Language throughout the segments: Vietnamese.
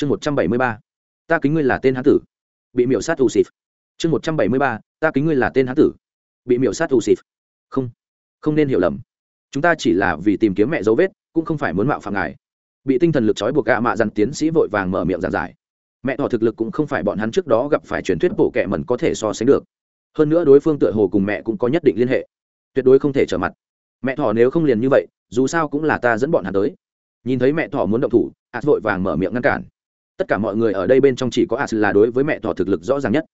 chương một trăm bảy mươi ba, ta kính ngươi là tên hán tử. Bị miểu sát u xịt. Chương một trăm bảy mươi ba, ta kính ngươi là tên hán tử. Bị miểu sát u xịt. Không không nên hiểu lầm. Chúng ta chỉ là vì tìm kiếm mẹ dấu vết, cũng không phải muốn mạo phạm ngài. Bị tinh thần lực trói buộc gạ mạ dằn tiến sĩ vội vàng mở miệng giảng giải. Mẹ thỏ thực lực cũng không phải bọn hắn trước đó gặp phải truyền thuyết bộ kệ mẩn có thể so sánh được. Hơn nữa đối phương tựa hồ cùng mẹ cũng có nhất định liên hệ. Tuyệt đối không thể trở mặt. Mẹ thỏ nếu không liền như vậy, dù sao cũng là ta dẫn bọn hắn tới. Nhìn thấy mẹ thỏ muốn động thủ ạt vội vàng mở miệng ngăn cản tất cả mọi người ở đây bên trong chỉ có ạt là đối với mẹ thỏ thực lực rõ ràng nhất.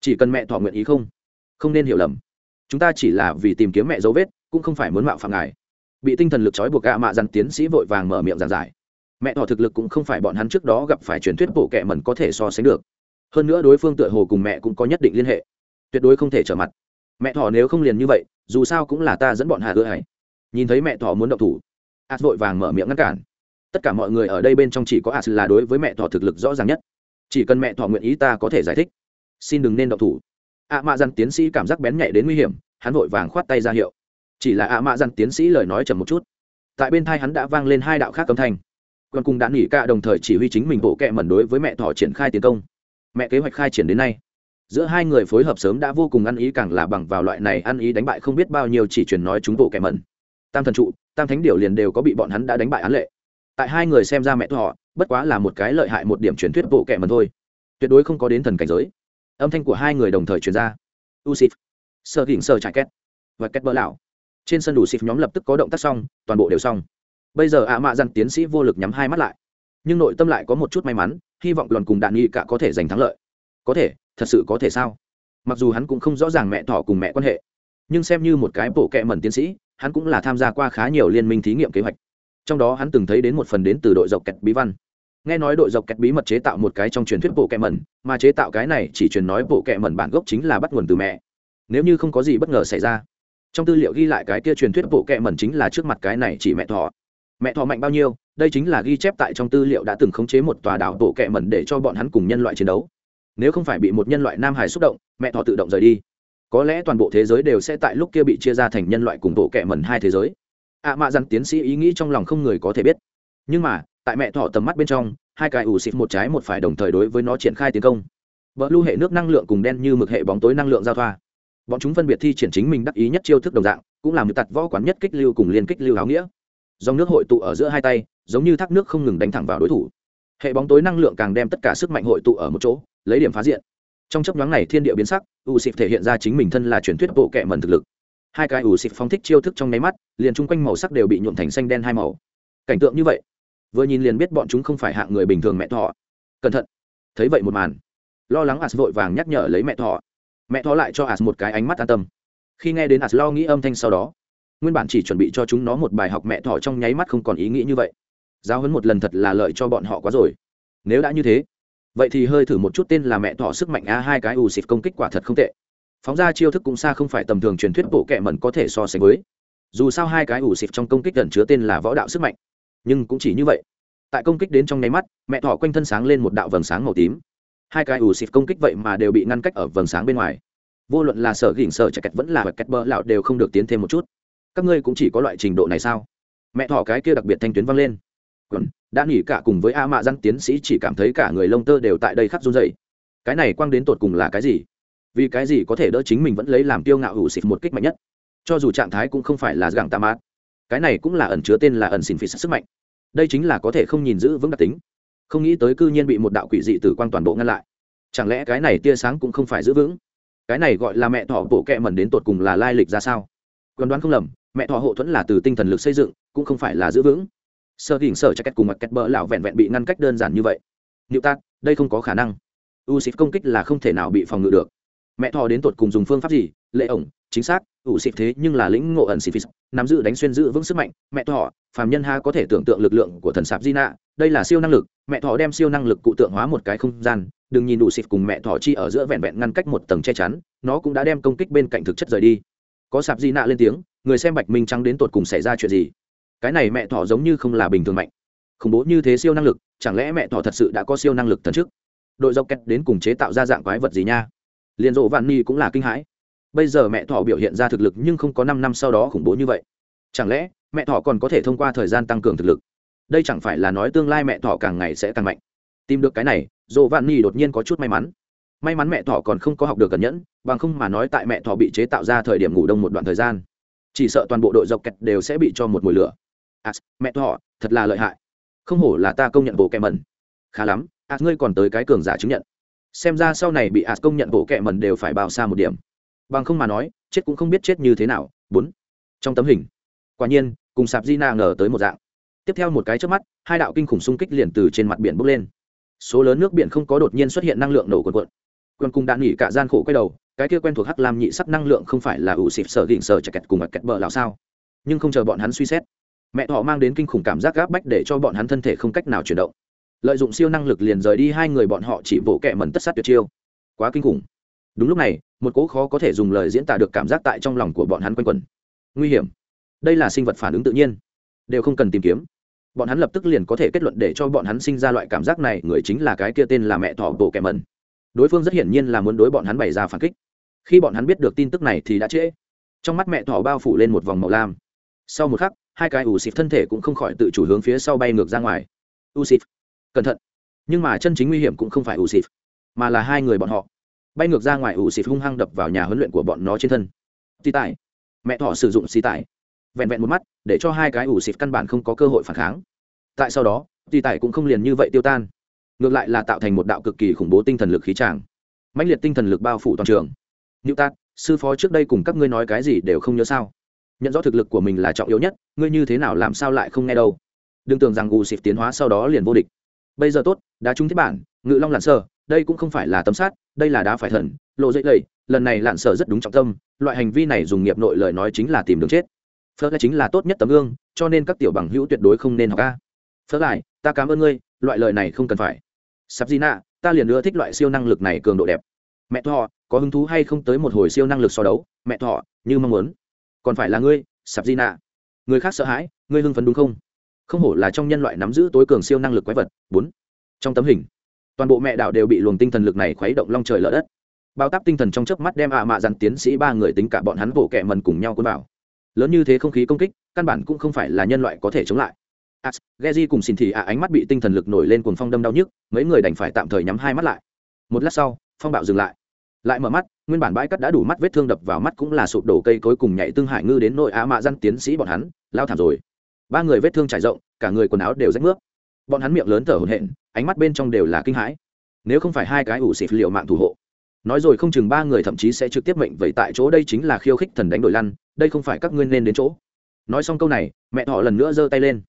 Chỉ cần mẹ thỏ nguyện ý không không nên hiểu lầm. Chúng ta chỉ là vì tìm kiếm mẹ dấu vết, cũng không phải muốn mạo phạm ngài. Bị tinh thần lực trói buộc gạ mạ dằn tiến sĩ vội vàng mở miệng giảng giải. Mẹ thỏ thực lực cũng không phải bọn hắn trước đó gặp phải truyền thuyết bộ kệ mẩn có thể so sánh được. Hơn nữa đối phương tựa hồ cùng mẹ cũng có nhất định liên hệ. Tuyệt đối không thể trở mặt. Mẹ thỏ nếu không liền như vậy, dù sao cũng là ta dẫn bọn hà ưa hải. Nhìn thấy mẹ thỏ muốn động thủ as vội vàng mở miệng ngăn cản tất cả mọi người ở đây bên trong chỉ có as là đối với mẹ thỏ thực lực rõ ràng nhất. Chỉ cần mẹ thỏ nguyện ý ta có thể giải thích. Xin đừng nên động thủ. Ạ mạ dằn tiến sĩ cảm giác bén nhạy đến nguy hiểm, hắn vội vàng khoát tay ra hiệu. Chỉ là ạ mạ dằn tiến sĩ lời nói chậm một chút. Tại bên thai hắn đã vang lên hai đạo khác âm thanh. Còn cùng đã nghỉ cả đồng thời chỉ huy chính mình bộ kệ mẩn đối với mẹ thỏ triển khai tiến công. Mẹ kế hoạch khai triển đến nay. Giữa hai người phối hợp sớm đã vô cùng ăn ý càng là bằng vào loại này ăn ý đánh bại không biết bao nhiêu chỉ truyền nói chúng bộ kệ mẩn. Tam thần trụ, tam thánh điều liền đều có bị bọn hắn đã đánh bại án lệ tại hai người xem ra mẹ thọ, bất quá là một cái lợi hại một điểm truyền thuyết bộ kệ mần thôi. Tuyệt đối không có đến thần cảnh giới. Âm thanh của hai người đồng thời truyền ra. Usif. Sơ đỉnh sơ trải két. Và két bỡ lão. Trên sân đủ xịt nhóm lập tức có động tác xong, toàn bộ đều xong. Bây giờ ạ mạ dặn tiến sĩ vô lực nhắm hai mắt lại. Nhưng nội tâm lại có một chút may mắn, hy vọng luận cùng đạn nghị cả có thể giành thắng lợi. Có thể, thật sự có thể sao? Mặc dù hắn cũng không rõ ràng mẹ thỏ cùng mẹ quan hệ, nhưng xem như một cái bộ kệ mẩn tiến sĩ, hắn cũng là tham gia qua khá nhiều liên minh thí nghiệm kế hoạch trong đó hắn từng thấy đến một phần đến từ đội dọc kẹt bí văn. Nghe nói đội dọc kẹt bí mật chế tạo một cái trong truyền thuyết bộ kẹ mẩn, mà chế tạo cái này chỉ truyền nói bộ kẹ mẩn bản gốc chính là bắt nguồn từ mẹ. Nếu như không có gì bất ngờ xảy ra, trong tư liệu ghi lại cái kia truyền thuyết bộ kẹ mẩn chính là trước mặt cái này chỉ mẹ thỏ. Mẹ thỏ mạnh bao nhiêu, đây chính là ghi chép tại trong tư liệu đã từng khống chế một tòa đảo bộ kẹ mẩn để cho bọn hắn cùng nhân loại chiến đấu. Nếu không phải bị một nhân loại nam hải xúc động, mẹ thỏ tự động rời đi. Có lẽ toàn bộ thế giới đều sẽ tại lúc kia bị chia ra thành nhân loại cùng bộ kẹ mẩn hai thế giới ạ à mạ dặn tiến sĩ ý nghĩ trong lòng không người có thể biết. Nhưng mà, tại mẹ thỏ tầm mắt bên trong, hai cái ủ xịt một trái một phải đồng thời đối với nó triển khai tiến công. Vợ lưu hệ nước năng lượng cùng đen như mực hệ bóng tối năng lượng giao thoa. Bọn chúng phân biệt thi triển chính mình đắc ý nhất chiêu thức đồng dạng, cũng làm một tặt võ quán nhất kích lưu cùng liên kích lưu áo nghĩa. Dòng nước hội tụ ở giữa hai tay, giống như thác nước không ngừng đánh thẳng vào đối thủ. Hệ bóng tối năng lượng càng đem tất cả sức mạnh hội tụ ở một chỗ, lấy điểm phá diện. Trong chấp nhoáng này thiên địa biến sắc u xịp thể hiện ra chính mình thân là truyền thuyết bộ kệ mần thực lực hai cái ủ xịt phóng thích chiêu thức trong nháy mắt, liền chung quanh màu sắc đều bị nhuộm thành xanh đen hai màu. Cảnh tượng như vậy, vừa nhìn liền biết bọn chúng không phải hạng người bình thường mẹ thọ cẩn thận. Thấy vậy một màn, lo lắng as vội vàng nhắc nhở lấy mẹ thọ mẹ thọ lại cho as một cái ánh mắt an tâm. Khi nghe đến as lo nghĩ âm thanh sau đó, nguyên bản chỉ chuẩn bị cho chúng nó một bài học mẹ thọ trong nháy mắt không còn ý nghĩ như vậy. Giáo hấn một lần thật là lợi cho bọn họ quá rồi. Nếu đã như thế, vậy thì hơi thử một chút tên là mẹ thọ sức mạnh a hai cái ù xịt công kích quả thật không tệ phóng ra chiêu thức cũng xa không phải tầm thường truyền thuyết bộ kệ mẩn có thể so sánh với. Dù sao hai cái ủ xịt trong công kích gần chứa tên là võ đạo sức mạnh. Nhưng cũng chỉ như vậy. Tại công kích đến trong nháy mắt, mẹ thỏ quanh thân sáng lên một đạo vầng sáng màu tím. Hai cái ủ xịt công kích vậy mà đều bị ngăn cách ở vầng sáng bên ngoài. Vô luận là sở gỉnh sở chạy kẹt vẫn là kẹt bơ lạo đều không được tiến thêm một chút. Các ngươi cũng chỉ có loại trình độ này sao? Mẹ thỏ cái kia đặc biệt thanh tuyến vang lên. Còn đã nghỉ cả cùng với a mạ răng tiến sĩ chỉ cảm thấy cả người lông tơ đều tại đây khắc run dậy cái này quang đến tột cùng là cái gì? Vì cái gì có thể đỡ chính mình vẫn lấy làm tiêu ngạo hữu xịt một kích mạnh nhất? Cho dù trạng thái cũng không phải là gẳng tà mát cái này cũng là ẩn chứa tên là ẩn xin phí sức mạnh. Đây chính là có thể không nhìn giữ vững đặc tính. Không nghĩ tới cư nhiên bị một đạo quỷ dị tử quang toàn bộ ngăn lại. Chẳng lẽ cái này tia sáng cũng không phải giữ vững? Cái này gọi là mẹ thọ bộ kẹ mẩn đến tột cùng là lai lịch ra sao? Còn đoán không lầm, mẹ thọ hộ thuẫn là từ tinh thần lực xây dựng, cũng không phải là giữ vững. Sơ hình sở chắc cách cùng mặt cách bỡ lão vẹn vẹn bị ngăn cách đơn giản như vậy. Liệu tác đây không có khả năng. U xịt công kích là không thể nào bị phòng ngự được mẹ thọ đến tột cùng dùng phương pháp gì? Lệ ổng, chính xác, ủ xịt thế nhưng là lĩnh ngộ ẩn xịt nắm giữ đánh xuyên giữ vững sức mạnh. Mẹ thọ phàm nhân ha có thể tưởng tượng lực lượng của thần sạp di nạ đây là siêu năng lực. Mẹ thọ đem siêu năng lực cụ tượng hóa một cái không gian. Đừng nhìn đủ xịt cùng mẹ thọ chi ở giữa vẹn vẹn ngăn cách một tầng che chắn, nó cũng đã đem công kích bên cạnh thực chất rời đi. Có sạp di nạ lên tiếng, người xem bạch minh trắng đến tột cùng xảy ra chuyện gì? Cái này mẹ thọ giống như không là bình thường mạnh. Khủng bố như thế siêu năng lực, chẳng lẽ mẹ thọ thật sự đã có siêu năng lực thần chức? Đội dọc kẹt đến cùng chế tạo ra dạng quái vật gì nha? Liền rộ vạn ni cũng là kinh hãi. Bây giờ mẹ thỏ biểu hiện ra thực lực nhưng không có năm năm sau đó khủng bố như vậy. Chẳng lẽ mẹ thỏ còn có thể thông qua thời gian tăng cường thực lực? Đây chẳng phải là nói tương lai mẹ thỏ càng ngày sẽ càng mạnh. Tìm được cái này dồ vạn nhi đột nhiên có chút may mắn. May mắn mẹ thỏ còn không có học được cẩn nhẫn bằng không mà nói tại mẹ thỏ bị chế tạo ra thời điểm ngủ đông một đoạn thời gian. Chỉ sợ toàn bộ đội dọc kẹt đều sẽ bị cho một mùi lửa. À, mẹ thỏ thật là lợi hại. Không hổ là ta công nhận bộ kẹ mẩn. Khá lắm à, ngươi còn tới cái cường giả chứng nhận xem ra sau này bị ạt công nhận bộ kẹ mần đều phải bao xa một điểm. Bằng không mà nói, chết cũng không biết chết như thế nào. Bốn. Trong tấm hình. Quả nhiên, cùng sạp di na ngờ tới một dạng. Tiếp theo một cái trước mắt, hai đạo kinh khủng xung kích liền từ trên mặt biển bốc lên. Số lớn nước biển không có đột nhiên xuất hiện năng lượng nổ quần quận quân cùng đạn nghỉ cả gian khổ quay đầu, cái kia quen thuộc hắc lam nhị sắc năng lượng không phải là ủ xịp sở gỉnh sở chặt kẹt cùng mặt kẹt bờ lão sao? Nhưng không chờ bọn hắn suy xét, mẹ họ mang đến kinh khủng cảm giác gáp bách để cho bọn hắn thân thể không cách nào chuyển động lợi dụng siêu năng lực liền rời đi hai người bọn họ chỉ vỗ kẹ mẩn tất sát tuyệt chiêu. Quá kinh khủng. Đúng lúc này, một cỗ khó có thể dùng lời diễn tả được cảm giác tại trong lòng của bọn hắn quanh quẩn. Nguy hiểm. Đây là sinh vật phản ứng tự nhiên. Đều không cần tìm kiếm. Bọn hắn lập tức liền có thể kết luận để cho bọn hắn sinh ra loại cảm giác này, người chính là cái kia tên là mẹ thỏ bộ kẻ mẩn. Đối phương rất hiển nhiên là muốn đối bọn hắn bày ra phản kích. Khi bọn hắn biết được tin tức này thì đã trễ. Trong mắt mẹ thỏ bao phủ lên một vòng màu lam. Sau một khắc, hai cái ủ xịt thân thể cũng không khỏi tự chủ hướng phía sau bay ngược ra ngoài. U xịt cẩn thận. Nhưng mà chân chính nguy hiểm cũng không phải ủ xịt mà là hai người bọn họ. Bay ngược ra ngoài ủ xịt hung hăng đập vào nhà huấn luyện của bọn nó trên thân. Xì tải. Mẹ thỏ sử dụng xì tải. Vẹn vẹn một mắt để cho hai cái ủ xịt căn bản không có cơ hội phản kháng. Tại sau đó xì tải cũng không liền như vậy tiêu tan. Ngược lại là tạo thành một đạo cực kỳ khủng bố tinh thần lực khí tràng. Mãnh liệt tinh thần lực bao phủ toàn trường. Nữ Tát, sư phó trước đây cùng các ngươi nói cái gì đều không nhớ sao? Nhận rõ thực lực của mình là trọng yếu nhất, ngươi như thế nào làm sao lại không nghe đâu? Đừng tưởng rằng ủ Sif tiến hóa sau đó liền vô địch. Bây giờ tốt, đá trúng thiết bản, ngự long lạn sở, đây cũng không phải là tấm sát, đây là đá phải thần, lộ dậy lầy, lần này lạn sở rất đúng trọng tâm, loại hành vi này dùng nghiệp nội lời nói chính là tìm đường chết. Phớt chính là tốt nhất tấm gương, cho nên các tiểu bằng hữu tuyệt đối không nên học a. Phớt lại, ta cảm ơn ngươi, loại lời này không cần phải. Sắp Gina, ta liền ưa thích loại siêu năng lực này cường độ đẹp mẹ thọ có hứng thú hay không tới một hồi siêu năng lực so đấu mẹ thọ như mong muốn còn phải là ngươi sạp di nạ người khác sợ hãi ngươi hưng phấn đúng không không hổ là trong nhân loại nắm giữ tối cường siêu năng lực quái vật. Bốn, trong tấm hình, toàn bộ mẹ đảo đều bị luồng tinh thần lực này khuấy động long trời lở đất. Bao táp tinh thần trong chớp mắt đem ạ mạ dằn tiến sĩ ba người tính cả bọn hắn bộ kẹ mần cùng nhau quân vào. Lớn như thế không khí công kích, căn bản cũng không phải là nhân loại có thể chống lại. As geji cùng xin thì ạ ánh mắt bị tinh thần lực nổi lên cuồng phong đâm đau nhức, mấy người đành phải tạm thời nhắm hai mắt lại. Một lát sau, phong bạo dừng lại. Lại mở mắt, nguyên bản bãi cắt đã đủ mắt vết thương đập vào mắt cũng là sụp đổ cây cối cùng nhảy tương hải ngư đến nội á mạ dặn tiến sĩ bọn hắn, lao thảm rồi ba người vết thương trải rộng, cả người quần áo đều rách nước bọn hắn miệng lớn thở hổn hển, ánh mắt bên trong đều là kinh hãi. Nếu không phải hai cái ủ xịt liệu mạng thủ hộ, nói rồi không chừng ba người thậm chí sẽ trực tiếp mệnh vậy tại chỗ đây chính là khiêu khích thần đánh đổi lăn, đây không phải các ngươi nên đến chỗ. Nói xong câu này, mẹ họ lần nữa giơ tay lên.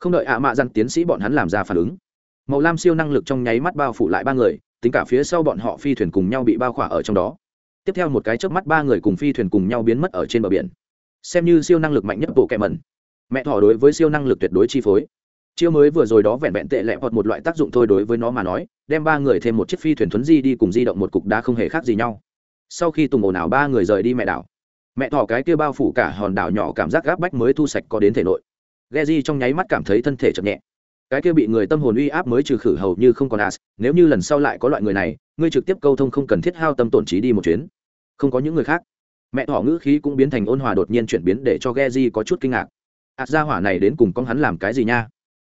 Không đợi ạ mạ dặn tiến sĩ bọn hắn làm ra phản ứng, màu lam siêu năng lực trong nháy mắt bao phủ lại ba người, tính cả phía sau bọn họ phi thuyền cùng nhau bị bao khỏa ở trong đó. Tiếp theo một cái chớp mắt ba người cùng phi thuyền cùng nhau biến mất ở trên bờ biển. Xem như siêu năng lực mạnh nhất bộ kẹ mẩn mẹ thỏ đối với siêu năng lực tuyệt đối chi phối. Chiêu mới vừa rồi đó vẹn vẹn tệ lẹ hoặc một loại tác dụng thôi đối với nó mà nói, đem ba người thêm một chiếc phi thuyền thuấn di đi cùng di động một cục đá không hề khác gì nhau. Sau khi tùng ồn ào ba người rời đi mẹ đảo, mẹ thỏ cái kia bao phủ cả hòn đảo nhỏ cảm giác gáp bách mới thu sạch có đến thể nội. Ghe di trong nháy mắt cảm thấy thân thể chậm nhẹ. Cái kia bị người tâm hồn uy áp mới trừ khử hầu như không còn as, nếu như lần sau lại có loại người này, ngươi trực tiếp câu thông không cần thiết hao tâm tổn trí đi một chuyến. Không có những người khác. Mẹ thỏ ngữ khí cũng biến thành ôn hòa đột nhiên chuyển biến để cho Geji có chút kinh ngạc ạt gia hỏa này đến cùng con hắn làm cái gì nha?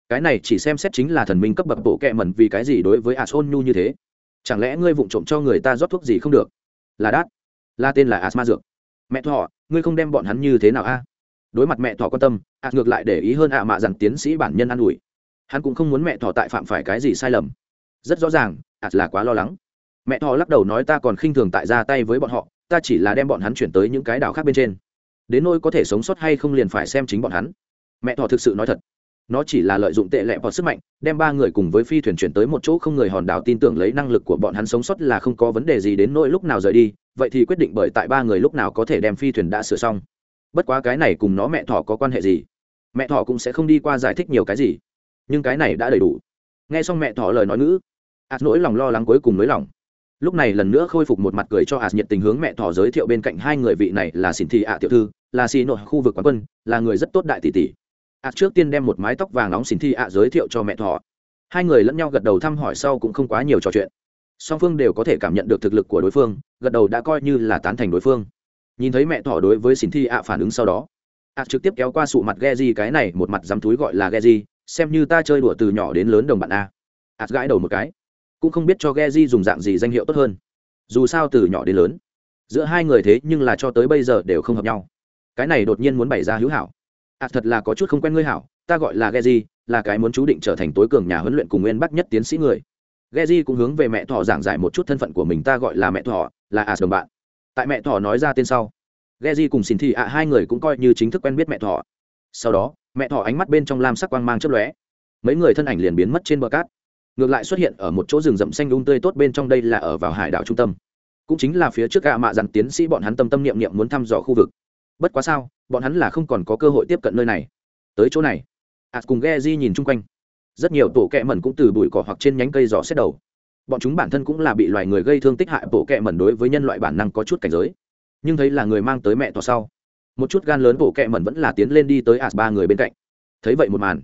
Cái này chỉ xem xét chính là thần minh cấp bậc bộ kệ mẩn vì cái gì đối với ạt ôn nhu như thế. Chẳng lẽ ngươi vụng trộm cho người ta rót thuốc gì không được? Là đát. Là tên là asma dược. Mẹ Thọ, ngươi không đem bọn hắn như thế nào a? Đối mặt mẹ Thọ quan tâm ạt ngược lại để ý hơn ạ mạ rằng tiến sĩ bản nhân an ủi. Hắn cũng không muốn mẹ Thọ tại phạm phải cái gì sai lầm. Rất rõ ràng ạt là quá lo lắng. Mẹ Thọ lắc đầu nói ta còn khinh thường tại ra tay với bọn họ ta chỉ là đem bọn hắn chuyển tới những cái đảo khác bên trên đến nôi có thể sống sót hay không liền phải xem chính bọn hắn. Mẹ thỏ thực sự nói thật, nó chỉ là lợi dụng tệ lẹ vào sức mạnh, đem ba người cùng với phi thuyền chuyển tới một chỗ không người hòn đảo tin tưởng lấy năng lực của bọn hắn sống sót là không có vấn đề gì đến nỗi lúc nào rời đi, vậy thì quyết định bởi tại ba người lúc nào có thể đem phi thuyền đã sửa xong. Bất quá cái này cùng nó mẹ thỏ có quan hệ gì? Mẹ thỏ cũng sẽ không đi qua giải thích nhiều cái gì, nhưng cái này đã đầy đủ. Nghe xong mẹ thỏ lời nói ngữ ạt nỗi lòng lo lắng cuối cùng nới lòng. Lúc này lần nữa khôi phục một mặt cười cho ạt nhiệt tình hướng mẹ thỏ giới thiệu bên cạnh hai người vị này là xin thị ạ tiểu thư là xì nội khu vực quán quân, là người rất tốt đại tỷ tỷ. Ạ trước tiên đem một mái tóc vàng nóng xin thi ạ giới thiệu cho mẹ thỏ hai người lẫn nhau gật đầu thăm hỏi sau cũng không quá nhiều trò chuyện. Song phương đều có thể cảm nhận được thực lực của đối phương, gật đầu đã coi như là tán thành đối phương. Nhìn thấy mẹ thỏ đối với xin thi ạ phản ứng sau đó ạ trực tiếp kéo qua sụ mặt ghe di cái này một mặt dám túi gọi là ghe di xem như ta chơi đùa từ nhỏ đến lớn đồng bạn a. Ạ gãi đầu một cái. Cũng không biết cho ghe di dùng dạng gì danh hiệu tốt hơn. Dù sao từ nhỏ đến lớn, giữa hai người thế nhưng là cho tới bây giờ đều không hợp nhau cái này đột nhiên muốn bày ra hữu hảo. Ạt thật là có chút không quen ngươi hảo ta gọi là ghe di là cái muốn chú định trở thành tối cường nhà huấn luyện cùng nguyên bắc nhất tiến sĩ người. Ghe di cũng hướng về mẹ thỏ giảng giải một chút thân phận của mình ta gọi là mẹ thỏ, là ạt đồng bạn. Tại mẹ thỏ nói ra tên sau ghe di cùng xin thị ạ à, hai người cũng coi như chính thức quen biết mẹ thỏ. sau đó mẹ thỏ ánh mắt bên trong lam sắc quang mang chất lóe. Mấy người thân ảnh liền biến mất trên bờ cát. Ngược lại xuất hiện ở một chỗ rừng rậm xanh um tươi tốt bên trong đây là ở vào hải đảo trung tâm. Cũng chính là phía trước gạ mạ dặn tiến sĩ bọn hắn tâm tâm niệm niệm muốn thăm dò khu vực bất quá sao, bọn hắn là không còn có cơ hội tiếp cận nơi này. Tới chỗ này. Ạt cùng ghe di nhìn chung quanh. Rất nhiều tổ kẹ mẩn cũng từ bụi cỏ hoặc trên nhánh cây giỏ xét đầu. Bọn chúng bản thân cũng là bị loài người gây thương tích hại bộ kẹ mẩn đối với nhân loại bản năng có chút cảnh giới. Nhưng thấy là người mang tới mẹ tỏ sau. Một chút gan lớn bộ kẹ mẩn vẫn là tiến lên đi tới ạt ba người bên cạnh. Thấy vậy một màn.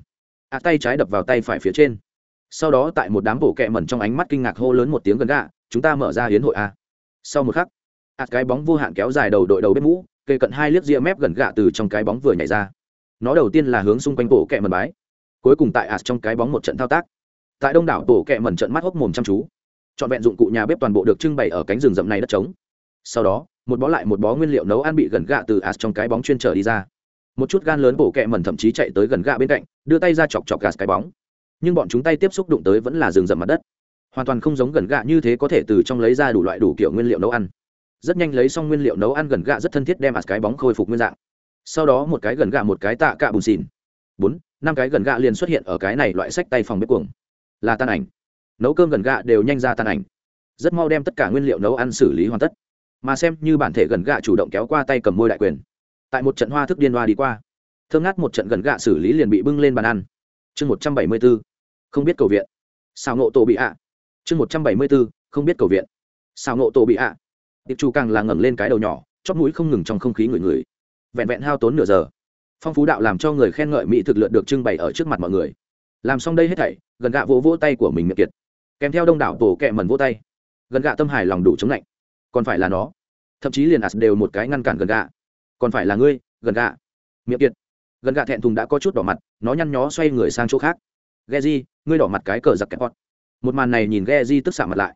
Ạt tay trái đập vào tay phải phía trên. Sau đó tại một đám bộ kẹ mẩn trong ánh mắt kinh ngạc hô lớn một tiếng gần gạ, chúng ta mở ra hiến hội a. Sau một khắc, ạt cái bóng vô hạn kéo dài đầu đội đầu bếp mũ kề cận hai liếc ria mép gần gạ từ trong cái bóng vừa nhảy ra. Nó đầu tiên là hướng xung quanh bộ kẹ mần bái, cuối cùng tại ạt trong cái bóng một trận thao tác. Tại đông đảo bộ kẹ mần trận mắt hốc mồm chăm chú, trọn vẹn dụng cụ nhà bếp toàn bộ được trưng bày ở cánh rừng rậm này đất trống. Sau đó, một bó lại một bó nguyên liệu nấu ăn bị gần gạ từ ạt trong cái bóng chuyên trở đi ra. Một chút gan lớn bộ kẹ mần thậm chí chạy tới gần gạ bên cạnh, đưa tay ra chọc chọc gạt cái bóng. Nhưng bọn chúng tay tiếp xúc đụng tới vẫn là rừng rậm mặt đất. Hoàn toàn không giống gần gạ như thế có thể từ trong lấy ra đủ loại đủ kiểu nguyên liệu nấu ăn rất nhanh lấy xong nguyên liệu nấu ăn gần gạ rất thân thiết đem ạt cái bóng khôi phục nguyên dạng. Sau đó một cái gần gạ một cái tạ cạ bùn xìn bốn, năm cái gần gạ liền xuất hiện ở cái này loại sách tay phòng bếp cuồng. Là tan ảnh. Nấu cơm gần gạ đều nhanh ra tan ảnh. Rất mau đem tất cả nguyên liệu nấu ăn xử lý hoàn tất. Mà xem như bản thể gần gạ chủ động kéo qua tay cầm môi đại quyền. Tại một trận hoa thức điên hoa đi qua. Thơm ngát một trận gần gạ xử lý liền bị bưng lên bàn ăn. Chương một trăm bảy mươi b ố không biết cầu viện. Xào nộ tổ bị ạ. Chương một trăm bảy mươi b ố không biết cầu viện. Xào nộ tổ bị ạ tiệp chủ càng là ngẩng lên cái đầu nhỏ, chóp mũi không ngừng trong không khí người người vẹn vẹn hao tốn nửa giờ, phong phú đạo làm cho người khen ngợi mỹ thực lượt được trưng bày ở trước mặt mọi người. Làm xong đây hết thảy, gần gạ vỗ vỗ tay của mình miệng kiệt. Kèm theo đông đảo tổ kẹ mần vỗ tay, gần gạ tâm hài lòng đủ chống lạnh. Còn phải là nó. Thậm chí liền ạt đều một cái ngăn cản gần gạ. Còn phải là ngươi, gần gạ. Miệng kiệt. Gần gạ thẹn thùng đã có chút đỏ mặt, nó nhăn nhó xoay người sang chỗ khác. Ghe di, ngươi đỏ mặt cái cờ giặc kẹp pot một màn này nhìn ghe di tức xạ mặt lại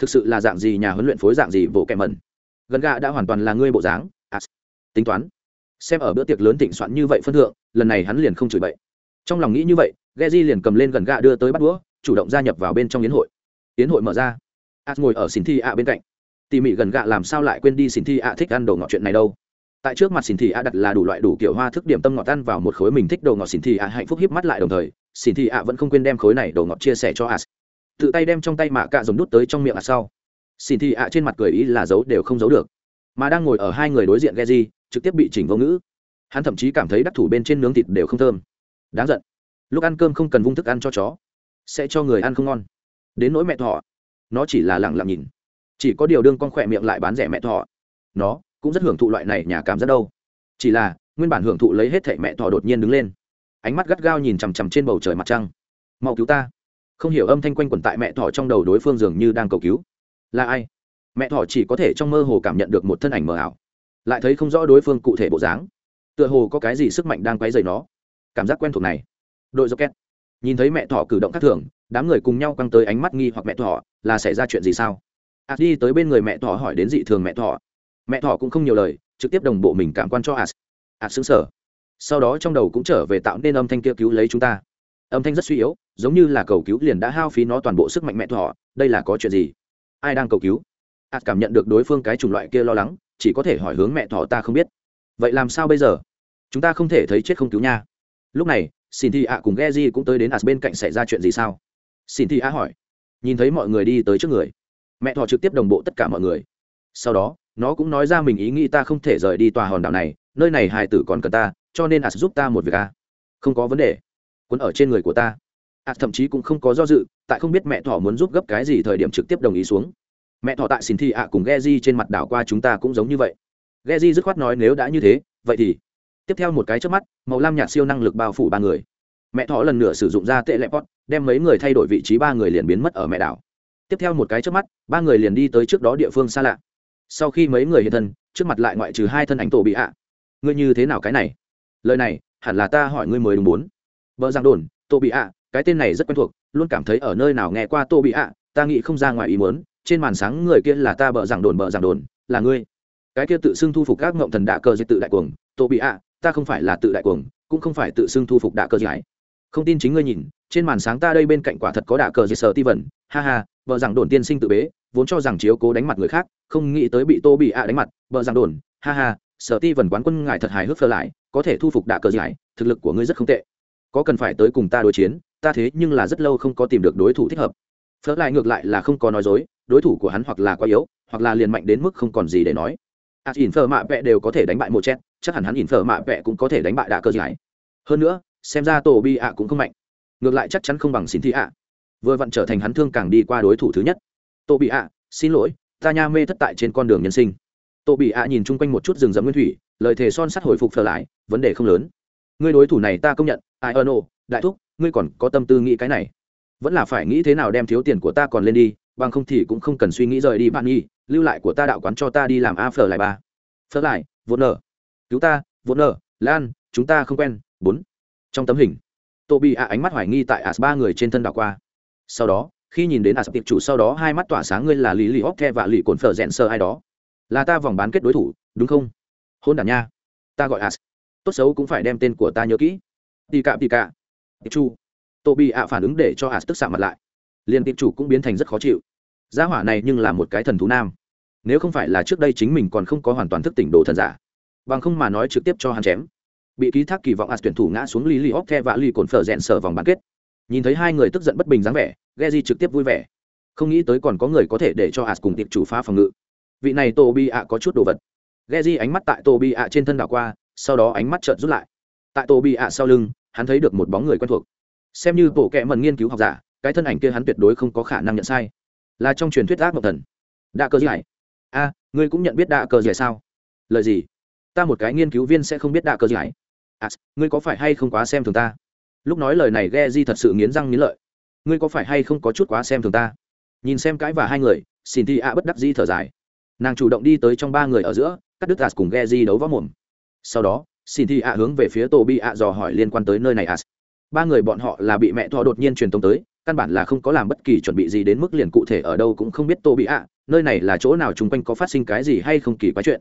thực sự là dạng gì nhà huấn luyện phối dạng gì bộ kẹ mẩn gần gạ đã hoàn toàn là ngươi bộ dáng à, tính toán xem ở bữa tiệc lớn thịnh soạn như vậy phân thượng lần này hắn liền không chửi bậy trong lòng nghĩ như vậy Geji liền cầm lên gần gạ đưa tới bắt đũa, chủ động gia nhập vào bên trong yến hội. Yến hội mở ra. à, ngồi ở xỉn thi ạ bên cạnh. Tỉ mỉ gần gạ làm sao lại quên đi xỉn thi ạ thích ăn đồ ngọt chuyện này đâu. Tại trước mặt xỉn thi ạ đặt là đủ loại đủ kiểu hoa thức điểm tâm ngọt ăn vào một khối mình thích đồ ngọt xỉn thi ạ hạnh phúc híp mắt lại đồng thời, xỉn thi ạ vẫn không quên đem khối này đồ ngọt chia sẻ cho As. Tự tay đem trong tay mạ cạ dùng đút tới trong miệng As sau. Xỉn thì ạ trên mặt cười ý là giấu đều không giấu được. Mà đang ngồi ở hai người đối diện ghe di trực tiếp bị chỉnh vô ngữ. Hắn thậm chí cảm thấy đắc thủ bên trên nướng thịt đều không thơm. Đáng giận. Lúc ăn cơm không cần vung thức ăn cho chó, sẽ cho người ăn không ngon. Đến nỗi mẹ thọ nó chỉ là lẳng lặng nhìn. Chỉ có điều đương con khỏe miệng lại bán rẻ mẹ thọ nó cũng rất hưởng thụ loại này nhà cảm rất đâu. Chỉ là, nguyên bản hưởng thụ lấy hết thệ mẹ thọ đột nhiên đứng lên. Ánh mắt gắt gao nhìn chằm chằm trên bầu trời mặt trăng. Mau cứu ta không hiểu âm thanh quanh quẩn tại mẹ thỏ trong đầu đối phương dường như đang cầu cứu. Là ai? Mẹ thỏ chỉ có thể trong mơ hồ cảm nhận được một thân ảnh mờ ảo. Lại thấy không rõ đối phương cụ thể bộ dáng. Tựa hồ có cái gì sức mạnh đang quấy dày nó. Cảm giác quen thuộc này. Đội rocket. Nhìn thấy mẹ thỏ cử động khác thường, đám người cùng nhau căng tới ánh mắt nghi hoặc mẹ thỏ, là xảy ra chuyện gì sao? As đi tới bên người mẹ thỏ hỏi đến dị thường mẹ thỏ. Mẹ thỏ cũng không nhiều lời, trực tiếp đồng bộ mình cảm quan cho as as xứng sở sau đó trong đầu cũng trở về tạo nên âm thanh kia cứu lấy chúng ta âm thanh rất suy yếu, giống như là cầu cứu liền đã hao phí nó toàn bộ sức mạnh mẹ thỏ, đây là có chuyện gì? Ai đang cầu cứu? As cảm nhận được đối phương cái chủng loại kia lo lắng, chỉ có thể hỏi hướng mẹ thỏ ta không biết. Vậy làm sao bây giờ? Chúng ta không thể thấy chết không cứu nha. Lúc này, xin thị ạ cùng ghe di cũng tới đến as bên cạnh xảy ra chuyện gì sao? Xin thị ạ hỏi. Nhìn thấy mọi người đi tới trước người, mẹ thọ trực tiếp đồng bộ tất cả mọi người. Sau đó, nó cũng nói ra mình ý nghĩ ta không thể rời đi tòa hòn đảo này, nơi này hài tử còn cần ta, cho nên as giúp ta một việc a không có vấn đề cuốn ở trên người của ta. As thậm chí cũng không có do dự, tại không biết mẹ thỏ muốn giúp gấp cái gì thời điểm trực tiếp đồng ý xuống. Mẹ thỏ tại xin thị ạ cùng ghe di trên mặt đảo qua chúng ta cũng giống như vậy. Ghe di dứt khoát nói nếu đã như thế, vậy thì tiếp theo một cái trước mắt, màu lam nhạt siêu năng lực bao phủ ba người. Mẹ thỏ lần nữa sử dụng ra tệ lẹ pot, đem mấy người thay đổi vị trí ba người liền biến mất ở mẹ đảo. Tiếp theo một cái trước mắt, ba người liền đi tới trước đó địa phương xa lạ. Sau khi mấy người hiện thân, trước mặt lại ngoại trừ hai thân ảnh tổ bị ạ. Ngươi như thế nào cái này? Lời này, hẳn là ta hỏi ngươi mới đúng bốn vợ giang đồn, tô bị ạ, cái tên này rất quen thuộc, luôn cảm thấy ở nơi nào nghe qua tô bị ạ, ta nghĩ không ra ngoài ý muốn, trên màn sáng người kia là ta bợ giảng đồn bợ giảng đồn, là ngươi. Cái kia tự xưng thu phục các ngộng thần đạ cờ dây tự đại cuồng, tô bị ạ, ta không phải là tự đại cuồng, cũng không phải tự xưng thu phục đạ cờ giải không tin chính ngươi nhìn, trên màn sáng ta đây bên cạnh quả thật có đạ cờ dây sở ti vẩn ha ha vợ rằng đồn tiên sinh tự bế, vốn cho rằng chiếu cố đánh mặt người khác, không nghĩ tới bị tô bị ạ đánh mặt vợ rằng đồn, ha ha, sở ti vẩn quán quân ngài thật hài hước phơ lại, có thể thu phục đạ cờ giải thực lực của ngươi rất không tệ có cần phải tới cùng ta đối chiến, ta thế nhưng là rất lâu không có tìm được đối thủ thích hợp. Phớt lại ngược lại là không có nói dối, đối thủ của hắn hoặc là quá yếu, hoặc là liền mạnh đến mức không còn gì để nói. Ạt ỉn phở mạ vẹ đều có thể đánh bại một chết chắc hẳn hắn ỉn phở mạ vẹ cũng có thể đánh bại đạ cơ giải. Hơn nữa, xem ra tổ bi ạ cũng không mạnh. Ngược lại chắc chắn không bằng xin thị ạ. Vừa vặn trở thành hắn thương càng đi qua đối thủ thứ nhất. Tổ bị ạ, xin lỗi, ta nha mê thất tại trên con đường nhân sinh. Tổ bị ạ nhìn chung quanh một chút rừng rậm nguyên thủy, lời thề son sắt hồi phục phở lại, vấn đề không lớn ngươi đối thủ này ta công nhận, ai ơ nô, đại thúc, ngươi còn có tâm tư nghĩ cái này. Vẫn là phải nghĩ thế nào đem thiếu tiền của ta còn lên đi, bằng không thì cũng không cần suy nghĩ rời đi bạn nhi lưu lại của ta đạo quán cho ta đi làm a phở lại ba. Phở lại vốn nở cứu ta vốn nở lan, chúng ta không quen. Bốn. Trong tấm hình tô bị ạ ánh mắt hoài nghi tại as ba người trên thân đảo qua. Sau đó, khi nhìn đến as tiệp chủ sau đó hai mắt tỏa sáng ngươi là lý lì hóc the và lì cồn phở rẽn sơ ai đó. Là ta vòng bán kết đối thủ, đúng không? Hôn đản nha. Ta gọi as tốt xấu cũng phải đem tên của ta nhớ kỹ. Tì cạ tì cạ. Tiệp chu. Tô bị ạ phản ứng để cho as tức xạ mặt lại. Liền tiệp chủ cũng biến thành rất khó chịu. Gia hỏa này nhưng là một cái thần thú nam. Nếu không phải là trước đây chính mình còn không có hoàn toàn thức tỉnh đồ thần giả. Bằng không mà nói trực tiếp cho hắn chém. Bị ký thác kỳ vọng as tuyển thủ ngã xuống lý li hóc the và li cồn phở rẽn sở vòng bán kết. Nhìn thấy hai người tức giận bất bình dáng vẻ, Geji trực tiếp vui vẻ. Không nghĩ tới còn có người có thể để cho as cùng tiệp chủ phá phòng ngự. Vị này tô bi ạ có chút đồ vật. Geji ánh mắt tại tô bi ạ trên thân đảo qua sau đó ánh mắt trợn rút lại. Tại tổ bị ạ sau lưng hắn thấy được một bóng người quen thuộc. Xem như bộ kệ mần nghiên cứu học giả cái thân ảnh kia hắn tuyệt đối không có khả năng nhận sai. Là trong truyền thuyết ác mộng thần. Đạ cơ giải a ngươi cũng nhận biết đạ cơ giải sao? Lời gì? Ta một cái nghiên cứu viên sẽ không biết đạ cơ giải à, ngươi có phải hay không quá xem thường ta? Lúc nói lời này ghe di thật sự nghiến răng nghiến lợi. Ngươi có phải hay không có chút quá xem thường ta? Nhìn xem cái và hai người xin thi a bất đắc di thở dài. Nàng chủ động đi tới trong ba người ở giữa cắt đứt as cùng ghe di đấu võ mồm sau đó, xin thi ạ hướng về phía tổ bị ạ dò hỏi liên quan tới nơi này ạ. ba người bọn họ là bị mẹ thọ đột nhiên truyền tống tới, căn bản là không có làm bất kỳ chuẩn bị gì đến mức liền cụ thể ở đâu cũng không biết tổ bị ạ, nơi này là chỗ nào chung quanh có phát sinh cái gì hay không kỳ quá chuyện.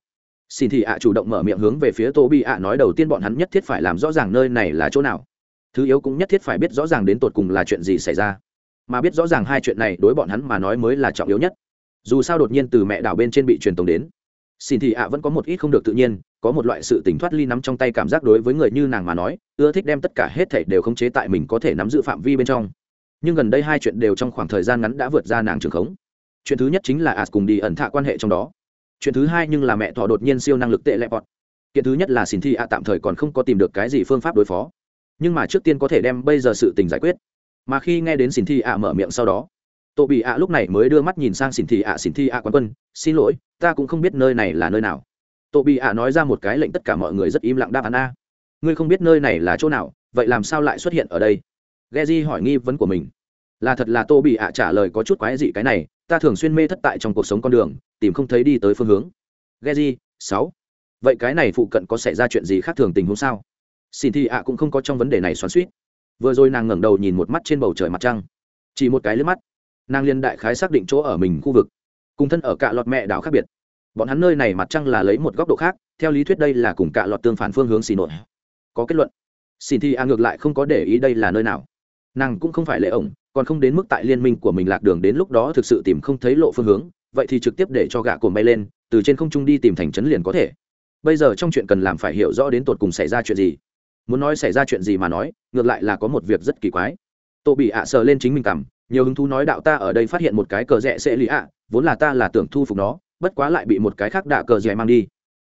Xin thì ạ chủ động mở miệng hướng về phía tổ bị ạ nói đầu tiên bọn hắn nhất thiết phải làm rõ ràng nơi này là chỗ nào. Thứ yếu cũng nhất thiết phải biết rõ ràng đến tột cùng là chuyện gì xảy ra. Mà biết rõ ràng hai chuyện này đối bọn hắn mà nói mới là trọng yếu nhất. Dù sao đột nhiên từ mẹ đảo bên trên bị truyền tống đến, xin thì ạ vẫn có một ít không được tự nhiên có một loại sự tỉnh thoát ly nắm trong tay cảm giác đối với người như nàng mà nói, ưa thích đem tất cả hết thảy đều khống chế tại mình có thể nắm giữ phạm vi bên trong. Nhưng gần đây hai chuyện đều trong khoảng thời gian ngắn đã vượt ra nàng trường khống. Chuyện thứ nhất chính là ạt cùng đi ẩn thạ quan hệ trong đó. Chuyện thứ hai nhưng là mẹ thọ đột nhiên siêu năng lực tệ lẹ bọt. Kiện thứ nhất là xin thi ạ tạm thời còn không có tìm được cái gì phương pháp đối phó. Nhưng mà trước tiên có thể đem bây giờ sự tình giải quyết. Mà khi nghe đến xin thi ạ mở miệng sau đó, tô bị ạ lúc này mới đưa mắt nhìn sang xin thi ạ xin thi ạ quán quân, xin lỗi, ta cũng không biết nơi này là nơi nào tô bị ạ nói ra một cái lệnh tất cả mọi người rất im lặng đáp án a ngươi không biết nơi này là chỗ nào vậy làm sao lại xuất hiện ở đây Geji hỏi nghi vấn của mình. Là thật là Tô bị ạ trả lời có chút quái dị cái này, ta thường xuyên mê thất tại trong cuộc sống con đường, tìm không thấy đi tới phương hướng. Geji, sáu. Vậy cái này phụ cận có xảy ra chuyện gì khác thường tình huống sao? Xin thì ạ cũng không có trong vấn đề này xoắn xuýt. Vừa rồi nàng ngẩng đầu nhìn một mắt trên bầu trời mặt trăng, chỉ một cái lướt mắt, nàng liên đại khái xác định chỗ ở mình khu vực, cùng thân ở cạ lọt mẹ đảo khác biệt. Bọn hắn nơi này mặt trăng là lấy một góc độ khác, theo lý thuyết đây là cùng cạ lọt tương phản phương hướng xì nội. Có kết luận. Xin thì a ngược lại không có để ý đây là nơi nào nàng cũng không phải lệ ổng còn không đến mức tại liên minh của mình lạc đường đến lúc đó thực sự tìm không thấy lộ phương hướng vậy thì trực tiếp để cho gạ cồn bay lên từ trên không trung đi tìm thành trấn liền có thể bây giờ trong chuyện cần làm phải hiểu rõ đến tột cùng xảy ra chuyện gì muốn nói xảy ra chuyện gì mà nói ngược lại là có một việc rất kỳ quái tô bị ạ sờ lên chính mình cảm nhiều hứng thú nói đạo ta ở đây phát hiện một cái cờ rẽ sẽ lý ạ vốn là ta là tưởng thu phục nó bất quá lại bị một cái khác đạ cờ dẻ mang đi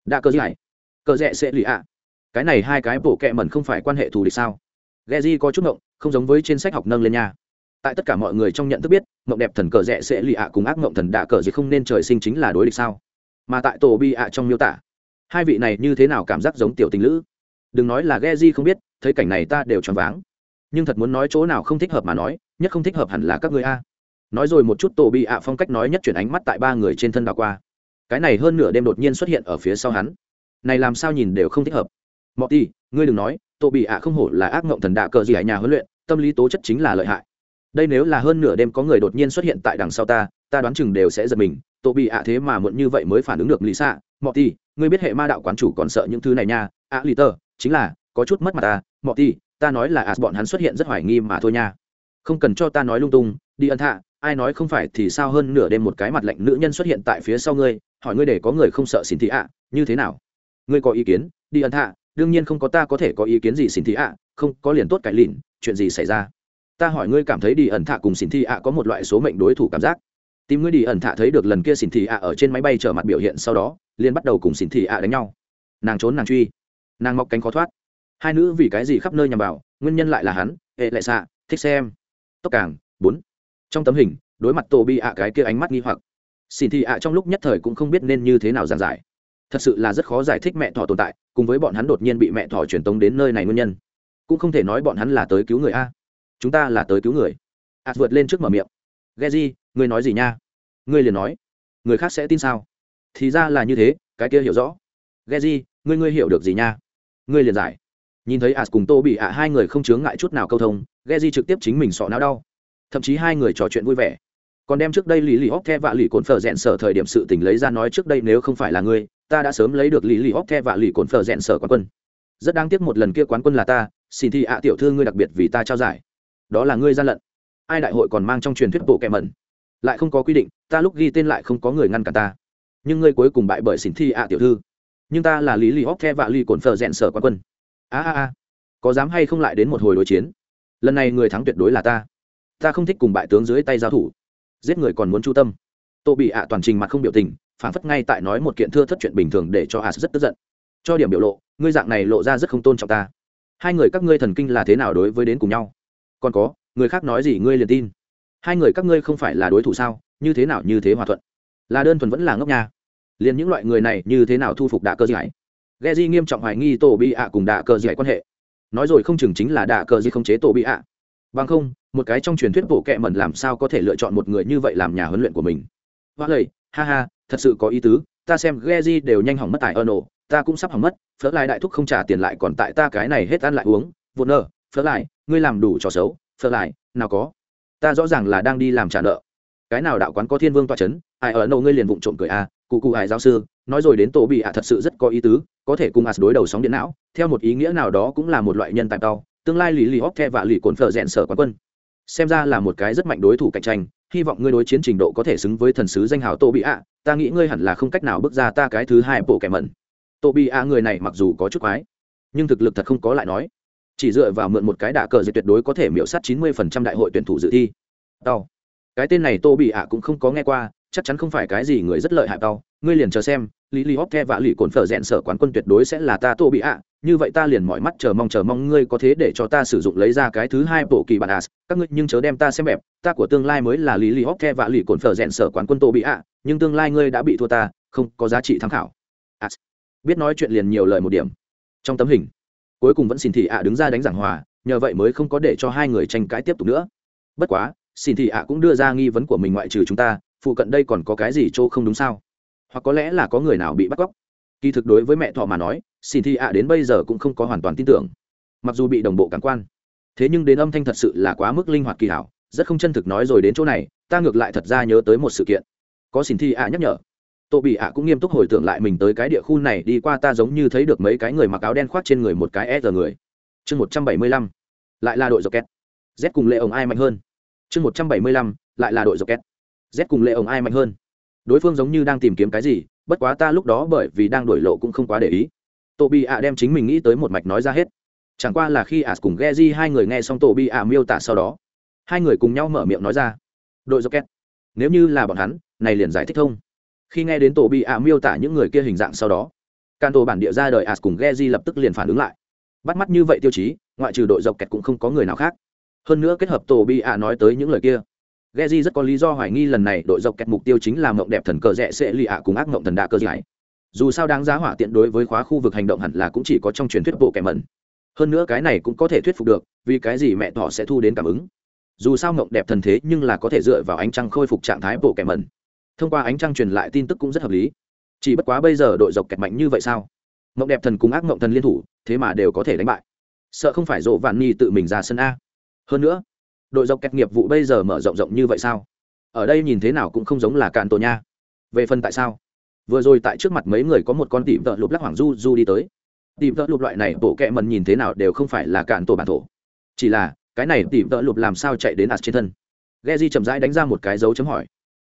đạ cờ dẻ cờ rẽ sẽ lì ạ cái này hai cái bộ kẹ mẩn không phải quan hệ thù địch sao Geji có chút ngộng, không giống với trên sách học nâng lên nha. Tại tất cả mọi người trong nhận thức biết, mộng đẹp thần cờ rẽ sẽ lì ạ cùng ác mộng thần đạ cờ gì không nên trời sinh chính là đối địch sao? Mà tại tổ bi ạ trong miêu tả, hai vị này như thế nào cảm giác giống tiểu tình lữ? Đừng nói là Geji không biết, thấy cảnh này ta đều choáng váng. Nhưng thật muốn nói chỗ nào không thích hợp mà nói, nhất không thích hợp hẳn là các ngươi a. Nói rồi một chút tổ bị ạ phong cách nói nhất chuyển ánh mắt tại ba người trên thân đảo qua. Cái này hơn nửa đêm đột nhiên xuất hiện ở phía sau hắn. Này làm sao nhìn đều không thích hợp. Mọ tỷ, ngươi đừng nói, tổ bị ạ không hổ là ác mộng thần đạ cờ gì ở nhà huấn luyện tâm lý tố chất chính là lợi hại. Đây nếu là hơn nửa đêm có người đột nhiên xuất hiện tại đằng sau ta ta đoán chừng đều sẽ giật mình. Tổ bị ạ thế mà muộn như vậy mới phản ứng được lý xạ mọ ti ngươi biết hệ ma đạo quán chủ còn sợ những thứ này nha. Ạ lì tờ chính là có chút mất mặt à. ta mọi ti ta nói là ạ bọn hắn xuất hiện rất hoài nghi mà thôi nha. Không cần cho ta nói lung tung đi ân thạ ai nói không phải thì sao hơn nửa đêm một cái mặt lạnh nữ nhân xuất hiện tại phía sau ngươi, hỏi ngươi để có người không sợ xin thị ạ, như thế nào? Ngươi có ý kiến? Đi ẩn thạ, đương nhiên không có ta có thể có ý kiến gì xin thị ạ, không, có liền tốt cải lìn chuyện gì xảy ra? Ta hỏi ngươi cảm thấy đi ẩn thạ cùng xin thị ạ có một loại số mệnh đối thủ cảm giác. Tìm ngươi đi ẩn thạ thấy được lần kia xin thị ạ ở trên máy bay trở mặt biểu hiện sau đó, liền bắt đầu cùng xin thị ạ đánh nhau. Nàng trốn nàng truy. Nàng mọc cánh khó thoát. Hai nữ vì cái gì khắp nơi nhằm vào, nguyên nhân lại là hắn, hệ lại xạ, thích xem. Tốc càng bốn trong tấm hình, đối mặt tổ bị ạ, cái kia ánh mắt nghi hoặc. Xin thị ạ, trong lúc nhất thời cũng không biết nên như thế nào giảng giải. Thật sự là rất khó giải thích mẹ thỏ tồn tại, cùng với bọn hắn đột nhiên bị mẹ thỏ truyền tống đến nơi này nguyên nhân. Cũng không thể nói bọn hắn là tới cứu người a. Chúng ta là tới cứu người. Ạ vượt lên trước mở miệng. Ghe di ngươi nói gì nha? Ngươi liền nói. Người khác sẽ tin sao? Thì ra là như thế, cái kia hiểu rõ. Ghe di ngươi ngươi hiểu được gì nha? Ngươi liền giải. Nhìn thấy ạ cùng tô bị ạ, hai người không chướng ngại chút nào câu thông ghe di trực tiếp chính mình sọ não đau thậm chí hai người trò chuyện vui vẻ. Còn đem trước đây lý lì hóc the vạ lì cồn phở rẽn sở thời điểm sự tình lấy ra nói trước đây nếu không phải là ngươi, ta đã sớm lấy được lý lì hóc the vạ lì cồn phở rẽn sở quán quân. Rất đáng tiếc một lần kia quán quân là ta, xin thi ạ tiểu thư ngươi đặc biệt vì ta trao giải. Đó là ngươi gian lận. Ai đại hội còn mang trong truyền thuyết bộ kẹ mẩn. Lại không có quy định, ta lúc ghi tên lại không có người ngăn cả ta. Nhưng ngươi cuối cùng bại bởi xin thi ạ tiểu thư. Nhưng ta là lý lì hóc the vạ lì cồn phở rẽn sở quán quân. A a a. Có dám hay không lại đến một hồi đối chiến? Lần này người thắng tuyệt đối là ta ta không thích cùng bại tướng dưới tay giao thủ. Giết người còn muốn chu tâm. Tô bị ạ toàn trình mặt không biểu tình, phản phất ngay tại nói một kiện thưa thất chuyện bình thường để cho as rất tức giận. Cho điểm biểu lộ, ngươi dạng này lộ ra rất không tôn trọng ta. Hai người các ngươi thần kinh là thế nào đối với đến cùng nhau? Còn có, người khác nói gì ngươi liền tin. Hai người các ngươi không phải là đối thủ sao, như thế nào như thế hòa thuận? Là đơn thuần vẫn là ngốc nha. Liền những loại người này như thế nào thu phục đạ cơ giải? Ghe di nghiêm trọng hoài nghi tổ bị ạ cùng đạ cơ giải quan hệ. Nói rồi không chừng chính là đạ cơ gì không chế tổ bị ạ. Bằng không một cái trong truyền thuyết bộ kệ mẩn làm sao có thể lựa chọn một người như vậy làm nhà huấn luyện của mình hoa lầy ha ha thật sự có ý tứ ta xem Geji đều nhanh hỏng mất tại ổ ta cũng sắp hỏng mất, phớt lại đại thúc không trả tiền lại còn tại ta cái này hết ăn lại uống, vụn nợ, phớt lại, ngươi làm đủ trò xấu, phớt lại, nào có. Ta rõ ràng là đang đi làm trả nợ. Cái nào đạo quán có thiên vương toa chấn, ai ở đâu ngươi liền vụng trộm cười a, à, cụ cụ ai giáo sư, nói rồi đến tổ bị ạ thật sự rất có ý tứ, có thể cùng as đối đầu sóng điện não, theo một ý nghĩa nào đó cũng là một loại nhân tài cao, tương lai lì lì hóc the và lì cồn phở rèn sở quán quân xem ra là một cái rất mạnh đối thủ cạnh tranh hy vọng ngươi đối chiến trình độ có thể xứng với thần sứ danh hào tô bị ạ ta nghĩ ngươi hẳn là không cách nào bước ra ta cái thứ hai bộ kẻ mẩn. Tô bị ạ người này mặc dù có chút quái nhưng thực lực thật không có lại nói. Chỉ dựa vào mượn một cái đả cờ dệt tuyệt đối có thể miễu sát chín mươi phần trăm đại hội tuyển thủ dự thi. Tao, cái tên này tô bị ạ cũng không có nghe qua chắc chắn không phải cái gì người rất lợi hại tao, ngươi liền chờ xem lý lý hóc the và lì cồn phở rẽn sở quán quân tuyệt đối sẽ là ta tô bị ạ. Như vậy ta liền mọi mắt chờ mong chờ mong ngươi có thế để cho ta sử dụng lấy ra cái thứ hai bộ kỳ bản as các ngươi nhưng chớ đem ta xem bẹp. Ta của tương lai mới là lý lý hóc the và lì cồn phở rẽn sở quán quân tô bị ạ. Nhưng tương lai ngươi đã bị thua ta, không có giá trị tham khảo. As biết nói chuyện liền nhiều lời một điểm. Trong tấm hình, cuối cùng vẫn xin thị ạ đứng ra đánh giảng hòa. Nhờ vậy mới không có để cho hai người tranh cãi tiếp tục nữa. Bất quá, xin thị ạ cũng đưa ra nghi vấn của mình ngoại trừ chúng ta. Phụ cận đây còn có cái gì chỗ không đúng sao? Hoặc có lẽ là có người nào bị bắt cóc. Kỳ thực đối với mẹ thọ mà nói, xin thi ạ đến bây giờ cũng không có hoàn toàn tin tưởng. Mặc dù bị đồng bộ cảm quan, thế nhưng đến âm thanh thật sự là quá mức linh hoạt kỳ hảo, rất không chân thực nói rồi đến chỗ này, ta ngược lại thật ra nhớ tới một sự kiện. Có xin thi ạ nhắc nhở. Tô bị ạ cũng nghiêm túc hồi tưởng lại mình tới cái địa khu này đi qua ta giống như thấy được mấy cái người mặc áo đen khoác trên người một cái e giờ người. Chương một trăm bảy mươi lăm, lại là đội dọc két z cùng lệ ổng ai mạnh hơn? Chương một trăm bảy mươi lăm, lại là đội dọc két z cùng lệ ổng ai mạnh hơn? Đối phương giống như đang tìm kiếm cái gì, bất quá ta lúc đó bởi vì đang đổi lộ cũng không quá để ý. Tổ bị ạ đem chính mình nghĩ tới một mạch nói ra hết. Chẳng qua là khi as cùng geji hai người nghe xong tổ bị ạ miêu tả sau đó, hai người cùng nhau mở miệng nói ra. Đội rocket, nếu như là bọn hắn, này liền giải thích thông khi nghe đến tổ bị ạ miêu tả những người kia hình dạng sau đó can tổ bản địa ra đời as cùng geji lập tức liền phản ứng lại. Bắt mắt như vậy tiêu chí, ngoại trừ đội dọc kẹt cũng không có người nào khác. Hơn nữa kết hợp tổ bị ạ nói tới những lời kia Geji rất có lý do hoài nghi lần này đội dọc kẹt mục tiêu chính là mộng đẹp thần cờ rẽ sẽ lì ạ cùng ác mộng thần Đa cơ giải. Dù sao đáng giá hỏa tiện đối với khóa khu vực hành động hẳn là cũng chỉ có trong truyền thuyết bộ kẻ mẩn. Hơn nữa cái này cũng có thể thuyết phục được, vì cái gì mẹ thỏ sẽ thu đến cảm ứng. Dù sao mộng đẹp thần thế nhưng là có thể dựa vào ánh trăng khôi phục trạng thái bộ kẻ mẩn. Thông qua ánh trăng truyền lại tin tức cũng rất hợp lý. Chỉ bất quá bây giờ đội dọc kẹt mạnh như vậy sao? Mộng đẹp thần cùng ác mộng thần liên thủ, thế mà đều có thể đánh bại. Sợ không phải rộ vạn ni tự mình ra sân a hơn nữa đội dọc kẹt nghiệp vụ bây giờ mở rộng rộng như vậy sao? Ở đây nhìn thế nào cũng không giống là cạn tổ nha. Về phần tại sao? Vừa rồi tại trước mặt mấy người có một con tìm tợ lục lắc hoàng du du đi tới. Tìm tợ lục loại này, bộ kẹ mần nhìn thế nào đều không phải là cạn tổ bản thổ. Chỉ là, cái này tìm tợ lục làm sao chạy đến ạt trên thân? Ghe di chậm rãi đánh ra một cái dấu chấm hỏi.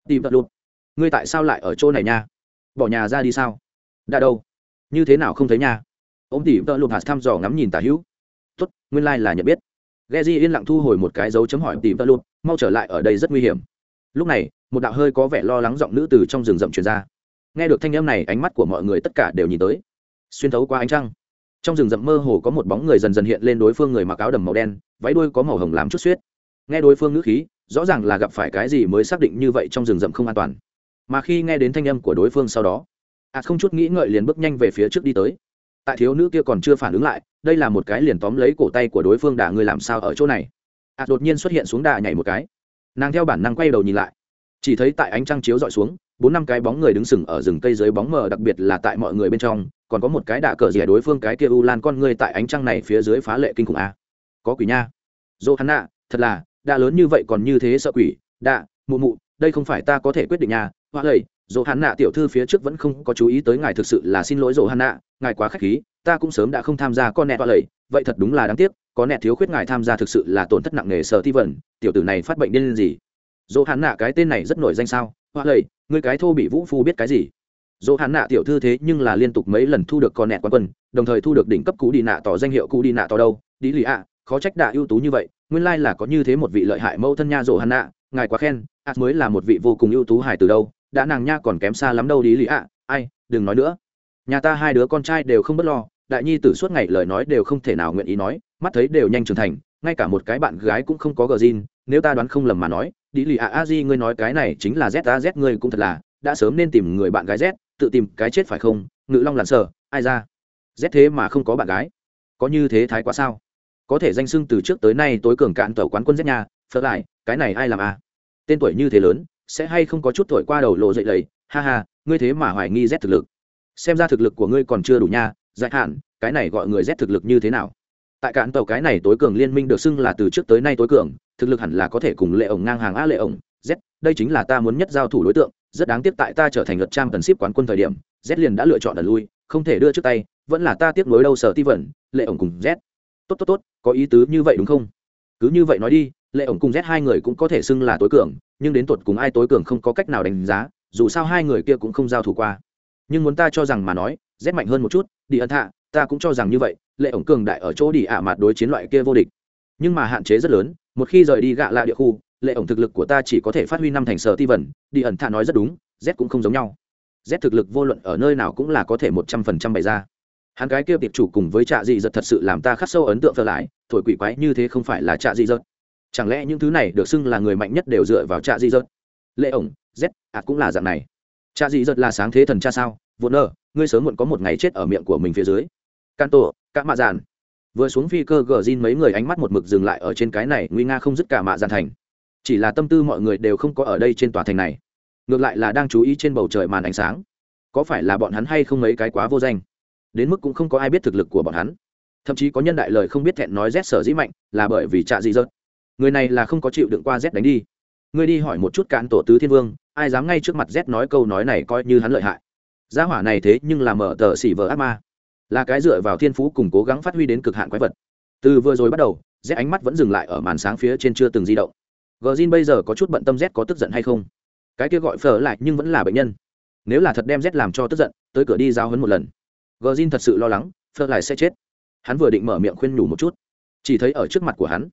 Tìm tợ lục, ngươi tại sao lại ở chỗ này nha? Bỏ nhà ra đi sao? Đã đâu? Như thế nào không thấy nha? Ông tìm tợ lục hạt thăm dò ngắm nhìn tả hữu. Tốt, nguyên lai、like、là nhận biết. Geji yên lặng thu hồi một cái dấu chấm hỏi tìm ta luôn, mau trở lại ở đây rất nguy hiểm. Lúc này một đạo hơi có vẻ lo lắng giọng nữ từ trong rừng rậm truyền ra. Nghe được thanh âm này ánh mắt của mọi người tất cả đều nhìn tới. Xuyên thấu qua ánh trăng. Trong rừng rậm mơ hồ có một bóng người dần dần hiện lên đối phương người mặc áo đầm màu đen váy đuôi có màu hồng làm chút xuyết. nghe đối phương ngữ khí rõ ràng là gặp phải cái gì mới xác định như vậy trong rừng rậm không an toàn. Mà khi nghe đến thanh âm của đối phương sau đó ạt không chút nghĩ ngợi liền bước nhanh về phía trước đi tới. Tại thiếu nữ kia còn chưa phản ứng lại đây là một cái liền tóm lấy cổ tay của đối phương đả ngươi làm sao ở chỗ này. Ạt đột nhiên xuất hiện xuống đà nhảy một cái. Nàng theo bản năng quay đầu nhìn lại. Chỉ thấy tại ánh trăng chiếu dọi xuống, bốn năm cái bóng người đứng sừng ở rừng cây dưới bóng mờ, đặc biệt là tại mọi người bên trong, còn có một cái đạ cờ rỉa đối phương cái kia u lan con người tại ánh trăng này phía dưới phá lệ kinh khủng a. Có quỷ nha. Dô hắn nạ thật là đã lớn như vậy còn như thế sợ quỷ. Đạ mụ mụ, đây không phải ta có thể quyết định nha. Hoa lầy dô hắn nạ tiểu thư phía trước vẫn không có chú ý tới ngài thực sự là xin lỗi dô hắn nạ ngài quá k h á c h khí ta cũng sớm đã không tham gia con nẹt toa lầy, vậy thật đúng là đáng tiếc, có nẹt thiếu khuyết ngài tham gia thực sự là tổn thất nặng nề sở thi vẩn tiểu tử này phát bệnh điên gì? Dỗ hắn nạ, cái tên này rất nổi danh sao? Toa lầy người cái thô bị vũ phu biết cái gì? Dỗ hắn nạ, tiểu thư thế nhưng là liên tục mấy lần thu được con nẹt quán quân, đồng thời thu được đỉnh cấp cú đi nạ tỏ danh hiệu cú đi nạ tỏ đâu? Đi lì ạ, khó trách đạ ưu tú như vậy, nguyên lai là có như thế một vị lợi hại mẫu thân nha dỗ hắn nạ, ngài quá khen ạt mới là một vị vô cùng ưu tú hài từ đâu, đã nàng nha còn kém xa lắm đâu đi lì ạ, ai, đừng nói nữa. Nhà ta hai đứa con trai đều không b ấ t lo đại nhi tử suốt ngày lời nói đều không thể nào nguyện ý nói, mắt thấy đều nhanh trưởng thành, ngay cả một cái bạn gái cũng không có gờ zin nếu ta đoán không lầm mà nói đi lì ạ a di ngươi nói cái này chính là z a z ngươi cũng thật là, đã sớm nên tìm người bạn gái z, tự tìm cái chết phải không? Ngự long lặn sờ, ai ra? Z thế mà không có bạn gái. Có như thế thái quá sao? Có thể danh sưng từ trước tới nay tối cường cạn tàu quán quân z nhà phớt lại, cái này ai làm à? Tên tuổi như thế lớn, sẽ hay không có chút tuổi qua đầu lộ dậy lầy? Ha ha, ngươi thế mà hoài nghi z thực lực. Xem ra thực lực của ngươi còn chưa đủ nha giải hạn, cái này gọi người z thực lực như thế nào? Tại cạn tàu cái này tối cường liên minh được xưng là từ trước tới nay tối cường, thực lực hẳn là có thể cùng lệ ổng ngang hàng a lệ ổng, z, đây chính là ta muốn nhất giao thủ đối tượng, rất đáng tiếc tại ta trở thành lượt trang cần ship quán quân thời điểm, z liền đã lựa chọn ẩn lui, không thể đưa trước tay, vẫn là ta tiếp nối đâu sở ti vẩn lệ ổng cùng z. Tốt tốt tốt, có ý tứ như vậy đúng không? Cứ như vậy nói đi, lệ ổng cùng z hai người cũng có thể xưng là tối cường, nhưng đến tột cùng ai tối cường không có cách nào đánh giá, dù sao hai người kia cũng không giao thủ qua. Nhưng muốn ta cho rằng mà nói rét mạnh hơn một chút, đi ân thạ, ta cũng cho rằng như vậy, lệ ổng cường đại ở chỗ đi ả mặt đối chiến loại kia vô địch. Nhưng mà hạn chế rất lớn, một khi rời đi gạ lạ địa khu, lệ ổng thực lực của ta chỉ có thể phát huy năm thành sở ti vẩn đi ẩn thạ nói rất đúng z cũng không giống nhau. Z thực lực vô luận ở nơi nào cũng là có thể một trăm phần trăm bày ra. Hắn cái kia tiệp chủ cùng với trạ dị giật thật sự làm ta khắc sâu ấn tượng thơ lại, thổi quỷ quái như thế không phải là trạ dị giật chẳng lẽ những thứ này được xưng là người mạnh nhất đều dựa vào trạ dị giật lệ ổng z à cũng là dạng này. Trạ dị giật là sáng thế thần cha sao? Vốn nơ ngươi sớm muộn có một ngày chết ở miệng của mình phía dưới. Can tổ cả mạ giàn vừa xuống phi cơ gờ zin mấy người ánh mắt một mực dừng lại ở trên cái này, nguy nga không dứt cả mạ giàn thành. Chỉ là tâm tư mọi người đều không có ở đây trên tòa thành này. Ngược lại là đang chú ý trên bầu trời màn ánh sáng. Có phải là bọn hắn hay không mấy cái quá vô danh? Đến mức cũng không có ai biết thực lực của bọn hắn. Thậm chí có nhân đại lời không biết thẹn nói rét sở dĩ mạnh, là bởi vì trạ dị dợt. Người này là không có chịu đựng qua rét đánh đi. Ngươi đi hỏi một chút cạn tổ tứ thiên vương, ai dám ngay trước mặt rét nói câu nói này coi như hắn lợi hại gia hỏa này thế nhưng là mở tờ xỉ vờ ác ma. Là cái dựa vào thiên phú cùng cố gắng phát huy đến cực hạn quái vật. Từ vừa rồi bắt đầu, z ánh mắt vẫn dừng lại ở màn sáng phía trên chưa từng di động. Gờ zin bây giờ có chút bận tâm z có tức giận hay không? Cái kia gọi phở lại nhưng vẫn là bệnh nhân. Nếu là thật đem z làm cho tức giận, tới cửa đi giao hấn một lần. Gờ zin thật sự lo lắng, phở lại sẽ chết. Hắn vừa định mở miệng khuyên nhủ một chút. Chỉ thấy ở trước mặt của hắn,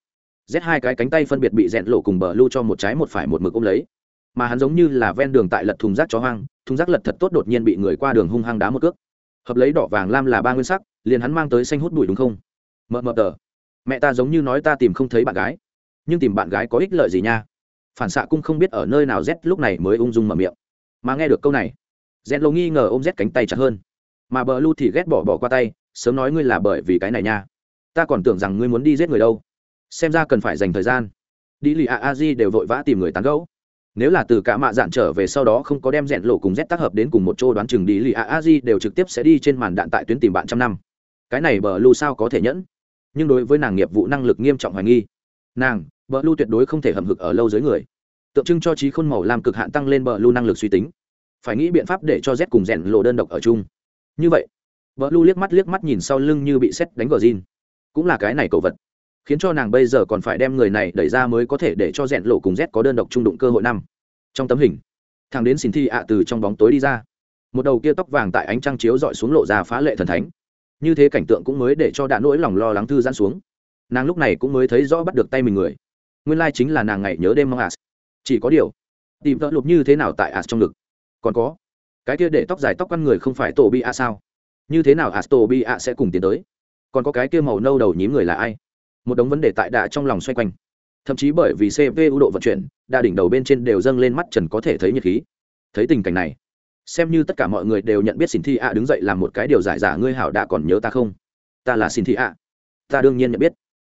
z hai cái cánh tay phân biệt bị rẽn lộ cùng bờ lưu cho một trái một phải một mực ôm lấy mà hắn giống như là ven đường tại lật thùng rác chó hoang, thùng rác lật thật tốt đột nhiên bị người qua đường hung hăng đá một cước. Hợp lấy đỏ vàng lam là ba nguyên sắc, liền hắn mang tới xanh hút bụi đúng không? Mợ mợ tờ. Mẹ ta giống như nói ta tìm không thấy bạn gái. Nhưng tìm bạn gái có ích lợi gì nha? Phản xạ cũng không biết ở nơi nào z lúc này mới ung dung mở miệng. Mà nghe được câu này, z lộ nghi ngờ ôm z cánh tay chặt hơn. Mà bờ lu thì ghét bỏ bỏ qua tay, sớm nói ngươi là bởi vì cái này nha. Ta còn tưởng rằng ngươi muốn đi giết người đâu. Xem ra cần phải dành thời gian. Đi lì a a di đều vội vã tìm người tán gẫu nếu là từ cả mạ dạn trở về sau đó không có đem rẽn lộ cùng z tác hợp đến cùng một chỗ đoán chừng đi lì a a di đều trực tiếp sẽ đi trên màn đạn tại tuyến tìm bạn trăm năm. Cái này bờ lưu sao có thể nhẫn? Nhưng đối với nàng nghiệp vụ năng lực nghiêm trọng hoài nghi. Nàng, bờ lưu tuyệt đối không thể hầm hực ở lâu dưới người. Tượng trưng cho trí khôn màu làm cực hạn tăng lên bờ lưu năng lực suy tính. Phải nghĩ biện pháp để cho z cùng rèn lộ đơn độc ở chung. Như vậy, bờ lưu liếc mắt liếc mắt nhìn sau lưng như bị xét đánh gờ zin. Cũng là cái này cầu vật khiến cho nàng bây giờ còn phải đem người này đẩy ra mới có thể để cho rèn lộ cùng z có đơn độc trung đụng cơ hội năm. Trong tấm hình, thằng đến xin thi ạ từ trong bóng tối đi ra. Một đầu kia tóc vàng tại ánh trăng chiếu dọi xuống lộ ra phá lệ thần thánh. Như thế cảnh tượng cũng mới để cho đã nỗi lòng lo lắng thư giãn xuống. Nàng lúc này cũng mới thấy rõ bắt được tay mình người. Nguyên lai chính là nàng ngày nhớ đêm mong as chỉ có điều, tìm tợ lục như thế nào tại as trong ngực? Còn có, cái kia để tóc dài tóc con người không phải tổ bi a sao? Như thế nào as tổ bi a sẽ cùng tiến tới? Còn có cái kia màu nâu đầu nhím người là ai? Một đống vấn đề tại đạ trong lòng xoay quanh. Thậm chí bởi vì cpu độ vận chuyển đa đỉnh đầu bên trên đều dâng lên mắt trần có thể thấy nhiệt khí. Thấy tình cảnh này, xem như tất cả mọi người đều nhận biết xin thi ạ đứng dậy làm một cái điều giải giả, ngươi hảo đã còn nhớ ta không? Ta là xin thi ạ ta đương nhiên nhận biết.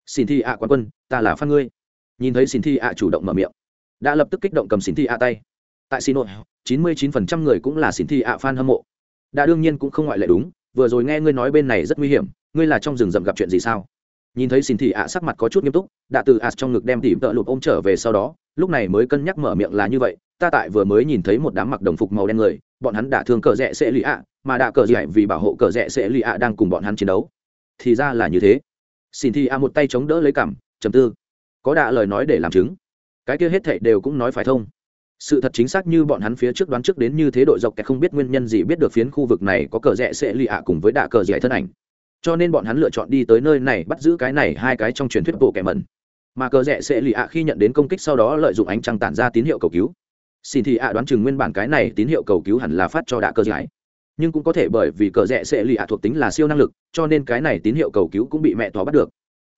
Xin thi ạ quan quân, ta là phan ngươi. Nhìn thấy xin thi ạ chủ động mở miệng đã lập tức kích động cầm xin thi ạ tay. Tại xin nội chín mươi chín phần trăm người cũng là xin thi ạ fan hâm mộ. Đã đương nhiên cũng không ngoại lệ đúng, vừa rồi nghe ngươi nói bên này rất nguy hiểm, ngươi là trong rừng rậm gặp chuyện gì sao? Nhìn thấy xin thị ạ, sắc mặt có chút nghiêm túc đã từ ạ trong ngực đem tìm tợ lụp ôm trở về sau đó, lúc này mới cân nhắc mở miệng là như vậy, ta tại vừa mới nhìn thấy một đám mặc đồng phục màu đen người, bọn hắn đã thương cờ rẽ sẽ lì ạ, mà đã cờ rẽ vì bảo hộ cờ rẽ sẽ lì ạ đang cùng bọn hắn chiến đấu. Thì ra là như thế. Xin thị ạ một tay chống đỡ lấy cảm chầm tư. Có đạ lời nói để làm chứng. Cái kia hết thệ đều cũng nói phải thông. Sự thật chính xác như bọn hắn phía trước đoán trước đến như thế đội dọc kẹt không biết nguyên nhân gì biết được phiến khu vực này có cờ rẽ sẽ lì ạ cùng với đạ cờ rẽ thân ảnh cho nên bọn hắn lựa chọn đi tới nơi này bắt giữ cái này hai cái trong truyền thuyết bộ kẻ mẩn. Mà cờ rẽ sẽ lì ạ khi nhận đến công kích sau đó lợi dụng ánh trăng tản ra tín hiệu cầu cứu. Xin thì ạ đoán chừng nguyên bản cái này tín hiệu cầu cứu hẳn là phát cho đạ cơ giải. Nhưng cũng có thể bởi vì cờ rẽ sẽ lì ạ thuộc tính là siêu năng lực, cho nên cái này tín hiệu cầu cứu cũng bị mẹ thỏ bắt được.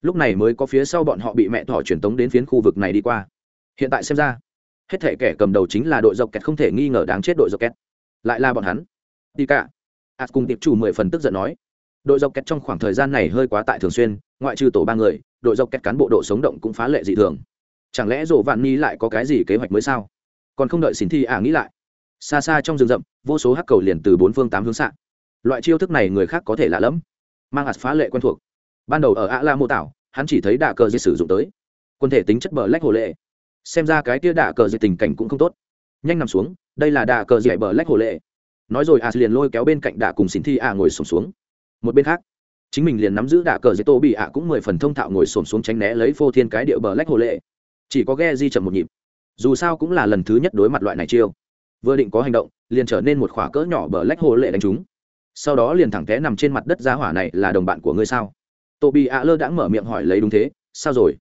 Lúc này mới có phía sau bọn họ bị mẹ thỏ truyền tống đến phiến khu vực này đi qua. Hiện tại xem ra, hết thể kẻ cầm đầu chính là đội dọc kẹt không thể nghi ngờ đáng chết đội dọc kẹt. Lại là bọn hắn. Đi cả. Ạt cùng tiệp chủ mười phần tức giận nói đội dọc kẹt trong khoảng thời gian này hơi quá tại thường xuyên ngoại trừ tổ ba người đội dọc kẹt cán bộ độ sống động cũng phá lệ dị thường. Chẳng lẽ rộ vạn ni lại có cái gì kế hoạch mới sao? Còn không đợi xin thi ả nghĩ lại. Xa xa trong rừng rậm vô số hắc cầu liền từ bốn phương tám hướng xạ. Loại chiêu thức này người khác có thể lạ lẫm. Mang ạt phá lệ quen thuộc. Ban đầu ở ạ la mô tảo hắn chỉ thấy đạ cờ di sử dụng tới. Quân thể tính chất bờ lách hồ lệ. Xem ra cái tia đạ cờ di tình cảnh cũng không tốt. Nhanh nằm xuống đây là đạ cờ di bờ lách hồ lệ. Nói rồi ạt liền lôi kéo bên cạnh đạ cùng xin thi ả ngồi sùng xuống, xuống một bên khác, chính mình liền nắm giữ đạ cờ di tô bị ạ cũng mười phần thông thạo ngồi sồn xuống tránh né lấy phô thiên cái điệu bờ lách hồ lệ. Chỉ có ghe di chậm một nhịp. Dù sao cũng là lần thứ nhất đối mặt loại này chiêu. Vừa định có hành động, liền trở nên một khỏa cỡ nhỏ bờ lách hồ lệ đánh chúng sau đó liền thẳng té nằm trên mặt đất giá hỏa này là đồng bạn của ngươi sao? Tô bị ạ lơ đãng mở miệng hỏi lấy đúng thế, sao rồi?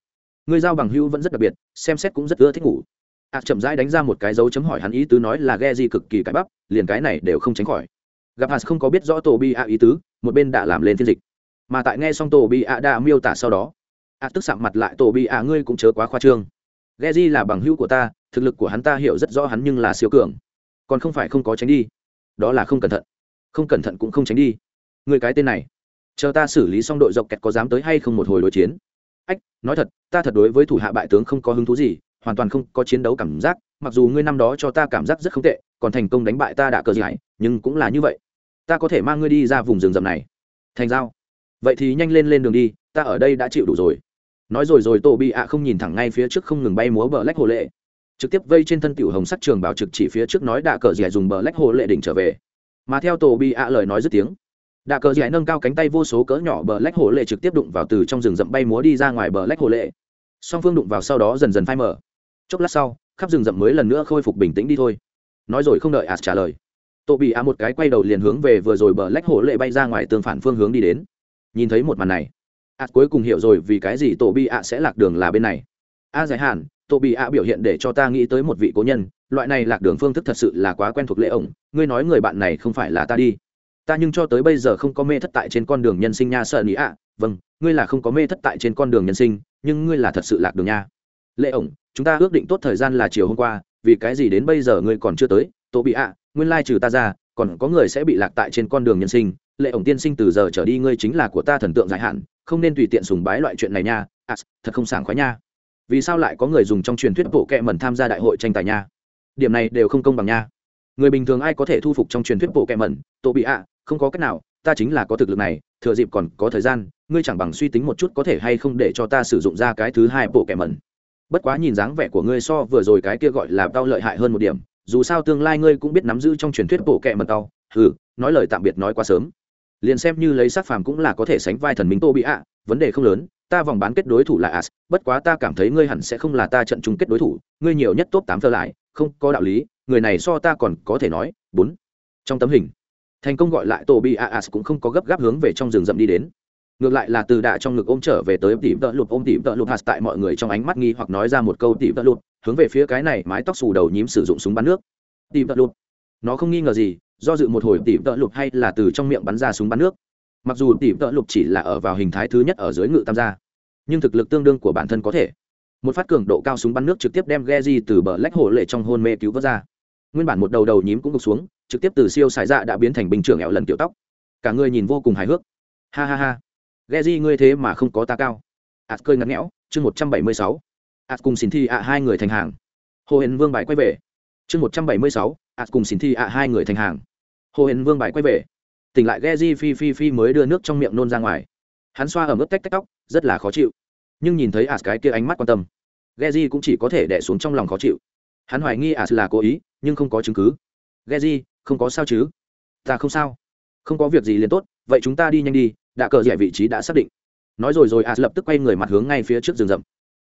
Ngươi giao bằng hữu vẫn rất đặc biệt, xem xét cũng rất ưa thích ngủ. Ạ chậm rãi đánh ra một cái dấu chấm hỏi hắn ý tứ nói là ghe di cực kỳ cãi bắp, liền cái này đều không tránh khỏi. Gặp hạt không có biết rõ tô bi ạ ý tứ một bên đã làm lên phiên dịch. Mà tại nghe xong tổ bị ạ đã miêu tả sau đó ạ tức sạm mặt lại tổ bị ạ ngươi cũng chớ quá khoa trương. Ghe di là bằng hữu của ta, thực lực của hắn ta hiểu rất rõ hắn nhưng là siêu cường. Còn không phải không có tránh đi. Đó là không cẩn thận. Không cẩn thận cũng không tránh đi. Người cái tên này, chờ ta xử lý xong đội dọc kẹt có dám tới hay không một hồi đối chiến. Ách, nói thật, ta thật đối với thủ hạ bại tướng không có hứng thú gì, hoàn toàn không có chiến đấu cảm giác, mặc dù ngươi năm đó cho ta cảm giác rất không tệ, còn thành công đánh bại ta đã cờ giải nhưng cũng là như vậy ta có thể mang ngươi đi ra vùng rừng rậm này. Thành giao. Vậy thì nhanh lên lên đường đi, ta ở đây đã chịu đủ rồi. Nói rồi rồi tô bị ạ không nhìn thẳng ngay phía trước không ngừng bay múa bờ lách hồ lệ. Trực tiếp vây trên thân tiểu hồng sắt trường bảo trực chỉ phía trước nói đạ cờ dẻ dùng bờ lách hồ lệ đỉnh trở về. Mà theo tổ bị ạ lời nói dứt tiếng, đạ cờ dẻ nâng cao cánh tay vô số cỡ nhỏ bờ lách hồ lệ trực tiếp đụng vào từ trong rừng rậm bay múa đi ra ngoài bờ lách hồ lệ. Song phương đụng vào sau đó dần dần phai mở chốc lát sau, khắp rừng rậm mới lần nữa khôi phục bình tĩnh đi thôi. Nói rồi không đợi ạt trả lời tổ bị A một cái quay đầu liền hướng về vừa rồi bờ lách hổ lệ bay ra ngoài tương phản phương hướng đi đến. Nhìn thấy một màn này A cuối cùng hiểu rồi vì cái gì tổ bị ạ sẽ lạc đường là bên này. A à, giải hạn tổ bị ạ biểu hiện để cho ta nghĩ tới một vị cố nhân loại này lạc đường phương thức thật sự là quá quen thuộc lệ ổng ngươi nói người bạn này không phải là ta đi. Ta nhưng cho tới bây giờ không có mê thất tại trên con đường nhân sinh nha sợ nghĩ ạ. Vâng ngươi là không có mê thất tại trên con đường nhân sinh nhưng ngươi là thật sự lạc đường nha. Lệ ổng chúng ta ước định tốt thời gian là chiều hôm qua vì cái gì đến bây giờ ngươi còn chưa tới tổ bị ạ nguyên lai trừ ta ra còn có người sẽ bị lạc tại trên con đường nhân sinh. Lệ ổng tiên sinh từ giờ trở đi ngươi chính là của ta thần tượng dài hạn không nên tùy tiện sùng bái loại chuyện này nha. À, thật không sảng khoái nha. Vì sao lại có người dùng trong truyền thuyết bộ kệ mẩn tham gia đại hội tranh tài nha? Điểm này đều không công bằng nha. Người bình thường ai có thể thu phục trong truyền thuyết bộ kệ mẩn? Tổ bị ạ không có cách nào ta chính là có thực lực này thừa dịp còn có thời gian ngươi chẳng bằng suy tính một chút có thể hay không để cho ta sử dụng ra cái thứ hai bộ kệ mẩn. Bất quá nhìn dáng vẻ của ngươi so vừa rồi cái kia gọi là đau lợi hại hơn một điểm dù sao tương lai ngươi cũng biết nắm giữ trong truyền thuyết bộ kệ mật tàu ừ nói lời tạm biệt nói quá sớm. Liền xem như lấy sắc phàm cũng là có thể sánh vai thần minh tô bị ạ, vấn đề không lớn, ta vòng bán kết đối thủ là as, bất quá ta cảm thấy ngươi hẳn sẽ không là ta trận chung kết đối thủ, ngươi nhiều nhất top tám thơ lại, không có đạo lý, người này so ta còn có thể nói, bốn. Trong tấm hình, thành công gọi lại tô bị ạ, as cũng không có gấp gáp hướng về trong rừng rậm đi đến. Ngược lại là từ đạ trong ngực ôm trở về tới tỉm tợ lụt ôm tỉm tợ lụt hạt tại mọi người trong ánh mắt nghi hoặc nói ra một câu tỉm tợ lụt hướng về phía cái này mái tóc xù đầu nhím sử dụng súng bắn nước. Tìm tợ lụt. Nó không nghi ngờ gì, do dự một hồi tìm tợ lụt hay là từ trong miệng bắn ra súng bắn nước. Mặc dù tìm tợ lụt chỉ là ở vào hình thái thứ nhất ở dưới ngự tam gia, nhưng thực lực tương đương của bản thân có thể. Một phát cường độ cao súng bắn nước trực tiếp đem Geji từ bờ lách hồ lệ trong hôn mê cứu vớt ra. Nguyên bản một đầu đầu nhím cũng gục xuống, trực tiếp từ siêu xài dạ đã biến thành bình trưởng ẹo lần tiểu tóc. Cả người nhìn vô cùng hài hước. Ha ha ha. Geji ngươi thế mà không có ta cao. Ạt cơi ngắn ngẽo chương một trăm bảy mươi sáu ạt cùng xin thi ạ hai người thành hàng. Hồ hển vương bài quay về. Chương một trăm bảy mươi sáu, ạt cùng xin thi ạ hai người thành hàng. Hồ hển vương bài quay về. Tỉnh lại Geji phi phi phi mới đưa nước trong miệng nôn ra ngoài. Hắn xoa ở mức tách tách tóc, rất là khó chịu. Nhưng nhìn thấy ạt cái kia ánh mắt quan tâm Geji cũng chỉ có thể đẻ xuống trong lòng khó chịu. Hắn hoài nghi ạt là cố ý, nhưng không có chứng cứ. Geji không có sao chứ? Ta không sao. Không có việc gì liền tốt, vậy chúng ta đi nhanh đi đã cờ rẻ vị trí đã xác định. Nói rồi rồi, ạt lập tức quay người mặt hướng ngay phía trước rừng rậm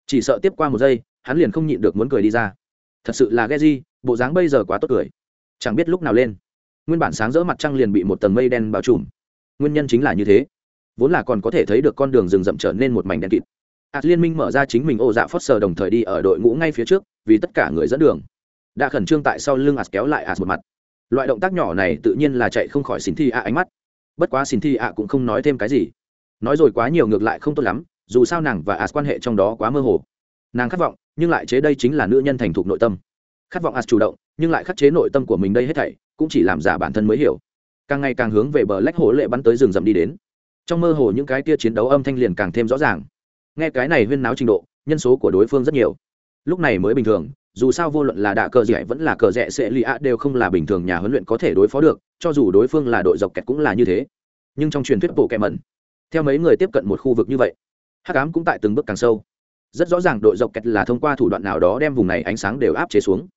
chỉ sợ tiếp qua một giây, hắn liền không nhịn được muốn cười đi ra. Thật sự là ghe di, bộ dáng bây giờ quá tốt cười. Chẳng biết lúc nào lên. Nguyên bản sáng rỡ mặt trăng liền bị một tầng mây đen bao trùm. Nguyên nhân chính là như thế. Vốn là còn có thể thấy được con đường rừng rậm trở nên một mảnh đen kịt. Hạt liên minh mở ra chính mình ô dạ phót sờ đồng thời đi ở đội ngũ ngay phía trước, vì tất cả người dẫn đường. Đã khẩn trương tại sau lưng hạt kéo lại hạt một mặt. Loại động tác nhỏ này tự nhiên là chạy không khỏi xin thi a ánh mắt. Bất quá xin thi ạ cũng không nói thêm cái gì. Nói rồi quá nhiều ngược lại không tốt lắm dù sao nàng và as quan hệ trong đó quá mơ hồ. Nàng khát vọng, nhưng lại chế đây chính là nữ nhân thành thục nội tâm. Khát vọng as chủ động, nhưng lại khắc chế nội tâm của mình đây hết thảy, cũng chỉ làm giả bản thân mới hiểu. Càng ngày càng hướng về bờ lách hồ lệ bắn tới rừng rậm đi đến. Trong mơ hồ những cái tia chiến đấu âm thanh liền càng thêm rõ ràng. Nghe cái này huyên náo trình độ, nhân số của đối phương rất nhiều. Lúc này mới bình thường, dù sao vô luận là đạ cờ rẻ vẫn là cờ rẽ sẽ lì ạ đều không là bình thường nhà huấn luyện có thể đối phó được, cho dù đối phương là đội dọc kẹt cũng là như thế. Nhưng trong truyền thuyết bộ kẹ mẩn, theo mấy người tiếp cận một khu vực như vậy hắc ám cũng tại từng bước càng sâu. Rất rõ ràng đội dọc kẹt là thông qua thủ đoạn nào đó đem vùng này ánh sáng đều áp chế xuống.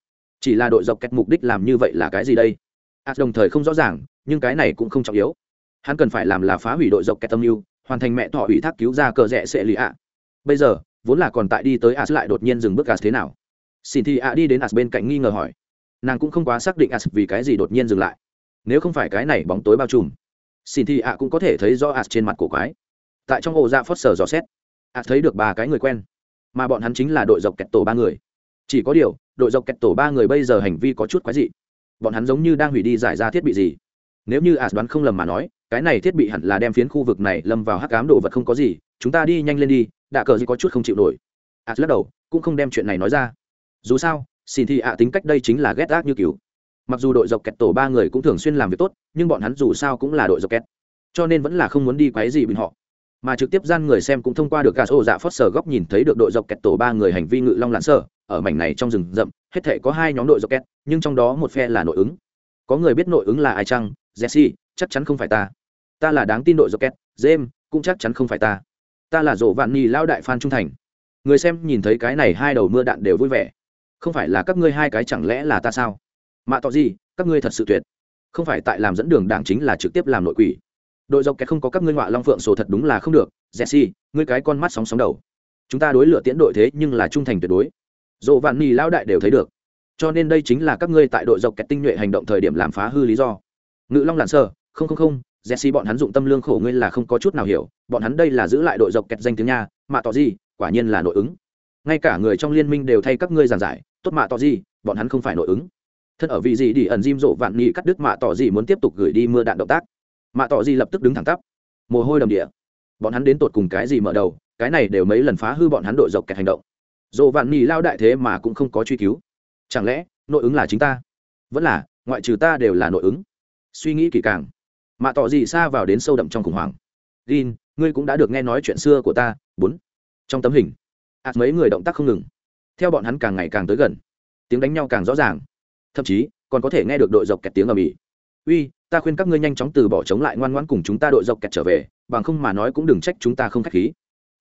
Chỉ là đội dọc kẹt mục đích làm như vậy là cái gì đây? À, đồng thời không rõ ràng nhưng cái này cũng không trọng yếu. Hắn cần phải làm là phá hủy đội dọc kẹt tâm mưu hoàn thành mẹ thọ ủy thác cứu ra cờ rẽ sẽ lì ạ. Bây giờ vốn là còn tại đi tới as lại đột nhiên dừng bước as thế nào? Xin thì ạ đi đến as bên cạnh nghi ngờ hỏi. Nàng cũng không quá xác định as vì cái gì đột nhiên dừng lại. Nếu không phải cái này bóng tối bao trùm xin thì ạ cũng có thể thấy rõ as trên mặt cổ quái. Tại trong ổ dạ phớt sờ dò xét as thấy được ba cái người quen. Mà bọn hắn chính là đội dọc kẹt tổ ba người. Chỉ có điều, đội dọc kẹt tổ ba người bây giờ hành vi có chút quái dị. Bọn hắn giống như đang hủy đi giải ra thiết bị gì. Nếu như as đoán không lầm mà nói, cái này thiết bị hẳn là đem phiến khu vực này lâm vào hắc cám đồ vật không có gì, chúng ta đi nhanh lên đi, đạ cờ gì có chút không chịu nổi. As lắc đầu, cũng không đem chuyện này nói ra. Dù sao, xin thì ạ, tính cách đây chính là ghét ác như cứu mặc dù đội dọc kẹt tổ ba người cũng thường xuyên làm việc tốt, nhưng bọn hắn dù sao cũng là đội dọc kẹt. Cho nên vẫn là không muốn đi quái gì bên họ mà trực tiếp gian người xem cũng thông qua được gà ô dạ phớt sờ góc nhìn thấy được đội dọc kẹt tổ ba người hành vi ngự long lãn sở ở mảnh này trong rừng rậm, hết thể có hai nhóm đội dọc kẹt, nhưng trong đó một phe là nội ứng. Có người biết nội ứng là ai chăng? Jesse, chắc chắn không phải ta. Ta là đáng tin đội dọc kẹt, james, cũng chắc chắn không phải ta. Ta là rổ vạn nhì lao đại phan trung thành. Người xem nhìn thấy cái này hai đầu mưa đạn đều vui vẻ. Không phải là các ngươi hai cái chẳng lẽ là ta sao? Mạ tỏ gì, các ngươi thật sự tuyệt. Không phải tại làm dẫn đường đảng chính là trực tiếp làm nội quỷ đội dọc kẹt không có các ngươi ngoại long phượng sổ thật đúng là không được. Jesse, ngươi cái con mắt sóng sóng đầu. Chúng ta đối lửa tiễn đội thế nhưng là trung thành tuyệt đối. Dỗ vạn nì lão đại đều thấy được. Cho nên đây chính là các ngươi tại đội dọc kẹt tinh nhuệ hành động thời điểm làm phá hư lý do. Ngự long lặn sơ không không không, jesse bọn hắn dụng tâm lương khổ ngươi là không có chút nào hiểu. Bọn hắn đây là giữ lại đội dọc kẹt danh tiếng nha mạ tỏ gì quả nhiên là nội ứng. Ngay cả người trong liên minh đều thay các ngươi giảng giải, tốt mạ tỏ gì bọn hắn không phải nội ứng. Thân ở vị gì đi ẩn diêm rộ vạn nghị cắt đứt mạ tỏ gì muốn tiếp tục gửi đi mưa đạn động tác mạ tỏ gì lập tức đứng thẳng tắp. Mồ hôi đầm địa. Bọn hắn đến tột cùng cái gì mở đầu, cái này đều mấy lần phá hư bọn hắn đội dọc kẹt hành động. Dồ vạn nhì lao đại thế mà cũng không có truy cứu. Chẳng lẽ, nội ứng là chính ta? Vẫn là, ngoại trừ ta đều là nội ứng. Suy nghĩ kỹ càng. Mạ tỏ gì xa vào đến sâu đậm trong khủng hoảng. Gin, ngươi cũng đã được nghe nói chuyện xưa của ta. Bốn. Trong tấm hình. Ạt mấy người động tác không ngừng. Theo bọn hắn càng ngày càng tới gần. Tiếng đánh nhau càng rõ ràng. Thậm chí, còn có thể nghe được đội dọc kẹt tiếng ầm ĩ. Uy ta khuyên các ngươi nhanh chóng từ bỏ chống lại ngoan ngoãn cùng chúng ta đội dọc kẹt trở về, bằng không mà nói cũng đừng trách chúng ta không k h á c h khí.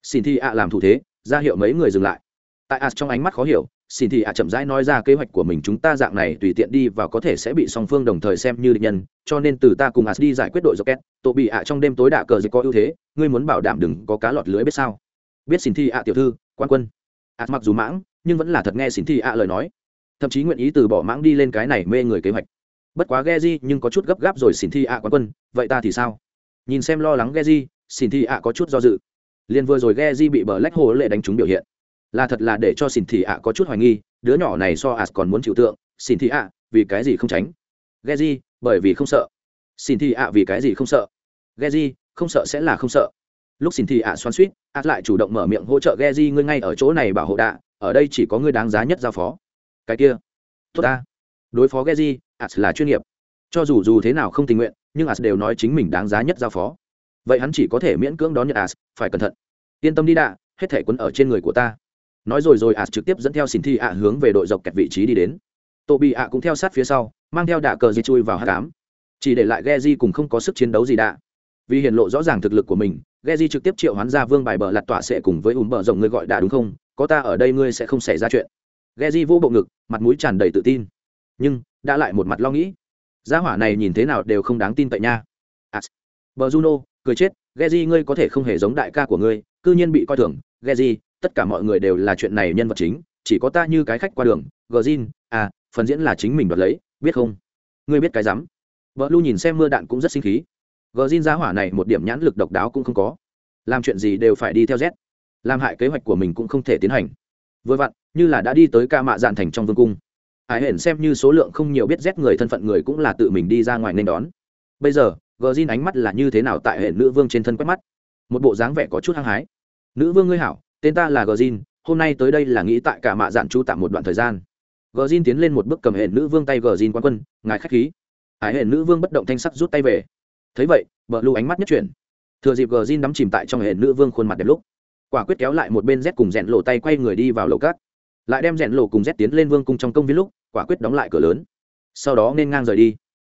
Xin thi ạ làm thủ thế, ra hiệu mấy người dừng lại. Tại as trong ánh mắt khó hiểu, xin thi ạ chậm rãi nói ra kế hoạch của mình chúng ta dạng này tùy tiện đi và có thể sẽ bị song phương đồng thời xem như địch nhân, cho nên từ ta cùng as đi giải quyết đội dọc kẹt, tổ bị ạ trong đêm tối đạ cờ dịch có ưu thế, ngươi muốn bảo đảm đừng có cá lọt lưới biết sao? Biết xin thi ạ tiểu thư, quan quân. As mặc dù mãng, nhưng vẫn là thật nghe xin thi ạ lời nói. Thậm chí nguyện ý từ bỏ mãng đi lên cái này mê người kế hoạch bất quá Geji nhưng có chút gấp gáp rồi xin thi ạ quán quân, vậy ta thì sao? Nhìn xem lo lắng Geji, xin thi ạ có chút do dự. Liền vừa rồi Geji bị bờ lách hồ lệ đánh trúng biểu hiện. Là thật là để cho xin thị ạ có chút hoài nghi, đứa nhỏ này so ạt còn muốn chịu tượng, xin thị ạ, vì cái gì không tránh? Ghe di bởi vì không sợ. Xin thị ạ vì cái gì không sợ? Ghe di không sợ sẽ là không sợ. Lúc xin thị ạ xoắn suýt ạt lại chủ động mở miệng hỗ trợ ghe di ngươi ngay ở chỗ này bảo hộ đạ, ở đây chỉ có ngươi đáng giá nhất giao phó. Cái kia. Tốt ta. Đối phó ghe di as là chuyên nghiệp. Cho dù dù thế nào không tình nguyện, nhưng as đều nói chính mình đáng giá nhất giao phó. Vậy hắn chỉ có thể miễn cưỡng đón nhận as phải cẩn thận. Yên tâm đi đạ hết thể quấn ở trên người của ta. Nói rồi rồi as trực tiếp dẫn theo xin thi ạ hướng về đội dọc kẹt vị trí đi đến. Tô bị ạ cũng theo sát phía sau, mang theo đạ cờ di chui vào h cám. Chỉ để lại ghe di cùng không có sức chiến đấu gì đạ vì hiện lộ rõ ràng thực lực của mình ghe di trực tiếp triệu hoán ra vương bài bờ lặt tỏa sẽ cùng với ùm bờ rộng người gọi đạ đúng không? Có ta ở đây ngươi sẽ không xảy ra chuyện. Ghe di vô bộ ngực, mặt mũi tràn đầy tự tin. Nhưng đã lại một mặt lo nghĩ. Gia hỏa này nhìn thế nào đều không đáng tin tại nha. À, bờ juno cười chết ghe ngươi có thể không hề giống đại ca của ngươi cư nhiên bị coi thường. Ghe tất cả mọi người đều là chuyện này nhân vật chính chỉ có ta như cái khách qua đường. Gờ à phần diễn là chính mình đoạt lấy biết không? Ngươi biết cái rắm. Vợ lu nhìn xem mưa đạn cũng rất sinh khí. Gờ gia hỏa này một điểm nhãn lực độc đáo cũng không có. Làm chuyện gì đều phải đi theo z. Làm hại kế hoạch của mình cũng không thể tiến hành. Vừa vặn như là đã đi tới ca mạ dạn thành trong vương cung. Ải hển xem như số lượng không nhiều biết rét người thân phận người cũng là tự mình đi ra ngoài nên đón. Bây giờ gờ rin ánh mắt là như thế nào tại hệ nữ vương trên thân quét mắt? Một bộ dáng vẻ có chút hăng hái. Nữ vương ngươi hảo, tên ta là gờ rin hôm nay tới đây là nghĩ tại cả mạ dạn chu tạm một đoạn thời gian. Gờ rin tiến lên một bước cầm hệ nữ vương tay gờ rin quan quân, ngài k h á c h khí. Ải hệ nữ vương bất động thanh sắc rút tay về. Thấy vậy vợ lưu ánh mắt nhất chuyển. Thừa dịp gờ rin đắm chìm tại trong hệ nữ vương khuôn mặt đẹp lúc, quả quyết kéo lại một bên rét cùng rẽn lộ tay quay người đi vào lầu cát lại đem rèn lộ cùng rét tiến lên vương cung trong công viên lúc, quả quyết đóng lại cửa lớn. Sau đó nên ngang rời đi.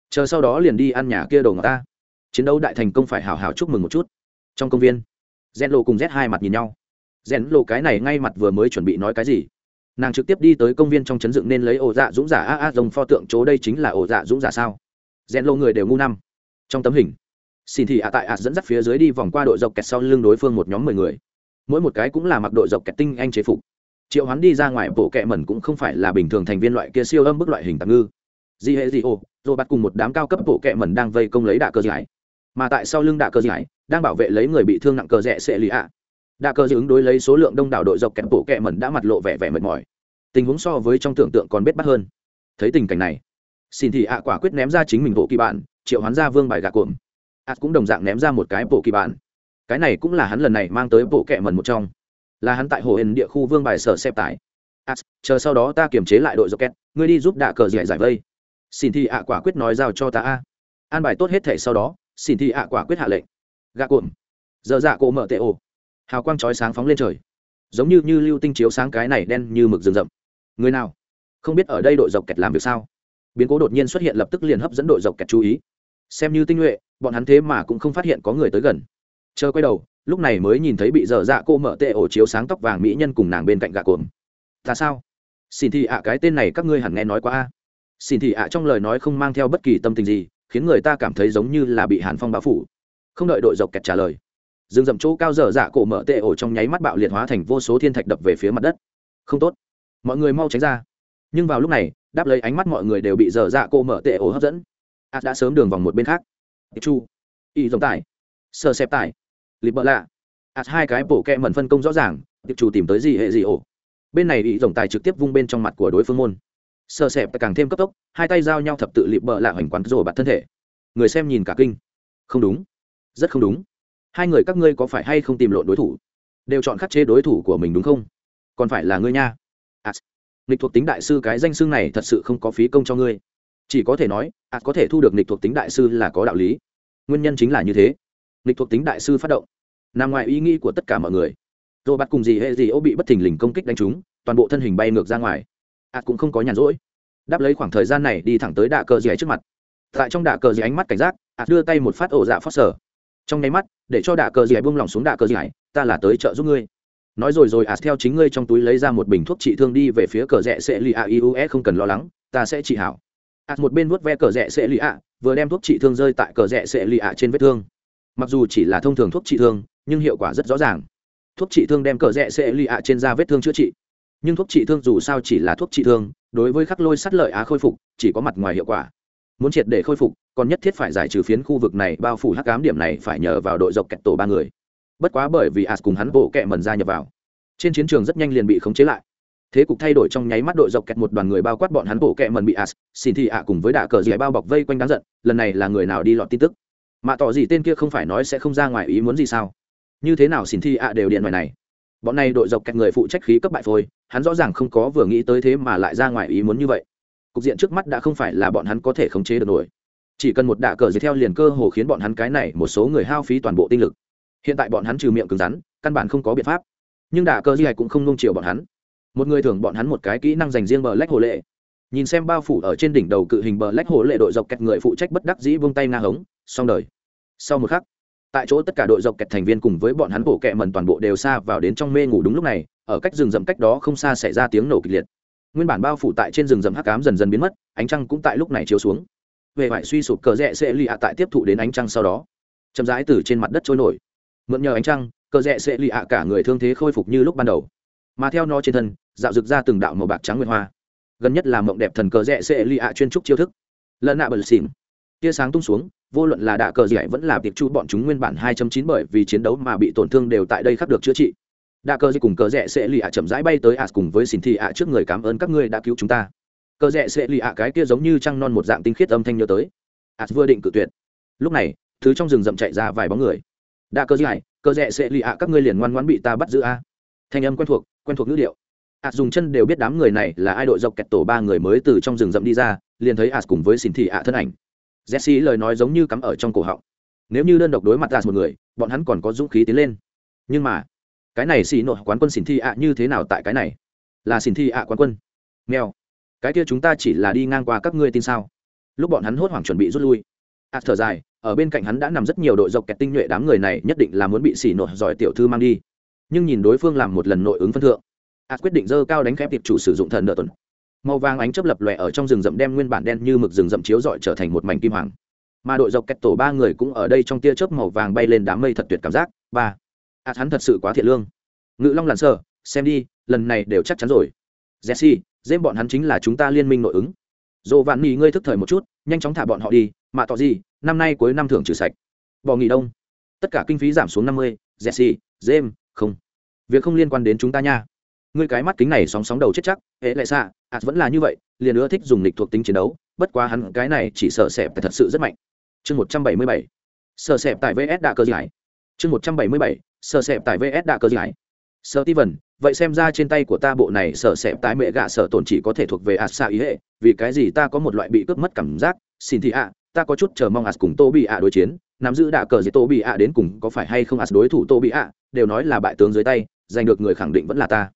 Chờ sau đó liền đi ăn nhà kia đồ ngọc ta. Chiến đấu đại thành công phải hào hào chúc mừng một chút. Trong công viên, rèn lộ cùng rét hai mặt nhìn nhau. Rèn lộ cái này ngay mặt vừa mới chuẩn bị nói cái gì? Nàng trực tiếp đi tới công viên trong chấn dựng nên lấy ổ dạ dũng giả. A a, dòng pho tượng chỗ đây chính là ổ dạ dũng giả sao? Rèn lộ người đều ngu năm. Trong tấm hình, xin thì ạ tại ạ dẫn dắt phía dưới đi vòng qua đội dọc kẹt sau lưng đối phương một nhóm mười người. Mỗi một cái cũng là mặc đội dọc kẹt tinh anh chế phục triệu hoán đi ra ngoài, bộ kẹ mẩn cũng không phải là bình thường thành viên loại kia siêu âm bức loại hình tạm ngư. Di hệ di ô rồi bắt cùng một đám cao cấp bộ kẹ mẩn đang vây công lấy đạ cơ giải. Mà tại sau lưng đạ cơ giải, đang bảo vệ lấy người bị thương nặng cờ rẽ sẽ lì ạ đạ cơ ứng đối lấy số lượng đông đảo đội dọc kẹp bộ kẹ mẩn đã mặt lộ vẻ vẻ mệt mỏi. Tình huống so với trong tưởng tượng còn bết bắt hơn. Thấy tình cảnh này, xin thì ạ quả quyết ném ra chính mình bộ kỳ bạn, triệu hoán ra vương bài gà cuộn ạ cũng đồng dạng ném ra một cái bộ kỳ bạn. Cái này cũng là hắn lần này mang tới bộ kẹ mẩn một trong là hắn tại hồ hền địa khu vương bài sở xếp tải. À, chờ sau đó ta kiềm chế lại đội dọc ngươi đi giúp đạ cờ giải giải vây. Xin thi ạ quả quyết nói giao cho ta a. An bài tốt hết thể sau đó xin thi ạ quả quyết hạ lệnh. Gạ cuộn. Giờ dạ cổ mở tệ ổ. hào quang chói sáng phóng lên trời. Giống như như lưu tinh chiếu sáng cái này đen như mực rừng rậm. Người nào? Không biết ở đây đội dọc kẹt làm việc sao? Biến cố đột nhiên xuất hiện lập tức liền hấp dẫn đội dọc kẹt chú ý. Xem như tinh nhuệ bọn hắn thế mà cũng không phát hiện có người tới gần chờ quay đầu, lúc này mới nhìn thấy bị dở dạ cô mở tệ ổ chiếu sáng tóc vàng mỹ nhân cùng nàng bên cạnh gạ cồn ta sao? Xin thị ạ, cái tên này các ngươi hẳn nghe nói qua a. Xin thị ạ trong lời nói không mang theo bất kỳ tâm tình gì, khiến người ta cảm thấy giống như là bị hàn phong bao phủ. Không đợi đội dọc kẹt trả lời rừng rậm chỗ cao dở dạ cổ mở tệ ổ trong nháy mắt bạo liệt hóa thành vô số thiên thạch đập về phía mặt đất. Không tốt. Mọi người mau tránh ra. Nhưng vào lúc này, đáp lấy ánh mắt mọi người đều bị dở dạ cổ mở tệ ổ hấp dẫn. Ạt đã sớm đường vòng một bên khác. Chu. Y dòng tải. Sơ xẹp tải lịp bợ lạ. Ạt hai cái bổ kẹ mẩn phân công rõ ràng tiệp chủ tìm tới gì hệ gì ổ. Bên này bị dòng tài trực tiếp vung bên trong mặt của đối phương môn. Sợ sẹp càng thêm cấp tốc hai tay giao nhau thập tự lịp bợ lạ hoành quán rổ bạt thân thể. Người xem nhìn cả kinh. Không đúng. Rất không đúng. Hai người các ngươi có phải hay không tìm lộn đối thủ? Đều chọn khắc chế đối thủ của mình đúng không? Còn phải là ngươi nha. À, nghịch thuộc tính đại sư cái danh xương này thật sự không có phí công cho ngươi. Chỉ có thể nói à, có thể thu được nghịch thuộc tính đại sư là có đạo lý. Nguyên nhân chính là như thế nghịch thuộc tính đại sư phát động. Nằm ngoài ý nghĩ của tất cả mọi người rồi bắt cùng gì hệ gì ô bị bất thình lình công kích đánh trúng toàn bộ thân hình bay ngược ra ngoài. Ạt à, cũng không có nhàn rỗi. Đáp lấy khoảng thời gian này đi thẳng tới đạ cờ dẻ trước mặt. Tại trong đạ cờ gì ánh mắt cảnh giác ạt đưa tay một phát ổ dạ phát sở. Trong nháy mắt để cho đạ cờ gì buông lỏng xuống đạ cờ gì ta là tới trợ giúp ngươi. Nói rồi rồi ạt theo chính ngươi trong túi lấy ra một bình thuốc trị thương đi về phía cờ rẽ sẽ lì a iue không cần lo lắng ta sẽ trị hảo. Ạt một bên vuốt ve cờ rẽ sẽ lì a vừa đem thuốc trị thương rơi tại cờ rẽ sẽ lì a trên vết thương mặc dù chỉ là thông thường thuốc trị thương, nhưng hiệu quả rất rõ ràng. Thuốc trị thương đem cờ rẽ sẽ lì a trên da vết thương chữa trị. Nhưng thuốc trị thương dù sao chỉ là thuốc trị thương, đối với khắc lôi sắt lợi á khôi phục, chỉ có mặt ngoài hiệu quả. Muốn triệt để khôi phục, còn nhất thiết phải giải trừ phiến khu vực này, bao phủ hắc cám điểm này phải nhờ vào đội dọc kẹt tổ ba người. Bất quá bởi vì as cùng hắn bộ kẹ mần ra nhập vào. Trên chiến trường rất nhanh liền bị khống chế lại. Thế cục thay đổi trong nháy mắt đội dọc kẹt một đoàn người bao quát bọn hắn bộ kẹ mần bị as xin thị ạ cùng với đạ cờ dì bao bọc vây quanh đáng giận, lần này là người nào đi lọt tin tức? Mà tỏ gì tên kia không phải nói sẽ không ra ngoài ý muốn gì sao? Như thế nào xin thi ạ đều điện ngoài này? Bọn này đội dọc kẹt người phụ trách khí cấp bại phôi, hắn rõ ràng không có vừa nghĩ tới thế mà lại ra ngoài ý muốn như vậy. Cục diện trước mắt đã không phải là bọn hắn có thể khống chế được nổi. Chỉ cần một đạ cờ dưới theo liền cơ hồ khiến bọn hắn cái này một số người hao phí toàn bộ tinh lực. Hiện tại bọn hắn trừ miệng cứng rắn, căn bản không có biện pháp. Nhưng đạ cờ dây cũng không nung chiều bọn hắn. Một người thường bọn hắn một cái kỹ năng dành riêng bờ lách hồ lệ. Nhìn xem bao phủ ở trên đỉnh đầu cự hình bờ lách hồ lệ đội dọc kẹt người phụ trách bất đắc dĩ vung tay nga hống xong đời. Sau một khắc, tại chỗ tất cả đội dọc kẹt thành viên cùng với bọn hắn bổ kẹ mần toàn bộ đều xa vào đến trong mê ngủ đúng lúc này, ở cách rừng rậm cách đó không xa xảy ra tiếng nổ kịch liệt. Nguyên bản bao phủ tại trên rừng rậm hắc cám dần dần biến mất, ánh trăng cũng tại lúc này chiếu xuống. Về vải suy sụp cờ rẽ sẽ lì ạ tại tiếp thụ đến ánh trăng sau đó, chậm rãi từ trên mặt đất trôi nổi. Mượn nhờ ánh trăng, cờ rẽ sẽ lì ạ cả người thương thế khôi phục như lúc ban đầu. Mà theo nó trên thân, dạo rực ra từng đạo màu bạc trắng nguyên hoa. Gần nhất là mộng đẹp thần cờ rẽ sẽ lì ạ chuyên trúc chiêu thức. Lợn nạ bờ xỉn tia sáng tung xuống, vô luận là đạ cờ dẻ vẫn là tiệp chu bọn chúng nguyên bản 2.9 bởi vì chiến đấu mà bị tổn thương đều tại đây khắc được chữa trị. Đạ cờ gì cùng cờ rẽ sẽ lì ạ chậm rãi bay tới ạ cùng với xin thị ạ trước người cảm ơn các ngươi đã cứu chúng ta. Cờ rẽ sẽ lì ạ cái kia giống như trăng non một dạng tinh khiết âm thanh nhớ tới. Ạ vừa định cự tuyệt. Lúc này, thứ trong rừng rậm chạy ra vài bóng người. Đạ cờ dẻ cờ rẽ sẽ lì ạ các ngươi liền ngoan ngoãn bị ta bắt giữ a. Thanh âm quen thuộc quen thuộc ngữ điệu. Ạt dùng chân đều biết đám người này là ai đội dọc kẹt tổ ba người mới từ trong rừng rậm đi ra, liền thấy ạt cùng với xin thị ạ thân ảnh jesse lời nói giống như cắm ở trong cổ họng. Nếu như đơn độc đối mặt ra một người bọn hắn còn có dũng khí tiến lên. Nhưng mà cái này xì nội quán quân xin thi ạ như thế nào tại cái này? Là xin thi ạ quán quân. Nghèo cái kia chúng ta chỉ là đi ngang qua các ngươi tin sao? Lúc bọn hắn hốt hoảng chuẩn bị rút lui À, thở dài ở bên cạnh hắn đã nằm rất nhiều đội dọc kẹt tinh nhuệ đám người này nhất định là muốn bị xì nội giỏi tiểu thư mang đi. Nhưng nhìn đối phương làm một lần nội ứng phân thượng ạt quyết định dơ cao đánh khép tiệp chủ sử dụng thần nợ tuần màu vàng ánh chớp lập lòe ở trong rừng rậm đem nguyên bản đen như mực rừng rậm chiếu rọi trở thành một mảnh kim hoàng. Mà đội dọc kẹt tổ ba người cũng ở đây trong tia chớp màu vàng bay lên đám mây thật tuyệt cảm giác. Ba. À hắn thật sự quá thiệt lương. Ngự long làn sờ, xem đi, lần này đều chắc chắn rồi. Jesse dêm bọn hắn chính là chúng ta liên minh nội ứng. Dồ vạn nghỉ ngơi thức thời một chút, nhanh chóng thả bọn họ đi, mà tỏ gì, năm nay cuối năm thưởng trừ sạch. Bỏ nghỉ đông. Tất cả kinh phí giảm xuống năm mươi, jesse dêm không. Việc không liên quan đến chúng ta nha ngươi cái mắt kính này sóng sóng đầu chết chắc, hệ lại xa ạt vẫn là như vậy, liền ưa thích dùng lịch thuộc tính chiến đấu, bất quá hắn cái này chỉ sợ sẹp thật sự rất mạnh. Chương một trăm bảy mươi bảy, sợ sẹp tại vs đạ cơ giải. Chương một trăm bảy mươi bảy, sợ sẹp tại vs đạ cơ giải. Sợ steven, vậy xem ra trên tay của ta bộ này sợ sẹp tái mẹ gạ sợ tổn chỉ có thể thuộc về ạt xa ý hệ, vì cái gì ta có một loại bị cướp mất cảm giác? Xin thị ạ, ta có chút chờ mong ạt cùng tô bị ạ đối chiến, nắm giữ đạ cờ gì tô bị ạ đến cùng có phải hay không ạt đối thủ tô bị ạ, đều nói là bại tướng dưới tay, giành được người khẳng định vẫn là ta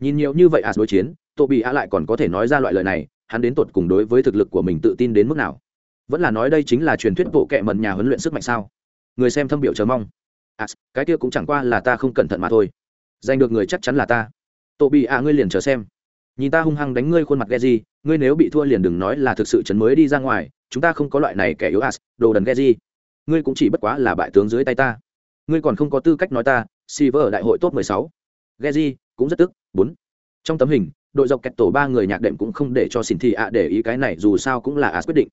nhìn nhiều như vậy As đối chiến tô bị ạ lại còn có thể nói ra loại lời này hắn đến tột cùng đối với thực lực của mình tự tin đến mức nào? Vẫn là nói đây chính là truyền thuyết bộ kệ mần nhà huấn luyện sức mạnh sao? Người xem thâm biểu chờ mong. À, cái kia cũng chẳng qua là ta không cẩn thận mà thôi. Giành được người chắc chắn là ta. Tô bị ạ ngươi liền chờ xem. Nhìn ta hung hăng đánh ngươi khuôn mặt ghe gì ngươi nếu bị thua liền đừng nói là thực sự chấn mới đi ra ngoài chúng ta không có loại này kẻ yếu as đồ đần ghe gì. Ngươi cũng chỉ bất quá là bại tướng dưới tay ta. Ngươi còn không có tư cách nói ta Silver ở đại hội top 16. Geji cũng rất tức, bốn. Trong tấm hình, đội dọc kẹt tổ ba người nhạc đệm cũng không để cho Xin Thị ạ để ý cái này dù sao cũng là à quyết định.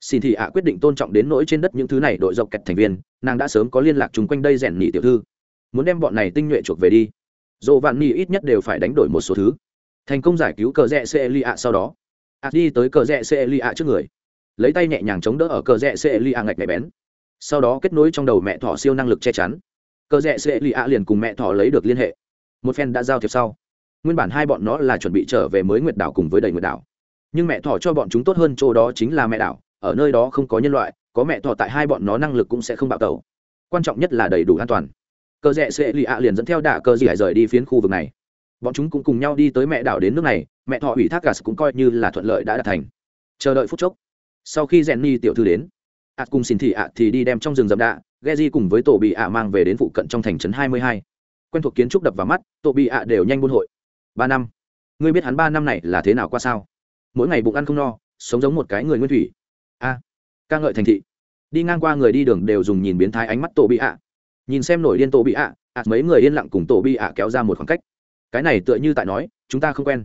Xin Thị ạ quyết định tôn trọng đến nỗi trên đất những thứ này đội dọc kẹt thành viên, nàng đã sớm có liên lạc chung quanh đây rèn nhị tiểu thư. Muốn đem bọn này tinh nhuệ chuộc về đi. Dỗ Vạn Nhi ít nhất đều phải đánh đổi một số thứ. Thành công giải cứu cờ rẽ Celia sau đó, ạ đi tới cờ rẽ Celia trước người, lấy tay nhẹ nhàng chống đỡ ở cờ rẽ Celia ngạch mẹ bén. Sau đó kết nối trong đầu mẹ thỏ siêu năng lực che chắn cờ rẽ Celia liền cùng mẹ thỏ lấy được liên hệ một phen đã giao thiệp sau. Nguyên bản hai bọn nó là chuẩn bị trở về mới nguyệt đảo cùng với đầy nguyệt đảo. Nhưng mẹ thỏ cho bọn chúng tốt hơn chỗ đó chính là mẹ đảo, ở nơi đó không có nhân loại, có mẹ thỏ tại hai bọn nó năng lực cũng sẽ không bạo tẩu. Quan trọng nhất là đầy đủ an toàn. Cờ rẽ sẽ lì ạ liền dẫn theo đạ cờ gì rời đi phiến khu vực này. Bọn chúng cũng cùng nhau đi tới mẹ đảo đến nước này, mẹ thọ ủy thác gà cũng coi như là thuận lợi đã đạt thành. Chờ đợi phút chốc, sau khi rèn ni tiểu thư đến, ạ cùng xin thị ạ thì đi đem trong rừng rậm đạ ghe cùng với tổ bị ạ mang về đến phụ cận trong thành trấn hai mươi hai quen thuộc kiến trúc đập vào mắt tổ bị ạ đều nhanh buôn hội. Ba năm. Ngươi biết hắn ba năm này là thế nào qua sao? Mỗi ngày bụng ăn không no, sống giống một cái người nguyên thủy. A. Ca ngợi thành thị. Đi ngang qua người đi đường đều dùng nhìn biến thái ánh mắt tổ bị ạ. Nhìn xem nổi điên tổ bị ạ ạ mấy người yên lặng cùng tổ bị ạ kéo ra một khoảng cách. Cái này tựa như tại nói, chúng ta không quen.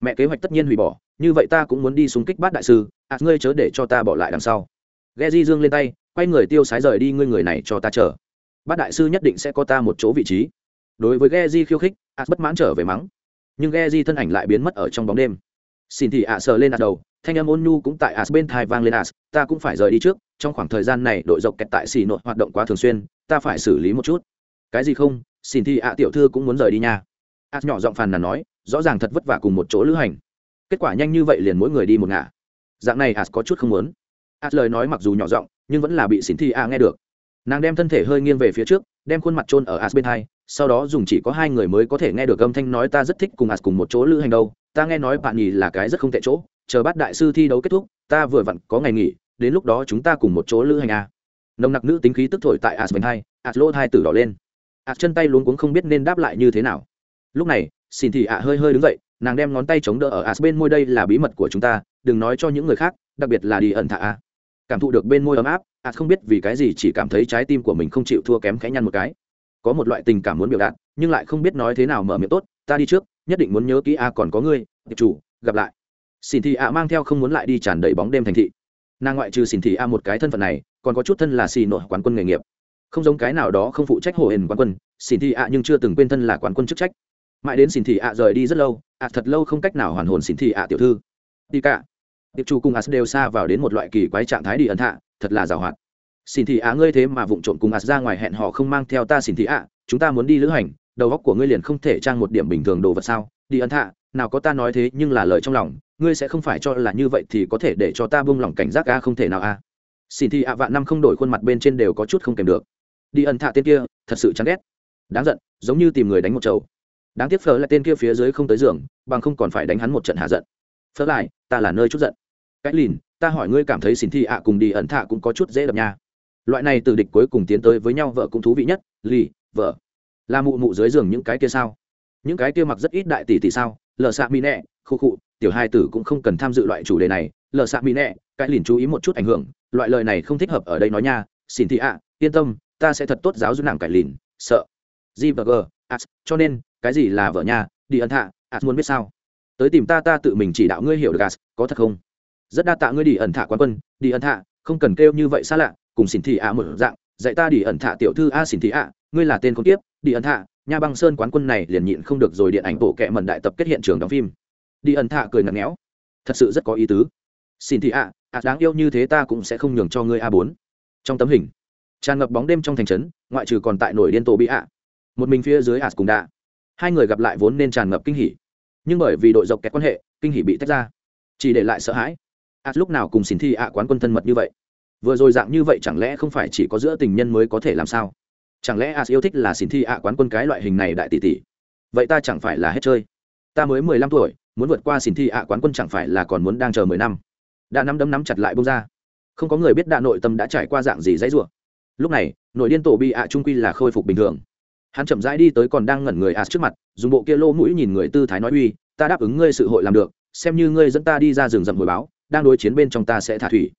Mẹ kế hoạch tất nhiên hủy bỏ, như vậy ta cũng muốn đi xung kích bát đại sư, ạ, ngươi chớ để cho ta bỏ lại đằng sau. Ghe di dương lên tay, quay người tiêu sái rời đi, ngươi người này cho ta chờ. Bát đại sư nhất định sẽ có ta một chỗ vị trí đối với Geji khiêu khích, As bất mãn trở về mắng. Nhưng Geji thân ảnh lại biến mất ở trong bóng đêm. Xin thì ạ sờ lên đầu, thanh âm ôn nhu cũng tại as bên thai vang lên as, ta cũng phải rời đi trước, trong khoảng thời gian này đội dọc kẹt tại xì nội hoạt động quá thường xuyên, ta phải xử lý một chút. Cái gì không? Xin thì ạ tiểu thư cũng muốn rời đi nha. As nhỏ giọng phàn nàn nói, rõ ràng thật vất vả cùng một chỗ lữ hành. Kết quả nhanh như vậy liền mỗi người đi một ngả. Dạng này as có chút không muốn. As lời nói mặc dù nhỏ giọng, nhưng vẫn là bị xin thì ạ nghe được. Nàng đem thân thể hơi nghiêng về phía trước, đem khuôn mặt trôn ở as bên hai sau đó dùng chỉ có hai người mới có thể nghe được âm thanh nói ta rất thích cùng ạt cùng một chỗ lữ hành đâu, ta nghe nói bạn nhì là cái rất không tệ chỗ, chờ bắt đại sư thi đấu kết thúc, ta vừa vặn có ngày nghỉ, đến lúc đó chúng ta cùng một chỗ lữ hành à. Nồng nặc nữ tính khí tức thổi tại ạt vành hai, ạt lỗ hai tử đỏ lên. Ạt chân tay luống cuống không biết nên đáp lại như thế nào. Lúc này, xin thì ạ hơi hơi đứng dậy, nàng đem ngón tay chống đỡ ở ạt bên môi đây là bí mật của chúng ta, đừng nói cho những người khác, đặc biệt là đi ẩn thả a. Cảm thụ được bên môi ấm áp, ạt không biết vì cái gì chỉ cảm thấy trái tim của mình không chịu thua kém khẽ nhăn một cái có một loại tình cảm muốn biểu đạt, nhưng lại không biết nói thế nào mở miệng tốt, ta đi trước, nhất định muốn nhớ kỹ a, còn có ngươi, tiệp chủ, gặp lại. Xin thị a mang theo không muốn lại đi tràn đầy bóng đêm thành thị. Nàng ngoại trừ xin thị a một cái thân phận này, còn có chút thân là xì nội quán quân nghề nghiệp. Không giống cái nào đó không phụ trách hồ hển quán quân xin thị a nhưng chưa từng quên thân là quán quân chức trách. Mãi đến xin thị a rời đi rất lâu, a thật lâu không cách nào hoàn hồn xin thị a tiểu thư. Đi cả. Tiệp chủ cùng a đều xa vào đến một loại kỳ quái trạng thái đi ẩn hạ, thật là giàu hoạt xin thị á ngươi thế mà vụng trộm cùng ạt ra ngoài hẹn họ không mang theo ta, xin thị ạ, chúng ta muốn đi lữ hành, đầu óc của ngươi liền không thể trang một điểm bình thường đồ vật sao? Đi ân thạ, nào có ta nói thế nhưng là lời trong lòng, ngươi sẽ không phải cho là như vậy thì có thể để cho ta buông lỏng cảnh giác a không thể nào a xin thị ạ, vạn năm không đổi khuôn mặt bên trên đều có chút không kèm được. Đi ân thạ tên kia, thật sự chán ghét. Đáng giận, giống như tìm người đánh một chầu. Đáng tiếc phở là tên kia phía dưới không tới giường, bằng không còn phải đánh hắn một trận hạ giận. Phở lại, ta là nơi chút giận. Cách lìn, ta hỏi ngươi cảm thấy xin thị ạ cùng đi ẩn thạ cũng có chút dễ đập nha loại này từ địch cuối cùng tiến tới với nhau vợ cũng thú vị nhất lì vợ. Là mụ mụ dưới giường những cái kia sao? Những cái kia mặc rất ít đại tỷ tỷ sao? Lờ xạ mỹ nẹ khu khụ tiểu hai tử cũng không cần tham dự loại chủ đề này. Lờ xạ mỹ nẹ cái lìn chú ý một chút ảnh hưởng. Loại lời này không thích hợp ở đây nói nha. Xin thị ạ yên tâm ta sẽ thật tốt giáo dục nàng cải lìn. Sợ. G và g as cho nên cái gì là vợ nhà đi ân thạ, as muốn biết sao? Tới tìm ta ta tự mình chỉ đạo ngươi hiểu được as có thật không? Rất đa tạ ngươi đi ẩn thạ quán quân đi ẩn thạ không cần kêu như vậy xa lạ cùng xin thị ạ một dạng, dạy ta đi ẩn thạ tiểu thư a xin thị ạ, ngươi là tên con tiếp đi ẩn thạ nha băng sơn quán quân này liền nhịn không được rồi điện ảnh bộ kệ mần đại tập kết hiện trường đóng phim. Đi ẩn thạ cười ngặt nghẽo. Thật sự rất có ý tứ. Xin thị ạ ạ đáng yêu như thế ta cũng sẽ không nhường cho ngươi a bốn. Trong tấm hình, tràn ngập bóng đêm trong thành trấn, ngoại trừ còn tại nổi điên tổ bị ạ. Một mình phía dưới ạ cùng đạ. Hai người gặp lại vốn nên tràn ngập kinh hỉ. Nhưng bởi vì đội dọc kẹt quan hệ, kinh hỉ bị tách ra. Chỉ để lại sợ hãi. Ạ lúc nào cùng xin thị ạ quán quân thân mật như vậy? Vừa rồi dạng như vậy chẳng lẽ không phải chỉ có giữa tình nhân mới có thể làm sao? Chẳng lẽ as yêu thích là xin thi ạ quán quân cái loại hình này đại tỷ tỷ? Vậy ta chẳng phải là hết chơi. Ta mới mười lăm tuổi, muốn vượt qua xin thi ạ quán quân chẳng phải là còn muốn đang chờ mười năm. Đã nắm đấm nắm chặt lại bông ra. Không có người biết đạ nội tâm đã trải qua dạng gì dãy rủa. Lúc này, nội điên tổ bị ạ trung quy là khôi phục bình thường. Hắn chậm rãi đi tới còn đang ngẩn người as trước mặt, dùng bộ kia lô mũi nhìn người tư thái nói uy, ta đáp ứng ngươi sự hội làm được, xem như ngươi dẫn ta đi ra rừng rậm hồi báo, đang đối chiến bên trong ta sẽ thả thủy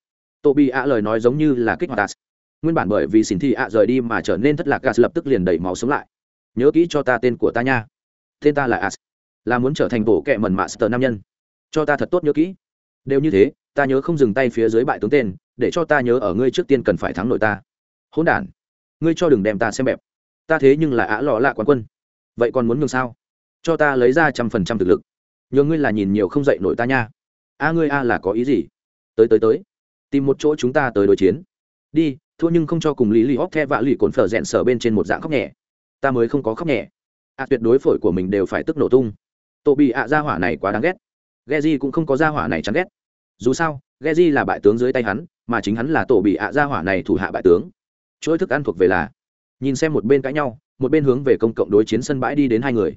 tổ bị ạ lời nói giống như là kích hoạt as nguyên bản bởi vì xin thị ạ rời đi mà trở nên thất lạc gas lập tức liền đẩy máu sống lại. Nhớ kỹ cho ta tên của ta nha. Tên ta là as là muốn trở thành bộ kệ mần master nam nhân. Cho ta thật tốt nhớ kỹ. Đều như thế, ta nhớ không dừng tay phía dưới bại tướng tên, để cho ta nhớ ở ngươi trước tiên cần phải thắng nội ta. Hỗn đản, ngươi cho đừng đem ta xem bẹp. Ta thế nhưng là ả lọ lạ quán quân. Vậy còn muốn nhường sao? Cho ta lấy ra trăm phần trăm thực lực. Nhường ngươi là nhìn nhiều không dậy nổi ta nha. A ngươi a là có ý gì? Tới tới tới tìm một chỗ chúng ta tới đối chiến. Đi, thua nhưng không cho cùng lý lý hóp the vạ lì cồn phở rẽn sở bên trên một dạng khóc nhẹ. Ta mới không có khóc nhẹ. Ạ tuyệt đối phổi của mình đều phải tức nổ tung. Tổ bị ạ, gia hỏa này quá đáng ghét. Ghe di cũng không có gia hỏa này chán ghét. Dù sao ghe di là bại tướng dưới tay hắn, mà chính hắn là tổ bị ạ, gia hỏa này thủ hạ bại tướng. Chuỗi thức ăn thuộc về là, nhìn xem một bên cãi nhau, một bên hướng về công cộng đối chiến sân bãi đi đến hai người.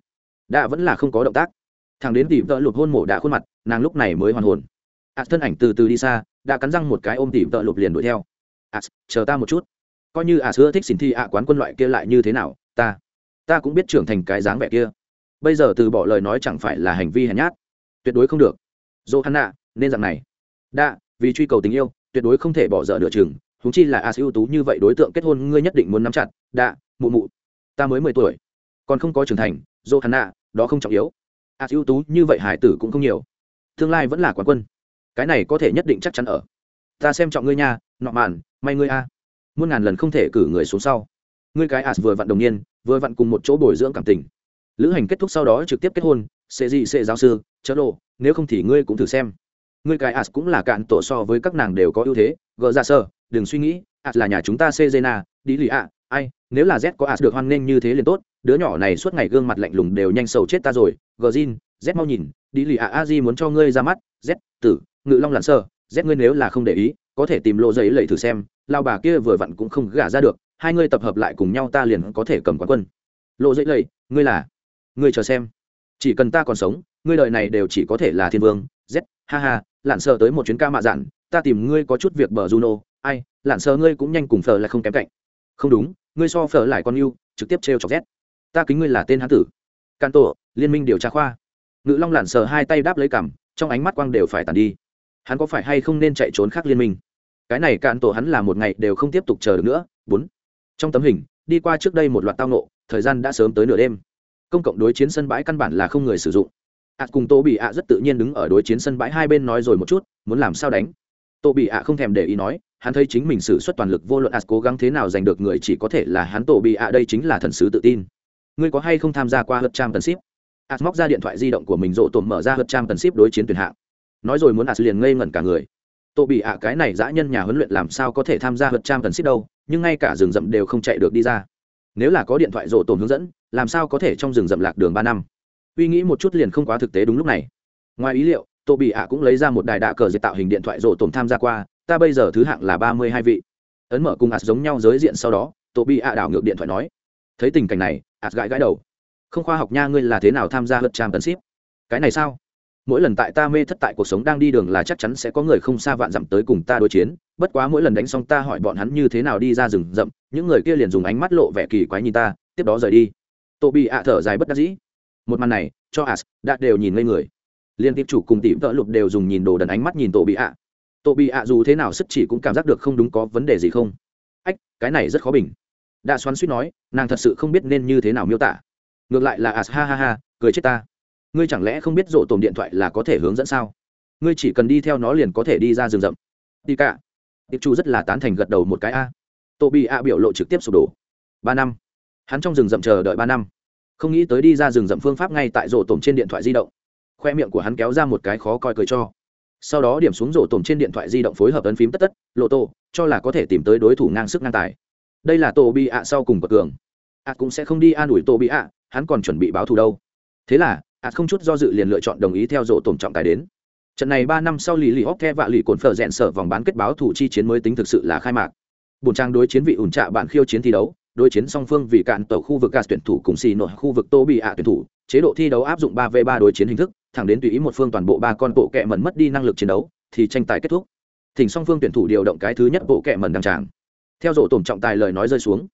Đã vẫn là không có động tác. Thằng đến tìm tợ lụt hôn mổ đã khuôn mặt, nàng lúc này mới hoàn hồn ạt thân ảnh từ từ đi xa đã cắn răng một cái ôm tỉ vợ lục liền đuổi theo. Ạt chờ ta một chút. Coi như ạt xưa thích xin thi ạ quán quân loại kia lại như thế nào? Ta ta cũng biết trưởng thành cái dáng vẻ kia. Bây giờ từ bỏ lời nói chẳng phải là hành vi hèn nhát. Tuyệt đối không được. Dỗ hắn nạ nên dạng này. Đã, vì truy cầu tình yêu tuyệt đối không thể bỏ dở nửa chừng. Húng chi là a ưu tú như vậy đối tượng kết hôn ngươi nhất định muốn nắm chặt. Đã, mụ mụ ta mới mười tuổi. Còn không có trưởng thành dỗ hắn nạ đó không trọng yếu. A ưu tú như vậy hải tử cũng không nhiều. Tương lai vẫn là quán quân cái này có thể nhất định chắc chắn ở. Ta xem trọng ngươi nha, nọ mạn, may ngươi a. Muôn ngàn lần không thể cử người xuống sau. Ngươi cái as vừa vặn đồng niên, vừa vặn cùng một chỗ bồi dưỡng cảm tình. Lữ hành kết thúc sau đó trực tiếp kết hôn, sẽ gì sẽ giáo sư, chớ lộ, nếu không thì ngươi cũng thử xem. Ngươi cái as cũng là cạn tổ so với các nàng đều có ưu thế gỡ ra dạ sơ, đừng suy nghĩ as là nhà chúng ta sejena đi lì ạ, ai, nếu là z có as được hoan nghênh như thế liền tốt, đứa nhỏ này suốt ngày gương mặt lạnh lùng đều nhanh sầu chết ta rồi, gờ zin z mau nhìn, đi lì ạ, a di muốn cho ngươi ra mắt, z, tử ngự long lặn sơ rét ngươi nếu là không để ý, có thể tìm lộ giấy lầy thử xem, lao bà kia vừa vặn cũng không gả ra được, hai ngươi tập hợp lại cùng nhau ta liền có thể cầm quán quân. Lộ giấy lầy ngươi là, ngươi chờ xem. Chỉ cần ta còn sống, ngươi đời này đều chỉ có thể là thiên vương z ha ha, lặn sơ tới một chuyến ca mạ dạn, ta tìm ngươi có chút việc bờ juno, ai, lặn sơ ngươi cũng nhanh cùng phở lại không kém cạnh. Không đúng, ngươi so phở lại con yêu, trực tiếp trêu chọc z ta kính ngươi là tên hán tử. Can tổ, liên minh điều tra khoa. Ngự long lặn sờ hai tay đáp lấy cằm, trong ánh mắt quang đều phải tàn đi hắn có phải hay không nên chạy trốn khác liên minh? Cái này cạn tổ hắn là một ngày đều không tiếp tục chờ được nữa. Bốn. Trong tấm hình, đi qua trước đây một loạt tao nộ thời gian đã sớm tới nửa đêm. Công cộng đối chiến sân bãi căn bản là không người sử dụng. Ạ cùng tô bị ạ rất tự nhiên đứng ở đối chiến sân bãi hai bên nói rồi một chút, muốn làm sao đánh? Tô bị ạ không thèm để ý nói, hắn thấy chính mình xử suất toàn lực vô luận ạ cố gắng thế nào giành được người chỉ có thể là hắn tổ bị ạ, đây chính là thần sứ tự tin. Ngươi có hay không tham gia qua hợp trang tần ship ạ móc ra điện thoại di động của mình, rộ tổm mở ra hợp trang tần ship đối chiến tuyển hạng nói rồi muốn ạt liền ngây ngẩn cả người. Tổ bị ạ cái này dã nhân nhà huấn luyện làm sao có thể tham gia vật trang cần ship đâu, nhưng ngay cả rừng rậm đều không chạy được đi ra. Nếu là có điện thoại rổ tổn hướng dẫn, làm sao có thể trong rừng rậm lạc đường ba năm? Uy nghĩ một chút liền không quá thực tế đúng lúc này. Ngoài ý liệu, tổ bị ạ cũng lấy ra một đài đạ cờ dệt tạo hình điện thoại rổ tổn tham gia qua, ta bây giờ thứ hạng là ba mươi hai vị. Ấn mở cùng ạt giống nhau giới diện sau đó, tổ bị ạ đảo ngược điện thoại nói, thấy tình cảnh này ạt gãi gãi đầu. Không khoa học nha, ngươi là thế nào tham gia vật trang cần ship? Cái này sao? Mỗi lần tại ta mê thất tại cuộc sống đang đi đường là chắc chắn sẽ có người không xa vạn dặm tới cùng ta đối chiến. Bất quá mỗi lần đánh xong ta hỏi bọn hắn như thế nào đi ra rừng rậm, những người kia liền dùng ánh mắt lộ vẻ kỳ quái nhìn ta, tiếp đó rời đi. Tổ bị ạ thở dài bất đắc dĩ. Một màn này, cho as, đã đều nhìn ngây người. Liên tiếp chủ cùng tỷ vợ lục đều dùng nhìn đồ đần ánh mắt nhìn tổ bị ạ. Tổ bị ạ dù thế nào sức chỉ cũng cảm giác được không đúng có vấn đề gì không? Ách, cái này rất khó bình. Đã xoắn suýt nói, nàng thật sự không biết nên như thế nào miêu tả. Ngược lại là as, ha ha ha, cười chết ta ngươi chẳng lẽ không biết rộ tồn điện thoại là có thể hướng dẫn sao? Ngươi chỉ cần đi theo nó liền có thể đi ra rừng rậm. Đi cả. Tiệp chu rất là tán thành gật đầu một cái a. Tô bị a biểu lộ trực tiếp sụp đổ. Ba năm. Hắn trong rừng rậm chờ đợi ba năm. Không nghĩ tới đi ra rừng rậm phương pháp ngay tại rổ tổm trên điện thoại di động. Khoe miệng của hắn kéo ra một cái khó coi cười cho. Sau đó điểm xuống rổ tổm trên điện thoại di động phối hợp ấn phím tất tất, lộ tô, cho là có thể tìm tới đối thủ ngang sức ngang tài. Đây là tô bị ạ sau cùng bậc cường ạ à, cũng sẽ không đi an ủi tô bị ạ, hắn còn chuẩn bị báo thù đâu. Thế là ạt không chút do dự liền lựa chọn đồng ý theo dỗ tổn trọng tài đến. Trận này ba năm sau lì lì hóc the và lì cồn phở rẽn sở vòng bán kết báo thủ chi chiến mới tính thực sự là khai mạc. Bùn trang đối chiến vị ủn trạ bạn khiêu chiến thi đấu, đối chiến song phương vì cạn tổ khu vực gas tuyển thủ cùng xì nội khu vực tô bị ạ tuyển thủ, chế độ thi đấu áp dụng ba v ba đối chiến hình thức, thẳng đến tùy ý một phương toàn bộ ba con bộ kẹ mẩn mất đi năng lực chiến đấu, thì tranh tài kết thúc. Thỉnh song phương tuyển thủ điều động cái thứ nhất bộ kẹ mẩn đăng tràng theo dỗ tổn trọng tài lời nói rơi xuống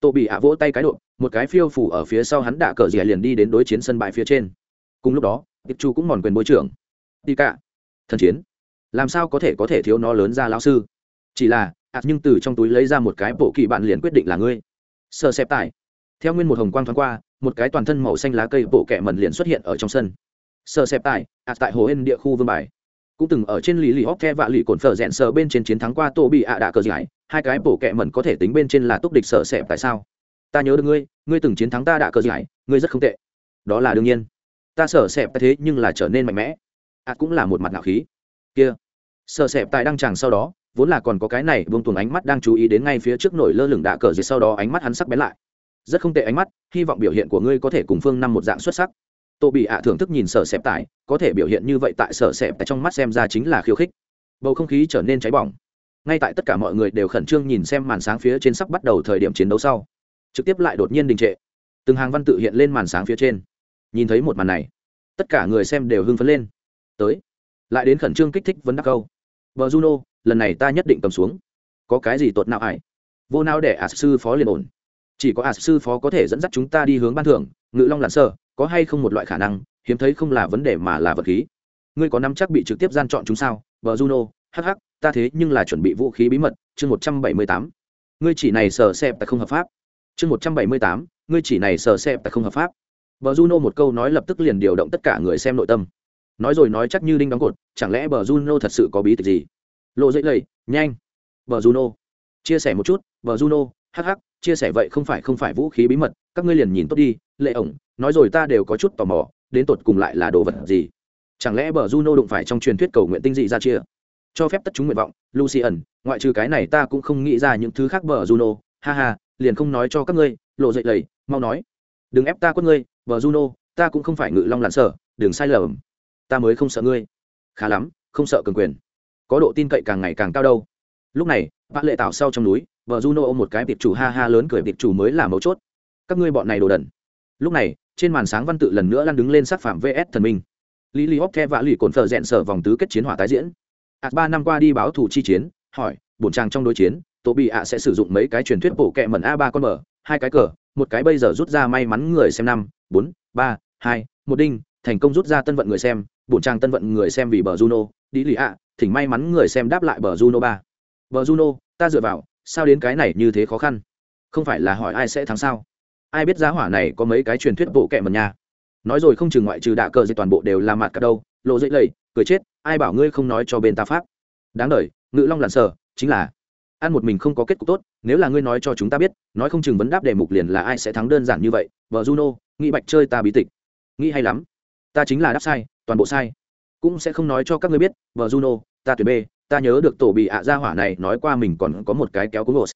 tô bị ạ vỗ tay cái độ, một cái phiêu phủ ở phía sau hắn đạ cờ rìa liền đi đến đối chiến sân bãi phía trên cùng lúc đó tiệp chu cũng mòn quyền môi trưởng. Đi cả thần chiến. Làm sao có thể có thể thiếu nó lớn ra lão sư? Chỉ là ạ nhưng từ trong túi lấy ra một cái bộ kỳ bạn liền quyết định là ngươi. Sợ xẹp tải. Theo nguyên một hồng quang thoáng qua, một cái toàn thân màu xanh lá cây bộ kẹ mẩn liền xuất hiện ở trong sân. Sợ xẹp tải ạ tại hồ hên địa khu vương bài. Cũng từng ở trên lý lì hóc the và lì cồn phở rẽn sờ bên trên chiến thắng qua tô bị ạ đạ cờ giải. Hai cái bộ kẹ mẩn có thể tính bên trên là túc địch sợ xẹp tại sao? Ta nhớ được ngươi ngươi từng chiến thắng ta đạ cờ giải, ngươi rất không tệ. Đó là đương nhiên ta sợ sẹp thế nhưng là trở nên mạnh mẽ. Ạ cũng là một mặt ngạo khí. Kia. Sợ sẹp tại đăng tràng sau đó, vốn là còn có cái này vương tuồng ánh mắt đang chú ý đến ngay phía trước nổi lơ lửng đạ cờ dưới sau đó ánh mắt hắn sắc bén lại. Rất không tệ ánh mắt, hy vọng biểu hiện của ngươi có thể cùng phương năm một dạng xuất sắc. Tô bị ạ thưởng thức nhìn sở xẹp tải có thể biểu hiện như vậy tại sở xẹp tại trong mắt xem ra chính là khiêu khích. Bầu không khí trở nên cháy bỏng. Ngay tại tất cả mọi người đều khẩn trương nhìn xem màn sáng phía trên sắp bắt đầu thời điểm chiến đấu sau, trực tiếp lại đột nhiên đình trệ. Từng hàng văn tự hiện lên màn sáng phía trên nhìn thấy một màn này, tất cả người xem đều hưng phấn lên. Tới, lại đến khẩn trương kích thích vấn đắc câu. Vợ juno, lần này ta nhất định cầm xuống. Có cái gì tột nào ải vô nào để ả sư phó liền ổn. Chỉ có ả sư phó có thể dẫn dắt chúng ta đi hướng ban thưởng, ngự long lặn sơ, có hay không một loại khả năng, hiếm thấy không là vấn đề mà là vật khí. Ngươi có nắm chắc bị trực tiếp gian chọn chúng sao? Vợ juno hh ta thế nhưng là chuẩn bị vũ khí bí mật, chương một trăm bảy mươi tám. Ngươi chỉ này sờ xem tại không hợp pháp. Chương một trăm bảy mươi tám, ngươi chỉ này sờ xem tại không hợp pháp. Bờ juno một câu nói lập tức liền điều động tất cả người xem nội tâm. Nói rồi nói chắc như đinh đóng cột, chẳng lẽ bờ juno thật sự có bí tịch gì? Lộ dậy lầy, nhanh. Bờ juno, chia sẻ một chút, bờ juno hh chia sẻ vậy không phải không phải vũ khí bí mật, các ngươi liền nhìn tốt đi, lệ ổng, nói rồi ta đều có chút tò mò, đến tột cùng lại là đồ vật gì? Chẳng lẽ bờ juno đụng phải trong truyền thuyết cầu nguyện tinh dị ra chia? Cho phép tất chúng nguyện vọng, lucian, ngoại trừ cái này ta cũng không nghĩ ra những thứ khác bờ juno. Ha ha, liền không nói cho các ngươi, lộ dậy lầy, mau nói. Đừng ép ta quất ngươi bờ juno, ta cũng không phải ngự long lặn sở, đừng sai lầm. Ta mới không sợ ngươi. Khá lắm, không sợ cường quyền. Có độ tin cậy càng ngày càng cao đâu. Lúc này bạn lệ tạo sau trong núi vợ juno ôm một cái tiệp chủ ha ha lớn cười tiệp chủ mới là mấu chốt. Các ngươi bọn này đồ đần. Lúc này, trên màn sáng văn tự lần nữa lăn đứng lên sát phạm vs thần minh. Lý lý hóc the vã lì cồn phở rẽn sở vòng tứ kết chiến hỏa tái diễn. Ạt ba năm qua đi báo thủ chi chiến, hỏi, bổn trang trong đối chiến tổ bị ạ sẽ sử dụng mấy cái truyền thuyết bổ kẹ mẩn a ba con mở hai cái cờ một cái bây giờ rút ra may mắn người xem năm, bốn, ba, hai, một đinh, thành công rút ra tân vận người xem, bổn trang tân vận người xem vì bờ juno đi lì ạ, thỉnh may mắn người xem đáp lại bờ juno ba. Bờ juno, ta dựa vào, sao đến cái này như thế khó khăn? Không phải là hỏi ai sẽ thắng sao? Ai biết giá hỏa này có mấy cái truyền thuyết bộ kệ mật nha? Nói rồi không chừng ngoại trừ đạ cờ gì toàn bộ đều là mặt cả đâu, lộ dậy lầy, cười chết, ai bảo ngươi không nói cho bên ta pháp? Đáng đời, ngự long lặn sờ, chính là ăn một mình không có kết cục tốt, nếu là ngươi nói cho chúng ta biết, nói không chừng vấn đáp đề mục liền là ai sẽ thắng đơn giản như vậy, vợ juno, nghĩ bạch chơi ta bí tịch. Nghĩ hay lắm. Ta chính là đáp sai, toàn bộ sai. Cũng sẽ không nói cho các ngươi biết, vợ juno, ta tuyệt b, ta nhớ được tổ bị ạ gia hỏa này nói qua mình còn có một cái kéo cúng lột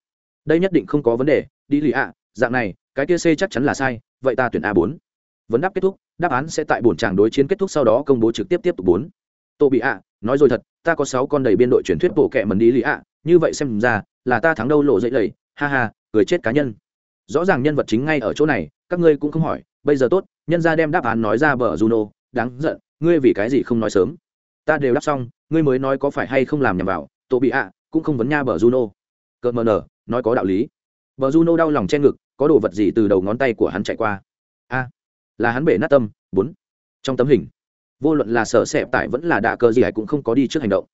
đây nhất định không có vấn đề, đi lì ạ, dạng này, cái kia c chắc chắn là sai, vậy ta tuyển a bốn. Vấn đáp kết thúc, đáp án sẽ tại bổn tràng đối chiến kết thúc sau đó công bố trực tiếp tiếp tục bốn. Tô bị ạ, nói rồi thật, ta có sáu con đầy biên đội truyền thuyết bộ kệ mần đi lì ạ, như vậy xem ra là ta thắng đâu lộ dậy lầy, ha ha, cười chết cá nhân. Rõ ràng nhân vật chính ngay ở chỗ này, các ngươi cũng không hỏi, bây giờ tốt, nhân ra đem đáp án nói ra bờ juno, đáng giận, ngươi vì cái gì không nói sớm? Ta đều đáp xong, ngươi mới nói có phải hay không làm nhầm vào tổ bị ạ, cũng không vấn nha bờ juno. Cợt mờ nở, nói có đạo lý. Bờ juno đau lòng che ngực, có đồ vật gì từ đầu ngón tay của hắn chạy qua? A, là hắn bể nát tâm, bốn. Trong tấm hình vô luận là sở sẹp tại vẫn là đạ cơ gì ấy cũng không có đi trước hành động.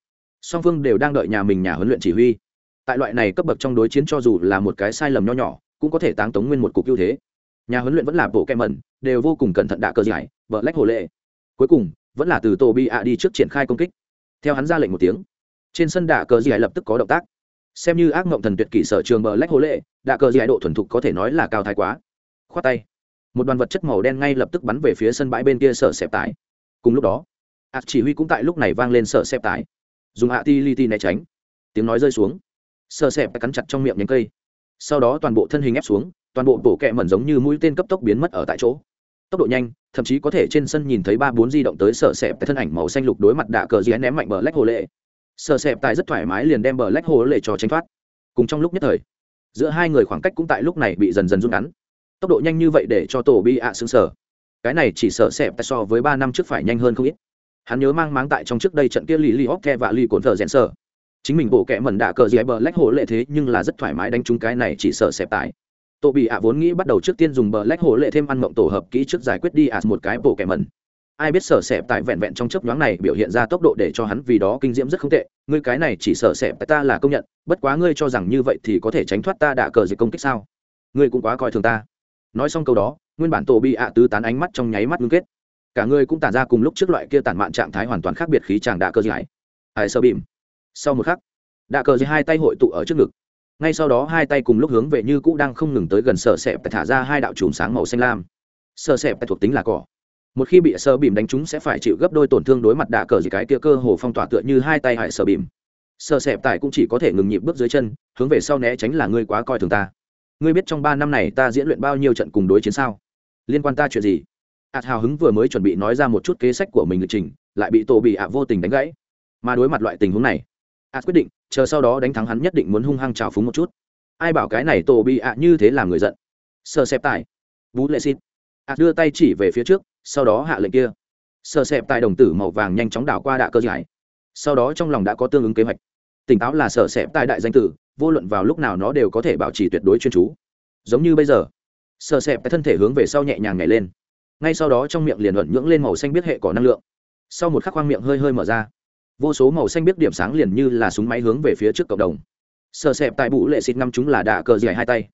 Song phương đều đang đợi nhà mình nhà huấn luyện chỉ huy. Tại loại này cấp bậc trong đối chiến cho dù là một cái sai lầm nho nhỏ, cũng có thể táng tống nguyên một cục ưu thế. Nhà huấn luyện vẫn là bộ kem mẩn, đều vô cùng cẩn thận đạ cơ giải vợ lách hồ lệ. Cuối cùng, vẫn là từ tổ bi ạ đi trước triển khai công kích. Theo hắn ra lệnh một tiếng, trên sân đạ cơ giải lập tức có động tác. Xem như ác mộng thần tuyệt kỷ sở trường bờ lách hồ lệ, đạ cơ giải độ thuần thục có thể nói là cao thái quá. Khoát tay. Một đoàn vật chất màu đen ngay lập tức bắn về phía sân bãi bên kia sở xẹp tải cùng lúc đó ạt chỉ huy cũng tại lúc này vang lên sợ xẹp tải. Dùng hạ ti li ti né tránh. Tiếng nói rơi xuống. Sợ xẹp cắn chặt trong miệng nhánh cây. Sau đó toàn bộ thân hình ép xuống, toàn bộ bổ kẹ mẩn giống như mũi tên cấp tốc biến mất ở tại chỗ. Tốc độ nhanh, thậm chí có thể trên sân nhìn thấy ba bốn di động tới sợ xẹp thân ảnh màu xanh lục đối mặt đạ cờ dí ném mạnh bờ lách hồ lệ. Sợ xẹp tài rất thoải mái liền đem bờ lách hồ lệ cho tránh thoát. Cùng trong lúc nhất thời, giữa hai người khoảng cách cũng tại lúc này bị dần dần rút ngắn. Tốc độ nhanh như vậy để cho tổ bi ạ à xứng sở cái này chỉ sợ sẽ so với ba năm trước phải nhanh hơn không ít. Hắn nhớ mang máng tại trong trước đây trận kia lì lì hóc the và lì cồn thờ rèn sở chính mình bộ kẹ mẩn đạ cờ dì bờ lách hồ lệ thế nhưng là rất thoải mái đánh trúng cái này chỉ sợ xẹp tải tổ bị ạ vốn nghĩ bắt đầu trước tiên dùng bờ lách hồ lệ thêm ăn mộng tổ hợp kỹ trước giải quyết đi ạ một cái bộ kẹ mẩn. Ai biết sợ xẹp tại vẹn vẹn trong chớp nhoáng này biểu hiện ra tốc độ để cho hắn vì đó kinh diễm rất không tệ. Ngươi cái này chỉ sợ xẹp tại ta là công nhận, bất quá ngươi cho rằng như vậy thì có thể tránh thoát ta đạ cờ dì công kích sao? Ngươi cũng quá coi thường ta nói xong câu đó, nguyên bản tổ bị ạ tứ tán ánh mắt trong nháy mắt ngưng kết. Cả người cũng tản ra cùng lúc trước loại kia tản mạn trạng thái hoàn toàn khác biệt khí chàng đạ cơ giải. Hải sơ bìm. Sau một khắc, đạ cơ dưới hai tay hội tụ ở trước ngực. Ngay sau đó hai tay cùng lúc hướng về như cũ đang không ngừng tới gần sợ sẹp thả ra hai đạo chùm sáng màu xanh lam. Sợ sẹp thuộc tính là cỏ. Một khi bị sơ bìm đánh chúng sẽ phải chịu gấp đôi tổn thương đối mặt đạ cờ gì cái kia cơ hồ phong tỏa tựa như hai tay hải sơ bìm. Sợ sẹp tại cũng chỉ có thể ngừng nhịp bước dưới chân, hướng về sau né tránh là ngươi quá coi thường ta ngươi biết trong ba năm này ta diễn luyện bao nhiêu trận cùng đối chiến sao? Liên quan ta chuyện gì? Ạt hào hứng vừa mới chuẩn bị nói ra một chút kế sách của mình lịch trình, lại bị tổ bị ạ vô tình đánh gãy. Mà đối mặt loại tình huống này ạt quyết định, chờ sau đó đánh thắng hắn nhất định muốn hung hăng trào phúng một chút. Ai bảo cái này tổ bị ạ như thế làm người giận? Sơ xẹp tài, vũ lệ xin ạt đưa tay chỉ về phía trước, sau đó hạ lệnh kia. Sơ xẹp tài đồng tử màu vàng nhanh chóng đảo qua đạ cơ giải. Sau đó trong lòng đã có tương ứng kế hoạch. Tỉnh táo là sở sẹp tại đại danh tử vô luận vào lúc nào nó đều có thể bảo trì tuyệt đối chuyên chú. Giống như bây giờ, sờ sẹp cái thân thể hướng về sau nhẹ nhàng nhảy lên. Ngay sau đó trong miệng liền luận nhưỡng lên màu xanh biết hệ cỏ năng lượng. Sau một khắc khoang miệng hơi hơi mở ra, vô số màu xanh biết điểm sáng liền như là súng máy hướng về phía trước cộng đồng. Sợ sẹp tại bụ lệ xịt năm chúng là đạ cờ dẻ hai tay.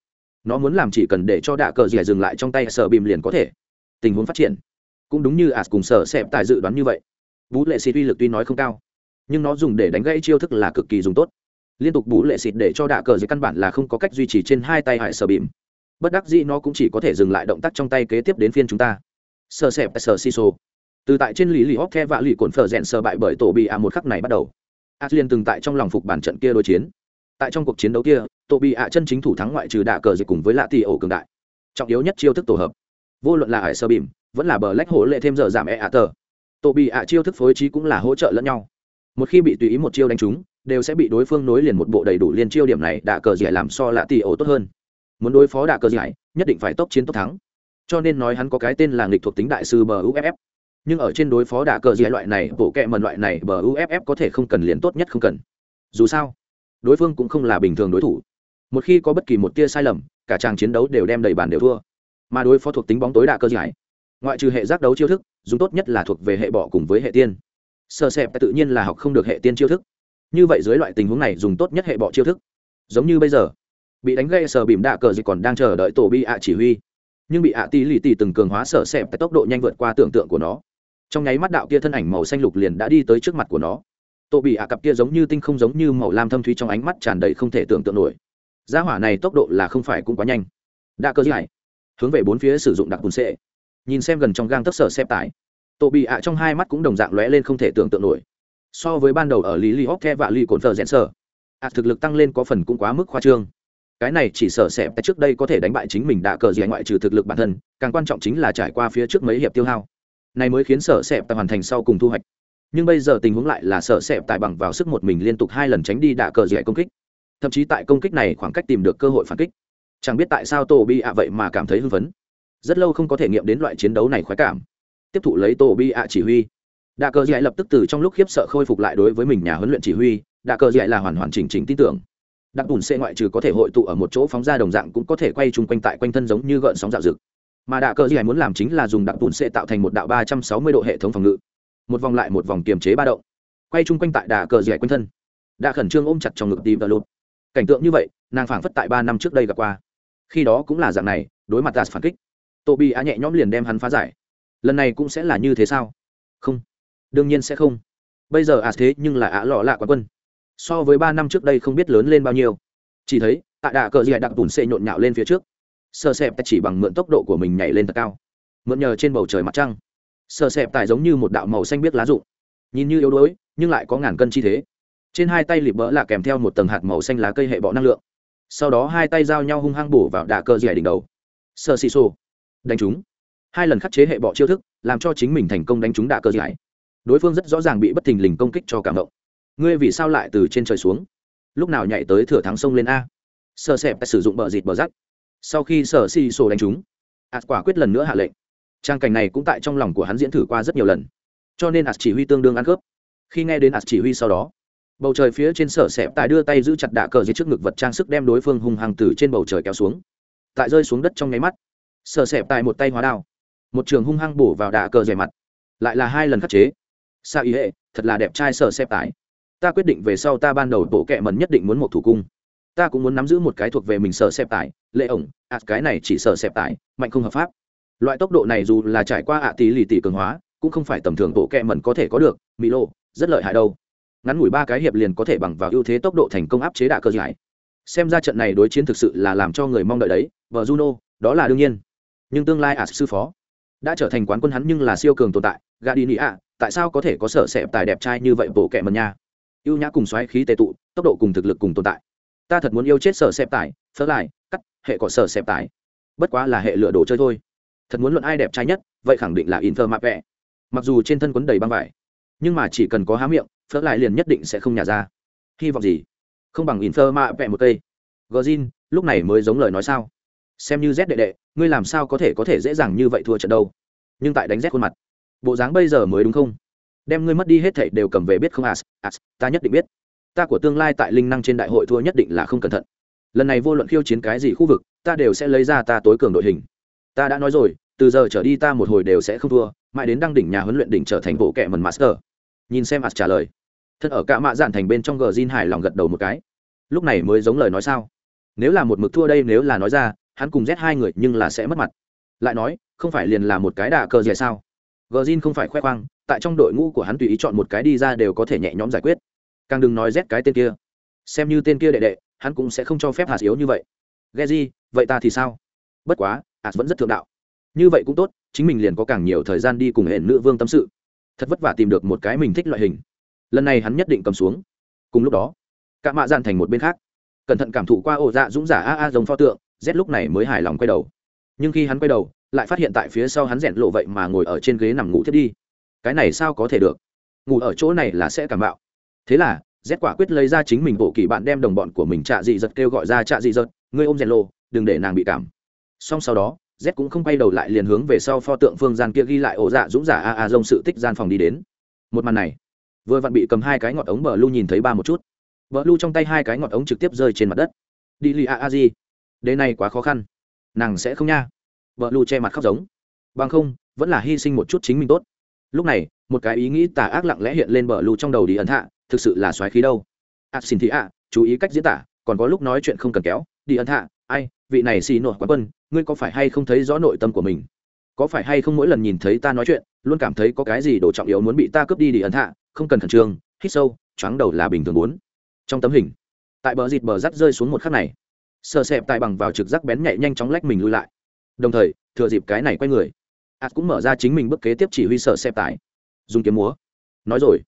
Nó muốn làm chỉ cần để cho đạ cờ dẻ dừng lại trong tay sợ bìm liền có thể. Tình huống phát triển. Cũng đúng như as cùng sờ sẹp tại dự đoán như vậy. Vũ lệ xịt uy lực tuy nói không cao, nhưng nó dùng để đánh gãy chiêu thức là cực kỳ dùng tốt liên tục bú lệ xịt để cho đạ cờ dưới căn bản là không có cách duy trì trên hai tay hải sở bìm. Bất đắc dĩ nó cũng chỉ có thể dừng lại động tác trong tay kế tiếp đến phiên chúng ta. Sơ sẹp sơ si sô. Từ tại trên lý lì hóc the và lì cồn phở rèn sơ bại bởi tổ bị a một khắc này bắt đầu. Aslian từng tại trong lòng phục bản trận kia đối chiến. Tại trong cuộc chiến đấu kia, tổ bị a chân chính thủ thắng ngoại trừ đạ cờ dịch cùng với lạ tỷ ổ cường đại. Trọng yếu nhất chiêu thức tổ hợp. Vô luận là hải sơ bìm, vẫn là bờ lách hổ lệ thêm giờ giảm e a tờ. Tổ bị a chiêu thức phối trí cũng là hỗ trợ lẫn nhau. Một khi bị tùy ý một chiêu đánh trúng đều sẽ bị đối phương nối liền một bộ đầy đủ liên chiêu điểm này, đạ cờ giải làm so lạ tỷ ổ tốt hơn. Muốn đối phó đạ cờ giải, nhất định phải tốc chiến tốc thắng. Cho nên nói hắn có cái tên là nghịch thuộc tính đại sư bờ uff nhưng ở trên đối phó đạ cờ giải loại này, bộ kẹ mần loại này, bờ uff có thể không cần liền tốt nhất không cần. Dù sao, đối phương cũng không là bình thường đối thủ. Một khi có bất kỳ một tia sai lầm, cả trang chiến đấu đều đem đầy bàn đều thua. Mà đối phó thuộc tính bóng tối đạ cơ giải, ngoại trừ hệ giác đấu chiêu thức, dùng tốt nhất là thuộc về hệ bỏ cùng với hệ tiên. Sơ xẹp tự nhiên là học không được hệ tiên chiêu thức như vậy dưới loại tình huống này dùng tốt nhất hệ bỏ chiêu thức. Giống như bây giờ, bị đánh gây sờ bìm đạ cờ gì còn đang chờ đợi tổ bi ạ chỉ huy. Nhưng bị ạ tí lì tì từng cường hóa sở xẹp tại tốc độ nhanh vượt qua tưởng tượng của nó. Trong nháy mắt đạo kia thân ảnh màu xanh lục liền đã đi tới trước mặt của nó. Tổ bị ạ cặp kia giống như tinh không giống như màu lam thâm thúy trong ánh mắt tràn đầy không thể tưởng tượng nổi. Gia hỏa này tốc độ là không phải cũng quá nhanh. Đạ cờ gì này hướng về bốn phía sử dụng đặc bùn sệ. Nhìn xem gần trong gang tấc sở xẹp tải tổ bị ạ trong hai mắt cũng đồng dạng lóe lên không thể tưởng tượng nổi so với ban đầu ở lý li hóc the và li cồn thờ rẽn sở. Ạ thực lực tăng lên có phần cũng quá mức khoa trương. Cái này chỉ sở sẽ trước đây có thể đánh bại chính mình đã cờ gì ngoại trừ thực lực bản thân, càng quan trọng chính là trải qua phía trước mấy hiệp tiêu hao. Này mới khiến sở sẹp tại hoàn thành sau cùng thu hoạch. Nhưng bây giờ tình huống lại là sở sẹp tại bằng vào sức một mình liên tục hai lần tránh đi đạ cờ dạy công kích. Thậm chí tại công kích này khoảng cách tìm được cơ hội phản kích. Chẳng biết tại sao tổ bi ạ vậy mà cảm thấy hưng phấn. Rất lâu không có thể nghiệm đến loại chiến đấu này khoái cảm. Tiếp thụ lấy tổ bi ạ chỉ huy đạ cờ dạy lập tức từ trong lúc khiếp sợ khôi phục lại đối với mình nhà huấn luyện chỉ huy. Đạ cờ dạy là hoàn hoàn chỉnh chỉnh tin tưởng. Đặc ủn xê ngoại trừ có thể hội tụ ở một chỗ phóng ra đồng dạng cũng có thể quay chung quanh tại quanh thân giống như gợn sóng dạo rực. Mà đạ cờ dạy muốn làm chính là dùng đặc ủn xê tạo thành một đạo ba trăm sáu mươi độ hệ thống phòng ngự. Một vòng lại một vòng kiềm chế ba động. Quay chung quanh tại đạ cờ dạy quanh thân. Đạ khẩn trương ôm chặt trong ngực tìm tờ lụt. Cảnh tượng như vậy, nàng phảng phất tại ba năm trước đây gặp qua. Khi đó cũng là dạng này, đối mặt tạt phản kích, tô bị á nhẹ nhõm liền đem hắn phá giải. Lần này cũng sẽ là như thế sao? Không đương nhiên sẽ không. Bây giờ à thế nhưng là ạ lọ lạ quán quân. So với ba năm trước đây không biết lớn lên bao nhiêu. Chỉ thấy, tại đạ cờ gì đặc tùn xệ nhộn nhạo lên phía trước. Sơ xẹp chỉ bằng mượn tốc độ của mình nhảy lên thật cao. Mượn nhờ trên bầu trời mặt trăng. Sơ xẹp tại giống như một đạo màu xanh biết lá rụng. Nhìn như yếu đuối, nhưng lại có ngàn cân chi thế. Trên hai tay lịp bỡ là kèm theo một tầng hạt màu xanh lá cây hệ bọ năng lượng. Sau đó hai tay giao nhau hung hăng bổ vào đạ cờ dẻ đỉnh đầu. Sơ xì xô. Đánh chúng hai lần khắc chế hệ bọ chiêu thức, làm cho chính mình thành công đánh trúng đạ cờ dẻ đối phương rất rõ ràng bị bất thình lình công kích cho cảm động. Ngươi vì sao lại từ trên trời xuống? Lúc nào nhảy tới thừa thắng sông lên a? Sợ xẹp sử dụng bờ dịt bờ rắc. Sau khi sợ xì xô đánh chúng, ạt quả quyết lần nữa hạ lệnh. Trang cảnh này cũng tại trong lòng của hắn diễn thử qua rất nhiều lần. Cho nên ạt chỉ huy tương đương ăn khớp. Khi nghe đến ạt chỉ huy sau đó bầu trời phía trên sở xẹp tài đưa tay giữ chặt đạ cờ dưới trước ngực vật trang sức đem đối phương hung hăng từ trên bầu trời kéo xuống. Tại rơi xuống đất trong nháy mắt sở xẹp tài một tay hóa đao. Một trường hung hăng bổ vào đạ cờ dày mặt. Lại là hai lần khắc chế sa ý hệ, thật là đẹp trai sở xếp tải. Ta quyết định về sau ta ban đầu bộ kệ mần nhất định muốn một thủ cung. Ta cũng muốn nắm giữ một cái thuộc về mình sở xếp tải, lệ ổng, ạ, cái này chỉ sở xếp tải, mạnh không hợp pháp. Loại tốc độ này dù là trải qua ạ tỷ lì tỷ cường hóa, cũng không phải tầm thường bộ kệ mần có thể có được mỹ lô, rất lợi hại đâu. Ngắn ngủi ba cái hiệp liền có thể bằng vào ưu thế tốc độ thành công áp chế đạ cơ giải. Xem ra trận này đối chiến thực sự là làm cho người mong đợi đấy vợ juno, đó là đương nhiên. Nhưng tương lai ả sư phó, đã trở thành quán quân hắn nhưng là siêu cường tồn tại gà đi nị ạ tại sao có thể có sở sẹp tài đẹp trai như vậy bộ kệ mần nha? Ưu nhã cùng xoáy khí tệ tụ tốc độ cùng thực lực cùng tồn tại. Ta thật muốn yêu chết sở xẹp tài, phớt lại cắt hệ có sở xẹp tài, bất quá là hệ lựa đồ chơi thôi. Thật muốn luận ai đẹp trai nhất vậy khẳng định là inter map vẽ. Mặc dù trên thân quấn đầy băng vải nhưng mà chỉ cần có há miệng phớt lại liền nhất định sẽ không nhả ra. Hy vọng gì? Không bằng inter map vẽ một cây. Gờ zin lúc này mới giống lời nói sao? Xem như z đệ đệ ngươi làm sao có thể có thể dễ dàng như vậy thua trận đâu? Nhưng tại đánh z khuôn mặt bộ dáng bây giờ mới đúng không? Đem ngươi mất đi hết thảy đều cầm về biết không, as as, ta nhất định biết. Ta của tương lai tại linh năng trên đại hội thua nhất định là không cẩn thận. Lần này vô luận khiêu chiến cái gì khu vực, ta đều sẽ lấy ra ta tối cường đội hình. Ta đã nói rồi, từ giờ trở đi ta một hồi đều sẽ không thua, mãi đến đăng đỉnh nhà huấn luyện đỉnh trở thành bộ kệ mần master. Nhìn xem as trả lời. Thân ở cả mạ dạn thành bên trong gờ zin hài lòng gật đầu một cái. Lúc này mới giống lời nói sao? Nếu là một mực thua đây nếu là nói ra, hắn cùng z hai người nhưng là sẽ mất mặt. Lại nói, không phải liền là một cái đà cờ gì sao? Gjin không phải khoe khoang tại trong đội ngũ của hắn tùy ý chọn một cái đi ra đều có thể nhẹ nhõm giải quyết. Càng đừng nói z cái tên kia. Xem như tên kia đệ đệ hắn cũng sẽ không cho phép hạt yếu như vậy. Geji, vậy ta thì sao? Bất quá hạt vẫn rất thượng đạo. Như vậy cũng tốt chính mình liền có càng nhiều thời gian đi cùng hệ nữ vương tâm sự. Thật vất vả tìm được một cái mình thích loại hình. Lần này hắn nhất định cầm xuống. Cùng lúc đó cả mạ dạn thành một bên khác. Cẩn thận cảm thụ qua ổ dạ dũng giả a a giống pho tượng z lúc này mới hài lòng quay đầu nhưng khi hắn quay đầu, lại phát hiện tại phía sau hắn rẽn lộ vậy mà ngồi ở trên ghế nằm ngủ thiết đi. Cái này sao có thể được? Ngủ ở chỗ này là sẽ cảm bạo. Thế là, z quả quyết lấy ra chính mình bộ kỳ bạn đem đồng bọn của mình trạ dị giật kêu gọi ra, trạ dị giật, ngươi ôm rẽn lộ, đừng để nàng bị cảm. Song sau đó, z cũng không quay đầu lại liền hướng về sau pho tượng phương gian kia ghi lại ổ dạ dũng giả a a dông sự tích gian phòng đi đến. Một màn này, vừa vặn bị cầm hai cái ngọt ống bờ lu nhìn thấy ba một chút. Bờ lu trong tay hai cái ngọt ống trực tiếp rơi trên mặt đất. Đi lì a a di đề này quá khó khăn nàng sẽ không nha. Bờ lu che mặt khóc giống. Bằng không, vẫn là hy sinh một chút chính mình tốt. Lúc này, một cái ý nghĩ tà ác lặng lẽ hiện lên bờ lu trong đầu đi ẩn hạ thực sự là xoáy khí đâu. A xin thị ạ, chú ý cách diễn tả, còn có lúc nói chuyện không cần kéo, đi ẩn hạ ai, vị này xì nổi quá quân, ngươi có phải hay không thấy rõ nội tâm của mình? Có phải hay không mỗi lần nhìn thấy ta nói chuyện, luôn cảm thấy có cái gì đồ trọng yếu muốn bị ta cướp đi đi ẩn hạ không cần khẩn trương, hít sâu, choáng đầu là bình thường muốn. Trong tấm hình, tại bờ dịt bờ rắt rơi xuống một khắc này sờ xẹp tại bằng vào trực giác bén nhạy nhanh chóng lách mình lui lại. Đồng thời, thừa dịp cái này quay người ạt cũng mở ra chính mình bước kế tiếp chỉ huy sờ xẹp tại. Dùng kiếm múa. Nói rồi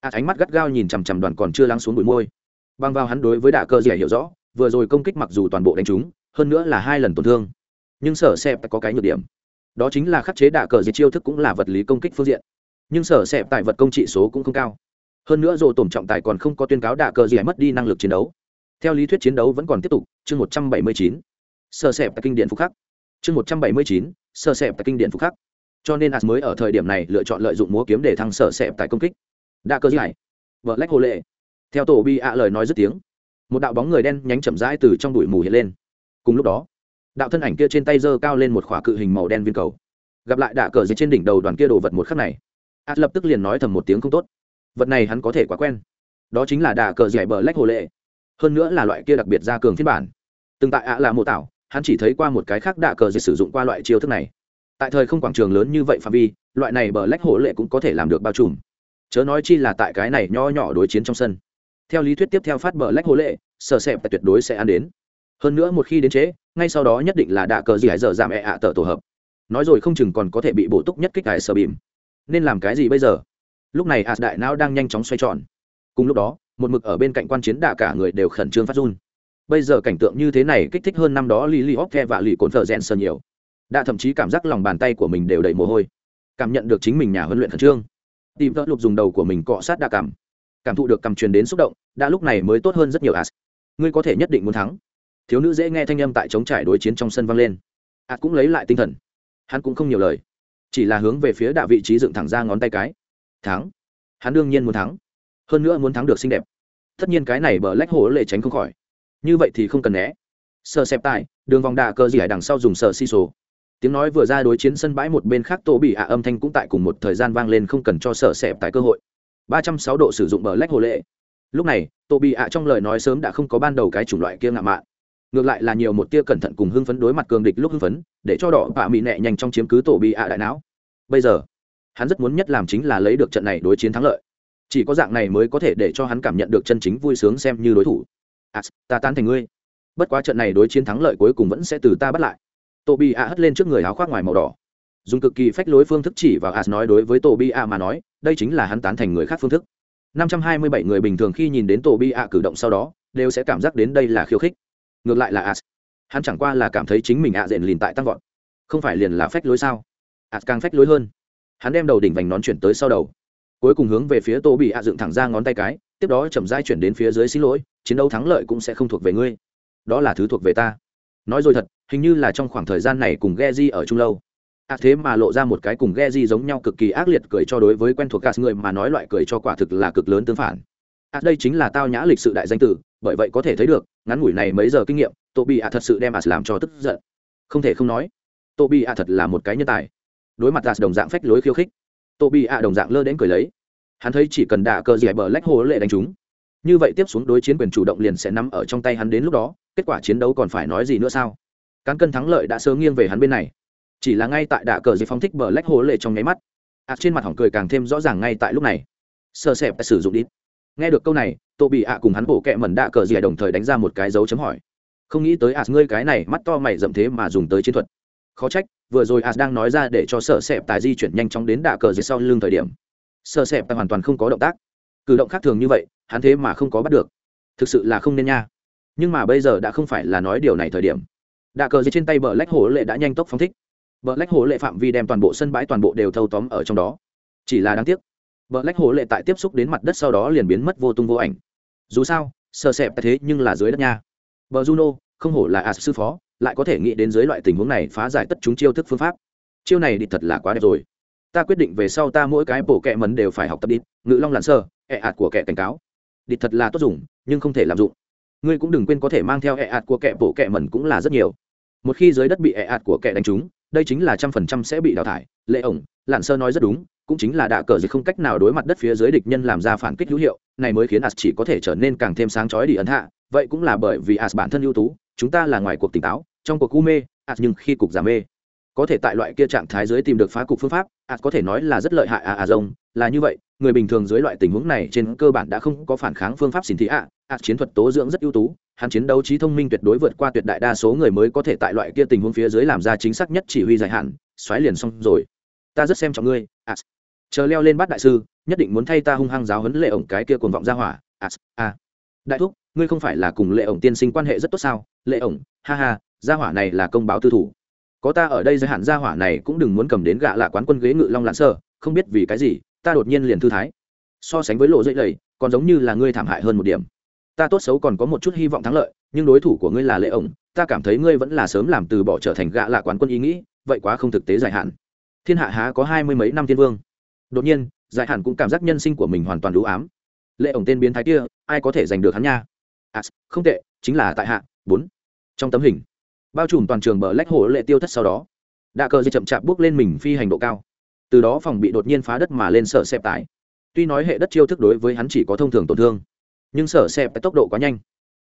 ạt ánh mắt gắt gao nhìn chằm chằm đoàn còn chưa lắng xuống bụi môi. Băng vào hắn đối với đạ cơ dẻ hiểu rõ, vừa rồi công kích mặc dù toàn bộ đánh trúng, hơn nữa là hai lần tổn thương, nhưng sở xẹp có cái nhược điểm. Đó chính là khắc chế đạ cờ diệt chiêu thức cũng là vật lý công kích phương diện. Nhưng sở xẹp tại vật công trị số cũng không cao. Hơn nữa dồ tổn trọng tài còn không có tuyên cáo đạ cờ gì mất đi năng lực chiến đấu theo lý thuyết chiến đấu vẫn còn tiếp tục, chương một trăm bảy mươi chín sở xẹp tại kinh điển phục khắc. Chương một trăm bảy mươi chín sở xẹp tại kinh điển phục khắc. Cho nên as mới ở thời điểm này lựa chọn lợi dụng múa kiếm để thăng sở xẹp tại công kích. Đa cơ giải, vợ lách hồ lệ. Theo tổ bi ạ lời nói dứt tiếng, một đạo bóng người đen nhánh chậm rãi từ trong bụi mù hiện lên. Cùng lúc đó, đạo thân ảnh kia trên tay giơ cao lên một khỏa cự hình màu đen viên cầu. Gặp lại đạ cờ dưới trên đỉnh đầu đoàn kia đồ vật một khắc này ạt lập tức liền nói thầm một tiếng không tốt. Vật này hắn có thể quá quen. Đó chính là đạ cờ dẻ bờ lách hồ lệ hơn nữa là loại kia đặc biệt ra cường phiên bản. Từng tại ạ là mộ tảo, hắn chỉ thấy qua một cái khác đạ cờ dịch sử dụng qua loại chiêu thức này. Tại thời không quảng trường lớn như vậy phạm vi, loại này bờ lách hổ lệ cũng có thể làm được bao trùm. Chớ nói chi là tại cái này nho nhỏ đối chiến trong sân. Theo lý thuyết tiếp theo phát bờ lách hổ lệ sợ sẹp tuyệt đối sẽ ăn đến. Hơn nữa một khi đến chế, ngay sau đó nhất định là đạ cờ gì hải dở giảm ẹ ạ tờ tổ hợp. Nói rồi không chừng còn có thể bị bổ túc nhất kích cải sở bìm. Nên làm cái gì bây giờ? Lúc này ạ đại não đang nhanh chóng xoay tròn. Cùng lúc đó một mực ở bên cạnh quan chiến đạ cả người đều khẩn trương phát run. Bây giờ cảnh tượng như thế này kích thích hơn năm đó lili hóc the và lì cồn thợ rèn sơn nhiều. Đã thậm chí cảm giác lòng bàn tay của mình đều đầy mồ hôi. Cảm nhận được chính mình nhà huấn luyện khẩn trương. Tìm vỡ lục dùng đầu của mình cọ sát đa cảm. Cảm thụ được cầm truyền đến xúc động, đã lúc này mới tốt hơn rất nhiều as ngươi có thể nhất định muốn thắng. Thiếu nữ dễ nghe thanh âm tại chống trải đối chiến trong sân vang lên. As cũng lấy lại tinh thần. Hắn cũng không nhiều lời. Chỉ là hướng về phía đạ vị trí dựng thẳng ra ngón tay cái. Thắng. Hắn đương nhiên muốn thắng. Hơn nữa muốn thắng được xinh đẹp tất nhiên cái này bờ lách hổ lệ tránh không khỏi. Như vậy thì không cần né. Sờ xẹp tại đường vòng đạ cơ gì hải đằng sau dùng sờ xi sổ tiếng nói vừa ra đối chiến sân bãi một bên khác tô bị ạ âm thanh cũng tại cùng một thời gian vang lên không cần cho sờ xẹp tại cơ hội. Ba trăm sáu độ sử dụng bờ lách hồ lệ. Lúc này tô bị ạ trong lời nói sớm đã không có ban đầu cái chủng loại kia ngạo mạn. Ngược lại là nhiều một tia cẩn thận cùng hưng phấn đối mặt cường địch lúc hưng phấn, để cho đỏ bạ mị nẹ nhanh trong chiếm cứ tổ bị ạ đại não. Bây giờ, hắn rất muốn nhất làm chính là lấy được trận này đối chiến thắng lợi chỉ có dạng này mới có thể để cho hắn cảm nhận được chân chính vui sướng xem như đối thủ. À, ta tán thành ngươi. Bất quá trận này đối chiến thắng lợi cuối cùng vẫn sẽ từ ta bắt lại. Tô bị ạ hất lên trước người áo khoác ngoài màu đỏ. Dùng cực kỳ phách lối phương thức chỉ vào as nói đối với tổ bi a mà nói đây chính là hắn tán thành người khác phương thức. 527 người bình thường khi nhìn đến tổ bi a cử động sau đó đều sẽ cảm giác đến đây là khiêu khích. Ngược lại là as. Hắn chẳng qua là cảm thấy chính mình ạ à rện lìn tại tăng vọt. Không phải liền là phách lối sao? As càng phách lối hơn. Hắn đem đầu đỉnh vành nón chuyển tới sau đầu cuối cùng hướng về phía tô bị hạ dựng thẳng ra ngón tay cái, tiếp đó chậm rãi chuyển đến phía dưới xin lỗi, chiến đấu thắng lợi cũng sẽ không thuộc về ngươi. Đó là thứ thuộc về ta. Nói rồi thật, hình như là trong khoảng thời gian này cùng Geji ở chung lâu. À thế mà lộ ra một cái cùng ghe di giống nhau cực kỳ ác liệt cười cho đối với quen thuộc cả người mà nói loại cười cho quả thực là cực lớn tương phản. À đây chính là tao nhã lịch sự đại danh tử, bởi vậy có thể thấy được, ngắn ngủi này mấy giờ kinh nghiệm, tô bị à thật sự đem à làm cho tức giận. Không thể không nói, tô bị à thật là một cái nhân tài. Đối mặt ra đồng dạng phách lối khiêu khích tô bị ạ đồng dạng lơ đến cười lấy. Hắn thấy chỉ cần đạ cờ dẻ bờ lách hồ lệ đánh chúng. Như vậy tiếp xuống đối chiến quyền chủ động liền sẽ nằm ở trong tay hắn đến lúc đó, kết quả chiến đấu còn phải nói gì nữa sao? Cán cân thắng lợi đã sớm nghiêng về hắn bên này. Chỉ là ngay tại đạ cờ dây phóng thích bờ lách hồ lệ trong nháy mắt ạt trên mặt hỏng cười càng thêm rõ ràng ngay tại lúc này. Sơ sẹp sử dụng đi. Nghe được câu này, tô bị ạ cùng hắn bổ kẹ mẩn đạ cờ dì đồng thời đánh ra một cái dấu chấm hỏi. Không nghĩ tới ạ, ngươi cái này mắt to mày dậm thế mà dùng tới chiến thuật. Khó trách vừa rồi as đang nói ra để cho sợ sẹp tài di chuyển nhanh chóng đến đạ cờ dưới sau lưng thời điểm. Sợ sẹp tài hoàn toàn không có động tác. Cử động khác thường như vậy, hắn thế mà không có bắt được. Thực sự là không nên nha. Nhưng mà bây giờ đã không phải là nói điều này thời điểm. Đạ cờ dưới trên tay bờ lách hổ lệ đã nhanh tốc phóng thích. Bờ lách hổ lệ phạm vi đem toàn bộ sân bãi toàn bộ đều thâu tóm ở trong đó. Chỉ là đáng tiếc, bờ lách hổ lệ tại tiếp xúc đến mặt đất sau đó liền biến mất vô tung vô ảnh. Dù sao sợ sẹp thế nhưng là dưới đất nha. Bờ juno, không hổ là as sư phó lại có thể nghĩ đến dưới loại tình huống này phá giải tất chúng chiêu thức phương pháp. Chiêu này đi thật là quá đẹp rồi. Ta quyết định về sau ta mỗi cái bổ kẹ mấn đều phải học tập đi ngự long lặn sơ, ẹ ạt của kẻ cảnh cáo. Đi thật là tốt dùng, nhưng không thể làm dụng. Ngươi cũng đừng quên có thể mang theo ẹ ạt của kẻ bổ kẹ mẩn cũng là rất nhiều. Một khi dưới đất bị ẹ ạt của kẻ đánh trúng, đây chính là trăm phần trăm sẽ bị đào thải. Lệ ổng, lặn sơ nói rất đúng, cũng chính là đạ cờ gì không cách nào đối mặt đất phía dưới địch nhân làm ra phản kích hữu hiệu, này mới khiến as chỉ có thể trở nên càng thêm sáng chói đi ấn hạ. Vậy cũng là bởi vì as bản thân ưu tú, chúng ta là ngoài cuộc tỉnh táo trong cuộc u mê as nhưng khi cục giảm mê, có thể tại loại kia trạng thái dưới tìm được phá cục phương pháp as có thể nói là rất lợi hại à à rồng, là như vậy, người bình thường dưới loại tình huống này trên cơ bản đã không có phản kháng phương pháp xin thị ạ ạt chiến thuật tố dưỡng rất ưu tú, hắn chiến đấu trí thông minh tuyệt đối vượt qua tuyệt đại đa số người mới có thể tại loại kia tình huống phía dưới làm ra chính xác nhất chỉ huy dài hạn, xoáy liền xong rồi. Ta rất xem trọng ngươi ạt chờ leo lên bát đại sư, nhất định muốn thay ta hung hăng giáo huấn lệ ổng cái kia cuồng vọng ra hỏa ạt a đại thúc, ngươi không phải là cùng lệ ổng tiên sinh quan hệ rất tốt sao? Lệ ổng, ha ha gia hỏa này là công báo tư thủ. Có ta ở đây giới hạn gia hỏa này cũng đừng muốn cầm đến gạ lạ quán quân ghế ngự long lạn sơ không biết vì cái gì ta đột nhiên liền thư thái. So sánh với lộ dậy lầy còn giống như là ngươi thảm hại hơn một điểm. Ta tốt xấu còn có một chút hy vọng thắng lợi nhưng đối thủ của ngươi là lệ ổng ta cảm thấy ngươi vẫn là sớm làm từ bỏ trở thành gạ lạ quán quân ý nghĩ vậy quá không thực tế dài hạn. Thiên hạ há có hai mươi mấy năm thiên vương. Đột nhiên dài hạn cũng cảm giác nhân sinh của mình hoàn toàn đủ ám. Lệ ổng tên biến thái kia ai có thể giành được hắn nha? À, không tệ chính là tại hạ bốn. Trong tấm hình bao trùm toàn trường bờ lách hổ lệ tiêu thất sau đó. Đạ cờ dây chậm chạp bước lên mình phi hành độ cao. Từ đó phòng bị đột nhiên phá đất mà lên sở xẹp tải. Tuy nói hệ đất chiêu thức đối với hắn chỉ có thông thường tổn thương, nhưng sở xẹp tốc độ quá nhanh.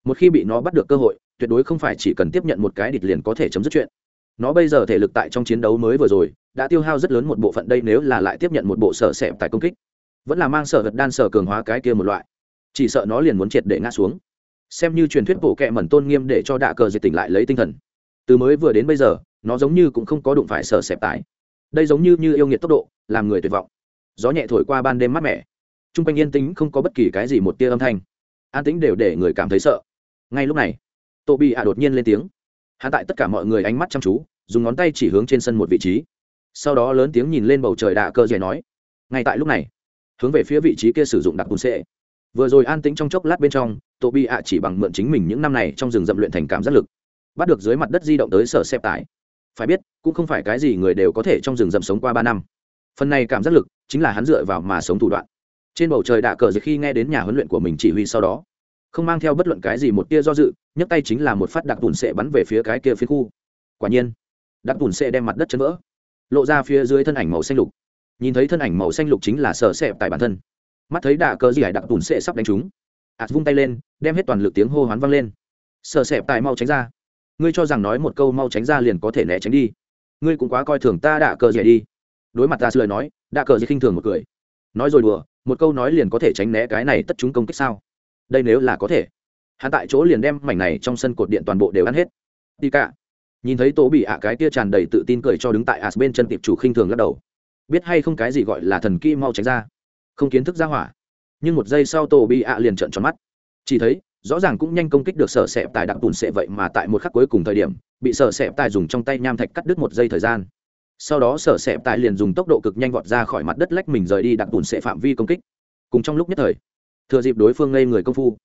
Một khi bị nó bắt được cơ hội, tuyệt đối không phải chỉ cần tiếp nhận một cái địch liền có thể chấm dứt chuyện. Nó bây giờ thể lực tại trong chiến đấu mới vừa rồi, đã tiêu hao rất lớn một bộ phận đây nếu là lại tiếp nhận một bộ sở xẹp tại công kích. Vẫn là mang sở vật đan sở cường hóa cái kia một loại. Chỉ sợ nó liền muốn triệt để ngã xuống. Xem như truyền thuyết bộ kệ mẩn tôn nghiêm để cho đạ cờ diệt tỉnh lại lấy tinh thần từ mới vừa đến bây giờ, nó giống như cũng không có đụng phải sở xẹp tải. Đây giống như như yêu nghiệt tốc độ, làm người tuyệt vọng. Gió nhẹ thổi qua ban đêm mát mẻ. T r u n g quanh yên tĩnh không có bất kỳ cái gì một tia âm thanh. An tĩnh đều để người cảm thấy sợ. Ngay lúc này tô bị ạ đột nhiên lên tiếng. Hạ tại tất cả mọi người ánh mắt chăm chú, dùng ngón tay chỉ hướng trên sân một vị trí. Sau đó lớn tiếng nhìn lên bầu trời đạ cơ dẻ nói. Ngay tại lúc này, hướng về phía vị trí kia sử dụng đặc bùn sệ vừa rồi an tĩnh trong chốc lát bên trong tô bị ạ chỉ bằng mượn chính mình những năm này trong rừng rậm luyện thành cảm giác lực bắt được dưới mặt đất di động tới sở xếp tải. Phải biết, cũng không phải cái gì người đều có thể trong rừng rậm sống qua ba năm. Phần này cảm giác lực chính là hắn dựa vào mà sống thủ đoạn. Trên bầu trời đạ cờ dịch khi nghe đến nhà huấn luyện của mình chỉ huy sau đó, không mang theo bất luận cái gì một tia do dự, nhấc tay chính là một phát đặc bùn sệ bắn về phía cái kia phía khu. Quả nhiên đặc bùn sệ đem mặt đất chấn vỡ, lộ ra phía dưới thân ảnh màu xanh lục. Nhìn thấy thân ảnh màu xanh lục chính là sợ sẹp tại bản thân. Mắt thấy đạ cờ gì hải đặc bùn sệ sắp đánh chúng ạt vung tay lên, đem hết toàn lực tiếng hô hoán vang lên. Sợ sẹp tại mau tránh ra ngươi cho rằng nói một câu mau tránh ra liền có thể né tránh đi. Ngươi cũng quá coi thường ta đã cờ gì đi. Đối mặt ta lời nói, đã cờ gì khinh thường một cười. Nói rồi đùa, một câu nói liền có thể tránh né cái này tất chúng công kích sao? Đây nếu là có thể, hắn tại chỗ liền đem mảnh này trong sân cột điện toàn bộ đều ăn hết. Đi cả. Nhìn thấy tổ bị ạ cái kia tràn đầy tự tin cười cho đứng tại as bên chân tiệp chủ khinh thường lắc đầu. Biết hay không cái gì gọi là thần kỹ mau tránh ra. Không kiến thức ra hỏa. Nhưng một giây sau tổ bị ạ liền trợn tròn mắt. Chỉ thấy rõ ràng cũng nhanh công kích được sở sẹp tài đặc tùn sệ vậy mà tại một khắc cuối cùng thời điểm, bị sở sẹp tài dùng trong tay nham thạch cắt đứt một giây thời gian. Sau đó sở sẹp tài liền dùng tốc độ cực nhanh vọt ra khỏi mặt đất lách mình rời đi đặc tùn sệ phạm vi công kích. Cùng trong lúc nhất thời, thừa dịp đối phương ngây người công phu,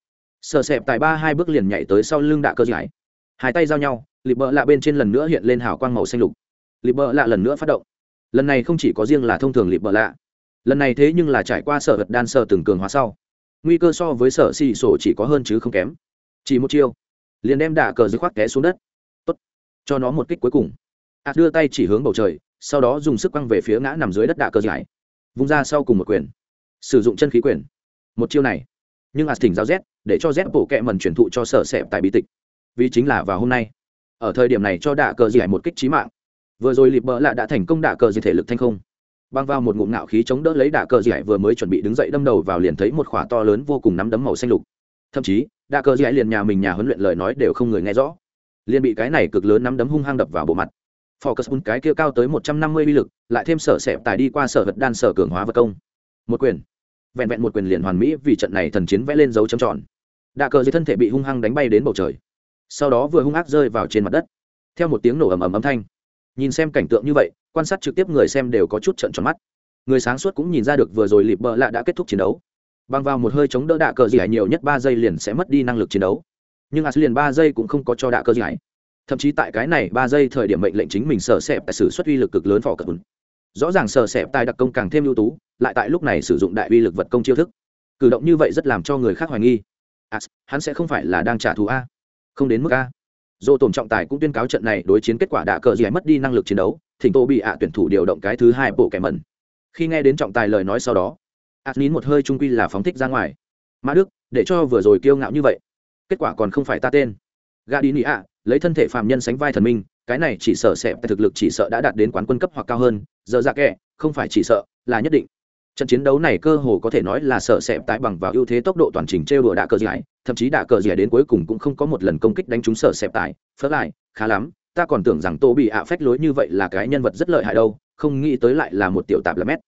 sở sẹp tài ba hai bước liền nhảy tới sau lưng đạ cơ giải. Hai tay giao nhau, lịp bợ lạ bên trên lần nữa hiện lên hào quang màu xanh lục. Lịp bợ lạ lần nữa phát động. Lần này không chỉ có riêng là thông thường lịp bợ lạ, lần này thế nhưng là trải qua sở vật đan sở từng cường hóa sau nguy cơ so với sở xì sổ chỉ có hơn chứ không kém. Chỉ một chiêu, liền đem đả cờ dưới khoác té xuống đất. Tốt, cho nó một kích cuối cùng. Ạt đưa tay chỉ hướng bầu trời, sau đó dùng sức quăng về phía ngã nằm dưới đất đạ cờ giải vung ra sau cùng một quyền. Sử dụng chân khí quyền. Một chiêu này. Nhưng ạt thỉnh giáo z, để cho z bổ kẹ mần chuyển thụ cho sở sẹp tại bí tịch. Vì chính là vào hôm nay. Ở thời điểm này cho đạ cờ giải một kích trí mạng. Vừa rồi lịp bỡ lạ đã thành công đạ cờ giải thể lực thanh không băng vào một ngụm ngạo khí chống đỡ lấy đạ cờ giải vừa mới chuẩn bị đứng dậy đâm đầu vào liền thấy một khỏa to lớn vô cùng nắm đấm màu xanh lục thậm chí đạ cờ giải liền nhà mình nhà huấn luyện lời nói đều không người nghe rõ liền bị cái này cực lớn nắm đấm hung hăng đập vào bộ mặt Focus cái kia cao tới một trăm năm mươi uy lực, lại thêm sở xẹp tài đi qua sở vật đan sở cường hóa vật công. Một quyền. Vẹn vẹn một quyền liền hoàn mỹ vì trận này thần chiến vẽ lên dấu chấm tròn. Đạ cờ dưới thân thể bị hung hăng đánh bay đến bầu trời. Sau đó vừa hung ác rơi vào trên mặt đất. Theo một tiếng nổ ầm ầm âm thanh. Nhìn xem cảnh tượng như vậy, quan sát trực tiếp người xem đều có chút trợn tròn mắt. Người sáng suốt cũng nhìn ra được vừa rồi lịp bờ lạ đã kết thúc chiến đấu. bằng vào một hơi chống đỡ đạ cờ gì nhiều nhất ba giây liền sẽ mất đi năng lực chiến đấu. Nhưng As liền ba giây cũng không có cho đạ cờ gì thậm chí tại cái này ba giây thời điểm mệnh lệnh chính mình sở sẹp tại sử xuất uy lực cực lớn phò cận rõ ràng sở sẹp tài đặc công càng thêm ưu tú lại tại lúc này sử dụng đại uy lực vật công chiêu thức. Cử động như vậy rất làm cho người khác hoài nghi. À, hắn sẽ không phải là đang trả thù a. Không đến mức a. Dô tổn trọng tài cũng tuyên cáo trận này đối chiến kết quả đạ cờ gì mất đi năng lực chiến đấu thỉnh tô bị ạ tuyển thủ điều động cái thứ hai bộ kẻ mẩn. Khi nghe đến trọng tài lời nói sau đó ạt nín một hơi trung quy là phóng thích ra ngoài. Mã đức, để cho vừa rồi kiêu ngạo như vậy, kết quả còn không phải ta tên. Gà đi nị ạ lấy thân thể phạm nhân sánh vai thần minh, cái này chỉ sợ sẽ thực lực chỉ sợ đã đạt đến quán quân cấp hoặc cao hơn, giờ dạ ra kẻ không phải chỉ sợ, là nhất định. Trận chiến đấu này cơ hồ có thể nói là sợ sẽ tái bằng vào ưu thế tốc độ toàn trình trêu đùa đạ cờ giải, thậm chí đạ cờ giải đến cuối cùng cũng không có một lần công kích đánh trúng sợ sẹp tái phớt lại, khá lắm ta còn tưởng rằng tô bị ạ phách lối như vậy là cái nhân vật rất lợi hại đâu không nghĩ tới lại là một tiểu tạp là mét.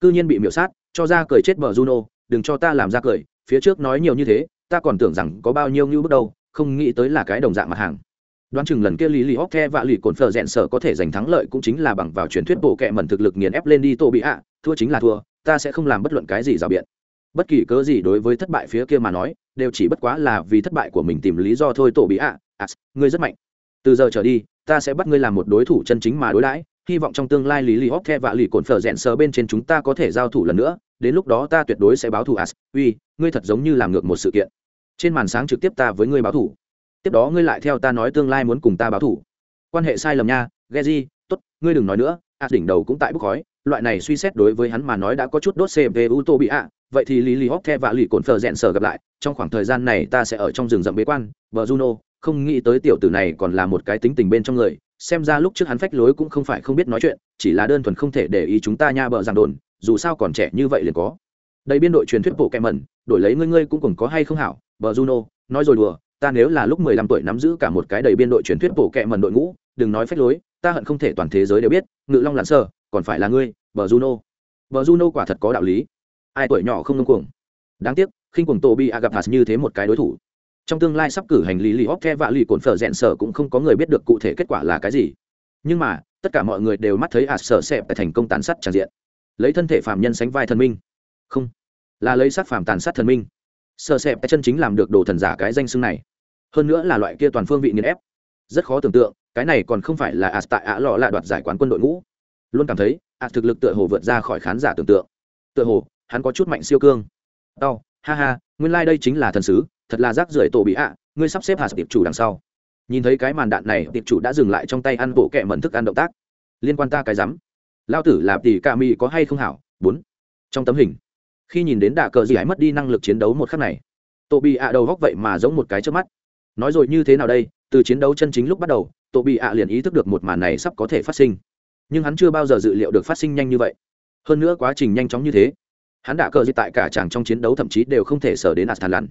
Cư nhiên bị miểu sát cho ra cười chết bờ juno đừng cho ta làm ra cười phía trước nói nhiều như thế ta còn tưởng rằng có bao nhiêu ngưu bước đầu, không nghĩ tới là cái đồng dạng mặt hàng. Đoán chừng lần kia lý lý hóc the và lì cồn phờ rẽn sở có thể giành thắng lợi cũng chính là bằng vào truyền thuyết bộ kệ mẩn thực lực nghiền ép lên đi tô bị ạ thua chính là thua ta sẽ không làm bất luận cái gì rào biện. Bất kỳ cớ gì đối với thất bại phía kia mà nói đều chỉ bất quá là vì thất bại của mình tìm lý do thôi tổ bị ạ. À, ngươi rất mạnh từ giờ trở đi, ta sẽ bắt ngươi làm một đối thủ chân chính mà đối đãi, hy vọng trong tương lai lý lý hóc the và lì cồn phở rẽn sờ bên trên chúng ta có thể giao thủ lần nữa, đến lúc đó ta tuyệt đối sẽ báo thù as. Uy, ngươi thật giống như làm ngược một sự kiện. Trên màn sáng trực tiếp ta với ngươi báo thủ tiếp đó ngươi lại theo ta nói tương lai muốn cùng ta báo thủ quan hệ sai lầm nha, geji, tốt, ngươi đừng nói nữa, as đỉnh đầu cũng tại bốc khói, loại này suy xét đối với hắn mà nói đã có chút đốt cpu tô bị ạ. Vậy thì lý lý hóc the và lì cồn Phở rẽn Sờ gặp lại, trong khoảng thời gian này ta sẽ ở trong rừng rậm bế quan vợ juno không nghĩ tới tiểu tử này còn là một cái tính tình bên trong người, xem ra lúc trước hắn phách lối cũng không phải không biết nói chuyện, chỉ là đơn thuần không thể để ý chúng ta nha bờ giảng đồn, dù sao còn trẻ như vậy liền có. Đây biên đội truyền thuyết bộ kẹm mẩn, đổi lấy ngươi ngươi cũng còn có hay không hảo bờ juno, nói rồi đùa, ta nếu là lúc mười lăm tuổi nắm giữ cả một cái đầy biên đội truyền thuyết bộ kẹm mần đội ngũ, đừng nói phách lối, ta hận không thể toàn thế giới đều biết, ngự long lặn sơ, còn phải là ngươi bờ juno. Bờ juno quả thật có đạo lý. Ai tuổi nhỏ không ngông cuồng. Đáng tiếc, khinh cuồng tổ bị gặp hạt như thế một cái đối thủ trong tương lai sắp cử hành lý lì óc the vạ lì cồn phở rẽn sở cũng không có người biết được cụ thể kết quả là cái gì. Nhưng mà, tất cả mọi người đều mắt thấy ạt sở xẹp thành công tàn sát tràn diện. Lấy thân thể phàm nhân sánh vai thần minh. Không, là lấy sát phàm tàn sát thần minh. Sợ xẹp chân chính làm được đồ thần giả cái danh xưng này. Hơn nữa là loại kia toàn phương vị nghiền ép. Rất khó tưởng tượng, cái này còn không phải là ạt tại ạ lọ là đoạt giải quán quân đội ngũ. Luôn cảm thấy ạt thực lực tựa hồ vượt ra khỏi khán giả tưởng tượng. Tựa hồ, hắn có chút mạnh siêu cương. Đau ha ha, nguyên lai、like、đây chính là thần sứ thật là rác rưởi tổ bị ạ, ngươi sắp xếp hạt tiệp chủ đằng sau. Nhìn thấy cái màn đạn này, tiệp chủ đã dừng lại trong tay ăn bộ kẹ mẩn thức ăn động tác. Liên quan ta cái rắm. Lao tử là tỷ ca mi có hay không hảo? Bốn. Trong tấm hình. Khi nhìn đến đạ cờ gì ấy mất đi năng lực chiến đấu một khắc này. Tổ bị ạ đầu góc vậy mà giống một cái trước mắt. Nói rồi như thế nào đây? Từ chiến đấu chân chính lúc bắt đầu, tổ bị ạ liền ý thức được một màn này sắp có thể phát sinh. Nhưng hắn chưa bao giờ dự liệu được phát sinh nhanh như vậy. Hơn nữa quá trình nhanh chóng như thế. Hắn đã cờ gì tại cả chàng trong chiến đấu thậm chí đều không thể sở đến astan lặn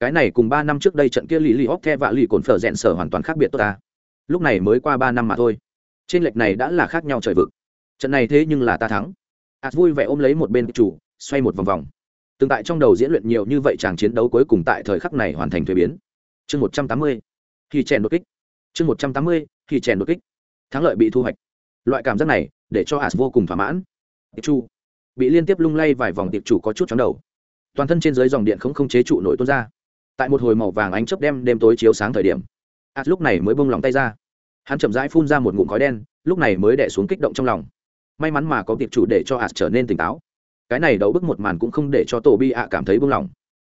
cái này cùng ba năm trước đây trận kia lì lì hóc the và lì cồn phở rẽn sở hoàn toàn khác biệt tốt ta. Lúc này mới qua ba năm mà thôi. Trên lệch này đã là khác nhau trời vực. Trận này thế nhưng là ta thắng. Ạt vui vẻ ôm lấy một bên chủ, xoay một vòng vòng. Từng tại trong đầu diễn luyện nhiều như vậy chàng chiến đấu cuối cùng tại thời khắc này hoàn thành thuế biến. Chương một trăm tám mươi, khi chèn đột kích. Chương một trăm tám mươi, khi chèn đột kích. Thắng lợi bị thu hoạch. Loại cảm giác này, để cho ad vô cùng thỏa mãn. Tiệp chu bị liên tiếp lung lay vài vòng tiệp chủ có chút chóng đầu. Toàn thân trên dưới dòng điện không không chế trụ nổi tuôn ra tại một hồi màu vàng ánh chớp đem đêm tối chiếu sáng thời điểm. As lúc này mới bông lòng tay ra. Hắn chậm rãi phun ra một ngụm khói đen, lúc này mới đẻ xuống kích động trong lòng. May mắn mà có tiệp chủ để cho as trở nên tỉnh táo. Cái này đấu bức một màn cũng không để cho tổ bi ạ cảm thấy bông lòng.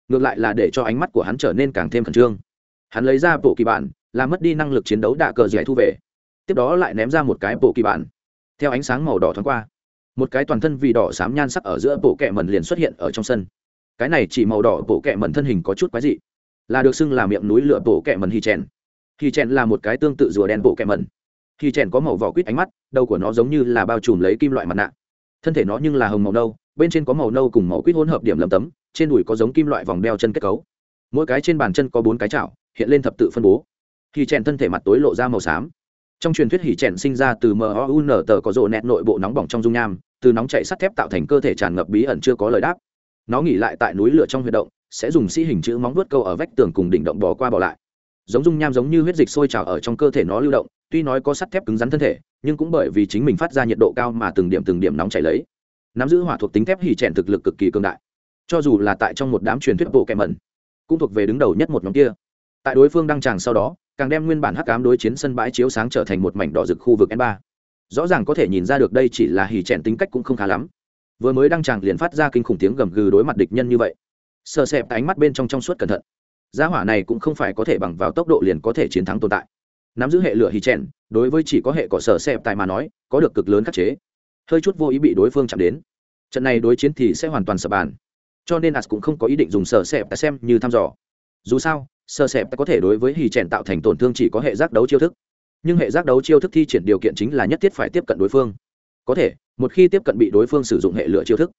Ngược lại là để cho ánh mắt của hắn trở nên càng thêm khẩn trương. Hắn lấy ra bộ kỳ bản, làm mất đi năng lực chiến đấu đạ cờ dẻ thu về. Tiếp đó lại ném ra một cái bộ kỳ bản. Theo ánh sáng màu đỏ thoáng qua, một cái toàn thân vì đỏ xám nhan sắc ở giữa bộ kẹ mần liền xuất hiện ở trong sân. Cái này chỉ màu đỏ bộ kẹ mần thân hình có chút quái dị là được xưng là miệng núi lửa bộ kẹ mần hy chèn. Hy chèn là một cái tương tự rùa đen bộ kẹ mần hy chèn có màu vỏ quýt ánh mắt, đầu của nó giống như là bao trùm lấy kim loại mặt nạ. Thân thể nó nhưng là hồng màu nâu, bên trên có màu nâu cùng màu quýt hỗn hợp điểm lầm tấm, trên đùi có giống kim loại vòng đeo chân kết cấu. Mỗi cái trên bàn chân có bốn cái chảo, hiện lên thập tự phân bố. Hy chèn thân thể mặt tối lộ ra màu xám. Trong truyền thuyết hỉ chèn sinh ra từ mun tờ có rộ nẹt nội bộ nóng bỏng trong dung nham, từ nóng chạy sắt thép tạo thành cơ thể tràn ngập bí ẩn chưa có lời đáp. Nó nghỉ lại tại núi lửa trong huy động sẽ dùng sĩ hình chữ móng vuốt câu ở vách tường cùng đỉnh động bò qua bò lại. Giống dung nham giống như huyết dịch sôi trào ở trong cơ thể nó lưu động, tuy nói có sắt thép cứng rắn thân thể, nhưng cũng bởi vì chính mình phát ra nhiệt độ cao mà từng điểm từng điểm nóng chảy lấy. Nắm giữ hỏa thuộc tính thép hỉ chèn thực lực cực kỳ cường đại. Cho dù là tại trong một đám truyền thuyết bộ kẹm mẩn, cũng thuộc về đứng đầu nhất một nhóm kia. Tại đối phương đăng tràng sau đó, càng đem nguyên bản hắc cám đối chiến sân bãi chiếu sáng trở thành một mảnh đỏ rực khu vực n 3 rõ ràng có thể nhìn ra được đây chỉ là hỉ chèn tính cách cũng không khá lắm. Vừa mới đăng tràng liền phát ra kinh khủng tiếng gầm gừ đối mặt địch nhân như vậy sờ xẹp ánh mắt bên trong trong suốt cẩn thận. Gia hỏa này cũng không phải có thể bằng vào tốc độ liền có thể chiến thắng tồn tại. Nắm giữ hệ lửa hì chèn, đối với chỉ có hệ cỏ sở xẹp tại mà nói, có được cực lớn khắc chế. Hơi chút vô ý bị đối phương chạm đến. Trận này đối chiến thì sẽ hoàn toàn sập bàn. Cho nên as cũng không có ý định dùng sở xẹp tại xem như thăm dò. Dù sao sở sẹp có thể đối với hì chèn tạo thành tổn thương chỉ có hệ giác đấu chiêu thức. Nhưng hệ giác đấu chiêu thức thi triển điều kiện chính là nhất thiết phải tiếp cận đối phương. Có thể, một khi tiếp cận bị đối phương sử dụng hệ lửa chiêu thức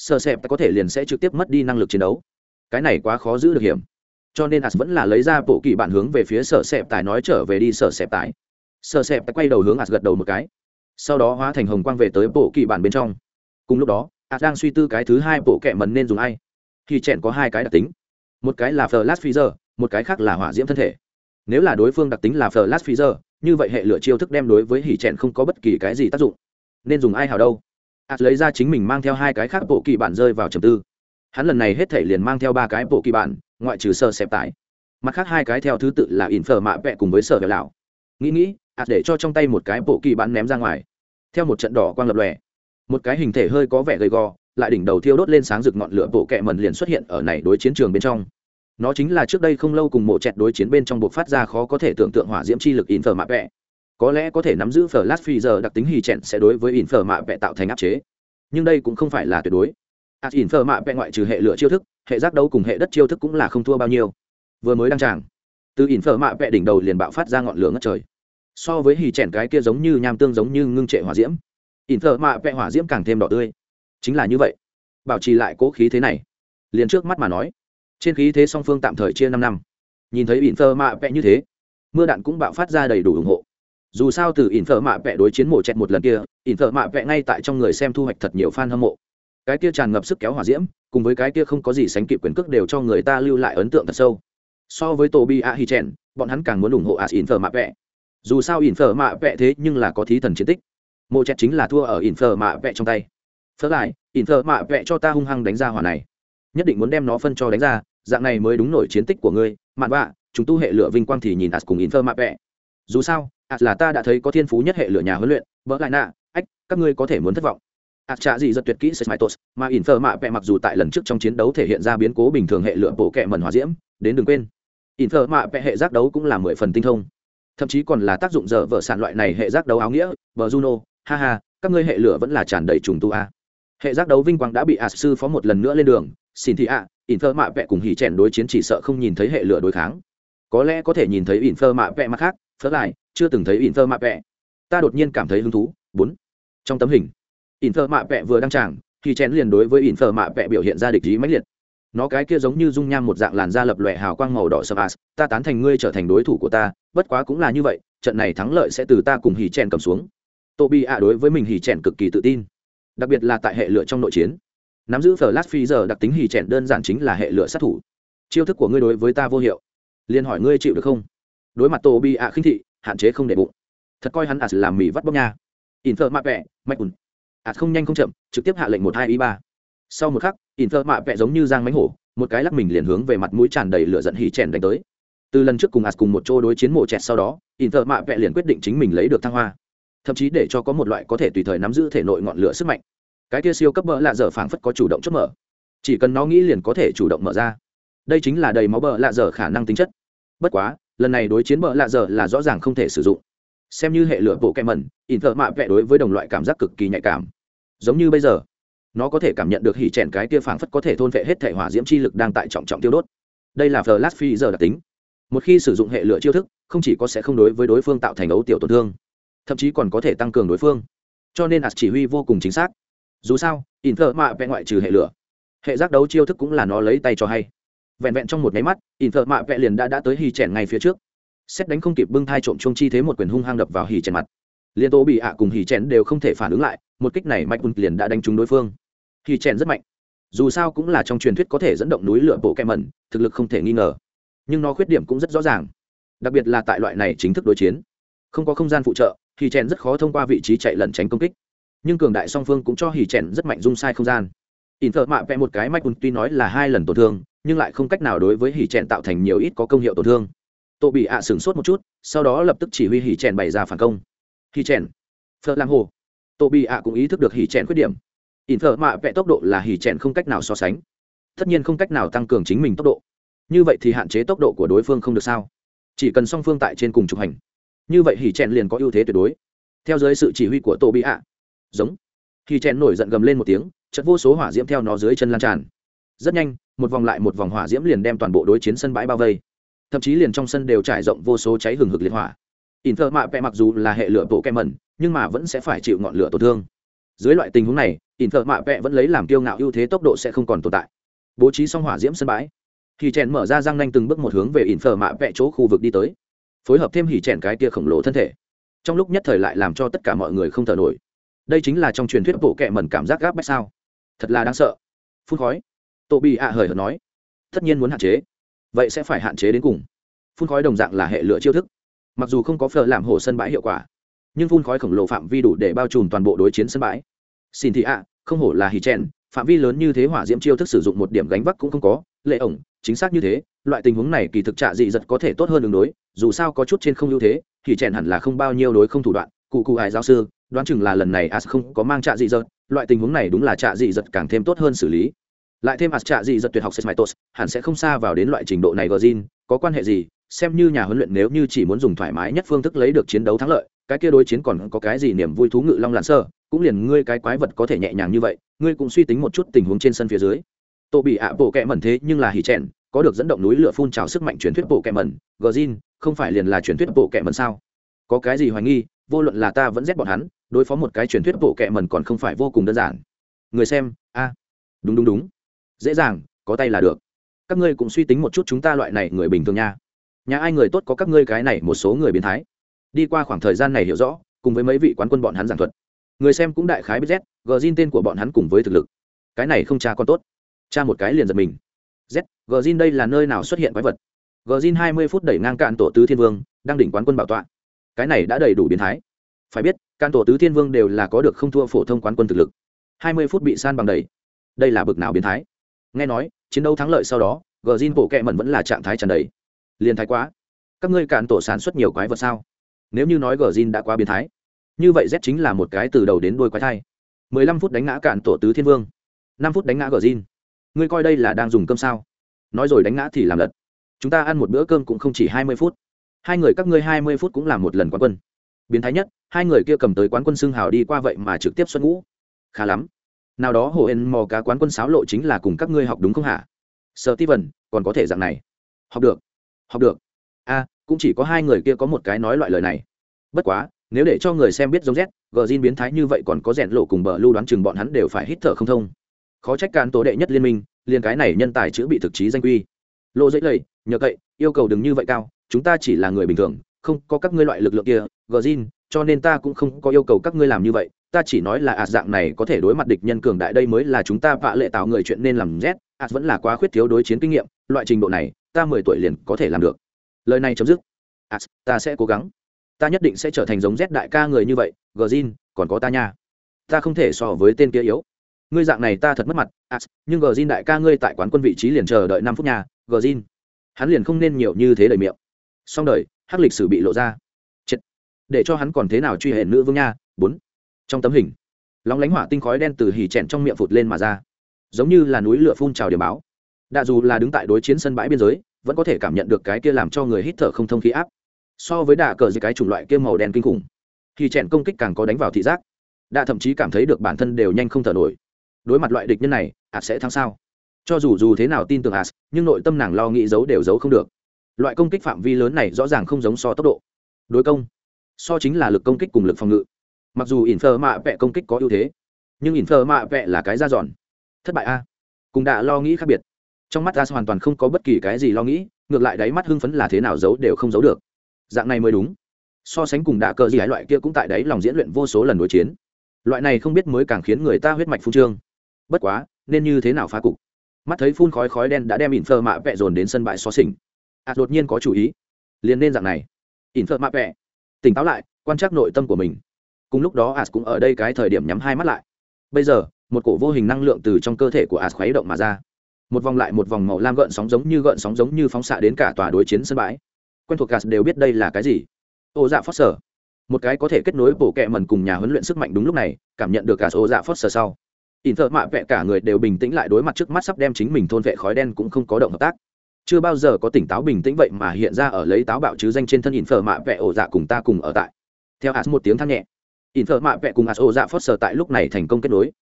sơ sẹp có thể liền sẽ trực tiếp mất đi năng lực chiến đấu. Cái này quá khó giữ được hiểm. Cho nên as vẫn là lấy ra bộ kỳ bản hướng về phía sở sẹp tài nói trở về đi sở sẹp tài. Sở sẹp quay đầu hướng as gật đầu một cái. Sau đó hóa thành hồng quang về tới bộ kỳ bản bên trong. Cùng lúc đó as đang suy tư cái thứ hai bộ kẹ mần nên dùng ai. Thì chẹn có hai cái đặc tính. Một cái là flash freezer, một cái khác là hỏa diễm thân thể. Nếu là đối phương đặc tính là flash freezer, như vậy hệ lửa chiêu thức đem đối với hỉ chẹn không có bất kỳ cái gì tác dụng. Nên dùng ai hào đâu? Ạt lấy ra chính mình mang theo hai cái khác bộ kỳ bản rơi vào trầm tư. Hắn lần này hết thể liền mang theo ba cái bộ kỳ bản, ngoại trừ sơ xẹp tải. Mặt khác hai cái theo thứ tự là in phở mạ vẹ cùng với sở vẹo lão. Nghĩ nghĩ ạt để cho trong tay một cái bộ kỳ bản ném ra ngoài. Theo một trận đỏ quang lập lòe, một cái hình thể hơi có vẻ gầy gò, lại đỉnh đầu thiêu đốt lên sáng rực ngọn lửa bộ kẹ mần liền xuất hiện ở này đối chiến trường bên trong. Nó chính là trước đây không lâu cùng mộ chẹt đối chiến bên trong buộc phát ra khó có thể tưởng tượng hỏa diễm chi lực in phở mạ vẹ có lẽ có thể nắm giữ phở lát phi giờ đặc tính hì chẹn sẽ đối với in phở mạ vẹ tạo thành áp chế. Nhưng đây cũng không phải là tuyệt đối. Ạt in phở mạ vẹ ngoại trừ hệ lửa chiêu thức, hệ giác đấu cùng hệ đất chiêu thức cũng là không thua bao nhiêu. Vừa mới đăng tràng, từ in phở mạ vẹ đỉnh đầu liền bạo phát ra ngọn lửa ngất trời. So với hì chẹn cái kia giống như nham tương giống như ngưng trệ hỏa diễm, in phở mạ vẹ hỏa diễm càng thêm đỏ tươi. Chính là như vậy. Bảo trì lại cố khí thế này, liền trước mắt mà nói, trên khí thế song phương tạm thời chia năm năm. Nhìn thấy ỉn phở mạ vẹ như thế, mưa đạn cũng bạo phát ra đầy đủ ủng hộ dù sao từ ỉn thợ mạ vẽ đối chiến mổ chẹt một lần kia, ỉn thợ mạ vẽ ngay tại trong người xem thu hoạch thật nhiều fan hâm mộ. Cái kia tràn ngập sức kéo hỏa diễm, cùng với cái kia không có gì sánh kịp quyền cước đều cho người ta lưu lại ấn tượng thật sâu. So với tổ bi a hi chèn, bọn hắn càng muốn ủng hộ as ỉn thợ mạ vẽ dù sao ỉn thợ mạ vẽ thế nhưng là có thí thần chiến tích. Mộ chẹt chính là thua ở ỉn thợ mạ vẽ trong tay. Phớt lại, ỉn thợ mạ vẽ cho ta hung hăng đánh ra hỏa này. Nhất định muốn đem nó phân cho đánh ra, dạng này mới đúng nổi chiến tích của ngươi. Mạn vạ, chúng tu hệ lựa vinh quang thì nhìn as cùng ỉn thợ mạ vẽ dù sao as là ta đã thấy có thiên phú nhất hệ lửa nhà huấn luyện, vỡ lại nạ, ách, các ngươi có thể muốn thất vọng. As trả gì rất tuyệt kỹ sesmaitos mà ỉn phở mạ vẹ mặc dù tại lần trước trong chiến đấu thể hiện ra biến cố bình thường hệ lửa bộ kẹ mần hòa diễm, đến đừng quên. Ỉn phở mạ vẹ hệ giác đấu cũng là mười phần tinh thông. Thậm chí còn là tác dụng dở vợ sản loại này hệ giác đấu áo nghĩa vợ juno, ha ha, các ngươi hệ lửa vẫn là tràn đầy trùng tu a. Hệ giác đấu vinh quang đã bị as sư phó một lần nữa lên đường, xin thị ạ, ỉn phở mạ vẹ cùng hỉ chèn đối chiến chỉ sợ không nhìn thấy hệ lửa đối kháng. Có lẽ có thể nhìn thấy ỉn phở mạ vẹ mặt khác phớ lại chưa từng thấy in thơ mạ vẹ ta đột nhiên cảm thấy hứng thú. Bốn. Trong tấm hình in thơ mạ vẹ vừa đăng tràng, thì chén liền đối với in thơ mạ vẹ biểu hiện ra địch ý mãnh liệt. Nó cái kia giống như dung nham một dạng làn da lập lòe hào quang màu đỏ sơ as ta tán thành ngươi trở thành đối thủ của ta, bất quá cũng là như vậy, trận này thắng lợi sẽ từ ta cùng hỉ chèn cầm xuống. Tô bi ạ đối với mình hỉ chèn cực kỳ tự tin. Đặc biệt là tại hệ lựa trong nội chiến. Nắm giữ flash phi giờ đặc tính hì chèn đơn giản chính là hệ lửa sát thủ. Chiêu thức của ngươi đối với ta vô hiệu. Liền hỏi ngươi chịu được không? Đối mặt tô bi ạ khinh thị, hạn chế không để bụng. Thật coi hắn ạt làm mì vắt bóc nha. In thơ mạ vẹ, mạch ùn. Ạt không nhanh không chậm, trực tiếp hạ lệnh một hai y ba. Sau một khắc, in thơ mạ vẹ giống như giang mánh hổ, một cái lắc mình liền hướng về mặt mũi tràn đầy lửa giận hỉ chèn đánh tới. Từ lần trước cùng ạt cùng một chỗ đối chiến mộ chẹt sau đó, in thơ mạ vẹ liền quyết định chính mình lấy được thăng hoa. Thậm chí để cho có một loại có thể tùy thời nắm giữ thể nội ngọn lửa sức mạnh. Cái kia siêu cấp bỡ lạ dở phảng phất có chủ động chốt mở. Chỉ cần nó nghĩ liền có thể chủ động mở ra. Đây chính là đầy máu bỡ lạ dở khả năng tính chất. Bất quá lần này đối chiến bỡ lạ giờ là rõ ràng không thể sử dụng. Xem như hệ lửa bộ kem mẩn in thợ mạ vẽ đối với đồng loại cảm giác cực kỳ nhạy cảm. Giống như bây giờ, nó có thể cảm nhận được hỉ chèn cái kia phảng phất có thể thôn vệ hết thể hỏa diễm chi lực đang tại trọng trọng tiêu đốt. Đây là flash phi giờ đặc tính. Một khi sử dụng hệ lửa chiêu thức, không chỉ có sẽ không đối với đối phương tạo thành ấu tiểu tổn thương, thậm chí còn có thể tăng cường đối phương. Cho nên ạt chỉ huy vô cùng chính xác. Dù sao in thợ mạ vẽ ngoại trừ hệ lửa, hệ giác đấu chiêu thức cũng là nó lấy tay cho hay vẹn vẹn trong một nháy mắt, ỉn thợ mạ vẽ liền đã đã tới hì chèn ngay phía trước. Xét đánh không kịp bưng thai trộm chung chi thế một quyền hung hăng đập vào hì chèn mặt. Liên tố bị ạ cùng hì chèn đều không thể phản ứng lại, một kích này mạch bùn liền đã đánh trúng đối phương. Hì chèn rất mạnh. Dù sao cũng là trong truyền thuyết có thể dẫn động núi lửa bộ kem mẩn, thực lực không thể nghi ngờ. Nhưng nó khuyết điểm cũng rất rõ ràng. Đặc biệt là tại loại này chính thức đối chiến. Không có không gian phụ trợ, hì chèn rất khó thông qua vị trí chạy lẩn tránh công kích. Nhưng cường đại song phương cũng cho hì chèn rất mạnh dung sai không gian. Ỉn thợ mạ vẽ một cái mạch tuy nói là hai lần tổn thương nhưng lại không cách nào đối với hỉ chèn tạo thành nhiều ít có công hiệu tổn thương. Tô bị ạ à sửng sốt một chút, sau đó lập tức chỉ huy hỉ chèn bày ra phản công. Hỉ chèn. Phở lang hồ. Tô bị ạ cũng ý thức được hỉ chèn khuyết điểm. Ỉn thợ mạ vẽ tốc độ là hỉ chèn không cách nào so sánh. Tất nhiên không cách nào tăng cường chính mình tốc độ. Như vậy thì hạn chế tốc độ của đối phương không được sao? Chỉ cần song phương tại trên cùng trục hành. Như vậy hỉ chèn liền có ưu thế tuyệt đối. Theo dưới sự chỉ huy của tô bị ạ. Giống. Hỉ chèn nổi giận gầm lên một tiếng chất vô số hỏa diễm theo nó dưới chân lan tràn rất nhanh, một vòng lại một vòng hỏa diễm liền đem toàn bộ đối chiến sân bãi bao vây. Thậm chí liền trong sân đều trải rộng vô số cháy hừng hực liệt hỏa. In thơ mạ vẽ mặc dù là hệ lửa bộ kem mẩn nhưng mà vẫn sẽ phải chịu ngọn lửa tổn thương. Dưới loại tình huống này in thơ mạ vẽ vẫn lấy làm kiêu ngạo ưu thế tốc độ sẽ không còn tồn tại. Bố trí xong hỏa diễm sân bãi thì chèn mở ra răng nanh từng bước một hướng về in thơ mạ vẽ chỗ khu vực đi tới, phối hợp thêm hỉ chèn cái tia khổng lồ thân thể. Trong lúc nhất thời lại làm cho tất cả mọi người không thở nổi. Đây chính là trong truyền thuyết bộ kệ mẩn cảm giác gáp bách sao? Thật là đáng sợ. Phun khói tô bị ạ hời hợt nói, tất nhiên muốn hạn chế, vậy sẽ phải hạn chế đến cùng. Phun khói đồng dạng là hệ lửa chiêu thức. Mặc dù không có phở làm hồ sân bãi hiệu quả, nhưng phun khói khổng lồ phạm vi đủ để bao trùm toàn bộ đối chiến sân bãi. Xin thị ạ, không hổ là hì chen phạm vi lớn như thế hỏa diễm chiêu thức sử dụng một điểm gánh vác cũng không có. Lệ ổng, chính xác như thế, loại tình huống này kỳ thực trạ dị giật có thể tốt hơn đường đối, dù sao có chút trên không ưu thế thì chèn hẳn là không bao nhiêu đối không thủ đoạn. Cụ cụ hải giáo sư, đoán chừng là lần này as không có mang trạ dị giật, loại tình huống này đúng là trạ dị giật càng thêm tốt hơn xử lý lại thêm ạt trạ dị giật tuyệt học sesmaitos hẳn sẽ không xa vào đến loại trình độ này gờ zin có quan hệ gì? Xem như nhà huấn luyện nếu như chỉ muốn dùng thoải mái nhất phương thức lấy được chiến đấu thắng lợi, cái kia đối chiến còn có cái gì niềm vui thú ngự long lặn sơ? Cũng liền ngươi cái quái vật có thể nhẹ nhàng như vậy, ngươi cũng suy tính một chút tình huống trên sân phía dưới. Tổ bị ạ, bộ kẹ mẩn thế nhưng là hỉ chèn, có được dẫn động núi lửa phun trào sức mạnh truyền thuyết bộ kẹ mẩn. Gờ zin không phải liền là truyền thuyết bộ kẹ mẩn sao? Có cái gì hoài nghi? Vô luận là ta vẫn giết bọn hắn, đối phó một cái truyền thuyết bộ kẹ mẩn còn không phải vô cùng đơn giản. Người xem, a. Đúng đúng đúng dễ dàng, có tay là được. Các ngươi cũng suy tính một chút chúng ta loại này người bình thường nha. Nhà ai người tốt có các ngươi cái này một số người biến thái. Đi qua khoảng thời gian này hiểu rõ, cùng với mấy vị quán quân bọn hắn giảng thuật. Người xem cũng đại khái biết z gờ zin tên của bọn hắn cùng với thực lực. Cái này không cha con tốt. Cha một cái liền giật mình. Z gờ zin đây là nơi nào xuất hiện quái vật? Gờ zin hai mươi phút đẩy ngang cạn tổ tứ thiên vương, đang đỉnh quán quân bảo tọa. Cái này đã đầy đủ biến thái. Phải biết, cạn tổ tứ thiên vương đều là có được không thua phổ thông quán quân thực lực. hai mươi phút bị san bằng đầy. Đây là bực nào biến thái? Nghe nói, chiến đấu thắng lợi sau đó gờ zin bộ kẹ mẩn vẫn là trạng thái tràn đầy. Liền thái quá. Các ngươi cạn tổ sản xuất nhiều quái vật sao? Nếu như nói gờ zin đã quá biến thái, như vậy z chính là một cái từ đầu đến đôi quái thai. Mười lăm phút đánh ngã cạn tổ tứ thiên vương, năm phút đánh ngã gờ zin ngươi coi đây là đang dùng cơm sao? Nói rồi đánh ngã thì làm lật. Chúng ta ăn một bữa cơm cũng không chỉ hai mươi phút. Hai người các ngươi hai mươi phút cũng làm một lần quán quân. Biến thái nhất, hai người kia cầm tới quán quân xương hào đi qua vậy mà trực tiếp xuất ngũ. Khá lắm nào đó hồ ên mò cá quán quân sáo lộ chính là cùng các ngươi học đúng không hả? Sợ ti vần còn có thể dạng này. Học được. Học được. A cũng chỉ có hai người kia có một cái nói loại lời này. Bất quá, nếu để cho người xem biết giống z gờ zin biến thái như vậy còn có rèn lộ cùng bờ lưu đoán chừng bọn hắn đều phải hít thở không thông. Khó trách cán tố đệ nhất liên minh liên cái này nhân tài chữ bị thực chí danh quy. Lộ dễ lầy nhờ cậy, yêu cầu đừng như vậy cao, chúng ta chỉ là người bình thường, không có các ngươi loại lực lượng kia gờ zin cho nên ta cũng không có yêu cầu các ngươi làm như vậy ta chỉ nói là ạt dạng này có thể đối mặt địch nhân cường đại đây mới là chúng ta vạ lệ tạo người chuyện nên làm z ạt vẫn là quá khuyết thiếu đối chiến kinh nghiệm, loại trình độ này, ta mười tuổi liền có thể làm được. Lời này chấm dứt. Ạt, ta sẽ cố gắng. Ta nhất định sẽ trở thành giống z đại ca người như vậy. Gờ zin còn có ta nha. Ta không thể so với tên kia yếu. Ngươi dạng này ta thật mất mặt. Ạt, nhưng gờ zin đại ca ngươi tại quán quân vị trí liền chờ đợi năm phút nhà gờ zin hắn liền không nên nhiều như thế đời miệng. Xong đời, hắc lịch sử bị lộ ra. Chết. Để cho hắn còn thế nào truy hệ nữ vương nha. Bốn trong tấm hình. Lóng lánh hỏa tinh khói đen từ hỉ chèn trong miệng phụt lên mà ra. Giống như là núi lửa phun trào điểm báo. Đạ dù là đứng tại đối chiến sân bãi biên giới, vẫn có thể cảm nhận được cái kia làm cho người hít thở không thông khí áp. So với đạ cờ dưới cái chủng loại kia màu đen kinh khủng. Thì chèn công kích càng có đánh vào thị giác. Đạ thậm chí cảm thấy được bản thân đều nhanh không thở nổi. Đối mặt loại địch nhân này ạt sẽ thắng sao? Cho dù dù thế nào tin tưởng ạt nhưng nội tâm nàng lo nghĩ giấu đều giấu không được. Loại công kích phạm vi lớn này rõ ràng không giống so tốc độ. Đối công. So chính là lực công kích cùng lực phòng ngự mặc dù ỉn phờ mạ vẹ công kích có ưu thế, nhưng ỉn phờ mạ vẹ là cái ra giòn. Thất bại a. Cùng đã lo nghĩ khác biệt. Trong mắt as hoàn toàn không có bất kỳ cái gì lo nghĩ, ngược lại đáy mắt hưng phấn là thế nào giấu đều không giấu được. Dạng này mới đúng. So sánh cùng đạ cờ gì hái loại kia cũng tại đấy lòng diễn luyện vô số lần đối chiến. Loại này không biết mới càng khiến người ta huyết mạch phun trương. Bất quá, nên như thế nào phá cục? Mắt thấy phun khói khói đen đã đem ỉn phơ mạ vẹ dồn đến sân bãi xó xỉnh. Ạt đột nhiên có chủ ý. Liền nên dạng này. Ỉn phơ mạ vẹ. Tỉnh táo lại, quan trắc nội tâm của mình cùng lúc đó as cũng ở đây cái thời điểm nhắm hai mắt lại. Bây giờ, một cổ vô hình năng lượng từ trong cơ thể của as khuấy động mà ra. Một vòng lại một vòng màu lam gợn sóng giống như gợn sóng giống như phóng xạ đến cả tòa đối chiến sân bãi. Quen thuộc as đều biết đây là cái gì. Ô dạ phót sở một cái có thể kết nối bổ kẹ mần cùng nhà huấn luyện sức mạnh đúng lúc này, cảm nhận được cả ô dạ phót sở sau. Ỉn thợ mạ vẹ cả người đều bình tĩnh lại đối mặt trước mắt sắp đem chính mình thôn vệ khói đen cũng không có động hợp tác. Chưa bao giờ có tỉnh táo bình tĩnh vậy mà hiện ra ở lấy táo bạo chứ danh trên thân ỉn thợ mạ vẹ ổ dạ cùng ta cùng ở tại. Theo as một tiếng than nhẹ in thợ mạ vẹ cùng as ổ dạ phớt sờ tại lúc này thành công kết nối.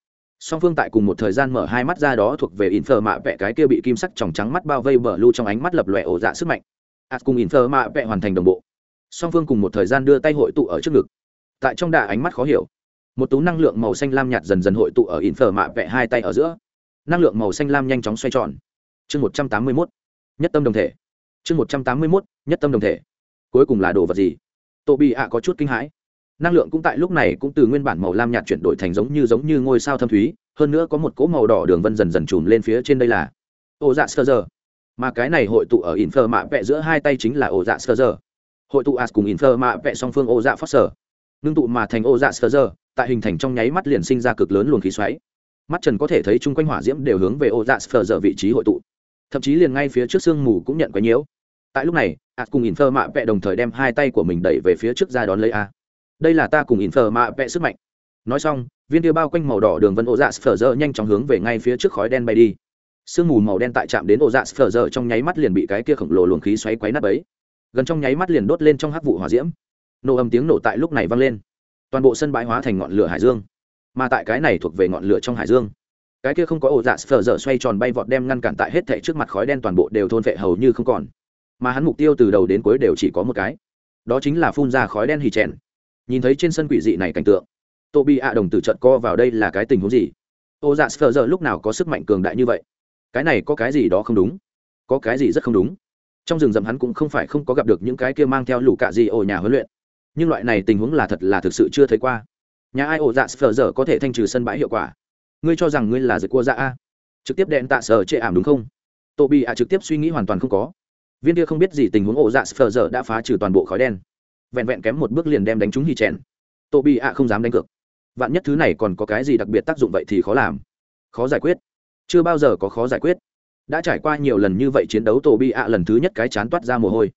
Song phương tại cùng một thời gian mở hai mắt ra đó thuộc về in thợ mạ vẹ cái kia bị kim sắc tròng trắng mắt bao vây bờ lưu trong ánh mắt lập lòe ổ dạ sức mạnh. As cùng in thợ mạ vẹ hoàn thành đồng bộ. Song phương cùng một thời gian đưa tay hội tụ ở trước ngực. Tại trong đà ánh mắt khó hiểu, một tú năng lượng màu xanh lam nhạt dần dần hội tụ ở in thợ mạ vẹ hai tay ở giữa. Năng lượng màu xanh lam nhanh chóng xoay tròn. Chương một trăm tám mươi mốt, nhất tâm đồng thể. Chương một trăm tám mươi mốt, nhất tâm đồng thể. Cuối cùng là đồ vật gì? Tô bị ạ có chút kinh hãi năng lượng cũng tại lúc này cũng từ nguyên bản màu lam nhạt chuyển đổi thành giống như giống như ngôi sao thâm thúy, hơn nữa có một cỗ màu đỏ đường vân dần dần trùm lên phía trên đây là ô dạ sơ giờ mà cái này hội tụ ở in phơ mạ vẽ giữa hai tay chính là ô dạ sơ giờ hội tụ as cùng in phơ mạ vẽ song phương ô dạ phát sở ngưng tụ mà thành ô dạ sơ giờ tại hình thành trong nháy mắt liền sinh ra cực lớn luồng khí xoáy. Mắt trần có thể thấy chung quanh hỏa diễm đều hướng về ô dạ sơ giờ vị trí hội tụ. Thậm chí liền ngay phía trước sương mù cũng nhận quấy nhiễu. Tại lúc này, as cùng infer mạ vẹ đồng thời đem hai tay của mình đẩy về phía trước ra đón lấy a đây là ta cùng infer mạ vẽ sức mạnh. Nói xong, viên tiêu bao quanh màu đỏ đường vân ô dạ sờ giờ nhanh chóng hướng về ngay phía trước khói đen bay đi. Sương mù màu đen tại chạm đến ô dạ sờ giờ trong nháy mắt liền bị cái kia khổng lồ luồng khí xoáy quấy nát ấy gần trong nháy mắt liền đốt lên trong hắc vụ hỏa diễm. Nổ âm tiếng nổ tại lúc này vang lên. Toàn bộ sân bãi hóa thành ngọn lửa hải dương. Mà tại cái này thuộc về ngọn lửa trong hải dương, cái kia không có ổ dạ phờ dở xoay tròn bay vọt đem ngăn cản tại hết thảy trước mặt khói đen toàn bộ đều thôn vệ hầu như không còn. Mà hắn mục tiêu từ đầu đến cuối đều chỉ có một cái. Đó chính là phun ra khói đen hì chèn nhìn thấy trên sân quỷ dị này cảnh tượng. Tô bị ạ đồng tử trận co vào đây là cái tình huống gì? Ô dạ sờ giờ lúc nào có sức mạnh cường đại như vậy? Cái này có cái gì đó không đúng? Có cái gì rất không đúng? Trong rừng rậm hắn cũng không phải không có gặp được những cái kia mang theo lũ cạ gì ổ nhà huấn luyện. Nhưng loại này tình huống là thật là thực sự chưa thấy qua. Nhà ai ổ dạ sờ giờ có thể thanh trừ sân bãi hiệu quả? Ngươi cho rằng ngươi là giật cua dạ a? Trực tiếp đèn tạ sở chệ ảm đúng không? Tô bị ạ trực tiếp suy nghĩ hoàn toàn không có. Viên kia không biết gì tình huống ổ dạ sờ giờ đã phá trừ toàn bộ khói đen vẹn vẹn kém một bước liền đem đánh trúng hì chèn. Tô bị ạ không dám đánh cược. Vạn nhất thứ này còn có cái gì đặc biệt tác dụng vậy thì khó làm. Khó giải quyết. Chưa bao giờ có khó giải quyết. Đã trải qua nhiều lần như vậy chiến đấu tổ bị ạ lần thứ nhất cái chán toát ra mồ hôi.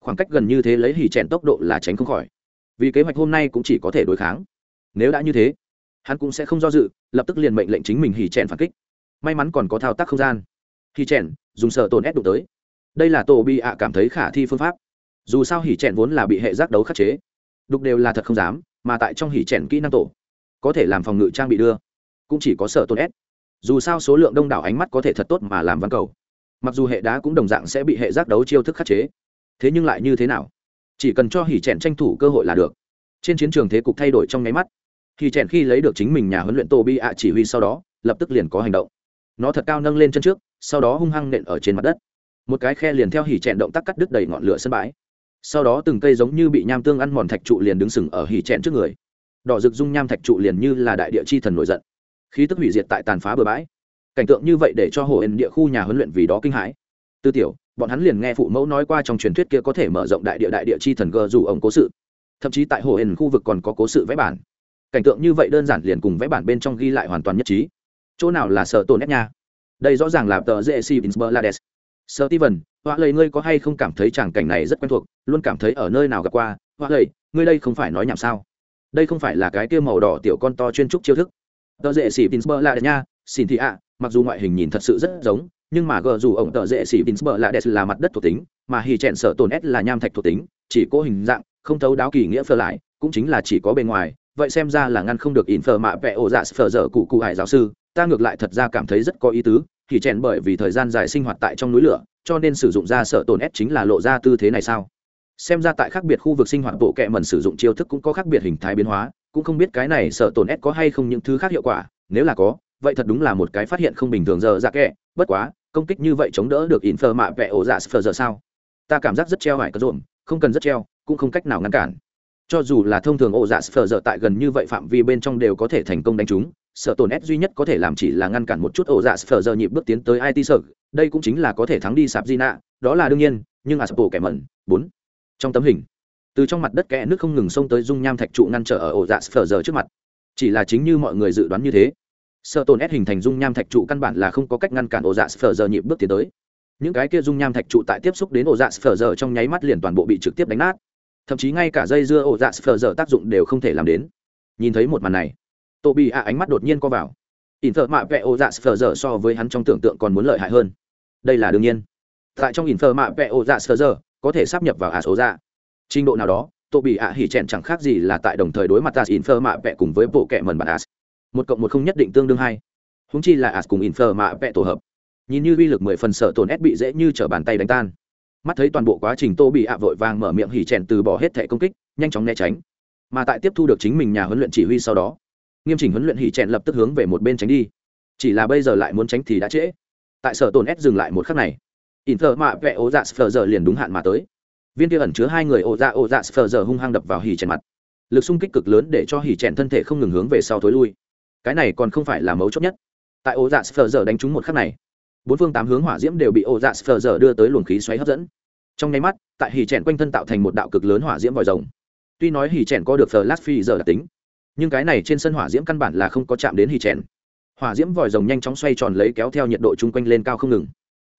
Khoảng cách gần như thế lấy hỉ chèn tốc độ là tránh không khỏi. Vì kế hoạch hôm nay cũng chỉ có thể đối kháng. Nếu đã như thế, hắn cũng sẽ không do dự, lập tức liền mệnh lệnh chính mình hỉ chèn phản kích. May mắn còn có thao tác không gian. Hỉ chèn, dùng sợ tồn ép đụng tới. Đây là tổ bị ạ cảm thấy khả thi phương pháp dù sao hỉ trẻn vốn là bị hệ giác đấu khắc chế. Đục đều là thật không dám, mà tại trong hỉ trẻn kỹ năng tổ, có thể làm phòng ngự trang bị đưa, cũng chỉ có sở tôn s. Dù sao số lượng đông đảo ánh mắt có thể thật tốt mà làm văn cầu. Mặc dù hệ đá cũng đồng dạng sẽ bị hệ giác đấu chiêu thức khắc chế. Thế nhưng lại như thế nào? Chỉ cần cho hỉ trẻn tranh thủ cơ hội là được. Trên chiến trường thế cục thay đổi trong nháy mắt, hỉ trẻn khi lấy được chính mình nhà huấn luyện tô bi ạ chỉ huy sau đó, lập tức liền có hành động. Nó thật cao nâng lên chân trước, sau đó hung hăng nện ở trên mặt đất. Một cái khe liền theo hỉ trẻn động tác cắt đứt đầy ngọn lửa sân bãi sau đó từng cây giống như bị nham tương ăn mòn thạch trụ liền đứng sừng ở hỉ chẹn trước người. Đỏ rực dung nham thạch trụ liền như là đại địa chi thần nổi giận. Khí tức hủy diệt tại tàn phá bờ bãi. Cảnh tượng như vậy để cho hồ ẩn địa khu nhà huấn luyện vì đó kinh hãi. Tư tiểu, bọn hắn liền nghe phụ mẫu nói qua trong truyền thuyết kia có thể mở rộng đại địa đại địa chi thần gờ dù ông cố sự. Thậm chí tại hồ ẩn khu vực còn có cố sự vẽ bản. Cảnh tượng như vậy đơn giản liền cùng vẽ bản bên trong ghi lại hoàn toàn nhất trí. Chỗ nào là sợ tổn ép nha? Đây rõ ràng là tờ dễ si vinsberlades sơ vần họa lầy ngươi có hay không cảm thấy tràng cảnh này rất quen thuộc, luôn cảm thấy ở nơi nào gặp qua? Họa lầy ngươi đây không phải nói nhảm sao? Đây không phải là cái kia màu đỏ tiểu con to chuyên trúc chiêu thức. Tờ dễ xỉ pinsper là nha, xin thị ạ, mặc dù ngoại hình nhìn thật sự rất giống, nhưng mà gờ dù ổng tờ dễ xỉ pinsper là đẹp là mặt đất thuộc tính, mà hì chẹn sở tồn s là nham thạch thuộc tính, chỉ có hình dạng, không thấu đáo kỳ nghĩa phơ lại, cũng chính là chỉ có bề ngoài, vậy xem ra là ngăn không được in phờ mạ vẽ ổ dạ phờ dở cụ cụ hải giáo sư, ta ngược lại thật ra cảm thấy rất có ý tứ thì chèn bởi vì thời gian dài sinh hoạt tại trong núi lửa, cho nên sử dụng ra sợ tổn ép chính là lộ ra tư thế này sao? Xem ra tại khác biệt khu vực sinh hoạt, bộ kệ mẩn sử dụng chiêu thức cũng có khác biệt hình thái biến hóa, cũng không biết cái này sợ tổn ép có hay không những thứ khác hiệu quả, nếu là có, vậy thật đúng là một cái phát hiện không bình thường giờ ra kệ, bất quá, công kích như vậy chống đỡ được in phờ mạ vẽ ổ dạ phờ giờ sao? Ta cảm giác rất treo hải có rộn không cần rất treo, cũng không cách nào ngăn cản. Cho dù là thông thường ổ dạ phờ giờ tại gần như vậy phạm vi bên trong đều có thể thành công đánh chúng sợ tổn ép duy nhất có thể làm chỉ là ngăn cản một chút ổ dạ sờ giờ nhịp bước tiến tới it sợ đây cũng chính là có thể thắng đi sạp di nạ, đó là đương nhiên, nhưng aspo kẻ mẩn, bốn. Trong tấm hình, từ trong mặt đất kẽ nước không ngừng xông tới dung nham thạch trụ ngăn trở ở ổ dạ sờ giờ trước mặt. Chỉ là chính như mọi người dự đoán như thế sợ tổn ép hình thành dung nham thạch trụ căn bản là không có cách ngăn cản ổ dạ sờ giờ nhịp bước tiến tới. Những cái kia dung nham thạch trụ tại tiếp xúc đến ổ dạ sờ giờ trong nháy mắt liền toàn bộ bị trực tiếp đánh nát. Thậm chí ngay cả dây dưa ổ dạ sờ giờ tác dụng đều không thể làm đến. Nhìn thấy một màn này tô bị ạ ánh mắt đột nhiên co vào. Ỉn thợ mạ vẽ ô dạ sờ giờ so với hắn trong tưởng tượng còn muốn lợi hại hơn. Đây là đương nhiên. Tại trong ỉn thợ mạ vẽ ô dạ sờ giờ, có thể sắp nhập vào ả số dạ. Trình độ nào đó, tô bị ạ hỉ chèn chẳng khác gì là tại đồng thời đối mặt ta ỉn thợ mạ vẽ cùng với bộ kẹ mần bản as một cộng một không nhất định tương đương hai. Húng chi là as cùng ỉn thợ mạ vẽ tổ hợp. Nhìn như uy lực mười phần sợ tổn ép bị dễ như chở bàn tay đánh tan. Mắt thấy toàn bộ quá trình tô bị ạ vội vàng mở miệng hỉ chèn từ bỏ hết thẻ công kích, nhanh chóng né tránh. Mà tại tiếp thu được chính mình nhà huấn luyện chỉ huy sau đó nghiêm chỉnh huấn luyện hỉ chèn lập tức hướng về một bên tránh đi. Chỉ là bây giờ lại muốn tránh thì đã trễ. Tại sở tồn s dừng lại một khắc này in thơ mạ vẽ ô dạ sờ giờ liền đúng hạn mà tới. Viên kia ẩn chứa hai người ô dạ ô dạ sờ giờ hung hăng đập vào hỉ chèn mặt. Lực xung kích cực lớn để cho hỉ chèn thân thể không ngừng hướng về sau thối lui. Cái này còn không phải là mấu chốt nhất. Tại ô dạ sờ giờ đánh trúng một khắc này, bốn phương tám hướng hỏa diễm đều bị ô dạ sờ giờ đưa tới luồng khí xoáy hấp dẫn. Trong nháy mắt, tại hỉ chèn quanh thân tạo thành một đạo cực lớn hỏa diễm vòi rồng. Tuy nói hỉ chèn có được flash phi giờ đặc tính nhưng cái này trên sân hỏa diễm căn bản là không có chạm đến hỉ chèn. Hỏa diễm vòi rồng nhanh chóng xoay tròn lấy kéo theo nhiệt độ chung quanh lên cao không ngừng.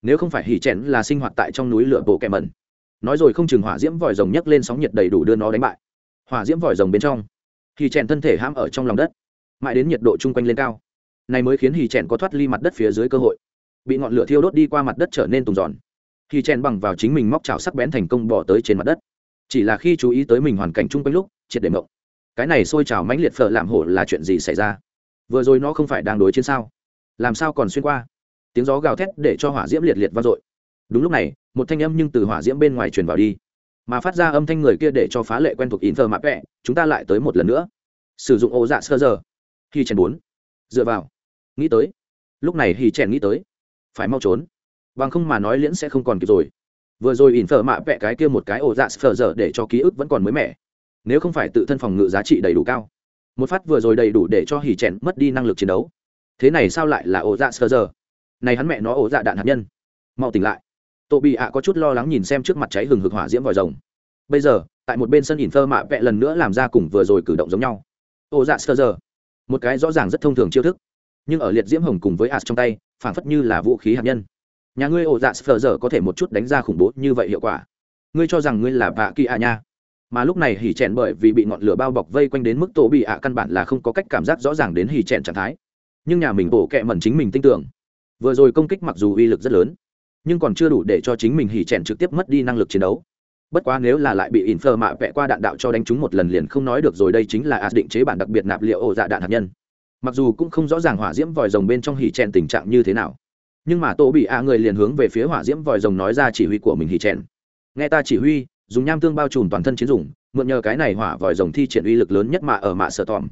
Nếu không phải hỉ chèn là sinh hoạt tại trong núi lửa bộ kẹ mẩn. Nói rồi không chừng hỏa diễm vòi rồng nhấc lên sóng nhiệt đầy đủ đưa nó đánh bại. Hỏa diễm vòi rồng bên trong hỉ chèn thân thể hãm ở trong lòng đất. Mãi đến nhiệt độ chung quanh lên cao, này mới khiến hỉ chèn có thoát ly mặt đất phía dưới cơ hội. Bị ngọn lửa thiêu đốt đi qua mặt đất trở nên tùng giòn. Hỉ chèn bằng vào chính mình móc chảo sắc bén thành công bỏ tới trên mặt đất. Chỉ là khi chú ý tới mình hoàn cảnh chung quanh lúc, triệt để mộng cái này xôi trào mãnh liệt phở làm hổ là chuyện gì xảy ra? Vừa rồi nó không phải đang đối chiến sao? Làm sao còn xuyên qua? Tiếng gió gào thét để cho hỏa diễm liệt liệt vang dội. Đúng lúc này, một thanh âm nhưng từ hỏa diễm bên ngoài truyền vào đi. Mà phát ra âm thanh người kia để cho phá lệ quen thuộc in thơ mạ vẹ chúng ta lại tới một lần nữa. Sử dụng ô dạ sơ giờ. Khi chèn bốn. Dựa vào. Nghĩ tới. Lúc này hì chèn nghĩ tới. Phải mau trốn. Bằng không mà nói liễn sẽ không còn kịp rồi. Vừa rồi in phở mạ vẽ cái kia một cái ô dạ sơ giờ để cho ký ức vẫn còn mới mẻ nếu không phải tự thân phòng ngự giá trị đầy đủ cao. Một phát vừa rồi đầy đủ để cho hỉ chèn mất đi năng lực chiến đấu. Thế này sao lại là ổ dạ sơ giờ? Này hắn mẹ nó ổ dạ đạn hạt nhân. Mau tỉnh lại. Tổ bị ạ có chút lo lắng nhìn xem trước mặt cháy hừng hực hỏa diễm vòi rồng. Bây giờ, tại một bên sân ỉn thơ mạ vẽ lần nữa làm ra cùng vừa rồi cử động giống nhau. Ổ dạ sơ giờ. Một cái rõ ràng rất thông thường chiêu thức. Nhưng ở liệt diễm hồng cùng với ạt trong tay, phản phất như là vũ khí hạt nhân. Nhà ngươi ổ dạ sơ giờ có thể một chút đánh ra khủng bố như vậy hiệu quả. Ngươi cho rằng ngươi là vạ kỳ ạ nha? Mà lúc này hỉ chèn bởi vì bị ngọn lửa bao bọc vây quanh đến mức tổ bị ạ căn bản là không có cách cảm giác rõ ràng đến hỉ chèn trạng thái. Nhưng nhà mình bổ kẹ mẩn chính mình tin tưởng. Vừa rồi công kích mặc dù uy lực rất lớn, nhưng còn chưa đủ để cho chính mình hỉ chèn trực tiếp mất đi năng lực chiến đấu. Bất quá nếu là lại bị in phơ mạ vẽ qua đạn đạo cho đánh trúng một lần liền không nói được rồi, đây chính là ạt định chế bản đặc biệt nạp liệu ổ dạ đạn hạt nhân. Mặc dù cũng không rõ ràng hỏa diễm vòi rồng bên trong hỉ chèn tình trạng như thế nào, nhưng mà tổ bị ạ người liền hướng về phía hỏa diễm vòi rồng nói ra chỉ huy của mình hỉ chèn nghe ta chỉ huy dùng nham tương bao trùm toàn thân chiến dùng, mượn nhờ cái này hỏa vòi rồng thi triển uy lực lớn nhất mà ở mạ sở tòm.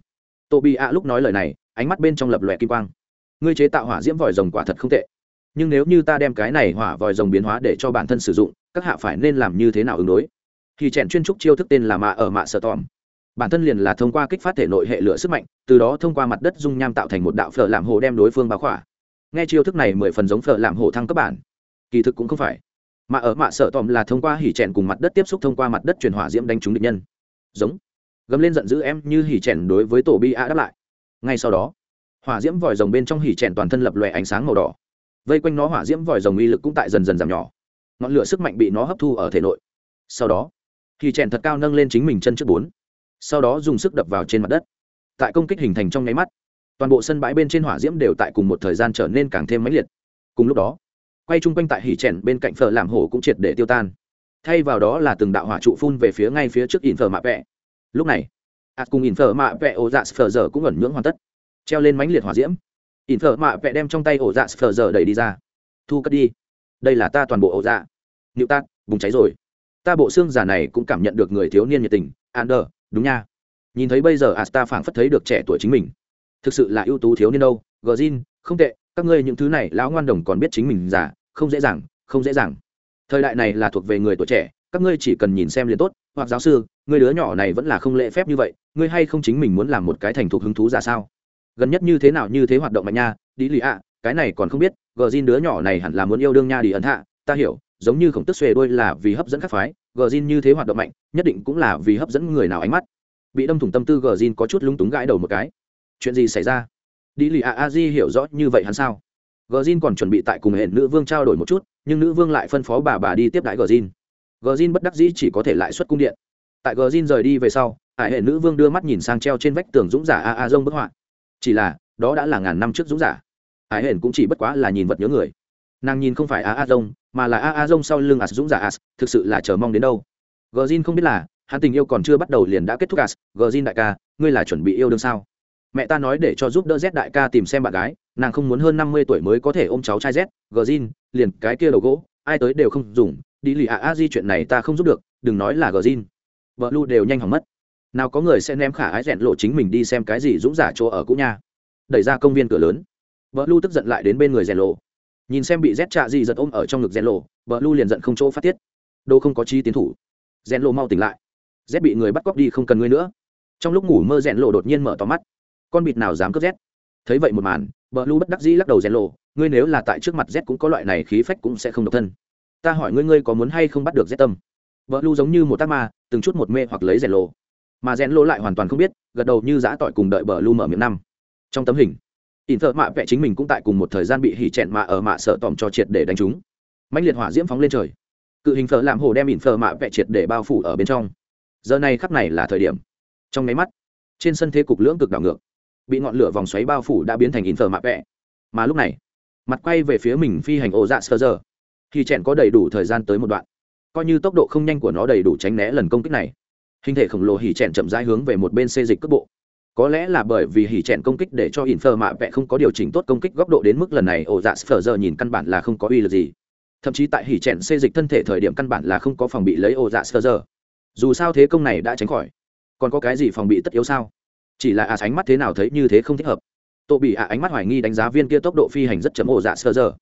Tô bị ạ lúc nói lời này, ánh mắt bên trong lập lòe kim quang. Ngươi chế tạo hỏa diễm vòi rồng quả thật không tệ. Nhưng nếu như ta đem cái này hỏa vòi rồng biến hóa để cho bản thân sử dụng, các hạ phải nên làm như thế nào ứng đối? Thì chèn chuyên trúc chiêu thức tên là mạ ở mạ sở tòm. Bản thân liền là thông qua kích phát thể nội hệ lửa sức mạnh, từ đó thông qua mặt đất dung nham tạo thành một đạo phở làm hồ đem đối phương báo khỏa. Nghe chiêu thức này mười phần giống phở làm hổ thăng cấp bản. Kỳ thực cũng không phải mà ở mạ sợ tòm là thông qua hỉ chèn cùng mặt đất tiếp xúc thông qua mặt đất truyền hỏa diễm đánh trúng địch nhân. Giống. Gầm lên giận dữ em như hỉ chèn đối với tổ bi a đáp lại. Ngay sau đó, hỏa diễm vòi rồng bên trong hỉ chèn toàn thân lập lòe ánh sáng màu đỏ. Vây quanh nó hỏa diễm vòi rồng uy lực cũng tại dần dần giảm nhỏ. Ngọn lửa sức mạnh bị nó hấp thu ở thể nội. Sau đó, hỉ chèn thật cao nâng lên chính mình chân trước bốn. Sau đó dùng sức đập vào trên mặt đất. Tại công kích hình thành trong nháy mắt, toàn bộ sân bãi bên trên hỏa diễm đều tại cùng một thời gian trở nên càng thêm mãnh liệt. Cùng lúc đó quay chung quanh tại hỉ trẻn bên cạnh phở làm hổ cũng triệt để tiêu tan. Thay vào đó là từng đạo hỏa trụ phun về phía ngay phía trước in phở mạ vẹ. Lúc này ạt cùng in phở mạ vẹ ổ dạ phở giờ cũng ẩn nhưỡng hoàn tất. Treo lên mánh liệt hỏa diễm. In phở mạ vẹ đem trong tay ổ dạ phở giờ đẩy đi ra. Thu cất đi. Đây là ta toàn bộ ổ dạ. Nịu tát, bùng cháy rồi. Ta bộ xương giả này cũng cảm nhận được người thiếu niên nhiệt tình. Ander, đúng nha. Nhìn thấy bây giờ asta phảng phất thấy được trẻ tuổi chính mình. Thực sự là ưu tú thiếu niên đâu. Gờ zin không tệ. Các ngươi những thứ này, lão ngoan đồng còn biết chính mình già không dễ dàng không dễ dàng. Thời đại này là thuộc về người tuổi trẻ các ngươi chỉ cần nhìn xem liền tốt. Hoặc giáo sư người đứa nhỏ này vẫn là không lễ phép như vậy ngươi hay không chính mình muốn làm một cái thành thục hứng thú ra sao? Gần nhất như thế nào như thế hoạt động mạnh nha đi lì ạ cái này còn không biết gờ zin đứa nhỏ này hẳn là muốn yêu đương nha đi ẩn hạ ta hiểu giống như khổng tức xuề đôi là vì hấp dẫn các phái gờ zin như thế hoạt động mạnh nhất định cũng là vì hấp dẫn người nào ánh mắt. Bị đâm thủng tâm tư gờ zin có chút lúng túng gãi đầu một cái. Chuyện gì xảy ra? Đi lì ạ, a di hiểu rõ như vậy hắn sao? Gờ zin còn chuẩn bị tại cùng Hẹn nữ vương trao đổi một chút, nhưng nữ vương lại phân phó bà bà đi tiếp đãi gờ zin gờ zin bất đắc dĩ chỉ có thể lại xuất cung điện. Tại gờ zin rời đi về sau hải hệ nữ vương đưa mắt nhìn sang treo trên vách tường dũng giả a a dông bức họa. Chỉ là, đó đã là ngàn năm trước dũng giả. Hải hển cũng chỉ bất quá là nhìn vật nhớ người. Nàng nhìn không phải a a dông mà là a a dông sau lưng as dũng giả as, thực sự là chờ mong đến đâu. Gờ zin không biết là, hắn tình yêu còn chưa bắt đầu liền đã kết thúc as. Gờ zin đại ca, ngươi là chuẩn bị yêu đương sao? Mẹ ta nói để cho giúp đỡ z đại ca tìm xem bạn gái nàng không muốn hơn năm mươi tuổi mới có thể ôm cháu trai z, gờ zin liền cái kia đầu gỗ, ai tới đều không dùng, đi lì ạ a di chuyện này ta không giúp được, đừng nói là gờ zin vợ lu đều nhanh hỏng mất. Nào có người sẽ ném khả ái rẽn lộ chính mình đi xem cái gì dũng giả chỗ ở cũ nha. Đẩy ra công viên cửa lớn. Vợ lu tức giận lại đến bên người rèn lộ. Nhìn xem bị rét trạ gì giật ôm ở trong ngực rèn lộ, vợ lu liền giận không chỗ phát tiết. Đô không có chi tiến thủ. Rèn lộ mau tỉnh lại. Rét bị người bắt cóc đi không cần ngươi nữa. Trong lúc ngủ mơ rèn lộ đột nhiên mở to mắt. Con bịt nào dám cướp rét thấy vậy một màn Bờ lu bất đắc dĩ lắc đầu rèn lộ, ngươi nếu là tại trước mặt Z cũng có loại này khí phách cũng sẽ không độc thân. Ta hỏi ngươi ngươi có muốn hay không bắt được Z tâm? Bờ lu giống như một tác ma, từng chút một mê hoặc lấy rèn lộ. Mà rèn lộ lại hoàn toàn không biết, gật đầu như giã tỏi cùng đợi bờ lu mở miệng năm. Trong tấm hình ỉn thợ mạ vẽ chính mình cũng tại cùng một thời gian bị hỉ chẹn mạ ở mạ sợ tòm cho triệt để đánh chúng mạnh liệt hỏa diễm phóng lên trời. Cự hình phở làm hồ đem ỉn phở mạ vẽ triệt để bao phủ ở bên trong. Giờ này khắp này là thời điểm. Trong máy mắt, trên sân thế cục lưỡng cực đảo ngược bị ngọn lửa vòng xoáy bao phủ đã biến thành in thờ mạ vẽ. Mà lúc này, mặt quay về phía mình phi hành ổ dạ sơ giờ thì chẹn có đầy đủ thời gian tới một đoạn. Coi như tốc độ không nhanh của nó đầy đủ tránh né lần công kích này. Hình thể khổng lồ hỉ chẹn chậm rãi hướng về một bên xê dịch cước bộ. Có lẽ là bởi vì hỉ chẹn công kích để cho in phờ mạ vẽ không có điều chỉnh tốt công kích góc độ đến mức lần này ổ dạ sơ giờ nhìn căn bản là không có uy lực gì. Thậm chí tại hỉ chẹn xê dịch thân thể thời điểm căn bản là không có phòng bị lấy ổ dạ sơ giờ dù sao thế công này đã tránh khỏi. Còn có cái gì phòng bị tất yếu sao? Chỉ là à ánh mắt thế nào thấy như thế không thích hợp. Tổ bị à ánh mắt hoài nghi đánh giá viên kia tốc độ phi hành rất chấm ổ dạ sơ giờ.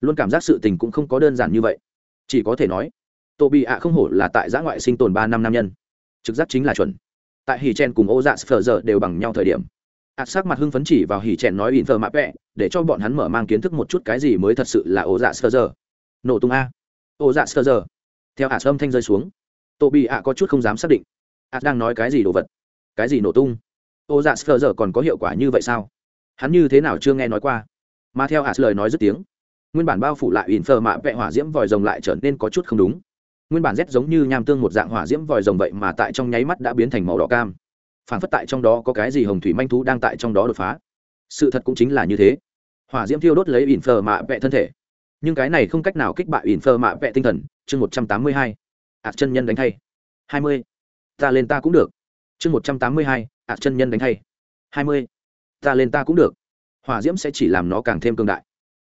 Luôn cảm giác sự tình cũng không có đơn giản như vậy. Chỉ có thể nói tổ bị ạ không hổ là tại giã ngoại sinh tồn ba năm nam nhân. Trực giác chính là chuẩn. Tại hỉ chen cùng ô dạ sơ giờ đều bằng nhau thời điểm. Ạt sắc mặt hưng phấn chỉ vào hỉ chen nói in thơ mạ vẹ, để cho bọn hắn mở mang kiến thức một chút cái gì mới thật sự là ô dạ sơ giờ. Nổ tung a. Ô dạ sơ giờ. Theo ạ sâm thanh rơi xuống. Tổ bị ạ có chút không dám xác định. Ạ đang nói cái gì đồ vật? Cái gì nổ tung? Ô dạ sờ giờ còn có hiệu quả như vậy sao? Hắn như thế nào chưa nghe nói qua? Mà theo hạt lời nói dứt tiếng, nguyên bản bao phủ lại ỉn phờ mạ vẹ hỏa diễm vòi rồng lại trở nên có chút không đúng. Nguyên bản rét giống như nham tương một dạng hỏa diễm vòi rồng vậy mà tại trong nháy mắt đã biến thành màu đỏ cam. Phản phất tại trong đó có cái gì hồng thủy manh thú đang tại trong đó đột phá. Sự thật cũng chính là như thế. Hỏa diễm thiêu đốt lấy ỉn phờ mạ vẹ thân thể. Nhưng cái này không cách nào kích bại ỉn phờ mạ vẹ tinh thần. Chương một trăm tám mươi hai. Ạt chân nhân đánh thay. Hai mươi. Ta lên ta cũng được chương một trăm tám mươi hai, ạ, chân nhân đánh thay hai mươi. Ta lên ta cũng được. Hỏa diễm sẽ chỉ làm nó càng thêm cương đại.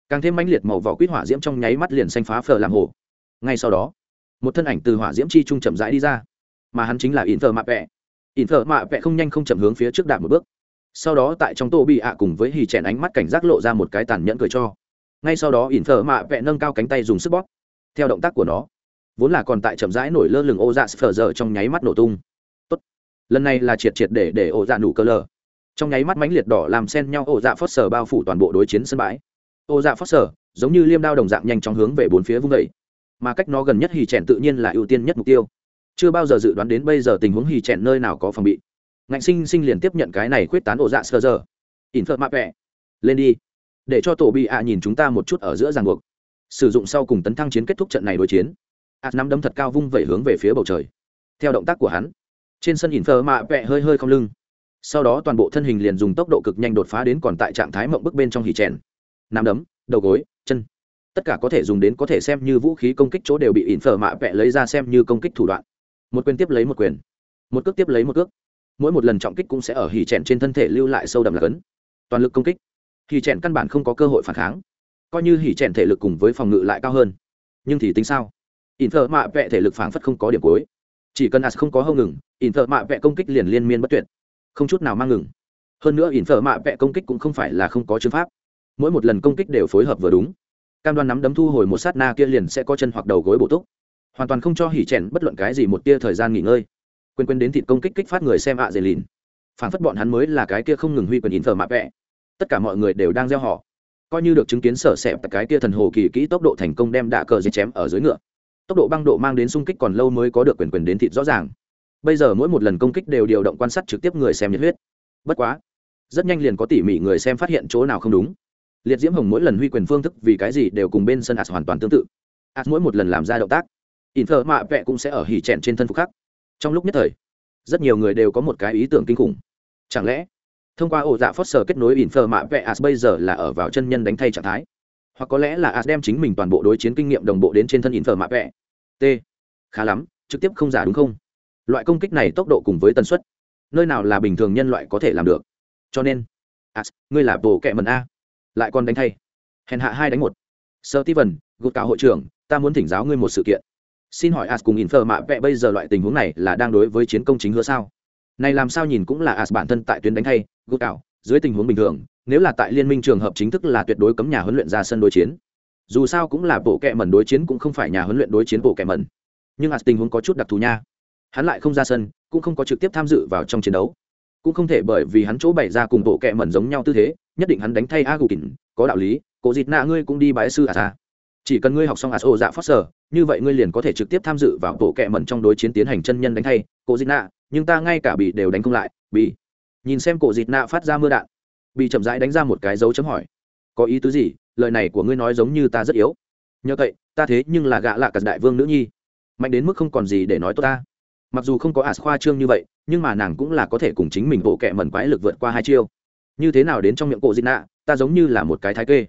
Càng thêm mãnh liệt màu vỏ quýt hỏa diễm trong nháy mắt liền xanh phá phở làm hồ. Ngay sau đó, một thân ảnh từ hỏa diễm chi trung chậm rãi đi ra. Mà hắn chính là in thờ mạ vẹ in thờ mạ vẹ không nhanh không chậm hướng phía trước đạp một bước. Sau đó tại trong tô bị ạ cùng với hì chèn ánh mắt cảnh giác lộ ra một cái tàn nhẫn cười cho. Ngay sau đó in thờ mạ vẹ nâng cao cánh tay dùng sức bóp. Theo động tác của nó, vốn là còn tại chậm rãi nổi lơ lửng ô dạ sờ giờ trong nháy mắt nổ tung lần này là triệt triệt để để ổ dạ nụ cơ lờ. Trong nháy mắt mãnh liệt đỏ làm xen nhau ổ dạ phớt sờ bao phủ toàn bộ đối chiến sân bãi. Ổ dạ phớt sờ, giống như liêm đao đồng dạng nhanh chóng hướng về bốn phía vung vẩy mà cách nó gần nhất hì chèn tự nhiên là ưu tiên nhất mục tiêu. Chưa bao giờ dự đoán đến bây giờ tình huống hì chèn nơi nào có phòng bị. Ngạnh sinh sinh liền tiếp nhận cái này khuyết tán ổ dạ sơ giờ. In phật mạ vẹ. Lên đi. Để cho tổ bị ạ nhìn chúng ta một chút ở giữa ràng buộc. Sử dụng sau cùng tấn thăng chiến kết thúc trận này đối chiến. Ạt nắm đấm thật cao vung vẩy hướng về phía bầu trời. Theo động tác của hắn trên sân ỉn phờ mạ vẹ hơi hơi không lưng. Sau đó toàn bộ thân hình liền dùng tốc độ cực nhanh đột phá đến còn tại trạng thái mộng bức bên trong hỉ chèn. Nằm đấm, đầu gối, chân. Tất cả có thể dùng đến có thể xem như vũ khí công kích chỗ đều bị ỉn phở mạ vẹ lấy ra xem như công kích thủ đoạn. Một quyền tiếp lấy một quyền. Một cước tiếp lấy một cước. Mỗi một lần trọng kích cũng sẽ ở hỉ chèn trên thân thể lưu lại sâu đậm là cấn. Toàn lực công kích. Hỉ chèn căn bản không có cơ hội phản kháng. Coi như hỉ chèn thể lực cùng với phòng ngự lại cao hơn. Nhưng thì tính sao? Ỉn thợ mạ vẹ thể lực phảng phất không có điểm cuối chỉ cần as không có hâu ngừng ỉn thợ mạ vẽ công kích liền liên miên bất tuyệt. Không chút nào mang ngừng. Hơn nữa ỉn thợ mạ vẽ công kích cũng không phải là không có chứng pháp. Mỗi một lần công kích đều phối hợp vừa đúng. Cam đoan nắm đấm thu hồi một sát na kia liền sẽ có chân hoặc đầu gối bổ túc. Hoàn toàn không cho hỉ chèn bất luận cái gì một tia thời gian nghỉ ngơi. Quên quên đến thịt công kích kích phát người xem ạ à dày lìn. Phản phất bọn hắn mới là cái kia không ngừng huy quyền ỉn thợ mạ vẽ, tất cả mọi người đều đang gieo họ. Coi như được chứng kiến sở sẹp cái kia thần hồ kỳ kỹ tốc độ thành công đem đạ cờ dây chém ở dưới ngựa tốc độ băng độ mang đến xung kích còn lâu mới có được quyền quyền đến thịt rõ ràng. Bây giờ mỗi một lần công kích đều điều động quan sát trực tiếp người xem nhiệt huyết. Bất quá, rất nhanh liền có tỉ mỉ người xem phát hiện chỗ nào không đúng. Liệt diễm hồng mỗi lần huy quyền phương thức vì cái gì đều cùng bên sân ạt hoàn toàn tương tự. Ạt mỗi một lần làm ra động tác, in thơ mạ vẹ cũng sẽ ở hỉ chèn trên thân phục khắc. Trong lúc nhất thời, rất nhiều người đều có một cái ý tưởng kinh khủng. Chẳng lẽ, thông qua ổ dạ foster kết nối in thơ mạ vẹ as bây giờ là ở vào chân nhân đánh thay trạng thái? Hoặc có lẽ là as đem chính mình toàn bộ đối chiến kinh nghiệm đồng bộ đến trên thân in phở mạ vẽ t. Khá lắm, trực tiếp không giả đúng không? Loại công kích này tốc độ cùng với tần suất, nơi nào là bình thường nhân loại có thể làm được? Cho nên, as, ngươi là bồ kẹ mần a. Lại còn đánh thay. Hèn hạ hai đánh một. Sơ steven gục cả hội trưởng, ta muốn thỉnh giáo ngươi một sự kiện. Xin hỏi as cùng infer mạ vẽ bây giờ loại tình huống này là đang đối với chiến công chính hứa sao? Này làm sao nhìn cũng là as bản thân tại tuyến đánh thay gục cảo dưới tình huống bình thường, nếu là tại liên minh trường hợp chính thức là tuyệt đối cấm nhà huấn luyện ra sân đối chiến. Dù sao cũng là bộ kệ mẩn đối chiến cũng không phải nhà huấn luyện đối chiến bộ kệ mẩn. Nhưng as tình huống có chút đặc thù nha. Hắn lại không ra sân, cũng không có trực tiếp tham dự vào trong chiến đấu. Cũng không thể bởi vì hắn chỗ bày ra cùng bộ kệ mẩn giống nhau tư thế, nhất định hắn đánh thay a gù kỉnh có đạo lý, cổ dịt nạ ngươi cũng đi bái sư à ta chỉ cần ngươi học xong ạt ô dạ foster, như vậy ngươi liền có thể trực tiếp tham dự vào bộ kệ mẩn trong đối chiến tiến hành chân nhân đánh thay, cổ dịt nạ nhưng ta ngay cả bị đều đánh không lại, bị nhìn xem cổ dịt nạ phát ra mưa đạn, bị chậm rãi đánh ra một cái dấu chấm hỏi. Có ý tứ gì? Lời này của ngươi nói giống như ta rất yếu. Nhờ vậy, ta thế nhưng là gạ lạ cả đại vương nữ nhi. Mạnh đến mức không còn gì để nói tốt ta. Mặc dù không có ả khoa trương như vậy, nhưng mà nàng cũng là có thể cùng chính mình bộ kẹ mẩn quái lực vượt qua hai chiêu. Như thế nào đến trong miệng cô dịt nạ, ta giống như là một cái thái kê.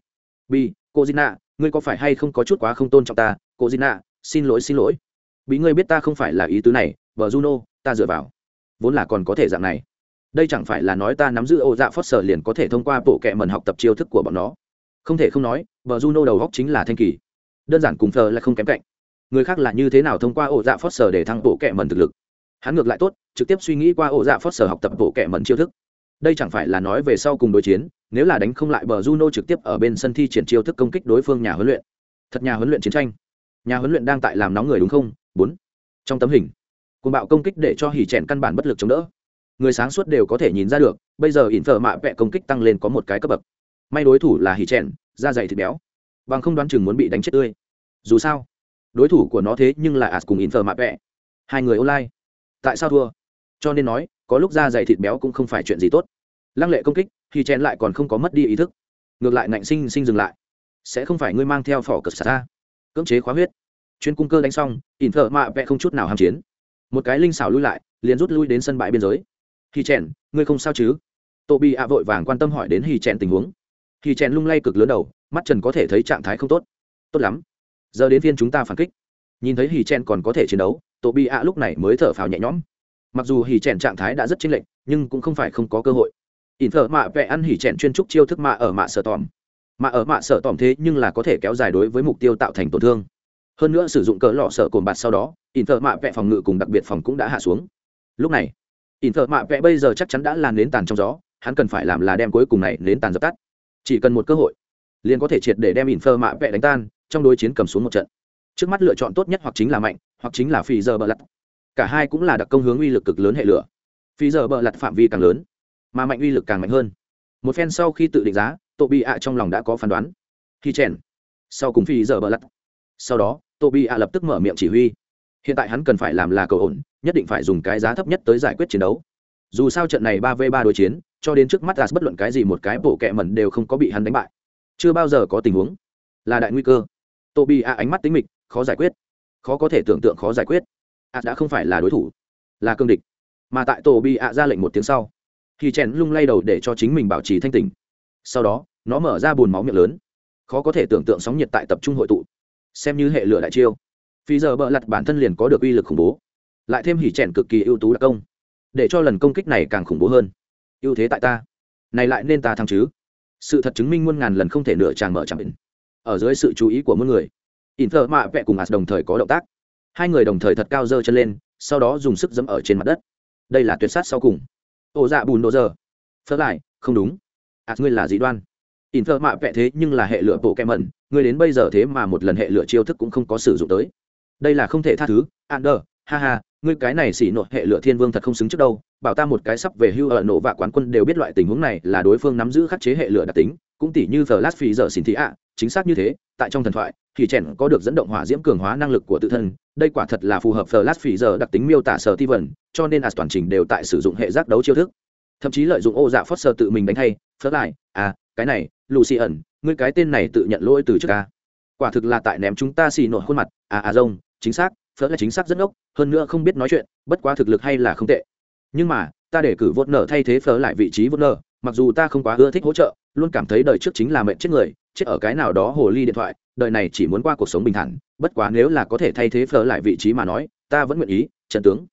Bi cô dịt nạ, ngươi có phải hay không có chút quá không tôn trọng ta? Cô dịt nạ, xin lỗi xin lỗi. Bị ngươi biết ta không phải là ý tứ này, vợ juno, ta dựa vào. Vốn là còn có thể dạng này đây chẳng phải là nói ta nắm giữ ô dạ phớt sở liền có thể thông qua bộ kệ mần học tập chiêu thức của bọn nó. Không thể không nói vợ juno đầu góc chính là thanh kỳ. Đơn giản cùng thờ là không kém cạnh. Người khác là như thế nào thông qua ổ dạ phớt sở để thăng bộ kệ mần thực lực? Hắn ngược lại tốt, trực tiếp suy nghĩ qua ổ dạ phớt sở học tập bộ kệ mần chiêu thức. Đây chẳng phải là nói về sau cùng đối chiến, nếu là đánh không lại bờ juno trực tiếp ở bên sân thi triển chiêu thức công kích đối phương nhà huấn luyện. Thật nhà huấn luyện chiến tranh. Nhà huấn luyện đang tại làm nóng người đúng không? Bốn. Trong tấm hình cùng bạo công kích để cho hỉ trẻn căn bản bất lực chống đỡ người sáng suốt đều có thể nhìn ra được, bây giờ ỉn phở mạ vẹ công kích tăng lên có một cái cấp bậc. May đối thủ là hỉ chèn, da dày thịt béo. Bằng không đoán chừng muốn bị đánh chết tươi. Dù sao, đối thủ của nó thế nhưng là ạt cùng ỉn thờ mạ vẹ. Hai người online. Tại sao thua? Cho nên nói, có lúc da dày thịt béo cũng không phải chuyện gì tốt. Lăng lệ công kích, hỉ trẻn lại còn không có mất đi ý thức. Ngược lại ngạnh sinh sinh dừng lại. Sẽ không phải ngươi mang theo phỏ cờ xa cưỡng chế khóa huyết. Chuyên cung cơ đánh xong, ỉn thợ mạ vẹ không chút nào hàm chiến. Một cái linh xảo lui lại, liền rút lui đến sân bãi biên giới hì chèn, ngươi không sao chứ? Tô bị ạ vội vàng quan tâm hỏi đến hì chèn tình huống. Hì chèn lung lay cực lớn đầu, mắt trần có thể thấy trạng thái không tốt. Tốt lắm. Giờ đến phiên chúng ta phản kích. Nhìn thấy hì chèn còn có thể chiến đấu Tô bị ạ lúc này mới thở phào nhẹ nhõm. Mặc dù hì chèn trạng thái đã rất chênh lệch, nhưng cũng không phải không có cơ hội. Ỉn thợ mạ vẽ ăn hì chèn chuyên trúc chiêu thức mạ ở mạ sở tòm. Mạ ở mạ sở tòm thế nhưng là có thể kéo dài đối với mục tiêu tạo thành tổn thương. Hơn nữa sử dụng cỡ lọ sở cồn bạt sau đó, ỉn thợ mạ vẽ phòng ngự cùng đặc biệt phòng cũng đã hạ xuống. Lúc này ỉn thợ mạ vẽ bây giờ chắc chắn đã là nến tàn trong gió, hắn cần phải làm là đem cuối cùng này nến tàn dập tắt. Chỉ cần một cơ hội, liền có thể triệt để đem ỉn thợ mạ vẽ đánh tan, trong đối chiến cầm xuống một trận. Trước mắt lựa chọn tốt nhất hoặc chính là mạnh, hoặc chính là phi giờ bờ lặt. Cả hai cũng là đặc công hướng uy lực cực lớn hệ lửa. Phi giờ bờ lặt phạm vi càng lớn, mà mạnh uy lực càng mạnh hơn. Một phen sau khi tự định giá tổ bị ạ trong lòng đã có phán đoán. Khi chèn, sau cùng phi giờ bờ lặt. Sau đó tổ bị ạ lập tức mở miệng chỉ huy hiện tại hắn cần phải làm là cầu ổn, nhất định phải dùng cái giá thấp nhất tới giải quyết chiến đấu. Dù sao trận này ba v ba đối chiến, cho đến trước mắt gas bất luận cái gì một cái bộ kẹ mẩn đều không có bị hắn đánh bại. Chưa bao giờ có tình huống là đại nguy cơ. Tô bi a ánh mắt tính mịch, khó giải quyết. Khó có thể tưởng tượng khó giải quyết. A đã không phải là đối thủ, là cương địch. Mà tại tổ bị a ra lệnh một tiếng sau, thì chèn lung lay đầu để cho chính mình bảo trì thanh tỉnh. Sau đó, nó mở ra bùn máu miệng lớn. Khó có thể tưởng tượng sóng nhiệt tại tập trung hội tụ. Xem như hệ lửa đại chiêu phi giờ bợ lặt bản thân liền có được uy lực khủng bố. Lại thêm hỉ trẻn cực kỳ ưu tú đặc công. Để cho lần công kích này càng khủng bố hơn. Ưu thế tại ta. Này lại nên ta thắng chứ? Sự thật chứng minh muôn ngàn lần không thể nửa tràng mở chẳng bình, ở dưới sự chú ý của mỗi người in thợ mạ vẹ cùng ạt đồng thời có động tác. Hai người đồng thời thật cao dơ chân lên sau đó dùng sức dẫm ở trên mặt đất. Đây là tuyệt sát sau cùng. Ổ dạ bùn đồ giờ. Phớt lại không đúng. Ạt ngươi là dị đoan. In thợ mạ vẹ thế nhưng là hệ lửa bộ kem mẩn ngươi đến bây giờ thế mà một lần hệ lửa chiêu thức cũng không có sử dụng tới đây là không thể tha thứ Ander, ha ha ngươi cái này xỉ nội hệ lựa thiên vương thật không xứng trước đâu bảo ta một cái sắp về hưu ở nổ và quán quân đều biết loại tình huống này là đối phương nắm giữ khắc chế hệ lửa đặc tính cũng tỉ như Flash Phi giờ xin thị ạ, chính xác như thế, tại trong thần thoại, thì chèn có được dẫn động hỏa diễm cường hóa năng lực của tự thân, đây quả thật là phù hợp Flash Phi giờ đặc tính miêu tả sở ti vẩn, cho nên as toàn trình đều tại sử dụng hệ giác đấu chiêu thức. Thậm chí lợi dụng ô dạ sờ tự mình đánh hay, phớt lại, à, cái này, Lucian, ngươi cái tên này tự nhận lỗi từ trước ca Quả thực là tại ném chúng ta xì nổi khuôn mặt, à à rông, chính xác, phớt là chính xác rất ốc, hơn nữa không biết nói chuyện, bất quá thực lực hay là không tệ. Nhưng mà, ta để cử vốt nở thay thế phở lại vị trí vốt nở mặc dù ta không quá ưa thích hỗ trợ luôn cảm thấy đời trước chính là mệnh chết người chết ở cái nào đó hồ ly điện thoại đời này chỉ muốn qua cuộc sống bình thản bất quá nếu là có thể thay thế phở lại vị trí mà nói ta vẫn nguyện ý trần tướng.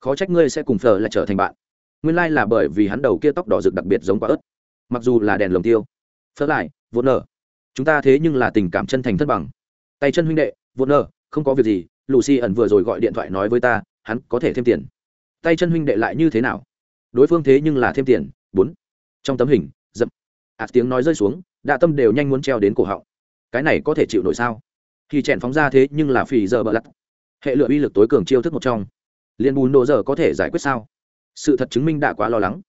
Khó trách ngươi sẽ cùng phở lại trở thành bạn. Nguyên lai là bởi vì hắn đầu kia tóc đỏ rực đặc biệt giống quả ớt. Mặc dù là đèn lồng tiêu. Phở lại vốn nở. Chúng ta thế nhưng là tình cảm chân thành thân bằng. Tay chân huynh đệ vốn nở không có việc gì lucy ẩn vừa rồi gọi điện thoại nói với ta, hắn có thể thêm tiền. Tay chân huynh đệ lại như thế nào? Đối phương thế nhưng là thêm tiền, bốn. Trong tấm hình dậm ạt à, tiếng nói rơi xuống đạ tâm đều nhanh muốn treo đến cổ họng. Cái này có thể chịu nổi sao? Khi chèn phóng ra thế nhưng là phì giờ bợ lặt. Hệ lựa uy lực tối cường chiêu thức một trong. Liên bùn đồ giờ có thể giải quyết sao? Sự thật chứng minh đã quá lo lắng.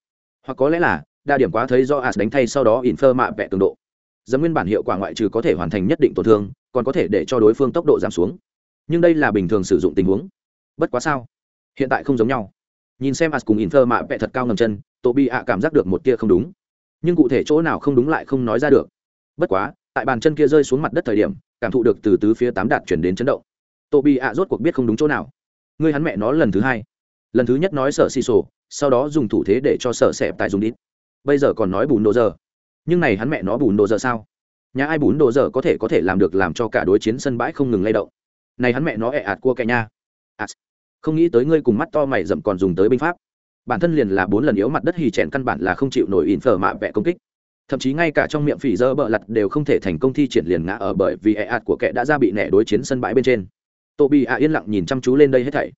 Hoặc có lẽ là, đa điểm quá thấy do as đánh thay sau đó infer mạ vẹ cường độ. Dẫm nguyên bản hiệu quả ngoại trừ có thể hoàn thành nhất định tổn thương, còn có thể để cho đối phương tốc độ giảm xuống nhưng đây là bình thường sử dụng tình huống. Bất quá sao? Hiện tại không giống nhau. Nhìn xem as cùng infer mạ vẹ thật cao ngầm chân tổ bị ạ cảm giác được một tia không đúng. Nhưng cụ thể chỗ nào không đúng lại không nói ra được. Bất quá, tại bàn chân kia rơi xuống mặt đất thời điểm, cảm thụ được từ tứ phía tám đạt chuyển đến chấn động. Tổ bị ạ rốt cuộc biết không đúng chỗ nào. Ngươi hắn mẹ nó lần thứ hai. Lần thứ nhất nói sợ xì sổ sau đó dùng thủ thế để cho sợ xẹp tại dùng đít. Bây giờ còn nói bùn đồ giờ. Nhưng này hắn mẹ nó bùn đồ giờ sao? Nhà ai bùn đồ giờ có thể có thể làm được làm cho cả đối chiến sân bãi không ngừng lay động? Này hắn mẹ nó ẹ ạt cua kẻ nha. Ạt. Không nghĩ tới ngươi cùng mắt to mày rậm còn dùng tới binh pháp. Bản thân liền là bốn lần yếu mặt đất hì chèn căn bản là không chịu nổi in phở mạ vẽ công kích. Thậm chí ngay cả trong miệng phỉ dơ bợ lặt đều không thể thành công thi triển liền ngã ở bởi vì ẹ ạt của kẻ đã ra bị nẻ đối chiến sân bãi bên trên. Tô bị ạ yên lặng nhìn chăm chú lên đây hết thảy.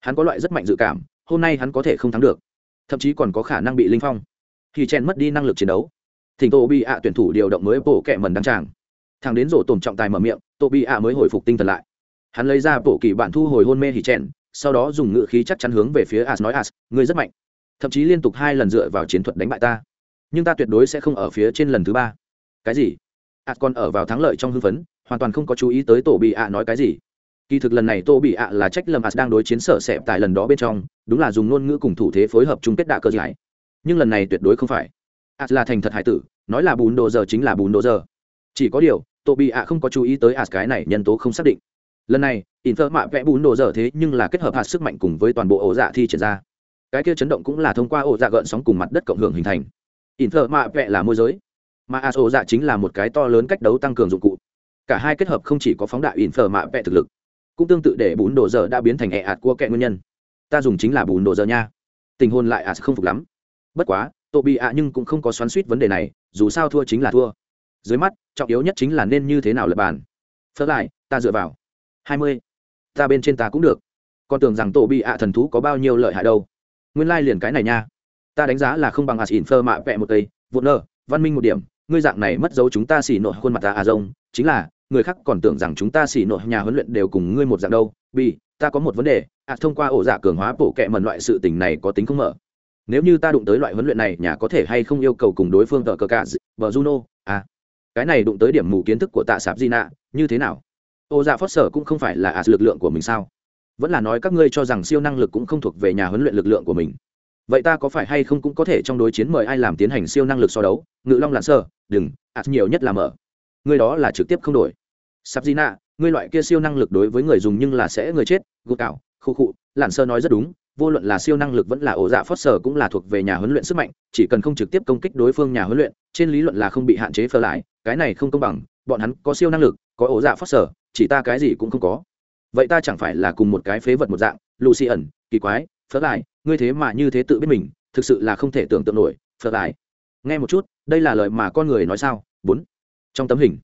Hắn có loại rất mạnh dự cảm, hôm nay hắn có thể không thắng được. Thậm chí còn có khả năng bị linh phong. Hì chèn mất đi năng lực chiến đấu. Thỉnh tô bị ạ tuyển thủ điều động mới bổ kẹ mần đăng tràng. Thằng đến rổ tổn trọng tài mở miệng tô bị ạ mới hồi phục tinh thần lại hắn lấy ra bộ kỳ bản thu hồi hôn mê hỉ chèn, sau đó dùng ngự khí chắc chắn hướng về phía as nói, as, ngươi rất mạnh. Thậm chí liên tục hai lần dựa vào chiến thuật đánh bại ta. Nhưng ta tuyệt đối sẽ không ở phía trên lần thứ ba. Cái gì? As còn ở vào thắng lợi trong hưng phấn, hoàn toàn không có chú ý tới tổ bị ạ nói cái gì. Kỳ thực lần này tô bị ạ là trách lầm as đang đối chiến sở sẹp tại lần đó bên trong, đúng là dùng ngôn ngữ cùng thủ thế phối hợp chung kết đạ cơ giải. Nhưng lần này tuyệt đối không phải. As là thành thật hải tử, nói là bùn đồ giờ chính là bùn đồ giờ. Chỉ có điều, tô bị ạ không có chú ý tới as cái này nhân tố không xác định lần này infer mạ vẽ bún đồ dở thế nhưng là kết hợp hạt sức mạnh cùng với toàn bộ ổ dạ thi triển ra. Cái kia chấn động cũng là thông qua ổ dạ gợn sóng cùng mặt đất cộng hưởng hình thành. Infer mạ vẽ là môi giới, mà as ổ dạ chính là một cái to lớn cách đấu tăng cường dụng cụ. Cả hai kết hợp không chỉ có phóng đại infer mạ vẽ thực lực, cũng tương tự để bún đồ dở đã biến thành ẹ ạt của kẹ nguyên nhân. Ta dùng chính là bún đồ dở nha. Tình hôn lại as không phục lắm. Bất quá tô bị ạ nhưng cũng không có xoắn suýt vấn đề này, dù sao thua chính là thua. Dưới mắt, trọng yếu nhất chính là nên như thế nào lập bàn. Phớt lại, ta dựa vào hai mươi. Ta bên trên ta cũng được. Con tưởng rằng tổ bị ạ thần thú có bao nhiêu lợi hại đâu. Nguyên lai、like、liền cái này nha. Ta đánh giá là không bằng as infer phơ mạ vẹ một cây, vụn nơ, văn minh một điểm. Ngươi dạng này mất dấu chúng ta xỉ nội khuôn mặt ta à rông chính là, người khác còn tưởng rằng chúng ta xỉ nội nhà huấn luyện đều cùng ngươi một dạng đâu. Bi ta có một vấn đề. Ạ thông qua ổ dạ cường hóa bộ kệ mần loại sự tình này có tính không mở. Nếu như ta đụng tới loại huấn luyện này, nhà có thể hay không yêu cầu cùng đối phương tờ cờ cả vợ juno? À cái này đụng tới điểm mù kiến thức của tạ sạp di nạ như thế nào? Ô dạ phót sở cũng không phải là ạt lực lượng của mình sao? Vẫn là nói các ngươi cho rằng siêu năng lực cũng không thuộc về nhà huấn luyện lực lượng của mình. Vậy ta có phải hay không cũng có thể trong đối chiến mời ai làm tiến hành siêu năng lực so đấu? Ngự long lặn sơ, đừng, ạt nhiều nhất là mở. Ngươi đó là trực tiếp không đổi. Sắp di nạ, ngươi loại kia siêu năng lực đối với người dùng nhưng là sẽ người chết, gục cạo khu khụ. Lặn sơ nói rất đúng, vô luận là siêu năng lực vẫn là ổ dạ phớt sở cũng là thuộc về nhà huấn luyện sức mạnh, chỉ cần không trực tiếp công kích đối phương nhà huấn luyện, trên lý luận là không bị hạn chế phơ lại, cái này không công bằng, bọn hắn có siêu năng lực, có ổ dạ phớt sở chỉ ta cái gì cũng không có. Vậy ta chẳng phải là cùng một cái phế vật một dạng lucy ẩn kỳ quái phớt lại ngươi thế mà như thế tự biết mình thực sự là không thể tưởng tượng nổi phớt lại nghe một chút đây là lời mà con người nói sao? Bốn. Trong tấm hình.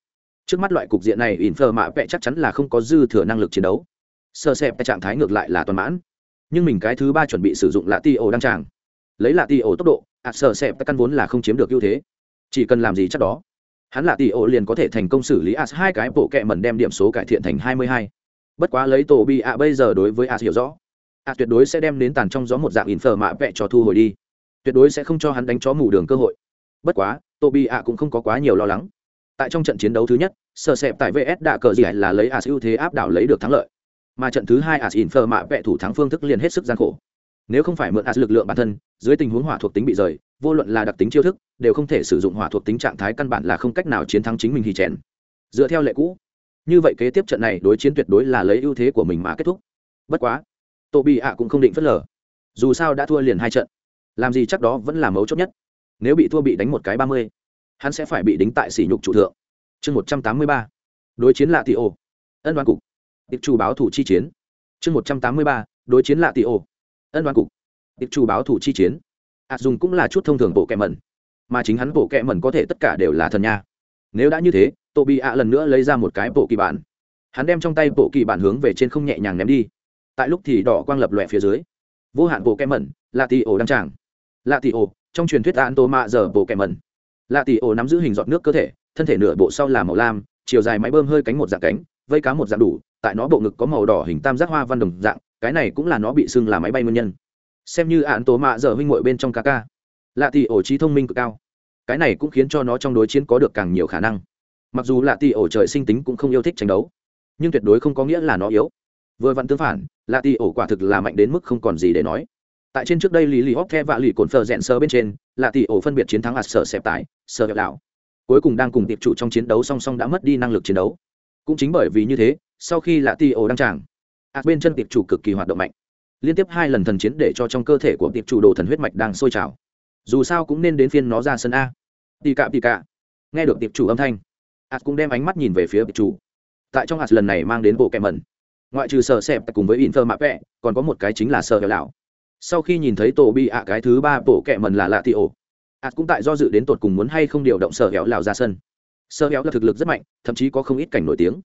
Trước mắt loại cục diện này ỉn phờ mạ vẽ chắc chắn là không có dư thừa năng lực chiến đấu. Sơ xẹp trạng thái ngược lại là toàn mãn. Nhưng mình cái thứ ba chuẩn bị sử dụng lạ ti ổ đăng tràng. Lấy lạ ti ổ tốc độ ạ à, sơ xẹp căn vốn là không chiếm được ưu thế. Chỉ cần làm gì chắc đó hắn là tỷ ổ liền có thể thành công xử lý as hai cái bộ kẹ mẩn đem điểm số cải thiện thành hai mươi hai. Bất quá lấy tổ bị ạ bây giờ đối với as hiểu rõ, as tuyệt đối sẽ đem đến tàn trong gió một dạng ỉn phờ mạ vẽ cho thu hồi đi. Tuyệt đối sẽ không cho hắn đánh chó mù đường cơ hội. Bất quá, tổ bị ạ cũng không có quá nhiều lo lắng. Tại trong trận chiến đấu thứ nhất sợ sẹp tại vs đạ cờ gì là lấy as ưu thế áp đảo lấy được thắng lợi. Mà trận thứ hai as in phơ mạ vẹ thủ thắng phương thức liền hết sức gian khổ nếu không phải mượn as lực lượng bản thân, dưới tình huống hỏa thuộc tính bị rời, vô luận là đặc tính chiêu thức, đều không thể sử dụng hỏa thuộc tính trạng thái căn bản là không cách nào chiến thắng chính mình hì chèn. Dựa theo lệ cũ, như vậy kế tiếp trận này đối chiến tuyệt đối là lấy ưu thế của mình mà kết thúc. Bất quá tổ bị ạ cũng không định phớt lờ. Dù sao đã thua liền hai trận, làm gì chắc đó vẫn là mấu chốt nhất. Nếu bị thua bị đánh một cái ba mươi, hắn sẽ phải bị đính tại sỉ nhục chủ thượng. Chương một trăm tám mươi ba, đối chiến lạ tỷ ô ân đoan cục. Tiệp chủ báo thủ chi chiến. Chương một trăm tám mươi ba, đối chiến lạ tỷ ô ân đoán cục. Tiệp chủ báo thủ chi chiến. Ạt dùng cũng là chút thông thường bộ kẹ mẩn. Mà chính hắn bộ kẹ mẩn có thể tất cả đều là thần nha. Nếu đã như thế tổ bị ạ lần nữa lấy ra một cái bộ kỳ bản. Hắn đem trong tay bộ kỳ bản hướng về trên không nhẹ nhàng ném đi. Tại lúc thì đỏ quang lập lòe phía dưới. Vô hạn bộ kẹ mẩn lạ tỷ ổ đăng tràng. Lạ tỷ ổ trong truyền thuyết án tô mạ giờ bộ kẹ mẩn. Lạ tỷ ổ nắm giữ hình giọt nước cơ thể, thân thể nửa bộ sau là màu lam, chiều dài máy bơm hơi cánh một dạng cánh, vây cá một dạng đủ, tại nó bộ ngực có màu đỏ hình tam giác hoa văn đồng dạng cái này cũng là nó bị xưng là máy bay nguyên nhân. Xem như án tố mạ giờ huynh muội bên trong ca ca. Lạ tỷ ổ trí thông minh cực cao. Cái này cũng khiến cho nó trong đối chiến có được càng nhiều khả năng. Mặc dù lạ tỷ ổ trời sinh tính cũng không yêu thích tranh đấu, nhưng tuyệt đối không có nghĩa là nó yếu. Vừa vặn tương phản, lạ tỷ ổ quả thực là mạnh đến mức không còn gì để nói. Tại trên trước đây lý lì hóc the và lì cồn phờ rẽn sơ bên trên, lạ tỷ ổ phân biệt chiến thắng ạt sở xẹp tải, sơ hẹp đảo. Cuối cùng đang cùng tiệp chủ trong chiến đấu song song đã mất đi năng lực chiến đấu. Cũng chính bởi vì như thế, sau khi lạ ti ổ đăng tràng ạt bên chân tiệp chủ cực kỳ hoạt động mạnh. Liên tiếp hai lần thần chiến để cho trong cơ thể của tiệp chủ đồ thần huyết mạch đang sôi trào. Dù sao cũng nên đến phiên nó ra sân a. Tì cạ tì cạ. Nghe được tiệp chủ âm thanh ạt cũng đem ánh mắt nhìn về phía tiệp chủ. Tại trong ạt lần này mang đến bộ kẹm mẩn. Ngoại trừ sợ xẹp cùng với in thơ mạ vẹ còn có một cái chính là sợ hẻo lão. Sau khi nhìn thấy tổ bị ạ, cái thứ ba bộ kẹm mẩn là lạ tị ổ. Ạt cũng tại do dự đến tột cùng muốn hay không điều động sợ hẻo lão ra sân. Sợ hẻo là thực lực rất mạnh, thậm chí có không ít cảnh nổi tiếng.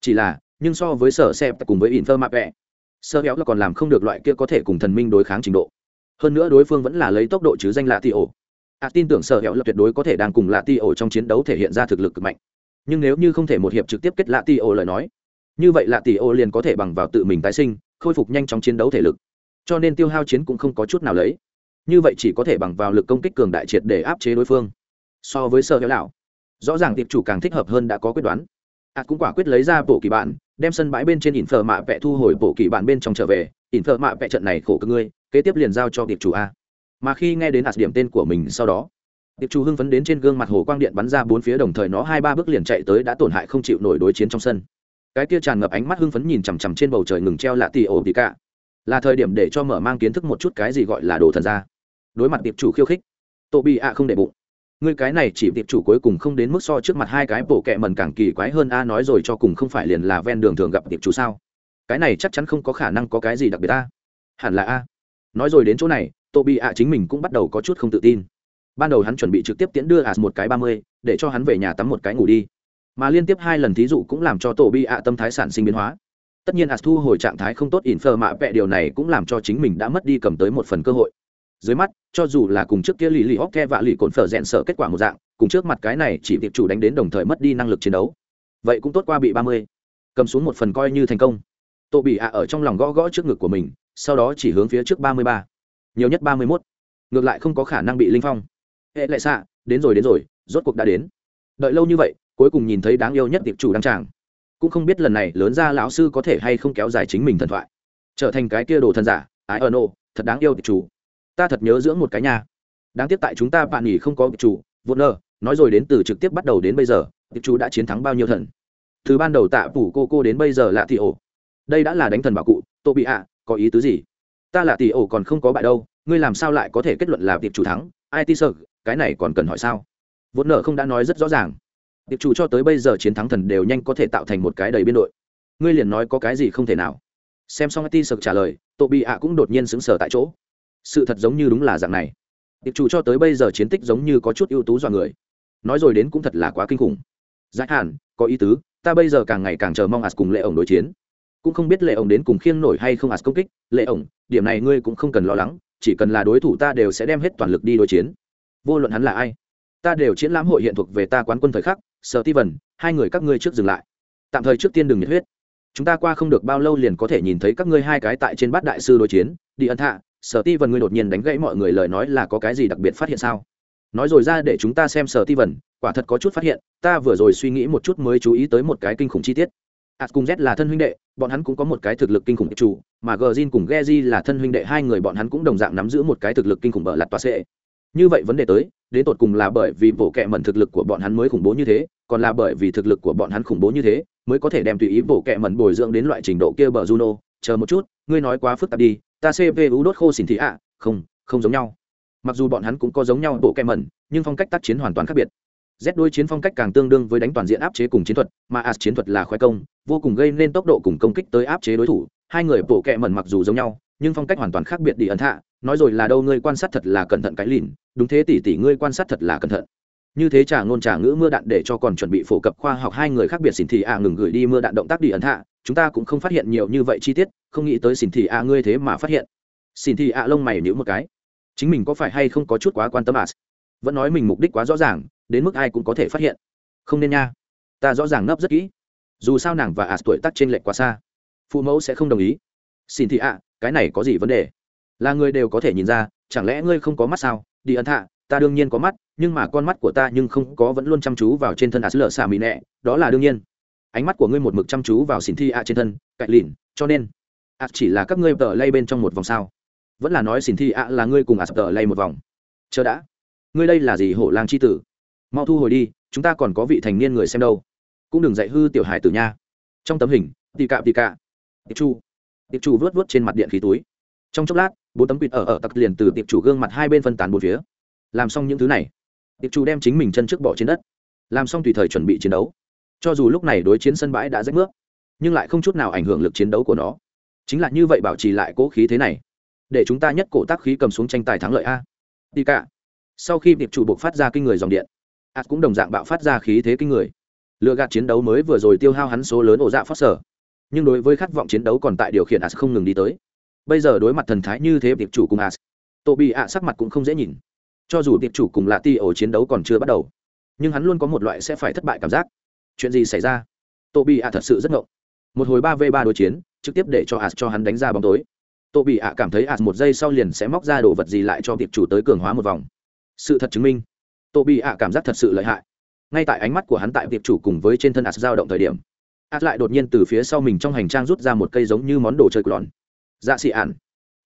Chỉ là nhưng so với sở xẹp cùng với in map vẽ sơ béo là còn làm không được loại kia có thể cùng thần minh đối kháng trình độ. Hơn nữa đối phương vẫn là lấy tốc độ chứ danh lạ ti ổ à, a tin tưởng sở béo là tuyệt đối có thể đang cùng lạ ti ổ trong chiến đấu thể hiện ra thực lực cực mạnh. Nhưng nếu như không thể một hiệp trực tiếp kết lạ ti ổ lời nói, như vậy lạ ti ổ liền có thể bằng vào tự mình tái sinh, khôi phục nhanh trong chiến đấu thể lực. Cho nên tiêu hao chiến cũng không có chút nào lấy. Như vậy chỉ có thể bằng vào lực công kích cường đại triệt để áp chế đối phương. So với sở héo lão, rõ ràng tiệp chủ càng thích hợp hơn đã có quyết đoán ạt cũng quả quyết lấy ra bộ kỳ bản, đem sân bãi bên trên ỉn phở mạ vẽ thu hồi bộ kỳ bản bên trong trở về. Ỉn phở mạ vẽ trận này khổ cơ ngươi, kế tiếp liền giao cho tiệp chủ a. Mà khi nghe đến ạt điểm tên của mình sau đó tiệp chủ hưng phấn đến trên gương mặt hồ quang điện bắn ra bốn phía đồng thời nó hai ba bước liền chạy tới đã tổn hại không chịu nổi đối chiến trong sân. Cái kia tràn ngập ánh mắt hưng phấn nhìn chằm chằm trên bầu trời ngừng treo lạ tì ổ tì cả. Là thời điểm để cho mở mang kiến thức một chút cái gì gọi là đồ thần ra đối mặt tiệp chủ khiêu khích tổ bị ạ không để bụng ngươi cái này chỉ tiệp chủ cuối cùng không đến mức so trước mặt hai cái bộ kẹ mần càng kỳ quái hơn a, nói rồi cho cùng không phải liền là ven đường thường gặp tiệp chủ sao? Cái này chắc chắn không có khả năng có cái gì đặc biệt a. Hẳn là a. Nói rồi đến chỗ này tô bị ạ chính mình cũng bắt đầu có chút không tự tin. Ban đầu hắn chuẩn bị trực tiếp tiễn đưa as một cái ba mươi, để cho hắn về nhà tắm một cái ngủ đi. Mà liên tiếp hai lần thí dụ cũng làm cho tổ bị ạ tâm thái sản sinh biến hóa. Tất nhiên as thu hồi trạng thái không tốt ỉn phờ mạ vẹ điều này cũng làm cho chính mình đã mất đi cầm tới một phần cơ hội dưới mắt, cho dù là cùng trước kia lì lì hóc the và lì cồn phở rẽn sợ kết quả một dạng, cùng trước mặt cái này chỉ tiệp chủ đánh đến đồng thời mất đi năng lực chiến đấu. Vậy cũng tốt qua bị ba mươi. Cầm xuống một phần coi như thành công. Tổ bị ạ ở trong lòng gõ gõ trước ngực của mình, sau đó chỉ hướng phía trước ba mươi ba. Nhiều nhất ba mươi mốt. Ngược lại không có khả năng bị linh phong. Hệ lệ xạ, đến rồi đến rồi, rốt cuộc đã đến. Đợi lâu như vậy, cuối cùng nhìn thấy đáng yêu nhất tiệp chủ đăng tràng. Cũng không biết lần này lớn ra lão sư có thể hay không kéo dài chính mình thần thoại. Trở thành cái kia đồ thần giả ái ơ nô thật đáng yêu tiệp chủ ta thật nhớ dưỡng một cái nhà đáng tiếc tại chúng ta bạn nghỉ không có chủ vô nơ nói rồi đến từ trực tiếp bắt đầu đến bây giờ tiệp chủ đã chiến thắng bao nhiêu thần? Từ ban đầu tạ phủ cô cô đến bây giờ lạ thị ổ. Đây đã là đánh thần bảo cụ, tô bị ạ, có ý tứ gì? Ta là tỷ ổ còn không có bại đâu, ngươi làm sao lại có thể kết luận là tiệp chủ thắng? Ai ti sợ cái này còn cần hỏi sao? Vốn nợ không đã nói rất rõ ràng. Tiệp chủ cho tới bây giờ chiến thắng thần đều nhanh có thể tạo thành một cái đầy biên đội. Ngươi liền nói có cái gì không thể nào? Xem xong ai ti sợ trả lời, tô bị ạ cũng đột nhiên xứng sở tại chỗ sự thật giống như đúng là dạng này. Tiệp chủ cho tới bây giờ chiến tích giống như có chút ưu tú dọa người. Nói rồi đến cũng thật là quá kinh khủng. Giải hạn, có ý tứ ta bây giờ càng ngày càng chờ mong ạt cùng lệ ổng đối chiến. Cũng không biết lệ ổng đến cùng khiêng nổi hay không ạt công kích. Lệ ổng điểm này ngươi cũng không cần lo lắng chỉ cần là đối thủ ta đều sẽ đem hết toàn lực đi đối chiến. Vô luận hắn là ai ta đều chiến lãm hội hiện thuộc về ta quán quân thời khắc sở ti vần hai người các ngươi trước dừng lại. Tạm thời trước tiên đừng nhiệt huyết. Chúng ta qua không được bao lâu liền có thể nhìn thấy các ngươi hai cái tại trên bát đại sư đối chiến. Đi ân thạ sở ti vần ngươi đột nhiên đánh gãy mọi người lời nói là có cái gì đặc biệt phát hiện sao? Nói rồi ra để chúng ta xem sở ti vần quả thật có chút phát hiện, ta vừa rồi suy nghĩ một chút mới chú ý tới một cái kinh khủng chi tiết. Ạt cùng z là thân huynh đệ, bọn hắn cũng có một cái thực lực kinh khủng chủ, mà gờ zin cùng geji là thân huynh đệ, hai người bọn hắn cũng đồng dạng nắm giữ một cái thực lực kinh khủng bờ lặt toa sệ. Như vậy vấn đề tới, đến tột cùng là bởi vì bộ kệ mẩn thực lực của bọn hắn mới khủng bố như thế, còn là bởi vì thực lực của bọn hắn khủng bố như thế, mới có thể đem tùy ý bộ kệ mẩn bồi dưỡng đến loại trình độ kia bờ juno. Chờ một chút, ngươi nói quá phức tạp đi ta cpu đốt khô xỉn thị ạ không không giống nhau mặc dù bọn hắn cũng có giống nhau bộ kem mẩn nhưng phong cách tác chiến hoàn toàn khác biệt Z đôi chiến phong cách càng tương đương với đánh toàn diện áp chế cùng chiến thuật, mà As chiến thuật là khoái công, vô cùng gây nên tốc độ cùng công kích tới áp chế đối thủ. Hai người bộ kệ mẩn mặc dù giống nhau, nhưng phong cách hoàn toàn khác biệt đi ẩn thạ. Nói rồi là đâu ngươi quan sát thật là cẩn thận cái lìn, đúng thế tỷ tỷ ngươi quan sát thật là cẩn thận. Như thế trả ngôn trả ngữ mưa đạn để cho còn chuẩn bị phổ cập khoa học hai người khác biệt xỉn thì à ngừng gửi đi mưa đạn động tác đi ẩn thạ, chúng ta cũng không phát hiện nhiều như vậy chi tiết, không nghĩ tới xỉn thị à ngươi thế mà phát hiện. Xỉn thị à lông mày nhữ một cái. Chính mình có phải hay không có chút quá quan tâm à? Vẫn nói mình mục đích quá rõ ràng, đến mức ai cũng có thể phát hiện. Không nên nha. Ta rõ ràng nấp rất kỹ. Dù sao nàng và as tuổi tắc trên lệch quá xa. Phụ mẫu sẽ không đồng ý. Xin thị ạ cái này có gì vấn đề? Là người đều có thể nhìn ra chẳng lẽ ngươi không có mắt sao? Đi ân thạ ta đương nhiên có mắt nhưng mà con mắt của ta nhưng không có vẫn luôn chăm chú vào trên thân as lở xà mì nẹ đó là đương nhiên. Ánh mắt của ngươi một mực chăm chú vào xin thị ạ trên thân cạnh lìn cho nên as chỉ là các ngươi tờ lay bên trong một vòng sao? Vẫn là nói xin thi ạ là ngươi cùng as tờ lay một vòng. Chờ đã. Ngươi đây là gì hổ lang c h i tử? Mau thu hồi đi, chúng ta còn có vị thành niên người xem đâu. Cũng đừng dạy hư tiểu hải tử nha. Trong tấm hình, tì cạ tì cạ. Tiệp chu. Tiệp chu vớt vớt trên mặt điện khí túi. Trong chốc lát, bốn tấm quýt ở ở tặc liền từ tiệp chủ gương mặt hai bên phân tán bốn phía. Làm xong những thứ này, tiệp chủ đem chính mình chân trước bỏ trên đất. Làm xong tùy thời chuẩn bị chiến đấu. Cho dù lúc này đối chiến sân bãi đã rách nước, nhưng lại không chút nào ảnh hưởng lực chiến đấu của nó chính là như vậy bảo trì lại cố khí thế này. Để chúng ta nhất cổ tác khí cầm xuống tranh tài thắng lợi a. Tì cả. Sau khi tiệp chủ buộc phát ra kinh người dòng điện ạt cũng đồng dạng bạo phát ra khí thế kinh người. Lựa gạt chiến đấu mới vừa rồi tiêu hao hắn số lớn ổ dạ phát sở. Nhưng đối với khát vọng chiến đấu còn tại điều khiển ạt không ngừng đi tới. Bây giờ đối mặt thần thái như thế tiệp chủ cùng ạt tổ bị ạ sắc mặt cũng không dễ nhìn. Cho dù tiệp chủ cùng lạ ti ổ chiến đấu còn chưa bắt đầu, nhưng hắn luôn có một loại sẽ phải thất bại cảm giác. Chuyện gì xảy ra? Tổ bị ạ thật sự rất ngộng một hồi ba v ba đối chiến, trực tiếp để cho as cho hắn đánh ra bóng tối. Tô bị ạ cảm thấy as một giây sau liền sẽ móc ra đồ vật gì lại cho tiệp chủ tới cường hóa một vòng. Sự thật chứng minh, tô bị ạ cảm giác thật sự lợi hại. Ngay tại ánh mắt của hắn tại tiệp chủ cùng với trên thân as dao động thời điểm, as lại đột nhiên từ phía sau mình trong hành trang rút ra một cây giống như món đồ chơi của dạ xị ạn,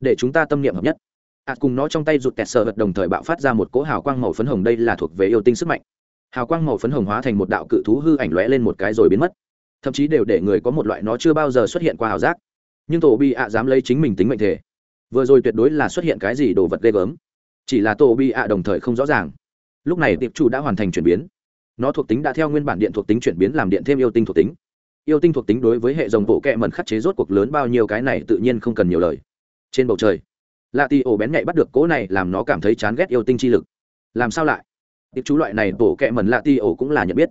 để chúng ta tâm niệm hợp nhất. As cùng nó trong tay rụt kẹt sờ vật đồng thời bạo phát ra một cỗ hào quang màu phấn hồng, đây là thuộc về yêu tinh sức mạnh. Hào quang màu phấn hồng hóa thành một đạo cự thú hư ảnh lóe lên một cái rồi biến mất thậm chí đều để người có một loại nó chưa bao giờ xuất hiện qua hào giác. Nhưng tổ bị ạ dám lấy chính mình tính mệnh thể vừa rồi tuyệt đối là xuất hiện cái gì đồ vật ghê gớm. Chỉ là tổ bị ạ đồng thời không rõ ràng. Lúc này tiệp chủ đã hoàn thành chuyển biến. Nó thuộc tính đã theo nguyên bản điện thuộc tính chuyển biến làm điện thêm yêu tinh thuộc tính. Yêu tinh thuộc tính đối với hệ dòng bộ kẹ mần khắc chế rốt cuộc lớn bao nhiêu cái này tự nhiên không cần nhiều lời. Trên bầu trời, lạ tì ổ bén nhạy bắt được cố này làm nó cảm thấy chán ghét yêu tinh chi lực. Làm sao lại? Tiệp chủ loại này bộ kẹ mần lạ tì ổ cũng là nhận biết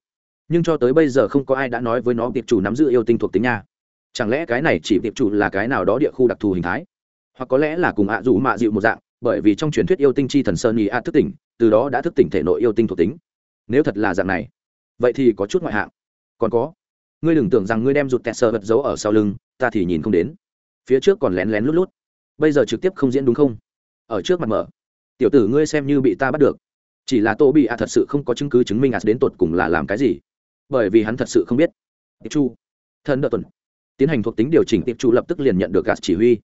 nhưng cho tới bây giờ không có ai đã nói với nó tiệp chủ nắm giữ yêu tinh thuộc tính nha. Chẳng lẽ cái này chỉ tiệp chủ là cái nào đó địa khu đặc thù hình thái? Hoặc có lẽ là cùng ạ à dù mạ dịu một dạng, bởi vì trong truyền thuyết yêu tinh chi thần sơn nhì a thức tỉnh, từ đó đã thức tỉnh thể nội yêu tinh thuộc tính. Nếu thật là dạng này, vậy thì có chút ngoại hạng. Còn có, ngươi đừng tưởng rằng ngươi đem rụt kẹt sờ vật giấu ở sau lưng, ta thì nhìn không đến. Phía trước còn lén lén lút lút, bây giờ trực tiếp không diễn đúng không? Ở trước mặt mở. Tiểu tử ngươi xem như bị ta bắt được. Chỉ là tô bị a thật sự không có chứng cứ chứng minh a đến tột cùng là làm cái gì bởi vì hắn thật sự không biết. Tiệp chu, thần đợt tuần. Tiến hành thuộc tính điều chỉnh, tiệp chu lập tức liền nhận được gạt chỉ huy.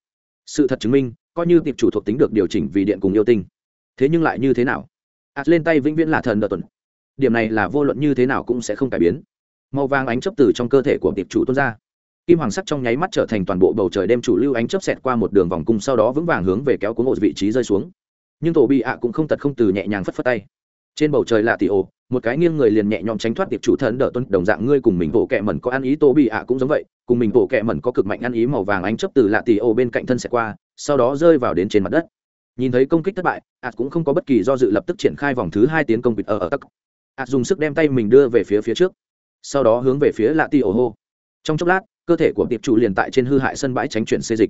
Sự thật chứng minh, coi như tiệp chủ thuộc tính được điều chỉnh vì điện cùng yêu tinh, thế nhưng lại như thế nào? Ạt lên tay vĩnh viễn là thần đợt tuần. Điểm này là vô luận như thế nào cũng sẽ không cải biến. Màu vàng ánh chấp từ trong cơ thể của tiệp chủ tuôn ra. Kim hoàng sắc trong nháy mắt trở thành toàn bộ bầu trời đêm chủ lưu ánh chớp xẹt qua một đường vòng cung, sau đó vững vàng hướng về kéo cuốn ổ vị trí rơi xuống. Nhưng tổ bị ạ cũng không tật không từ nhẹ nhàng phất phất tay trên bầu trời lạ tỷ ổ, một cái nghiêng người liền nhẹ nhõm tránh thoát tiệp chủ thần đỡ tuân đồng dạng ngươi cùng mình bộ kẹ mẩn có ăn ý, tô bị ạ cũng giống vậy, cùng mình bộ kẹ mẩn có cực mạnh ăn ý màu vàng ánh chấp từ lạ tỷ ổ bên cạnh thân sẽ qua, sau đó rơi vào đến trên mặt đất. Nhìn thấy công kích thất bại, ạt cũng không có bất kỳ do dự lập tức triển khai vòng thứ hai tiến công bịt ở ở tắc. Ạt dùng sức đem tay mình đưa về phía phía trước, sau đó hướng về phía lạ tỷ ổ hô. Trong chốc lát, cơ thể của tiệp chủ liền tại trên hư hại sân bãi tránh chuyển xê dịch.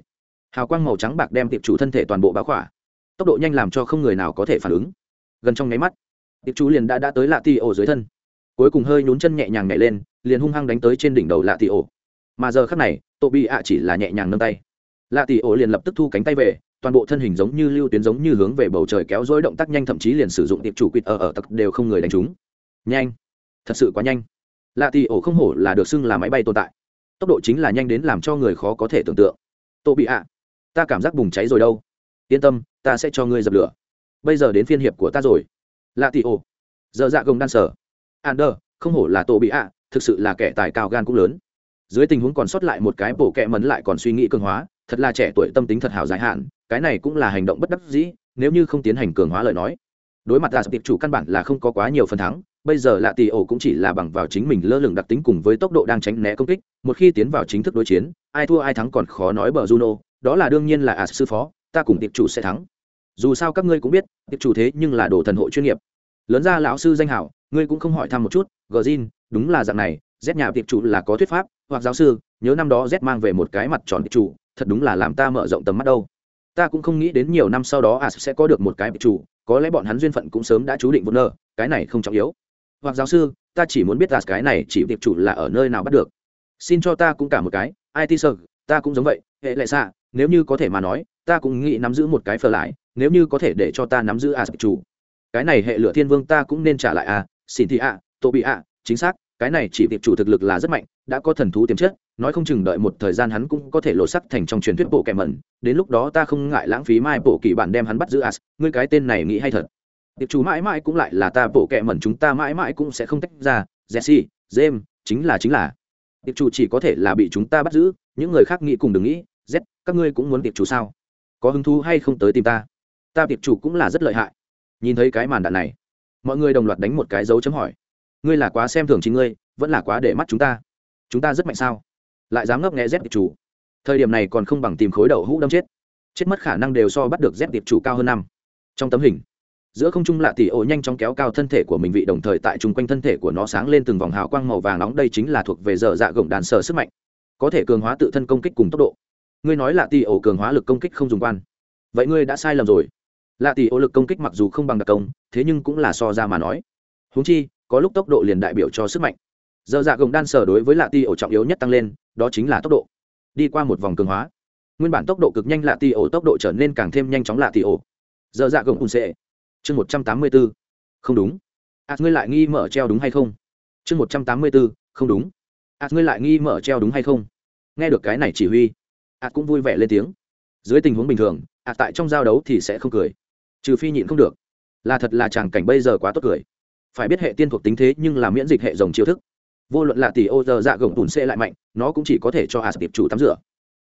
Hào quang màu trắng bạc đem tiệp chủ thân thể toàn bộ báo khỏa. Tốc độ nhanh làm cho không người nào có thể phản ứng. Gần trong nháy mắt tiệp chủ liền đã đã tới lạ tì ổ dưới thân. Cuối cùng hơi nhún chân nhẹ nhàng nhảy lên, liền hung hăng đánh tới trên đỉnh đầu lạ tì ổ mà giờ khắc này tổ bị ạ chỉ là nhẹ nhàng nâng tay. Lạ tì ổ liền lập tức thu cánh tay về, toàn bộ thân hình giống như lưu tuyến giống như hướng về bầu trời kéo dối động tác nhanh, thậm chí liền sử dụng tiệp chủ quýt ở ở tặc đều không người đánh chúng nhanh! Thật sự quá nhanh. Lạ tì ổ không hổ là được xưng là máy bay tồn tại. Tốc độ chính là nhanh đến làm cho người khó có thể tưởng tượng. Tô bị ạ ta cảm giác bùng cháy rồi đâu. Yên tâm, ta sẽ cho ngươi dập lửa. Bây giờ đến phiên hiệp của ta rồi lạ tỷ ổ giờ dạ gồng đan sở. An đơ không hổ là tổ bị ạ, thực sự là kẻ tài cao gan cũng lớn. Dưới tình huống còn sót lại một cái bổ kẹ mấn lại còn suy nghĩ cường hóa, thật là trẻ tuổi tâm tính thật hảo dài hạn, cái này cũng là hành động bất đắc dĩ, nếu như không tiến hành cường hóa lời nói. Đối mặt là tiệp chủ căn bản là không có quá nhiều phần thắng, bây giờ lạ tỷ ổ cũng chỉ là bằng vào chính mình lơ lửng đặc tính cùng với tốc độ đang tránh né công kích, một khi tiến vào chính thức đối chiến, ai thua ai thắng còn khó nói bờ juno, đó là đương nhiên là as sư phó, ta cùng tiệp chủ sẽ thắng dù sao các ngươi cũng biết tiệp chủ thế nhưng là đồ thần hộ chuyên nghiệp. Lớn ra lão sư danh hảo, ngươi cũng không hỏi thăm một chút, gờ zin đúng là dạng này, z nhà tiệp chủ là có thuyết pháp, hoặc giáo sư, nhớ năm đó z mang về một cái mặt tròn tiệp chủ, thật đúng là làm ta mở rộng tầm mắt đâu. Ta cũng không nghĩ đến nhiều năm sau đó as sẽ có được một cái tiệp chủ, có lẽ bọn hắn duyên phận cũng sớm đã chú định vô nợ, cái này không trọng yếu. Hoặc giáo sư, ta chỉ muốn biết là cái này chỉ tiệp chủ là ở nơi nào bắt được. Xin cho ta cũng cả một cái it sơ, ta cũng giống vậy, hệ lệ xạ, nếu như có thể mà nói, ta cũng nghĩ nắm giữ một cái phờ lại nếu như có thể để cho ta nắm giữ a chủ. Cái này hệ lửa thiên vương ta cũng nên trả lại a, xin thì a tô bị a, chính xác, cái này chỉ tiệp chủ thực lực là rất mạnh, đã có thần thú tiềm chất, nói không chừng đợi một thời gian hắn cũng có thể lộ sắc thành trong truyền thuyết bộ kẻ mẩn, đến lúc đó ta không ngại lãng phí mai bộ kỳ bản đem hắn bắt giữ as ngươi cái tên này nghĩ hay thật. Tiệp chủ mãi mãi cũng lại là ta bộ kẻ mẩn chúng ta mãi mãi cũng sẽ không tách ra, jesse, james, chính là chính là. Tiệp chủ chỉ có thể là bị chúng ta bắt giữ, những người khác nghĩ cùng đừng nghĩ, z, các ngươi cũng muốn tiệp chủ sao? Có hứng thú hay không tới tìm ta? Ta tiệp chủ cũng là rất lợi hại. Nhìn thấy cái màn đạn này, mọi người đồng loạt đánh một cái dấu chấm hỏi. Ngươi là quá xem thường chính ngươi, vẫn là quá để mắt chúng ta. Chúng ta rất mạnh sao? Lại dám ngấp nghẽ dép tiệp chủ. Thời điểm này còn không bằng tìm khối đậu hũ đâm chết. Chết mất khả năng đều so bắt được dép tiệp chủ cao hơn năm. Trong tấm hình, giữa không trung lạ tỷ ổ nhanh chóng kéo cao thân thể của mình vị đồng thời tại chung quanh thân thể của nó sáng lên từng vòng hào quang màu vàng nóng. Đây chính là thuộc về dở dạ gồng đàn sở sức mạnh. Có thể cường hóa tự thân công kích cùng tốc độ. Ngươi nói lạ tỷ ổ cường hóa lực công kích không dùng quan. Vậy ngươi đã sai lầm rồi lạ tỷ ổ lực công kích mặc dù không bằng đặc công thế nhưng cũng là so ra mà nói. Húng chi có lúc tốc độ liền đại biểu cho sức mạnh. Giờ dạ gồng đan sở đối với lạ ti ổ trọng yếu nhất tăng lên đó chính là tốc độ. Đi qua một vòng cường hóa nguyên bản tốc độ cực nhanh lạ ti ổ tốc độ trở nên càng thêm nhanh chóng lạ ti ổ giờ dạ gồng ùn sệ. chương một trăm tám mươi bốn không đúng. À, ngươi lại nghi mở treo đúng hay không? Chương một trăm tám mươi bốn không đúng. À, ngươi lại nghi mở treo đúng hay không? Nghe được cái này chỉ huy à, cũng vui vẻ lên tiếng. Dưới tình huống bình thường à, tại trong giao đấu thì sẽ không cười trừ phi nhịn không được. Là thật là chàng cảnh bây giờ quá tốt cười. Phải biết hệ tiên thuộc tính thế nhưng là miễn dịch hệ dòng chiêu thức. Vô luận là tỷ ô giờ dạ gồng tùn xê lại mạnh, nó cũng chỉ có thể cho a tiệp chủ tắm rửa.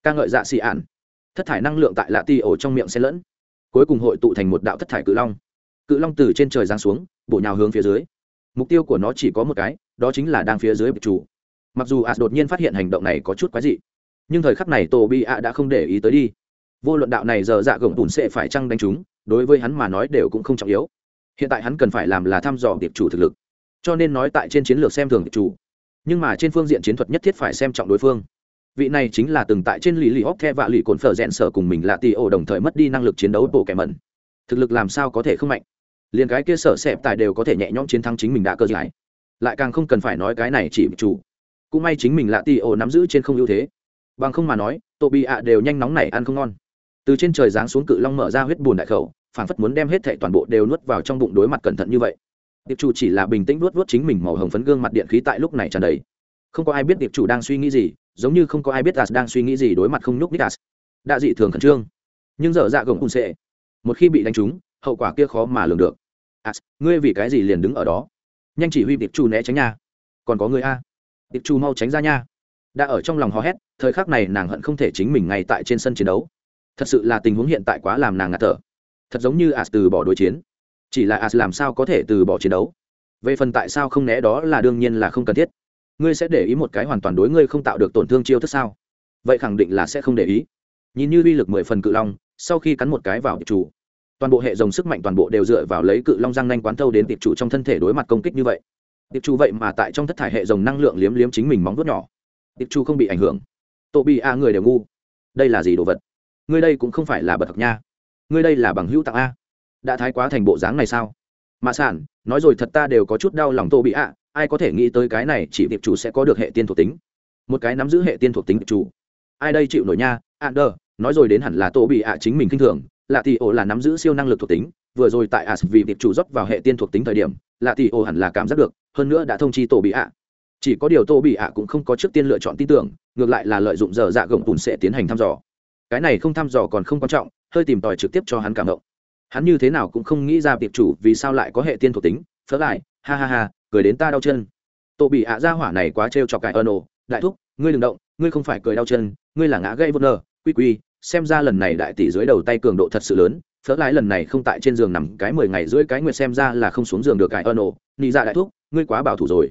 Ca ngợi dạ xì ản thất thải năng lượng tại lạ ti ổ trong miệng xen lẫn. Cuối cùng hội tụ thành một đạo thất thải cự long. Cự long từ trên trời giáng xuống, bổ nhào hướng phía dưới. Mục tiêu của nó chỉ có một cái, đó chính là đang phía dưới tiệp chủ. Mặc dù ạt đột nhiên phát hiện hành động này có chút quái dị, nhưng thời khắc này tổ bị ạ đã không để ý tới đi. Vô luận đạo này giờ dạ gồng tùn xệ phải chăng đánh chúng đối với hắn mà nói đều cũng không trọng yếu. Hiện tại hắn cần phải làm là thăm dò tiệp chủ thực lực, cho nên nói tại trên chiến lược xem thường tiệp chủ, nhưng mà trên phương diện chiến thuật nhất thiết phải xem trọng đối phương. Vị này chính là từng tại trên lì lì hóc the và lì cồn phở rẽn sở cùng mình là tì ổ đồng thời mất đi năng lực chiến đấu bộ kẻ mẩn. Thực lực làm sao có thể không mạnh? Liền cái kia sở xẹp tài đều có thể nhẹ nhõm chiến thắng chính mình đã cơ giải. Lại càng không cần phải nói cái này chỉ chủ. Cũng may chính mình là tì ổ nắm giữ trên không ưu thế. Bằng không mà nói tô bị ạ đều nhanh nóng này ăn không ngon từ trên trời giáng xuống cự long mở ra huyết bùn đại khẩu phản phất muốn đem hết thệ toàn bộ đều nuốt vào trong bụng đối mặt cẩn thận như vậy. Tiệp chủ chỉ là bình tĩnh nuốt nuốt chính mình màu hồng phấn gương mặt điện khí tại lúc này tràn đầy. Không có ai biết tiệp chủ đang suy nghĩ gì, giống như không có ai biết đạt đang suy nghĩ gì đối mặt không nhúc nít đạt đã dị thường khẩn trương. Nhưng dở dạ gồng cùn sệ một khi bị đánh trúng, hậu quả kia khó mà lường được. As ngươi vì cái gì liền đứng ở đó? Nhanh chỉ huy tiệp chủ né tránh nha. Còn có người a. Tiệp chủ mau tránh ra nha. Đã ở trong lòng hò hét, thời khắc này nàng hận không thể chính mình ngay tại trên sân chiến đấu thật sự là tình huống hiện tại quá làm nàng ngạt thở. Thật giống như as từ bỏ đối chiến. Chỉ là as làm sao có thể từ bỏ chiến đấu? Về phần tại sao không né đó là đương nhiên là không cần thiết. Ngươi sẽ để ý một cái hoàn toàn đối ngươi không tạo được tổn thương chiêu thức sao? Vậy khẳng định là sẽ không để ý. Nhìn như uy lực mười phần cự long, sau khi cắn một cái vào tiệp chủ, toàn bộ hệ dòng sức mạnh toàn bộ đều dựa vào lấy cự long răng nanh quán thâu đến tiệp chủ trong thân thể đối mặt công kích như vậy. Tiệp chủ vậy mà tại trong thất thải hệ dòng năng lượng liếm liếm chính mình móng vuốt nhỏ. Tiệp chủ không bị ảnh hưởng. Tổ bị a người đều ngu. Đây là gì đồ vật? Ngươi đây cũng không phải là bật thật nha. Ngươi đây là bằng hữu tặng a. Đã thái quá thành bộ dáng này sao? Mạ sản nói rồi thật ta đều có chút đau lòng tô bị ạ. Ai có thể nghĩ tới cái này chỉ tiệp chủ sẽ có được hệ tiên thuộc tính. Một cái nắm giữ hệ tiên thuộc tính tiệp chủ. Ai đây chịu nổi nha? An đờ nói rồi đến hẳn là tô bị ạ chính mình k i n h thường. Lạ thì ổ là nắm giữ siêu năng lực thuộc tính. Vừa rồi tại as vì tiệp chủ dốc vào hệ tiên thuộc tính thời điểm, lạ thì ổ hẳn là cảm giác được, hơn nữa đã thông chi tổ bị ạ. Chỉ có điều tô bị ạ cũng không có trước tiên lựa chọn tin tưởng, ngược lại là lợi dụng giờ dạ gồng tùn sẽ tiến hành thăm dò cái này không thăm dò còn không quan trọng, hơi tìm tòi trực tiếp cho hắn cảm động. Hắn như thế nào cũng không nghĩ ra tiệp chủ vì sao lại có hệ tiên thuộc tính phớt lại, ha ha ha, cười đến ta đau chân. Tổ bị ạ ra hỏa này quá trêu chọc cải ơn ồ, đại thúc, ngươi đừng động, ngươi không phải cười đau chân, ngươi là ngã gây vô nơ quy quy, xem ra lần này đại tỷ dưới đầu tay cường độ thật sự lớn phớt lại lần này không tại trên giường nằm cái mười ngày rưỡi cái nguyệt xem ra là không xuống giường được cải ơn ồ, nị dạ đại thúc, ngươi quá bảo thủ rồi.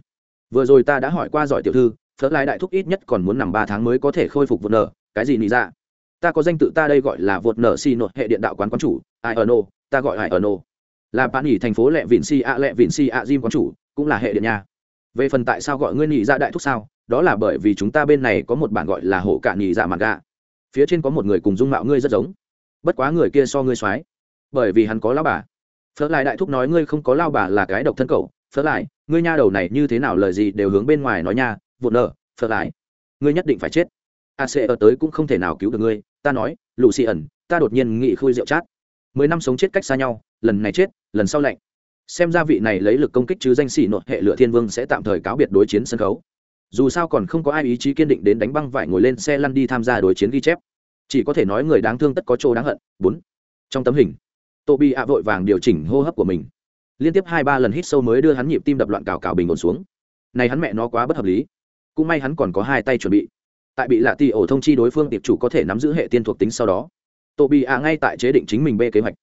Vừa rồi ta đã hỏi qua giỏi tiểu thư phớt lại đại thúc ít nhất còn muốn nằm ba tháng mới có thể khôi phục vô nơ cái gì nị dạ? Ta có danh tự ta đây gọi là vượt nở xì nội hệ điện đạo quán quán chủ, ai ở nô, ta gọi ai ở nô. Là bạn nghỉ thành phố lệ vịn si a lệ vịn si a jim quán chủ, cũng là hệ điện nha. Về phần tại sao gọi ngươi nghỉ ra dạ đại thúc sao? Đó là bởi vì chúng ta bên này có một bản gọi là hộ cả nghỉ dạ mặt gà phía trên có một người cùng dung mạo ngươi rất giống. Bất quá người kia so ngươi soái, bởi vì hắn có lao bà. Phớt lại đại thúc nói ngươi không có lao bà là cái độc thân cậu. Phớt lại ngươi nha đầu này như thế nào lời gì đều hướng bên ngoài nói nha. Vụt nở phớt lại ngươi nhất định phải chết. A sẽ ở tới cũng không thể nào cứu được ngươi ta nói lù xì ẩn, ta đột nhiên nghị khui rượu chát. Mười năm sống chết cách xa nhau, lần này chết, lần sau lạnh. Xem ra vị này lấy lực công kích chứ danh xỉ nội hệ lựa thiên vương sẽ tạm thời cáo biệt đối chiến sân khấu. Dù sao còn không có ai ý chí kiên định đến đánh băng vải ngồi lên xe lăn đi tham gia đối chiến ghi chép. Chỉ có thể nói người đáng thương tất có chỗ đáng hận. Bốn. Trong tấm hình tô bị ạ vội vàng điều chỉnh hô hấp của mình. Liên tiếp hai ba lần hít sâu mới đưa hắn nhịp tim đập loạn cào cào bình ổn xuống. Này hắn mẹ nó quá bất hợp lý. Cũng may hắn còn có hai tay chuẩn bị tại bị lạ tì ổ thông chi đối phương tiệp chủ có thể nắm giữ hệ tiên thuộc tính sau đó. Tổ bị ạ ngay tại chế định chính mình b kế hoạch.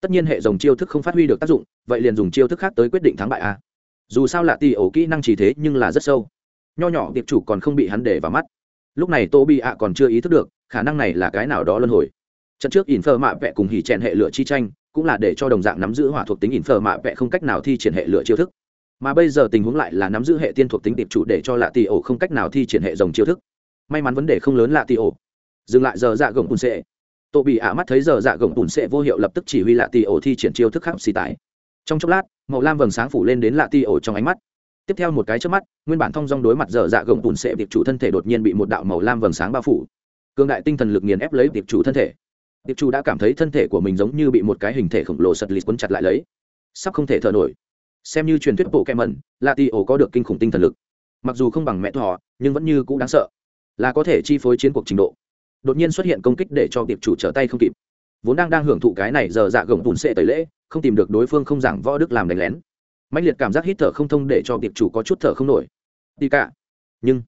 Tất nhiên hệ dòng chiêu thức không phát huy được tác dụng, vậy liền dùng chiêu thức khác tới quyết định thắng bại a. Dù sao lạ tì ổ kỹ năng chỉ thế nhưng là rất sâu. Nho nhỏ tiệp chủ còn không bị hắn để vào mắt. Lúc này tô bị ạ còn chưa ý thức được, khả năng này là cái nào đó luân hồi. Trận trước ỉn phơ mạ vẹ cùng hỉ chèn hệ lựa chi tranh, cũng là để cho đồng dạng nắm giữ hỏa thuộc tính ỉn phơ mạ vẹ không cách nào thi triển hệ lựa chiêu thức. Mà bây giờ tình huống lại là nắm giữ hệ tiên thuộc tính tiệp chủ để cho lạ tì ổ không cách nào thi triển hệ dòng chiêu thức may mắn vấn đề không lớn lạ tì ổ. Dừng lại giờ dạ gồng bùn sệ. Tổ bị ả mắt thấy giờ dạ gồng bùn sệ vô hiệu lập tức chỉ huy lạ tì ổ thi triển chiêu thức khắc xì tải. Trong chốc lát, màu lam vầng sáng phủ lên đến lạ tì ổ trong ánh mắt. Tiếp theo một cái trước mắt, nguyên bản thông dong đối mặt giờ dạ gồng bùn sệ tiệp chủ thân thể đột nhiên bị một đạo màu lam vầng sáng bao phủ. Cương đại tinh thần lực nghiền ép lấy tiệp chủ thân thể. Tiệp chủ đã cảm thấy thân thể của mình giống như bị một cái hình thể khổng lồ sật lịt quấn chặt lại lấy. Sắp không thể thở nổi. Xem như truyền thuyết bộ kem mẩn lạ tì ổ có được kinh khủng tinh thần lực. Mặc dù không bằng mẹ thọ nhưng vẫn như cũng đáng sợ là có thể chi phối chiến cuộc trình độ. Đột nhiên xuất hiện công kích để cho tiệp chủ trở tay không kịp. Vốn đang đang hưởng thụ cái này giờ dạ gồng bùn sệ tẩy lễ, không tìm được đối phương không giảng võ đức làm đánh lén. Mạnh liệt cảm giác hít thở không thông để cho tiệp chủ có chút thở không nổi. Đi cả. Nhưng,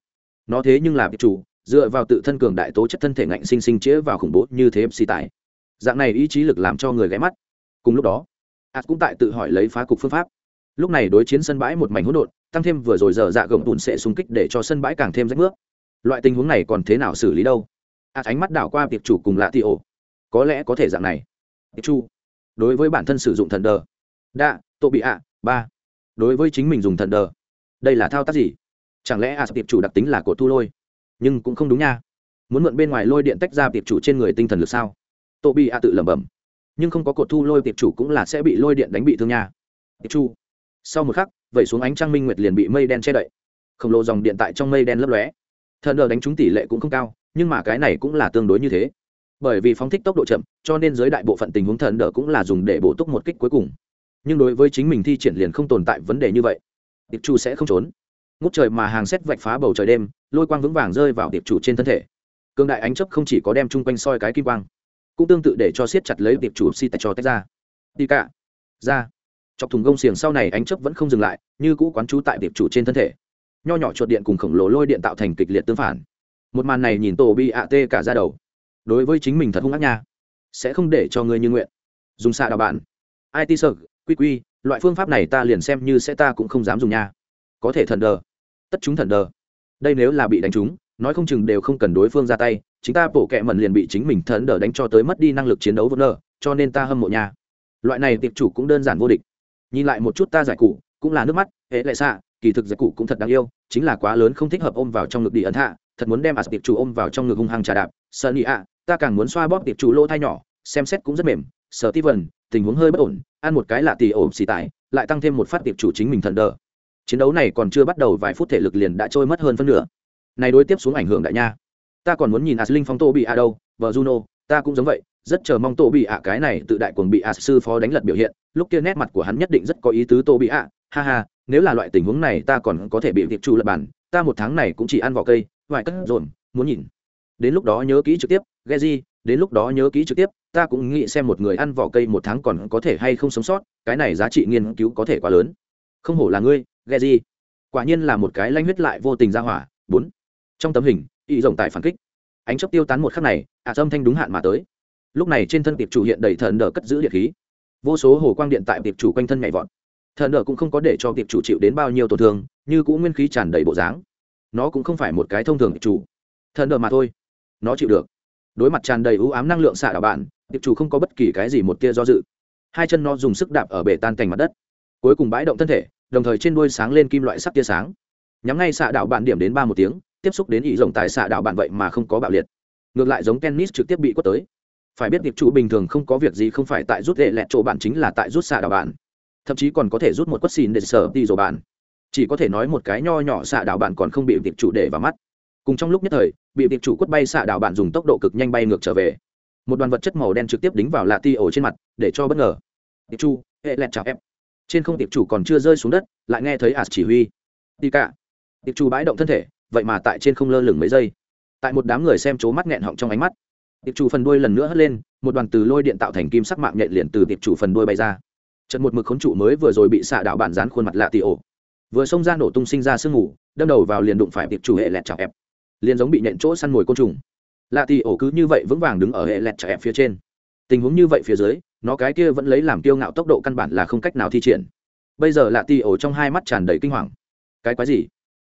nó thế nhưng là tiệp chủ, dựa vào tự thân cường đại tố chất thân thể ngạnh sinh sinh chĩa vào khủng bố như thế xì tải. Dạng này ý chí lực làm cho người ghé mắt. Cùng lúc đó ạt cũng tại tự hỏi lấy phá cục phương pháp. Lúc này đối chiến sân bãi một mảnh hỗn độn, tăng thêm vừa rồi giờ dạ gồng bùn xệ xung kích để cho sân bãi càng thêm rách nước loại tình huống này còn thế nào xử lý đâu? Ạt ánh mắt đảo qua tiệp chủ cùng lạ tị ổ. Có lẽ có thể dạng này. Tiệp chu, đối với bản thân sử dụng thần đờ. Đa tô bị ạ, ba. Đối với chính mình dùng thần đờ. Đây là thao tác gì? Chẳng lẽ A tiệp chủ đặc tính là cột thu lôi? Nhưng cũng không đúng nha. Muốn mượn bên ngoài lôi điện tách ra tiệp chủ trên người tinh thần lực sao? Tô bị ạ tự lẩm bẩm. Nhưng không có cột thu lôi, tiệp chủ cũng là sẽ bị lôi điện đánh bị thương nha. Tiệp chu, sau một khắc, vẩy xuống ánh trăng minh nguyệt liền bị mây đen che đậy. Khổng lồ dòng điện tại trong mây đen lấp lóe thần đờ đánh trúng tỷ lệ cũng không cao, nhưng mà cái này cũng là tương đối như thế. Bởi vì phóng thích tốc độ chậm, cho nên dưới đại bộ phận tình huống thần đờ cũng là dùng để bổ túc một kích cuối cùng. Nhưng đối với chính mình thi triển liền không tồn tại vấn đề như vậy. Tiệp chủ sẽ không trốn. Ngút trời mà hàng xét vạch phá bầu trời đêm, lôi quang vững vàng rơi vào tiệp chủ trên thân thể. Cương đại ánh chấp không chỉ có đem chung quanh soi cái kim quang, cũng tương tự để cho siết chặt lấy tiệp chủ si tại cho tách ra. Đi cả, ra. Chọc thùng gông xiềng sau này ánh chấp vẫn không dừng lại, như cũ quán trú tại tiệp chủ trên thân thể nho nhỏ chuột điện cùng khổng lồ lôi điện tạo thành kịch liệt tương phản. Một màn này nhìn tổ bị ạ tê cả ra đầu. Đối với chính mình thật hung ác nha. Sẽ không để cho ngươi như nguyện. Dùng xạ đạo bạn. It sợ, quy quy, loại phương pháp này ta liền xem như sẽ ta cũng không dám dùng nha. Có thể thần đờ. Tất chúng thần đờ. Đây nếu là bị đánh trúng, nói không chừng đều không cần đối phương ra tay, chính ta bổ kẹ mẩn liền bị chính mình thần đờ đánh cho tới mất đi năng lực chiến đấu vỡ nợ, cho nên ta hâm mộ nha. Loại này tiệp chủ cũng đơn giản vô địch. Nhìn lại một chút ta giải cụ, cũng là nước mắt hễ lại xạ kỳ thực giải cụ cũng thật đáng yêu, chính là quá lớn không thích hợp ôm vào trong ngực đi ấn hạ, thật muốn đem ạt tiệp chủ ôm vào trong ngực hung hăng trà đạp. Sợ nị ạ, ta càng muốn xoa bóp tiệp chủ lỗ thai nhỏ, xem xét cũng rất mềm. Sợ ti vần tình huống hơi bất ổn, ăn một cái lạ tì ổn xì tải, lại tăng thêm một phát tiệp chủ chính mình thần đờ. Chiến đấu này còn chưa bắt đầu vài phút thể lực liền đã trôi mất hơn phân nửa. Này đối tiếp xuống ảnh hưởng đại nha. Ta còn muốn nhìn Asling phong tô bị a đâu, vợ Juno, ta cũng giống vậy, rất chờ mong tô bị ạ cái này tự đại cuồng bị a sư phó đánh lật biểu hiện, lúc kia nét mặt của hắn nhất định rất có ý tứ tô bị ạ ha ha nếu là loại tình huống này ta còn có thể bị tiệp chủ lập bản ta một tháng này cũng chỉ ăn vỏ cây vài cất dồn muốn nhìn. Đến lúc đó nhớ kỹ trực tiếp Geji, đến lúc đó nhớ kỹ trực tiếp ta cũng nghĩ xem một người ăn vỏ cây một tháng còn có thể hay không sống sót cái này giá trị nghiên cứu có thể quá lớn. Không hổ là ngươi Geji. quả nhiên là một cái lanh huyết lại vô tình ra hỏa. Bốn. Trong tấm hình y rồng tại phản kích. Ánh chớp tiêu tán một khắc này ạ à, âm thanh đúng hạn mà tới. Lúc này trên thân tiệp chủ hiện đầy thần đờ cất giữ điện khí. Vô số hồ quang điện tại tiệp chủ quanh thân nhảy vọt thần đỡ cũng không có để cho tiệp chủ chịu đến bao nhiêu tổn thương, như cũng nguyên khí tràn đầy bộ dáng. Nó cũng không phải một cái thông thường tiệp chủ. Thần đỡ mà thôi, nó chịu được. Đối mặt tràn đầy ưu ám năng lượng xạ đảo bạn tiệp chủ không có bất kỳ cái gì một tia do dự. Hai chân nó dùng sức đạp ở bể tan cành mặt đất. Cuối cùng bãi động thân thể, đồng thời trên đuôi sáng lên kim loại sắc tia sáng. Nhắm ngay xạ đạo bạn điểm đến ba một tiếng, tiếp xúc đến ý rồng tại xạ đạo bạn vậy mà không có bạo liệt. Ngược lại giống tennis trực tiếp bị quất tới. Phải biết tiệp chủ bình thường không có việc gì không phải tại rút lệ lẹt chỗ bạn chính là tại rút xạ đạo bạn thậm chí còn có thể rút một quất xin để sở đi rồi bạn. Chỉ có thể nói một cái nho nhỏ xạ đạo bạn còn không bị tiệp chủ để vào mắt. Cùng trong lúc nhất thời, bị tiệp chủ quất bay xạ đạo bạn dùng tốc độ cực nhanh bay ngược trở về. Một đoàn vật chất màu đen trực tiếp đính vào lạ ti ổ trên mặt, để cho bất ngờ. Tiệp chủ, hệ lẹt chào em. Trên không tiệp chủ còn chưa rơi xuống đất, lại nghe thấy ạt chỉ huy. Đi cả. Tiệp chủ bãi động thân thể, vậy mà tại trên không lơ lửng mấy giây. Tại một đám người xem chố mắt nghẹn họng trong ánh mắt tiệp chủ phần đuôi lần nữa hất lên, một đoàn từ lôi điện tạo thành kim sắc mạng nhện liền từ tiệp chủ phần đuôi bay ra trận một mực khốn trụ mới vừa rồi bị xạ đạo bản dán khuôn mặt lạ tì ổ. Vừa xông ra nổ tung sinh ra sương ngủ đâm đầu vào liền đụng phải tiệp chủ hệ lẹt chọc ép. Liền giống bị nhện chỗ săn mồi côn trùng. Lạ tì ổ cứ như vậy vững vàng đứng ở hệ lẹt chọc ép phía trên. Tình huống như vậy phía dưới, nó cái kia vẫn lấy làm kiêu ngạo tốc độ căn bản là không cách nào thi triển. Bây giờ lạ tì ổ trong hai mắt tràn đầy kinh hoàng. Cái quái gì?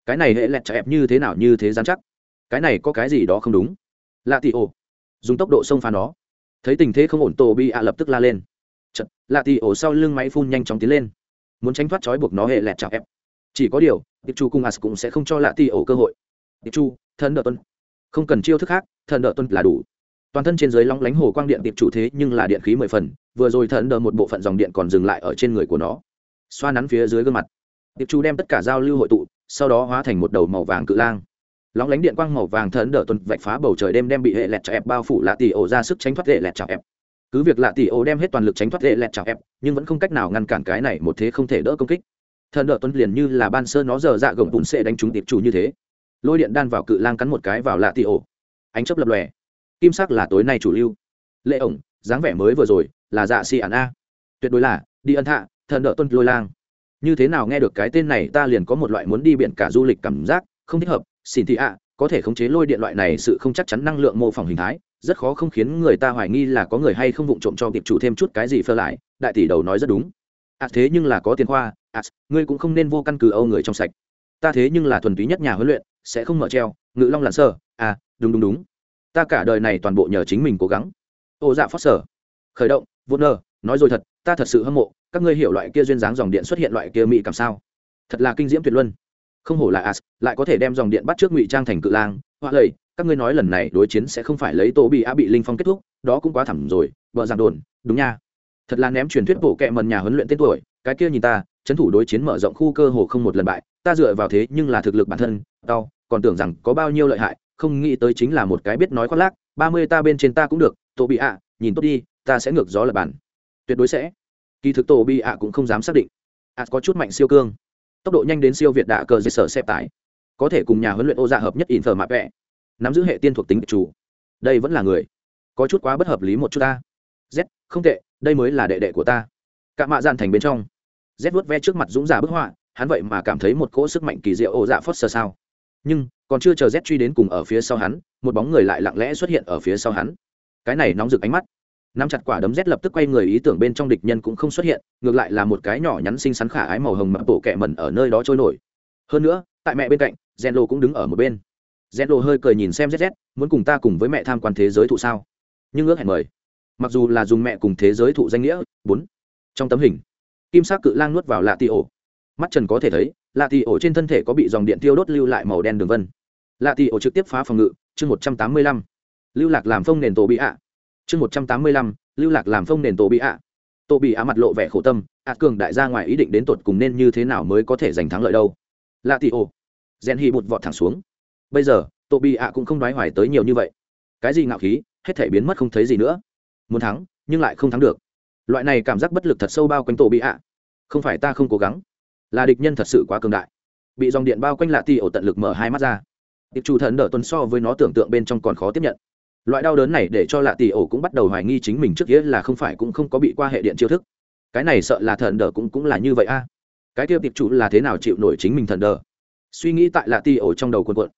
Cái này hệ lẹt chọc ép như thế nào như thế dán chắc? Cái này có cái gì đó không đúng? Lạ tì ổ. Dùng tốc độ xông phá nó. Thấy tình thế không ổn tổ bi ạ lập tức la lên lạ tì ổ sau lưng máy phun nhanh chóng tiến lên. Muốn tránh thoát trói buộc nó hệ lẹt chọc ép. Chỉ có điều tiệp chu cung as cũng sẽ không cho lạ tì ổ cơ hội. Tiệp chu thần đỡ tuân không cần chiêu thức khác thần đỡ tuân là đủ. Toàn thân trên dưới long lánh hồ quang điện tiệp chủ thế nhưng là điện khí mười phần, vừa rồi thần đỡ một bộ phận dòng điện còn dừng lại ở trên người của nó. Xoa nắn phía dưới gương mặt. Tiệp chu đem tất cả giao lưu hội tụ, sau đó hóa thành một đầu màu vàng cự lang. Lóng lánh điện quang màu vàng thần đỡ Tuân vạch phá bầu trời đêm đem bị hệ lẹt chọc ép bao phủ lạ tỷ ổ ra sức tránh thoát hệ lẹt chọc ép cứ việc lạ tỷ ô đem hết toàn lực tránh thoát hệ lẹt chào ép, nhưng vẫn không cách nào ngăn cản cái này một thế không thể đỡ công kích. Thần đỡ tuấn liền như là ban sơ nó giờ dạ gồng bùn sệ đánh trúng tiệp chủ như thế. Lôi điện đan vào cự lang cắn một cái vào lạ tỷ ô. Ánh chấp lập lòe. Kim sắc là tối nay chủ lưu. Lệ ổng, dáng vẻ mới vừa rồi, là dạ xì ản a. Tuyệt đối là, đi ân hạ thần đỡ tuân lôi lang. Như thế nào nghe được cái tên này ta liền có một loại muốn đi biển cả du lịch cảm giác, không thích hợp. Xin thị ạ, có thể khống chế lôi điện loại này sự không chắc chắn năng lượng mô phỏng hình thái rất khó không khiến người ta hoài nghi là có người hay không vụng trộm cho kịp chủ thêm chút cái gì phơ lại, đại tỷ đầu nói rất đúng. À thế nhưng là có tiền khoa à ngươi cũng không nên vô căn cứ âu người trong sạch. Ta thế nhưng là thuần túy nhất nhà huấn luyện, sẽ không mở treo, ngự long lặn sơ à đúng đúng đúng. Ta cả đời này toàn bộ nhờ chính mình cố gắng. Ô dạ phát sở khởi động vô nơ nói rồi thật, ta thật sự hâm mộ, các ngươi hiểu loại kia duyên dáng dòng điện xuất hiện loại kia mỹ cảm sao? Thật là kinh diễm tuyệt luân. Không hổ là as, lại có thể đem dòng điện bắt trước ngụy trang thành cự lang, hoa lầy các ngươi nói lần này đối chiến sẽ không phải lấy tổ bị a bị linh phong kết thúc, đó cũng quá thẳng rồi, vợ giảng đồn, đúng nha. Thật là ném truyền thuyết bộ kệ mần nhà huấn luyện tên tuổi, cái kia nhìn ta, trấn thủ đối chiến mở rộng khu cơ hồ không một lần bại, ta dựa vào thế nhưng là thực lực bản thân đau còn tưởng rằng có bao nhiêu lợi hại, không nghĩ tới chính là một cái biết nói khoác lác, ba mươi ta bên trên ta cũng được tổ bị ạ nhìn tốt đi, ta sẽ ngược gió lập bản tuyệt đối sẽ. Kỳ thực tổ bị ạ cũng không dám xác định. Ạ có chút mạnh siêu cương. Tốc độ nhanh đến siêu việt đạ cờ dây sở xếp tải. Có thể cùng nhà huấn luyện ô dạ hợp nhất in thờ mạ vẽ nắm giữ hệ tiên thuộc tính chủ. Đây vẫn là người. Có chút quá bất hợp lý một chút ta. Z, không tệ, đây mới là đệ đệ của ta. Cả mạ dạn thành bên trong. Z vuốt ve trước mặt dũng giả bức họa, hắn vậy mà cảm thấy một cỗ sức mạnh kỳ diệu ô dạ phớt sờ sao. Nhưng, còn chưa chờ z truy đến cùng ở phía sau hắn, một bóng người lại lặng lẽ xuất hiện ở phía sau hắn. Cái này nóng rực ánh mắt. Nắm chặt quả đấm z lập tức quay người ý tưởng bên trong địch nhân cũng không xuất hiện, ngược lại là một cái nhỏ nhắn xinh xắn khả ái màu hồng mập bộ kẹ mẩn ở nơi đó trôi nổi. Hơn nữa, tại mẹ bên cạnh gen lô cũng đứng ở một bên gen lô hơi cười nhìn xem zz muốn cùng ta cùng với mẹ tham quan thế giới thụ sao? Nhưng ước hẹn mời. Mặc dù là dùng mẹ cùng thế giới thụ danh nghĩa, bốn. Trong tấm hình, kim sắc cự lang nuốt vào lạ tì ổ. Mắt trần có thể thấy, lạ tì ổ trên thân thể có bị dòng điện tiêu đốt lưu lại màu đen đường vân. Lạ tì ổ trực tiếp phá phòng ngự, chương một trăm tám mươi lăm. Lưu lạc làm phông nền tổ bị ạ. Chương một trăm tám mươi lăm, lưu lạc làm phông nền tổ bị ạ. Tổ bị ạ mặt lộ vẻ khổ tâm, ạ cường đại ra ngoài ý định đến tột cùng nên như thế nào mới có thể giành thắng lợi đâu. Lạ tì ổ. Rèn hy bụt vọt thẳng xuống bây giờ tổ bị ạ cũng không nói hoài tới nhiều như vậy. Cái gì ngạo khí, hết thể biến mất không thấy gì nữa. Muốn thắng, nhưng lại không thắng được. Loại này cảm giác bất lực thật sâu bao quanh tổ bị ạ. Không phải ta không cố gắng, là địch nhân thật sự quá cường đại. Bị dòng điện bao quanh lạ ti ổ tận lực mở hai mắt ra. Tiệp chủ thần đỡ tuần so với nó tưởng tượng bên trong còn khó tiếp nhận. Loại đau đớn này để cho lạ tỷ ổ cũng bắt đầu hoài nghi chính mình trước kia là không phải cũng không có bị qua hệ điện chiêu thức. Cái này sợ là thần đỡ cũng cũng là như vậy a. Cái tiêu tiệp chủ là thế nào chịu nổi chính mình thần đỡ? Suy nghĩ tại lạ tỷ ổ trong đầu quần quận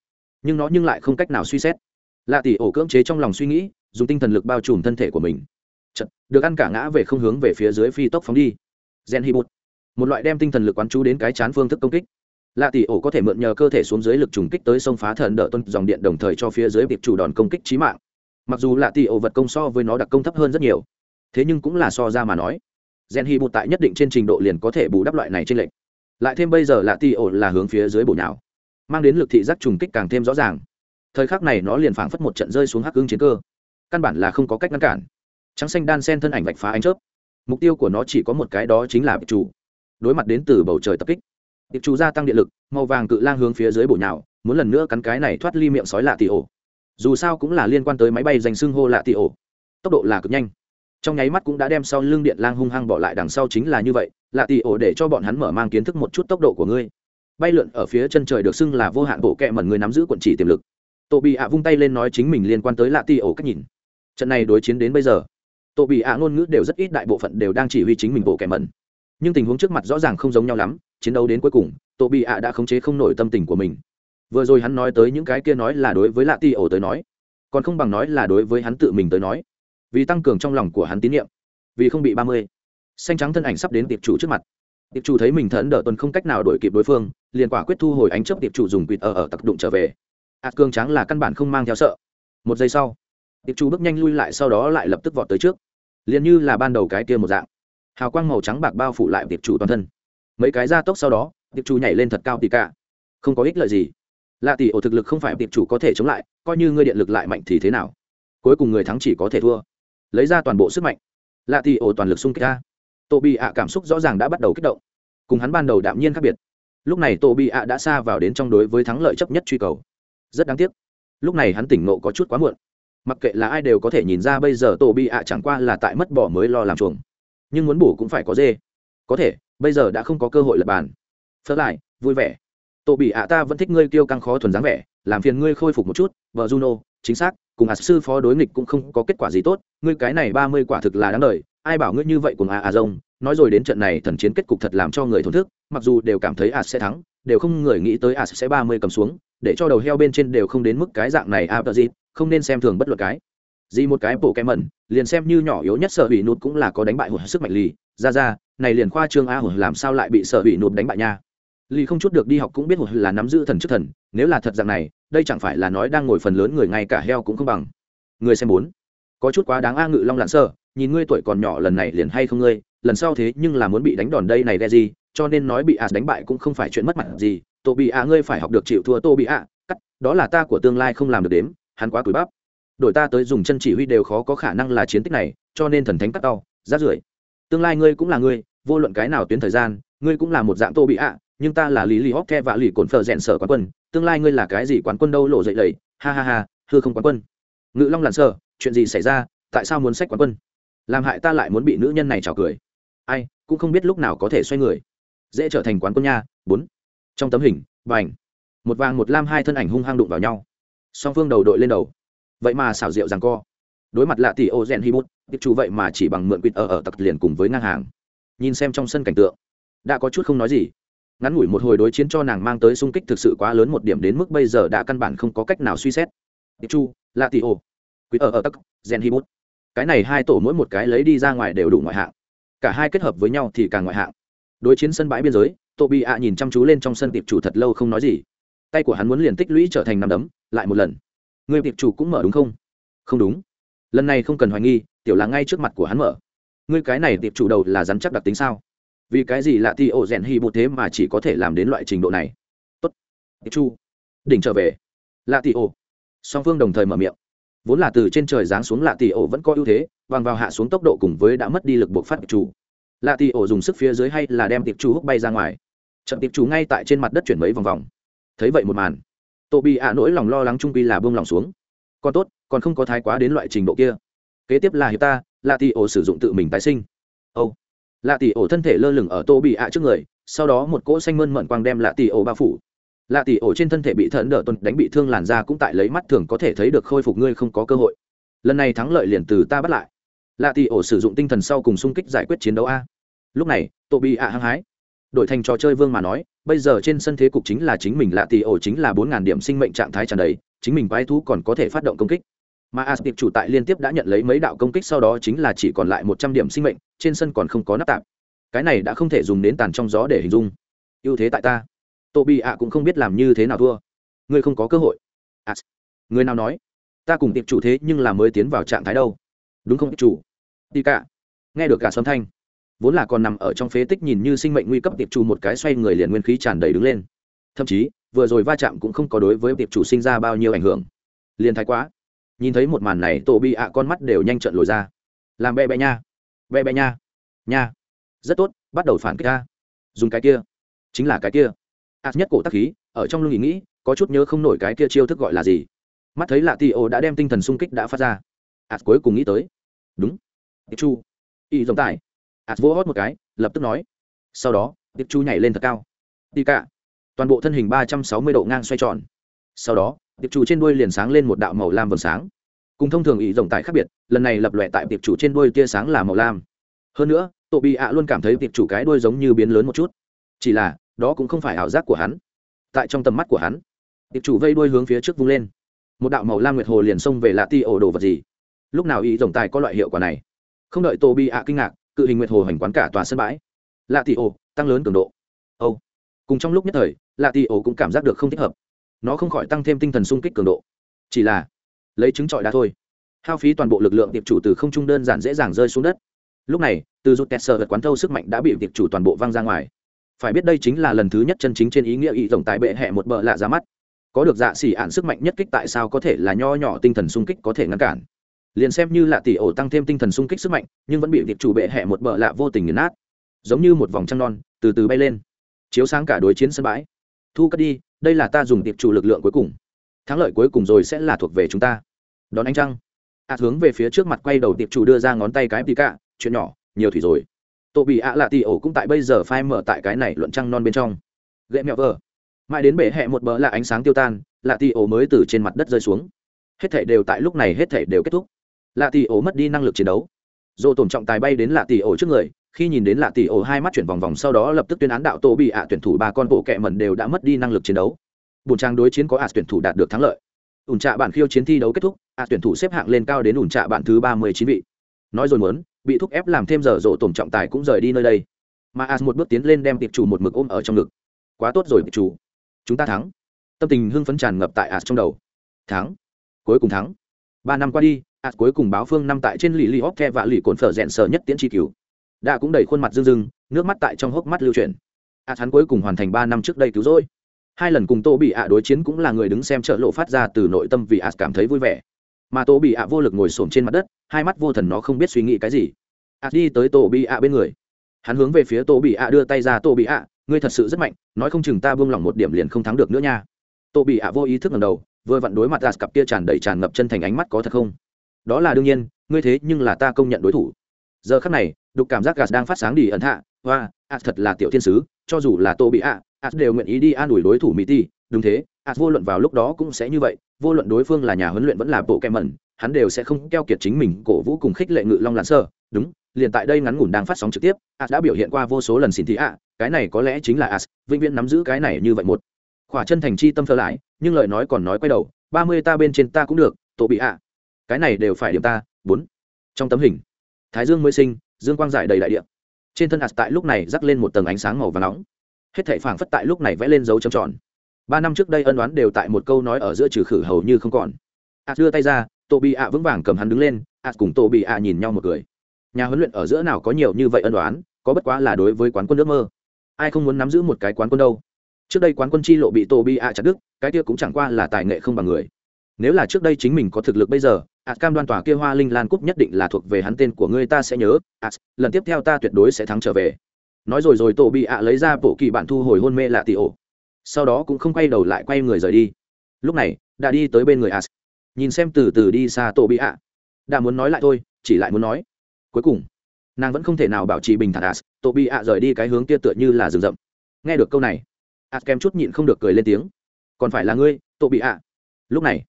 nhưng nó nhưng lại không cách nào suy xét. Lạ tỷ ổ cưỡng chế trong lòng suy nghĩ dùng tinh thần lực bao trùm thân thể của mình. Chật, được ăn cả ngã về không hướng về phía dưới phi tốc phóng đi. Gen hi một loại đem tinh thần lực quán chú đến cái chán phương thức công kích. Lạ tỷ ổ có thể mượn nhờ cơ thể xuống dưới lực trùng kích tới sông phá thần đỡ tuân dòng điện đồng thời cho phía dưới việc chủ đòn công kích trí mạng. Mặc dù lạ tỷ ổ vật công so với nó đặc công thấp hơn rất nhiều thế nhưng cũng là so ra mà nói. Gen hi bụt tại nhất định trên trình độ liền có thể bù đắp loại này trên lệnh lại thêm bây giờ lạ tỷ ổ là hướng phía dưới bổ nhào mang đến lực thị giác trùng kích càng thêm rõ ràng. Thời khắc này nó liền phảng phất một trận rơi xuống hắc ưng chiến cơ. Căn bản là không có cách ngăn cản. Trắng xanh đan sen thân ảnh vạch phá ánh chớp. Mục tiêu của nó chỉ có một cái đó chính là biệt chủ. Đối mặt đến từ bầu trời tập kích tiệp chủ gia tăng điện lực, màu vàng cự lang hướng phía dưới bổ nhào, muốn lần nữa cắn cái này thoát ly miệng sói lạ tì ổ. Dù sao cũng là liên quan tới máy bay dành xưng hô lạ tì ổ. Tốc độ là cực nhanh. Trong nháy mắt cũng đã đem sau lưng điện lang hung hăng bỏ lại đằng sau chính là như vậy, lạ tì ổ để cho bọn hắn mở mang kiến thức một chút tốc độ của ngươi bay lượn ở phía chân trời được xưng là vô hạn bộ kẹ mẩn người nắm giữ quận chỉ tiềm lực. Tổ bị ạ vung tay lên nói chính mình liên quan tới lạ ti ổ cách nhìn. Trận này đối chiến đến bây giờ tổ bị ạ ngôn ngữ đều rất ít đại bộ phận đều đang chỉ huy chính mình bộ kẹ mẩn. Nhưng tình huống trước mặt rõ ràng không giống nhau lắm, chiến đấu đến cuối cùng tổ bị ạ đã khống chế không nổi tâm tình của mình. Vừa rồi hắn nói tới những cái kia nói là đối với lạ ti ổ tới nói, còn không bằng nói là đối với hắn tự mình tới nói. Vì tăng cường trong lòng của hắn tín nhiệm, vì không bị ba mươi. Xanh trắng thân ảnh sắp đến tiệp chủ trước mặt tiệp chủ thấy mình thẫn đỡ tuần không cách nào đổi kịp đối phương, liền quả quyết thu hồi ánh chấp tiệp chủ dùng quỵt ở ở tặc đụng trở về. Ạt cường trắng là căn bản không mang theo sợ. Một giây sau, tiệp chủ bước nhanh lui lại sau đó lại lập tức vọt tới trước. Liền như là ban đầu cái kia một dạng. Hào quang màu trắng bạc bao phủ lại tiệp chủ toàn thân. Mấy cái gia tốc sau đó, tiệp chủ nhảy lên thật cao tỉ cả. Không có ích lợi gì. Lạ tỷ ổ thực lực không phải tiệp chủ có thể chống lại, coi như ngươi điện lực lại mạnh thì thế nào? Cuối cùng người thắng chỉ có thể thua. Lấy ra toàn bộ sức mạnh. Lạ tỷ ổ toàn lực xung kích ra tổ bị ạ cảm xúc rõ ràng đã bắt đầu kích động. Cùng hắn ban đầu đạm nhiên khác biệt. Lúc này tổ bị ạ đã xa vào đến trong đối với thắng lợi chấp nhất truy cầu. Rất đáng tiếc. Lúc này hắn tỉnh nộ có chút quá muộn. Mặc kệ là ai đều có thể nhìn ra bây giờ tổ bị ạ chẳng qua là tại mất bỏ mới lo làm chuồng. Nhưng muốn bổ cũng phải có dê. Có thể, bây giờ đã không có cơ hội lập bàn. Phớt lại, vui vẻ. Tổ bị ạ ta vẫn thích ngươi kêu căng khó thuần dáng vẻ, làm phiền ngươi khôi phục một chút. Vợ juno, chính xác, cùng hạt sư phó đối nghịch cũng không có kết quả gì tốt. Ngươi cái này ba mươi quả thực là đáng đời ai bảo ngươi như vậy cùng A A rông, nói rồi đến trận này thần chiến kết cục thật làm cho người thổn thức, mặc dù đều cảm thấy A sẽ thắng, đều không người nghĩ tới A sẽ ba mươi cầm xuống, để cho đầu heo bên trên đều không đến mức cái dạng này a gì, không nên xem thường bất luận cái. Gì một cái bộ kem mẩn liền xem như nhỏ yếu nhất sở bị nụt cũng là có đánh bại hụt sức mạnh lì. Ra ra, này liền khoa trương a hụt làm sao lại bị sở bị nụt đánh bại nha? Lì không chút được đi học cũng biết hụt là nắm giữ thần chức thần, nếu là thật dạng này, đây chẳng phải là nói đang ngồi phần lớn người ngay cả heo cũng không bằng. Người xem bốn. Có chút quá đáng a ngự long lặn sơ nhìn ngươi tuổi còn nhỏ lần này liền hay không ngươi, lần sau thế nhưng là muốn bị đánh đòn đây này ghe gì, cho nên nói bị ả đánh bại cũng không phải chuyện mất mặt gì tô bị a ngươi phải học được chịu thua tô bị a cắt, đó là ta của tương lai không làm được đếm, hắn quá cúi bắp. Đổi ta tới dùng chân chỉ huy đều khó có khả năng là chiến tích này, cho nên thần thánh cắt đau rát rưởi. Tương lai ngươi cũng là ngươi, vô luận cái nào tuyến thời gian, ngươi cũng là một dạng tô bị ạ nhưng ta là lý lý hóc the và lì cồn phờ rèn sở quán quân, tương lai ngươi là cái gì quán quân đâu lộ dậy lầy, ha ha ha, hư không quán quân. Ngự long lặn sở, chuyện gì xảy ra, tại sao muốn sách quán quân? Làm hại ta lại muốn bị nữ nhân này trào cười. Ai, cũng không biết lúc nào có thể xoay người. Dễ trở thành quán quân nha, bốn. Trong tấm hình và ảnh một vàng một lam hai thân ảnh hung hăng đụng vào nhau. Song phương đầu đội lên đầu. Vậy mà xảo diệu rằng co. Đối mặt lạ tỷ ô gen hibut tiệp chủ vậy mà chỉ bằng mượn quýt ở ở tặc liền cùng với ngang hàng. Nhìn xem trong sân cảnh tượng, đã có chút không nói gì. Ngắn ngủi một hồi đối chiến cho nàng mang tới sung kích thực sự quá lớn một điểm đến mức bây giờ đã căn bản không có cách nào suy xét. Chu lạ tỷ ô. Quýt ở ở tặc gen hibut cái này hai tổ mỗi một cái lấy đi ra ngoài đều đủ ngoại hạng. Cả hai kết hợp với nhau thì càng ngoại hạng. Đối chiến sân bãi biên giới tô bị ạ nhìn chăm chú lên trong sân tiệp chủ thật lâu không nói gì. Tay của hắn muốn liền tích lũy trở thành nằm đấm, lại một lần. Người tiệp chủ cũng mở đúng không? Không đúng. Lần này không cần hoài nghi, tiểu là ngay trước mặt của hắn mở. Ngươi cái này tiệp chủ đầu là rắn chắc đặc tính sao? Vì cái gì lạ ti ổ rèn hy bột thế mà chỉ có thể làm đến loại trình độ này? Tốt. Tiệp chu đỉnh trở về. Lạ ti ổ. Song phương đồng thời mở miệng vốn là từ trên trời giáng xuống lạ tỷ ổ vẫn có ưu thế, bằng vào hạ xuống tốc độ cùng với đã mất đi lực buộc phát tiệp chủ. Lạ tỷ ổ dùng sức phía dưới hay là đem tiệp chủ hút bay ra ngoài. Trận tiệp chủ ngay tại trên mặt đất chuyển mấy vòng vòng. Thấy vậy một màn tô bị ạ nỗi lòng lo lắng trung pi là buông lòng xuống. Còn tốt, còn không có thái quá đến loại trình độ kia. Kế tiếp là hiệp ta, lạ tỷ ổ sử dụng tự mình tái sinh. Âu. Lạ tỷ ổ thân thể lơ lửng ở tô bị ạ trước người, sau đó một cỗ xanh mơn mận quang đem lạ tỷ ổ bao phủ lạ tỷ ổ trên thân thể bị thận đỡ tuần đánh bị thương làn da cũng tại lấy mắt thường có thể thấy được khôi phục ngươi không có cơ hội. Lần này thắng lợi liền từ ta bắt lại. Lạ tỷ ổ sử dụng tinh thần sau cùng xung kích giải quyết chiến đấu a. Lúc này, tô bị ạ hăng hái. Đổi thành trò chơi vương mà nói, bây giờ trên sân thế cục chính là chính mình, lạ tỷ ổ chính là bốn ngàn điểm sinh mệnh trạng thái tràn đầy, chính mình quái thú còn có thể phát động công kích. Mà as chủ tại liên tiếp đã nhận lấy mấy đạo công kích sau đó chính là chỉ còn lại một trăm điểm sinh mệnh, trên sân còn không có nắp tạp cái này đã không thể dùng đến tàn trong gió để hình dung. Ưu thế tại ta tô bị ạ cũng không biết làm như thế nào thua. Ngươi không có cơ hội. À, người nào nói? Ta cùng tiệp chủ thế nhưng là mới tiến vào trạng thái đâu. Đúng không tiệp chủ? Đi cả. Nghe được cả sấm thanh. Vốn là còn nằm ở trong phế tích nhìn như sinh mệnh nguy cấp tiệp chủ một cái xoay người liền nguyên khí tràn đầy đứng lên. Thậm chí vừa rồi va chạm cũng không có đối với tiệp chủ sinh ra bao nhiêu ảnh hưởng. Liền thái quá. Nhìn thấy một màn này tổ bị ạ con mắt đều nhanh trận lồi ra. Làm bẹ bẹ nha. Bẹ bẹ nha. Nha. Rất tốt bắt đầu phản kích ta. dùng cái kia. Chính là cái kia ạt nhất cổ tắc khí, ở trong lưng ý nghĩ, có chút nhớ không nổi cái kia chiêu thức gọi là gì. Mắt thấy lạ tì ô đã đem tinh thần sung kích đã phát ra. Ạt cuối cùng nghĩ tới. Đúng. Tiệp chu y giống tài. Ạt vỗ hót một cái, lập tức nói. Sau đó tiệp chu nhảy lên thật cao. Đi cả toàn bộ thân hình ba trăm sáu mươi độ ngang xoay tròn. Sau đó tiệp chủ trên đuôi liền sáng lên một đạo màu lam vầng sáng. Cùng thông thường ý rộng tải khác biệt, lần này lập lòe tại tiệp chủ trên đuôi tia sáng là màu lam. Hơn nữa tổ bị ạ luôn cảm thấy tiệp chủ cái đuôi giống như biến lớn một chút. Chỉ là đó cũng không phải ảo giác của hắn. Tại trong tầm mắt của hắn, tiệp chủ vây đuôi hướng phía trước vung lên. Một đạo màu lam nguyệt hồ liền xông về lạ ti ổ đồ vật gì? Lúc nào ý rộng tài có loại hiệu quả này? Không đợi tô bị ạ kinh ngạc, cự hình nguyệt hồ hành quán cả tòa sân bãi. Lạ ti ổ, tăng lớn cường độ. Âu. Cùng trong lúc nhất thời, lạ ti ổ cũng cảm giác được không thích hợp. Nó không khỏi tăng thêm tinh thần sung kích cường độ. Chỉ là, lấy trứng trọi đá thôi. Hao phí toàn bộ lực lượng tiệp chủ từ không trung đơn giản dễ dàng rơi xuống đất. Lúc này, từ rút kẹt sờ vật quán thâu sức mạnh đã bị tiệp chủ toàn bộ văng ra ngoài phải biết đây chính là lần thứ nhất chân chính trên ý nghĩa ý tổng tại bệ hẹ một bờ lạ ra mắt. Có được dạ xỉ ạn sức mạnh nhất kích tại sao có thể là nho nhỏ tinh thần sung kích có thể ngăn cản? Liền xem như là tỷ ổ tăng thêm tinh thần sung kích sức mạnh, nhưng vẫn bị việc chủ bệ hẹ một bờ lạ vô tình nghiền nát. Giống như một vòng trăng non, từ từ bay lên, chiếu sáng cả đối chiến sân bãi. Thu cất đi, đây là ta dùng tiệp chủ lực lượng cuối cùng. Thắng lợi cuối cùng rồi sẽ là thuộc về chúng ta. Đón ánh trăng. Ạ hướng về phía trước mặt quay đầu tiệp chủ đưa ra ngón tay cái tì cạ chuyện nhỏ, nhiều thủy rồi tổ bị ạ lạ tì ổ cũng tại bây giờ phai mở tại cái này luận trăng non bên trong. Ghệ mẹo vờ. Mãi đến bể hẹ một bờ là ánh sáng tiêu tan, lạ tì ổ mới từ trên mặt đất rơi xuống. Hết thể đều tại lúc này hết thể đều kết thúc. Lạ tì ổ mất đi năng lực chiến đấu. Dồ tổn trọng tài bay đến lạ tì ổ trước người, khi nhìn đến lạ tỷ ổ hai mắt chuyển vòng vòng sau đó lập tức tuyên án đạo tổ bị ạ tuyển thủ ba con bộ kẹ mẩn đều đã mất đi năng lực chiến đấu. Bùn trang đối chiến có ạ tuyển thủ đạt được thắng lợi. Ủn trạ bản khiêu chiến thi đấu kết thúc, ạ tuyển thủ xếp hạng lên cao đến ủn trạ bản thứ ba mươi chín vị. Nói rồi muốn bị thúc ép làm thêm giờ rộ tổn trọng tài cũng rời đi nơi đây. Mà as một bước tiến lên đem tiệp chủ một mực ôm ở trong ngực. Quá tốt rồi, tiệp chủ. Chúng ta thắng. Tâm tình hưng phấn tràn ngập tại as trong đầu. Thắng. Cuối cùng thắng. Ba năm qua đi, as cuối cùng báo phương năm tại trên lì lì hóc the và lì cồn phở rẽn sờ nhất tiễn tri cứu đã cũng đầy khuôn mặt rưng rưng, nước mắt tại trong hốc mắt lưu chuyển. As hắn cuối cùng hoàn thành ba năm trước đây cứu rỗi. Hai lần cùng tô bị ạ đối chiến cũng là người đứng xem trợ lộ phát ra từ nội tâm vì as cảm thấy vui vẻ. Mà tô bị ạ vô lực ngồi xổm trên mặt đất hai mắt vô thần nó không biết suy nghĩ cái gì. Ạt đi tới tổ bị ạ bên người. Hắn hướng về phía tổ bị ạ đưa tay ra tổ bị ạ ngươi thật sự rất mạnh, nói không chừng ta buông lỏng một điểm liền không thắng được nữa nha. Tổ bị ạ vô ý thức lần đầu, vừa vặn đối mặt a cặp kia tràn đầy tràn ngập chân thành ánh mắt có thật không? Đó là đương nhiên, ngươi thế nhưng là ta công nhận đối thủ. Giờ khắc này, đục cảm giác gas đang phát sáng đi ẩn hạ hoa a thật là tiểu thiên sứ, cho dù là tổ bị a a đều nguyện ý đi an ủi đối thủ mỹ ti. Đúng thế a vô luận vào lúc đó cũng sẽ như vậy, vô luận đối phương là nhà huấn luyện vẫn là bộ kem mẩn hắn đều sẽ không keo kiệt chính mình, cổ vũ cùng khích lệ ngự long lặn sơ. Đúng, liền tại đây ngắn ngủn đang phát sóng trực tiếp a đã biểu hiện qua vô số lần xin thị ạ, cái này có lẽ chính là as, vĩnh viễn nắm giữ cái này như vậy một khỏa chân thành chi tâm thơ lại, nhưng lời nói còn nói quay đầu, ba mươi ta bên trên ta cũng được, tổ bị ạ. Cái này đều phải điểm ta, bốn. Trong tấm hình, thái dương mới sinh, dương quang giải đầy đại địa. Trên thân as tại lúc này rắc lên một tầng ánh sáng màu và nóng. Hết thảy phảng phất tại lúc này vẽ lên dấu trầm tròn. Ba năm trước đây ân đoán đều tại một câu nói ở giữa trừ khử hầu như không còn. As đưa tay ra tổ bị ạ vững vàng cầm hắn đứng lên ạ cùng tổ bị ạ nhìn nhau một cười. Nhà huấn luyện ở giữa nào có nhiều như vậy ân đoán có bất quá là đối với quán quân ước mơ. Ai không muốn nắm giữ một cái quán quân đâu. Trước đây quán quân chi lộ bị tô bị ạ chặt đức cái kia cũng chẳng qua là tài nghệ không bằng người. Nếu là trước đây chính mình có thực lực bây giờ ạt cam đoan tòa kia hoa linh lan cúp nhất định là thuộc về hắn tên của ngươi ta sẽ nhớ ạt lần tiếp theo ta tuyệt đối sẽ thắng trở về. Nói rồi rồi tổ bị ạ lấy ra bộ kỳ bạn thu hồi hôn mê lạ tị ổ. Sau đó cũng không quay đầu lại quay người rời đi. Lúc này, đã đi tới bên người ạ nhìn xem từ từ đi xa tổ bị ạ. Đã muốn nói lại thôi, chỉ lại muốn nói. Cuối cùng, nàng vẫn không thể nào bảo trì bình thản as tổ bị ạ rời đi cái hướng kia tựa như là rừng rậm. Nghe được câu này as kém chút nhịn không được cười lên tiếng. Còn phải là ngươi, tổ bị ạ. Lúc này,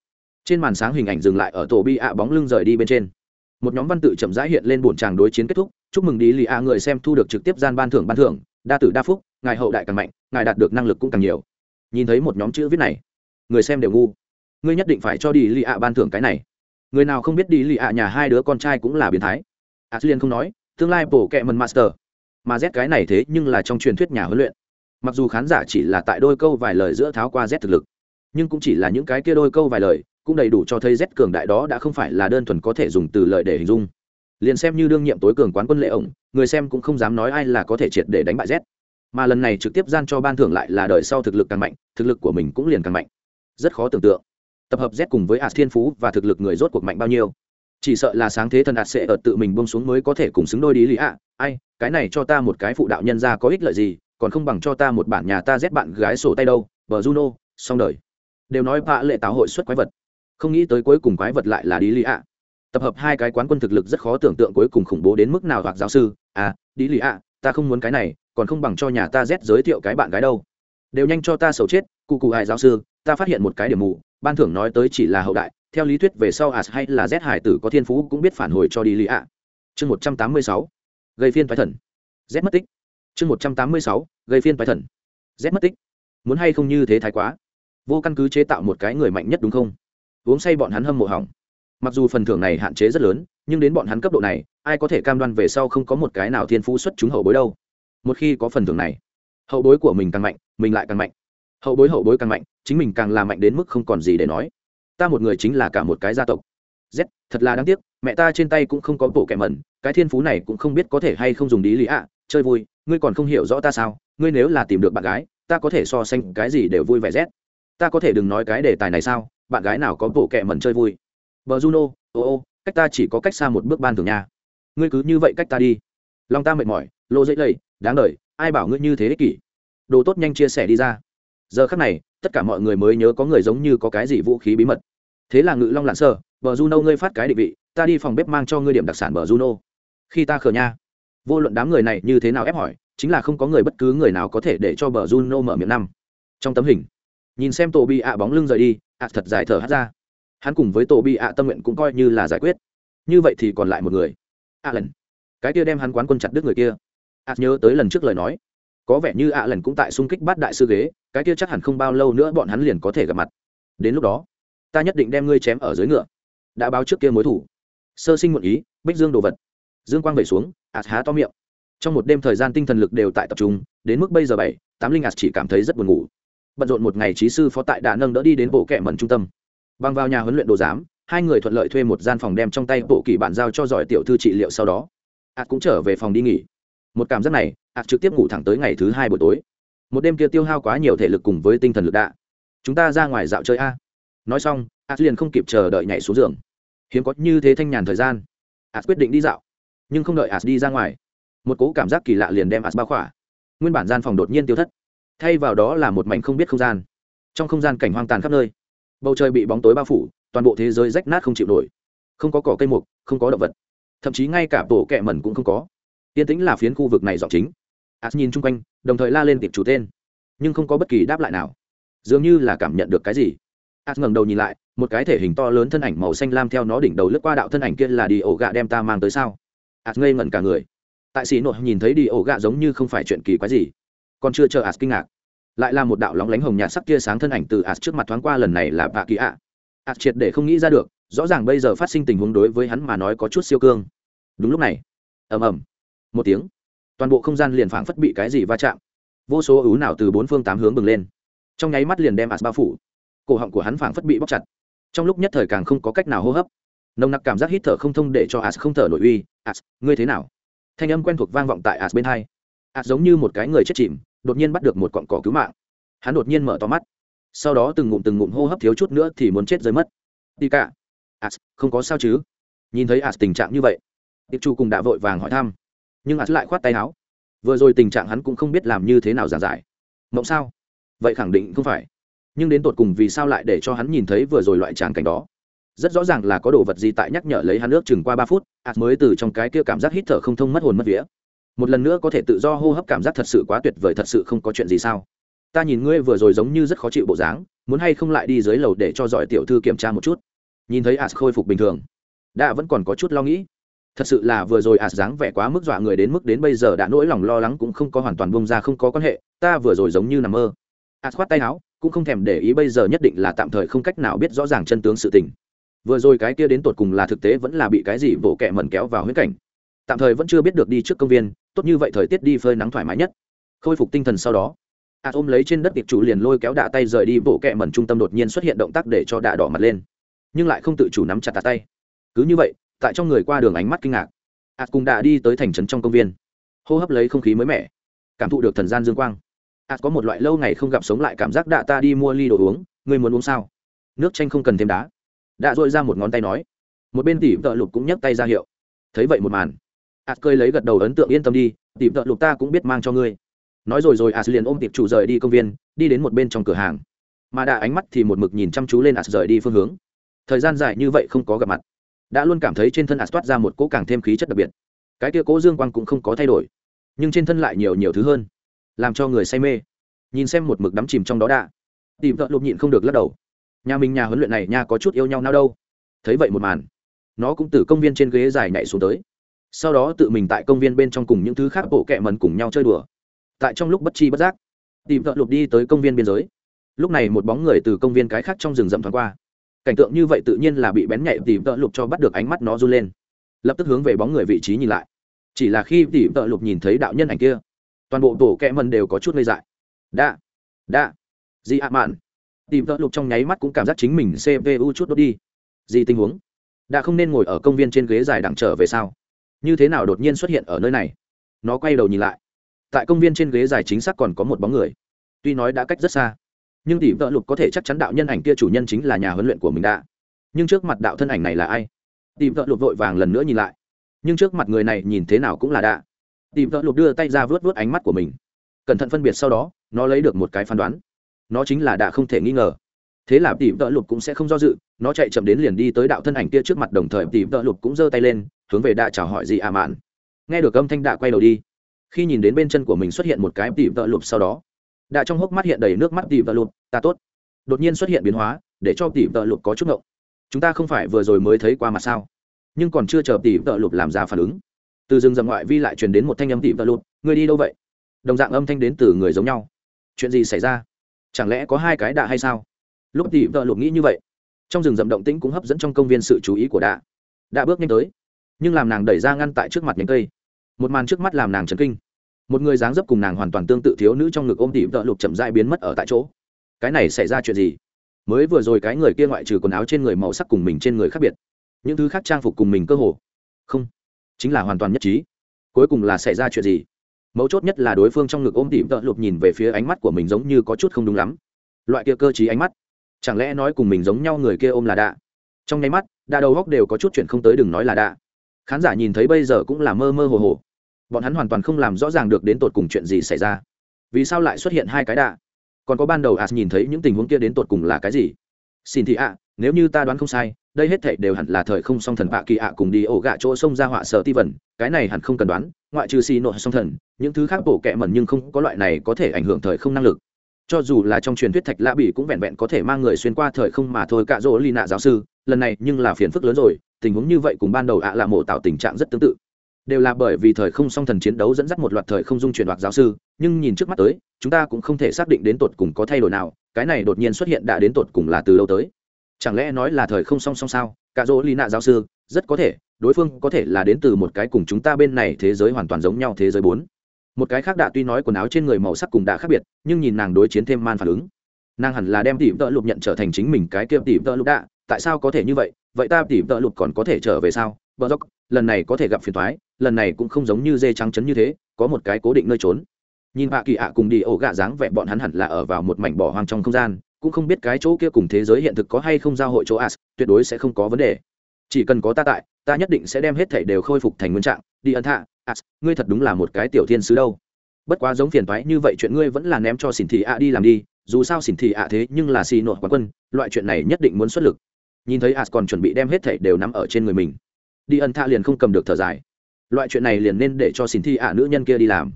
trên màn sáng hình ảnh dừng lại ở tổ bị ạ bóng lưng rời đi bên trên. Một nhóm văn tự chậm rãi hiện lên bổn tràng đối chiến kết thúc. Chúc mừng đi lì ạ, người xem thu được trực tiếp gian ban thưởng ban thưởng. Đa tử đa phúc, ngài hậu đại càng mạnh, ngài đạt được năng lực cũng càng nhiều. Nhìn thấy một nhóm chữ viết này, người xem đều ngu ngươi nhất định phải cho đi lì ạ ban thưởng cái này. Người nào không biết đi lì ạ nhà hai đứa con trai cũng là biến thái. Ashley không nói, tương lai bổ kẹ mần master. Mà z cái này thế nhưng là trong truyền thuyết nhà huấn luyện. Mặc dù khán giả chỉ là tại đôi câu vài lời giữa tháo qua z thực lực, nhưng cũng chỉ là những cái kia đôi câu vài lời, cũng đầy đủ cho thấy z cường đại đó đã không phải là đơn thuần có thể dùng từ lời để hình dung. Liền xem như đương nhiệm tối cường quán quân lệ ổng, người xem cũng không dám nói ai là có thể triệt để đánh bại z. Mà lần này trực tiếp gian cho ban thưởng lại là đời sau thực lực càng mạnh, thực lực của mình cũng liền càng mạnh. Rất khó tưởng tượng tập hợp z cùng với ạt thiên phú và thực lực người rốt cuộc mạnh bao nhiêu. Chỉ sợ là sáng thế thần ạt sẽ ở tự mình bông xuống mới có thể cùng xứng đôi đi lý ạ. Ai, cái này cho ta một cái phụ đạo nhân ra có ích lợi gì, còn không bằng cho ta một bản nhà ta z bạn gái sổ tay đâu, bờ juno, xong đời. Đều nói vạ lệ táo hội xuất quái vật. Không nghĩ tới cuối cùng quái vật lại là đi lý ạ. Tập hợp hai cái quán quân thực lực rất khó tưởng tượng cuối cùng khủng bố đến mức nào hoặc giáo sư. À đi lý ạ, ta không muốn cái này, còn không bằng cho nhà ta z giới thiệu cái bạn gái đâu. Đều nhanh cho ta xấu chết, cụ cụ hài giáo sư, ta phát hiện một cái điểm mù ban thưởng nói tới chỉ là hậu đại, theo lý thuyết về sau as hay là z hải tử có thiên phú cũng biết phản hồi cho đi lý ạ. Chương một trăm tám mươi sáu, gây phiên phái thần. Z mất tích. Chương một trăm tám mươi sáu, gây phiên phái thần. Z mất tích. Muốn hay không như thế thái quá? Vô căn cứ chế tạo một cái người mạnh nhất đúng không? Uống say bọn hắn hâm mộ hỏng. Mặc dù phần thưởng này hạn chế rất lớn, nhưng đến bọn hắn cấp độ này, ai có thể cam đoan về sau không có một cái nào thiên phú xuất chúng hậu bối đâu. Một khi có phần thưởng này, hậu bối của mình càng mạnh, mình lại càng mạnh hậu bối hậu bối càng mạnh, chính mình càng làm mạnh đến mức không còn gì để nói. Ta một người chính là cả một cái gia tộc. Z, thật là đáng tiếc, mẹ ta trên tay cũng không có bộ kẻ mẩn, cái thiên phú này cũng không biết có thể hay không dùng lý lý ạ. Chơi vui, ngươi còn không hiểu rõ ta sao? Ngươi nếu là tìm được bạn gái, ta có thể so sánh cái gì đều vui vẻ z. Ta có thể đừng nói cái đề tài này sao? Bạn gái nào có bộ kẻ mẩn chơi vui? Bờ juno, ô ô, cách ta chỉ có cách xa một bước ban thường nha. Ngươi cứ như vậy cách ta đi. Lòng ta mệt mỏi, lô dễ lầy, đáng đời, ai bảo ngươi như thế ích kỷ? Đồ tốt nhanh chia sẻ đi ra giờ khắc này, tất cả mọi người mới nhớ có người giống như có cái gì vũ khí bí mật. Thế là ngự long lặn sơ bờ juno ngươi phát cái định vị, ta đi phòng bếp mang cho ngươi điểm đặc sản bờ juno. Khi ta khờ nha. Vô luận đám người này như thế nào ép hỏi, chính là không có người bất cứ người nào có thể để cho bờ juno mở miệng năm. Trong tấm hình, nhìn xem tổ bị ạ bóng lưng rời đi ạ thật dài thở hát ra. Hắn cùng với tổ bị ạ tâm nguyện cũng coi như là giải quyết. Như vậy thì còn lại một người. Ạ lần cái kia đem hắn quán quân chặt đứt người kia. Ạ nhớ tới lần trước lời nói có vẻ như ạ lần cũng tại xung kích bát đại sư ghế, cái kia chắc hẳn không bao lâu nữa bọn hắn liền có thể gặp mặt. Đến lúc đó, ta nhất định đem ngươi chém ở dưới ngựa. Đã báo trước kia mối thủ. Sơ sinh muộn ý, bích dương đồ vật. Dương quang vẩy xuống, ạt há to miệng. Trong một đêm thời gian tinh thần lực đều tại tập trung, đến mức bây giờ bảy, tám linh ạt chỉ cảm thấy rất buồn ngủ. Bận rộn một ngày trí sư phó tại đã nâng đỡ đi đến bộ kệ mẩn trung tâm. Băng vào nhà huấn luyện đồ giám, hai người thuận lợi thuê một gian phòng đem trong tay bộ kỳ bản giao cho giỏi tiểu thư trị liệu sau đó. Ạt cũng trở về phòng đi nghỉ một cảm giác này ạt trực tiếp ngủ thẳng tới ngày thứ hai buổi tối. Một đêm kia tiêu hao quá nhiều thể lực cùng với tinh thần lực đạ. Chúng ta ra ngoài dạo chơi a. Nói xong ạt liền không kịp chờ đợi nhảy xuống giường. Hiếm có như thế thanh nhàn thời gian. Ạt quyết định đi dạo, nhưng không đợi ạt đi ra ngoài, một cố cảm giác kỳ lạ liền đem ạt bao khỏa. Nguyên bản gian phòng đột nhiên tiêu thất, thay vào đó là một mảnh không biết không gian. Trong không gian cảnh hoang tàn khắp nơi, bầu trời bị bóng tối bao phủ, toàn bộ thế giới rách nát không chịu nổi. Không có cỏ cây mục, không có động vật, thậm chí ngay cả tổ kẹ mẩn cũng không có yên tĩnh là phiến khu vực này dọn chính. As nhìn chung quanh, đồng thời la lên tiệp chủ tên, nhưng không có bất kỳ đáp lại nào. Dường như là cảm nhận được cái gì. As ngẩng đầu nhìn lại, một cái thể hình to lớn thân ảnh màu xanh lam theo nó đỉnh đầu lướt qua đạo thân ảnh kia là đi ổ gạ đem ta mang tới sao? As ngây ngẩn cả người. Tại xì nội nhìn thấy đi ổ gạ giống như không phải chuyện kỳ quái gì. Còn chưa chờ as kinh ngạc, lại là một đạo lóng lánh hồng nhạt sắc tia sáng thân ảnh từ as trước mặt thoáng qua lần này là bạ kỳ ạ. As triệt để không nghĩ ra được, rõ ràng bây giờ phát sinh tình huống đối với hắn mà nói có chút siêu cương. Đúng lúc này, ầm ầm một tiếng. Toàn bộ không gian liền phảng phất bị cái gì va chạm. Vô số ứ nào từ bốn phương tám hướng bừng lên. Trong nháy mắt liền đem as bao phủ. Cổ họng của hắn phảng phất bị bóc chặt. Trong lúc nhất thời càng không có cách nào hô hấp. Nồng nặc cảm giác hít thở không thông để cho as không thở nổi uy. As ngươi thế nào? Thanh âm quen thuộc vang vọng tại as bên hai. As giống như một cái người chết chìm, đột nhiên bắt được một cọn cỏ cứu mạng. Hắn đột nhiên mở to mắt. Sau đó từng ngụm từng ngụm hô hấp thiếu chút nữa thì muốn chết rơi mất. Đi cả. As không có sao chứ? Nhìn thấy as tình trạng như vậy, tiệp chu cùng đã vội vàng hỏi thăm nhưng ạt lại khoát tay áo. Vừa rồi tình trạng hắn cũng không biết làm như thế nào giảng giải. Mộng sao? Vậy khẳng định không phải. Nhưng đến tột cùng vì sao lại để cho hắn nhìn thấy vừa rồi loại tràng cảnh đó? Rất rõ ràng là có đồ vật gì tại nhắc nhở lấy hắn nước chừng qua ba phút ạt mới từ trong cái kia cảm giác hít thở không thông mất hồn mất vía. Một lần nữa có thể tự do hô hấp cảm giác thật sự quá tuyệt vời thật sự không có chuyện gì sao? Ta nhìn ngươi vừa rồi giống như rất khó chịu bộ dáng, muốn hay không lại đi dưới lầu để cho giỏi tiểu thư kiểm tra một chút? Nhìn thấy ạt khôi phục bình thường đã vẫn còn có chút lo nghĩ thật sự là vừa rồi ạt dáng vẻ quá mức dọa người đến mức đến bây giờ đã nỗi lòng lo lắng cũng không có hoàn toàn bông ra, không có quan hệ, ta vừa rồi giống như nằm mơ. Ạt khoát tay áo, cũng không thèm để ý bây giờ nhất định là tạm thời không cách nào biết rõ ràng chân tướng sự tình. Vừa rồi cái kia đến tột cùng là thực tế vẫn là bị cái gì bổ kẹ mẩn kéo vào huyết cảnh. Tạm thời vẫn chưa biết được đi trước công viên, tốt như vậy thời tiết đi phơi nắng thoải mái nhất. Khôi phục tinh thần sau đó a ôm lấy trên đất tiệp chủ liền lôi kéo đạ tay rời đi bộ kẹ mẩn trung tâm đột nhiên xuất hiện động tác để cho đạ đỏ mặt lên. Nhưng lại không tự chủ nắm chặt tay. Cứ như vậy tại trong người qua đường ánh mắt kinh ngạc. A cùng đã đi tới thành trấn trong công viên. Hô hấp lấy không khí mới mẻ. Cảm thụ được thần gian dương quang. A có một loại lâu ngày không gặp sống lại cảm giác đạ ta đi mua ly đồ uống người muốn uống sao? Nước chanh không cần thêm đá. Đã dội ra một ngón tay nói. Một bên tỉ vợ lục cũng nhấc tay ra hiệu. Thấy vậy một màn. Ạt cơi lấy gật đầu ấn tượng yên tâm đi, tỉ vợ lục ta cũng biết mang cho ngươi. Nói rồi rồi ạt liền ôm tiệp chủ rời đi công viên, đi đến một bên trong cửa hàng. Mà đã ánh mắt thì một mực nhìn chăm chú lên ạt rời đi phương hướng. Thời gian dài như vậy không có gặp mặt đã luôn cảm thấy trên thân ạt toát ra một cỗ càng thêm khí chất đặc biệt. Cái kia cố dương quang cũng không có thay đổi, nhưng trên thân lại nhiều nhiều thứ hơn, làm cho người say mê. Nhìn xem một mực đắm chìm trong đó đã, tìm vợ lục nhịn không được lắc đầu. Nhà mình nhà huấn luyện này nha có chút yêu nhau nào đâu. Thấy vậy một màn, nó cũng từ công viên trên ghế dài nhảy xuống tới. Sau đó tự mình tại công viên bên trong cùng những thứ khác bộ kẹ mần cùng nhau chơi đùa. Tại trong lúc bất chi bất giác, tìm vợ lục đi tới công viên biên giới. Lúc này một bóng người từ công viên cái khác trong rừng rậm thoáng qua cảnh tượng như vậy tự nhiên là bị bén nhạy tìm tợ lục cho bắt được ánh mắt nó run lên. Lập tức hướng về bóng người vị trí nhìn lại. Chỉ là khi tìm tợ lục nhìn thấy đạo nhân ảnh kia, toàn bộ tổ kẹ mần đều có chút ngây dại. Đã đã gì ạ mạn. Tìm tợ lục trong nháy mắt cũng cảm giác chính mình cpu chút đốt đi. Gì tình huống? Đã không nên ngồi ở công viên trên ghế dài đằng trở về sao? Như thế nào đột nhiên xuất hiện ở nơi này? Nó quay đầu nhìn lại. Tại công viên trên ghế dài chính xác còn có một bóng người. Tuy nói đã cách rất xa nhưng tỷ vợ lục có thể chắc chắn đạo nhân ảnh kia chủ nhân chính là nhà huấn luyện của mình đã. Nhưng trước mặt đạo thân ảnh này là ai? Tỷ vợ lục vội vàng lần nữa nhìn lại. Nhưng trước mặt người này nhìn thế nào cũng là đạ. Tỷ vợ lục đưa tay ra vớt vớt ánh mắt của mình. Cẩn thận phân biệt sau đó, nó lấy được một cái phán đoán. Nó chính là đạ không thể nghi ngờ. Thế là tỷ vợ lục cũng sẽ không do dự, nó chạy chậm đến liền đi tới đạo thân ảnh kia trước mặt đồng thời tỷ vợ lục cũng giơ tay lên, hướng về đạ chào hỏi gì à mạn. Nghe được âm thanh đạ quay đầu đi. Khi nhìn đến bên chân của mình xuất hiện một cái, tỷ vợ lục sau đó đã trong hốc mắt hiện đầy nước mắt tỷ vợ lụt, ta tốt. Đột nhiên xuất hiện biến hóa, để cho tỷ vợ lụt có chút ngộng. Chúng ta không phải vừa rồi mới thấy qua mặt sao? Nhưng còn chưa chờ tỷ vợ lụt làm ra phản ứng. Từ rừng rậm ngoại vi lại truyền đến một thanh âm tỷ vợ lụt người đi đâu vậy? Đồng dạng âm thanh đến từ người giống nhau. Chuyện gì xảy ra? Chẳng lẽ có hai cái đạ hay sao? Lúc tỷ vợ lụt nghĩ như vậy, trong rừng rậm động tĩnh cũng hấp dẫn trong công viên sự chú ý của đạ. Đã bước nhanh tới, nhưng làm nàng đẩy ra ngăn tại trước mặt nhánh cây. Một màn trước mắt làm nàng chấn kinh một người dáng dấp cùng nàng hoàn toàn tương tự thiếu nữ trong ngực ôm tỉ vợ lục chậm dại biến mất ở tại chỗ. Cái này xảy ra chuyện gì? Mới vừa rồi cái người kia ngoại trừ quần áo trên người màu sắc cùng mình trên người khác biệt, những thứ khác trang phục cùng mình cơ hồ không, chính là hoàn toàn nhất trí. Cuối cùng là xảy ra chuyện gì? Mấu chốt nhất là đối phương trong ngực ôm tỉ tợ lục nhìn về phía ánh mắt của mình giống như có chút không đúng lắm. Loại kia cơ t ánh mắt, chẳng lẽ nói cùng mình giống nhau người kia ôm là đạ? Trong nháy mắt đa đầu góc đều có chút chuyện không tới đừng nói là đạ. Khán giả nhìn thấy bây giờ cũng là mơ mơ hồ hồ bọn hắn hoàn toàn không làm rõ ràng được đến tột cùng chuyện gì xảy ra. Vì sao lại xuất hiện hai cái đạ? Còn có ban đầu as nhìn thấy những tình huống kia đến tột cùng là cái gì? Xin thị ạ, nếu như ta đoán không sai, đây hết thảy đều hẳn là thời không song thần bạ kỳ ạ cùng đi ổ gạ chỗ sông ra họa sở ti vần, cái này hẳn không cần đoán, ngoại trừ xì nội song thần, những thứ khác bổ kẹ mẩn nhưng không có loại này có thể ảnh hưởng thời không năng lực. Cho dù là trong truyền thuyết thạch lã bỉ cũng vẹn vẹn có thể mang người xuyên qua thời không mà thôi cạ rỗ ly nạ giáo sư, lần này nhưng là phiền phức lớn rồi, tình huống như vậy cùng ban đầu ạ là mổ tạo tình trạng rất tương tự đều là bởi vì thời không song thần chiến đấu dẫn dắt một loạt thời không dung chuyển đoạt giáo sư, nhưng nhìn trước mắt tới, chúng ta cũng không thể xác định đến tột cùng có thay đổi nào, cái này đột nhiên xuất hiện đã đến tột cùng là từ đâu tới. Chẳng lẽ nói là thời không song song sao? Cả dỗ lì nạ giáo sư, rất có thể, đối phương có thể là đến từ một cái cùng chúng ta bên này thế giới hoàn toàn giống nhau thế giới bốn. Một cái khác đạ tuy nói quần áo trên người màu sắc cùng đã khác biệt, nhưng nhìn nàng đối chiến thêm man phản ứng. Nàng hẳn là đem tỉ vợ lục nhận trở thành chính mình cái kia tỉ vợ lục đạ, tại sao có thể như vậy? Vậy ta tỉ vợ lục còn có thể trở về sao? Vợ dốc lần này có thể gặp phiền thoái, lần này cũng không giống như dê trắng chấn như thế, có một cái cố định nơi trốn. Nhìn hạ kỳ ạ cùng đi ổ gạ dáng vẻ bọn hắn hẳn là ở vào một mảnh bỏ hoang trong không gian, cũng không biết cái chỗ kia cùng thế giới hiện thực có hay không giao hội chỗ as, tuyệt đối sẽ không có vấn đề. Chỉ cần có ta tại, ta nhất định sẽ đem hết thảy đều khôi phục thành nguyên trạng. Đi ấn thạ, as, ngươi thật đúng là một cái tiểu thiên sứ đâu. Bất quá giống phiền toái như vậy chuyện ngươi vẫn là ném cho xỉn thị ạ đi làm đi, dù sao xỉn thị ạ thế nhưng là xì nổ quán quân, loại chuyện này nhất định muốn xuất lực. Nhìn thấy as còn chuẩn bị đem hết thảy đều nắm ở trên người mình đi ân thạ liền không cầm được thở dài. Loại chuyện này liền nên để cho xin thi ạ nữ nhân kia đi làm.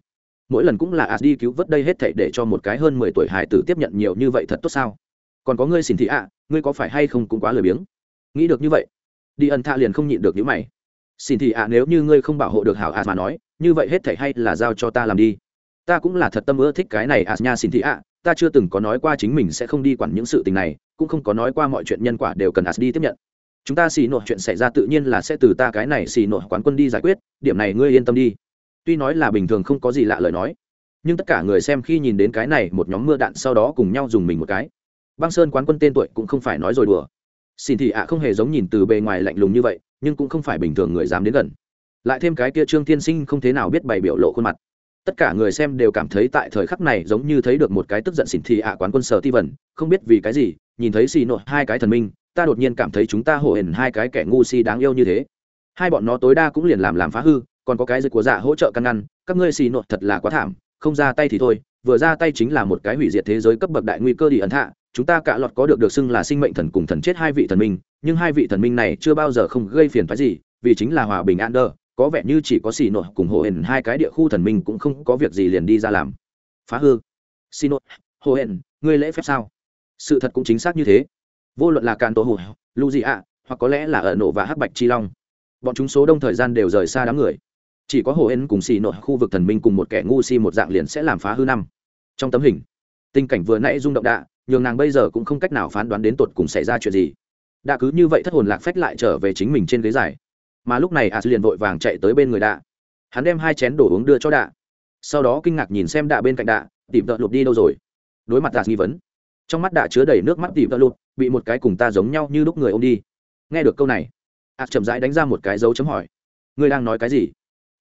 Mỗi lần cũng là as đi cứu vớt đây hết thảy để cho một cái hơn mười tuổi hải tử tiếp nhận nhiều như vậy thật tốt sao? Còn có ngươi xin thị ạ, ngươi có phải hay không cũng quá lười biếng? Nghĩ được như vậy, đi ân thạ liền không nhịn được những mày. Xin thị ạ nếu như ngươi không bảo hộ được hảo ạ mà nói, như vậy hết thảy hay là giao cho ta làm đi. Ta cũng là thật tâm ưa thích cái này ạ nha xin thị ạ, ta chưa từng có nói qua chính mình sẽ không đi quản những sự tình này, cũng không có nói qua mọi chuyện nhân quả đều cần as đi tiếp nhận chúng ta xì nội chuyện xảy ra tự nhiên là sẽ từ ta cái này xì nội quán quân đi giải quyết, điểm này ngươi yên tâm đi. Tuy nói là bình thường không có gì lạ lời nói, nhưng tất cả người xem khi nhìn đến cái này một nhóm mưa đạn sau đó cùng nhau dùng mình một cái. Băng sơn quán quân tên tuổi cũng không phải nói rồi đùa. Xin thị ạ không hề giống nhìn từ bề ngoài lạnh lùng như vậy, nhưng cũng không phải bình thường người dám đến gần. Lại thêm cái kia trương tiên sinh không thế nào biết bày biểu lộ khuôn mặt. Tất cả người xem đều cảm thấy tại thời khắc này giống như thấy được một cái tức giận xỉn thị ạ quán quân sở ti vần không biết vì cái gì, nhìn thấy xì nội hai cái thần minh ta đột nhiên cảm thấy chúng ta hổ hển hai cái kẻ ngu si đáng yêu như thế. Hai bọn nó tối đa cũng liền làm làm phá hư, còn có cái dịch của dạ hỗ trợ căn ngăn, các ngươi xì nội thật là quá thảm, không ra tay thì thôi, vừa ra tay chính là một cái hủy diệt thế giới cấp bậc đại nguy cơ đi ẩn hạ, chúng ta cả lọt có được được xưng là sinh mệnh thần cùng thần chết hai vị thần minh, nhưng hai vị thần minh này chưa bao giờ không gây phiền phái gì, vì chính là hòa bình an đơ có vẻ như chỉ có xì nội cùng hồ hển hai cái địa khu thần minh cũng không có việc gì liền đi ra làm. Phá hư. Xì nội hồ hển, ngươi lễ phép sao? Sự thật cũng chính xác như thế vô luận là càn tổ hồ lu gì ạ hoặc có lẽ là ở nổ và hắc bạch chi long, bọn chúng số đông thời gian đều rời xa đám người. Chỉ có hồ hển cùng xì nội khu vực thần minh cùng một kẻ ngu si một dạng liền sẽ làm phá hư năm. Trong tấm hình, tình cảnh vừa nãy rung động đạ, nhường nàng bây giờ cũng không cách nào phán đoán đến tột cùng xảy ra chuyện gì. Đã cứ như vậy thất hồn lạc phách lại trở về chính mình trên ghế dài. Mà lúc này a liền vội vàng chạy tới bên người đạ. Hắn đem hai chén đồ uống đưa cho đạ. Sau đó kinh ngạc nhìn xem đạ bên cạnh đạ, tìm tợ lụt đi đâu rồi? Đối mặt đạt nghi vấn, trong mắt đạ chứa đầy nước mắt tìm tợ lụt bị một cái cùng ta giống nhau như lúc người ô m đi. Nghe được câu này as chậm rãi đánh ra một cái dấu chấm hỏi, ngươi đang nói cái gì?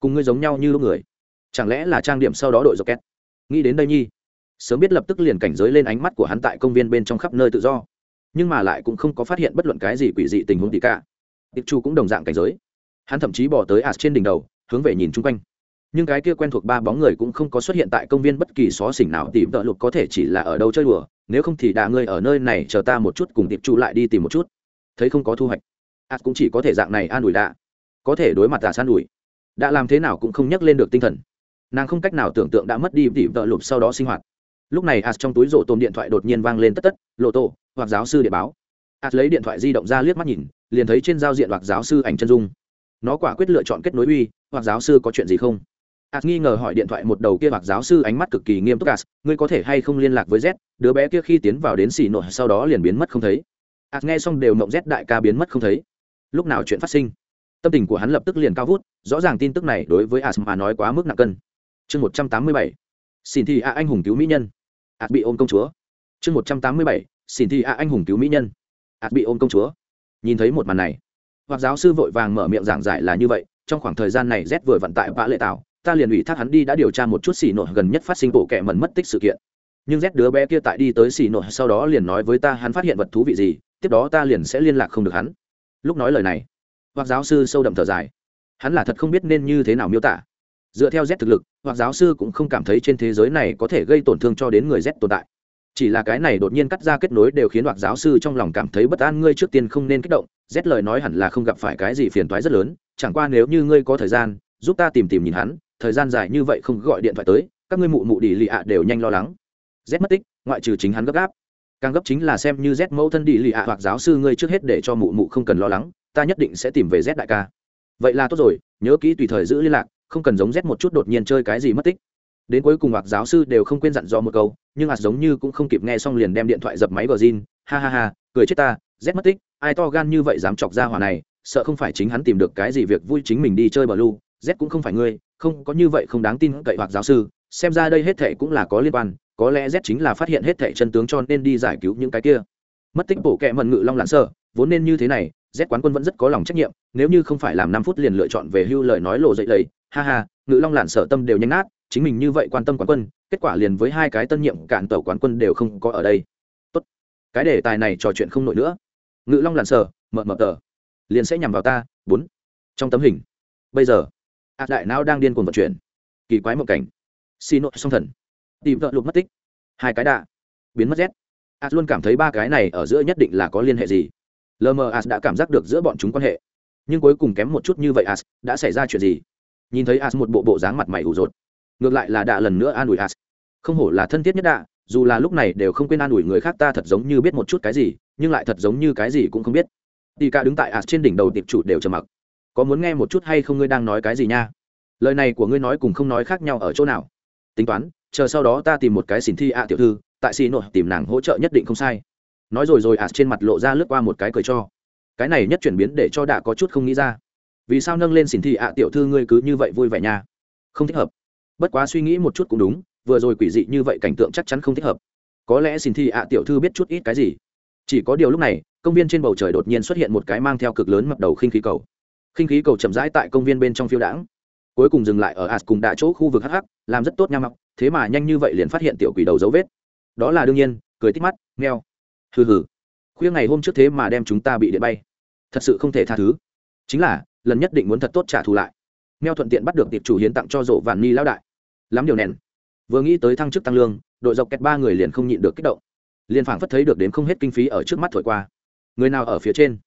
Cùng ngươi giống nhau như lúc người? Chẳng lẽ là trang điểm sau đó đội rocket? Nghĩ đến đây nhi. Sớm biết lập tức liền cảnh giới lên ánh mắt của hắn tại công viên bên trong khắp nơi tự do, nhưng mà lại cũng không có phát hiện bất luận cái gì quỷ dị tình huống gì cả. Tiệp chu cũng đồng dạng cảnh giới. Hắn thậm chí bỏ tới ạt trên đỉnh đầu, hướng về nhìn chung quanh nhưng cái kia quen thuộc ba bóng người cũng không có xuất hiện tại công viên bất kỳ xó xỉnh nào, tìm tợ lục có thể chỉ là ở đâu chơi đùa, nếu không thì đà ngươi ở nơi này chờ ta một chút cùng tiệp chu lại đi tìm một chút. Thấy không có thu hoạch. As cũng chỉ có thể dạng này an ủi đạ có thể đối mặt giả san ủi. Đã làm thế nào cũng không nhắc lên được tinh thần. Nàng không cách nào tưởng tượng đã mất đi tìm tợ lục sau đó sinh hoạt. Lúc này as trong túi rổ tôm điện thoại đột nhiên vang lên tất tất, lộ tổ hoặc giáo sư để báo. As lấy điện thoại di động ra liếc mắt nhìn, liền thấy trên giao diện hoặc giáo sư ảnh chân dung. Nó quả quyết lựa chọn kết nối uy, hoặc giáo sư có chuyện gì không? Hạt nghi ngờ hỏi điện thoại một đầu kia hoặc giáo sư ánh mắt cực kỳ nghiêm túc à, ngươi có thể hay không liên lạc với z? Đứa bé kia khi tiến vào đến xì nội sau đó liền biến mất không thấy. Hạt nghe xong đều mộng z đại ca biến mất không thấy. Lúc nào chuyện phát sinh? Tâm tình của hắn lập tức liền cao vút, rõ ràng tin tức này đối với Hạt mà nói quá mức nặng cân. Chương một trăm tám mươi bảy, xin thì a anh hùng cứu mỹ nhân. Hạt bị ôm công chúa. Chương một trăm tám mươi bảy, xin thì a anh hùng cứu mỹ nhân. Hạt bị ôm công chúa. Nhìn thấy một màn này hoặc giáo sư vội vàng mở miệng giảng giải là như vậy, trong khoảng thời gian này z vừa vận tại vã lệ tạo ta liền ủy thác hắn đi đã điều tra một chút xì nội gần nhất phát sinh bộ kẻ mẩn mất tích sự kiện. Nhưng rét đứa bé kia tại đi tới xì nội sau đó liền nói với ta hắn phát hiện vật thú vị gì, tiếp đó ta liền sẽ liên lạc không được hắn. Lúc nói lời này hoặc giáo sư sâu đậm thở dài. Hắn là thật không biết nên như thế nào miêu tả. Dựa theo z thực lực hoặc giáo sư cũng không cảm thấy trên thế giới này có thể gây tổn thương cho đến người z tồn tại. Chỉ là cái này đột nhiên cắt ra kết nối đều khiến hoặc giáo sư trong lòng cảm thấy bất an, ngươi trước tiên không nên kích động. Z lời nói hẳn là không gặp phải cái gì phiền toái rất lớn, chẳng qua nếu như ngươi có thời gian, giúp ta tìm tìm nhìn hắn thời gian dài như vậy không gọi điện thoại tới, các ngươi mụ mụ đi lì ạ đều nhanh lo lắng. Z mất tích, ngoại trừ chính hắn gấp gáp. Càng gấp chính là xem như z mẫu thân đi lì ạ hoặc giáo sư ngươi trước hết để cho mụ mụ không cần lo lắng, ta nhất định sẽ tìm về z đại ca. Vậy là tốt rồi, nhớ kỹ tùy thời giữ liên lạc, không cần giống z một chút đột nhiên chơi cái gì mất tích. Đến cuối cùng hoặc giáo sư đều không quên dặn dò một câu, nhưng ạt giống như cũng không kịp nghe xong liền đem điện thoại dập máy vào jean ha ha ha, cười chết ta, z mất tích, ai to gan như vậy dám chọc ra hỏa này, sợ không phải chính hắn tìm được cái gì việc vui chính mình đi chơi bờ lu, z cũng không phải ngươi không có như vậy không đáng tin cậy hoặc giáo sư, xem ra đây hết thệ cũng là có liên quan, có lẽ z chính là phát hiện hết thệ chân tướng cho nên đi giải cứu những cái kia. Mất tích bộ kẹ mần ngự long lãn sợ vốn nên như thế này, z quán quân vẫn rất có lòng trách nhiệm, nếu như không phải làm năm phút liền lựa chọn về hưu lời nói lộ dậy lầy ha ha, ngự long lãn sợ tâm đều nhanh nát, chính mình như vậy quan tâm quán quân, kết quả liền với hai cái tân nhiệm cạn tàu quán quân đều không có ở đây. Tốt. Cái đề tài này trò chuyện không nổi nữa. Ngự long lãn sợ mờ mờ tờ. Liền sẽ nhằm vào ta. Bốn. Trong tấm hình. Bây giờ ạt đại não đang điên cuồng vận chuyển. Kỳ quái một cảnh. Xì nội song thần. Tìm vợ lục mất tích. Hai cái đạ. Biến mất rét ạt luôn cảm thấy ba cái này ở giữa nhất định là có liên hệ gì. Lờ mờ as đã cảm giác được giữa bọn chúng quan hệ. Nhưng cuối cùng kém một chút như vậy as đã xảy ra chuyện gì? Nhìn thấy as một bộ bộ dáng mặt mày ủ rột. Ngược lại là đạ lần nữa an ủi as không hổ là thân thiết nhất đạ, dù là lúc này đều không quên an ủi người khác ta thật giống như biết một chút cái gì, nhưng lại thật giống như cái gì cũng không biết. Tì cả đứng tại as trên đỉnh đầu tiệp chủ đều trầm mặc có muốn nghe một chút hay không ngươi đang nói cái gì nha? Lời này của ngươi nói cùng không nói khác nhau ở chỗ nào? Tính toán, chờ sau đó ta tìm một cái xin thi ạ tiểu thư, tại xì nội tìm nàng hỗ trợ nhất định không sai. Nói rồi rồi ạ trên mặt lộ ra lướt qua một cái cười cho. Cái này nhất chuyển biến để cho đạ có chút không nghĩ ra. Vì sao nâng lên xin thi ạ tiểu thư ngươi cứ như vậy vui vẻ nha? Không thích hợp. Bất quá suy nghĩ một chút cũng đúng, vừa rồi quỷ dị như vậy cảnh tượng chắc chắn không thích hợp. Có lẽ xin thi ạ tiểu thư biết chút ít cái gì. Chỉ có điều lúc này, công viên trên bầu trời đột nhiên xuất hiện một cái mang theo cực lớn mập đầu khinh khí cầu khinh khí cầu chậm rãi tại công viên bên trong phiêu đãng. Cuối cùng dừng lại ở ạt cùng đạ chỗ khu vực hh làm rất tốt nha mọc, thế mà nhanh như vậy liền phát hiện tiểu quỷ đầu dấu vết. Đó là đương nhiên, cười tích mắt, nghèo. Hừ hừ. Khuya ngày hôm trước thế mà đem chúng ta bị điện bay. Thật sự không thể tha thứ. Chính là, lần nhất định muốn thật tốt trả thù lại. Nghèo thuận tiện bắt được tiệp chủ hiến tặng cho rộ vạn ni lão đại. Lắm điều nèn vừa nghĩ tới thăng chức tăng lương, đội dọc kẹt ba người liền không nhịn được kích động. Liền phảng phất thấy được đến không hết kinh phí ở trước mắt thổi qua. Người nào ở phía trên?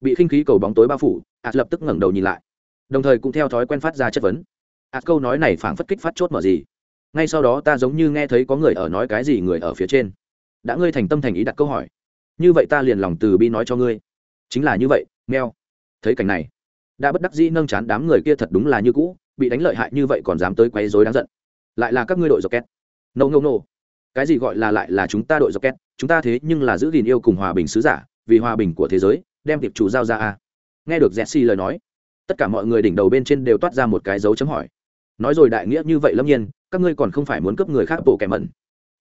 Bị khinh khí cầu bóng tối bao phủ, ạt lập tức ngẩng đầu nhìn lại. Đồng thời cũng theo thói quen phát ra chất vấn. Ạt câu nói này phảng phất kích phát chốt mở gì. Ngay sau đó ta giống như nghe thấy có người ở nói cái gì người ở phía trên. Đã ngươi thành tâm thành ý đặt câu hỏi. Như vậy ta liền lòng từ bi nói cho ngươi. Chính là như vậy meo thấy cảnh này, đã bất đắc dĩ nâng chán đám người kia thật đúng là như cũ, bị đánh lợi hại như vậy còn dám tới quấy rối đáng giận. Lại là các ngươi đội dọc két no no no. Cái gì gọi là lại là chúng ta đội dọc két chúng ta thế nhưng là giữ gìn yêu cùng hòa bình sứ giả, vì hòa bình của thế giới đem tiệp chủ giao ra à? nghe được jesse lời nói, tất cả mọi người đỉnh đầu bên trên đều toát ra một cái dấu chấm hỏi. Nói rồi đại nghĩa như vậy lâm nhiên, các ngươi còn không phải muốn cướp người khác bộ kẻ mẩn.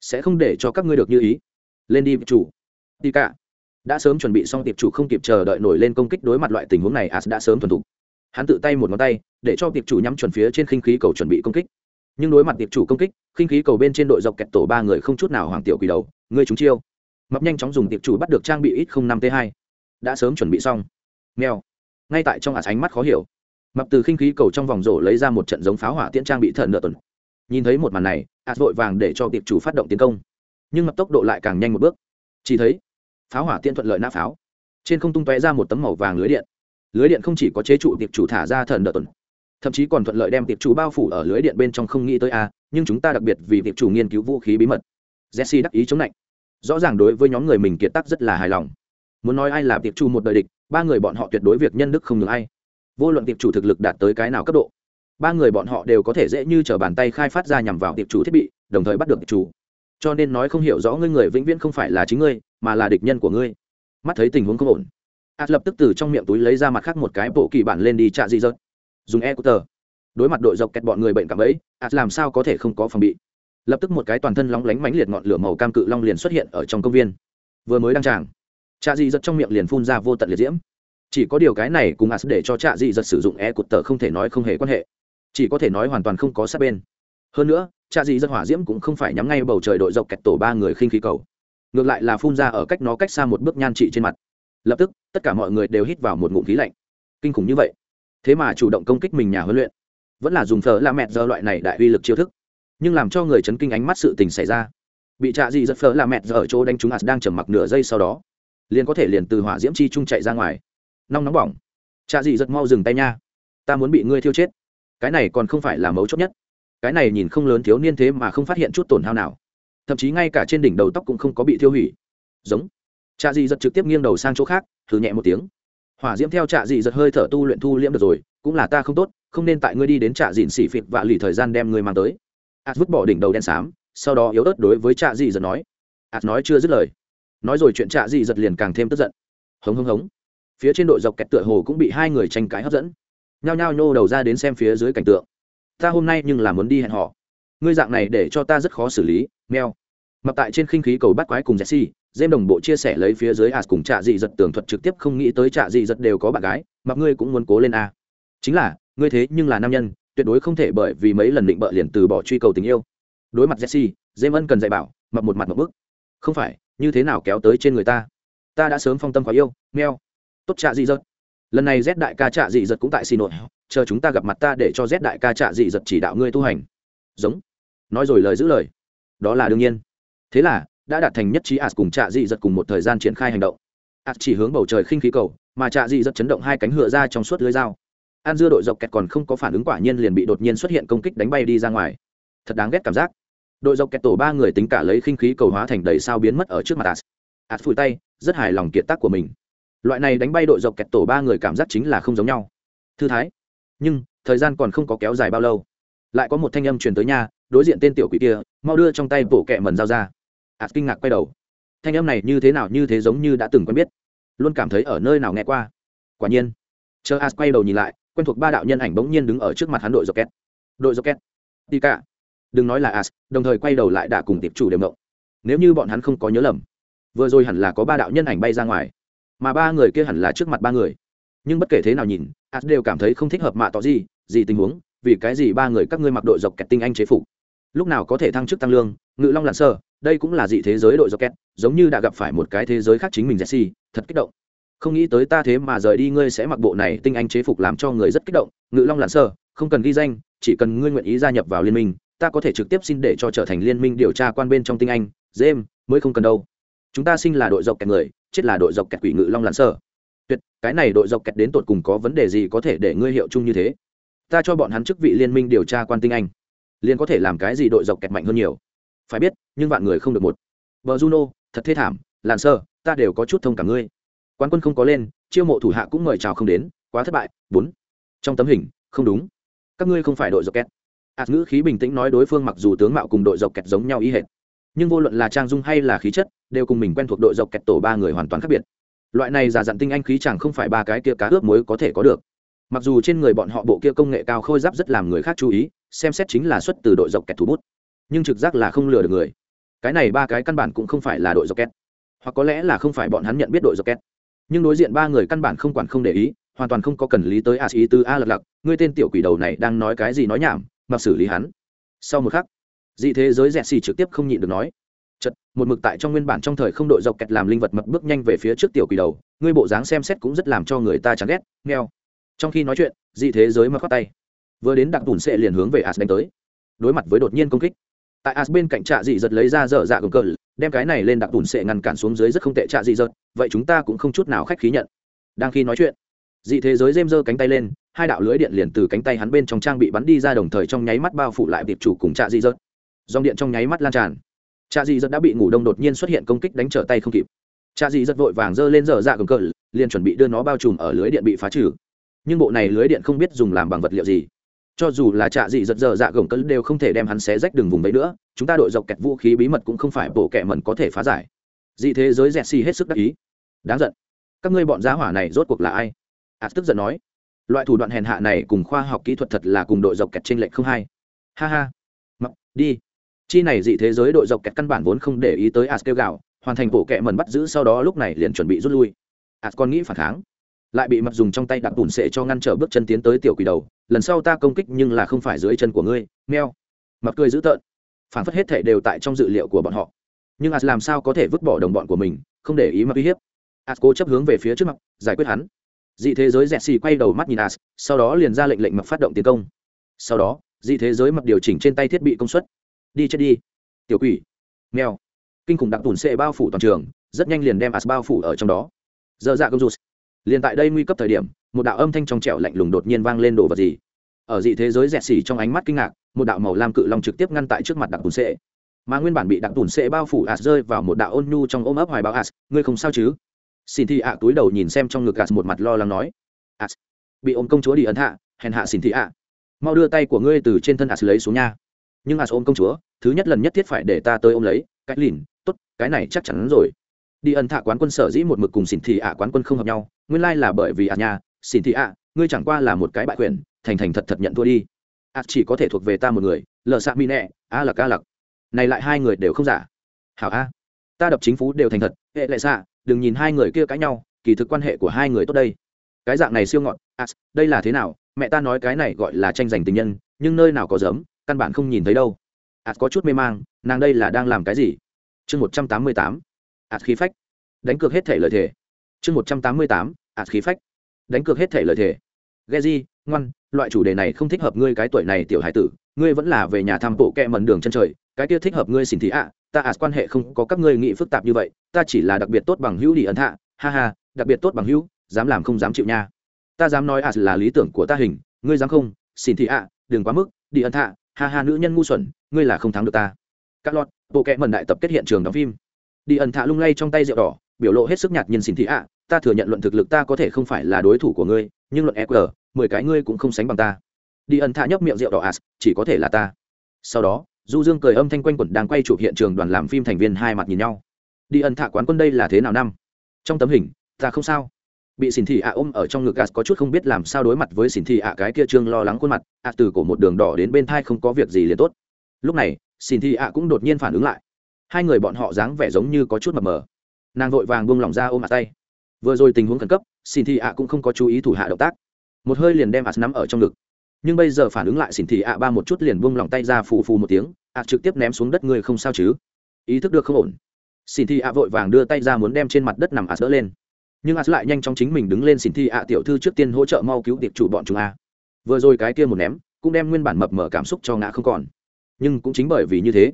Sẽ không để cho các ngươi được như ý. Lên đi chủ. Đi cả. Đã sớm chuẩn bị xong, tiệp chủ không kịp chờ đợi nổi lên công kích đối mặt loại tình huống này, as đã sớm thuần thục. Hắn tự tay một ngón tay, để cho tiệp chủ nhắm chuẩn phía trên khinh khí cầu chuẩn bị công kích. Nhưng đối mặt tiệp chủ công kích, khinh khí cầu bên trên đội dọc kẹt tổ ba người không chút nào hoàng tiểu quỷ đầu. Ngươi chúng chiêu. Mập nhanh chóng dùng tiệp chủ bắt được trang bị ít không năm t hai đã sớm chuẩn bị xong. Nghèo ngay tại trong ả ánh mắt khó hiểu mập từ khinh khí cầu trong vòng rổ lấy ra một trận giống pháo hỏa tiễn trang bị thần nợ tuần. Nhìn thấy một màn này, ạt vội vàng để cho tiệp chủ phát động tiến công. Nhưng mập tốc độ lại càng nhanh một bước. Chỉ thấy, pháo hỏa tiễn thuận lợi nã pháo. Trên không tung tóe ra một tấm màu vàng lưới điện. Lưới điện không chỉ có chế trụ tiệp chủ thả ra thần nợ tuần, thậm chí còn thuận lợi đem tiệp chủ bao phủ ở lưới điện bên trong không nghĩ tới a, nhưng chúng ta đặc biệt vì tiệp chủ nghiên cứu vũ khí bí mật. Jesse đắc ý chống lạnh. Rõ ràng đối với nhóm người mình kiệt tác rất là hài lòng muốn nói ai là tiệp chủ một đời địch, ba người bọn họ tuyệt đối việc nhân đức không ngừng ai. Vô luận tiệp chủ thực lực đạt tới cái nào cấp độ, ba người bọn họ đều có thể dễ như t r ở bàn tay khai phát ra nhằm vào tiệp chủ thiết bị, đồng thời bắt được tiệp chủ cho nên nói không hiểu rõ ngươi người vĩnh viễn không phải là chính ngươi, mà là địch nhân của ngươi. Mắt thấy tình huống không ổn ạt lập tức từ trong miệng túi lấy ra mặt khác một cái bộ kỳ bản lên đi trạ di dợt dùng e tờ. Đối mặt đội dọc kẹt bọn người bệnh cảm ấy ạt làm sao có thể không có phòng bị? Lập tức một cái toàn thân lóng lánh mánh liệt ngọn lửa màu cam cự long liền xuất hiện ở trong công viên. Vừa mới đăng tràng trạ dị giật trong miệng liền phun ra vô tận liệt diễm. Chỉ có điều cái này cùng ạt để cho trạ dị giật sử dụng e tờ không thể nói không hề quan hệ. Chỉ có thể nói hoàn toàn không có sát bên. Hơn nữa, trạ dị giật hỏa diễm cũng không phải nhắm ngay bầu trời đội dọc kẹt tổ ba người khinh khí cầu. Ngược lại là phun ra ở cách nó cách xa một bước nhan trị trên mặt. Lập tức, tất cả mọi người đều hít vào một ngụm khí lạnh. Kinh khủng như vậy. Thế mà chủ động công kích mình nhà huấn luyện. Vẫn là dùng phở la mẹt giờ loại này đại uy lực chiêu thức. Nhưng làm cho người chấn kinh ánh mắt sự tình xảy ra. Bị trạ dị giật phở la mẹt giờ ở chỗ đánh chúng ạt đang trầm mặc nửa giây sau đó liền có thể liền từ hỏa diễm chi trung chạy ra ngoài. Nong nóng bỏng. Cha dị giật mau dừng tay nha. Ta muốn bị ngươi thiêu chết. Cái này còn không phải là mấu chốt nhất. Cái này nhìn không lớn thiếu niên thế mà không phát hiện chút tổn hao nào. Thậm chí ngay cả trên đỉnh đầu tóc cũng không có bị thiêu hủy. Giống. Cha dị giật trực tiếp nghiêng đầu sang chỗ khác thử nhẹ một tiếng. Hỏa diễm theo trạ dị giật hơi thở tu luyện thu liễm được rồi, cũng là ta không tốt, không nên tại ngươi đi đến trạ dịn xỉ phịt và lì thời gian đem ngươi mang tới. Át vứt bỏ đỉnh đầu đen xám, sau đó yếu ớt đối với trạ dị giật nói. Át nói chưa dứt lời nói rồi chuyện trạ dị giật liền càng thêm tức giận. Hống hống hống. Phía trên đội dọc kẹt tựa hồ cũng bị hai người tranh cãi hấp dẫn. Nhao nhao nhô đầu ra đến xem phía dưới cảnh tượng. Ta hôm nay nhưng là muốn đi hẹn họ ngươi dạng này để cho ta rất khó xử lý meo mặc tại trên khinh khí cầu bắt quái cùng jesse dêm đồng bộ chia sẻ lấy phía dưới as cùng trạ dị giật tường thuật trực tiếp không nghĩ tới trạ dị giật đều có bạn gái, mặc ngươi cũng muốn cố lên a. Chính là, ngươi thế nhưng là nam nhân, tuyệt đối không thể bởi vì mấy lần định bợ liền từ bỏ truy cầu tình yêu. Đối mặt jesse dêm ân cần dạy bảo, mặc một mặt một bức. Không phải như thế nào kéo tới trên người ta? Ta đã sớm phong tâm khó yêu, meo. Tốt trạ dị dật. Lần này z đại ca trạ dị dật cũng tại xin nội chờ chúng ta gặp mặt ta để cho z đại ca trạ dị dật chỉ đạo ngươi tu hành. Giống. Nói rồi lời giữ lời. Đó là đương nhiên. Thế là, đã đạt thành nhất trí ạt cùng trạ dị dật cùng một thời gian triển khai hành động. Ạt chỉ hướng bầu trời khinh khí cầu, mà trạ dị dật chấn động hai cánh hựa ra trong suốt lưới dao. An dưa đội dọc kẹt còn không có phản ứng quả nhiên liền bị đột nhiên xuất hiện công kích đánh bay đi ra ngoài. Thật đáng ghét cảm giác đội dọc kẹt tổ ba người tính cả lấy khinh khí cầu hóa thành đầy sao biến mất ở trước mặt as. As phủi tay, rất hài lòng kiệt tác của mình. Loại này đánh bay đội dọc kẹt tổ ba người cảm giác chính là không giống nhau. Thư thái. Nhưng, thời gian còn không có kéo dài bao lâu. Lại có một thanh âm truyền tới nhà đối diện tên tiểu quỷ kia, mau đưa trong tay bộ kẹ mần dao ra. As kinh ngạc quay đầu. Thanh âm này như thế nào như thế giống như đã từng quen biết. Luôn cảm thấy ở nơi nào nghe qua. Quả nhiên. Chờ as quay đầu nhìn lại, quen thuộc ba đạo nhân ảnh bỗng nhiên đứng ở trước mặt hắn đội dọc kẹt. Đội dọc kẹt. Đi cả đừng nói là as đồng thời quay đầu lại đã cùng tiệp chủ đều mộng nếu như bọn hắn không có nhớ lầm vừa rồi hẳn là có ba đạo nhân ảnh bay ra ngoài mà ba người kia hẳn là trước mặt ba người. Nhưng bất kể thế nào nhìn as đều cảm thấy không thích hợp mạ tỏ gì gì tình huống vì cái gì ba người các ngươi mặc đội dọc kẹt tinh anh chế phục? Lúc nào có thể thăng chức tăng lương ngự long lặn sơ đây cũng là dị thế giới đội dọc kẹt, giống như đã gặp phải một cái thế giới khác chính mình jesse thật kích động. Không nghĩ tới ta thế mà rời đi ngươi sẽ mặc bộ này tinh anh chế phục làm cho người rất kích động ngự long lặn sơ không cần ghi danh chỉ cần ngươi nguyện ý gia nhập vào liên minh ta có thể trực tiếp xin để cho trở thành liên minh điều tra quan bên trong tinh anh, james, mới không cần đâu. Chúng ta sinh là đội dọc kẹt người, chết là đội dọc kẹt quỷ ngự long lặn sở. Tuyệt, cái này đội dọc kẹt đến tột cùng có vấn đề gì có thể để ngươi hiệu chung như thế? Ta cho bọn hắn chức vị liên minh điều tra quan tinh anh, liền có thể làm cái gì đội dọc kẹt mạnh hơn nhiều. Phải biết, nhưng vạn người không được một. Vợ juno, thật thê thảm lặn sơ ta đều có chút thông cả ngươi. Quan quân không có lên, chiêu mộ thủ hạ cũng mời chào không đến, quá thất bại, bốn. Trong tấm hình, không đúng. Các ngươi không phải đội dọc kẹt ạt ngữ khí bình tĩnh nói đối phương mặc dù tướng mạo cùng đội dọc kẹt giống nhau ý hệt, nhưng vô luận là trang dung hay là khí chất, đều cùng mình quen thuộc đội dọc kẹt tổ ba người hoàn toàn khác biệt. Loại này giả dặn tinh anh khí chẳng không phải ba cái kia cá ướp muối có thể có được. Mặc dù trên người bọn họ bộ kia công nghệ cao khôi giáp rất làm người khác chú ý, xem xét chính là xuất từ đội dọc kẹt thủ bút, nhưng trực giác là không lừa được người. Cái này ba cái căn bản cũng không phải là đội dọc kẹt, hoặc có lẽ là không phải bọn hắn nhận biết đội dọc kẹt. Nhưng đối diện ba người căn bản không quản không để ý, hoàn toàn không có cần lý tới a sĩ tư a lật lặc, ngươi tên tiểu quỷ đầu này đang nói cái gì nói nhảm mà xử lý hắn. Sau một khắc, dị thế giới rẽ xì trực tiếp không nhịn được nói chật một mực tại trong nguyên bản trong thời không đội dọc kẹt làm linh vật mập bước nhanh về phía trước tiểu quỷ đầu, ngươi bộ dáng xem xét cũng rất làm cho người ta chán ghét, nghèo. Trong khi nói chuyện, dị thế giới mà khoát tay. Vừa đến đặc tùn sẽ liền hướng về as đánh tới. Đối mặt với đột nhiên công kích, tại as bên cạnh trạ dị giật lấy ra dở dạ cờ cờ, đem cái này lên đặc tùn sẽ ngăn cản xuống dưới rất không tệ trạ dị giật, vậy chúng ta cũng không chút nào khách khí nhận. Đang khi nói chuyện, dị thế giới dêm giơ cánh tay lên hai đạo lưới điện liền từ cánh tay hắn bên trong trang bị bắn đi ra đồng thời trong nháy mắt bao phủ lại tiệp chủ cùng trạ dị rớt dòng điện trong nháy mắt lan tràn. Trạ dị rớt đã bị ngủ đông đột nhiên xuất hiện công kích đánh trở tay không kịp. Trạ dị rớt vội vàng giơ lên dở dạ gầm cờ, liền chuẩn bị đưa nó bao trùm ở lưới điện bị phá trừ. Nhưng bộ này lưới điện không biết dùng làm bằng vật liệu gì. Cho dù là trạ dị giật dở dạ gồng cân đều không thể đem hắn xé rách đường vùng đấy nữa, chúng ta đội dọc kẹt vũ khí bí mật cũng không phải bộ kẹ mẩn có thể phá giải. Dị thế giới dẹt xì hết sức đắc ý. Đáng giận. Các ngươi bọn giá hỏa này rốt cuộc là ai? Ạt tức giận nói loại thủ đoạn hèn hạ này cùng khoa học kỹ thuật thật là cùng đội dọc kẹt trên lệnh không hay ha ha. Mặc, đi. Chi này dị thế giới đội dọc kẹt căn bản vốn không để ý tới as kêu gạo hoàn thành bộ kẹ mần bắt giữ sau đó lúc này liền chuẩn bị rút lui. As còn nghĩ phản kháng. Lại bị mặc dùng trong tay đặc bùn sệ cho ngăn trở bước chân tiến tới tiểu quỷ đầu, lần sau ta công kích nhưng là không phải dưới chân của ngươi, meo. Mặc cười dữ tợn. Phản phất hết thể đều tại trong dự liệu của bọn họ. Nhưng as làm sao có thể vứt bỏ đồng bọn của mình, không để ý mặc uy hiếp. As cố chấp hướng về phía trước mặt, giải quyết hắn dị thế giới dẹt xì quay đầu mắt nhìn as, sau đó liền ra lệnh lệnh mặc phát động tiến công. Sau đó, dị thế giới mặc điều chỉnh trên tay thiết bị công suất. Đi chết đi. Tiểu quỷ. Mèo. Kinh khủng đặc tùn sệ bao phủ toàn trường, rất nhanh liền đem as bao phủ ở trong đó. Dơ dạ công rụt liền tại đây nguy cấp thời điểm, một đạo âm thanh trong trẻo lạnh lùng đột nhiên vang lên đồ vật gì? Ở dị thế giới dẹt xì trong ánh mắt kinh ngạc, một đạo màu lam cự long trực tiếp ngăn tại trước mặt đặc tùn sệ mà nguyên bản bị đặc tùn sệ bao phủ as rơi vào một đạo ôn nhu trong ôm ấp hoài báo as, ngươi không sao chứ? Xin thị ạ túi đầu nhìn xem trong ngực gạt một mặt lo lắng nói. Ạt bị ôm công chúa đi ấn hạ, hèn hạ xin thị ạ. Mau đưa tay của ngươi từ trên thân ạt lấy xuống nha. Nhưng as ôm công chúa, thứ nhất lần nhất thiết phải để ta tới ôm lấy cách lìn, tốt, cái này chắc chắn rồi. Đi ẩn thạ quán quân sở dĩ một mực cùng xỉn thị ạ quán quân không hợp nhau, nguyên lai là bởi vì ạ nhà xỉn thị ạ, ngươi chẳng qua là một cái bại quyền, thành thành thật thật nhận thua đi. Ạ chỉ có thể thuộc về ta một người lờ xạ mi nẹ, a lạc a lạc này lại hai người đều không giả. Hảo a. Ta đập chính phủ đều thành thật, hệ lệ xạ đừng nhìn hai người kia cãi nhau kỳ thực quan hệ của hai người tốt đây. Cái dạng này siêu ngọn à, đây là thế nào? Mẹ ta nói cái này gọi là tranh giành tình nhân nhưng nơi nào có giấm căn bản không nhìn thấy đâu. À, có chút mê mang nàng đây là đang làm cái gì? Chương một trăm tám mươi tám ạt khí phách. Đánh cược hết thể lợi thể chương một trăm tám mươi tám ạt khí phách. Đánh cược hết thể lợi thể ghe di ngoan loại chủ đề này không thích hợp ngươi cái tuổi này tiểu hải tử ngươi vẫn là về nhà thăm bộ kẹ mần đường chân trời cái kia thích hợp ngươi xin thị ạ ta ạt quan hệ không có các ngươi nghĩ phức tạp như vậy ta chỉ là đặc biệt tốt bằng hữu đi ấn hạ ha ha, đặc biệt tốt bằng hữu, dám làm không dám chịu nha. Ta dám nói à là lý tưởng của ta hình, ngươi dám không, xin thị ạ, đừng quá mức, đi ấn hạ ha ha, nữ nhân ngu xuẩn, ngươi là không thắng được ta. Các lọt, bộ kệ mần đại tập kết hiện trường đóng phim. Đi ẩn thạ lung lay trong tay rượu đỏ, biểu lộ hết sức nhạt nhìn xin thị ạ, ta thừa nhận luận thực lực ta có thể không phải là đối thủ của ngươi, nhưng luận eq mười cái ngươi cũng không sánh bằng ta. Đi ẩn thạ nhấp miệng rượu đỏ as chỉ có thể là ta. Sau đó, du dương cười âm thanh quanh quẩn đang quay chụp hiện trường đoàn làm phim thành viên hai mặt nhìn nhau đi ẩn thạ quán quân đây là thế nào năm? Trong tấm hình, ta không sao. Bị xỉn thị ạ ôm ở trong ngực gạt có chút không biết làm sao đối mặt với xỉn thị ạ cái kia trương lo lắng khuôn mặt, ạ từ cổ một đường đỏ đến bên thai không có việc gì liền tốt. Lúc này, xỉn thị ạ cũng đột nhiên phản ứng lại. Hai người bọn họ dáng vẻ giống như có chút mập mờ. Nàng vội vàng buông lỏng ra ôm mặt tay. Vừa rồi tình huống khẩn cấp, xỉn thị ạ cũng không có chú ý thủ hạ động tác. Một hơi liền đem ạ nắm ở trong ngực. Nhưng bây giờ phản ứng lại xỉn thị ạ ba một chút liền buông lỏng tay ra phù phù một tiếng, ạ trực tiếp ném xuống đất người không sao chứ? Ý thức được không ổn xỉn thi ạ vội vàng đưa tay ra muốn đem trên mặt đất nằm ạt đỡ lên. Nhưng ạ lại nhanh chóng chính mình đứng lên xỉn thi ạ tiểu thư trước tiên hỗ trợ mau cứu tiệp chủ bọn chúng a. Vừa rồi cái kia một ném, cũng đem nguyên bản mập mở cảm xúc cho ngã không còn. Nhưng cũng chính bởi vì như thế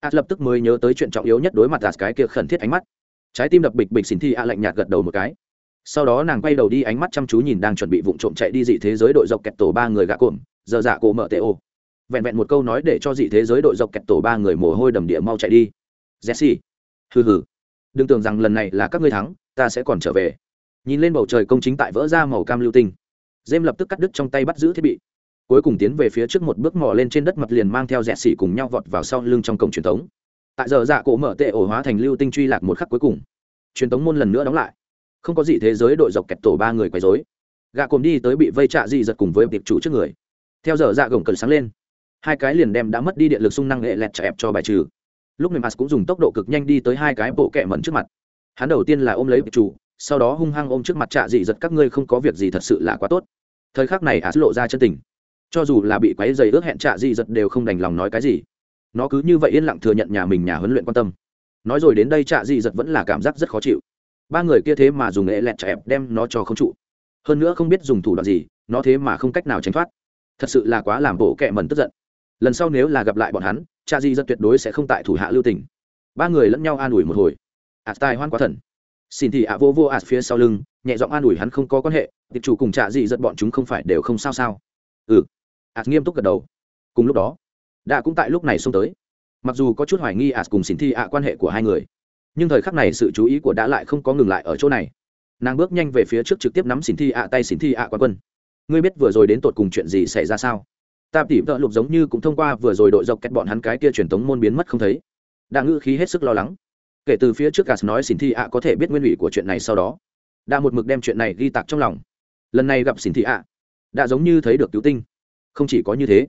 ạ lập tức mới nhớ tới chuyện trọng yếu nhất đối mặt ạt cái kia khẩn thiết ánh mắt. Trái tim đập bịch bịch xỉn thi ạ lạnh nhạt gật đầu một cái. Sau đó nàng quay đầu đi ánh mắt chăm chú nhìn đang chuẩn bị vụng trộm chạy đi dị thế giới đội dọc kẹt tổ ba người gạ cồn giờ dạ cổ mở tệ ô. Vẹn vẹn một câu nói để cho dị thế giới đội dọc kẹt tổ ba người mồ hôi đầm địa mau chạy đi. Jesse hừ hừ. Đừng tưởng rằng lần này là các ngươi thắng, ta sẽ còn trở về. Nhìn lên bầu trời công chính tại vỡ ra màu cam lưu tinh. Dêm lập tức cắt đứt trong tay bắt giữ thiết bị. Cuối cùng tiến về phía trước một bước mò lên trên đất mặt liền mang theo rẽ xỉ cùng nhau vọt vào sau lưng trong cổng truyền thống. Tại giờ dạ cổ mở tệ ổ hóa thành lưu tinh truy lạc một khắc cuối cùng. Truyền thống môn lần nữa đóng lại. Không có gì thế giới đội dọc kẹt tổ ba người quấy dối gạ cồm đi tới bị vây trạ dị giật cùng với tiệp chủ trước người. Theo giờ dạ gồng cần sáng lên. Hai cái liền đem đã mất đi điện lực sung năng nghệ lẹt chạy ép cho bài trừ lúc này mas cũng dùng tốc độ cực nhanh đi tới hai cái bộ kẹ mẩn trước mặt. Hắn đầu tiên là ôm lấy chủ, sau đó hung hăng ôm trước mặt trạ dị giật, các ngươi không có việc gì thật sự là quá tốt. Thời khắc này as lộ ra chân tình. Cho dù là bị quấy dày ước hẹn trạ dị giật đều không đành lòng nói cái gì. Nó cứ như vậy yên lặng thừa nhận nhà mình nhà huấn luyện quan tâm. Nói rồi đến đây trạ dị giật vẫn là cảm giác rất khó chịu. Ba người kia thế mà dùng nghệ lẹt chẹp đem nó cho không trụ. Hơn nữa không biết dùng thủ đoạn gì, nó thế mà không cách nào tránh thoát. Thật sự là quá làm bộ kẹ mẩn tức giận lần sau nếu là gặp lại bọn hắn, cha di rất tuyệt đối sẽ không tại thủ hạ lưu tình. Ba người lẫn nhau an ủi một hồi. Ạt tài hoan quá thần. Xin thì ạ vô vô ạt phía sau lưng, nhẹ giọng an ủi hắn không có quan hệ tiệp chủ cùng cha di rất bọn chúng không phải đều không sao sao. Ừ. Ạt nghiêm túc gật đầu. Cùng lúc đó đã cũng tại lúc này xông tới. Mặc dù có chút hoài nghi ạt cùng xin thi ạ quan hệ của hai người, nhưng thời khắc này sự chú ý của đã lại không có ngừng lại ở chỗ này. Nàng bước nhanh về phía trước trực tiếp nắm xin thi ạ tay xin thi ạ quan quân. Ngươi biết vừa rồi đến tột cùng chuyện gì xảy ra sao? Ta tỉ vợ lục giống như cũng thông qua vừa rồi đội dọc kẹt bọn hắn cái kia truyền tống môn biến mất không thấy. Đã ngữ khí hết sức lo lắng. Kể từ phía trước gas nói xin thi ạ có thể biết nguyên ủy của chuyện này sau đó. Đã một mực đem chuyện này ghi tạc trong lòng. Lần này gặp xin thi ạ đã giống như thấy được cứu tinh. Không chỉ có như thế,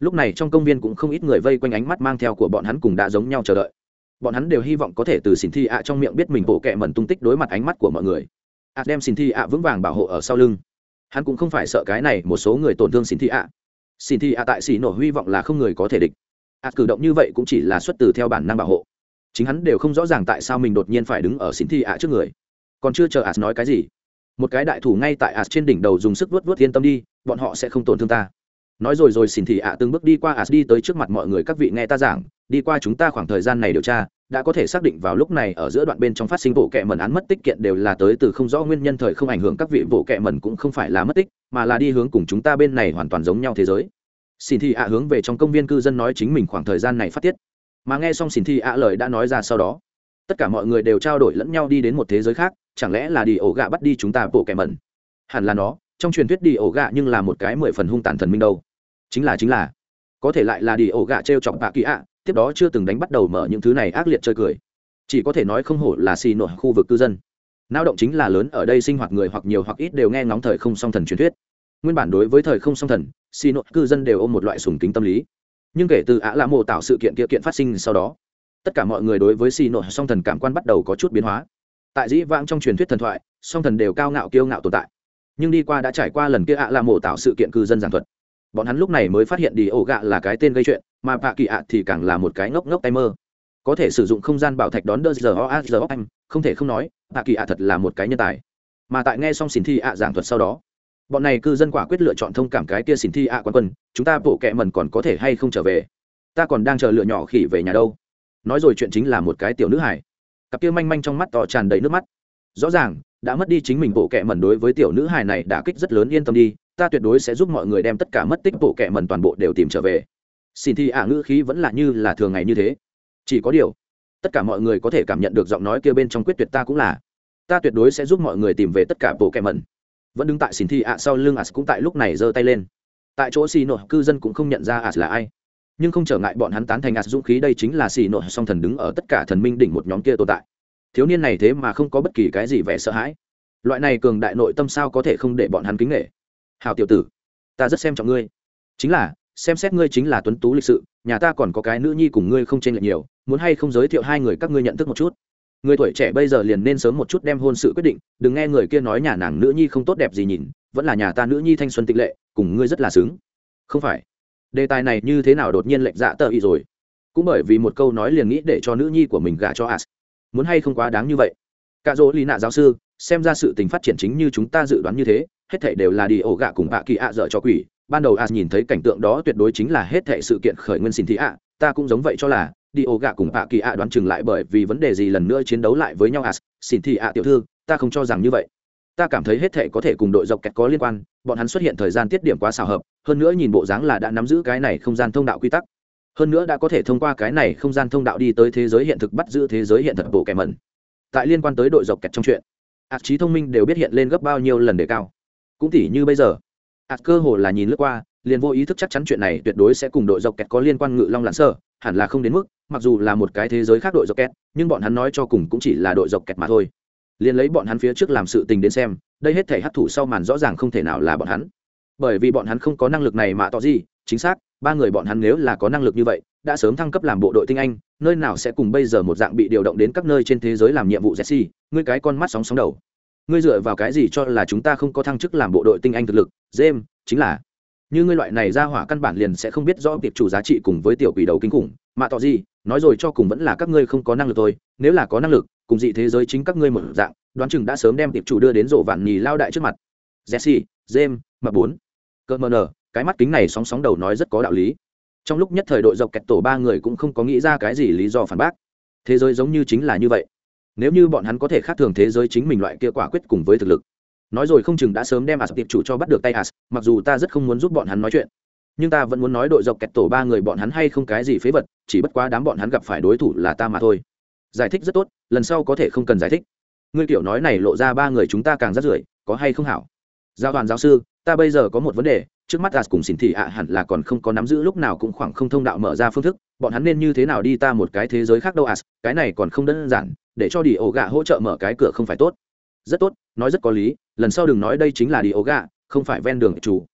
lúc này trong công viên cũng không ít người vây quanh ánh mắt mang theo của bọn hắn cùng đã giống nhau chờ đợi. Bọn hắn đều hy vọng có thể từ xin thi ạ trong miệng biết mình bộ kệ mẩn tung tích đối mặt ánh mắt của mọi người. Ạ đem xin thi ạ vững vàng bảo hộ ở sau lưng. Hắn cũng không phải sợ cái này một số người tổn thương xin thi ạ xin thì ạ tại xì nổ hy vọng là không người có thể địch. Ạ cử động như vậy cũng chỉ là xuất từ theo bản năng bảo hộ. Chính hắn đều không rõ ràng tại sao mình đột nhiên phải đứng ở xin thì ạ trước người. Còn chưa chờ ạ nói cái gì, một cái đại thủ ngay tại ạ trên đỉnh đầu dùng sức vuốt vuốt yên tâm đi, bọn họ sẽ không tổn thương ta. Nói rồi rồi xin thị ạ từng bước đi qua ạ đi tới trước mặt mọi người các vị nghe ta giảng, đi qua chúng ta khoảng thời gian này điều tra, đã có thể xác định vào lúc này ở giữa đoạn bên trong phát sinh bộ kệ mẩn án mất tích kiện đều là tới từ không rõ nguyên nhân thời không ảnh hưởng các vị bộ kệ mẩn cũng không phải là mất tích mà là đi hướng cùng chúng ta bên này hoàn toàn giống nhau thế giới. Xin thị ạ hướng về trong công viên cư dân nói chính mình khoảng thời gian này phát tiết. Mà nghe xong xin thị ạ lời đã nói ra sau đó, tất cả mọi người đều trao đổi lẫn nhau đi đến một thế giới khác, chẳng lẽ là đi ổ gạ bắt đi chúng ta bộ kẻ mẩn? Hẳn là nó, trong truyền thuyết đi ổ gạ nhưng là một cái mười phần hung tàn thần minh đâu. Chính là chính là. Có thể lại là đi ổ gạ t r e o chọc bạ kỳ ạ tiếp đó chưa từng đánh bắt đầu mở những thứ này ác liệt chơi cười. Chỉ có thể nói không hổ là xì nổi khu vực cư dân náo động chính là lớn ở đây sinh hoạt người hoặc nhiều hoặc ít đều nghe ngóng thời không song thần truyền thuyết. Nguyên bản đối với thời không song thần xin nội cư dân đều ôm một loại sùng kính tâm lý. Nhưng kể từ ạ lạ mộ tạo sự kiện kia kiện phát sinh sau đó, tất cả mọi người đối với xin nội song thần cảm quan bắt đầu có chút biến hóa. Tại dĩ vãng trong truyền thuyết thần thoại, song thần đều cao ngạo kiêu ngạo tồn tại. Nhưng đi qua đã trải qua lần kia ạ lạ mộ tạo sự kiện cư dân giảng thuật, bọn hắn lúc này mới phát hiện đi ổ gạ là cái tên gây chuyện, mà bạ kỳ ạ thì càng là một cái ngốc ngốc tay mơ có thể sử dụng không gian bảo thạch đón đỡ giờ o a giờ anh không thể không nói hạ kỳ ạ thật là một cái nhân tài. Mà tại nghe xong xin thi ạ giảng thuật sau đó, bọn này cư dân quả quyết lựa chọn thông cảm cái kia xin thi ạ quan quân, chúng ta bộ kẹ mần còn có thể hay không trở về? Ta còn đang chờ lựa nhỏ khỉ về nhà đâu. Nói rồi chuyện chính là một cái tiểu nữ hải cặp kia manh manh trong mắt to tràn đầy nước mắt. Rõ ràng, đã mất đi chính mình bộ kệ mần đối với tiểu nữ hài này đã kích rất lớn yên tâm đi, ta tuyệt đối sẽ giúp mọi người đem tất cả mất tích bộ kệ mần toàn bộ đều tìm trở về. Xin thi ả ngữ khí vẫn là như là thường ngày như thế chỉ có điều, tất cả mọi người có thể cảm nhận được giọng nói kia bên trong quyết tuyệt ta cũng là. Ta tuyệt đối sẽ giúp mọi người tìm về tất cả bộ kệ mẩn. Vẫn đứng tại xin thi ạ sau lưng as cũng tại lúc này giơ tay lên. Tại chỗ xì nội cư dân cũng không nhận ra as là ai. Nhưng không trở ngại bọn hắn tán thành ạ dũng khí đây chính là xì nội song thần đứng ở tất cả thần minh đỉnh một nhóm kia tồn tại. Thiếu niên này thế mà không có bất kỳ cái gì vẻ sợ hãi. Loại này cường đại nội tâm sao có thể không để bọn hắn kính nghệ hào tiểu tử, ta rất xem trọng ngươi. Chính là, xem xét ngươi chính là tuấn tú lịch sự, nhà ta còn có cái nữ nhi cùng ngươi không chênh lệch nhiều muốn hay không giới thiệu hai người các ngươi nhận thức một chút? Người tuổi trẻ bây giờ liền nên sớm một chút đem hôn sự quyết định, đừng nghe người kia nói nhà nàng nữ nhi không tốt đẹp gì nhìn, vẫn là nhà ta nữ nhi thanh xuân tịch lệ, cùng ngươi rất là xứng. Không phải. Đề tài này như thế nào đột nhiên lệnh dạ tờ ý rồi? Cũng bởi vì một câu nói liền nghĩ để cho nữ nhi của mình gả cho as. Muốn hay không quá đáng như vậy? Cả dỗ Lý nạ giáo sư, xem ra sự tình phát triển chính như chúng ta dự đoán như thế, hết thảy đều là đi ổ gạ cùng bạ kỳ ạ dở cho quỷ. Ban đầu as nhìn thấy cảnh tượng đó tuyệt đối chính là hết thảy sự kiện khởi nguyên xin thị ạ, ta cũng giống vậy cho là đi ổ gạ cùng bạ kỳ ạ đoán chừng lại bởi vì vấn đề gì lần nữa chiến đấu lại với nhau à? xin thị ạ, tiểu thư, ta không cho rằng như vậy. Ta cảm thấy hết thảy có thể cùng đội dọc kẹt có liên quan, bọn hắn xuất hiện thời gian tiết điểm quá xào hợp, hơn nữa nhìn bộ dáng là đã nắm giữ cái này không gian thông đạo quy tắc. Hơn nữa đã có thể thông qua cái này không gian thông đạo đi tới thế giới hiện thực bắt giữ thế giới hiện thực bộ kẻ mẩn. Tại liên quan tới đội dọc kẹt trong chuyện ạt trí thông minh đều biết hiện lên gấp bao nhiêu lần đề cao. Cũng tỉ như bây giờ ạt cơ hồ là nhìn lướt qua, liền vô ý thức chắc chắn chuyện này tuyệt đối sẽ cùng đội dọc kẹt có liên quan ngự long lặn sơ, hẳn là không đến mức mặc dù là một cái thế giới khác đội dọc kẹt, nhưng bọn hắn nói cho cùng cũng chỉ là đội dọc kẹt mà thôi. Liền lấy bọn hắn phía trước làm sự tình đến xem, đây hết thể hấp thụ sau màn rõ ràng không thể nào là bọn hắn. Bởi vì bọn hắn không có năng lực này mà tỏ gì, chính xác, ba người bọn hắn nếu là có năng lực như vậy, đã sớm thăng cấp làm bộ đội tinh anh, nơi nào sẽ cùng bây giờ một dạng bị điều động đến các nơi trên thế giới làm nhiệm vụ jesse, ngươi cái con mắt sóng sóng đầu. Ngươi dựa vào cái gì cho là chúng ta không có thăng chức làm bộ đội tinh anh thực lực? James, chính là. Như ngươi loại này ra hỏa căn bản liền sẽ không biết rõ việc chủ giá trị cùng với tiểu quỷ đầu kinh khủng mà tỏ gì, nói rồi cho cùng vẫn là các ngươi không có năng lực thôi, nếu là có năng lực, cùng dị thế giới chính các ngươi một dạng, đoán chừng đã sớm đem tiệp chủ đưa đến rổ vạn nhì lao đại trước mặt. Jesse, james, mà bốn. Cơ mờ nờ cái mắt kính này sóng sóng đầu nói rất có đạo lý. Trong lúc nhất thời đội dọc kẹt tổ ba người cũng không có nghĩ ra cái gì lý do phản bác. Thế giới giống như chính là như vậy. Nếu như bọn hắn có thể khác thường thế giới chính mình loại kia quả quyết cùng với thực lực. Nói rồi không chừng đã sớm đem as tiệp chủ cho bắt được tay as mặc dù ta rất không muốn giúp bọn hắn nói chuyện nhưng ta vẫn muốn nói đội dọc kẹt tổ ba người bọn hắn hay không cái gì phế vật, chỉ bất quá đám bọn hắn gặp phải đối thủ là ta mà thôi. Giải thích rất tốt, lần sau có thể không cần giải thích. Ngươi kiểu nói này lộ ra ba người chúng ta càng rất rưởi, có hay không hảo? Giao đoàn giáo sư, ta bây giờ có một vấn đề, trước mắt as cùng xin thị ạ hẳn là còn không có nắm giữ lúc nào cũng khoảng không thông đạo mở ra phương thức, bọn hắn nên như thế nào đi ta một cái thế giới khác đâu as cái này còn không đơn giản, để cho đi ổ gạ hỗ trợ mở cái cửa không phải tốt. Rất tốt, nói rất có lý, lần sau đừng nói đây chính là đi ổ gạ không phải ven đường chủ.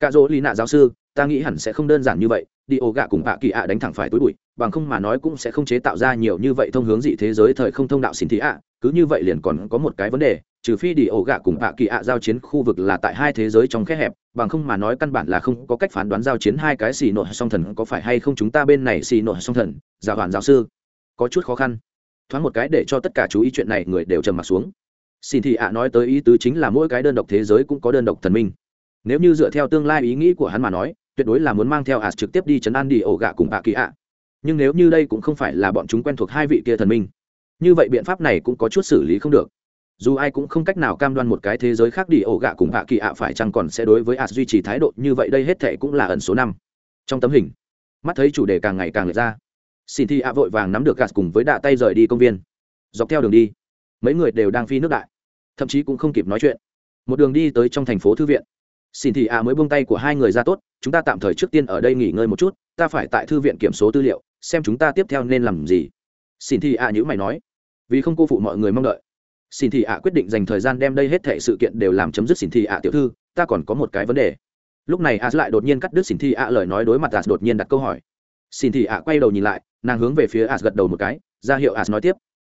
Cạ dỗ lý nạ giáo sư ta nghĩ hẳn sẽ không đơn giản như vậy, đi ổ gạ cùng bạ kỳ ạ đánh thẳng phải túi bụi, bằng không mà nói cũng sẽ không chế tạo ra nhiều như vậy thông hướng dị thế giới thời không thông đạo xin thị ạ, cứ như vậy liền còn có một cái vấn đề, trừ phi đi ổ gạ cùng bạ kỳ ạ giao chiến khu vực là tại hai thế giới trong khe hẹp, bằng không mà nói căn bản là không có cách phán đoán giao chiến hai cái xì nội song thần có phải hay không chúng ta bên này xì nội song thần, giáo hoàn giáo sư. Có chút khó khăn. Thoáng một cái để cho tất cả chú ý chuyện này, người đều trầm m ặ t xuống. Xin thị ạ nói tới ý tứ chính là mỗi cái đơn độc thế giới cũng có đơn độc thần minh. Nếu như dựa theo tương lai ý nghĩ của hắn mà nói tuyệt đối là muốn mang theo ạt trực tiếp đi chấn an đi ổ gạ cùng bạ kỳ ạ. Nhưng nếu như đây cũng không phải là bọn chúng quen thuộc hai vị kia thần minh, như vậy biện pháp này cũng có chút xử lý không được. Dù ai cũng không cách nào cam đoan một cái thế giới khác đi ổ gạ cùng hạ kỳ ạ phải chăng còn sẽ đối với ạt duy trì thái độ như vậy đây hết thệ cũng là ẩn số năm. Trong tấm hình, mắt thấy chủ đề càng ngày càng lệch ra. Xin thi ạ vội vàng nắm được gạt cùng với đạ tay rời đi công viên. Dọc theo đường đi, mấy người đều đang phi nước đại, thậm chí cũng không kịp nói chuyện. Một đường đi tới trong thành phố thư viện xin thị ạ à mới buông tay của hai người ra tốt, chúng ta tạm thời trước tiên ở đây nghỉ ngơi một chút, ta phải tại thư viện kiểm số tư liệu, xem chúng ta tiếp theo nên làm gì. Xin thị ạ à nhữ mày nói. Vì không cô phụ mọi người mong đợi. Xin thị ạ à quyết định dành thời gian đem đây hết thệ sự kiện đều làm chấm dứt xin thị ạ tiểu thư, ta còn có một cái vấn đề. Lúc này as lại đột nhiên cắt đứt xin thị ạ lời nói đối mặt ạ đột nhiên đặt câu hỏi. Xin thị ạ quay đầu nhìn lại, nàng hướng về phía ạ gật đầu một cái, ra hiệu ạ nói tiếp.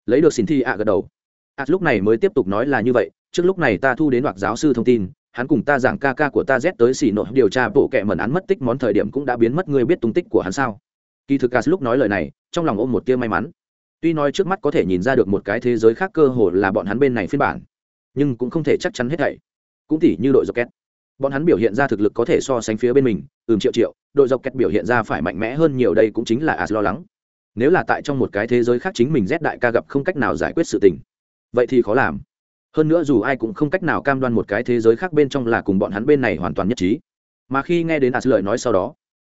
Lấy được xin thị ạ gật đầu. Ạ lúc này mới tiếp tục nói là như vậy, trước lúc này ta thu đến hoặc giáo sư thông tin hắn cùng ta giảng ca ca của ta z tới xỉ nội điều tra bộ kệ mẩn án mất tích món thời điểm cũng đã biến mất, ngươi biết tung tích của hắn sao? Kỳ thực cas lúc nói lời này, trong lòng ôm một tia may mắn. Tuy nói trước mắt có thể nhìn ra được một cái thế giới khác cơ hồ là bọn hắn bên này phiên bản, nhưng cũng không thể chắc chắn hết thảy. Cũng tỉ như đội dọc két bọn hắn biểu hiện ra thực lực có thể so sánh phía bên mình, ừm, triệu triệu, đội dọc két biểu hiện ra phải mạnh mẽ hơn nhiều đây cũng chính là as lo lắng. Nếu là tại trong một cái thế giới khác chính mình rét đại ca gặp không cách nào giải quyết sự tình, vậy thì khó làm hơn nữa dù ai cũng không cách nào cam đoan một cái thế giới khác bên trong là cùng bọn hắn bên này hoàn toàn nhất trí. Mà khi nghe đến as lời nói sau đó,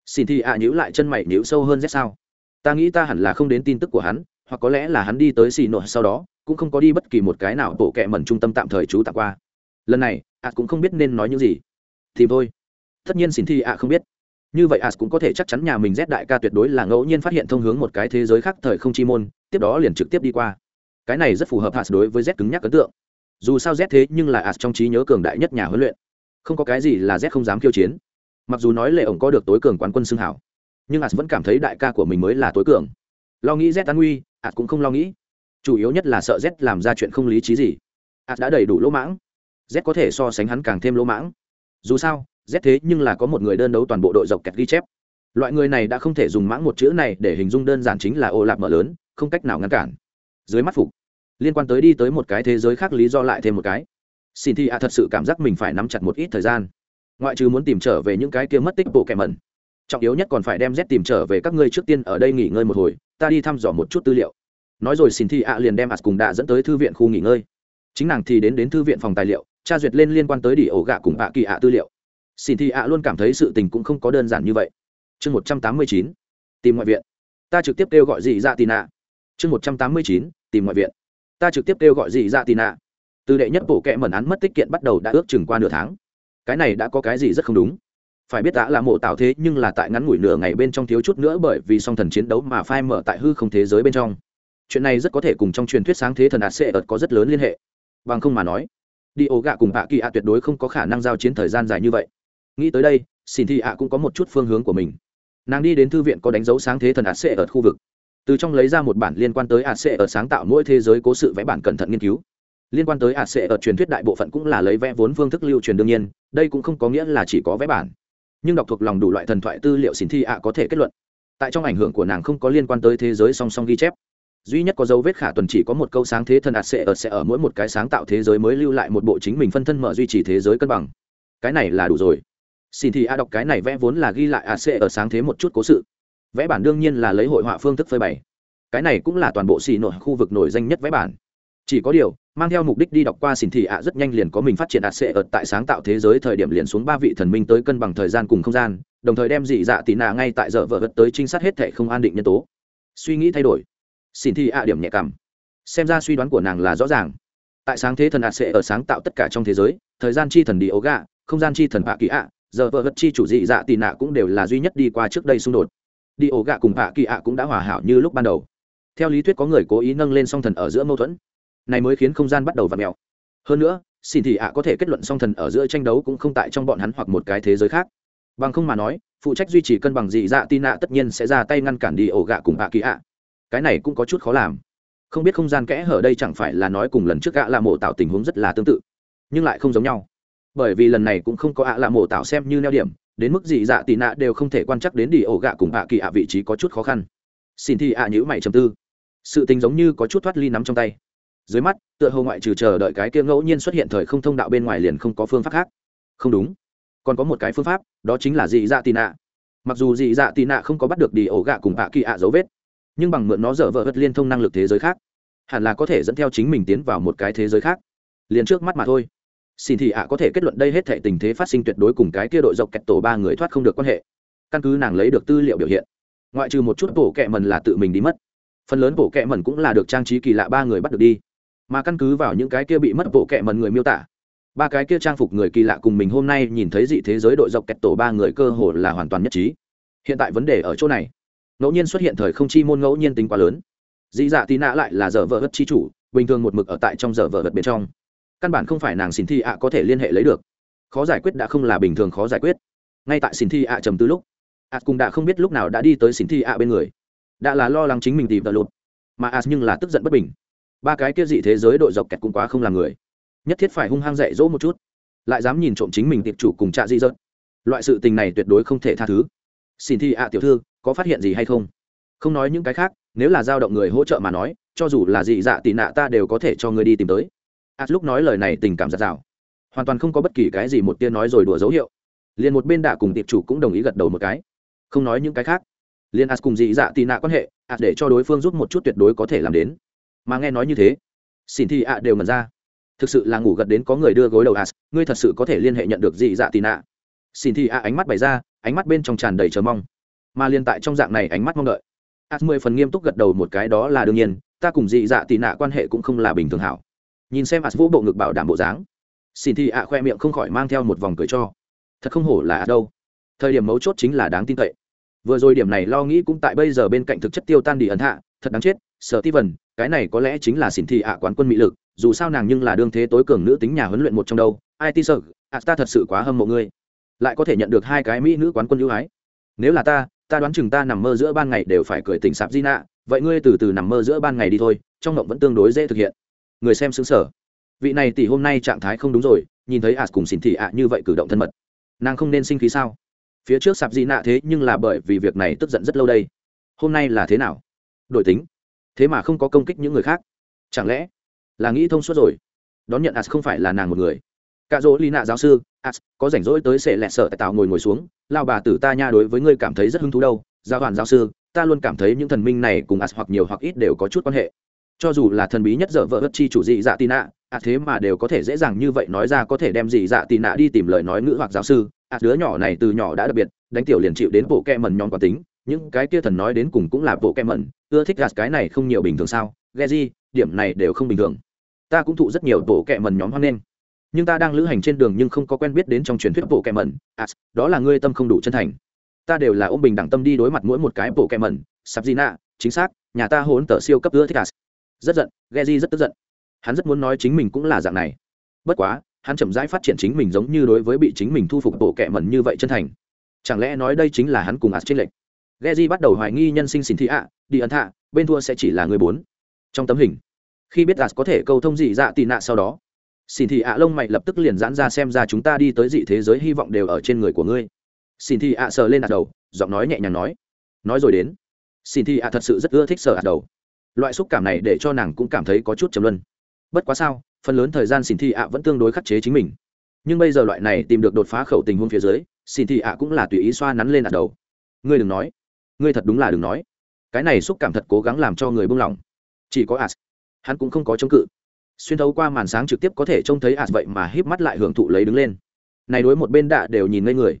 xin thì ạ à nhữ lại chân mày nhữ sâu hơn rét sao. Ta nghĩ ta hẳn là không đến tin tức của hắn, hoặc có lẽ là hắn đi tới xì nội sau đó, cũng không có đi bất kỳ một cái nào bộ kệ mẩn trung tâm tạm thời trú tạm qua. Lần này as cũng không biết nên nói những gì. Thì thôi. Tất nhiên xin thi ạ không biết. Như vậy ạ cũng có thể chắc chắn nhà mình rét đại ca tuyệt đối là ngẫu nhiên phát hiện thông hướng một cái thế giới khác thời không chi môn, tiếp đó liền trực tiếp đi qua. Cái này rất phù hợp as đối với rét cứng nhắc ấn tượng dù sao z thế nhưng là as trong trí nhớ cường đại nhất nhà huấn luyện. Không có cái gì là z không dám khiêu chiến. Mặc dù nói lệ ổng có được tối cường quán quân xưng hảo, nhưng as vẫn cảm thấy đại ca của mình mới là tối cường. Lo nghĩ z an nguy, as cũng không lo nghĩ. Chủ yếu nhất là sợ z làm ra chuyện không lý trí gì. As đã đầy đủ lỗ mãng. Z có thể so sánh hắn càng thêm lỗ mãng. Dù sao, z thế nhưng là có một người đơn đấu toàn bộ đội dọc kẹt ghi chép. Loại người này đã không thể dùng mãng một chữ này để hình dung đơn giản chính là ô lạp mở lớn, không cách nào ngăn cản. Dưới mắt phục liên quan tới đi tới một cái thế giới khác lý do lại thêm một cái. Xin thi a thật sự cảm giác mình phải nắm chặt một ít thời gian. Ngoại trừ muốn tìm trở về những cái kia mất tích bộ kẻ mẩn. Trọng yếu nhất còn phải đem z tìm trở về các ngươi trước tiên ở đây nghỉ ngơi một hồi, ta đi thăm dò một chút tư liệu. Nói rồi xin thi a liền đem ạt cùng đã dẫn tới thư viện khu nghỉ ngơi. Chính nàng thì đến đến thư viện phòng tài liệu, tra duyệt lên liên quan tới đỉ ổ gạ cùng bạ kỳ ạ tư liệu. Xin thị ạ luôn cảm thấy sự tình cũng không có đơn giản như vậy. Chương một trăm tám mươi chín, tìm ngoại viện. Ta trực tiếp kêu gọi dị dạ tì nạ. Chương một trăm tám mươi chín, tìm ngoại viện ta trực tiếp kêu gọi dị dạ tì nạ. Từ đệ nhất bộ kệ mẩn án mất tích kiện bắt đầu đã ước chừng qua nửa tháng. Cái này đã có cái gì rất không đúng? Phải biết đã là mộ tạo thế nhưng là tại ngắn ngủi nửa ngày bên trong thiếu chút nữa bởi vì song thần chiến đấu mà phai mở tại hư không thế giới bên trong. Chuyện này rất có thể cùng trong truyền thuyết sáng thế thần đạt sệ ợt có rất lớn liên hệ. Bằng không mà nói, đi ổ gạ cùng hạ kỳ ạ tuyệt đối không có khả năng giao chiến thời gian dài như vậy. Nghĩ tới đây, xin thị ạ cũng có một chút phương hướng của mình. Nàng đi đến thư viện có đánh dấu sáng thế thần đạt sệ ở khu vực từ trong lấy ra một bản liên quan tới ạt sệ ở sáng tạo mỗi thế giới cố sự vẽ bản cẩn thận nghiên cứu. Liên quan tới ạt sệ ở truyền thuyết đại bộ phận cũng là lấy vẽ vốn phương thức lưu truyền đương nhiên, đây cũng không có nghĩa là chỉ có vẽ bản. Nhưng đọc thuộc lòng đủ loại thần thoại tư liệu xin thi ạ có thể kết luận. Tại trong ảnh hưởng của nàng không có liên quan tới thế giới song song ghi chép. Duy nhất có dấu vết khả tuần chỉ có một câu sáng thế thần ạt sẽ ở sẽ ở mỗi một cái sáng tạo thế giới mới lưu lại một bộ chính mình phân thân mở duy trì thế giới cân bằng. Cái này là đủ rồi. Xin thì a đọc cái này vẽ vốn là ghi lại ạt sẽ ở sáng thế một chút cố sự vẽ bản đương nhiên là lấy hội họa phương thức phơi bày. Cái này cũng là toàn bộ xì nội khu vực nổi danh nhất vẽ bản. Chỉ có điều, mang theo mục đích đi đọc qua xin thị ạ rất nhanh liền có mình phát triển ạt sẽ ở tại sáng tạo thế giới thời điểm liền xuống ba vị thần minh tới cân bằng thời gian cùng không gian, đồng thời đem dị dạ tị nạ ngay tại giờ vợ vật tới trinh sát hết thể không an định nhân tố. Suy nghĩ thay đổi xin thị ạ điểm nhẹ cảm. Xem ra suy đoán của nàng là rõ ràng. Tại sáng thế thần ạ sẽ ở sáng tạo tất cả trong thế giới, thời gian chi thần đi ấu gạ không gian chi thần bạ kỳ ạ, giờ vợ vật chi chủ dị dạ tị nạ cũng đều là duy nhất đi qua trước đây xung đột đi ổ gạ cùng bạ kỳ ạ cũng đã hòa hảo như lúc ban đầu. Theo lý thuyết có người cố ý nâng lên song thần ở giữa mâu thuẫn. Này mới khiến không gian bắt đầu v ặ mèo. Hơn nữa, xin thì ạ có thể kết luận song thần ở giữa tranh đấu cũng không tại trong bọn hắn hoặc một cái thế giới khác. Bằng không mà nói, phụ trách duy trì cân bằng dị dạ tin nạ tất nhiên sẽ ra tay ngăn cản đi ổ gạ cùng bạ kỳ ạ. Cái này cũng có chút khó làm. Không biết không gian kẽ hở đây chẳng phải là nói cùng lần trước gạ là mổ tạo tình huống rất là tương tự, nhưng lại không giống nhau bởi vì lần này cũng không có ạ là mổ tạo xem như neo điểm, đến mức gì dạ tị nạ đều không thể quan chắc đến đi ổ gạ cùng ạ kỳ ạ vị trí có chút khó khăn. Xin thi ạ nhữ mày chầm tư. Sự tình giống như có chút thoát ly nắm trong tay. Dưới mắt, tựa hồ ngoại trừ chờ đợi cái kia ngẫu nhiên xuất hiện thời không thông đạo bên ngoài liền không có phương pháp khác. Không đúng. Còn có một cái phương pháp, đó chính là dị dạ tị nạ. Mặc dù dị dạ tị nạ không có bắt được đi ổ gạ cùng ạ kỳ ạ dấu vết, nhưng bằng mượn nó dở vợ vật liên thông năng lực thế giới khác, hẳn là có thể dẫn theo chính mình tiến vào một cái thế giới khác. Liền trước mắt mà thôi xin thì ạ có thể kết luận đây hết thể tình thế phát sinh tuyệt đối cùng cái kia đội dọc kẹt tổ ba người thoát không được quan hệ. Căn cứ nàng lấy được tư liệu biểu hiện, ngoại trừ một chút bổ kẹ mần là tự mình đi mất. Phần lớn bổ kẹ mần cũng là được trang trí kỳ lạ ba người bắt được đi. Mà căn cứ vào những cái kia bị mất bộ kẹ mần người miêu tả, ba cái kia trang phục người kỳ lạ cùng mình hôm nay nhìn thấy dị thế giới đội dọc kẹt tổ ba người cơ hồ là hoàn toàn nhất trí. Hiện tại vấn đề ở chỗ này. Ngẫu nhiên xuất hiện thời không chi môn ngẫu nhiên tính quá lớn. Dị dạ tí nạ lại là giờ vợ vật chi chủ, bình thường một mực ở tại trong giờ vợ vật bên trong căn bản không phải nàng xin thi ạ có thể liên hệ lấy được. Khó giải quyết đã không là bình thường khó giải quyết. Ngay tại xin thi ạ trầm tư lúc, ạ cũng đã không biết lúc nào đã đi tới xin thi ạ bên người. Đã là lo lắng chính mình tìm tờ lụt, mà ạ nhưng là tức giận bất bình. Ba cái kia dị thế giới đội dọc kẹt cũng quá không là người. Nhất thiết phải hung hăng dạy dỗ một chút. Lại dám nhìn trộm chính mình tiệp chủ cùng trạ di dợt loại sự tình này tuyệt đối không thể tha thứ. Xin thi ạ tiểu thư, có phát hiện gì hay không? Không nói những cái khác, nếu là dao động người hỗ trợ mà nói, cho dù là dị dạ tị nạ ta đều có thể cho người đi tìm tới as lúc nói lời này tình cảm giặt rào. Hoàn toàn không có bất kỳ cái gì một tia nói rồi đùa dấu hiệu. Liền một bên đạ cùng tiệp chủ cũng đồng ý gật đầu một cái. Không nói những cái khác. Liền as cùng dị dạ tị nạ quan hệ, as để cho đối phương giúp một chút tuyệt đối có thể làm đến. Mà nghe nói như thế, xin thì ạ đều ngần ra. Thực sự là ngủ gật đến có người đưa gối đầu as, ngươi thật sự có thể liên hệ nhận được dị dạ tị nạ. Xin thì ạ ánh mắt bày ra, ánh mắt bên trong tràn đầy chờ mong. Mà liên tại trong dạng này ánh mắt mong đợi, as mười phần nghiêm túc gật đầu một cái đó là đương nhiên, ta cùng dị dạ tị nạ quan hệ cũng không là bình thường hảo nhìn xem as vũ bộ ngực bảo đảm bộ dáng. Xin thì ạ khoe miệng không khỏi mang theo một vòng cười cho. Thật không hổ là as đâu. Thời điểm mấu chốt chính là đáng tin cậy. Vừa rồi điểm này lo nghĩ cũng tại bây giờ bên cạnh thực chất tiêu tan đi ấn hạ, thật đáng chết sợ ti vần cái này có lẽ chính là xin thị ạ quán quân mỹ lực, dù sao nàng nhưng là đương thế tối cường nữ tính nhà huấn luyện một trong đâu. Ti sợ, ạ ta thật sự quá hâm mộ ngươi. Lại có thể nhận được hai cái mỹ nữ quán quân ưu ái. Nếu là ta ta đoán chừng ta nằm mơ giữa ban ngày đều phải cười tỉnh sạp di nạ vậy ngươi từ từ nằm mơ giữa ban ngày đi thôi, trong mộng vẫn tương đối dễ thực hiện người xem xứng sở. Vị này tỷ hôm nay trạng thái không đúng rồi, nhìn thấy ạt cùng xin thị ạ như vậy cử động thân mật. Nàng không nên sinh khí sao? Phía trước sạp dị nạ thế nhưng là bởi vì việc này tức giận rất lâu đây. Hôm nay là thế nào? Đổi tính. Thế mà không có công kích những người khác. Chẳng lẽ là nghĩ thông suốt rồi? Đón nhận as không phải là nàng một người. Cạ dỗ lì nạ giáo sư as có rảnh rỗi tới sệ lẹ sợ tại tàu ngồi ngồi xuống. Lao bà tử ta nha đối với ngươi cảm thấy rất hứng thú đâu. Giáo đoàn giáo sư, ta luôn cảm thấy những thần minh này cùng as hoặc nhiều hoặc ít đều có chút quan hệ cho dù là thần bí nhất dở vợ bất chi chủ dị dạ tì nạ à thế mà đều có thể dễ dàng như vậy nói ra có thể đem dị dạ tì nạ đi tìm lời nói ngữ hoặc giáo sư. À đứa nhỏ này từ nhỏ đã đặc biệt đánh tiểu liền chịu đến bộ kẹ mần nhóm quả tính. Những cái kia thần nói đến cùng cũng là bộ kẹ mần ưa thích gạt cái này không nhiều bình thường sao? Ghe gì, điểm này đều không bình thường. Ta cũng thụ rất nhiều bộ kẹ mần nhóm hoan nghênh. Nhưng ta đang lữ hành trên đường nhưng không có quen biết đến trong truyền thuyết bộ kẹ mần ạ à, đó là ngươi tâm không đủ chân thành. Ta đều là ôm bình đẳng tâm đi đối mặt mỗi một cái bộ kẹ mần sắp gì nạ chính xác nhà ta hốn tờ siêu cấp ưa thích gạt rất giận ghe di rất tức giận hắn rất muốn nói chính mình cũng là dạng này bất quá hắn chậm rãi phát triển chính mình giống như đối với bị chính mình thu phục bộ kệ mẩn như vậy chân thành chẳng lẽ nói đây chính là hắn cùng ạt trên lệnh Geji bắt đầu hoài nghi nhân sinh xin thị ạ, đi ấn thạ, bên thua sẽ chỉ là người bốn. Trong tấm hình, khi biết ạt có thể câu thông dị dạ tị nạ sau đó, xin thị ạ lông mày lập tức liền giãn ra xem ra chúng ta đi tới dị thế giới hy vọng đều ở trên người của ngươi. Xin thị ạ sờ lên ạt đầu, giọng nói nhẹ nhàng nói, nói rồi đến. Xin thị ạ thật sự rất ưa thích sờ ạt đầu. Loại xúc cảm này để cho nàng cũng cảm thấy có chút trầm luân. Bất quá sao, phần lớn thời gian xin thị ạ vẫn tương đối khắc chế chính mình. Nhưng bây giờ loại này tìm được đột phá khẩu tình huống phía dưới, xin thị ạ cũng là tùy ý xoa nắn lên đặt đầu. Ngươi đừng nói. Ngươi thật đúng là đừng nói. Cái này xúc cảm thật cố gắng làm cho người buông lỏng. Chỉ có as hắn cũng không có chống cự. Xuyên thấu qua màn sáng trực tiếp có thể trông thấy as vậy mà híp mắt lại hưởng thụ lấy đứng lên. Này đối một bên đạ đều nhìn ngây người.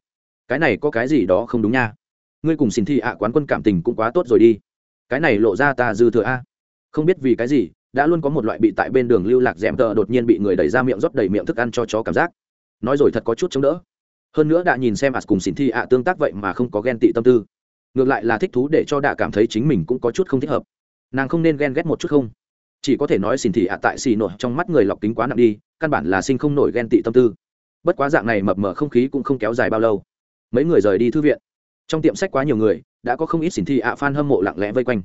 Cái này có cái gì đó không đúng nha. Ngươi cùng xin thi ạ quán quân cảm tình cũng quá tốt rồi đi cái này lộ ra ta dư thừa a. Không biết vì cái gì, đã luôn có một loại bị tại bên đường lưu lạc dẻm tờ đột nhiên bị người đẩy ra miệng rót đầy miệng thức ăn cho chó cảm giác. Nói rồi thật có chút chống đỡ. Hơn nữa đã nhìn xem as cùng xin thi ạ tương tác vậy mà không có ghen tị tâm tư. Ngược lại là thích thú để cho đạ cảm thấy chính mình cũng có chút không thích hợp. Nàng không nên ghen ghét một chút không? Chỉ có thể nói xin thị ạ tại xì nổi trong mắt người lọc kính quá nặng đi, căn bản là sinh không nổi ghen tị tâm tư. Bất quá dạng này mập mờ không khí cũng không kéo dài bao lâu. Mấy người rời đi thư viện trong tiệm sách quá nhiều người, đã có không ít xin thi ạ f a n hâm mộ lặng lẽ vây quanh.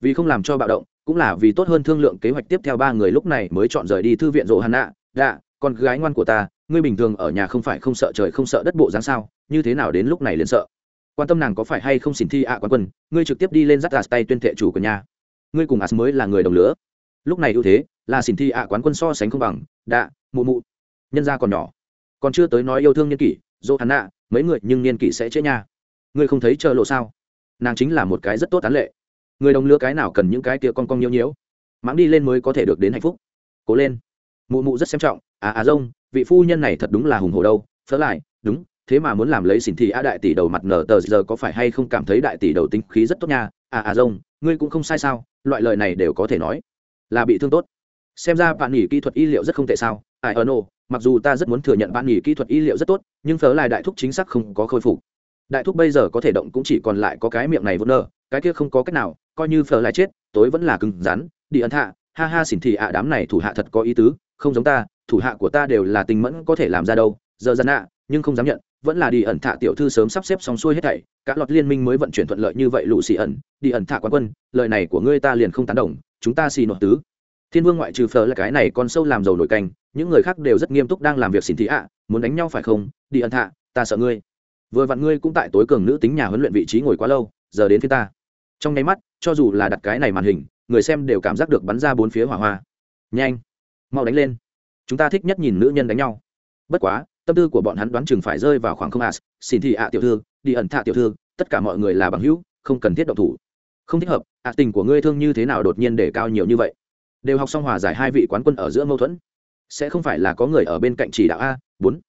Vì không làm cho bạo động, cũng là vì tốt hơn thương lượng kế hoạch tiếp theo ba người lúc này mới chọn rời đi thư viện rộ hàn nạ đạ con gái ngoan của ta, ngươi bình thường ở nhà không phải không sợ trời không sợ đất bộ dáng sao, như thế nào đến lúc này liền sợ? Quan tâm nàng có phải hay không xin thi ạ à quán quân, ngươi trực tiếp đi lên dắt gạt tay tuyên thệ chủ của nhà. Ngươi cùng as mới là người đồng lứa. Lúc này ưu thế là xin thi ạ quán quân so sánh không bằng đạ mụ mụ. Nhân gia còn nhỏ. Còn chưa tới nói yêu thương nhân kỷ dỗ hắn nạ mấy người nhưng niên kỷ sẽ chết nha ngươi không thấy chờ lộ sao? Nàng chính là một cái rất tốt tán lệ. Người đồng lứa cái nào cần những cái kia con con nhiễu nhiễu? Mãng đi lên mới có thể được đến hạnh phúc. Cố lên. Mụ mụ rất xem trọng. À à rông, vị phu nhân này thật đúng là hùng hồ đâu. Phớ lại, đúng, thế mà muốn làm lấy xỉn thị a đại tỷ đầu mặt nở tờ giờ có phải hay không cảm thấy đại tỷ đầu tính khí rất tốt nha? À à rông, ngươi cũng không sai sao? Loại lời này đều có thể nói. Là bị thương tốt. Xem ra bạn nghỉ kỹ thuật y liệu rất không tệ sao? Ai ấn nô mặc dù ta rất muốn thừa nhận bạn nghỉ kỹ thuật y liệu rất tốt, nhưng phớ lại đại thúc chính xác không có khôi phục đại thúc bây giờ có thể động cũng chỉ còn lại có cái miệng này vốn nơ, cái kia không có cách nào, coi như phờ lại chết, tối vẫn là cứng rắn. Đi ẩn hạ, ha ha xỉn thì ạ, đám này thủ hạ thật có ý tứ, không giống ta, thủ hạ của ta đều là tình mẫn có thể làm ra đâu, giờ dân ạ, nhưng không dám nhận, vẫn là đi ẩn thạ tiểu thư sớm sắp xếp xong xuôi hết thảy các lọt liên minh mới vận chuyển thuận lợi như vậy lũ xì ẩn, đi ẩn thạ quán quân, lời này của ngươi ta liền không tán đồng, chúng ta xì nội tứ. Thiên vương ngoại trừ phở là cái này con sâu làm dầu nổi canh những người khác đều rất nghiêm túc đang làm việc xỉn thị ạ, muốn đánh nhau phải không? Đi ẩn thạ, ta sợ ngươi vừa vặn ngươi cũng tại tối cường nữ tính nhà huấn luyện vị trí ngồi quá lâu, giờ đến phía ta. Trong nháy mắt, cho dù là đặt cái này màn hình, người xem đều cảm giác được bắn ra bốn phía hỏa hoa. Nhanh, mau đánh lên. Chúng ta thích nhất nhìn nữ nhân đánh nhau. Bất quá, tâm tư của bọn hắn đoán chừng phải rơi vào khoảng không à xin thị ạ tiểu thư, đi ẩn thạ tiểu thư, tất cả mọi người là bằng hữu, không cần thiết động thủ. Không thích hợp, ạ tình của ngươi thương như thế nào đột nhiên để cao nhiều như vậy? Đều học xong hòa giải hai vị quán quân ở giữa mâu thuẫn. Sẽ không phải là có người ở bên cạnh chỉ đạo a, bốn.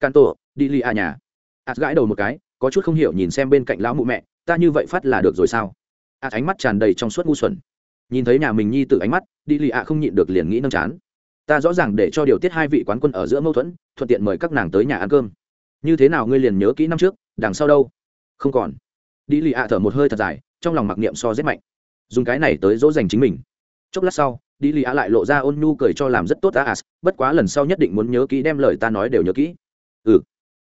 Can tổ đi li a nhà ạt gãi đầu một cái, có chút không hiểu nhìn xem bên cạnh lão mụ mẹ, ta như vậy phát là được rồi sao? Ạt ánh mắt tràn đầy trong suốt ngu xuẩn. Nhìn thấy nhà mình nhi t ánh mắt, đi lì ạ không nhịn được liền nghĩ nâng chán. Ta rõ ràng để cho điều tiết hai vị quán quân ở giữa mâu thuẫn, thuận tiện mời các nàng tới nhà ăn cơm. Như thế nào ngươi liền nhớ kỹ năm trước, đằng sau đâu? Không còn. Đi lì ạ thở một hơi thật dài, trong lòng mặc niệm so rất mạnh. Dùng cái này tới dỗ dành chính mình. Chốc lát sau, đi lì ạ lại lộ ra ôn nhu cười cho làm rất tốt ta à bất quá lần sau nhất định muốn nhớ kỹ đem lời ta nói đều nhớ kỹ. Ừ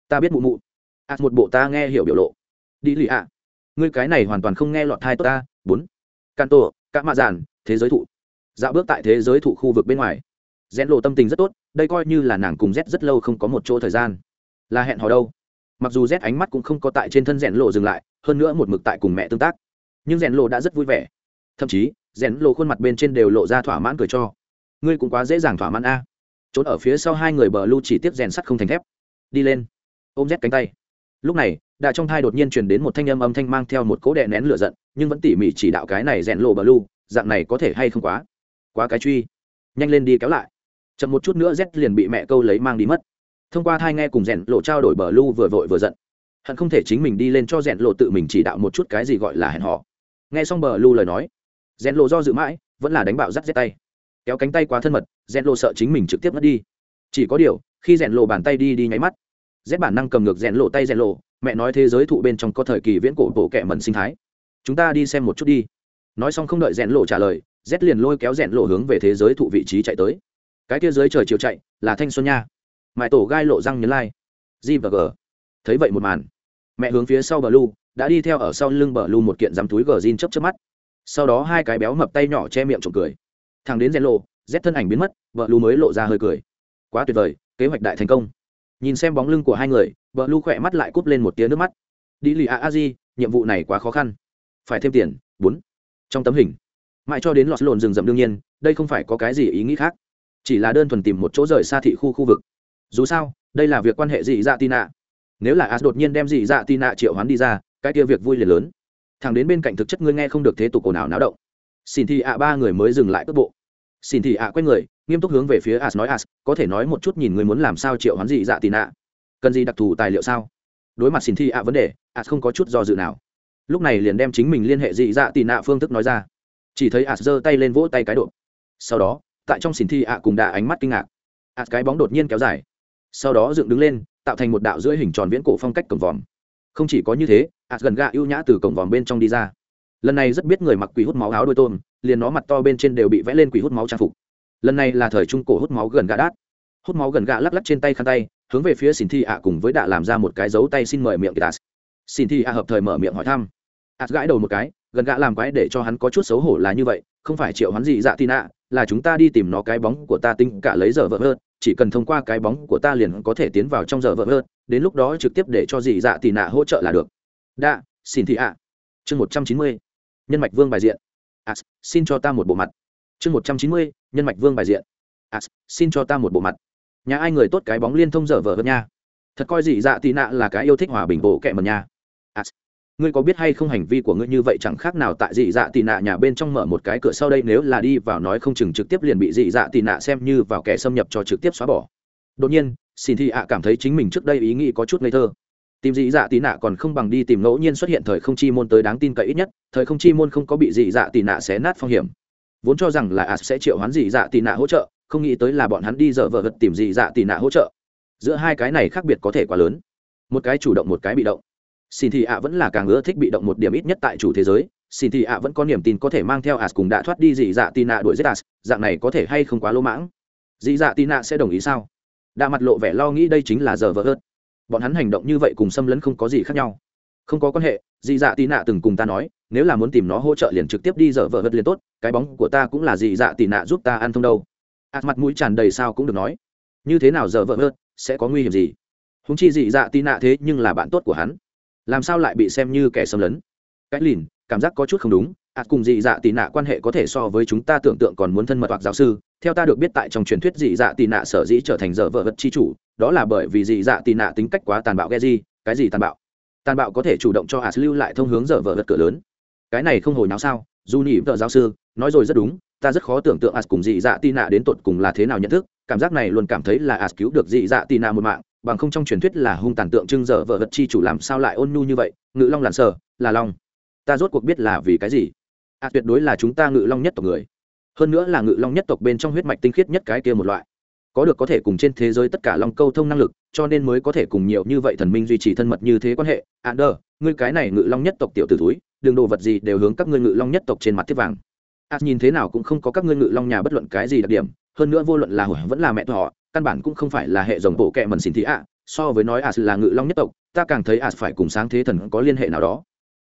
ta biết mụ mụ as một bộ ta nghe hiểu biểu lộ. Đi lì ạ. Ngươi cái này hoàn toàn không nghe lọt thai tốt ta. Bốn. Canto các mạ giàn thế giới thụ. Dạo bước tại thế giới thụ khu vực bên ngoài. Rẽn lộ tâm tình rất tốt, đây coi như là nàng cùng z rất lâu không có một chỗ thời gian. Là hẹn hò đâu? Mặc dù z ánh mắt cũng không có tại trên thân rẽn lộ dừng lại, hơn nữa một mực tại cùng mẹ tương tác. Nhưng rẽn lộ đã rất vui vẻ. Thậm chí rẽn lộ khuôn mặt bên trên đều lộ ra thỏa mãn cười cho. Ngươi cũng quá dễ dàng thỏa mãn a. Trốn ở phía sau hai người bờ lưu chỉ tiếp rèn sắt không thành thép. Đi lên. Ôm z cánh tay lúc này đã trong thai đột nhiên truyền đến một thanh âm âm thanh mang theo một cỗ đệ nén lửa giận, nhưng vẫn tỉ mỉ chỉ đạo cái này rèn lộ bờ lu dạng này có thể hay không quá? Quá cái truy. Nhanh lên đi kéo lại. Chậm một chút nữa z liền bị mẹ câu lấy mang đi mất. Thông qua thai nghe cùng rèn lộ trao đổi bờ lu vừa vội vừa giận. Hận không thể chính mình đi lên cho rèn lộ tự mình chỉ đạo một chút cái gì gọi là hẹn hò. Nghe xong bờ lu lời nói, rèn lộ do dự mãi, vẫn là đánh bạo rắt z tay. Kéo cánh tay quá thân mật, rèn lộ sợ chính mình trực tiếp mất đi. Chỉ có điều, khi rèn lộ bàn tay đi đi nháy mắt z bản năng cầm ngược rèn lộ tay rèn lộ, mẹ nói thế giới thụ bên trong có thời kỳ viễn cổ bộ kệ mẩn sinh thái. Chúng ta đi xem một chút đi. Nói xong không đợi rèn lộ trả lời, z liền lôi kéo rèn lộ hướng về thế giới thụ vị trí chạy tới. Cái kia dưới trời chiều chạy, là thanh xuân nha. Mãi tổ gai lộ răng nhấn lai、like. g và g. Thấy vậy một màn. Mẹ hướng phía sau bờ lu, đã đi theo ở sau lưng bờ lu một kiện dám túi gờ zin chấp chấp mắt. Sau đó hai cái béo mập tay nhỏ che miệng trộm cười. Thằng đến rèn lộ, z thân ảnh biến mất vợ lu mới lộ ra hơi cười. Quá tuyệt vời, kế hoạch đại thành công nhìn xem bóng lưng của hai người, vợ lu khỏe mắt lại cúp lên một tiếng nước mắt. Đi lì a a di, nhiệm vụ này quá khó khăn. Phải thêm tiền, bốn. Trong tấm hình. Mãi cho đến lọt lộn rừng rậm đương nhiên, đây không phải có cái gì ý nghĩ khác. Chỉ là đơn thuần tìm một chỗ rời xa thị khu khu vực. Dù sao, đây là việc quan hệ dị dạ tị nạ nếu là as đột nhiên đem dị dạ tị nạ triệu hoán đi ra, cái kia việc vui liền lớn. Thằng đến bên cạnh thực chất ngươi nghe không được thế tục ồn ào náo động. Xin thì ạ, ba người mới dừng lại cước bộ xin thị ạ quay người, nghiêm túc hướng về phía as nói as có thể nói một chút nhìn người muốn làm sao triệu hoán dị dạ tị nạ. Cần gì đặc thù tài liệu sao? Đối mặt xin thị ạ vấn đề as không có chút do dự nào. Lúc này liền đem chính mình liên hệ dị dạ tị nạ phương thức nói ra. Chỉ thấy as giơ tay lên vỗ tay cái độ. Sau đó, tại trong xin thị ạ cùng đạ ánh mắt kinh ngạc. As cái bóng đột nhiên kéo dài. Sau đó dựng đứng lên, tạo thành một đạo giữa hình tròn viễn cổ phong cách cổng vòm. Không chỉ có như thế as gần gạ ưu nhã từ cổng vòm bên trong đi ra lần này rất biết người mặc quỷ hút máu áo đôi tôm, liền nó mặt to bên trên đều bị vẽ lên quỷ hút máu trang phục. Lần này là thời trung cổ hút máu gần gạ đát. Hút máu gần gạ lắc lắc trên tay khăn tay, hướng về phía xin thi ạ cùng với đạ làm ra một cái dấu tay xin mời miệng kitas. Xin thi ạ hợp thời mở miệng hỏi thăm. Ạt gãi đầu một cái, gần gạ làm quái để cho hắn có chút xấu hổ là như vậy, không phải triệu hắn gì dạ tin ạ, là chúng ta đi tìm nó cái bóng của ta tính cả lấy giờ vợ hơn, chỉ cần thông qua cái bóng của ta liền có thể tiến vào trong giờ vợ hơn, đến lúc đó trực tiếp để cho dị dạ tì nạ hỗ trợ là được. Đa xin thị ạ. Chương một trăm chín mươi nhân mạch vương bài diện. As, xin cho ta một bộ mặt. Chương một trăm chín mươi, nhân mạch vương bài diện. As, xin cho ta một bộ mặt. Nhà ai người tốt cái bóng liên thông dở vợ hơn nha. Thật coi dị dạ tì nạ là cái yêu thích hòa bình bộ kệ mật nha. As, ngươi có biết hay không hành vi của ngươi như vậy chẳng khác nào tại dị dạ tị nạ nhà bên trong mở một cái cửa sau đây nếu là đi vào nói không chừng trực tiếp liền bị dị dạ tị nạ xem như vào kẻ xâm nhập cho trực tiếp xóa bỏ. Đột nhiên xin thị ạ cảm thấy chính mình trước đây ý nghĩ có chút ngây thơ tìm dị dạ tị nạ còn không bằng đi tìm ngẫu nhiên xuất hiện thời không chi môn tới đáng tin cậy ít nhất, thời không chi môn không có bị dị dạ tị nạ xé nát phong hiểm. Vốn cho rằng là ạ sẽ triệu hoán dị dạ tị nạ hỗ trợ, không nghĩ tới là bọn hắn đi dở vợ vật tìm dị dạ tị nạ hỗ trợ. Giữa hai cái này khác biệt có thể quá lớn. Một cái chủ động, một cái bị động. Xin thị ạ vẫn là càng ưa thích bị động một điểm ít nhất tại chủ thế giới. Xin thị ạ vẫn có niềm tin có thể mang theo as cùng đã thoát đi dị dạ tì nạ đuổi giết as dạng này có thể hay không quá lỗ mãng? Dị dạ tì nạ sẽ đồng ý sao? Đạ mặt lộ vẻ lo nghĩ đây chính là giờ vỡ ớt bọn hắn hành động như vậy cùng xâm lấn không có gì khác nhau. Không có quan hệ, dị dạ tị nạ từng cùng ta nói, nếu là muốn tìm nó hỗ trợ liền trực tiếp đi dở vợ ớt liền tốt, cái bóng của ta cũng là dị dạ tị nạ giúp ta ăn thông đâu. As mặt mũi tràn đầy sao cũng được nói. Như thế nào dở vợ ớt sẽ có nguy hiểm gì? Húng chi dị dạ tị nạ thế nhưng là bạn tốt của hắn. Làm sao lại bị xem như kẻ xâm lấn? Cái lìn, cảm giác có chút không đúng ạt cùng dị dạ tì nạ quan hệ có thể so với chúng ta tưởng tượng còn muốn thân mật hoặc giáo sư. Theo ta được biết tại trong truyền thuyết dị dạ tì nạ sở dĩ trở thành dở vợ vật chi chủ, đó là bởi vì dị dạ tì nạ tính cách quá tàn bạo ghe gì cái gì tàn bạo? Tàn bạo có thể chủ động cho ạt lưu lại thông hướng dở vợ vật cửa lớn. Cái này không hồi nào sao? Dù nhị vợ giáo sư, nói rồi rất đúng, ta rất khó tưởng tượng ạt cùng dị dạ tì nạ đến tột cùng là thế nào nhận thức, cảm giác này luôn cảm thấy là ạt cứu được dị dạ tì nạ một mạng, bằng không trong truyền thuyết là hung tàn tượng trưng dở vợ vật chi chủ làm sao lại ôn nhu như vậy? Ngự long làn sờ, là long. Ta rốt cuộc biết là vì cái gì? À tuyệt đối là chúng ta ngự long nhất tộc người. Hơn nữa là ngự long nhất tộc bên trong huyết mạch tinh khiết nhất cái kia một loại. Có được có thể cùng trên thế giới tất cả long câu thông năng lực, cho nên mới có thể cùng nhiều như vậy thần minh duy trì thân mật như thế quan hệ. À đờ, ngươi cái này ngự long nhất tộc tiểu tử túi đường đồ vật gì đều hướng các ngươi ngự long nhất tộc trên mặt thiết vàng. À nhìn thế nào cũng không có các ngươi ngự long nhà bất luận cái gì đặc điểm, hơn nữa vô luận là hồi vẫn là mẹ họ căn bản cũng không phải là hệ dòng bộ kệ mần xin thị ạ. So với nói as là ngự long nhất tộc, ta càng thấy as phải cùng sáng thế thần có liên hệ nào đó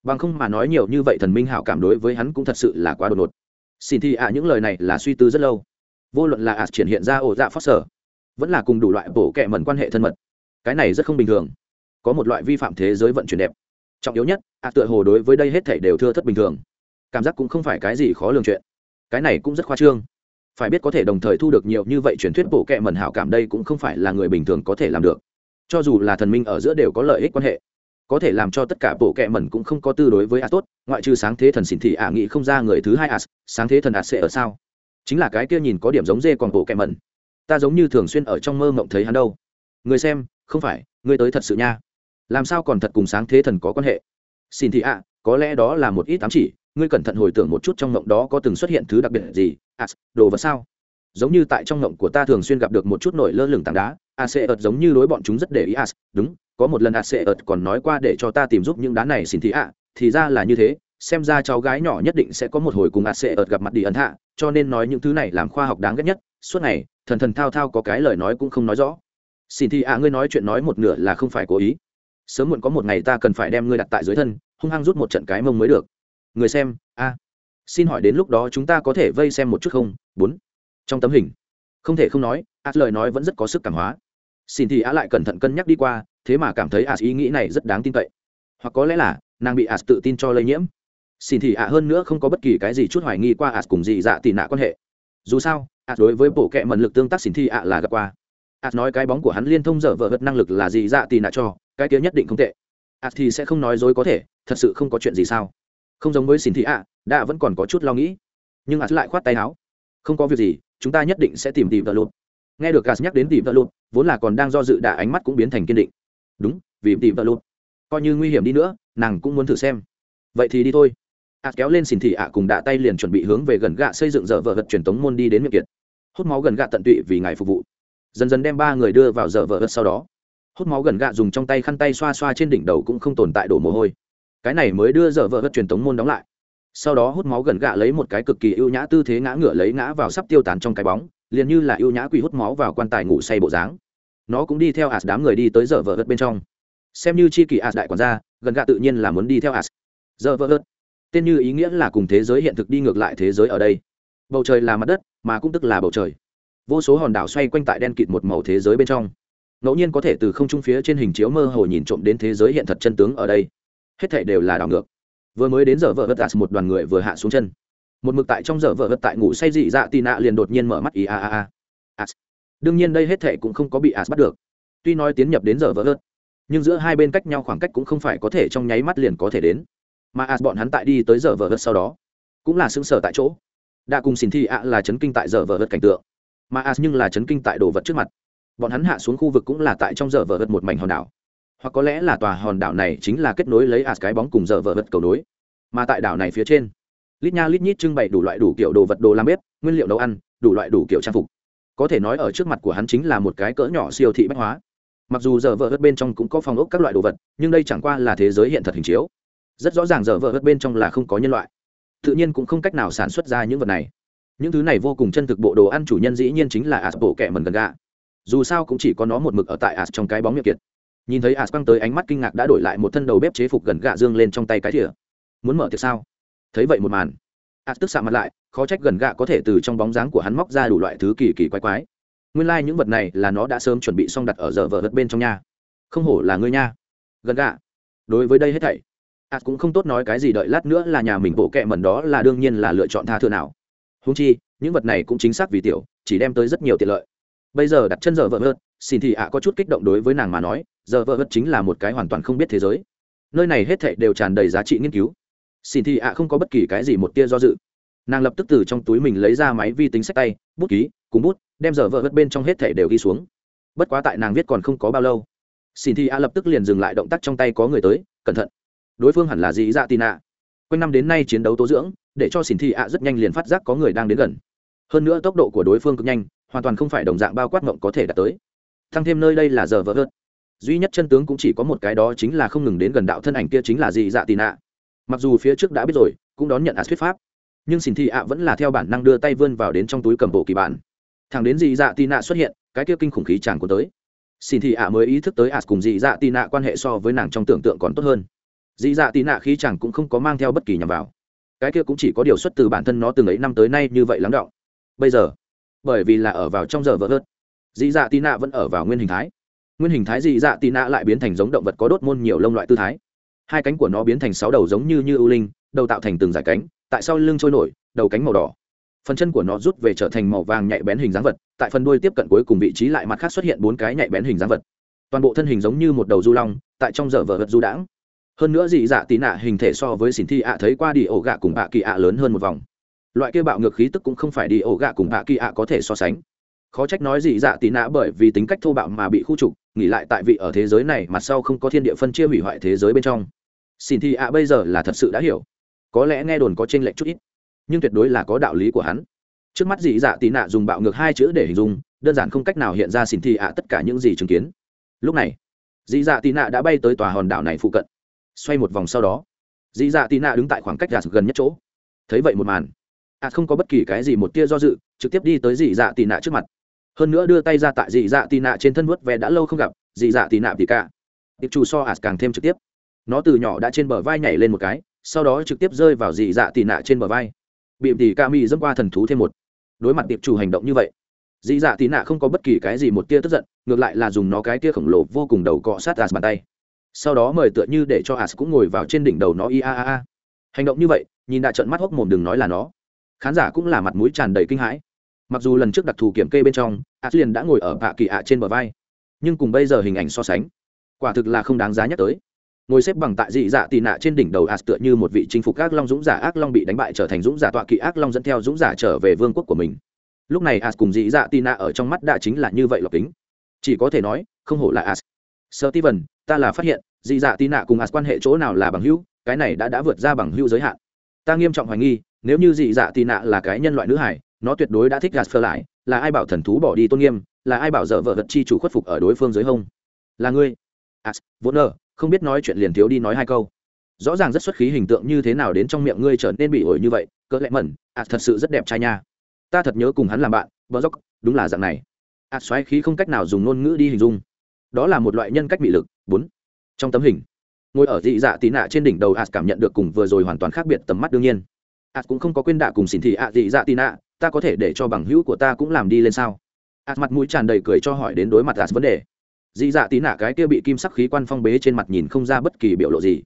bằng không mà nói nhiều như vậy thần minh hảo cảm đối với hắn cũng thật sự là quá đột ngột. Xin thi ạ, những lời này là suy tư rất lâu. Vô luận là à triển hiện ra ổ dạ phát sở, vẫn là cùng đủ loại bổ kệ mẩn quan hệ thân mật. Cái này rất không bình thường. Có một loại vi phạm thế giới vận chuyển đẹp. Trọng yếu nhất, ạ tựa hồ đối với đây hết thể đều thưa thất bình thường. Cảm giác cũng không phải cái gì khó lường chuyện. Cái này cũng rất khoa trương. Phải biết có thể đồng thời thu được nhiều như vậy truyền thuyết bổ kệ mẩn hảo cảm đây cũng không phải là người bình thường có thể làm được. Cho dù là thần minh ở giữa đều có lợi ích quan hệ có thể làm cho tất cả bộ kệ mẩn cũng không có tư đối với as tốt ngoại trừ sáng thế thần xỉn thị ả nghĩ không ra người thứ hai as, sáng thế thần as sẽ ở sao? Chính là cái kia nhìn có điểm giống dê còn bộ kệ mẩn. Ta giống như thường xuyên ở trong mơ mộng thấy hắn đâu. Người xem, không phải, người tới thật sự nha. Làm sao còn thật cùng sáng thế thần có quan hệ? Xin thị ạ, có lẽ đó là một ít ám chỉ, ngươi cẩn thận hồi tưởng một chút trong mộng đó có từng xuất hiện thứ đặc biệt gì, as, đồ vật sao? Giống như tại trong mộng của ta thường xuyên gặp được một chút nổi lơ lửng tảng đá a sẽ ợt giống như đối bọn chúng rất để ý as, đúng có một lần ac ợt còn nói qua để cho ta tìm giúp những đá này xin thị ạ, thì ra là như thế, xem ra cháu gái nhỏ nhất định sẽ có một hồi cùng ac ợt gặp mặt đi ấn hạ, cho nên nói những thứ này làm khoa học đáng ghét nhất, suốt ngày, thần thần thao thao có cái lời nói cũng không nói rõ. Xin thị ạ, ngươi nói chuyện nói một nửa là không phải cố ý. Sớm muộn có một ngày ta cần phải đem ngươi đặt tại dưới thân, hung hăng rút một trận cái mông mới được. Người xem, a. Xin hỏi đến lúc đó chúng ta có thể vây xem một chút không? Bốn. Trong tấm hình. Không thể không nói as lời nói vẫn rất có sức cảm hóa. Xin thì á lại cẩn thận cân nhắc đi qua thế mà cảm thấy as ý nghĩ này rất đáng tin cậy. Hoặc có lẽ là, nàng bị as tự tin cho lây nhiễm. Xin thì ạ hơn nữa không có bất kỳ cái gì chút hoài nghi qua as cùng dị dạ tị nạ quan hệ. Dù sao, as đối với bộ kệ mần lực tương tác xin thì ạ là gặp qua. As nói cái bóng của hắn liên thông dở vợ vật năng lực là dị dạ tị nạ cho, cái kia nhất định không tệ. As thì sẽ không nói dối có thể, thật sự không có chuyện gì sao? Không giống với xin thị ạ, đã vẫn còn có chút lo nghĩ. Nhưng as lại khoát tay áo. Không có việc gì, chúng ta nhất định sẽ tìm tìm vợ lụt. Nghe được gas nhắc đến tìm vợ lụt, vốn là còn đang do dự đà ánh mắt cũng biến thành kiên định đúng, vì tìm vợ lụt. Coi như nguy hiểm đi nữa, nàng cũng muốn thử xem. Vậy thì đi thôi. Ạt kéo lên xỉn thị ạ cùng đạ tay liền chuẩn bị hướng về gần gạ xây dựng dở vợ vật truyền tống môn đi đến miệng kiệt. Hút máu gần gạ tận tụy vì ngài phục vụ. Dần dần đem ba người đưa vào dở vợ vật sau đó. Hút máu gần gạ dùng trong tay khăn tay xoa xoa trên đỉnh đầu cũng không tồn tại đổ mồ hôi. Cái này mới đưa dở vợ vật truyền tống môn đóng lại. Sau đó hút máu gần gạ lấy một cái cực kỳ ưu nhã tư thế ngã ngửa lấy ngã vào sắp tiêu tán trong cái bóng, liền như là ưu nhã quỷ hút máu vào quan tài ngủ say bộ dáng nó cũng đi theo as đám người đi tới giờ vợ ớt bên trong. Xem như chi kỳ as đại quản gia, gần gạ tự nhiên là muốn đi theo as. Giờ vợ ớt, tên như ý nghĩa là cùng thế giới hiện thực đi ngược lại thế giới ở đây. Bầu trời là mặt đất, mà cũng tức là bầu trời. Vô số hòn đảo xoay quanh tại đen kịt một màu thế giới bên trong. Ngẫu nhiên có thể từ không trung phía trên hình chiếu mơ hồ nhìn trộm đến thế giới hiện thật chân tướng ở đây. Hết thể đều là đảo ngược. Vừa mới đến giờ vợ vất as, một đoàn người vừa hạ xuống chân. Một mực tại trong giờ vợ vất tại ngủ say dị dạ tì nạ liền đột nhiên mở mắt, ý a a a đương nhiên đây hết thệ cũng không có bị as bắt được. Tuy nói tiến nhập đến giờ vỡ hớt nhưng giữa hai bên cách nhau khoảng cách cũng không phải có thể trong nháy mắt liền có thể đến. Mà as bọn hắn tại đi tới giờ vỡ hớt sau đó, cũng là xứng sở tại chỗ. Đã cùng xin thi ạ là chấn kinh tại giờ vỡ hớt cảnh tượng. Mà as nhưng là chấn kinh tại đồ vật trước mặt. Bọn hắn hạ xuống khu vực cũng là tại trong giờ vỡ hớt một mảnh hòn đảo. Hoặc có lẽ là tòa hòn đảo này chính là kết nối lấy as cái bóng cùng giờ vỡ hớt cầu nối. Mà tại đảo này phía trên, lít nha lít nhít trưng bày đủ loại đủ kiểu đồ vật đồ làm bếp, nguyên liệu nấu ăn, đủ loại đủ kiểu trang phục có thể nói ở trước mặt của hắn chính là một cái cỡ nhỏ siêu thị bách hóa. Mặc dù giờ vợ hớt bên trong cũng có phòng ốc các loại đồ vật, nhưng đây chẳng qua là thế giới hiện thật hình chiếu. Rất rõ ràng giờ vợ hớt bên trong là không có nhân loại. Tự nhiên cũng không cách nào sản xuất ra những vật này. Những thứ này vô cùng chân thực bộ đồ ăn chủ nhân dĩ nhiên chính là as bộ kẹ mần gần gà dù sao cũng chỉ có nó một mực ở tại as trong cái bóng miệng kiệt. Nhìn thấy as quăng tới ánh mắt kinh ngạc đã đổi lại một thân đầu bếp chế phục gần gà dương lên trong tay cái thìa. Muốn mở tiệc sao? Thấy vậy một màn as tức xạ mặt lại, khó trách gần gạ có thể từ trong bóng dáng của hắn móc ra đủ loại thứ kỳ kỳ quái quái. Nguyên lai、like、những vật này là nó đã sớm chuẩn bị xong đặt ở giờ vợ vật bên trong nhà không hổ là ngươi nha. Gần gạ. đối với đây hết thảy as cũng không tốt nói cái gì đợi lát nữa là nhà mình bộ kẹ mẩn đó là đương nhiên là lựa chọn tha thừa nào. Húng chi, những vật này cũng chính xác vì tiểu, chỉ đem tới rất nhiều tiện lợi. Bây giờ đặt chân giờ vợ hớt xin thì ạ có chút kích động đối với nàng mà nói, giờ vợ hớt chính là một cái hoàn toàn không biết thế giới. Nơi này hết thệ đều tràn đầy giá trị nghiên cứu xin thì ạ không có bất kỳ cái gì một tia do dự. Nàng lập tức từ trong túi mình lấy ra máy vi tính sách tay, bút ký, cùng bút, đem giờ vợ vất bên trong hết thể đều ghi xuống. Bất quá tại nàng viết còn không có bao lâu, xin thì ạ lập tức liền dừng lại động tác trong tay có người tới, cẩn thận. Đối phương hẳn là dị dạ tin ạ. Quanh năm đến nay chiến đấu tố dưỡng, để cho xin thị ạ rất nhanh liền phát giác có người đang đến gần. Hơn nữa tốc độ của đối phương cực nhanh, hoàn toàn không phải đồng dạng bao quát ngộng có thể đạt tới. Thăng thêm nơi đây là giờ vỡ vớt duy nhất chân tướng cũng chỉ có một cái đó chính là không ngừng đến gần đạo thân ảnh kia chính là dị dạ tì nạ mặc dù phía trước đã biết rồi, cũng đón nhận à thuyết pháp. Nhưng xin thị ạ vẫn là theo bản năng đưa tay vươn vào đến trong túi cầm bộ kỳ bản. Thằng đến dị dạ tị nạ xuất hiện, cái kia kinh khủng khí chàng của tới. Xin thị ạ mới ý thức tới ạt cùng dị dạ tị nạ quan hệ so với nàng trong tưởng tượng còn tốt hơn. Dị dạ tị nạ khí chẳng cũng không có mang theo bất kỳ nhằm vào. Cái kia cũng chỉ có điều xuất từ bản thân nó từng ấy năm tới nay như vậy lắng động bây giờ, bởi vì là ở vào trong giờ vỡ hớt dị dạ tị nạ vẫn ở vào nguyên hình thái. Nguyên hình thái dị dạ tị nạ lại biến thành giống động vật có đốt môn nhiều lông loại tư thái hai cánh của nó biến thành sáu đầu giống như như ưu linh, đầu tạo thành từng giải cánh, tại sau lưng trôi nổi, đầu cánh màu đỏ. Phần chân của nó rút về trở thành màu vàng nhạy bén hình dáng vật, tại phần đuôi tiếp cận cuối cùng vị trí lại mặt khác xuất hiện bốn cái nhạy bén hình dáng vật. Toàn bộ thân hình giống như một đầu du long, tại trong giờ vở vật du đãng. Hơn nữa dị dạ tí nạ hình thể so với xỉn thi ạ thấy qua đi ổ gạ cùng bạ kỳ ạ lớn hơn một vòng. Loại kia bạo ngược khí tức cũng không phải đi ổ gạ cùng bạ kỳ ạ có thể so sánh. Khó trách nói dị dạ tí nạ bởi vì tính cách thô bạo mà bị khu trục, nghỉ lại tại vị ở thế giới này mặt sau không có thiên địa phân chia hủy hoại thế giới bên trong xin thi ạ, bây giờ là thật sự đã hiểu. Có lẽ nghe đồn có t r ê n lệch chút ít, nhưng tuyệt đối là có đạo lý của hắn. Trước mắt dị dạ tì nạ dùng bạo ngược hai chữ để hình dung, đơn giản không cách nào hiện ra xin thi ạ tất cả những gì chứng kiến. Lúc này, dị dạ tì nạ đã bay tới tòa hòn đảo này phụ cận. Xoay một vòng sau đó, dị dạ tì nạ đứng tại khoảng cách gạt gần nhất chỗ. Thấy vậy một màn ạt không có bất kỳ cái gì một tia do dự, trực tiếp đi tới dị dạ tì nạ trước mặt. Hơn nữa đưa tay ra tại dị dạ tì nạ trên thân vớt ve đã lâu không gặp, dị dạ tì nạ thì cả. Tiệp chủ so ạt càng thêm trực tiếp nó từ nhỏ đã trên bờ vai nhảy lên một cái, sau đó trực tiếp rơi vào dị dạ tì nạ trên bờ vai. Bị tỉ ca mi dâm qua thần thú thêm một. Đối mặt tiệp chủ hành động như vậy, dị dạ tì nạ không có bất kỳ cái gì một tia tức giận, ngược lại là dùng nó cái tia khổng lồ vô cùng đầu cọ sát as bàn tay. Sau đó mời tựa như để cho as cũng ngồi vào trên đỉnh đầu nó ia a a hành động như vậy, nhìn đã trận mắt hốc mồm đừng nói là nó. Khán giả cũng là mặt mũi tràn đầy kinh hãi. Mặc dù lần trước đặc thù kiểm kê bên trong, as liền đã ngồi ở bạ kỳ ạ trên bờ vai, nhưng cùng bây giờ hình ảnh so sánh, quả thực là không đáng giá nhắc tới ngồi xếp bằng tại dị dạ tị nạ trên đỉnh đầu as tựa như một vị chinh phục ác long dũng giả. Ác long bị đánh bại trở thành dũng giả, tọa kỵ ác long dẫn theo dũng giả trở về vương quốc của mình. Lúc này as cùng dị dạ tị nạ ở trong mắt đã chính là như vậy lọc kính. Chỉ có thể nói, không hổ là as. Sơ ti vần ta là phát hiện, dị dạ tị nạ cùng as quan hệ chỗ nào là bằng hữu, cái này đã đã vượt ra bằng hữu giới hạn. Ta nghiêm trọng hoài nghi, nếu như dị dạ tị nạ là cái nhân loại nữ hải, nó tuyệt đối đã thích as phơ lại. Là ai bảo thần thú bỏ đi tôn nghiêm, là ai bảo dở vợ vật chi chủ khuất phục ở đối phương dưới hông? Là ngươi. As vốn ở không biết nói chuyện liền thiếu đi nói hai câu. Rõ ràng rất xuất khí hình tượng như thế nào đến trong miệng ngươi trở nên bị ổi như vậy, cỡ lẽ mẩn as thật sự rất đẹp trai nha. Ta thật nhớ cùng hắn làm bạn, bờ dốc, đúng là dạng này. As xoáy khí không cách nào dùng ngôn ngữ đi hình dung. Đó là một loại nhân cách bị lực. Bốn, trong tấm hình, ngồi ở dị dạ tí nạ trên đỉnh đầu as cảm nhận được cùng vừa rồi hoàn toàn khác biệt tầm mắt đương nhiên. Ạ cũng không có quên đạ cùng xin thị ạ, dị dạ tí nạ, ta có thể để cho bằng hữu của ta cũng làm đi lên sao? Ạ mặt mũi tràn đầy cười cho hỏi đến đối mặt ạ vấn đề dị dạ tí nạ cái kia bị kim sắc khí quan phong bế trên mặt nhìn không ra bất kỳ biểu lộ gì.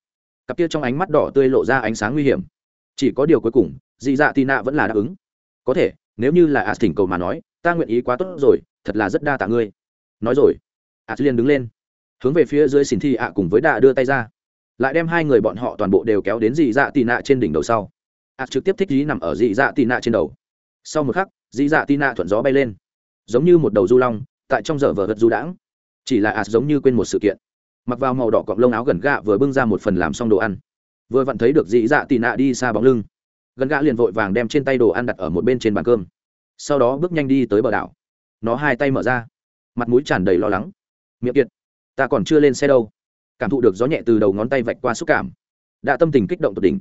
Cặp kia trong ánh mắt đỏ tươi lộ ra ánh sáng nguy hiểm. Chỉ có điều cuối cùng dị dạ tí nạ vẫn là đáp ứng. Có thể, nếu như là a thỉnh cầu mà nói, ta nguyện ý quá tốt rồi, thật là rất đa tạ ngươi. Nói rồi a liền đứng lên. Hướng về phía dưới xin thi ạ cùng với đạ đưa tay ra. Lại đem hai người bọn họ toàn bộ đều kéo đến dị dạ tì nạ trên đỉnh đầu sau. A trực tiếp thích ý nằm ở dị dạ tì nạ trên đầu. Sau một khắc dị dạ tì nạ thuận gió bay lên. Giống như một đầu du long, tại trong giờ vở gật du đãng chỉ là ạ giống như quên một sự kiện. Mặc vào màu đỏ cọc lông áo gần gạ vừa bưng ra một phần làm xong đồ ăn. Vừa vặn thấy được dị dạ tì nạ đi xa bóng lưng. Gần gạ liền vội vàng đem trên tay đồ ăn đặt ở một bên trên bàn cơm. Sau đó bước nhanh đi tới bờ đảo. Nó hai tay mở ra. Mặt mũi tràn đầy lo lắng. Miệng kiệt, ta còn chưa lên xe đâu. Cảm thụ được gió nhẹ từ đầu ngón tay vạch qua xúc cảm. Đã tâm tình kích động tột đỉnh.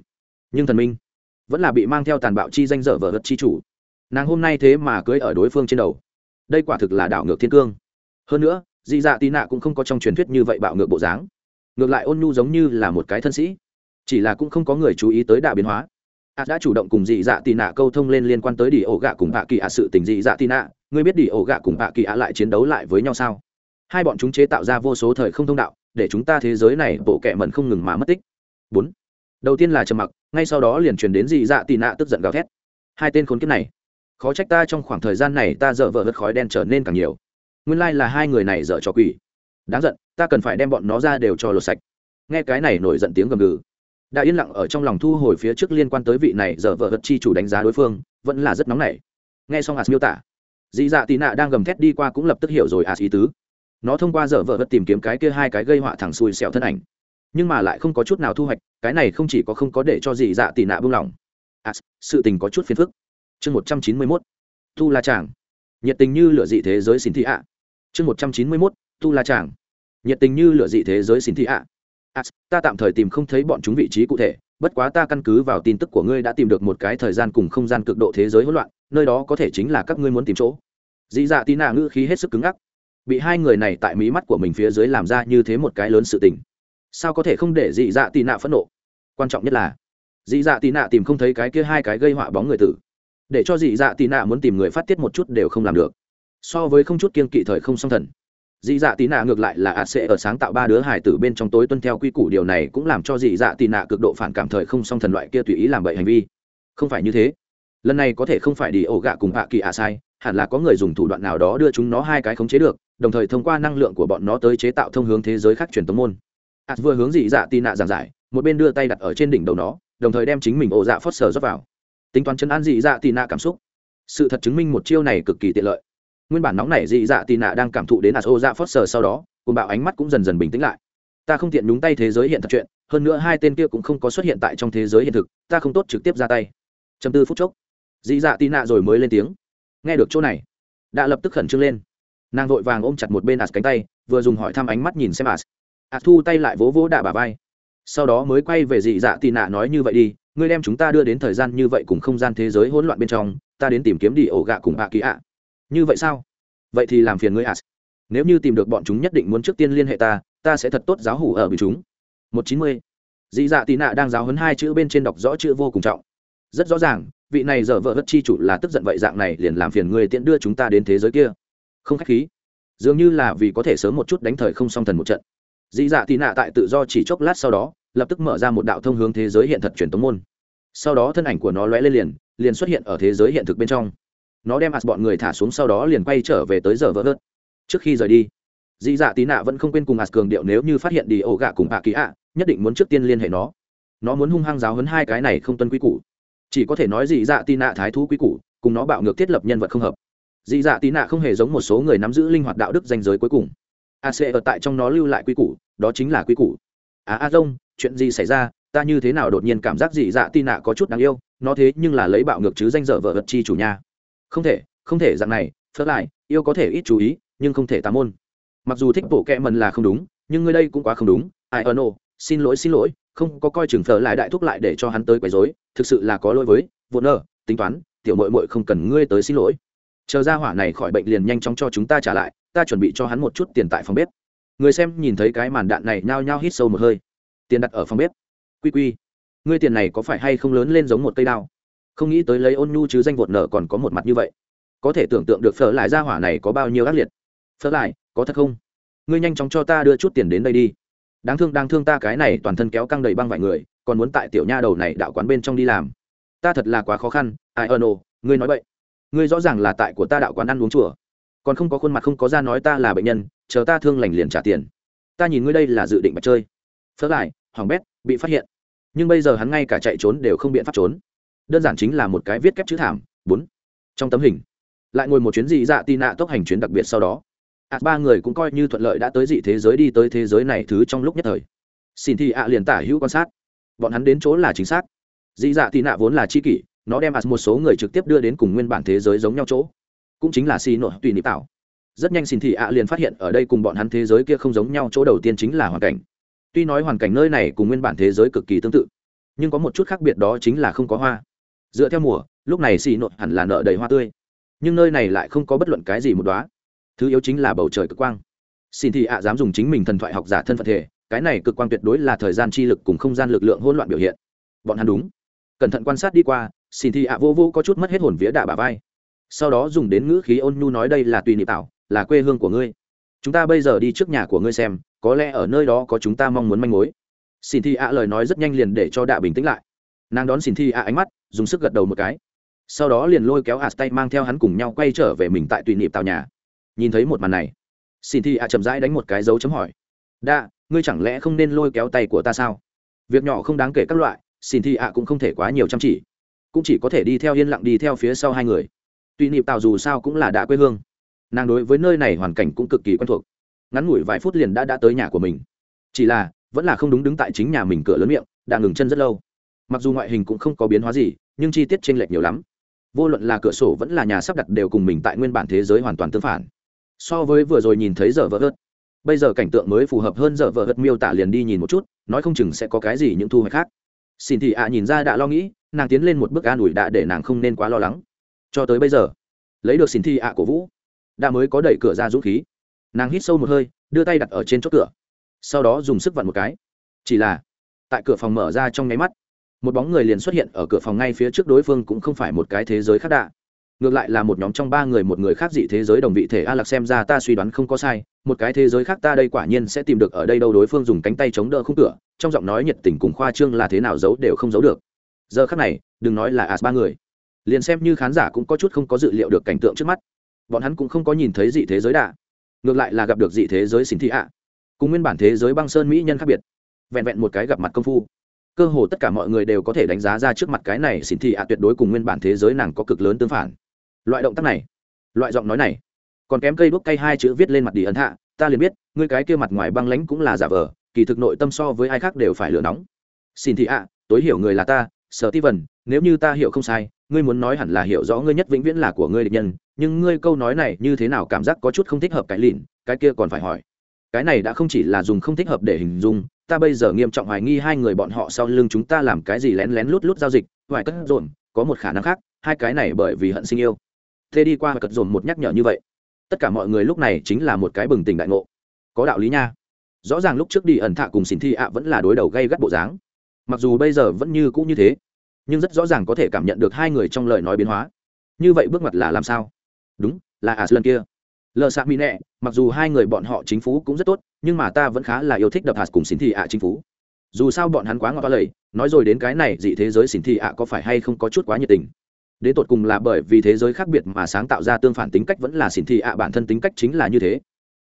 Nhưng thần minh, vẫn là bị mang theo tàn bạo chi danh dở vở vật chi chủ. Nàng hôm nay thế mà cưới ở đối phương trên đầu. Đây quả thực là đảo ngược thiên cương. Hơn nữa dị dạ tì nạ cũng không có trong truyền thuyết như vậy bạo ngược bộ dáng. Ngược lại ôn nhu giống như là một cái thân sĩ. Chỉ là cũng không có người chú ý tới đạ biến hóa. Ạt đã chủ động cùng dị dạ tì nạ câu thông lên liên quan tới đi ổ gạ cùng bạ kỳ ạ sự tình dị dạ tì nạ. Ngươi biết đi ổ gạ cùng bạ kỳ ạ lại chiến đấu lại với nhau sao? Hai bọn chúng chế tạo ra vô số thời không thông đạo, để chúng ta thế giới này bộ kệ mẩn không ngừng mà mất tích. Bốn. Đầu tiên là trầm mặc, ngay sau đó liền truyền đến dị dạ tì nạ tức giận gào thét. Hai tên khốn kiếp này. Khó trách ta trong khoảng thời gian này ta dở vợ hớt khói đen trở nên càng nhiều nguyên lai là hai người này dở trò quỷ. Đáng giận, ta cần phải đem bọn nó ra đều cho lột sạch. Nghe cái này nổi giận tiếng gầm gừ. Đã yên lặng ở trong lòng thu hồi phía trước liên quan tới vị này dở vợ vật chi chủ đánh giá đối phương, vẫn là rất nóng nảy. Nghe xong as miêu tả dị dạ tị nạ đang gầm thét đi qua cũng lập tức hiểu rồi as ý tứ. Nó thông qua dở vợ vật tìm kiếm cái kia hai cái gây họa thẳng xui xẻo thân ảnh. Nhưng mà lại không có chút nào thu hoạch, cái này không chỉ có không có để cho dị dạ tị nạ buông lỏng as sự tình có chút phiền phức. Chương một trăm chín mươi mốt. Tu la tràng nhiệt tình như lửa dị thế giới xin thị ạ. Chương một trăm chín mươi mốt tu la tràng nhiệt tình như lửa dị thế giới xin thị ạ. À, ta tạm thời tìm không thấy bọn chúng vị trí cụ thể bất quá ta căn cứ vào tin tức của ngươi đã tìm được một cái thời gian cùng không gian cực độ thế giới hỗn loạn nơi đó có thể chính là các ngươi muốn tìm chỗ. Dị dạ tí nạ ngữ khí hết sức cứng ngắc. Bị hai người này tại mí mắt của mình phía dưới làm ra như thế một cái lớn sự tình. Sao có thể không để dị dạ tị nạ phẫn nộ? Quan trọng nhất là dị dạ tị nạ tìm không thấy cái kia hai cái gây họa bóng người tử để cho dị dạ tì nạ muốn tìm người phát tiết một chút đều không làm được. So với không chút kiên kỵ thời không song thần. Dị dạ tì nạ ngược lại là ạt sẽ ở sáng tạo ba đứa hải tử bên trong tối tuân theo quy củ, điều này cũng làm cho dị dạ tì nạ cực độ phản cảm thời không song thần loại kia tùy ý làm bậy hành vi. Không phải như thế. Lần này có thể không phải đi ổ gạ cùng hạ kỳ ạ sai, hẳn là có người dùng thủ đoạn nào đó đưa chúng nó hai cái khống chế được, đồng thời thông qua năng lượng của bọn nó tới chế tạo thông hướng thế giới khác truyền tống môn. Ạt vừa hướng dị dạ tì nạ giảng giải, một bên đưa tay đặt ở trên đỉnh đầu nó, đồng thời đem chính mình ổ dạ phớt sờ rót vào tính toán chân an dị dạ tì nạ cảm xúc. Sự thật chứng minh một chiêu này cực kỳ tiện lợi. Nguyên bản nóng này dị dạ tì nạ đang cảm thụ đến ạt ô dạ phớt sờ sau đó cùng bạo ánh mắt cũng dần dần bình tĩnh lại. Ta không tiện nhúng tay thế giới hiện thật chuyện, hơn nữa hai tên kia cũng không có xuất hiện tại trong thế giới hiện thực, ta không tốt trực tiếp ra tay. Chấm tư phút chốc, dị dạ tì nạ rồi mới lên tiếng. Nghe được chỗ này, đã lập tức khẩn trương lên. Nàng vội vàng ôm chặt một bên ạt cánh tay, vừa dùng hỏi thăm ánh mắt nhìn xem ạt thu tay lại vỗ vỗ đạ bà vai. Sau đó mới quay về dị dạ tì nạ nói như vậy đi ngươi đem chúng ta đưa đến thời gian như vậy cùng không gian thế giới hỗn loạn bên trong, ta đến tìm kiếm đi ổ gạ cùng ạ kỳ ạ. Như vậy sao? Vậy thì làm phiền ngươi ạ. Nếu như tìm được bọn chúng nhất định muốn trước tiên liên hệ ta ta sẽ thật tốt giáo hủ ở bị chúng. Một chín mươi. Dị dạ tị nạ đang giáo hấn hai chữ bên trên đọc rõ chữ vô cùng trọng. Rất rõ ràng, vị này giờ vợ hất chi chủ là tức giận vậy dạng này liền làm phiền ngươi tiện đưa chúng ta đến thế giới kia. Không khách khí. Dường như là vì có thể sớm một chút đánh thời không song thần một trận. Dị dạ tị nạ tại tự do chỉ chốc lát sau đó lập tức mở ra một đạo thông hướng thế giới hiện thật truyền tống môn. Sau đó thân ảnh của nó lóe lên liền liền xuất hiện ở thế giới hiện thực bên trong. Nó đem ạt bọn người thả xuống sau đó liền quay trở về tới giờ vỡ vớt trước khi rời đi dị dạ tí nạ vẫn không quên cùng ạt cường điệu nếu như phát hiện đi ổ gạ cùng Bạ kỳ ạ, nhất định muốn trước tiên liên hệ nó. Nó muốn hung hăng giáo hấn hai cái này không tuân quy củ. Chỉ có thể nói dị dạ tí nạ thái thú quý củ, cùng nó bạo ngược thiết lập nhân vật không hợp. Dị dạ tí nạ không hề giống một số người nắm giữ linh hoạt đạo đức danh giới cuối cùng. Ac ở tại trong nó lưu lại quy củ, đó chính là quy củ. À, à, Á, a dông chuyện gì xảy ra? Ta như thế nào đột nhiên cảm giác dị dạ tin nạ có chút đáng yêu nó thế nhưng là lấy bạo ngược chứ danh dở vợ vật chi chủ nhà không thể không thể dạng này phớt lại yêu có thể ít chú ý nhưng không thể tà môn. Mặc dù thích bộ kẹ mần là không đúng nhưng ngươi đây cũng quá không đúng. Ai ơ nô xin lỗi xin lỗi không có coi chừng phở lại đại thúc lại để cho hắn tới quấy rối thực sự là có lỗi với Vụ nợ, tính toán tiểu mội mội không cần ngươi tới xin lỗi. Chờ ra hỏa này khỏi bệnh liền nhanh chóng cho chúng ta trả lại ta chuẩn bị cho hắn một chút tiền tại phòng bếp người xem nhìn thấy cái màn đạn này nhao nhao hít sâu một hơi. Tiền đặt ở phòng bếp. Quy quy, ngươi tiền này có phải hay không lớn lên giống một cây đao? Không nghĩ tới lấy ôn nhu chứ danh vột nợ còn có một mặt như vậy. Có thể tưởng tượng được phở lại ra hỏa này có bao nhiêu ác liệt. Phở lại, có thật không? Ngươi nhanh chóng cho ta đưa chút tiền đến đây đi. Đáng thương đáng thương ta cái này toàn thân kéo căng đầy băng vài người, còn muốn tại tiểu nha đầu này đạo quán bên trong đi làm. Ta thật là quá khó khăn, ai ơ nô, ngươi nói vậy ngươi rõ ràng là tại của ta đạo quán ăn uống chùa còn không có khuôn mặt không có ra nói ta là bệnh nhân, chờ ta thương lành liền trả tiền. Ta nhìn ngươi đây là dự định bạch chơi. Phớt lại, hoàng bét, bị phát hiện. Nhưng bây giờ hắn ngay cả chạy trốn đều không biện pháp trốn. Đơn giản chính là một cái viết kép chữ thảm, bốn. Trong tấm hình, lại ngồi một chuyến dị dạ tị nạ tốc hành chuyến đặc biệt sau đó. Ạ ba người cũng coi như thuận lợi đã tới dị thế giới đi tới thế giới này thứ trong lúc nhất thời. Xin thì ạ liền tả hữu quan sát. Bọn hắn đến chỗ là chính xác. Dị dạ tị nạ vốn là chi kỷ, nó đem ạ một số người trực tiếp đưa đến cùng nguyên bản thế giới giống nhau chỗ cũng chính là xì nội tùy nịp tạo. Rất nhanh xin thị ạ liền phát hiện ở đây cùng bọn hắn thế giới kia không giống nhau, chỗ đầu tiên chính là hoàn cảnh. Tuy nói hoàn cảnh nơi này cùng nguyên bản thế giới cực kỳ tương tự, nhưng có một chút khác biệt đó chính là không có hoa. Dựa theo mùa, lúc này xì nội hẳn là nợ đầy hoa tươi, nhưng nơi này lại không có bất luận cái gì một đoá thứ yếu chính là bầu trời cực quang. Xin thị ạ dám dùng chính mình thần thoại học giả thân phận thể, cái này cực quang tuyệt đối là thời gian chi lực cùng không gian lực lượng hỗn loạn biểu hiện. Bọn hắn đúng. Cẩn thận quan sát đi qua, xin thị ạ vô vô có chút mất hết hồn vía đạ bà vai sau đó dùng đến ngữ khí ôn nhu nói đây là tùy nị tạo, là quê hương của ngươi. Chúng ta bây giờ đi trước nhà của ngươi xem, có lẽ ở nơi đó có chúng ta mong muốn manh mối. Xin thi ạ lời nói rất nhanh liền để cho đạ bình tĩnh lại. Nàng đón xin thi ạ ánh mắt, dùng sức gật đầu một cái. Sau đó liền lôi kéo ạt tay mang theo hắn cùng nhau quay trở về mình tại tùy niệm tàu nhà. Nhìn thấy một màn này, xin thi ạ chậm rãi đánh một cái dấu chấm hỏi. Đạ, ngươi chẳng lẽ không nên lôi kéo tay của ta sao? Việc nhỏ không đáng kể các loại, xin thi ạ cũng không thể quá nhiều chăm chỉ. Cũng chỉ có thể đi theo yên lặng đi theo phía sau hai người tuy niệm tạo dù sao cũng là đã quê hương, nàng đối với nơi này hoàn cảnh cũng cực kỳ quen thuộc. Ngắn ngủi vài phút liền đã đã tới nhà của mình. Chỉ là, vẫn là không đúng đứng tại chính nhà mình cửa lớn miệng, đã ngừng chân rất lâu. Mặc dù ngoại hình cũng không có biến hóa gì, nhưng chi tiết t r ê n lệch nhiều lắm. Vô luận là cửa sổ vẫn là nhà sắp đặt đều cùng mình tại nguyên bản thế giới hoàn toàn tương phản. So với vừa rồi nhìn thấy giờ vỡ ớt, bây giờ cảnh tượng mới phù hợp hơn giờ vỡ ớt miêu tả liền đi nhìn một chút, nói không chừng sẽ có cái gì những thu hoạch khác. Xin thị ạ nhìn ra đã lo nghĩ, nàng tiến lên một bước an ủi đã để nàng không nên quá lo lắng cho tới bây giờ, lấy được xin thi ạ của vũ, đã mới có đẩy cửa ra dũng khí. Nàng hít sâu một hơi, đưa tay đặt ở trên chốt cửa. Sau đó dùng sức vặn một cái. Chỉ là, tại cửa phòng mở ra trong nháy mắt, một bóng người liền xuất hiện ở cửa phòng ngay phía trước đối phương cũng không phải một cái thế giới khác đạ. Ngược lại là một nhóm trong ba người một người khác dị thế giới đồng vị thể a lạc xem ra ta suy đoán không có sai, một cái thế giới khác ta đây quả nhiên sẽ tìm được ở đây đâu đối phương dùng cánh tay chống đỡ khung cửa, trong giọng nói nhiệt tình cùng khoa trương là thế nào giấu đều không giấu được. Giờ khác này, đừng nói là as ba người liền xem như khán giả cũng có chút không có dự liệu được cảnh tượng trước mắt. Bọn hắn cũng không có nhìn thấy dị thế giới đạ. Ngược lại là gặp được dị thế giới xin thị ạ. Cùng nguyên bản thế giới băng sơn mỹ nhân khác biệt. Vẹn vẹn một cái gặp mặt công phu. Cơ hồ tất cả mọi người đều có thể đánh giá ra trước mặt cái này xin thị ạ tuyệt đối cùng nguyên bản thế giới nàng có cực lớn tương phản. Loại động tác này, loại giọng nói này, còn kém cây đuốc cây hai chữ viết lên mặt đi ấn hạ, ta liền biết, ngươi cái kia mặt ngoài băng lãnh cũng là giả vờ, kỳ thực nội tâm so với ai khác đều phải lửa nóng. Xin thị ạ, tối hiểu người là ta, sở ti vần nếu như ta hiểu không sai ngươi muốn nói hẳn là hiểu rõ ngươi nhất vĩnh viễn là của ngươi địch nhân, nhưng ngươi câu nói này như thế nào cảm giác có chút không thích hợp cái lìn cái kia còn phải hỏi. Cái này đã không chỉ là dùng không thích hợp để hình dung, ta bây giờ nghiêm trọng hoài nghi hai người bọn họ sau lưng chúng ta làm cái gì lén lén lút lút giao dịch, hoài cất dồn có một khả năng khác, hai cái này bởi vì hận sinh yêu. Thế đi qua cất dồn một nhắc nhở như vậy. Tất cả mọi người lúc này chính là một cái bừng tỉnh đại ngộ. Có đạo lý nha. Rõ ràng lúc trước đi ẩn thạ cùng xin thi ạ vẫn là đối đầu gây gắt bộ dáng. Mặc dù bây giờ vẫn như cũ như thế nhưng rất rõ ràng có thể cảm nhận được hai người trong lời nói biến hóa. Như vậy bước ngoặt là làm sao? Đúng, là à lần kia. Lờ xạ mỹ nẹ, mặc dù hai người bọn họ chính phủ cũng rất tốt, nhưng mà ta vẫn khá là yêu thích đập hạt cùng xin thị ạ chính phủ dù sao bọn hắn quá ngọt lầy nói rồi đến cái này dị thế giới xin thị ạ có phải hay không có chút quá nhiệt tình? Đến tột cùng là bởi vì thế giới khác biệt mà sáng tạo ra tương phản tính cách vẫn là xin thị ạ bản thân tính cách chính là như thế.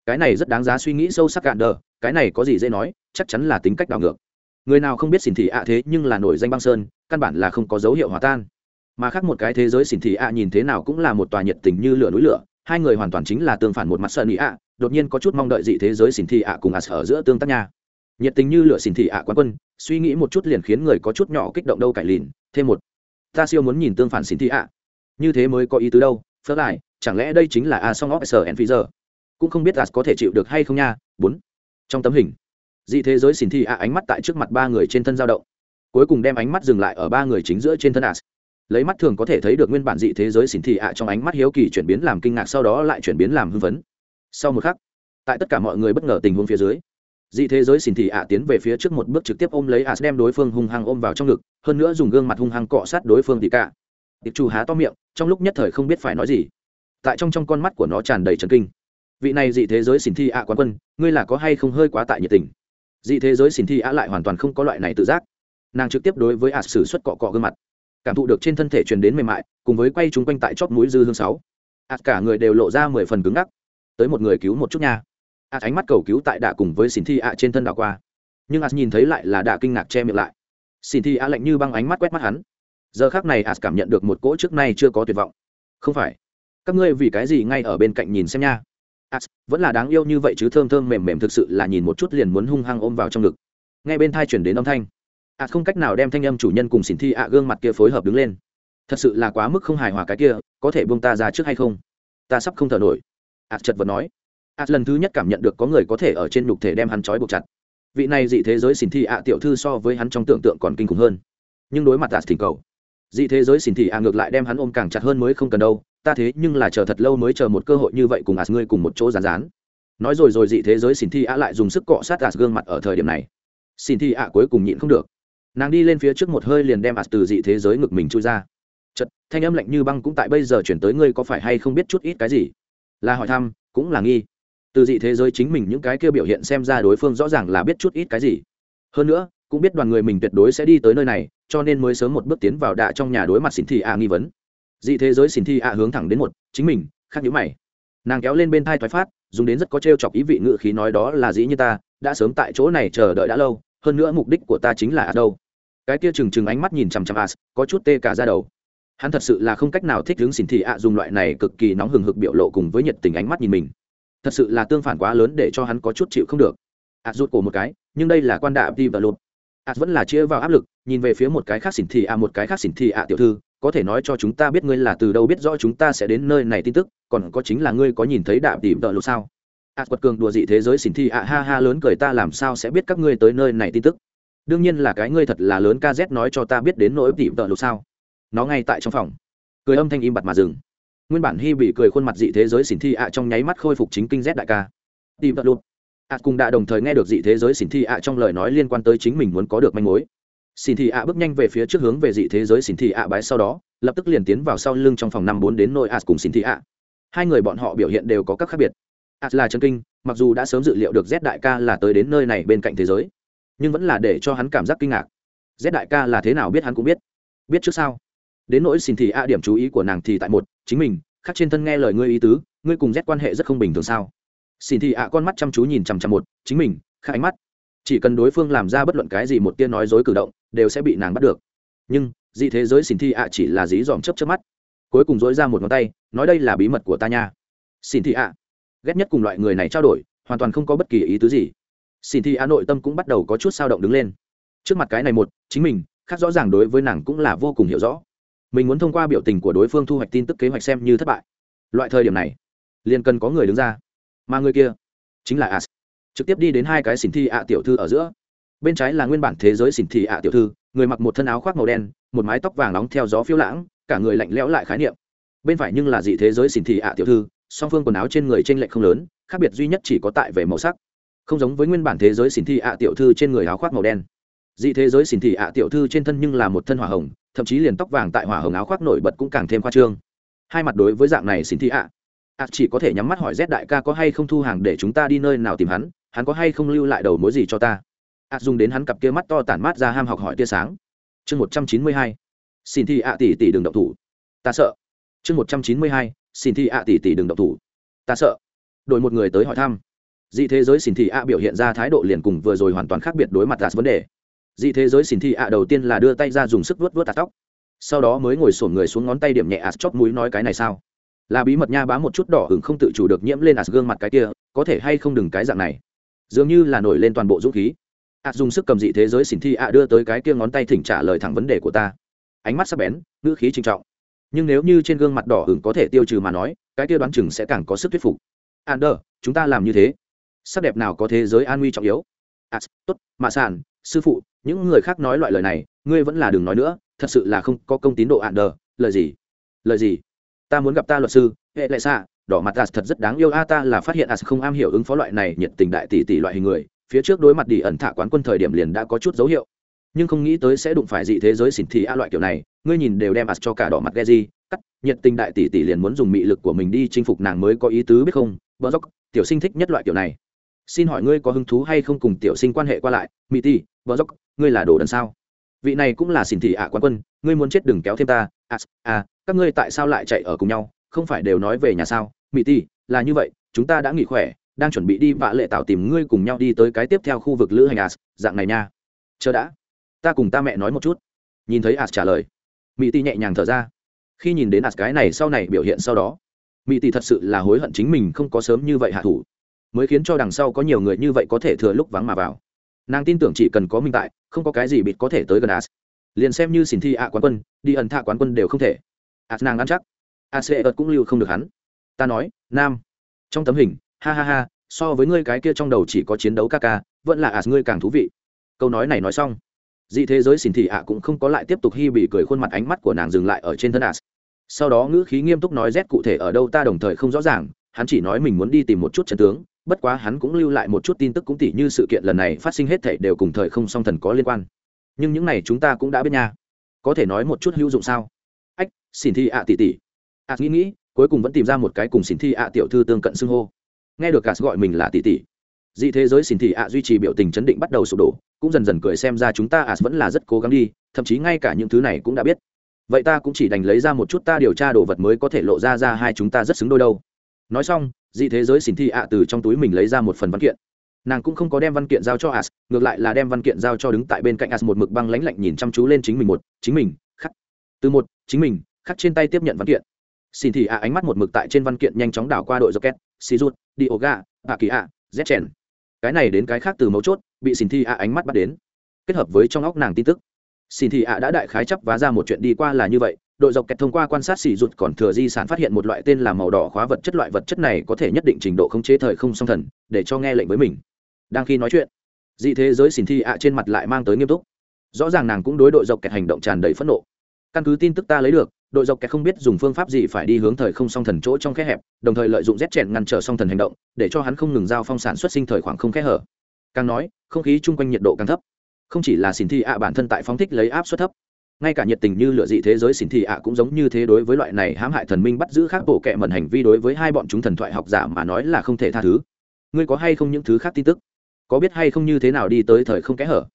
Cái này rất đáng giá suy nghĩ sâu sắc cạn đờ, cái này có gì dễ nói, chắc chắn là tính cách đảo ngược người nào không biết xỉn thị ạ thế nhưng là nổi danh băng sơn, căn bản là không có dấu hiệu hòa tan. Mà khác một cái thế giới xỉn thị ạ nhìn thế nào cũng là một tòa nhiệt tình như lửa núi lửa, hai người hoàn toàn chính là tương phản một mặt sơn ý ạ, đột nhiên có chút mong đợi dị thế giới xỉn thị ạ cùng ạ ở giữa tương tác nha. Nhiệt tình như lửa xỉn thị ạ quán quân, suy nghĩ một chút liền khiến người có chút nhỏ kích động đâu cải lìn. Thêm một, ta siêu muốn nhìn tương phản xỉn thị ạ. Như thế mới có ý tứ đâu, phớt lại, chẳng lẽ đây chính là a song of En phi giờ cũng không biết as có thể chịu được hay không nha. Bốn, trong tấm hình dị thế giới xỉn thị ạ ánh mắt tại trước mặt ba người trên thân dao động. Cuối cùng đem ánh mắt dừng lại ở ba người chính giữa trên thân as lấy mắt thường có thể thấy được nguyên bản dị thế giới xỉn thị ạ trong ánh mắt hiếu kỳ chuyển biến làm kinh ngạc, sau đó lại chuyển biến làm hưng phấn. Sau một khắc, tại tất cả mọi người bất ngờ tình huống phía dưới, dị thế giới xỉn thị ạ tiến về phía trước một bước trực tiếp ôm lấy as đem đối phương hung hăng ôm vào trong ngực, hơn nữa dùng gương mặt hung hăng cọ sát đối phương thì cả. Tiệp chủ há to miệng, trong lúc nhất thời không biết phải nói gì. Tại trong trong con mắt của nó tràn đầy trần kinh. Vị này dị thế giới xỉn thị ạ quán quân, ngươi là có hay không hơi quá tại nhiệt tình? Dị thế giới xỉn thi á lại hoàn toàn không có loại này tự giác. Nàng trực tiếp đối với ạt xử xuất cọ cọ gương mặt. Cảm thụ được trên thân thể truyền đến mềm mại, cùng với quay chúng quanh tại chóp mũi dư hương sáu. Ạt cả người đều lộ ra mười phần cứng ngắc. Tới một người cứu một chút nha. Ạt ánh mắt cầu cứu tại đạ cùng với xin thi ạ trên thân đảo qua. Nhưng ạt nhìn thấy lại là đạ kinh ngạc che miệng lại. Xin thi ạ lạnh như băng ánh mắt quét mắt hắn. Giờ khác này ạt cảm nhận được một cỗ trước nay chưa có tuyệt vọng. Không phải. Các ngươi vì cái gì ngay ở bên cạnh nhìn xem nha ạt vẫn là đáng yêu như vậy chứ thơm thơm mềm mềm thực sự là nhìn một chút liền muốn hung hăng ôm vào trong ngực. Ngay bên thai chuyển đến âm thanh. Ạ không cách nào đem thanh âm chủ nhân cùng xỉn thi ạ gương mặt kia phối hợp đứng lên. Thật sự là quá mức không hài hòa cái kia, có thể buông ta ra trước hay không? Ta sắp không thở nổi. À, ạt chật vật nói. Ạ lần thứ nhất cảm nhận được có người có thể ở trên nhục thể đem hắn trói buộc chặt. Vị này dị thế giới xỉn thi ạ tiểu thư so với hắn trong tưởng tượng còn kinh khủng hơn. Nhưng đối mặt ạt thỉnh cầu. Dị thế giới xỉn thị ạ ngược lại đem hắn ôm càng chặt hơn mới không cần đâu ta thế nhưng là chờ thật lâu mới chờ một cơ hội như vậy cùng ạt ngươi cùng một chỗ rán rán. Nói rồi rồi dị thế giới xin thi ạ lại dùng sức cọ sát ạt gương mặt ở thời điểm này. Xin thi ạ cuối cùng nhịn không được. Nàng đi lên phía trước một hơi liền đem ạt từ dị thế giới ngực mình chui ra. Chật thanh âm lạnh như băng cũng tại bây giờ chuyển tới ngươi có phải hay không biết chút ít cái gì? Là hỏi thăm, cũng là nghi. Từ dị thế giới chính mình những cái kia biểu hiện xem ra đối phương rõ ràng là biết chút ít cái gì. Hơn nữa, cũng biết đoàn người mình tuyệt đối sẽ đi tới nơi này, cho nên mới sớm một bước tiến vào đạ trong nhà đối mặt xin thị ạ nghi vấn dị thế giới xin thi ạ hướng thẳng đến một, chính mình khác nhữ mày. Nàng kéo lên bên thai thoái phát, dùng đến rất có t r e o chọc ý vị ngự khí nói đó là dĩ như ta, đã sớm tại chỗ này chờ đợi đã lâu, hơn nữa mục đích của ta chính là ở đâu. Cái kia trừng trừng ánh mắt nhìn chằm chằm as, có chút tê cả ra đầu. Hắn thật sự là không cách nào thích hướng xin thị ạ dùng loại này cực kỳ nóng hừng hực biểu lộ cùng với nhiệt tình ánh mắt nhìn mình. Thật sự là tương phản quá lớn để cho hắn có chút chịu không được. As rút cổ một cái, nhưng đây là quan đạ đi và lột. As vẫn là chia vào áp lực, nhìn về phía một cái khác xỉn thị ạ, một cái khác xỉn thị ạ tiểu thư có thể nói cho chúng ta biết ngươi là từ đâu biết rõ chúng ta sẽ đến nơi này tin tức, còn có chính là ngươi có nhìn thấy đạp tìm đợi lộ sao? A quật cường đùa dị thế giới xỉn thi ạ ha ha, lớn cười ta làm sao sẽ biết các ngươi tới nơi này tin tức? Đương nhiên là cái ngươi thật là lớn kz nói cho ta biết đến nỗi tìm đợi lộ sao? Nó ngay tại trong phòng. Cười âm thanh im bặt mà dừng. Nguyên bản hy bị cười khuôn mặt dị thế giới xỉn thi ạ trong nháy mắt khôi phục chính kinh z đại ca. Tìm tợ lục ạ cùng đã đồng thời nghe được dị thế giới xỉn thi ạ trong lời nói liên quan tới chính mình muốn có được manh mối xin thị ạ bước nhanh về phía trước hướng về dị thế giới xin thị ạ bái sau đó, lập tức liền tiến vào sau lưng trong phòng năm bốn đến nội ạ cùng xin thị ạ. Hai người bọn họ biểu hiện đều có các khác biệt. Ạ là chân kinh, mặc dù đã sớm dự liệu được z đại ca là tới đến nơi này bên cạnh thế giới, nhưng vẫn là để cho hắn cảm giác kinh ngạc. Z đại ca là thế nào biết hắn cũng biết. Biết trước sao? Đến nỗi xin thị ạ điểm chú ý của nàng thì tại một, chính mình, khác trên thân nghe lời ngươi ý tứ, ngươi cùng z quan hệ rất không bình thường sao? Xin thị ạ con mắt chăm chú nhìn chằm chằm một, chính mình khác ánh mắt chỉ cần đối phương làm ra bất luận cái gì một tiên nói dối cử động, đều sẽ bị nàng bắt được. Nhưng, dị thế giới xin thi ạ chỉ là dí dòm chấp chấp mắt. Cuối cùng dối ra một ngón tay, nói đây là bí mật của ta nha. Xin thi ạ. Ghét nhất cùng loại người này trao đổi, hoàn toàn không có bất kỳ ý tứ gì. Xin thi ạ nội tâm cũng bắt đầu có chút sao động đứng lên. Trước mặt cái này một, chính mình, khác rõ ràng đối với nàng cũng là vô cùng hiểu rõ. Mình muốn thông qua biểu tình của đối phương thu hoạch tin tức kế hoạch xem như thất bại. Loại thời điểm này, liền cần có người đứng ra. Mà người kia, chính là as trực tiếp đi đến hai cái xỉn thi ạ tiểu thư ở giữa. Bên trái là nguyên bản thế giới xỉn thị ạ tiểu thư, người mặc một thân áo khoác màu đen, một mái tóc vàng nóng theo gió phiêu lãng, cả người lạnh lẽo lại khái niệm. Bên phải nhưng là dị thế giới xỉn thị ạ tiểu thư, song phương quần áo trên người t r ê n lệch không lớn, khác biệt duy nhất chỉ có tại về màu sắc. Không giống với nguyên bản thế giới xỉn thị ạ tiểu thư trên người áo khoác màu đen. Dị thế giới xỉn thị ạ tiểu thư trên thân nhưng là một thân hỏa hồng, thậm chí liền tóc vàng tại hỏa hồng áo khoác nổi bật cũng càng thêm khoa trương. Hai mặt đối với dạng này xỉn thị ạ. Ạ chỉ có thể nhắm mắt hỏi z đại ca có hay không thu hàng để chúng ta đi nơi nào tìm hắn hắn có hay không lưu lại đầu mối gì cho ta? Ạ dùng đến hắn cặp kia mắt to tản mát ra ham học hỏi tia sáng. Chương một trăm chín mươi hai. Xin thi ạ tỷ tỷ đừng động thủ. Ta sợ. Chương một trăm chín mươi hai. Xin thi ạ tỷ tỷ đừng động thủ. Ta sợ. Đổi một người tới hỏi thăm. Dị thế giới xin thị ạ biểu hiện ra thái độ liền cùng vừa rồi hoàn toàn khác biệt đối mặt ra vấn đề. Dị thế giới xin thị ạ đầu tiên là đưa tay ra dùng sức vuốt vuốt tạt tóc. Sau đó mới ngồi sổn người xuống ngón tay điểm nhẹ ạt chóp mũi nói cái này sao? Là bí mật nha, bá một chút đỏ hừng không tự chủ được nhiễm lên ạt gương mặt cái kia, có thể hay không đừng cái dạng này? Dường như là nổi lên toàn bộ dũng khí. Ạ dùng sức cầm dị thế giới xỉn thi ạ đưa tới cái kia ngón tay thỉnh trả lời thẳng vấn đề của ta. Ánh mắt sắc bén ngữ khí trinh trọng. Nhưng nếu như trên gương mặt đỏ ửng có thể tiêu trừ mà nói cái kia đoán chừng sẽ càng có sức thuyết phục. An đờ chúng ta làm như thế. Sắc đẹp nào có thế giới an nguy trọng yếu? À, tốt mạ sản sư phụ những người khác nói loại lời này ngươi vẫn là đừng nói nữa thật sự là không có công tín độ an đờ lời gì? Lời gì? Ta muốn gặp ta luật sư hệ lại xạ đỏ mặt as thật rất đáng yêu. A ta là phát hiện as không am hiểu ứng phó loại này nhiệt tình đại tỷ tỷ loại hình người. Phía trước đối mặt đi ẩn thả quán quân thời điểm liền đã có chút dấu hiệu. Nhưng không nghĩ tới sẽ đụng phải dị thế giới xỉn thị a loại kiểu này. Ngươi nhìn đều đem as cho cả đỏ mặt Geji. Cắt nhiệt tình đại tỷ tỷ liền muốn dùng mị lực của mình đi chinh phục nàng mới có ý tứ biết không? Bờ dốc tiểu sinh thích nhất loại kiểu này. Xin hỏi ngươi có hứng thú hay không cùng tiểu sinh quan hệ qua lại? Mỹ ti bờ dốc ngươi là đồ đần sao? Vị này cũng là xỉn thị ạ quán quân. Ngươi muốn chết đừng kéo thêm ta. À, à các ngươi tại sao lại chạy ở cùng nhau? Không phải đều nói về nhà sao? Mỹ ti, là như vậy, chúng ta đã nghỉ khỏe, đang chuẩn bị đi vạ lệ tạo tìm ngươi cùng nhau đi tới cái tiếp theo khu vực lữ hành as dạng này nha. Chờ đã. Ta cùng ta mẹ nói một chút. Nhìn thấy as trả lời mỹ tỷ nhẹ nhàng thở ra. Khi nhìn đến as cái này sau này biểu hiện sau đó mỹ tỷ thật sự là hối hận chính mình không có sớm như vậy hạ thủ, mới khiến cho đằng sau có nhiều người như vậy có thể thừa lúc vắng mà vào. Nàng tin tưởng chỉ cần có minh tại, không có cái gì bịt có thể tới gần as liền xem như xin thi ạ quán quân, đi ẩn thạ quán quân đều không thể. As nàng ăn chắc as cũng lưu không được hắn. Ta nói, nam, trong tấm hình, ha ha ha, so với ngươi cái kia trong đầu chỉ có chiến đấu ca ca, vẫn là as ngươi càng thú vị. Câu nói này nói xong, dị thế giới xin thị ạ cũng không có lại tiếp tục hy bị cười khuôn mặt ánh mắt của nàng dừng lại ở trên thân as. Sau đó ngữ khí nghiêm túc nói rét cụ thể ở đâu ta đồng thời không rõ ràng, hắn chỉ nói mình muốn đi tìm một chút chân tướng, bất quá hắn cũng lưu lại một chút tin tức cũng tỉ như sự kiện lần này phát sinh hết thể đều cùng thời không song thần có liên quan. Nhưng những này chúng ta cũng đã biết nha. Có thể nói một chút hữu dụng sao? Ách xin thi ạ tỷ tỷ ạ nghĩ nghĩ cuối cùng vẫn tìm ra một cái cùng xin thi ạ tiểu thư tương cận xưng hô. Nghe được gạt gọi mình là tỷ tỷ dị thế giới xin thị ạ duy trì biểu tình chấn định bắt đầu sụp đổ cũng dần dần cười xem ra chúng ta ạ vẫn là rất cố gắng đi thậm chí ngay cả những thứ này cũng đã biết. Vậy ta cũng chỉ đành lấy ra một chút ta điều tra đồ vật mới có thể lộ ra ra hai chúng ta rất xứng đôi đâu. Nói xong dị thế giới xin thi, ạ từ trong túi mình lấy ra một phần văn kiện. Nàng cũng không có đem văn kiện giao cho as ngược lại là đem văn kiện giao cho đứng tại bên cạnh as một mực băng lãnh lạnh nhìn chăm chú lên chính mình một chính mình khắc. Từ một chính mình khắc trên tay tiếp nhận văn kiện xin thị ạ, ánh mắt một mực tại trên văn kiện nhanh chóng đảo qua đội rocket xì rút đi ô ga ạ kỳ ạ z chèn cái này đến cái khác từ mấu chốt, bị xin thị ạ ánh mắt bắt đến. Kết hợp với trong óc nàng tin tức. Xin thị ạ đã đại khái chấp vá ra một chuyện đi qua là như vậy, đội dọc kẹt thông qua quan sát xỉ rụt còn thừa di sản phát hiện một loại tên là màu đỏ khóa vật chất loại vật chất này có thể nhất định trình độ khống chế thời không song thần, để cho nghe lệnh với mình. Đang khi nói chuyện, dị thế giới xỉn thi ạ trên mặt lại mang tới nghiêm túc. Rõ ràng nàng cũng đối đội dọc kẹt hành động tràn đầy phẫn nộ. Căn cứ tin tức ta lấy được đội dọc kẹt không biết dùng phương pháp gì phải đi hướng thời không song thần chỗ trong khe hẹp, đồng thời lợi dụng rét chèn ngăn trở song thần hành động, để cho hắn không ngừng giao phong sản xuất sinh thời khoảng không khe hở. Càng nói, không khí chung quanh nhiệt độ càng thấp. Không chỉ là xỉn thị ạ bản thân tại phóng thích lấy áp suất thấp, ngay cả nhiệt tình như lựa dị thế giới xỉn thị ạ cũng giống như thế đối với loại này hãm hại thần minh bắt giữ khác bộ kệ mẩn hành vi đối với hai bọn chúng thần thoại học giả mà nói là không thể tha thứ. Ngươi có hay không những thứ khác tin tức? Có biết hay không như thế nào đi tới thời không kẽ hở?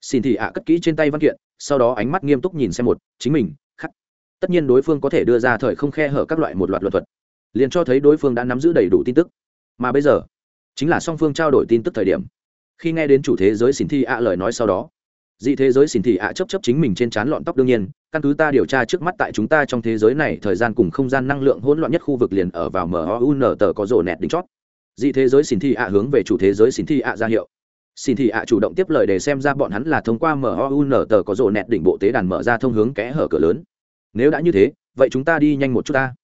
Xỉn thị ạ cất kỹ trên tay văn kiện, sau đó ánh mắt nghiêm túc nhìn xem một, chính mình tất nhiên đối phương có thể đưa ra thời không khe hở các loại một loạt luật thuật, liền cho thấy đối phương đã nắm giữ đầy đủ tin tức. Mà bây giờ, chính là song phương trao đổi tin tức thời điểm. Khi nghe đến chủ thế giới xin thi ạ lời nói sau đó, dị thế giới xin thị ạ chấp chấp chính mình trên trán lọn tóc đương nhiên, căn cứ ta điều tra trước mắt tại chúng ta trong thế giới này, thời gian cùng không gian năng lượng hỗn loạn nhất khu vực liền ở vào mun tờ có rổ nẹt đính chót. Dị thế giới xin thị ạ hướng về chủ thế giới xin thị ạ ra hiệu. Xin thị ạ chủ động tiếp lời để xem ra bọn hắn là thông qua mun tờ có rổ nẹt đỉnh bộ tế đàn mở ra thông hướng kẽ hở cửa lớn nếu đã như thế, vậy chúng ta đi nhanh một chút ta.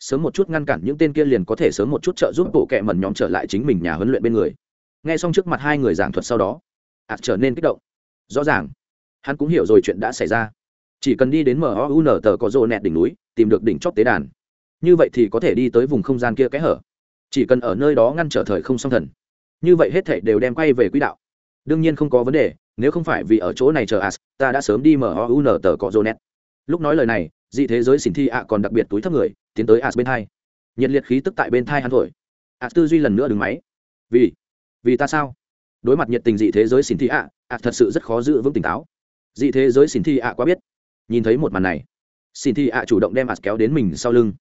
Sớm một chút ngăn cản những tên kia liền có thể sớm một chút trợ giúp bộ kệ mẩn nhóm trở lại chính mình nhà huấn luyện bên người. Nghe xong trước mặt hai người giảng thuật sau đó ạt trở nên kích động. Rõ ràng, hắn cũng hiểu rồi chuyện đã xảy ra. Chỉ cần đi đến mun tờ có rô nẹt đỉnh núi, tìm được đỉnh chóp tế đàn. Như vậy thì có thể đi tới vùng không gian kia kẽ hở. Chỉ cần ở nơi đó ngăn trở thời không song thần. Như vậy hết thể đều đem quay về quỹ đạo. Đương nhiên không có vấn đề, nếu không phải vì ở chỗ này chờ as ta đã sớm đi mun tờ có rô nẹt lúc nói lời này, dị thế giới xỉn thi ạ còn đặc biệt túi thấp người, tiến tới as bên thai. Nhiệt liệt khí tức tại bên thai hắn thổi. As tư duy lần nữa đứng máy. Vì vì ta sao? Đối mặt nhiệt tình dị thế giới xỉn thi ạ ạ thật sự rất khó giữ vững tỉnh táo. Dị thế giới xỉn thi ạ quá biết. Nhìn thấy một màn này, xỉn thi ạ chủ động đem as kéo đến mình sau lưng.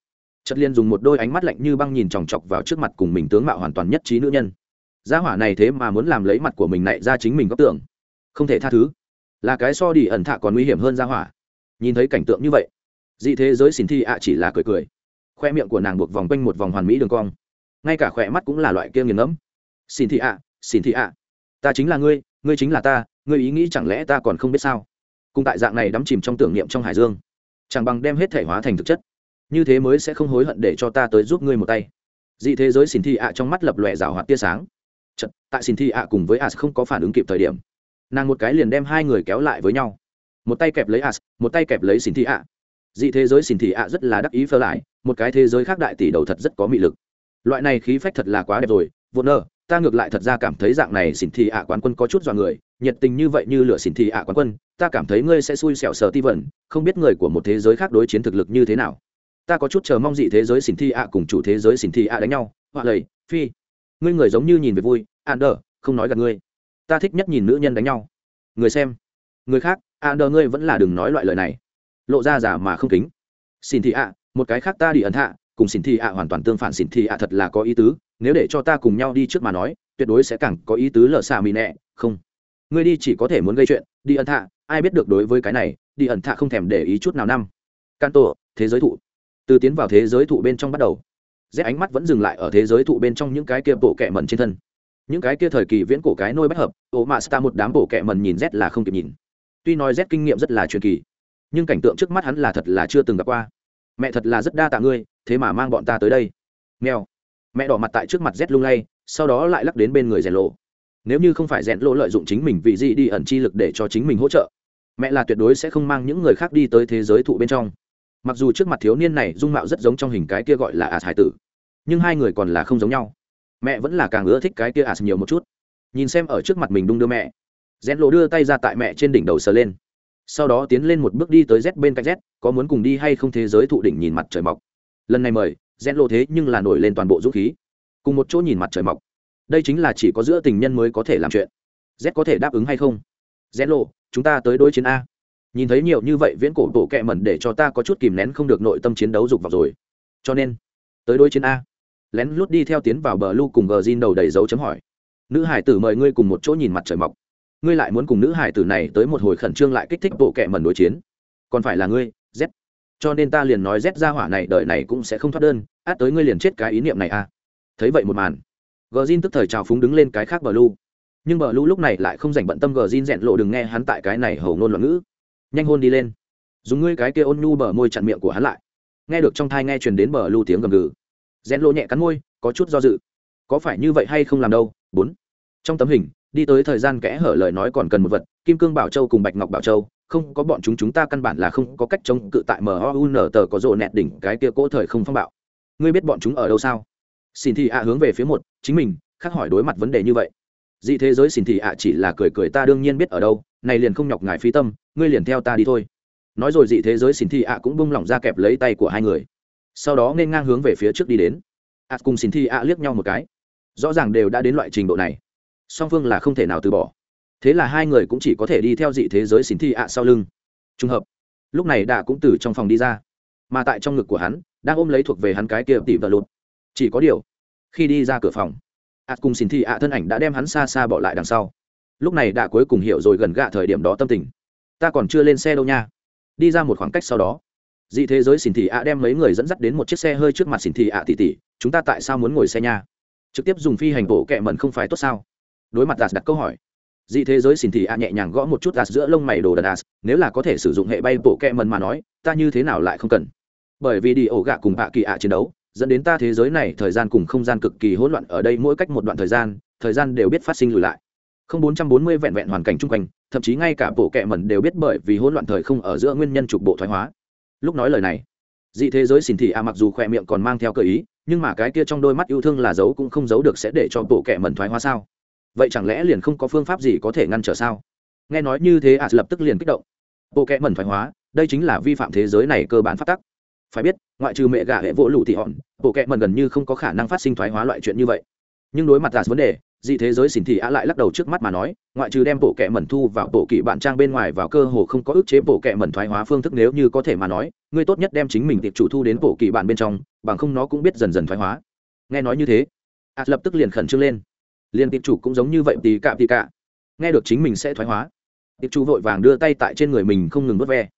Chất liên dùng một đôi ánh mắt lạnh như băng nhìn chòng chọc vào trước mặt cùng mình tướng mạo hoàn toàn nhất trí nữ nhân. Gia hỏa này thế mà muốn làm lấy mặt của mình nạy ra chính mình góc tưởng. Không thể tha thứ. Là cái so đi ẩn thạ còn nguy hiểm hơn gia hỏa nhìn thấy cảnh tượng như vậy dị thế giới xin thi ạ chỉ là cười cười. Khoe miệng của nàng buộc vòng quanh một vòng hoàn mỹ đường cong. Ngay cả khỏe mắt cũng là loại kia nghiền ngẫm. Xin thị ạ xin thị ạ ta chính là ngươi ngươi chính là ta ngươi ý nghĩ chẳng lẽ ta còn không biết sao? Cùng tại dạng này đắm chìm trong tưởng niệm trong hải dương chẳng bằng đem hết thể hóa thành thực chất. Như thế mới sẽ không hối hận để cho ta tới giúp ngươi một tay. Dị thế giới xin thi ạ trong mắt lập lòe rào hoạt tia sáng. Chật, tại xin thi ạ cùng với as không có phản ứng kịp thời điểm nàng một cái liền đem hai người kéo lại với nhau một tay kẹp lấy as một tay kẹp lấy xin thi ạ dị thế giới xin thi ạ rất là đắc ý phơ lại, một cái thế giới khác đại tỷ đầu thật rất có mị lực. Loại này khí phách thật là quá đẹp rồi, vô nơ, ta ngược lại thật ra cảm thấy dạng này xin thị ạ quán quân có chút dọa người, nhiệt tình như vậy như lửa xin thị ạ quán quân, ta cảm thấy ngươi sẽ xui xẻo sờ ti vẩn không biết người của một thế giới khác đối chiến thực lực như thế nào. Ta có chút chờ mong dị thế giới xin thị ạ cùng chủ thế giới xin thị ạ đánh nhau. Họa lầy, phi. Ngươi người giống như nhìn về vui an đờ không nói gặp ngươi. Ta thích nhất nhìn nữ nhân đánh nhau. Người xem. Người khác a đờ ngươi vẫn là đừng nói loại lời này. Lộ ra giả mà không kính. Xin thị ạ, một cái khác ta đi ẩn hạ, cùng xin thị ạ hoàn toàn tương phản xin thị ạ thật là có ý tứ. Nếu để cho ta cùng nhau đi trước mà nói, tuyệt đối sẽ càng có ý tứ lờ xà mì nẹ, không. Ngươi đi chỉ có thể muốn gây chuyện, đi ẩn hạ, ai biết được đối với cái này, đi ẩn hạ không thèm để ý chút nào năm. Can tổ thế giới thụ. Từ tiến vào thế giới thụ bên trong bắt đầu. Rét ánh mắt vẫn dừng lại ở thế giới thụ bên trong những cái kia bộ kẹ mẩn trên thân. Những cái kia thời kỳ viễn cổ cái nôi bất hợp ô mạ sta một đám bộ kẹ mẩn nhìn rét là không kịp nhìn tuy nói Z kinh nghiệm rất là truyền kỳ, nhưng cảnh tượng trước mắt hắn là thật là chưa từng gặp qua. Mẹ thật là rất đa tạ ngươi, thế mà mang bọn ta tới đây. Nghèo mẹ đỏ mặt tại trước mặt Z lung lay, sau đó lại lắc đến bên người rèn lộ. Nếu như không phải rèn lộ lợi dụng chính mình vì gì đi ẩn chi lực để cho chính mình hỗ trợ, mẹ là tuyệt đối sẽ không mang những người khác đi tới thế giới thụ bên trong. Mặc dù trước mặt thiếu niên này dung mạo rất giống trong hình cái kia gọi là ạt hải tử, nhưng hai người còn là không giống nhau. Mẹ vẫn là càng ưa thích cái kia ạt nhiều một chút. Nhìn xem ở trước mặt mình đung đưa mẹ rèn lộ đưa tay ra tại mẹ trên đỉnh đầu sờ lên. Sau đó tiến lên một bước đi tới z bên cạnh z, có muốn cùng đi hay không thế giới thụ đỉnh nhìn mặt trời mọc. Lần này mời rèn lộ thế nhưng là nổi lên toàn bộ dũng khí. Cùng một chỗ nhìn mặt trời mọc. Đây chính là chỉ có giữa tình nhân mới có thể làm chuyện. Z có thể đáp ứng hay không? Rèn lộ chúng ta tới đối chiến a. Nhìn thấy nhiều như vậy viễn cổ tổ kẹ mẩn để cho ta có chút kìm nén không được nội tâm chiến đấu dục vào rồi. Cho nên, tới đối chiến a. Lén lút đi theo tiến vào bờ lu cùng gờ zin đầu đầy dấu chấm hỏi. Nữ hải tử mời ngươi cùng một chỗ nhìn mặt trời mọc ngươi lại muốn cùng nữ hải tử này tới một hồi khẩn trương lại kích thích bộ kệ mẩn đối chiến. Còn phải là ngươi, z. Cho nên ta liền nói z ra hỏa này đời này cũng sẽ không thoát đơn, át tới ngươi liền chết cái ý niệm này a thấy vậy một màn gờ zin tức thời trào phúng đứng lên cái khác bờ lu. Nhưng bờ lu lúc này lại không dành bận tâm gờ zin rẽn lộ đừng nghe hắn tại cái này hầu ngôn loạn ngữ. Nhanh hôn đi lên. Dùng ngươi cái kia ôn nhu bờ môi chặn miệng của hắn lại. Nghe được trong thai nghe truyền đến bờ lu tiếng gầm gừ. Rẽn lộ nhẹ cắn môi, có chút do dự. Có phải như vậy hay không làm đâu? Bốn. Trong tấm hình đi tới thời gian kẽ hở lời nói còn cần một vật, kim cương bảo châu cùng bạch ngọc bảo châu, không có bọn chúng chúng ta căn bản là không có cách chống cự tại mun tờ có rộ nẹt đỉnh, cái kia cỗ thời không phong bạo. Ngươi biết bọn chúng ở đâu sao? Xin thị ạ hướng về phía một, chính mình, khác hỏi đối mặt vấn đề như vậy. Dị thế giới xin thị ạ chỉ là cười cười ta đương nhiên biết ở đâu, này liền không nhọc ngài phí tâm, ngươi liền theo ta đi thôi. Nói rồi dị thế giới xin thị ạ cũng bung lỏng ra kẹp lấy tay của hai người. Sau đó nên ngang hướng về phía trước đi đến. Ạ cùng xin thị ạ liếc nhau một cái. Rõ ràng đều đã đến loại trình độ này song phương là không thể nào từ bỏ. Thế là hai người cũng chỉ có thể đi theo dị thế giới xin thị ạ sau lưng. Trùng hợp. Lúc này đã cũng từ trong phòng đi ra. Mà tại trong ngực của hắn, đang ôm lấy thuộc về hắn cái kia tỉ vợ lụt chỉ có điều, khi đi ra cửa phòng, ạ cùng xin thị ạ thân ảnh đã đem hắn xa xa bỏ lại đằng sau. Lúc này đã cuối cùng hiểu rồi gần gạ thời điểm đó tâm tình. Ta còn chưa lên xe đâu nha. Đi ra một khoảng cách sau đó, dị thế giới xin thị ạ đem mấy người dẫn dắt đến một chiếc xe hơi trước mặt xin thị ạ tỉ tỉ, chúng ta tại sao muốn ngồi xe nha? Trực tiếp dùng phi hành bộ kẹ mẩn không phải tốt sao? Đối mặt đạt đặt câu hỏi. Dị thế giới xin thị ạ nhẹ nhàng gõ một chút đạt giữa lông mày đồ đần nếu là có thể sử dụng hệ bay bộ kẹ mẩn mà nói, ta như thế nào lại không cần? Bởi vì đi ổ gạ cùng bạ kỳ ạ chiến đấu, dẫn đến ta thế giới này thời gian cùng không gian cực kỳ hỗn loạn, ở đây mỗi cách một đoạn thời gian thời gian đều biết phát sinh lùi lại. Không bốn trăm bốn mươi vẹn vẹn hoàn cảnh chung quanh, thậm chí ngay cả bộ kẹ mẩn đều biết bởi vì hỗn loạn thời không ở giữa nguyên nhân trục bộ thoái hóa. Lúc nói lời này, dị thế giới xin thị a mặc dù khỏe miệng còn mang theo cơ ý, nhưng mà cái kia trong đôi mắt yêu thương là giấu cũng không giấu được sẽ để cho bộ kẹ mẩn thoái hóa sao? Vậy chẳng lẽ liền không có phương pháp gì có thể ngăn trở sao? Nghe nói như thế ạ lập tức liền kích động. Bộ kẽ mẩn thoái hóa, đây chính là vi phạm thế giới này cơ bản phát tắc. Phải biết, ngoại trừ mẹ gà hệ vỗ lụ thị hòn, bộ kẽ mẩn gần như không có khả năng phát sinh thoái hóa loại chuyện như vậy. Nhưng đối mặt là vấn đề, dị thế giới xỉn thị ạ lại lắc đầu trước mắt mà nói, ngoại trừ đem bộ kệ mẩn thu vào bộ kỵ bạn trang bên ngoài vào cơ hồ không có ức chế bộ kệ mẩn thoái hóa phương thức nếu như có thể mà nói, ngươi tốt nhất đem chính mình tiệp chủ thu đến bộ kỵ bạn bên trong, bằng không nó cũng biết dần dần thoái hóa. Nghe nói như thế ạ lập tức liền khẩn trương lên liền tiệp chủ cũng giống như vậy tì cạ tì cạ nghe được chính mình sẽ thoái hóa. Tiệp chủ vội vàng đưa tay tại trên người mình không ngừng vớt ve.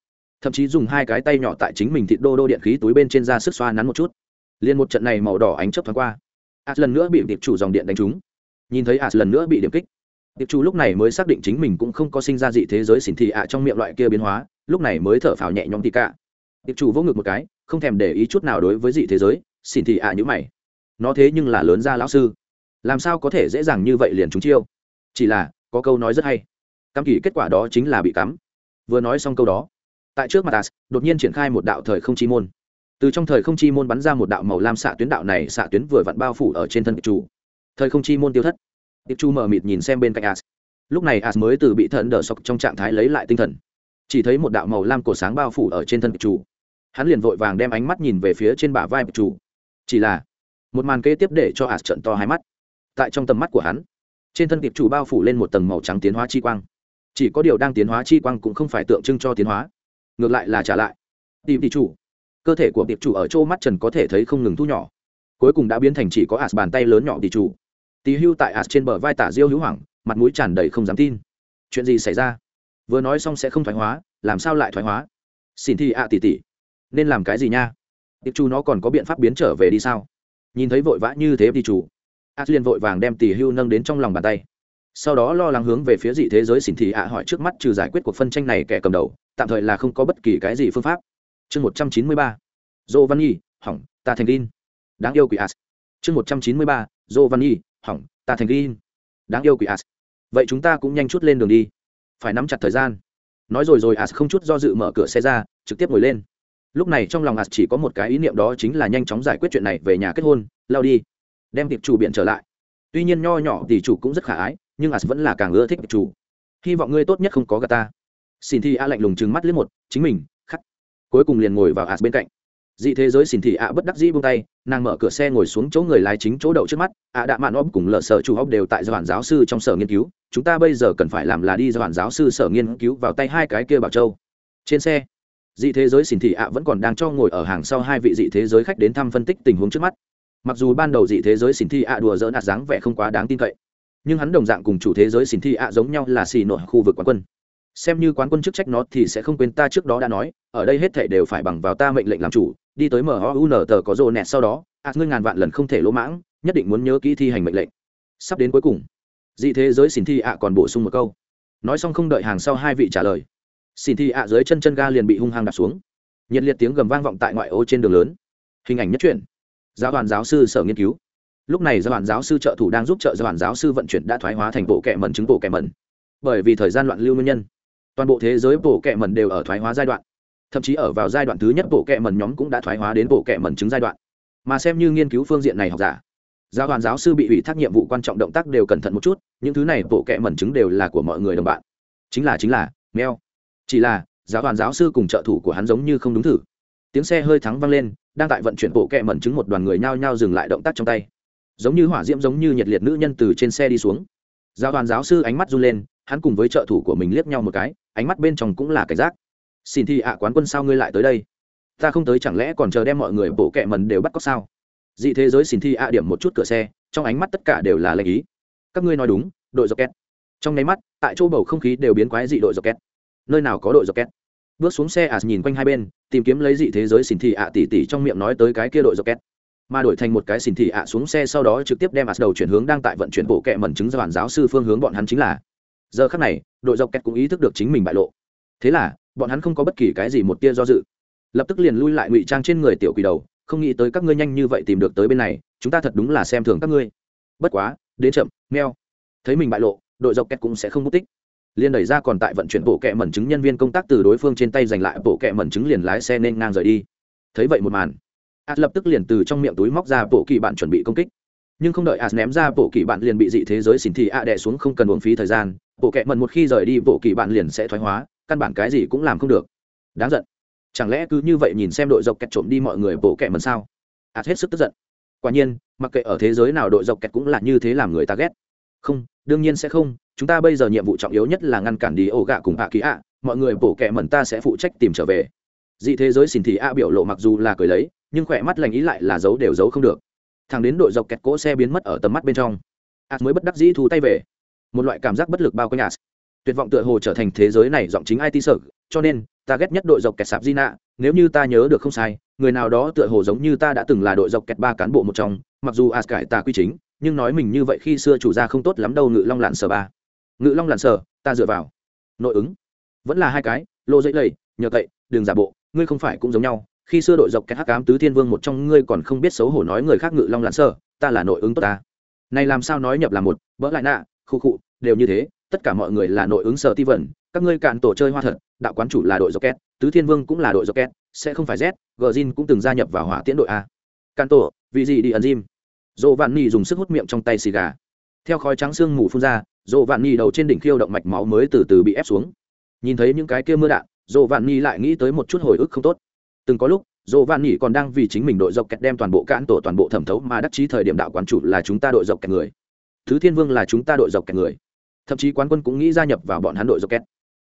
Thậm chí dùng hai cái tay nhỏ tại chính mình thịt đô đô điện khí túi bên trên da sức xoa nắn một chút. Liền một trận này màu đỏ ánh chớp thoáng qua. As lần nữa bị tiệp chủ dòng điện đánh trúng. Nhìn thấy as lần nữa bị điểm kích, tiệp chủ lúc này mới xác định chính mình cũng không có sinh ra dị thế giới xỉn thị ạ trong miệng loại kia biến hóa, lúc này mới thở phào nhẹ nhõm tì cả. Tiệp chủ vỗ ngực một cái, không thèm để ý chút nào đối với dị thế giới, xỉn thị ạ như mày. Nó thế nhưng là lớn ra lão sư làm sao có thể dễ dàng như vậy liền trúng chiêu? Chỉ là, có câu nói rất hay. Cắm kỳ kết quả đó chính là bị cắm. Vừa nói xong câu đó, tại trước mặt as đột nhiên triển khai một đạo thời không chi môn. Từ trong thời không chi môn bắn ra một đạo màu lam xạ tuyến đạo này, xạ tuyến vừa vặn bao phủ ở trên thân tiệp chủ thời không chi môn tiêu thất. Tiệp chu mờ mịt nhìn xem bên cạnh as lúc này as mới từ bị thần đỡ sọc trong trạng thái lấy lại tinh thần. Chỉ thấy một đạo màu lam cổ sáng bao phủ ở trên thân tiệp chủ hắn liền vội vàng đem ánh mắt nhìn về phía trên bả vai tiệp chủ chỉ là, một màn kế tiếp để cho as trận to hai mắt tại trong tầm mắt của hắn. Trên thân tiệp chủ bao phủ lên một tầng màu trắng tiến hóa chi quang. Chỉ có điều đang tiến hóa chi quang cũng không phải tượng trưng cho tiến hóa. Ngược lại là trả lại. Tìm tỷ chủ. Cơ thể của tiệp chủ ở chỗ mắt trần có thể thấy không ngừng thu nhỏ. Cuối cùng đã biến thành chỉ có ạt bàn tay lớn nhỏ tỷ chủ. Tì hưu tại ạt trên bờ vai tả diêu hữu hoảng, mặt mũi tràn đầy không dám tin. Chuyện gì xảy ra? Vừa nói xong sẽ không thoái hóa, làm sao lại thoái hóa? Xin thi ạ tỷ tỷ. Nên làm cái gì nha? Tiệp chủ nó còn có biện pháp biến trở về đi sao? Nhìn thấy vội vã như thế tỷ chủ ạt liền vội vàng đem tỷ hưu nâng đến trong lòng bàn tay. Sau đó lo lắng hướng về phía dị thế giới xỉn thị ạ hỏi trước mắt trừ giải quyết cuộc phân tranh này kẻ cầm đầu, tạm thời là không có bất kỳ cái gì phương pháp. Chương một trăm chín mươi ba dô văn nhi, hỏng, ta thành tin đáng yêu quỷ as chương một trăm chín mươi ba dô văn nhi, hỏng, ta thành tin đáng yêu quỷ as vậy chúng ta cũng nhanh chút lên đường đi. Phải nắm chặt thời gian. Nói rồi rồi as không chút do dự mở cửa xe ra, trực tiếp ngồi lên. Lúc này trong lòng as chỉ có một cái ý niệm đó chính là nhanh chóng giải quyết chuyện này về nhà kết hôn, lao đi đem tiệp chủ biện trở lại. Tuy nhiên nho nhỏ thì chủ cũng rất khả ái, nhưng as vẫn là càng ưa thích tiệp chủ. Hy vọng ngươi tốt nhất không có gà ta. Xin thi a lạnh lùng trừng mắt liếc một, chính mình, khắc. Cuối cùng liền ngồi vào as bên cạnh. Dị thế giới xin thị ạ bất đắc dĩ buông tay, nàng mở cửa xe ngồi xuống chỗ người lái chính chỗ đậu trước mắt ạ đạ mạn ôm cùng lờ sở chủ học đều tại giai giáo sư trong sở nghiên cứu, chúng ta bây giờ cần phải làm là đi giai giáo sư sở nghiên cứu vào tay hai cái kia bảo châu. Trên xe, dị thế giới xin thị ạ vẫn còn đang cho ngồi ở hàng sau hai vị dị thế giới khách đến thăm phân tích tình huống trước mắt mặc dù ban đầu dị thế giới xin thi ạ đùa dỡ nạt dáng vẻ không quá đáng tin cậy nhưng hắn đồng dạng cùng chủ thế giới xin thi ạ giống nhau là xì nội khu vực quán quân xem như quán quân chức trách nó thì sẽ không quên ta trước đó đã nói ở đây hết thể đều phải bằng vào ta mệnh lệnh làm chủ đi tới mhun tờ có rồ nẹt sau đó, ạ ngươi ngàn vạn lần không thể lỗ mãng, nhất định muốn nhớ kỹ thi hành mệnh lệnh. Sắp đến cuối cùng, dị thế giới xin thi ạ còn bổ sung một câu. Nói xong không đợi hàng sau hai vị trả lời, xin thi ạ dưới chân chân ga liền bị hung hăng đạp xuống. Nhiệt liệt tiếng gầm vang vọng tại ngoại ô trên đường lớn. Hình ảnh nhất truyện. Giáo đoàn giáo sư sở nghiên cứu. Lúc này giáo đoàn giáo sư trợ thủ đang giúp trợ giáo đoàn giáo sư vận chuyển đã thoái hóa thành bộ kẹ mẩn chứng bộ kẹ mẩn. Bởi vì thời gian loạn lưu nguyên nhân, toàn bộ thế giới bộ kẹ mẩn đều ở thoái hóa giai đoạn. Thậm chí ở vào giai đoạn thứ nhất bộ kẹ mẩn nhóm cũng đã thoái hóa đến bộ kẹ mẩn chứng giai đoạn. Mà xem như nghiên cứu phương diện này học giả giáo đoàn giáo sư bị ủy thác nhiệm vụ quan trọng động tác đều cẩn thận một chút những thứ này bộ kẹ mẩn chứng đều là của mọi người đồng bạn. Chính là chính là meo chỉ là giáo đoàn giáo sư cùng trợ thủ của hắn giống như không đúng thử. Tiếng xe hơi thắng vang lên đang tại vận chuyển bộ kẹ mẩn chứng một đoàn người nhao nhao dừng lại động tác trong tay. Giống như hỏa diễm giống như nhiệt liệt nữ nhân từ trên xe đi xuống. Giáo đoàn giáo sư ánh mắt run lên, hắn cùng với trợ thủ của mình liếc nhau một cái, ánh mắt bên trong cũng là cảnh giác. Xin thi ạ, quán quân sao ngươi lại tới đây? Ta không tới chẳng lẽ còn chờ đem mọi người bộ kẹ mẩn đều bắt cóc sao? Dị thế giới xin thi ạ điểm một chút cửa xe, trong ánh mắt tất cả đều là lệnh ý. Các ngươi nói đúng, đội dọc két trong nháy mắt, tại chỗ bầu không khí đều biến quái dị đội dọc két nơi nào có đội dọc két bước xuống xe à nhìn quanh hai bên, tìm kiếm lấy dị thế giới xin thị ạ tỉ tỉ trong miệng nói tới cái kia đội dọc két mà đổi thành một cái xin thị ạ xuống xe sau đó trực tiếp đem ạt đầu chuyển hướng đang tại vận chuyển bộ kệ mẩn chứng do bản giáo sư phương hướng bọn hắn chính là. Giờ khắc này, đội dọc két cũng ý thức được chính mình bại lộ. Thế là, bọn hắn không có bất kỳ cái gì một tia do dự. Lập tức liền lui lại ngụy trang trên người tiểu quỷ đầu, không nghĩ tới các ngươi nhanh như vậy tìm được tới bên này, chúng ta thật đúng là xem thường các ngươi. Bất quá, đến chậm, meo. Thấy mình bại lộ, đội dọc kẹt cũng sẽ không mất tích liền đẩy ra còn tại vận chuyển bộ kẹ mẩn chứng nhân viên công tác từ đối phương trên tay giành lại bộ kẹ mẩn chứng liền lái xe nên ngang rời đi. Thấy vậy một màn, as lập tức liền từ trong miệng túi móc ra bộ kỳ bạn chuẩn bị công kích. Nhưng không đợi as ném ra bộ kỳ bạn liền bị dị thế giới xin thị a đè xuống không cần uống phí thời gian, bộ kẹ mẩn một khi rời đi, bộ kỳ bạn liền sẽ thoái hóa, căn bản cái gì cũng làm không được. Đáng giận. Chẳng lẽ cứ như vậy nhìn xem đội dọc kẹt trộm đi mọi người bộ kẹ mẩn sao? Ạt hết sức tức giận. Quả nhiên, mặc kệ ở thế giới nào đội dọc kẹt cũng là như thế làm người ta ghét. Không đương nhiên sẽ không, chúng ta bây giờ nhiệm vụ trọng yếu nhất là ngăn cản đi ổ gạ cùng ạ ký ạ, mọi người bổ kẹ mẩn ta sẽ phụ trách tìm trở về. Dị thế giới xin thì a biểu lộ mặc dù là cười lấy, nhưng khỏe mắt lành ý lại là giấu đều giấu không được. Thằng đến đội dọc kẹt cỗ xe biến mất ở tầm mắt bên trong. A mới bất đắc dĩ thu tay về. Một loại cảm giác bất lực bao quanh as tuyệt vọng tựa hồ trở thành thế giới này giọng chính it sợ, cho nên, ta ghét nhất đội dọc kẹt sạp di nạ nếu như ta nhớ được không sai, người nào đó tựa hồ giống như ta đã từng là đội dọc kẹt ba cán bộ một trong, mặc dù a cải ta quy chính nhưng nói mình như vậy khi xưa chủ gia không tốt lắm đâu, ngự long lạn sở ba. Ngự long lạn sở, ta dựa vào. Nội ứng. Vẫn là hai cái, lô dãy lầy, nhờ cậy đường giả bộ, ngươi không phải cũng giống nhau. Khi xưa đội dọc cái hắc ám tứ thiên vương một trong ngươi còn không biết xấu hổ nói người khác ngự long lạn sở, ta là nội ứng tốt ta. Này làm sao nói nhập là một, bỡ lại nạ, khu khụ đều như thế, tất cả mọi người là nội ứng sở ti vẩn các ngươi cạn tổ chơi hoa thật, đạo quán chủ là đội dọc két tứ thiên vương cũng là đội dọc két sẽ không phải z gờ cũng từng gia nhập vào hỏa tiễn đội a. Cạn tổ vì gì đi ẩn diêm dỗ vạn nhi dùng sức hút miệng trong tay xì gà. Theo khói trắng sương mù phun ra, dỗ vạn nhi đầu trên đỉnh khiêu động mạch máu mới từ từ bị ép xuống. Nhìn thấy những cái kia mưa đạn, dỗ vạn nhi lại nghĩ tới một chút hồi ức không tốt. Từng có lúc, dỗ vạn nhi còn đang vì chính mình đội dọc kẹt đem toàn bộ cạn tổ toàn bộ thẩm thấu mà đắc chí thời điểm đạo quán chủ là chúng ta đội dọc kẹt người. Thứ thiên vương là chúng ta đội dọc kẹt người. Thậm chí quán quân cũng nghĩ gia nhập vào bọn hắn đội dọc kẹt.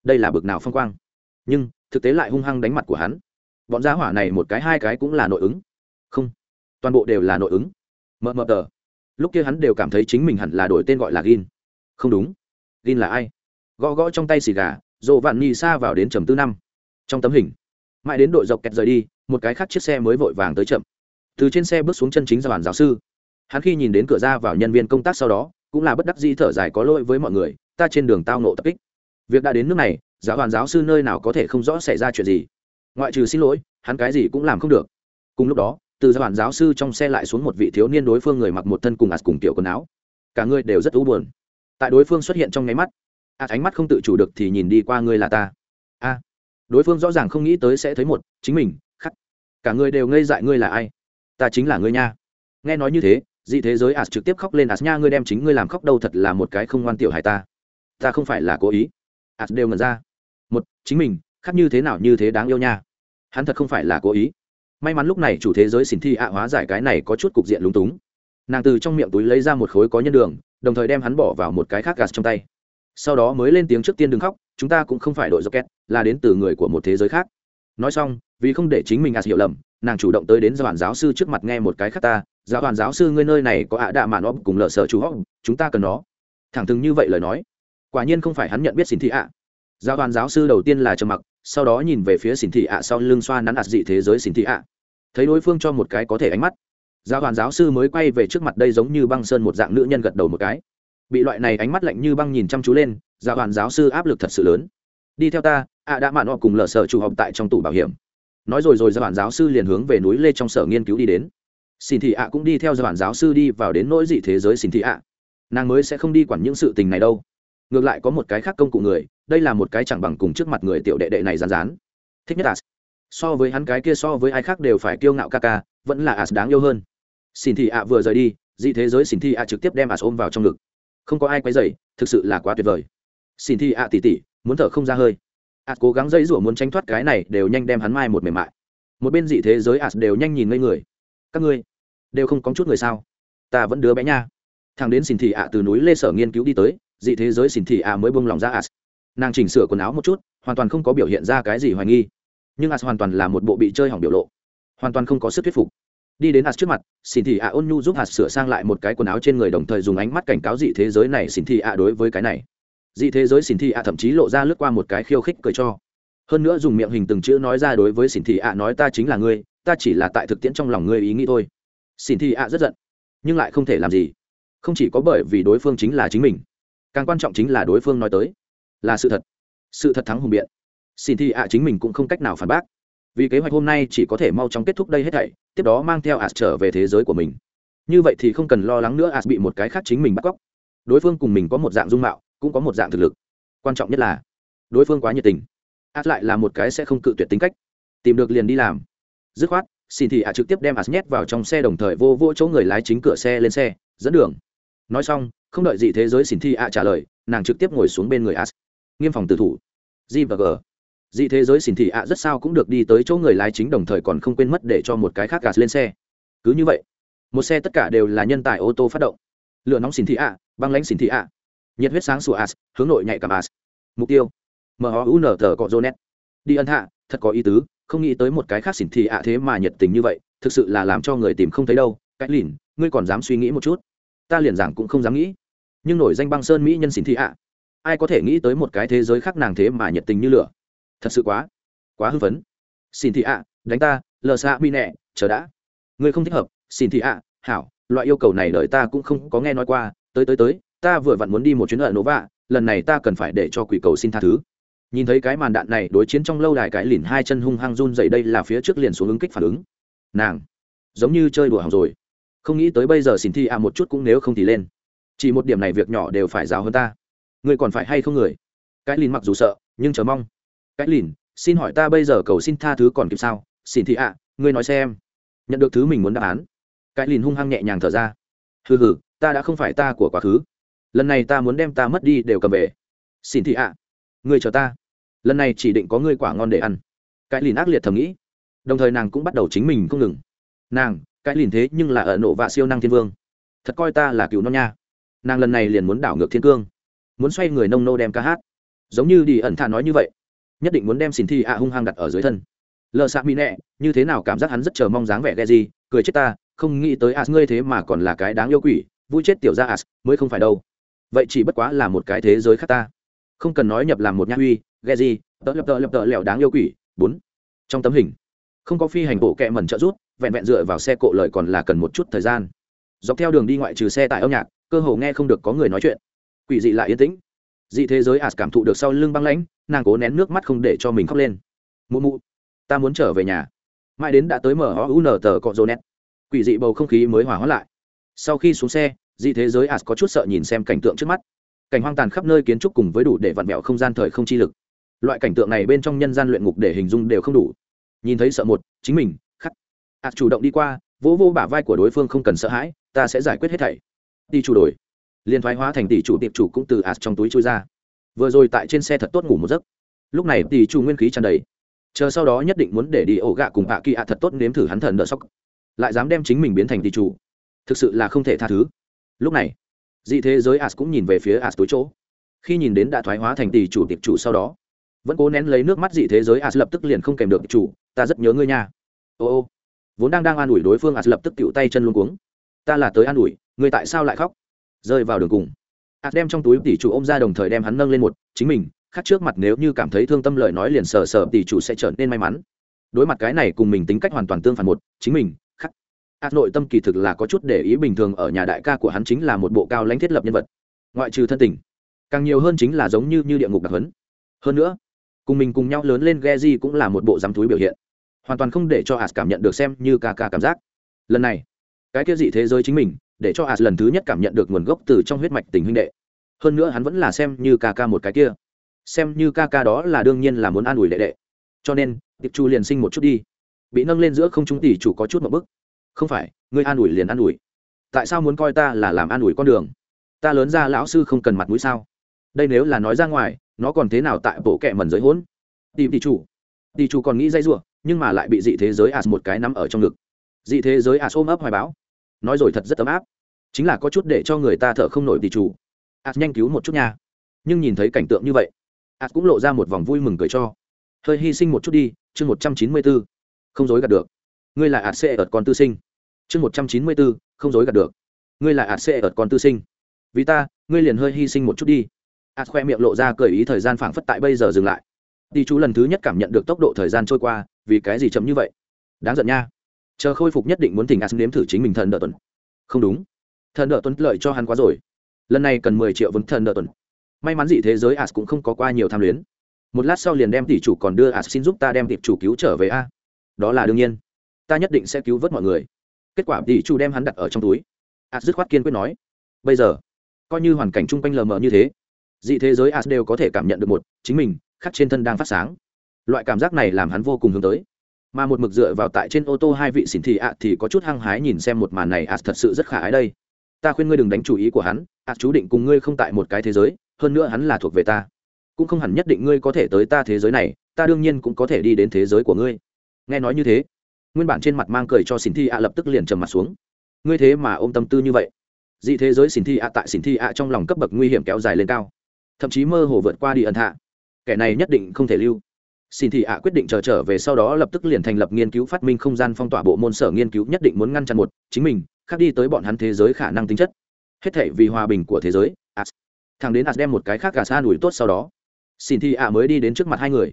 đây là bực nào phong quang. Nhưng, thực tế lại hung hăng đánh mặt của hắn. Bọn gia hỏa này một cái hai cái cũng là nội ứng. Không, toàn bộ đều là nội ứng mờ mờ tờ. Lúc kia hắn đều cảm thấy chính mình hẳn là đổi tên gọi là gin. Không đúng. Gin là ai? Gõ gõ trong tay xì gà dồ vạn nhì xa vào đến trầm tư năm. Trong tấm hình, mãi đến đội dọc kẹt rời đi, một cái khác chiếc xe mới vội vàng tới chậm. Từ trên xe bước xuống chân chính ra bàn giáo sư. Hắn khi nhìn đến cửa ra vào nhân viên công tác sau đó, cũng là bất đắc dĩ thở dài có lỗi với mọi người, ta trên đường tao nộ tập kích. Việc đã đến nước này, giáo đoàn giáo sư nơi nào có thể không rõ xảy ra chuyện gì. Ngoại trừ xin lỗi, hắn cái gì cũng làm không được. Cùng lúc đó từ gia bản giáo sư trong xe lại xuống một vị thiếu niên đối phương người mặc một thân cùng ạt cùng kiểu quần áo. Cả người đều rất u buồn. Tại đối phương xuất hiện trong nháy mắt, ạt ánh mắt không tự chủ được thì nhìn đi qua người là ta. A. Đối phương rõ ràng không nghĩ tới sẽ thấy một, chính mình, khắc. Cả người đều ngây dại ngươi là ai? Ta chính là ngươi nha. Nghe nói như thế, dị thế giới ạt trực tiếp khóc lên, ạt nha, ngươi đem chính ngươi làm khóc đâu, thật là một cái không ngoan tiểu hài ta. Ta không phải là cố ý. Ạt đều ngần ra. Một, chính mình khác như thế nào như thế đáng yêu nha. Hắn thật không phải là cố ý may mắn lúc này chủ thế giới xỉn thi ạ hóa giải cái này có chút cục diện lúng túng. Nàng từ trong miệng túi lấy ra một khối có nhân đường, đồng thời đem hắn bỏ vào một cái khác gạt trong tay. Sau đó mới lên tiếng trước tiên đừng khóc, chúng ta cũng không phải đội rocket, là đến từ người của một thế giới khác. Nói xong, vì không để chính mình ạt hiểu lầm, nàng chủ động tới đến giáo giáo sư trước mặt nghe một cái khác ta dạ, giáo đoàn giáo sư, ngươi nơi này có ạ đạ mạn nó cùng lợ sở chú hóc chúng ta cần nó. Thẳng thừng như vậy lời nói, quả nhiên không phải hắn nhận biết xin thị ạ giáo đoàn giáo sư đầu tiên là trầm mặc, sau đó nhìn về phía xỉn thị ạ, sau lưng xoa nắn ạt dị thế giới xỉn thị ạ. Thấy đối phương cho một cái có thể ánh mắt. Giáo đoàn giáo sư mới quay về trước mặt đây giống như băng sơn một dạng nữ nhân gật đầu một cái. Bị loại này ánh mắt lạnh như băng nhìn chăm chú lên giáo đoàn giáo sư áp lực thật sự lớn. Đi theo ta, ạ đã mạn họ cùng lờ sở chủ học tại trong tủ bảo hiểm. Nói rồi rồi giáo đoàn giáo sư liền hướng về núi lê trong sở nghiên cứu đi đến. Xỉn thị ạ cũng đi theo giáo đoàn giáo sư đi vào đến nỗi dị thế giới xỉn thị ạ. Nàng mới sẽ không đi quản những sự tình này đâu. Ngược lại có một cái khác công cụ người đây là một cái chẳng bằng cùng trước mặt người tiểu đệ đệ này rán rán thích nhất as. So với hắn cái kia so với ai khác đều phải kiêu ngạo ca ca, vẫn là as đáng yêu hơn. Xin thị ạ vừa rời đi, dị thế giới xin thị ạ trực tiếp đem as ôm vào trong ngực. Không có ai quay dày thực sự là quá tuyệt vời. Xin thị ạ tỉ tỉ, muốn thở không ra hơi. As cố gắng dây rủa muốn tránh thoát cái này đều nhanh đem hắn mai một mềm mại. Một bên dị thế giới as đều nhanh nhìn ngây người. Các ngươi, đều không có chút người sao? Ta vẫn đứa bé nha. Thằng đến xin thị ạ từ núi lê sở nghiên cứu đi tới, dị thế giới xin thị ạ mới buông lòng ra as nàng chỉnh sửa quần áo một chút, hoàn toàn không có biểu hiện ra cái gì hoài nghi. Nhưng as hoàn toàn là một bộ bị chơi hỏng biểu lộ. Hoàn toàn không có sức thuyết phục. Đi đến as trước mặt xin thị ạ ôn nhu giúp as sửa sang lại một cái quần áo trên người đồng thời dùng ánh mắt cảnh cáo dị thế giới này xin thị ạ đối với cái này. Dị thế giới xin thị ạ thậm chí lộ ra lướt qua một cái khiêu khích cười cho. Hơn nữa dùng miệng hình từng chữ nói ra đối với xin thị ạ nói ta chính là ngươi, ta chỉ là tại thực tiễn trong lòng ngươi ý nghĩ thôi. Xin thị ạ rất giận, nhưng lại không thể làm gì. Không chỉ có bởi vì đối phương chính là chính mình, càng quan trọng chính là đối phương nói tới là sự thật. Sự thật thắng hùng biện. Xin thi ạ chính mình cũng không cách nào phản bác. Vì kế hoạch hôm nay chỉ có thể mau chóng kết thúc đây hết thảy, tiếp đó mang theo ạ trở về thế giới của mình. Như vậy thì không cần lo lắng nữa ạ bị một cái khác chính mình bắt cóc. Đối phương cùng mình có một dạng dung mạo, cũng có một dạng thực lực. Quan trọng nhất là, đối phương quá nhiệt tình. Ạ lại là một cái sẽ không cự tuyệt tính cách. Tìm được liền đi làm. Dứt khoát, xin thi ạ trực tiếp đem ạ nhét vào trong xe đồng thời vô vô chỗ người lái chính cửa xe lên xe, dẫn đường. Nói xong, không đợi gì thế giới xin thi ạ trả lời, nàng trực tiếp ngồi xuống bên người ạ nghiêm phòng tử thủ. G và g. Dị thế giới xin thị ạ rất sao cũng được đi tới chỗ người lái chính đồng thời còn không quên mất để cho một cái khác gạt lên xe. Cứ như vậy, một xe tất cả đều là nhân tài ô tô phát động. Lửa nóng xin thị ạ, băng lãnh xin thị ạ. Nhiệt huyết sáng sủa as hướng nội nhạy cảm as mục tiêu, m o u n tờ cọ jonet đi ân hạ, thật có ý tứ, không nghĩ tới một cái khác xỉn thị ạ thế mà nhiệt tình như vậy, thực sự là làm cho người tìm không thấy đâu. Cái lìn, ngươi còn dám suy nghĩ một chút? Ta liền giảng cũng không dám nghĩ. Nhưng nổi danh băng sơn mỹ nhân xỉn thị ạ ai có thể nghĩ tới một cái thế giới khác nàng thế mà nhiệt tình như lửa. Thật sự quá quá hư vấn. xin thị ạ, đánh ta, lờ xa bi nẹ, chờ đã. Ngươi không thích hợp, xin thị ạ, hảo, loại yêu cầu này đợi ta cũng không có nghe nói qua. Tới tới tới, ta vừa vặn muốn đi một chuyến ở nổ vạ lần này ta cần phải để cho quỷ cầu xin tha thứ. Nhìn thấy cái màn đạn này đối chiến trong lâu đài cái lìn hai chân hung hăng run dậy đây là phía trước liền xuống ứng kích phản ứng. Nàng, giống như chơi đùa hỏng rồi. Không nghĩ tới bây giờ xin thi ạ một chút cũng nếu không thì lên. Chỉ một điểm này việc nhỏ đều phải rào hơn ta ngươi còn phải hay không người? Cái lìn mặc dù sợ, nhưng chờ mong. Cái lìn, xin hỏi ta bây giờ cầu xin tha thứ còn kịp sao? Xin thị ạ, ngươi nói xem. Nhận được thứ mình muốn đáp án. Cái lìn hung hăng nhẹ nhàng thở ra. Hừ hừ, ta đã không phải ta của quá khứ. Lần này ta muốn đem ta mất đi đều cầm về. Xin thị ạ, ngươi chờ ta. Lần này chỉ định có ngươi quả ngon để ăn. Cái lìn ác liệt thầm nghĩ. Đồng thời nàng cũng bắt đầu chính mình không ngừng. Nàng, cái lìn thế nhưng là ở nộ vạ siêu năng thiên vương. Thật coi ta là cựu non nha. Nàng lần này liền muốn đảo ngược thiên cương muốn xoay người nông nô đem ca hát. Giống như đi ẩn thà nói như vậy, nhất định muốn đem xin thi ạ hung hăng đặt ở dưới thân. Lờ xạ mỹ nẹ, như thế nào cảm giác hắn rất chờ mong dáng vẻ ghe gì, cười chết ta, không nghĩ tới as ngươi thế mà còn là cái đáng yêu quỷ, vui chết tiểu ra as, mới không phải đâu. Vậy chỉ bất quá là một cái thế giới khác ta. Không cần nói nhập làm một nhát huy ghe gì tớ lập tợ lập tợ lẹo đáng yêu quỷ. Bốn. Trong tấm hình, không có phi hành bộ kẹ mẩn trợ rút vẹn vẹn dựa vào xe cộ lời còn là cần một chút thời gian. Dọc theo đường đi ngoại trừ xe tại âm nhạc, cơ hồ nghe không được có người nói chuyện quỷ dị lại yên tĩnh. Dị thế giới ạt cảm thụ được sau lưng băng lãnh, nàng cố nén nước mắt không để cho mình khóc lên. Mụ mụ, ta muốn trở về nhà. Mãi đến đã tới mở o u nở tờ cọ rô nét. Quỷ dị bầu không khí mới hòa hóa lại. Sau khi xuống xe, dị thế giới ạt có chút sợ nhìn xem cảnh tượng trước mắt. Cảnh hoang tàn khắp nơi kiến trúc cùng với đủ để vặn vẹo không gian thời không chi lực. Loại cảnh tượng này bên trong nhân gian luyện ngục để hình dung đều không đủ. Nhìn thấy sợ một, chính mình, khắc. Ạt chủ động đi qua, vỗ vô bả vai của đối phương không cần sợ hãi, ta sẽ giải quyết hết thảy. Đi chủ đổi liên thoái hóa thành tỷ chủ tiệp chủ cũng từ ạt trong túi chui ra. Vừa rồi tại trên xe thật tốt ngủ một giấc. Lúc này tỷ chủ nguyên khí tràn đầy. Chờ sau đó nhất định muốn để đi ổ gạ cùng ạ kỳ ạ thật tốt nếm thử hắn thần đỡ sóc lại dám đem chính mình biến thành tỷ chủ. Thực sự là không thể tha thứ. Lúc này, dị thế giới as cũng nhìn về phía as tối chỗ. Khi nhìn đến đã thoái hóa thành tỷ chủ tiệp chủ sau đó, vẫn cố nén lấy nước mắt dị thế giới as lập tức liền không kèm được chủ, ta rất nhớ ngươi nha. Ô ô. Vốn đang đang an ủi đối phương as lập tức cựu tay chân luôn cuống. Ta là tới an ủi, ngươi tại sao lại khóc? Rơi vào đường cùng. As đem trong túi tỷ chủ ôm ra đồng thời đem hắn nâng lên một, chính mình, khác trước mặt nếu như cảm thấy thương tâm lời nói liền sờ sờ tỷ chủ sẽ trở nên may mắn. Đối mặt cái này cùng mình tính cách hoàn toàn tương phản một, chính mình khắc ạt nội tâm kỳ thực là có chút để ý bình thường ở nhà đại ca của hắn chính là một bộ cao lãnh thiết lập nhân vật. Ngoại trừ thân tình, càng nhiều hơn chính là giống như như địa ngục đặc hấn. Hơn nữa, cùng mình cùng nhau lớn lên ghe di cũng là một bộ dám túi biểu hiện. Hoàn toàn không để cho ạt cảm nhận được xem như ca ca cảm giác. Lần này, cái kia dị thế giới chính mình để cho as lần thứ nhất cảm nhận được nguồn gốc từ trong huyết mạch tình huynh đệ. Hơn nữa hắn vẫn là xem như ca ca một cái kia. Xem như ca ca đó là đương nhiên là muốn an ủi đệ đệ. Cho nên, tiệp chu liền sinh một chút đi. Bị nâng lên giữa không trung tỷ chủ có chút một bức. Không phải, ngươi an ủi liền an ủi. Tại sao muốn coi ta là làm an ủi con đường? Ta lớn ra lão sư không cần mặt mũi sao? Đây nếu là nói ra ngoài, nó còn thế nào tại bộ kệ mần giới hỗn? Tìm tỷ chủ. Tỷ chủ còn nghĩ dây rủa, nhưng mà lại bị dị thế giới as một cái nắm ở trong ngực. Dị thế giới as ôm ấp hoài báo nói rồi thật rất ấm áp. Chính là có chút để cho người ta thở không nổi tỷ chủ. As nhanh cứu một chút nha. Nhưng nhìn thấy cảnh tượng như vậy as cũng lộ ra một vòng vui mừng cười cho. Hơi hy sinh một chút đi, chương một trăm chín mươi bốn không dối gạt được. Ngươi là as sẽ ở con tư sinh. Chương một trăm chín mươi bốn không dối gạt được. Ngươi là as sẽ ở con tư sinh. Vì ta, ngươi liền hơi hy sinh một chút đi. As khoe miệng lộ ra cởi ý thời gian phảng phất tại bây giờ dừng lại. Tỷ chú lần thứ nhất cảm nhận được tốc độ thời gian trôi qua, vì cái gì chậm như vậy? Đáng giận nha chờ khôi phục nhất định muốn thỉnh as nếm thử chính mình thần đỡ tuần. Không đúng. Thần đỡ tuần lợi cho hắn quá rồi. Lần này cần mười triệu vốn thần đỡ tuần. May mắn gì thế giới as cũng không có qua nhiều tham luyến. Một lát sau liền đem tỷ chủ còn đưa as xin giúp ta đem tiệp chủ cứu trở về a. Đó là đương nhiên. Ta nhất định sẽ cứu vớt mọi người. Kết quả tỷ chủ đem hắn đặt ở trong túi. As dứt khoát kiên quyết nói, bây giờ, coi như hoàn cảnh chung quanh lờ mờ như thế, dị thế giới as đều có thể cảm nhận được một, chính mình, khắc trên thân đang phát sáng. Loại cảm giác này làm hắn vô cùng hướng tới mà một mực dựa vào tại trên ô tô hai vị xỉn thị ạ thì có chút hăng hái nhìn xem một màn này as thật sự rất khả ái đây. Ta khuyên ngươi đừng đánh chủ ý của hắn as chú định cùng ngươi không tại một cái thế giới, hơn nữa hắn là thuộc về ta. Cũng không hẳn nhất định ngươi có thể tới ta thế giới này, ta đương nhiên cũng có thể đi đến thế giới của ngươi. Nghe nói như thế, nguyên bản trên mặt mang cười cho xỉn thị ạ lập tức liền trầm mặt xuống. Ngươi thế mà ôm tâm tư như vậy. Dị thế giới xỉn thị ạ tại xỉn thị ạ trong lòng cấp bậc nguy hiểm kéo dài lên cao. Thậm chí mơ hồ vượt qua đi ẩn hạ. Kẻ này nhất định không thể lưu xin thị ạ quyết định chờ trở về sau đó lập tức liền thành lập nghiên cứu phát minh không gian phong tỏa bộ môn sở nghiên cứu nhất định muốn ngăn chặn một, chính mình, khác đi tới bọn hắn thế giới khả năng tính chất. Hết thể vì hòa bình của thế giới. As thằng đến as đem một cái khác gà xa đuổi tốt sau đó. Xin thị ạ mới đi đến trước mặt hai người.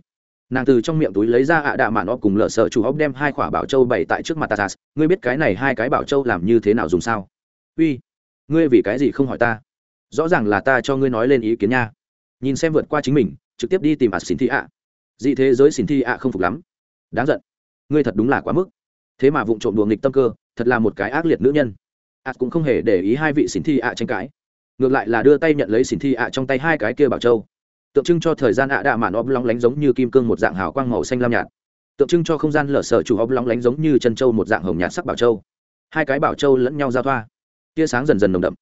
Nàng từ trong miệng túi lấy ra ạ đạ mạn óc cùng lở sợ chủ óc đem hai quả bảo châu bày tại trước mặt tatas ngươi biết cái này hai cái bảo châu làm như thế nào dùng sao? Uy, ngươi vì cái gì không hỏi ta? Rõ ràng là ta cho ngươi nói lên ý kiến nha. Nhìn xem vượt qua chính mình, trực tiếp đi tìm ạt xin thị ạ dị thế giới xin thi ạ không phục lắm. Đáng giận. Ngươi thật đúng là quá mức. Thế mà vụ trộm đùa nghịch tâm cơ, thật là một cái ác liệt nữ nhân. Ạ cũng không hề để ý hai vị xin thi ạ tranh cãi. Ngược lại là đưa tay nhận lấy xin thi ạ trong tay hai cái kia bảo châu. Tượng trưng cho thời gian ạ đạ mạn óp lóng lánh giống như kim cương một dạng hào quang màu xanh lam nhạt. Tượng trưng cho không gian lở sở chủ óp lóng lánh giống như chân châu một dạng hồng nhạt sắc bảo châu. Hai cái bảo châu lẫn nhau giao thoa. Tia sáng dần dần nồng đậm.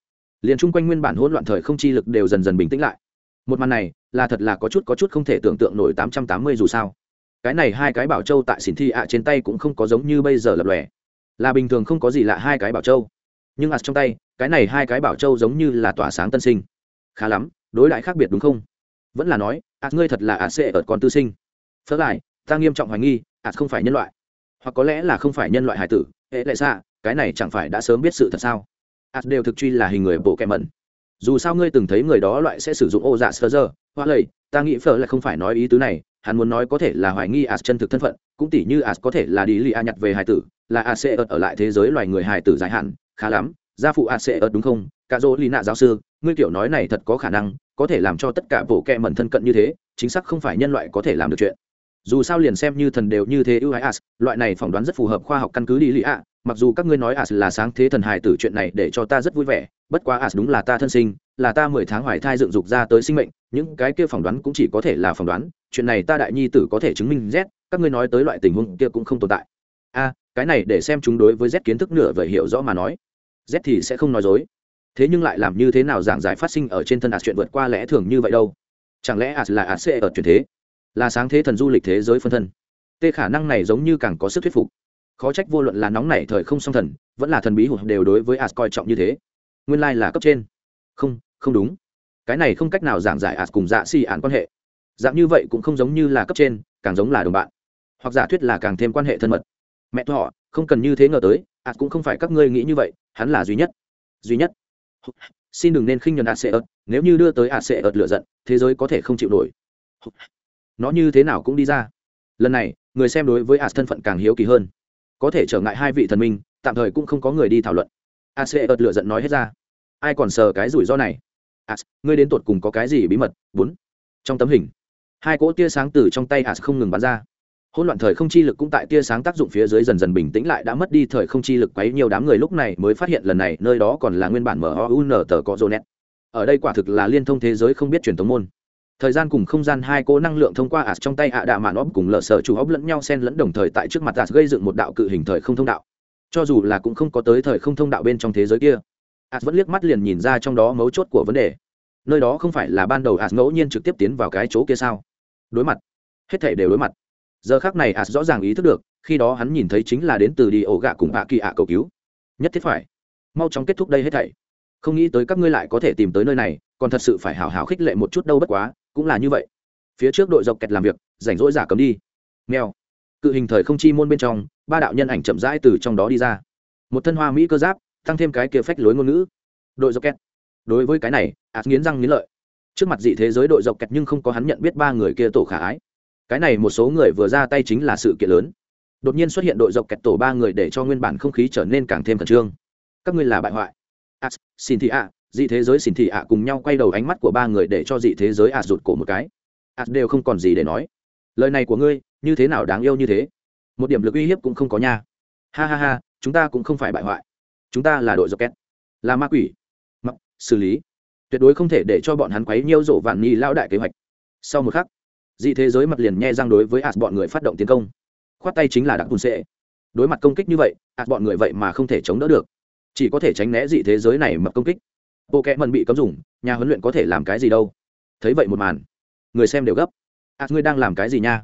Liền chung quanh nguyên bản hỗn loạn thời không chi lực đều dần dần bình tĩnh lại. Một màn này là thật là có chút có chút không thể tưởng tượng nổi tám trăm tám mươi dù sao. Cái này hai cái bảo châu tại xỉn thi ạ trên tay cũng không có giống như bây giờ lập lòe. Là bình thường không có gì lạ hai cái bảo châu. Nhưng ạt trong tay, cái này hai cái bảo châu giống như là tỏa sáng tân sinh. Khá lắm, đối lại khác biệt đúng không? Vẫn là nói ạt ngươi thật là ạt sẽ ở con tư sinh. Phớt lại, ta nghiêm trọng hoài nghi ạt không phải nhân loại. Hoặc có lẽ là không phải nhân loại hải tử, hệ lệ xa cái này chẳng phải đã sớm biết sự thật sao? Ạt đều thực truy là hình người bộ kẹ mẩn. Dù sao ngươi từng thấy người đó loại sẽ sử dụng ô dạ sơ dơ hoa lầy ta nghĩ phở là không phải nói ý tứ này, hắn muốn nói có thể là hoài nghi as chân thực thân phận, cũng tỉ như as có thể là đi li a nhặt về hài tử, là as sẽ ở lại thế giới loài người hài tử dài hạn, khá lắm, gia phụ as sẽ ở đúng không? Cả dỗ lì nạ giáo sư, ngươi kiểu nói này thật có khả năng, có thể làm cho tất cả bộ kẹ mẩn thân cận như thế, chính xác không phải nhân loại có thể làm được chuyện. Dù sao liền xem như thần đều như thế ưu ái as, loại này phỏng đoán rất phù hợp khoa học căn cứ đi lì ạ mặc dù các ngươi nói as là sáng thế thần hài tử chuyện này để cho ta rất vui vẻ, bất quá as đúng là ta thân sinh, là ta mười tháng hoài thai dựng dục ra tới sinh mệnh những cái kia phỏng đoán cũng chỉ có thể là phỏng đoán, chuyện này ta đại nhi tử có thể chứng minh z, các ngươi nói tới loại tình huống kia cũng không tồn tại. A, cái này để xem chúng đối với z kiến thức nửa vời hiểu rõ mà nói. Z thì sẽ không nói dối. Thế nhưng lại làm như thế nào giảng giải phát sinh ở trên thân ạt chuyện vượt qua lẽ thường như vậy đâu? Chẳng lẽ ạt là as ở truyền thế? Là sáng thế thần du lịch thế giới phân thân. Tê khả năng này giống như càng có sức thuyết phục. Khó trách vô luận là nóng này thời không song thần, vẫn là thần bí hụt đều đối với ạt coi trọng như thế. Nguyên lai là cấp trên. Không không đúng cái này không cách nào giảng giải ạt cùng dạ xì ạn quan hệ. Dạng như vậy cũng không giống như là cấp trên, càng giống là đồng bạn. Hoặc giả thuyết là càng thêm quan hệ thân mật. Mẹ họ không cần như thế ngờ tới ạt cũng không phải các ngươi nghĩ như vậy, hắn là duy nhất. Duy nhất. Xin đừng nên khinh nhuần sẽ ớt, nếu như đưa tới as ớt lựa giận, thế giới có thể không chịu nổi. Nó như thế nào cũng đi ra. Lần này, người xem đối với ạt thân phận càng hiếu kỳ hơn. Có thể trở ngại hai vị thần minh, tạm thời cũng không có người đi thảo luận. As ớt lựa giận nói hết ra. Ai còn sờ cái rủi ro này? As, ngươi đến tột cùng có cái gì bí mật? Bốn. Trong tấm hình, hai cỗ tia sáng từ trong tay as không ngừng bắn ra. Hỗn loạn thời không chi lực cũng tại tia sáng tác dụng phía dưới dần dần bình tĩnh lại đã mất đi thời không chi lực quấy nhiều đám người lúc này mới phát hiện lần này nơi đó còn là nguyên bản mở o tờ có net ở đây quả thực là liên thông thế giới không biết truyền thống môn. Thời gian cùng không gian hai cỗ năng lượng thông qua ạt trong tay ạ đạ mạn óp cùng lở sợ chủ óp lẫn nhau xen lẫn đồng thời tại trước mặt ạt gây dựng một đạo cự hình thời không thông đạo. Cho dù là cũng không có tới thời không thông đạo bên trong thế giới kia ạt vẫn liếc mắt liền nhìn ra trong đó mấu chốt của vấn đề. Nơi đó không phải là ban đầu ạt ngẫu nhiên trực tiếp tiến vào cái chỗ kia sao? Đối mặt. Hết thể đều đối mặt. Giờ khác này ạt rõ ràng ý thức được, khi đó hắn nhìn thấy chính là đến từ đi ổ gạ cùng ạ kỳ ạ cầu cứu. Nhất thiết phải. Mau chóng kết thúc đây hết thảy. Không nghĩ tới các ngươi lại có thể tìm tới nơi này, còn thật sự phải hào hào khích lệ một chút đâu bất quá, cũng là như vậy. Phía trước đội dọc kẹt làm việc, rảnh rỗi giả cấm đi. Mèo. Cự hình thời không chi môn bên trong, ba đạo nhân ảnh chậm rãi từ trong đó đi ra. Một thân hoa mỹ cơ giáp tăng thêm cái kia phách lối ngôn ngữ. Đội dọc kẹt. Đối với cái này ạt nghiến răng nghiến lợi. Trước mặt dị thế giới đội dọc kẹt nhưng không có hắn nhận biết ba người kia tổ khả ái. Cái này một số người vừa ra tay chính là sự kiện lớn. Đột nhiên xuất hiện đội dọc kẹt tổ ba người để cho nguyên bản không khí trở nên càng thêm khẩn trương. Các ngươi là bại hoại. Ạt xin thị ạ. Dị thế giới xin thị ạ cùng nhau quay đầu ánh mắt của ba người để cho dị thế giới ạt rụt cổ một cái. Ạt đều không còn gì để nói. Lời này của ngươi, như thế nào đáng yêu như thế? Một điểm lực uy hiếp cũng không có nha. Ha ha ha, chúng ta cũng không phải bại hoại chúng ta là đội dọc két. Là ma quỷ. Mặc, xử lý. Tuyệt đối không thể để cho bọn hắn quấy nhiêu rổ vạn nhi lao đại kế hoạch. Sau một khắc, dị thế giới mặt liền nghe răng đối với ạt bọn người phát động tiến công. Khoát tay chính là đặc bùn sệ. Đối mặt công kích như vậy ạt bọn người vậy mà không thể chống đỡ được. Chỉ có thể tránh né dị thế giới này mập công kích. Bộ kẽ mần bị cấm dùng, nhà huấn luyện có thể làm cái gì đâu? Thấy vậy một màn, người xem đều gấp. Ạt ngươi đang làm cái gì nha?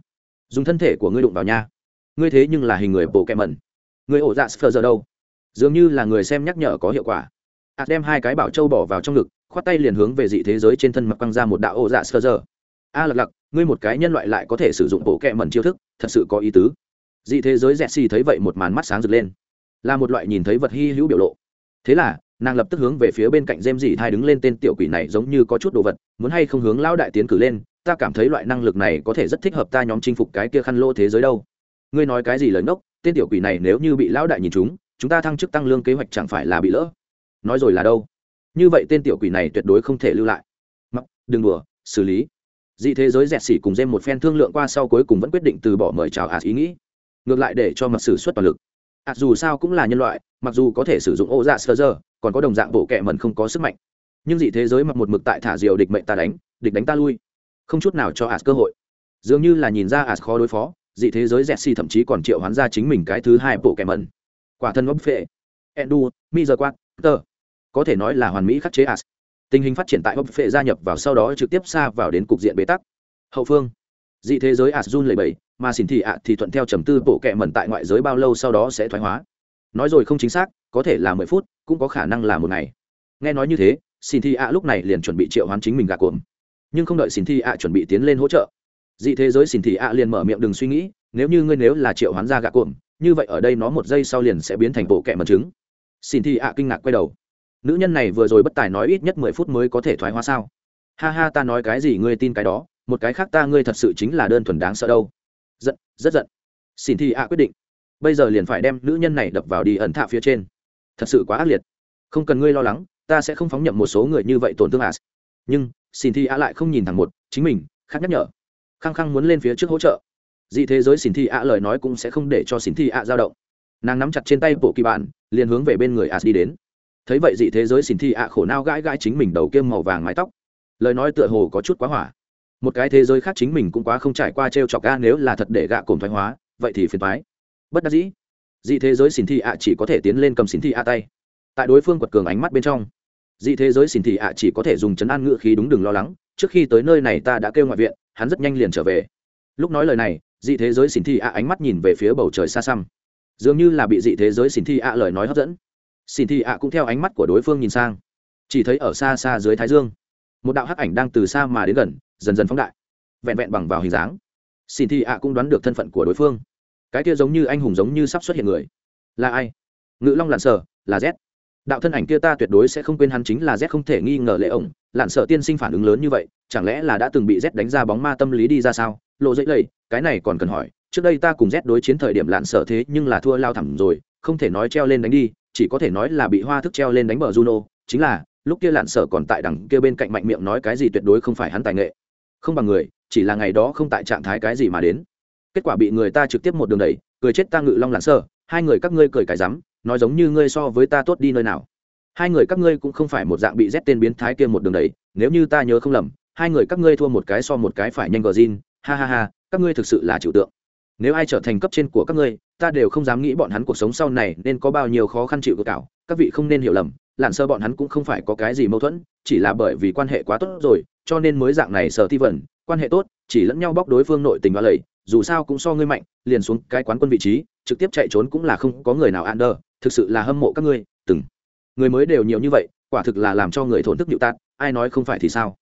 Dùng thân thể của ngươi đụng vào nha. Ngươi thế nhưng là hình người bộ kẽ mần người ổ dạ sờ giờ đâu? Dường như là người xem nhắc nhở có hiệu quả. A đem hai cái bảo châu bỏ vào trong ngực khoát tay liền hướng về dị thế giới trên thân mặc quăng ra một đạo ổ dạ sờ giờ a à, lặc lặc ngươi một cái nhân loại lại có thể sử dụng bộ kẹ mẩn chiêu thức thật sự có ý tứ. Dị thế giới dẹt xì thấy vậy một màn mắt sáng rực lên. Là một loại nhìn thấy vật hy hữu biểu lộ. Thế là nàng lập tức hướng về phía bên cạnh dêm dị thai đứng lên tên tiểu quỷ này giống như có chút đồ vật muốn hay không hướng lão đại tiến cử lên ta cảm thấy loại năng lực này có thể rất thích hợp ta nhóm chinh phục cái kia khăn lô thế giới đâu. Ngươi nói cái gì lời ngốc tên tiểu quỷ này nếu như bị lão đại nhìn chúng chúng ta thăng chức tăng lương kế hoạch chẳng phải là bị lỡ. Nói rồi là đâu? Như vậy tên tiểu quỷ này tuyệt đối không thể lưu lại. Mặc, đừng đùa, xử lý. Dị thế giới dẹt xỉ cùng dêm một phen thương lượng qua sau cuối cùng vẫn quyết định từ bỏ mời chào ạt ý nghĩ. Ngược lại để cho mặc sử xuất toàn lực. Ạt dù sao cũng là nhân loại, mặc dù có thể sử dụng ô dạ sơ giờ, còn có đồng dạng bộ kẹ mần không có sức mạnh. Nhưng dị thế giới mặc một mực tại thả diều địch mệnh ta đánh, địch đánh ta lui. Không chút nào cho ạt cơ hội. Dường như là nhìn ra ạt khó đối phó, dị thế giới dẹt xỉ thậm chí còn triệu hoán ra chính mình cái thứ hai bộ kẹ mần quả thân ngốc phệ. Endu mi giờ quát tơ. Có thể nói là hoàn mỹ khắc chế As. tình hình phát triển tại ngốc phệ gia nhập vào sau đó trực tiếp xa vào đến cục diện bế tắc. Hậu phương. Dị thế giới as run lầy bẫy mà xin thị ạ thì thuận theo trầm tư bộ kệ mẩn tại ngoại giới bao lâu sau đó sẽ thoái hóa. Nói rồi không chính xác, có thể là mười phút, cũng có khả năng là một ngày. Nghe nói như thế xin thị ạ lúc này liền chuẩn bị triệu hoán chính mình gà cuồng nhưng không đợi xin thị ạ chuẩn bị tiến lên hỗ trợ, dị thế giới xin thị ạ liền mở miệng đừng suy nghĩ, nếu như ngươi nếu là triệu hoán ra gà cuồng như vậy ở đây nó một giây sau liền sẽ biến thành bộ kệ mật trứng xin thì ạ kinh ngạc quay đầu. Nữ nhân này vừa rồi bất tài nói ít nhất mười phút mới có thể thoái hóa sao? Ha ha, ta nói cái gì ngươi tin cái đó, một cái khác ta ngươi thật sự chính là đơn thuần đáng sợ đâu. Giận, rất giận. Xin thi ạ quyết định. Bây giờ liền phải đem nữ nhân này đập vào đi ẩn thạ phía trên. Thật sự quá ác liệt. Không cần ngươi lo lắng, ta sẽ không phóng nhậm một số người như vậy tổn thương à nhưng, xin thi ạ lại không nhìn thẳng một, chính mình, khác nhắc nhở. Khăng khăng muốn lên phía trước hỗ trợ dị thế giới xin thi ạ lời nói cũng sẽ không để cho xin thi ạ dao động. Nàng nắm chặt trên tay bộ kỳ bản, liền hướng về bên người as đi đến. Thấy vậy dị thế giới xin thi ạ khổ nao gãi gãi chính mình đầu kiêm màu vàng mái tóc. Lời nói tựa hồ có chút quá hỏa. Một cái thế giới khác chính mình cũng quá không trải qua t r e o chọc ga nếu là thật để gạ cồn thoái hóa, vậy thì phiền thoái bất đắc dĩ. Dị thế giới xin thi ạ chỉ có thể tiến lên cầm xin thi ạ tay. Tại đối phương quật cường ánh mắt bên trong, dị thế giới xin thị ạ chỉ có thể dùng chấn an ngự khí đúng đừng lo lắng, trước khi tới nơi này ta đã kêu ngoại viện, hắn rất nhanh liền trở về. Lúc nói lời này dị thế giới xin thi ạ ánh mắt nhìn về phía bầu trời xa xăm. Dường như là bị dị thế giới xin thi ạ lời nói hấp dẫn. Xin thi ạ cũng theo ánh mắt của đối phương nhìn sang. Chỉ thấy ở xa xa dưới thái dương, một đạo hắc ảnh đang từ xa mà đến gần, dần dần phóng đại, vẹn vẹn bằng vào hình dáng. Xin thi ạ cũng đoán được thân phận của đối phương. Cái kia giống như anh hùng giống như sắp xuất hiện người. Là ai? Ngự long lặn sở, là z. Đạo thân ảnh kia ta tuyệt đối sẽ không quên hắn chính là z không thể nghi ngờ lệ ổng. Lặn sợ tiên sinh phản ứng lớn như vậy, chẳng lẽ là đã từng bị z đánh ra bóng ma tâm lý đi ra sao? Lộ dậy lầy cái này còn cần hỏi trước đây ta cùng rét đối chiến thời điểm lạn sợ thế nhưng là thua lao thẳng rồi không thể nói treo lên đánh đi chỉ có thể nói là bị hoa thức treo lên đánh bờ juno chính là lúc kia lạn sợ còn tại đằng kia bên cạnh mạnh miệng nói cái gì tuyệt đối không phải hắn tài nghệ. Không bằng người chỉ là ngày đó không tại trạng thái cái gì mà đến. Kết quả bị người ta trực tiếp một đường đẩy cười chết ta ngự long lạn sợ hai người các ngươi cười cái rắm nói giống như ngươi so với ta tốt đi nơi nào. Hai người các ngươi cũng không phải một dạng bị rét tên biến thái kia một đường đẩy, nếu như ta nhớ không lầm hai người các ngươi thua một cái so một cái phải nhanh gờ zin ha ha ha, các ngươi thực sự là chịu tượng. Nếu ai trở thành cấp trên của các ngươi, ta đều không dám nghĩ bọn hắn cuộc sống sau này nên có bao nhiêu khó khăn chịu cực cảo các vị không nên hiểu lầm lặn sơ bọn hắn cũng không phải có cái gì mâu thuẫn, chỉ là bởi vì quan hệ quá tốt rồi, cho nên mới dạng này sở thi vẩn quan hệ tốt, chỉ lẫn nhau bóc đối phương nội tình và lầy, dù sao cũng so ngươi mạnh, liền xuống cái quán quân vị trí, trực tiếp chạy trốn cũng là không có người nào ăn đờ, thực sự là hâm mộ các ngươi, từng. Người mới đều nhiều như vậy, quả thực là làm cho người thổn thức nhịu tạt, ai nói không phải thì sao?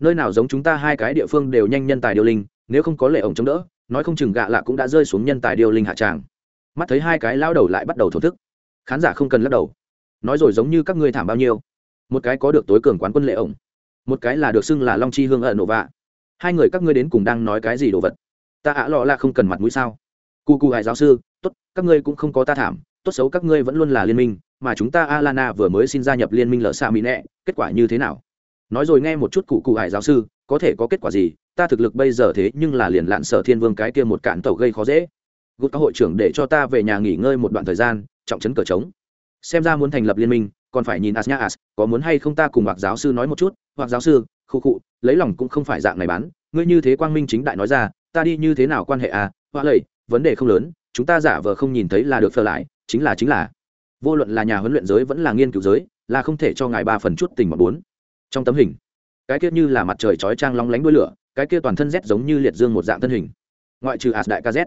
Nơi nào giống chúng ta hai cái địa phương đều nhanh nhân tài điều linh nếu không có lệ ổng chống đỡ, nói không chừng gạ lạ cũng đã rơi xuống nhân tài điều linh hạ tràng. Mắt thấy hai cái lao đầu lại bắt đầu thổ thức. Khán giả không cần lắc đầu. Nói rồi giống như các ngươi thảm bao nhiêu. Một cái có được tối cường quán quân lệ ổng, một cái là được xưng là long chi hương ở nổ vạ. Hai người các ngươi đến cùng đang nói cái gì đồ vật? Ta ạ lọ là không cần mặt mũi sao? Cu cu hải giáo sư, tốt, các ngươi cũng không có ta thảm, tốt xấu các ngươi vẫn luôn là liên minh, mà chúng ta alana vừa mới xin gia nhập liên minh lở xa mỹ nẹ, kết quả như thế nào? Nói rồi nghe một chút cụ cụ hải giáo sư có thể có kết quả gì, ta thực lực bây giờ thế nhưng là liền lạn sở thiên vương cái kia một cạn tàu gây khó dễ. Gút các hội trưởng để cho ta về nhà nghỉ ngơi một đoạn thời gian, trọng trấn cờ trống. Xem ra muốn thành lập liên minh, còn phải nhìn as as, có muốn hay không ta cùng hoặc giáo sư nói một chút. Hoặc giáo sư, khu cụ lấy lòng cũng không phải dạng này bán. Ngươi như thế quang minh chính đại nói ra, ta đi như thế nào quan hệ à? Hoa lầy, vấn đề không lớn, chúng ta giả vờ không nhìn thấy là được phờ lại, chính là chính là. Vô luận là nhà huấn luyện giới vẫn là nghiên cứu giới, là không thể cho ngài ba phần chút tình mà bốn trong tấm hình cái kia như là mặt trời chói trang lóng lánh đuôi lửa, cái kia toàn thân rét giống như liệt dương một dạng thân hình. Ngoại trừ Ars đại ca z.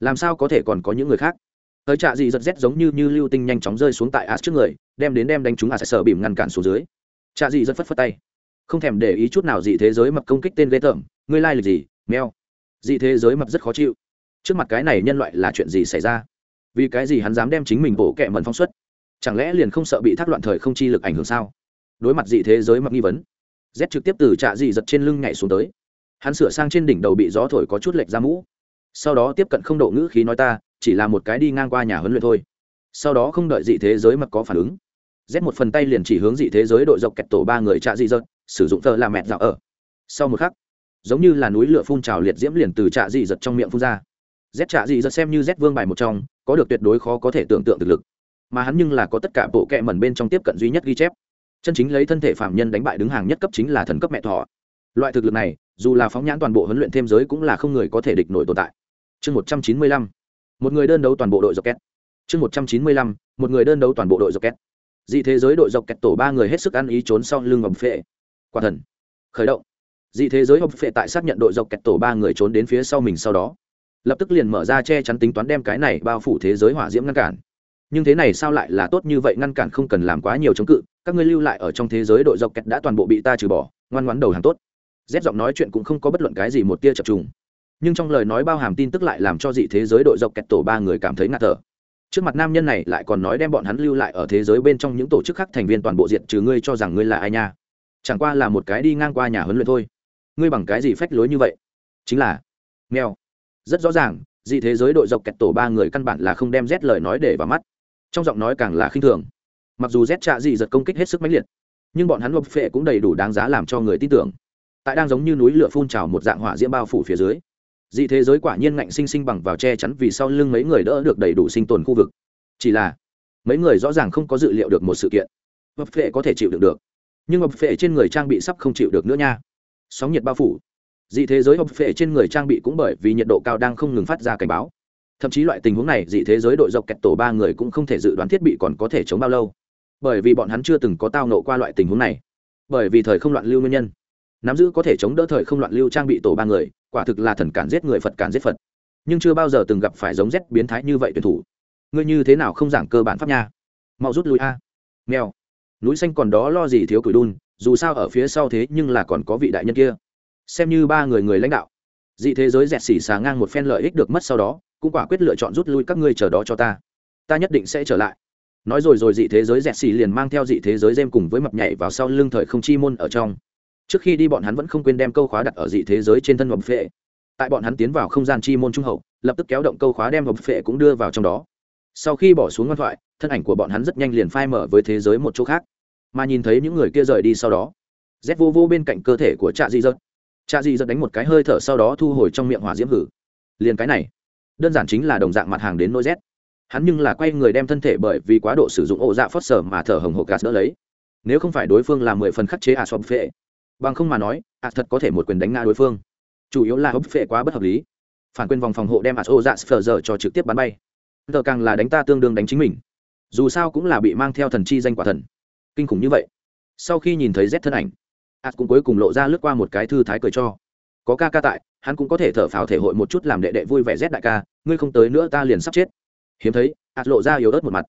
Làm sao có thể còn có những người khác? Tới trạ gì giật rét giống như như lưu tinh nhanh chóng rơi xuống tại Ars trước người, đem đến đem đánh chúng Ars sợ bìm ngăn cản xuống dưới. Trạ gì rất phất phất tay. Không thèm để ý chút nào dị thế giới mập công kích tên ghê tởm, ngươi lai lịch gì, mèo? Dị thế giới mập rất khó chịu. Trước mặt cái này nhân loại là chuyện gì xảy ra? Vì cái gì hắn dám đem chính mình bổ kẹ mần phong xuất? Chẳng lẽ liền không sợ bị thác loạn thời không chi lực ảnh hưởng sao? Đối mặt dị thế giới mập nghi vấn z trực tiếp từ trạ dị giật trên lưng nhảy xuống tới. Hắn sửa sang trên đỉnh đầu bị gió thổi có chút lệch ra mũ. Sau đó tiếp cận không độ ngữ khí nói ta, chỉ là một cái đi ngang qua nhà huấn luyện thôi. Sau đó không đợi dị thế giới mặc có phản ứng. Z một phần tay liền chỉ hướng dị thế giới đội dọc kẹt tổ ba người trạ dị giật, sử dụng thơ làm mẹt dạo ở. Sau một khắc, giống như là núi lửa phun trào liệt diễm liền từ trạ dị giật trong miệng phun ra. Z trạ dị giật xem như z vương bài một trong, có được tuyệt đối khó có thể tưởng tượng thực lực. Mà hắn nhưng là có tất cả bộ kẹ mẩn bên trong tiếp cận duy nhất ghi chép chân chính lấy thân thể phạm nhân đánh bại đứng hàng nhất cấp chính là thần cấp mẹ thọ loại thực lực này, dù là phóng nhãn toàn bộ huấn luyện thêm giới cũng là không người có thể địch nổi tồn tại. Chương một trăm chín mươi lăm, một người đơn đấu toàn bộ đội dọc két chương một trăm chín mươi lăm, một người đơn đấu toàn bộ đội dọc két dị thế giới đội dọc kẹt tổ ba người hết sức ăn ý trốn sau lưng ngầm phệ. Quả thần. Khởi động. Dị thế giới hộp phệ tại xác nhận đội dọc kẹt tổ ba người trốn đến phía sau mình sau đó, lập tức liền mở ra che chắn tính toán đem cái này bao phủ thế giới hỏa diễm ngăn cản. Nhưng thế này sao lại là tốt như vậy ngăn cản không cần làm quá nhiều chống cự các ngươi lưu lại ở trong thế giới đội dọc kẹt đã toàn bộ bị ta trừ bỏ, ngoan ngoãn đầu hàng tốt. Rét giọng nói chuyện cũng không có bất luận cái gì một tia chập trùng. Nhưng trong lời nói bao hàm tin tức lại làm cho dị thế giới đội dọc kẹt tổ ba người cảm thấy ngạt thở. Trước mặt nam nhân này lại còn nói đem bọn hắn lưu lại ở thế giới bên trong những tổ chức khác thành viên toàn bộ diện trừ ngươi cho rằng ngươi là ai nha. Chẳng qua là một cái đi ngang qua nhà huấn luyện thôi. Ngươi bằng cái gì phách lối như vậy? Chính là nghèo rất rõ ràng, dị thế giới đội dọc kẹt tổ ba người căn bản là không đem rét lời nói để vào mắt. Trong giọng nói càng là khinh thường mặc dù z trạ dị giật công kích hết sức mãnh liệt, nhưng bọn hắn ngọc phệ cũng đầy đủ đáng giá làm cho người tin tưởng. Tại đang giống như núi lửa phun trào một dạng hỏa diễm bao phủ phía dưới, dị thế giới quả nhiên ngạnh sinh sinh bằng vào che chắn vì sau lưng mấy người đỡ được đầy đủ sinh tồn khu vực. Chỉ là, mấy người rõ ràng không có dự liệu được một sự kiện. Bập phệ có thể chịu đựng được, nhưng bập phệ trên người trang bị sắp không chịu được nữa nha. Sóng nhiệt bao phủ. Dị thế giới bập phệ trên người trang bị cũng bởi vì nhiệt độ cao đang không ngừng phát ra cảnh báo. Thậm chí loại tình huống này, dị thế giới đội dọc kẹt tổ ba người cũng không thể dự đoán thiết bị còn có thể chống bao lâu bởi vì bọn hắn chưa từng có tao nộ qua loại tình huống này. Bởi vì thời không loạn lưu nguyên nhân. Nắm giữ có thể chống đỡ thời không loạn lưu trang bị tổ ba người, quả thực là thần cản giết người phật cản giết phật. Nhưng chưa bao giờ từng gặp phải giống rét biến thái như vậy tuyển thủ. Ngươi như thế nào không giảng cơ bản pháp nha? Mau rút lui a. Nghèo núi xanh còn đó lo gì thiếu cửi đun, dù sao ở phía sau thế nhưng là còn có vị đại nhân kia. Xem như ba người người lãnh đạo. Dị thế giới dẹt xỉ xà ngang một phen lợi ích được mất sau đó, cũng quả quyết lựa chọn rút lui các ngươi chờ đó cho ta. Ta nhất định sẽ trở lại nói rồi rồi dị thế giới dẹt xì liền mang theo dị thế giới dêm cùng với mập nhảy vào sau lưng thời không chi môn ở trong. Trước khi đi bọn hắn vẫn không quên đem câu khóa đặt ở dị thế giới trên thân mập phệ. Tại bọn hắn tiến vào không gian chi môn trung hậu, lập tức kéo động câu khóa đem mập phệ cũng đưa vào trong đó. Sau khi bỏ xuống ngoan thoại, thân ảnh của bọn hắn rất nhanh liền phai mở với thế giới một chỗ khác. Mà nhìn thấy những người kia rời đi sau đó z vô vô bên cạnh cơ thể của trạ dị dật. Trạ dị dật đánh một cái hơi thở sau đó thu hồi trong miệng hỏa diễm hử. Liền cái này, đơn giản chính là đồng dạng mặt hàng đến nỗi rét hắn nhưng là quay người đem thân thể bởi vì quá độ sử dụng ổ dạ phớt sở mà thở hồng hộc gạt đỡ lấy. Nếu không phải đối phương là mười phần khắc chế à sọp phệ, bằng không mà nói à thật có thể một quyền đánh ngã đối phương. Chủ yếu là hấp phệ quá bất hợp lý. Phản quyền vòng phòng hộ đem à ổ dạ phở giờ cho trực tiếp bắn bay. Giờ càng là đánh ta tương đương đánh chính mình. Dù sao cũng là bị mang theo thần chi danh quả thần. Kinh khủng như vậy. Sau khi nhìn thấy z thân ảnh ạt cũng cuối cùng lộ ra lướt qua một cái thư thái cười cho. Có ca ca tại, hắn cũng có thể thở phào thể hội một chút làm đệ đệ vui vẻ z đại ca, ngươi không tới nữa ta liền sắp chết hiếm thấy ạt lộ ra yếu ớt một mặt.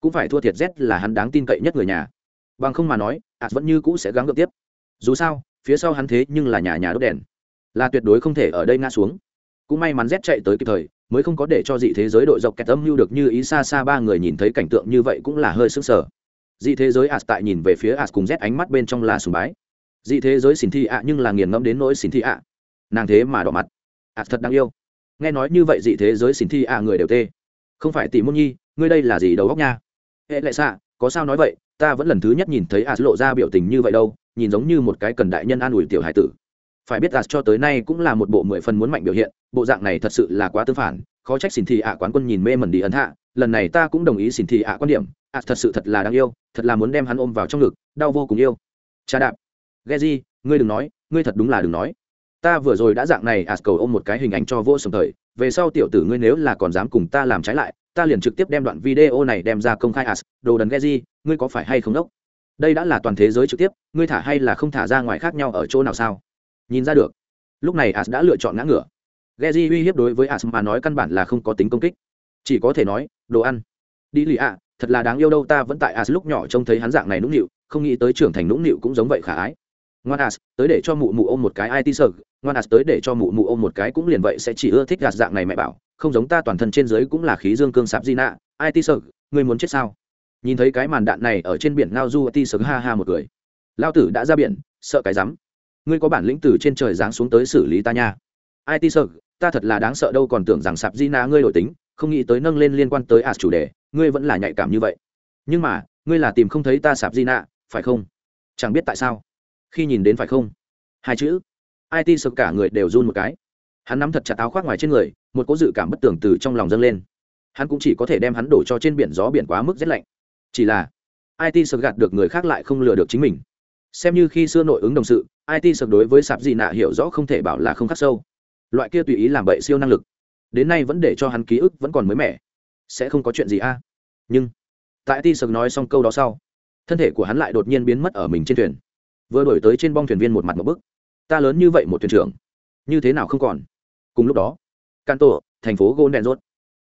Cũng phải thua thiệt z là hắn đáng tin cậy nhất người nhà. Bằng không mà nói ạt vẫn như cũ sẽ gắng gượng tiếp. Dù sao, phía sau hắn thế nhưng là nhà nhà đốt đèn. Là tuyệt đối không thể ở đây ngã xuống. Cũng may mắn z chạy tới kịp thời, mới không có để cho dị thế giới đội dọc kẹt âm mưu được như ý xa xa ba người nhìn thấy cảnh tượng như vậy cũng là hơi sức sở dị thế giới ạt tại nhìn về phía ạt cùng z ánh mắt bên trong là sùng bái. Dị thế giới xin thi ạ nhưng là nghiền ngẫm đến nỗi xin thi ạ. Nàng thế mà đỏ mặt. Ạt thật đáng yêu. Nghe nói như vậy dị thế giới xin thi ạ người đều tê không phải tỷ môn nhi, ngươi đây là gì đầu góc nha? Hệ lệ xạ, có sao nói vậy? Ta vẫn lần thứ nhất nhìn thấy A lộ ra biểu tình như vậy đâu, nhìn giống như một cái cần đại nhân an ủi tiểu hải tử. Phải biết A cho tới nay cũng là một bộ mười phần muốn mạnh biểu hiện, bộ dạng này thật sự là quá tương phản, khó trách xin thị ạ quán quân nhìn mê mẩn đi ấn hạ, lần này ta cũng đồng ý xin thị ạ quan điểm A thật sự thật là đáng yêu, thật là muốn đem hắn ôm vào trong ngực, đau vô cùng yêu. Cha đạp. Ghe di ngươi đừng nói, ngươi thật đúng là đừng nói ta vừa rồi đã dạng này ạt cầu ôm một cái hình ảnh cho vô sầm thời. Về sau tiểu tử ngươi nếu là còn dám cùng ta làm trái lại ta liền trực tiếp đem đoạn video này đem ra công khai as đồ đần ghe di ngươi có phải hay không đốc? Đây đã là toàn thế giới trực tiếp ngươi thả hay là không thả ra ngoài khác nhau ở chỗ nào sao? Nhìn ra được. Lúc này as đã lựa chọn ngã ngửa. Geji uy hiếp đối với As mà nói căn bản là không có tính công kích, chỉ có thể nói, đồ ăn. Đi lì ạ, thật là đáng yêu đâu ta vẫn tại As lúc nhỏ trông thấy hắn dạng này nũng nịu, không nghĩ tới trưởng thành nũng nịu cũng giống vậy khả ái. Ngoan As, tới để cho mụ mụ ôm một cái IT sợ, ngoan As tới để cho mụ mụ ôm một cái cũng liền vậy sẽ chỉ ưa thích gạt dạng này mẹ bảo, không giống ta toàn thân trên dưới cũng là khí dương cương sạp di nà. Ai IT sợ, ngươi muốn chết sao? Nhìn thấy cái màn đạn này ở trên biển ngao du IT sợ ha ha một người. Lao tử đã ra biển, sợ cái rắm. Ngươi có bản lĩnh từ trên trời giáng xuống tới xử lý ta nha. IT sợ, ta thật là đáng sợ đâu còn tưởng rằng sạp di nạ ngươi đổi tính không nghĩ tới nâng lên liên quan tới as chủ đề ngươi vẫn là nhạy cảm như vậy nhưng mà ngươi là tìm không thấy ta sạp di nạ phải không chẳng biết tại sao khi nhìn đến phải không? Hai chữ. It sập cả người đều run một cái. Hắn nắm thật chặt áo khoác ngoài trên người, một cố dự cảm bất tường từ trong lòng dâng lên. Hắn cũng chỉ có thể đem hắn đổ cho trên biển gió biển quá mức rét lạnh. Chỉ là it sập gạt được người khác lại không lừa được chính mình. Xem như khi xưa nội ứng đồng sự it sập đối với sạp gì nạ hiểu rõ không thể bảo là không khắc sâu. Loại kia tùy ý làm bậy siêu năng lực, đến nay vẫn để cho hắn ký ức vẫn còn mới mẻ. Sẽ không có chuyện gì a? Nhưng, tại ti sực nói xong câu đó sau, thân thể của hắn lại đột nhiên biến mất ở mình trên thuyền vừa đổi tới trên bong thuyền viên một mặt một bức. Ta lớn như vậy một thuyền trưởng, như thế nào không còn? Cùng lúc đó can tổ thành phố gôn đèn rốt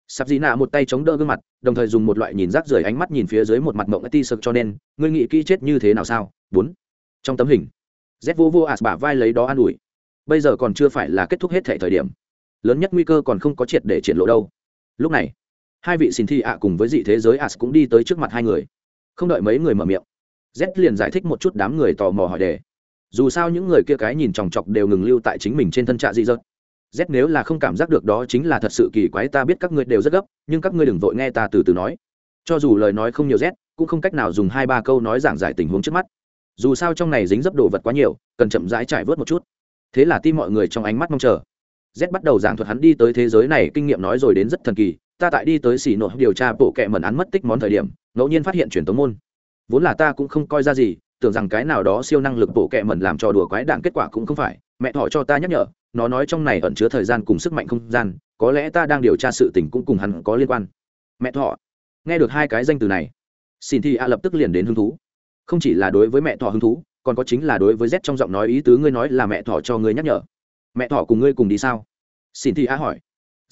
sắp dĩ nạ một tay chống đỡ gương mặt, đồng thời dùng một loại nhìn rác rưởi ánh mắt nhìn phía dưới một mặt mộng ti sực cho nên, ngươi nghĩ kỹ chết như thế nào sao? Bốn. Trong tấm hình z vô vô ạt bả vai lấy đó an ủi. Bây giờ còn chưa phải là kết thúc hết thể thời điểm. Lớn nhất nguy cơ còn không có triệt để triển lộ đâu. Lúc này, hai vị xin thi ạ cùng với dị thế giới ạt cũng đi tới trước mặt hai người. Không đợi mấy người mở miệng z liền giải thích một chút đám người tò mò hỏi đề. Dù sao những người kia cái nhìn chòng chọc đều ngừng lưu tại chính mình trên thân trạ dị dật. z nếu là không cảm giác được đó chính là thật sự kỳ quái, ta biết các ngươi đều rất gấp, nhưng các ngươi đừng vội nghe ta từ từ nói. Cho dù lời nói không nhiều z, cũng không cách nào dùng hai ba câu nói giảng giải tình huống trước mắt. Dù sao trong này dính dấp đồ vật quá nhiều, cần chậm rãi trải vớt một chút. Thế là tim mọi người trong ánh mắt mong chờ. Z bắt đầu giảng thuật hắn đi tới thế giới này, kinh nghiệm nói rồi đến rất thần kỳ. Ta tại đi tới xỉ nội điều tra bộ kệ mẩn án mất tích món thời điểm, ngẫu nhiên phát hiện truyền tống môn vốn là ta cũng không coi ra gì, tưởng rằng cái nào đó siêu năng lực bộ kệ mẩn làm trò đùa quái đạn kết quả cũng không phải. Mẹ thọ cho ta nhắc nhở, nó nói trong này ẩn chứa thời gian cùng sức mạnh không gian, có lẽ ta đang điều tra sự tình cũng cùng hắn có liên quan. Mẹ thọ nghe được hai cái danh từ này, xin thi a lập tức liền đến hứng thú. Không chỉ là đối với mẹ thọ hứng thú, còn có chính là đối với z trong giọng nói ý tứ ngươi nói là mẹ thọ cho ngươi nhắc nhở. Mẹ thọ cùng ngươi cùng đi sao? Xin thi a hỏi.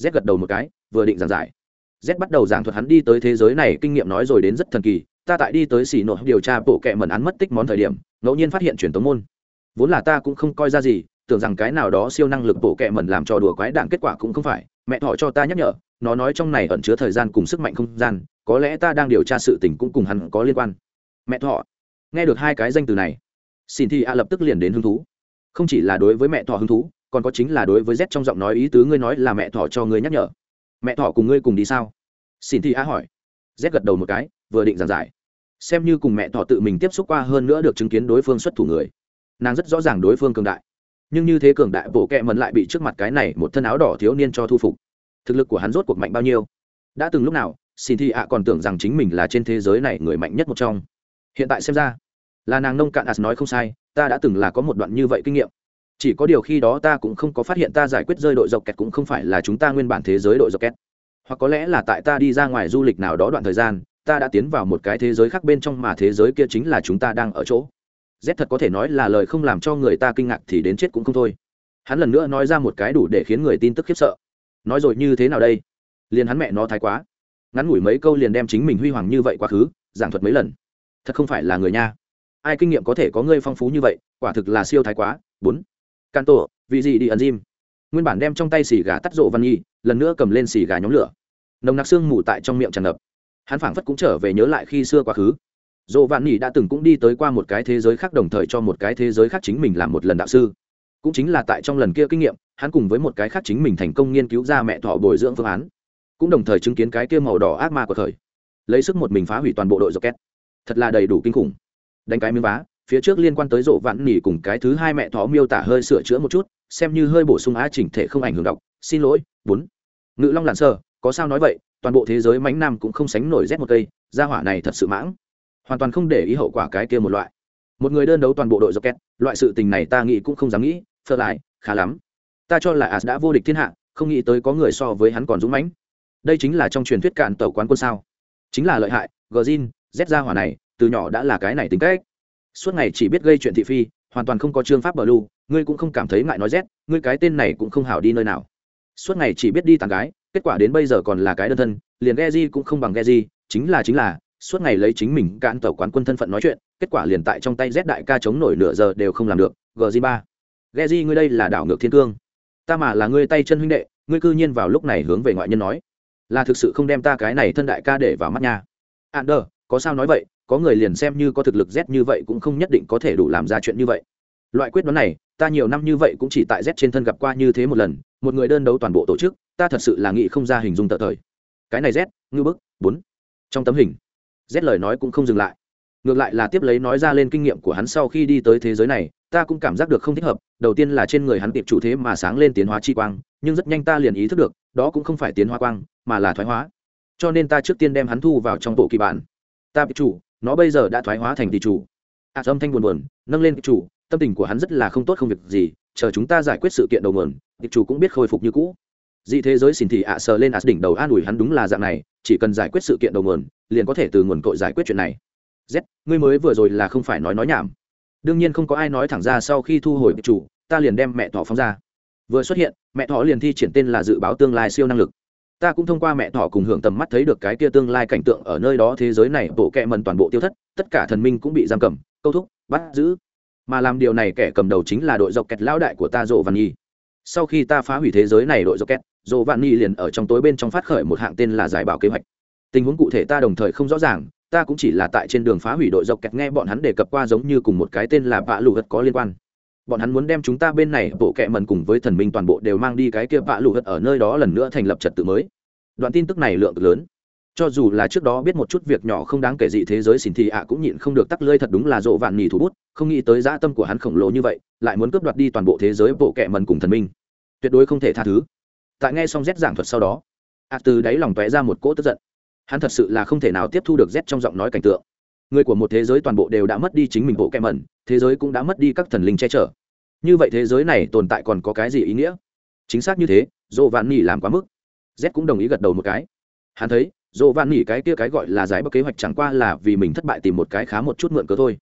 Z gật đầu một cái, vừa định giảng giải. Z bắt đầu giảng thuật hắn đi tới thế giới này, kinh nghiệm nói rồi đến rất thần kỳ ta tại đi tới xỉ nội điều tra bộ kệ mẩn án mất tích món thời điểm, ngẫu nhiên phát hiện truyền tống môn. Vốn là ta cũng không coi ra gì, tưởng rằng cái nào đó siêu năng lực bộ kệ mẩn làm trò đùa quái đạn kết quả cũng không phải, mẹ thọ cho ta nhắc nhở, nó nói trong này ẩn chứa thời gian cùng sức mạnh không gian, có lẽ ta đang điều tra sự tình cũng cùng hắn có liên quan. Mẹ thọ, nghe được hai cái danh từ này, xin thi a lập tức liền đến hứng thú. Không chỉ là đối với mẹ thọ hứng thú, còn có chính là đối với z trong giọng nói ý tứ ngươi nói là mẹ thọ cho ngươi nhắc nhở. Mẹ thọ cùng ngươi cùng đi sao? Xin thi a hỏi. Z gật đầu một cái, vừa định giảng giải xem như cùng mẹ thọ tự mình tiếp xúc qua hơn nữa được chứng kiến đối phương xuất thủ người. Nàng rất rõ ràng đối phương cường đại. Nhưng như thế cường đại, bộ kẹ mần lại bị trước mặt cái này một thân áo đỏ thiếu niên cho thu phục. Thực lực của hắn rốt cuộc mạnh bao nhiêu? Đã từng lúc nào, xin thi ạ còn tưởng rằng chính mình là trên thế giới này người mạnh nhất một trong. Hiện tại xem ra, là nàng nông cạn as nói không sai, ta đã từng là có một đoạn như vậy kinh nghiệm. Chỉ có điều khi đó ta cũng không có phát hiện ta giải quyết rơi đội dọc kẹt cũng không phải là chúng ta nguyên bản thế giới đội dọc kẹt. Hoặc có lẽ là tại ta đi ra ngoài du lịch nào đó đoạn thời gian ta đã tiến vào một cái thế giới khác bên trong mà thế giới kia chính là chúng ta đang ở chỗ. Z thật có thể nói là lời không làm cho người ta kinh ngạc thì đến chết cũng không thôi. Hắn lần nữa nói ra một cái đủ để khiến người tin tức khiếp sợ. Nói rồi như thế nào đây? Liền hắn mẹ nó thái quá. Ngắn ngủi mấy câu liền đem chính mình huy hoàng như vậy quá khứ, giảng thuật mấy lần. Thật không phải là người nha. Ai kinh nghiệm có thể có ngươi phong phú như vậy, quả thực là siêu thái quá. Bốn. Can tổ vì gì đi ẩn diêm nguyên bản đem trong tay xì gà tắt rộ văn nhi, lần nữa cầm lên xì gà nhóm lửa. Nồng nặc xương mù tại trong miệng tràn ngập hắn phảng phất cũng trở về nhớ lại khi xưa quá khứ. Dồ vạn nỉ đã từng cũng đi tới qua một cái thế giới khác đồng thời cho một cái thế giới khác chính mình làm một lần đạo sư. Cũng chính là tại trong lần kia kinh nghiệm, hắn cùng với một cái khác chính mình thành công nghiên cứu ra mẹ thọ bồi dưỡng phương án. Cũng đồng thời chứng kiến cái kia màu đỏ ác ma của thời. Lấy sức một mình phá hủy toàn bộ đội rocket. Thật là đầy đủ kinh khủng. Đánh cái miếng vá, phía trước liên quan tới rộ vạn nỉ cùng cái thứ hai mẹ thỏ miêu tả hơi sửa chữa một chút, xem như hơi bổ sung á chỉnh thể không ảnh hưởng đọc. Xin lỗi, bốn. Ngự long lặn sơ, có sao nói vậy toàn bộ thế giới mánh nam cũng không sánh nổi rét một cây, gia hỏa này thật sự mãng. Hoàn toàn không để ý hậu quả cái kia một loại. Một người đơn đấu toàn bộ đội rocket, loại sự tình này ta nghĩ cũng không dám nghĩ, phở lại, khá lắm. Ta cho là as đã vô địch thiên hạ, không nghĩ tới có người so với hắn còn dũng mãnh. Đây chính là trong truyền thuyết cạn tàu quán quân sao. Chính là lợi hại gờ rét z gia hỏa này, từ nhỏ đã là cái này tính cách. Suốt ngày chỉ biết gây chuyện thị phi, hoàn toàn không có chương pháp bờ lu, ngươi cũng không cảm thấy ngại nói z ngươi cái tên này cũng không hảo đi nơi nào. Suốt ngày chỉ biết đi tàn gái kết quả đến bây giờ còn là cái đơn thân, liền ghe di cũng không bằng ghe di, chính là chính là, suốt ngày lấy chính mình cạn tàu quán quân thân phận nói chuyện, kết quả liền tại trong tay z đại ca chống nổi nửa giờ đều không làm được gg ba. Ghe di ngươi đây là đảo ngược thiên cương. Ta mà là ngươi tay chân huynh đệ, ngươi cư nhiên vào lúc này hướng về ngoại nhân nói. Là thực sự không đem ta cái này thân đại ca để vào mắt nha. An đờ có sao nói vậy, có người liền xem như có thực lực z như vậy cũng không nhất định có thể đủ làm ra chuyện như vậy. Loại quyết đoán này, ta nhiều năm như vậy cũng chỉ tại z trên thân gặp qua như thế một lần một người đơn đấu toàn bộ tổ chức ta thật sự là nghĩ không ra hình dung tợ thời. Cái này z ngư bức bốn. Trong tấm hình z lời nói cũng không dừng lại. Ngược lại là tiếp lấy nói ra lên kinh nghiệm của hắn sau khi đi tới thế giới này ta cũng cảm giác được không thích hợp đầu tiên là trên người hắn tiệp chủ thế mà sáng lên tiến hóa chi quang nhưng rất nhanh ta liền ý thức được đó cũng không phải tiến hóa quang mà là thoái hóa. Cho nên ta trước tiên đem hắn thu vào trong bộ kỳ bản. Ta bị chủ nó bây giờ đã thoái hóa thành tỷ chủ. Ạ à, âm thanh buồn buồn nâng lên tỷ chủ tâm tình của hắn rất là không tốt không việc gì chờ chúng ta giải quyết sự kiện đầu nguồn tiệp chủ cũng biết khôi phục như cũ. Dị thế giới xin thì ạ sờ lên ạ đỉnh đầu an ủi hắn đúng là dạng này, chỉ cần giải quyết sự kiện đầu nguồn, liền có thể từ nguồn cội giải quyết chuyện này. Z, ngươi mới vừa rồi là không phải nói nói nhảm. Đương nhiên không có ai nói thẳng ra sau khi thu hồi tiệp chủ, ta liền đem mẹ thỏ phóng ra. Vừa xuất hiện, mẹ thỏ liền thi triển tên là dự báo tương lai siêu năng lực. Ta cũng thông qua mẹ thỏ cùng hưởng tầm mắt thấy được cái kia tương lai cảnh tượng ở nơi đó thế giới này, bộ kẹ mần toàn bộ tiêu thất, tất cả thần minh cũng bị giam cầm, câu thúc, bắt giữ. Mà làm điều này kẻ cầm đầu chính là đội dọc kẹt lão đại của ta rộ văn nhi sau khi ta phá hủy thế giới này đội rocket, kẹt vạn văn liền ở trong tối bên trong phát khởi một hạng tên là giải bảo kế hoạch. Tình huống cụ thể ta đồng thời không rõ ràng ta cũng chỉ là tại trên đường phá hủy đội dọc kẹt nghe bọn hắn đề cập qua giống như cùng một cái tên là vạ lù hất có liên quan. Bọn hắn muốn đem chúng ta bên này bộ kệ mần cùng với thần minh toàn bộ đều mang đi cái kia vạ lù hất ở nơi đó lần nữa thành lập trật tự mới. Đoạn tin tức này lượng lớn. Cho dù là trước đó biết một chút việc nhỏ không đáng kể gì thế giới xin thì ạ cũng nhịn không được tắc lơi thật đúng là dỗ vạn nhì thủ bút không nghĩ tới dã tâm của hắn khổng lồ như vậy lại muốn cướp đoạt đi toàn bộ thế giới bộ kệ mần cùng thần minh tuyệt đối không thể tha thứ. Tại nghe xong z giảng thuật sau đó a từ đáy lòng tóe ra một cỗ tức giận. Hắn thật sự là không thể nào tiếp thu được z trong giọng nói cảnh tượng. Người của một thế giới toàn bộ đều đã mất đi chính mình bộ kẹ mẩn thế giới cũng đã mất đi các thần linh che chở. Như vậy thế giới này tồn tại còn có cái gì ý nghĩa? Chính xác như thế dồ vạn nỉ làm quá mức. Z cũng đồng ý gật đầu một cái. Hắn thấy dồ vạn nỉ cái kia cái gọi là giải bất kế hoạch chẳng qua là vì mình thất bại tìm một cái khá một chút mượn cớ thôi.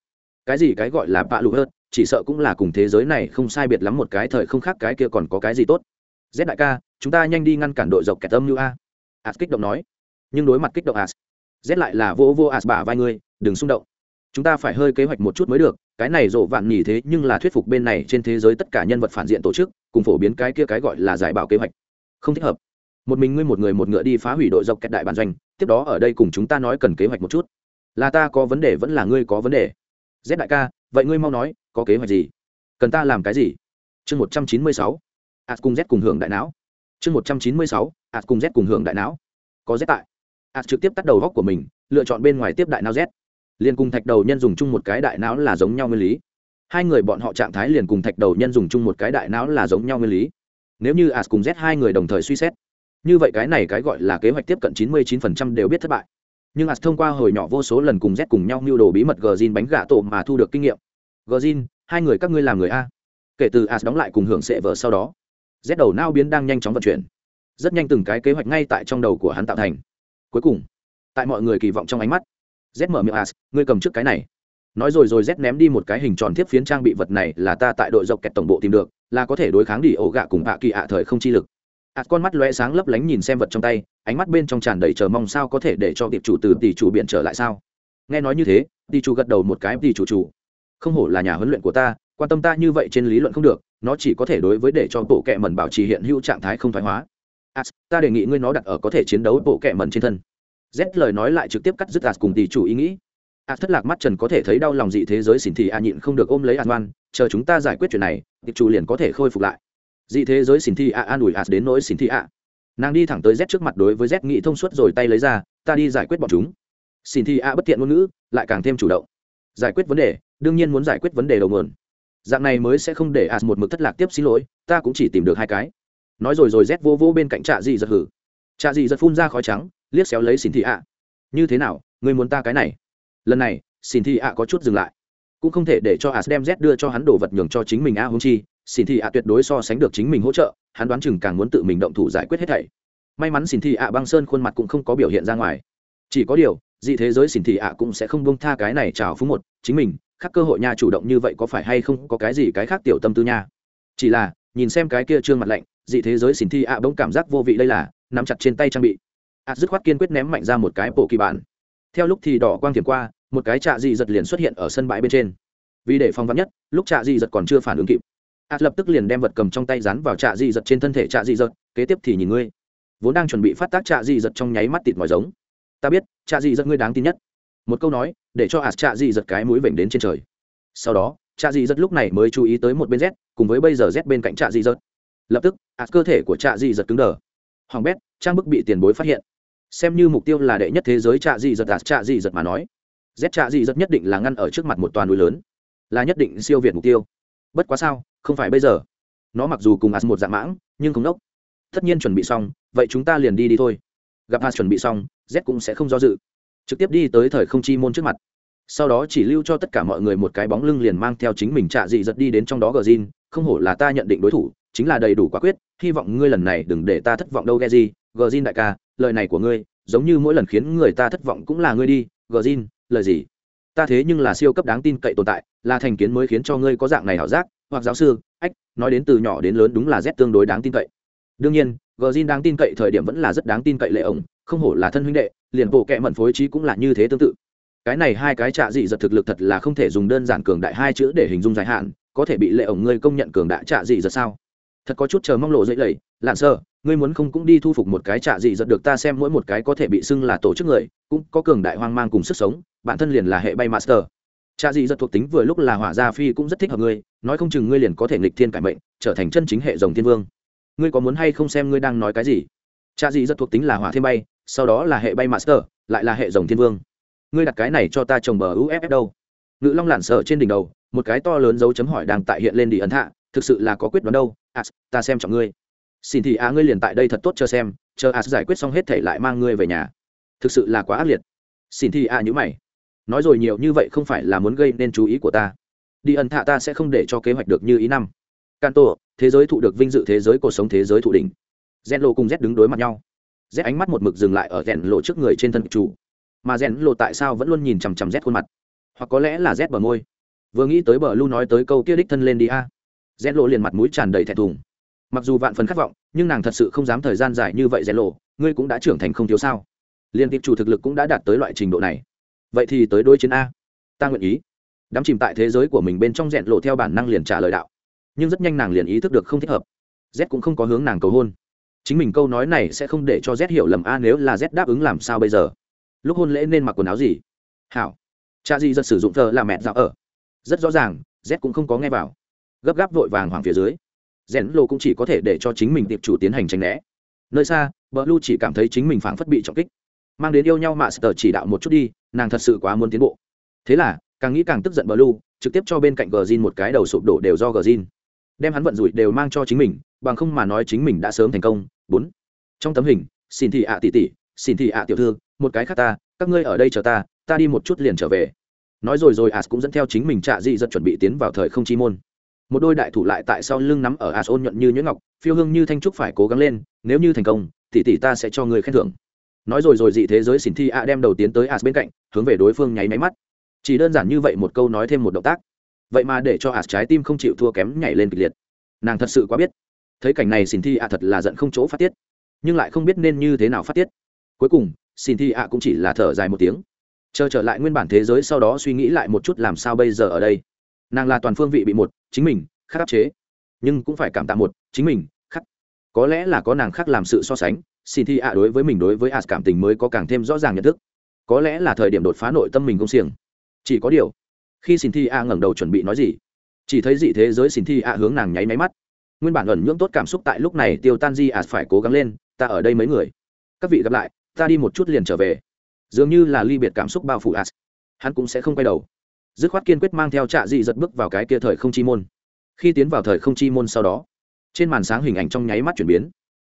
Cái gì cái gọi là bạ lụ hơn chỉ sợ cũng là cùng thế giới này không sai biệt lắm một cái thời không khác cái kia còn có cái gì tốt. Z đại ca, chúng ta nhanh đi ngăn cản đội dọc kẹt âm như a. As kích động nói. Nhưng đối mặt kích động as z lại là vô vô as bả vai ngươi, đừng xung động. Chúng ta phải hơi kế hoạch một chút mới được, cái này rộ vạn nhỉ thế nhưng là thuyết phục bên này trên thế giới tất cả nhân vật phản diện tổ chức, cùng phổ biến cái kia cái gọi là giải bảo kế hoạch. Không thích hợp. Một mình ngươi một người một ngựa đi phá hủy đội dọc kẹt đại bản doanh, tiếp đó ở đây cùng chúng ta nói cần kế hoạch một chút. Là ta có vấn đề vẫn là ngươi có vấn đề. Z đại ca vậy ngươi mau nói, có kế hoạch gì? Cần ta làm cái gì? Chương một trăm chín mươi sáu, ạt cùng z cùng hưởng đại não. Chương một trăm chín mươi sáu, ạt cùng z cùng hưởng đại não. Có z tại. Ạt trực tiếp tắt đầu góc của mình, lựa chọn bên ngoài tiếp đại não z. Liền cùng thạch đầu nhân dùng chung một cái đại não là giống nhau nguyên lý. Hai người bọn họ trạng thái liền cùng thạch đầu nhân dùng chung một cái đại não là giống nhau nguyên lý. Nếu như as cùng z hai người đồng thời suy xét, như vậy cái này cái gọi là kế hoạch tiếp cận 99% đều biết thất bại nhưng as thông qua hồi nhỏ vô số lần cùng z cùng nhau mưu đồ bí mật gờ bánh gà tổ mà thu được kinh nghiệm. Gờ hai người các ngươi làm người a. Kể từ as đóng lại cùng hưởng sệ vợ sau đó, z đầu nao biến đang nhanh chóng vận chuyển. Rất nhanh từng cái kế hoạch ngay tại trong đầu của hắn tạo thành. Cuối cùng, tại mọi người kỳ vọng trong ánh mắt, z mở miệng as ngươi cầm trước cái này. Nói rồi rồi z ném đi một cái hình tròn thiếp phiến trang bị vật này là ta tại đội dọc kẹt tổng bộ tìm được, là có thể đối kháng đi ổ gạ cùng hạ kỳ ạ thời không chi lực as con mắt lóe sáng lấp lánh nhìn xem vật trong tay, ánh mắt bên trong tràn đầy chờ mong sao có thể để cho tiệp chủ từ tỷ chủ biện trở lại sao? Nghe nói như thế tỷ chủ gật đầu một cái tỷ chủ chủ. Không hổ là nhà huấn luyện của ta, quan tâm ta như vậy trên lý luận không được, nó chỉ có thể đối với để cho bộ kệ mẩn bảo trì hiện hữu trạng thái không thoái hóa. As ta đề nghị ngươi nó đặt ở có thể chiến đấu bộ kệ mẩn trên thân. Z lời nói lại trực tiếp cắt dứt as cùng tỷ chủ ý nghĩ. Ạt thất lạc mắt trần có thể thấy đau lòng dị thế giới xỉn thì a nhịn không được ôm lấy ạt ngoan, chờ chúng ta giải quyết chuyện này tiệp chủ liền có thể khôi phục lại dị thế giới xin thi ạ, an ủi ạ đến nỗi xin thi ạ. nàng đi thẳng tới z trước mặt đối với z nghị thông suốt rồi tay lấy ra ta đi giải quyết bọn chúng. Xin thi ạ bất tiện ngôn ngữ lại càng thêm chủ động. Giải quyết vấn đề đương nhiên muốn giải quyết vấn đề đầu nguồn. Dạng này mới sẽ không để ạ một mực thất lạc tiếp xin lỗi ta cũng chỉ tìm được hai cái. Nói rồi rồi z vô vô bên cạnh trạ dị giật hử. Trạ dị giật phun ra khói trắng liếc xéo lấy xin thị ạ. Như thế nào ngươi muốn ta cái này? Lần này xin thị ạ có chút dừng lại. Cũng không thể để cho as đem z đưa cho hắn đồ vật nhường cho chính mình a hung chi xin thị ạ tuyệt đối so sánh được chính mình hỗ trợ, hắn đoán chừng càng muốn tự mình động thủ giải quyết hết thảy. May mắn xin thị ạ băng sơn khuôn mặt cũng không có biểu hiện ra ngoài. Chỉ có điều, dị thế giới xin thị ạ cũng sẽ không bông tha cái này chào phú một, chính mình, khắc cơ hội nha chủ động như vậy có phải hay không, có cái gì cái khác tiểu tâm tư nha. Chỉ là, nhìn xem cái kia trương mặt lạnh, dị thế giới xin thị ạ bỗng cảm giác vô vị đây là, nắm chặt trên tay trang bị. Ạ dứt khoát kiên quyết ném mạnh ra một cái bộ kỳ bản. Theo lúc thì đỏ quang thiền qua, một cái trạ dị giật liền xuất hiện ở sân bãi bên trên. Vì để phong vắn nhất, lúc trạ dị giật còn chưa phản ứng kịp ạt lập tức liền đem vật cầm trong tay dán vào trạ dị giật trên thân thể trạ dị giật kế tiếp thì nhìn ngươi vốn đang chuẩn bị phát tác trạ dị giật trong nháy mắt tịt mỏi giống ta biết trạ dị giật ngươi đáng tin nhất một câu nói để cho ạt trạ dị giật cái mũi vểnh đến trên trời sau đó trạ dị giật lúc này mới chú ý tới một bên z cùng với bây giờ z bên cạnh trạ dị giật lập tức ạt cơ thể của trạ dị giật cứng đờ hoàng bét trang bức bị tiền bối phát hiện xem như mục tiêu là đệ nhất thế giới trạ dị giật ạt trạ dị giật mà nói z trạ dị giật nhất định là ngăn ở trước mặt một toàn núi lớn là nhất định siêu việt mục tiêu bất quá sao không phải bây giờ. Nó mặc dù cùng as một dạng mãng, nhưng không đốc. Tất nhiên chuẩn bị xong, vậy chúng ta liền đi đi thôi. Gặp as chuẩn bị xong, z cũng sẽ không do dự. Trực tiếp đi tới thời không chi môn trước mặt. Sau đó chỉ lưu cho tất cả mọi người một cái bóng lưng liền mang theo chính mình trạ dị giật đi đến trong đó gờ zin không hổ là ta nhận định đối thủ, chính là đầy đủ quả quyết, hy vọng ngươi lần này đừng để ta thất vọng đâu ghe gì gờ zin đại ca, lời này của ngươi, giống như mỗi lần khiến người ta thất vọng cũng là ngươi đi, gờ zin lời gì? Ta thế nhưng là siêu cấp đáng tin cậy tồn tại, là thành kiến mới khiến cho ngươi có dạng này ảo giác hoặc giáo sư, ách, nói đến từ nhỏ đến lớn đúng là z tương đối đáng tin cậy. Đương nhiên gờ zin đáng tin cậy thời điểm vẫn là rất đáng tin cậy lệ ổng, không hổ là thân huynh đệ, liền bộ kệ mận phối trí cũng là như thế tương tự. Cái này hai cái trạ dị giật thực lực thật là không thể dùng đơn giản cường đại hai chữ để hình dung dài hạn, có thể bị lệ ổng ngươi công nhận cường đại trạ dị giật sao? Thật có chút chờ mong lộ dậy lầy, lạn sơ, ngươi muốn không cũng đi thu phục một cái trạ dị giật được ta xem mỗi một cái có thể bị xưng là tổ chức người, cũng có cường đại hoang mang cùng sức sống, bản thân liền là hệ bay master trạ dị giật thuộc tính vừa lúc là hỏa gia phi cũng rất thích hợp ngươi nói không chừng ngươi liền có thể nghịch thiên cải mệnh trở thành chân chính hệ dòng thiên vương. Ngươi có muốn hay không xem ngươi đang nói cái gì? Trạ dị giật thuộc tính là hỏa thiên bay sau đó là hệ bay master lại là hệ dòng thiên vương. Ngươi đặt cái này cho ta trồng bờ uff đâu? Ngự long lản sợ trên đỉnh đầu một cái to lớn dấu chấm hỏi đang tại hiện lên đi ấn hạ thực sự là có quyết đoán đâu? À, ta xem trọng ngươi. Xin thì á ngươi liền tại đây thật tốt cho xem chờ à giải quyết xong hết thể lại mang ngươi về nhà. Thực sự là quá ác liệt. Xin thì à, a nhữ mày nói rồi nhiều như vậy không phải là muốn gây nên chú ý của ta. Đi ẩn thạ ta sẽ không để cho kế hoạch được như ý năm. Canto thế giới thụ được vinh dự thế giới cuộc sống thế giới thụ đỉnh. Rèn lộ cùng z đứng đối mặt nhau. Z ánh mắt một mực dừng lại ở rèn lộ trước người trên thân chủ. Mà rèn lộ tại sao vẫn luôn nhìn chằm chằm z khuôn mặt? Hoặc có lẽ là z bờ môi. Vừa nghĩ tới bờ lu nói tới câu kia đích thân lên đi a. À. lộ liền mặt mũi tràn đầy thẹn thùng. Mặc dù vạn phần khát vọng, nhưng nàng thật sự không dám thời gian dài như vậy rèn lộ, ngươi cũng đã trưởng thành không thiếu sao? Liên tiếp chủ thực lực cũng đã đạt tới loại trình độ này vậy thì tới đôi chiến a. Ta nguyện ý. Đắm chìm tại thế giới của mình bên trong rèn lộ theo bản năng liền trả lời đạo. Nhưng rất nhanh nàng liền ý thức được không thích hợp. Z cũng không có hướng nàng cầu hôn. Chính mình câu nói này sẽ không để cho z hiểu lầm a nếu là z đáp ứng làm sao bây giờ. Lúc hôn lễ nên mặc quần áo gì? Hảo. Cha di giật sử dụng thờ là mẹ dạo ở. Rất rõ ràng, z cũng không có nghe vào. Gấp gáp vội vàng hoàng phía dưới. Rèn lộ cũng chỉ có thể để cho chính mình tiệp chủ tiến hành tranh né. Nơi xa vợ lu chỉ cảm thấy chính mình phảng phất bị trọng kích mang đến yêu nhau mà sờ chỉ đạo một chút đi, nàng thật sự quá muốn tiến bộ. Thế là, càng nghĩ càng tức giận bờ lu trực tiếp cho bên cạnh gờ zin một cái đầu sụp đổ đều do gờ zin đem hắn vận rủi đều mang cho chính mình, bằng không mà nói chính mình đã sớm thành công. Bốn. Trong tấm hình, xin thị ạ tỷ tỷ, xin thị ạ tiểu thư, một cái khác ta, các ngươi ở đây chờ ta ta đi một chút liền trở về. Nói rồi rồi as cũng dẫn theo chính mình trạ dị giật chuẩn bị tiến vào thời không chi môn. Một đôi đại thủ lại tại sau lưng nắm ở as ôn nhuận như nhuyễn ngọc, phiêu hương như thanh trúc phải cố gắng lên, nếu như thành công, tỷ tỷ ta sẽ cho người khen thưởng nói rồi rồi dị thế giới xin thi a đem đầu tiến tới as bên cạnh, hướng về đối phương nháy máy mắt. Chỉ đơn giản như vậy một câu nói thêm một động tác. Vậy mà để cho as trái tim không chịu thua kém nhảy lên kịch liệt. Nàng thật sự quá biết. Thấy cảnh này xin thi a thật là giận không chỗ phát tiết, nhưng lại không biết nên như thế nào phát tiết. Cuối cùng xin thi a cũng chỉ là thở dài một tiếng. Chờ trở lại nguyên bản thế giới sau đó suy nghĩ lại một chút làm sao bây giờ ở đây. Nàng là toàn phương vị bị một, chính mình khắc áp chế. Nhưng cũng phải cảm tạ một, chính mình khắc có lẽ là có nàng khác làm sự so sánh xin thi ạ đối với mình đối với as cảm tình mới có càng thêm rõ ràng nhận thức. Có lẽ là thời điểm đột phá nội tâm mình công xiềng. Chỉ có điều, khi xin thi ạ ngẩng đầu chuẩn bị nói gì, chỉ thấy dị thế giới xin thi ạ hướng nàng nháy máy mắt. Nguyên bản ẩn nhưỡng tốt cảm xúc tại lúc này tiêu tan di as phải cố gắng lên, ta ở đây mấy người, các vị gặp lại, ta đi một chút liền trở về. Dường như là ly biệt cảm xúc bao phủ as hắn cũng sẽ không quay đầu. Dứt khoát kiên quyết mang theo trạ dị giật bước vào cái kia thời không chi môn. Khi tiến vào thời không chi môn sau đó, trên màn sáng hình ảnh trong nháy mắt chuyển biến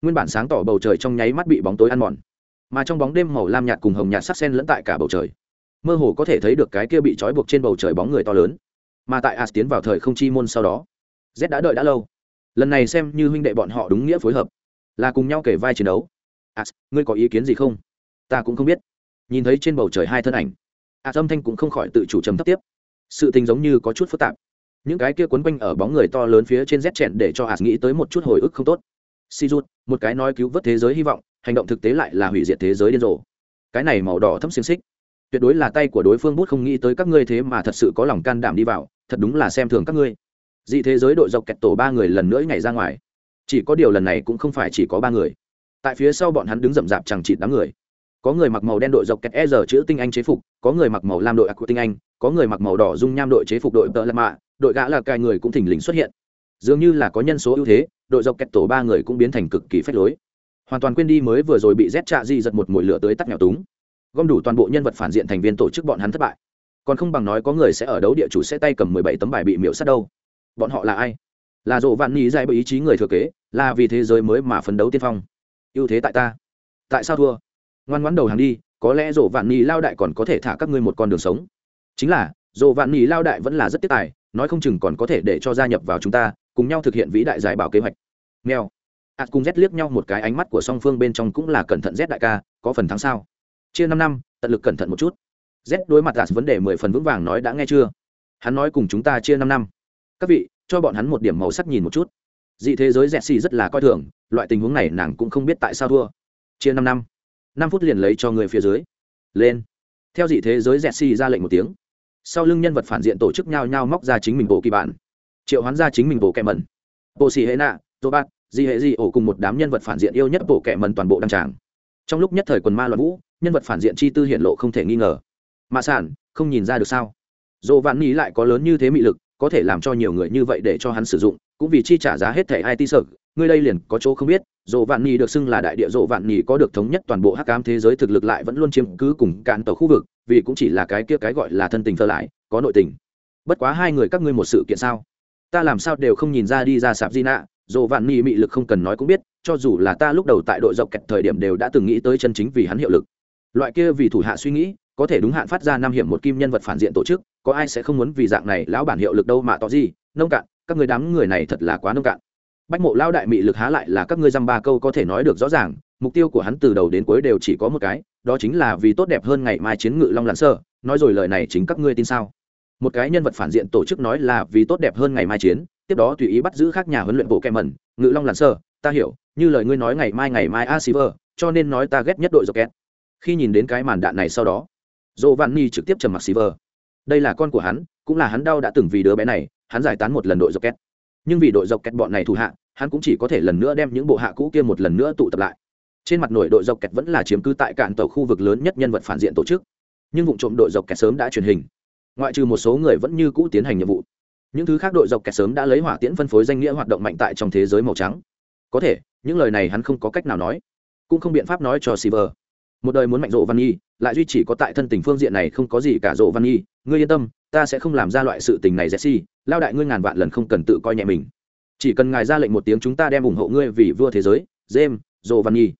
nguyên bản sáng tỏ bầu trời trong nháy mắt bị bóng tối ăn mòn. Mà trong bóng đêm màu lam nhạt cùng hồng nhạt sắc sen lẫn tại cả bầu trời. Mơ hồ có thể thấy được cái kia bị trói buộc trên bầu trời bóng người to lớn. Mà tại as tiến vào thời không chi môn sau đó, z đã đợi đã lâu. Lần này xem như huynh đệ bọn họ đúng nghĩa phối hợp. Là cùng nhau kể vai chiến đấu. As, ngươi có ý kiến gì không? Ta cũng không biết. Nhìn thấy trên bầu trời hai thân ảnh, as âm thanh cũng không khỏi tự chủ trầm thấp tiếp. Sự tình giống như có chút phức tạp. Những cái kia quấn quanh ở bóng người to lớn phía trên z chèn để cho As nghĩ tới một chút hồi ức không tốt si rút một cái nói cứu vớt thế giới hy vọng, hành động thực tế lại là hủy diệt thế giới điên rồ. Cái này màu đỏ thâm xiềng xích. Tuyệt đối là tay của đối phương bút không nghĩ tới các ngươi thế mà thật sự có lòng can đảm đi vào, thật đúng là xem thường các ngươi. Dị thế giới đội dọc kẹt tổ ba người lần nữa nhảy ra ngoài. Chỉ có điều lần này cũng không phải chỉ có ba người. Tại phía sau bọn hắn đứng rậm rạp chẳng chịt đám người. Có người mặc màu đen đội dọc kẹt e giờ chữ tinh anh chế phục, có người mặc màu lam đội ác tinh anh, có người mặc màu đỏ dung nham đội chế phục đội tợ lạ mạ đội gã là cài người cũng thỉnh lình xuất hiện dường như là có nhân số ưu thế, đội dọc kẹt tổ ba người cũng biến thành cực kỳ phách lối. Hoàn toàn quên đi mới vừa rồi bị rét trạ di giật một mồi lửa tới tắt nghèo túng. Gom đủ toàn bộ nhân vật phản diện thành viên tổ chức bọn hắn thất bại. Còn không bằng nói có người sẽ ở đấu địa chủ sẽ tay cầm mười bảy tấm bài bị miễu sát đâu. Bọn họ là ai? Là dỗ vạn ni dạy bởi ý chí người thừa kế, là vì thế giới mới mà phấn đấu tiên phong. Ưu thế tại ta. Tại sao thua? Ngoan ngoãn đầu hàng đi, có lẽ dỗ vạn ni lao đại còn có thể thả các ngươi một con đường sống. Chính là, dỗ vạn ni lao đại vẫn là rất tiếc tài, nói không chừng còn có thể để cho gia nhập vào chúng ta cùng nhau thực hiện vĩ đại giải bảo kế hoạch. Nghèo ạt cùng z liếc nhau một cái ánh mắt của song phương bên trong cũng là cẩn thận z đại ca, có phần thắng sao? Chia năm năm, tận lực cẩn thận một chút. Z đối mặt ạt vấn đề mười phần vững vàng nói đã nghe chưa? Hắn nói cùng chúng ta chia năm năm. Các vị, cho bọn hắn một điểm màu sắc nhìn một chút. Dị thế giới dẹt xì rất là coi thường, loại tình huống này nàng cũng không biết tại sao thua. Chia năm năm. Năm phút liền lấy cho người phía dưới. Lên. Theo dị thế giới dẹt xì ra lệnh một tiếng. Sau lưng nhân vật phản diện tổ chức nhau nhau móc ra chính mình bộ kỳ bản triệu hoán ra chính mình bộ kẹ mẩn. Bộ xì hệ nạ dô bát di hệ di, ổ cùng một đám nhân vật phản diện yêu nhất bộ kẹ mẩn toàn bộ đăng tràng. Trong lúc nhất thời quần ma loạn vũ, nhân vật phản diện chi tư hiện lộ không thể nghi ngờ. Mà sản không nhìn ra được sao? Dồ vạn nghĩ lại có lớn như thế mị lực, có thể làm cho nhiều người như vậy để cho hắn sử dụng, cũng vì chi trả giá hết thẻ it sợ ngươi đây liền có chỗ không biết. Dồ vạn nhì được xưng là đại địa dồ vạn nhì có được thống nhất toàn bộ hắc ám thế giới thực lực lại vẫn luôn chiếm cứ cùng cạn tàu khu vực, vì cũng chỉ là cái kia cái gọi là thân tình thơ lại, có nội tình. Bất quá hai người các ngươi một sự kiện sao? Ta làm sao đều không nhìn ra đi ra sạp di nạ dồ vạn ni mị lực không cần nói cũng biết, cho dù là ta lúc đầu tại đội dọc kẹt thời điểm đều đã từng nghĩ tới chân chính vì hắn hiệu lực. Loại kia vì thủ hạ suy nghĩ, có thể đúng hạn phát ra năm hiểm một kim nhân vật phản diện tổ chức, có ai sẽ không muốn vì dạng này lão bản hiệu lực đâu mà tỏ gì, nông cạn, các người đám người này thật là quá nông cạn. Bách mộ lao đại mị lực há lại là các ngươi dăm ba câu có thể nói được rõ ràng, mục tiêu của hắn từ đầu đến cuối đều chỉ có một cái, đó chính là vì tốt đẹp hơn ngày mai chiến ngự long lặn sơ. Nói rồi lời này chính các ngươi tin sao? Một cái nhân vật phản diện tổ chức nói là vì tốt đẹp hơn ngày mai chiến tiếp đó tùy ý bắt giữ khác nhà huấn luyện bộ kẹ mẩn ngự long lặn sơ ta hiểu như lời ngươi nói ngày mai ngày mai a Silver, cho nên nói ta ghét nhất đội rocket. Khi nhìn đến cái màn đạn này sau đó dỗ văn ni trực tiếp trầm mặc Silver. đây là con của hắn cũng là hắn đau đã từng vì đứa bé này hắn giải tán một lần đội rocket. Nhưng vì đội dọc bọn này thủ hạ hắn cũng chỉ có thể lần nữa đem những bộ hạ cũ kia một lần nữa tụ tập lại. Trên mặt nổi đội dọc kẹt vẫn là chiếm cứ tại cạn tàu khu vực lớn nhất nhân vật phản diện tổ chức. Nhưng vụ trộm đội dọc kẹt sớm đã truyền hình ngoại trừ một số người vẫn như cũ tiến hành nhiệm vụ những thứ khác đội dọc kẹt sớm đã lấy hỏa tiễn phân phối danh nghĩa hoạt động mạnh tại trong thế giới màu trắng có thể những lời này hắn không có cách nào nói cũng không biện pháp nói cho Silver. Một đời muốn mạnh rộ Văn Nhi, lại duy chỉ có tại thân tình phương diện này không có gì cả rộ Văn Nhi, ngươi yên tâm, ta sẽ không làm ra loại sự tình này Jesse, lao đại ngươi ngàn vạn lần không cần tự coi nhẹ mình. Chỉ cần ngài ra lệnh một tiếng chúng ta đem ủng hộ ngươi vì vua thế giới, James, rộ Văn Nhi.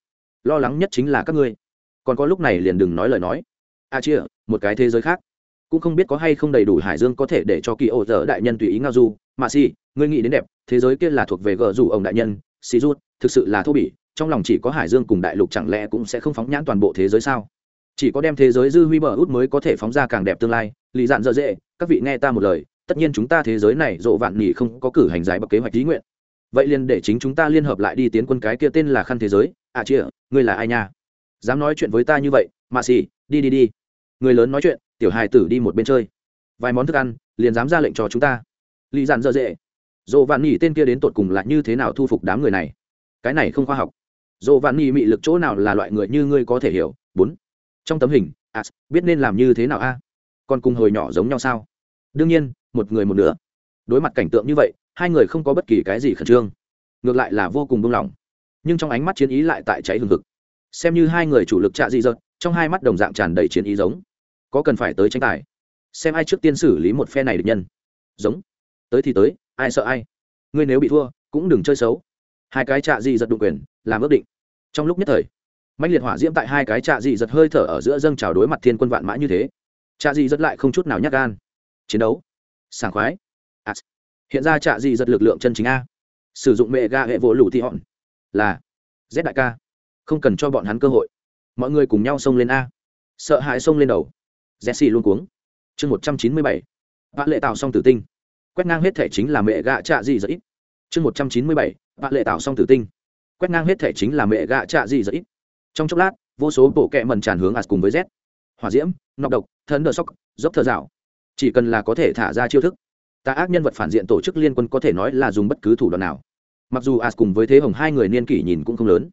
Lo lắng nhất chính là các ngươi. Còn có lúc này liền đừng nói lời nói. A à chia, một cái thế giới khác cũng không biết có hay không đầy đủ hải dương có thể để cho kỳ ô dở đại nhân tùy ý ngao du. Mà si, ngươi nghĩ đến đẹp, thế giới kia là thuộc về gờ rủ ông đại nhân, si rút, thực sự là thô bỉ, trong lòng chỉ có hải dương cùng đại lục chẳng lẽ cũng sẽ không phóng nhãn toàn bộ thế giới sao? Chỉ có đem thế giới dư huy bờ út mới có thể phóng ra càng đẹp tương lai, lì dạn dở dễ, các vị nghe ta một lời, tất nhiên chúng ta thế giới này rộ vạn nhỉ không có cử hành giải bậc kế hoạch lý nguyện. Vậy liền để chính chúng ta liên hợp lại đi tiến quân cái kia tên là khăn thế giới. À chia ngươi là ai nha? Dám nói chuyện với ta như vậy, mà xì đi đi đi. Người lớn nói chuyện tiểu hài tử đi một bên chơi. Vài món thức ăn liền dám ra lệnh cho chúng ta. Lì dạn dở dễ dồ vạn nhỉ tên kia đến tột cùng là như thế nào thu phục đám người này? Cái này không khoa học. Dồ vạn nhỉ mị lực chỗ nào là loại người như ngươi có thể hiểu? Bốn. Trong tấm hình à, biết nên làm như thế nào a? Còn cùng hồi nhỏ giống nhau sao? Đương nhiên một người một nửa. Đối mặt cảnh tượng như vậy hai người không có bất kỳ cái gì khẩn trương. Ngược lại là vô cùng buông lỏng. Nhưng trong ánh mắt chiến ý lại tại cháy hừng hực. Xem như hai người chủ lực trạ dị dợt trong hai mắt đồng dạng tràn đầy chiến ý giống có cần phải tới tranh tài? Xem ai trước tiên xử lý một phe này được nhân. Giống. Tới thì tới ai sợ ai. Ngươi nếu bị thua cũng đừng chơi xấu. Hai cái trạ dị giật đụng quyền làm ước định. Trong lúc nhất thời mạnh liệt hỏa diễm tại hai cái trạ dị giật hơi thở ở giữa dâng trào đối mặt thiên quân vạn mã như thế. Trạ dị giật lại không chút nào nhắc gan. Chiến đấu. Sảng khoái. À, hiện ra trạ dị giật lực lượng chân chính a. Sử dụng mẹ ga hệ vỗ lủ thị hòn. Là z đại ca. Không cần cho bọn hắn cơ hội. Mọi người cùng nhau xông lên a. Sợ hãi xông lên đầu jesse luôn cuống. Chương một trăm chín mươi bảy. Vạn lệ tạo xong tử tinh. Quét ngang hết thể chính là mẹ gạ trạ gì rất ít chương một trăm chín mươi bảy. Vạn lệ tạo xong tử tinh. Quét ngang hết thể chính là mẹ gạ trạ gì rất ít trong chốc lát, vô số bộ kẹ mần tràn hướng as cùng với z. Hỏa diễm, nọc độc, thần đờ sóc, dốc thờ dạo. Chỉ cần là có thể thả ra chiêu thức ta ác nhân vật phản diện tổ chức liên quân có thể nói là dùng bất cứ thủ đoạn nào. Mặc dù as cùng với thế hồng hai người niên kỷ nhìn cũng không lớn,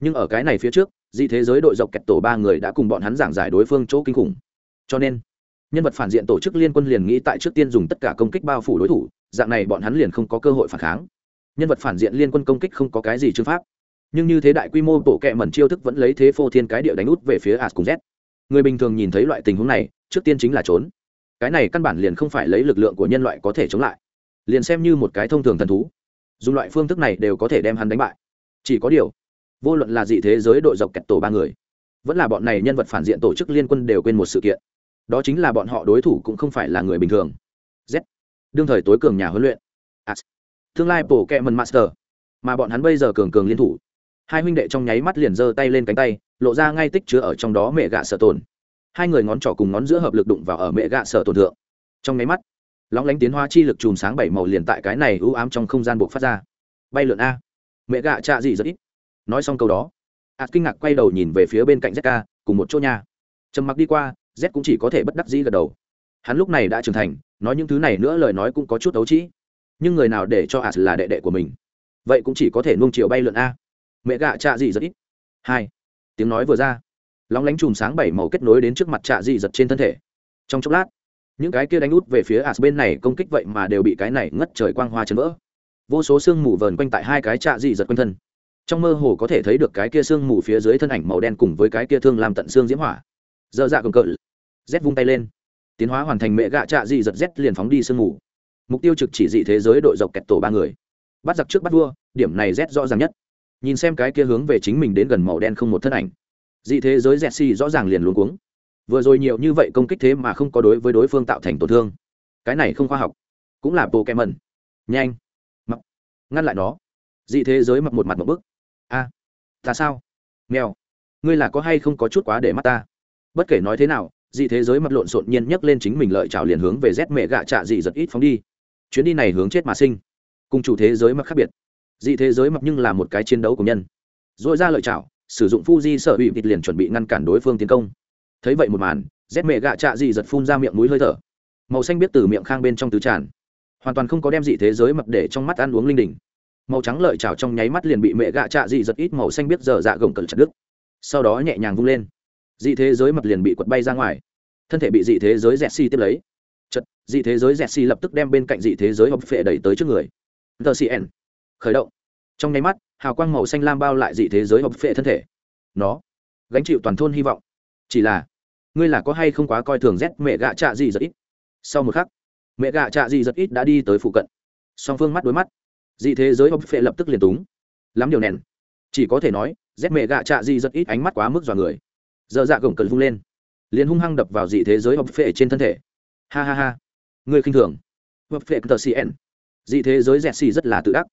nhưng ở cái này phía trước, dị thế giới đội dọc kẹt tổ ba người đã cùng bọn hắn giảng giải đối phương chỗ kinh khủng cho nên, nhân vật phản diện tổ chức liên quân liền nghĩ tại trước tiên dùng tất cả công kích bao phủ đối thủ, dạng này bọn hắn liền không có cơ hội phản kháng. Nhân vật phản diện liên quân công kích không có cái gì chương pháp. Nhưng như thế đại quy mô bộ kệ mẩn chiêu thức vẫn lấy thế phô thiên cái địa đánh út về phía as cùng z. Người bình thường nhìn thấy loại tình huống này, trước tiên chính là trốn. Cái này căn bản liền không phải lấy lực lượng của nhân loại có thể chống lại. Liền xem như một cái thông thường thần thú, dùng loại phương thức này đều có thể đem hắn đánh bại. Chỉ có điều, vô luận là dị thế giới đội dọc kẹt tổ ba người, vẫn là bọn này nhân vật phản diện tổ chức liên quân đều quên một sự kiện đó chính là bọn họ đối thủ cũng không phải là người bình thường. Z. Đương thời tối cường nhà huấn luyện. À, As. tương lai bổ kẹ mần master. Mà bọn hắn bây giờ cường cường liên thủ. Hai huynh đệ trong nháy mắt liền giơ tay lên cánh tay lộ ra ngay tích chứa ở trong đó mẹ gạ sợ tồn hai người ngón trỏ cùng ngón giữa hợp lực đụng vào ở mẹ gạ sợ tồn thượng. Trong nháy mắt lóng lánh tiến hóa chi lực chùm sáng bảy màu liền tại cái này ưu ám trong không gian buộc phát ra. Bay lượn a. Mẹ gạ trạ gì rất ít. Nói xong câu đó ạt kinh ngạc quay đầu nhìn về phía bên cạnh zk cùng một chỗ nhà, trầm mặc đi qua z cũng chỉ có thể bất đắc dĩ gật đầu. Hắn lúc này đã trưởng thành, nói những thứ này nữa lời nói cũng có chút ấu trĩ. Nhưng người nào để cho as là đệ đệ của mình? Vậy cũng chỉ có thể nung chiều bay lượn a. Mẹ gạ trạ dị rất ít. Hai. Tiếng nói vừa ra. Lóng lánh chùm sáng bảy màu kết nối đến trước mặt trạ dị giật trên thân thể. Trong chốc lát, những cái kia đánh út về phía as bên này công kích vậy mà đều bị cái này ngất trời quang hoa chấn vỡ. Vô số sương mù vờn quanh tại hai cái trạ dị giật quanh thân. Trong mơ hồ có thể thấy được cái kia sương mù phía dưới thân ảnh màu đen cùng với cái kia thương làm tận xương diễm hỏa. Dơ dạ cầm cợn z vung tay lên. Tiến hóa hoàn thành mẹ gạ trạ dị giật z liền phóng đi sương mù. Mục tiêu trực chỉ dị thế giới đội dọc kẹt tổ ba người. Bắt giặc trước bắt vua điểm này z rõ ràng nhất. Nhìn xem cái kia hướng về chính mình đến gần màu đen không một thân ảnh. Dị thế giới z xì rõ ràng liền luống cuống. Vừa rồi nhiều như vậy công kích thế mà không có đối với đối phương tạo thành tổn thương. Cái này không khoa học. Cũng là bộ kẹ mần nhanh. Mặc. Ngăn lại nó. Dị thế giới mặc một mặt một bức a. À, ta sao? Mèo. Ngươi là có hay không có chút quá để mắt ta? Bất kể nói thế nào dị thế giới mặt lộn xộn nhiên nhấc lên chính mình lợi trào liền hướng về rét mẹ gạ trạ dị giật ít phóng đi. Chuyến đi này hướng chết mà sinh. Cùng chủ thế giới mặc khác biệt. Dị thế giới mặc nhưng là một cái chiến đấu của nhân. Dội ra lợi chảo, sử dụng phu di sợ bị vịt liền chuẩn bị ngăn cản đối phương tiến công. Thấy vậy một màn rét mẹ gạ trạ dị giật phun ra miệng mũi hơi thở. Màu xanh biết từ miệng khang bên trong tứ tràn. Hoàn toàn không có đem dị thế giới mặc để trong mắt ăn uống linh đình. Màu trắng lợi chảo trong nháy mắt liền bị mẹ gạ trạ dị giật ít màu xanh biết dở dạ gồng cẩn chặt đứt. Sau đó nhẹ nhàng vung lên dị thế giới mặt liền bị quật bay ra ngoài. Thân thể bị dị thế giới dẹt xi tiếp lấy. Chật dị thế giới dẹt xi lập tức đem bên cạnh dị thế giới hộp phệ đẩy tới trước người. Tờ cn khởi động. Trong nháy mắt, hào quang màu xanh lam bao lại dị thế giới hộp phệ thân thể. Nó gánh chịu toàn thôn hy vọng. Chỉ là, ngươi là có hay không quá coi thường rét mẹ gạ trạ dị rất ít? Sau một khắc, mẹ gạ trạ dị rất ít đã đi tới phụ cận. Song phương mắt đối mắt, dị thế giới hộp phệ lập tức liền túng. Lắm điều nèn chỉ có thể nói rét mẹ gạ trạ dị rất ít ánh mắt quá mức dọa người dơ dạ gồng cần vung lên. Liền hung hăng đập vào dị thế giới hợp phệ trên thân thể. Ha ha ha. Ngươi khinh thường. Hợp phệ tờ cn dị thế giới dẹt xì rất là tự đắc.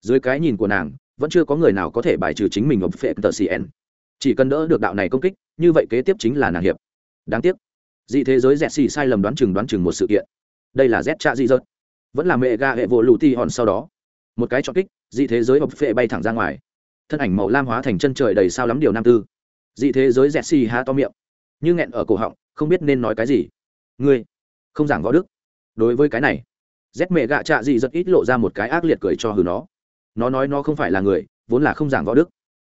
Dưới cái nhìn của nàng, vẫn chưa có người nào có thể bài trừ chính mình hợp phệ tờ cn chỉ cần đỡ được đạo này công kích, như vậy kế tiếp chính là nàng hiệp. Đáng tiếc, dị thế giới dẹt xì sai lầm đoán chừng đoán chừng một sự kiện. Đây là z trạ dị dợt vẫn là mẹ ga hệ vô lù ti hòn sau đó. Một cái chọn kích, dị thế giới hợp phệ bay thẳng ra ngoài. Thân ảnh màu lam hóa thành chân trời đầy sao lắm điều nam tư dị thế giới dẹt xì há to miệng. Như nghẹn ở cổ họng, không biết nên nói cái gì. Ngươi, không giảng võ đức. Đối với cái này rét mẹ gạ trạ dị rất ít lộ ra một cái ác liệt cười cho hừ nó. Nó nói nó không phải là người, vốn là không giảng võ đức.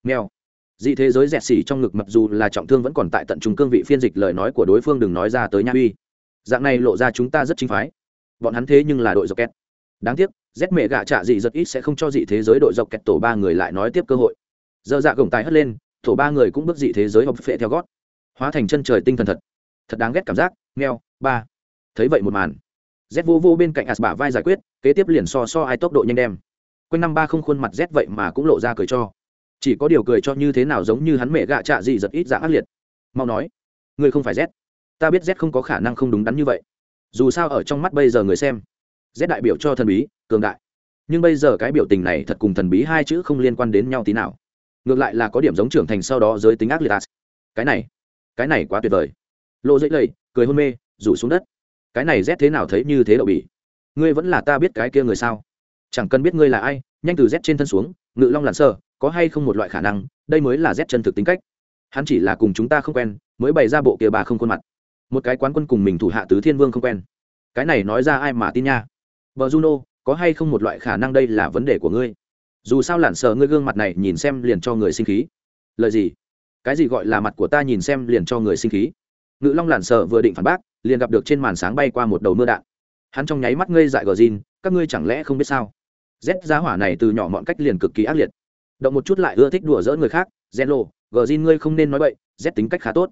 Mèo. Dị thế giới dẹt xỉ trong ngực mặc dù là trọng thương vẫn còn tại tận trung cương vị phiên dịch lời nói của đối phương đừng nói ra tới nha uy. Dạng này lộ ra chúng ta rất chính phái. Bọn hắn thế nhưng là đội dọc kẹt. Đáng tiếc rét mẹ gạ trạ dị rất ít sẽ không cho dị thế giới đội dọc kẹt tổ ba người lại nói tiếp cơ hội. Giờ dạ gồng tài hất lên tổ ba người cũng bước dị thế giới học phệ theo gót. Hóa thành chân trời tinh thần thật. Thật đáng ghét cảm giác. Nghèo. Ba. Thấy vậy một màn. Z vô vô bên cạnh as bả vai giải quyết, kế tiếp liền so so ai tốc độ nhanh đem. Quanh năm ba không khuôn mặt z vậy mà cũng lộ ra cười cho. Chỉ có điều cười cho như thế nào giống như hắn mẹ gạ trạ gì giật ít dạng ác liệt. Mau nói ngươi không phải z. Ta biết z không có khả năng không đúng đắn như vậy. Dù sao ở trong mắt bây giờ người xem, z đại biểu cho thần bí, cường đại. Nhưng bây giờ cái biểu tình này thật cùng thần bí hai chữ không liên quan đến nhau tí nào ngược lại là có điểm giống trưởng thành sau đó giới tính ác liệt cái này cái này quá tuyệt vời. Lộ dậy lầy cười hôn mê, rủ xuống đất. Cái này rét thế nào thấy như thế đậu bỉ? Ngươi vẫn là ta biết cái kia người sao? Chẳng cần biết ngươi là ai, nhanh từ rét trên thân xuống, ngự long lặn sơ có hay không một loại khả năng, đây mới là rét chân thực tính cách. Hắn chỉ là cùng chúng ta không quen, mới bày ra bộ kia bà không khuôn mặt. Một cái quán quân cùng mình thủ hạ tứ thiên vương không quen. Cái này nói ra ai mà tin nha? Vợ juno, có hay không một loại khả năng đây là vấn đề của ngươi? Dù sao lặn sờ ngươi gương mặt này nhìn xem liền cho người sinh khí. Lời gì? Cái gì gọi là mặt của ta nhìn xem liền cho người sinh khí? Ngự long lản sợ vừa định phản bác, liền gặp được trên màn sáng bay qua một đầu mưa đạn. Hắn trong nháy mắt ngươi dại gờ zin các ngươi chẳng lẽ không biết sao? Rét giá hỏa này từ nhỏ mọi cách liền cực kỳ ác liệt. Động một chút lại ưa thích đùa dỡ người khác. Gen lô, gờ zin ngươi không nên nói vậy rét tính cách khá tốt.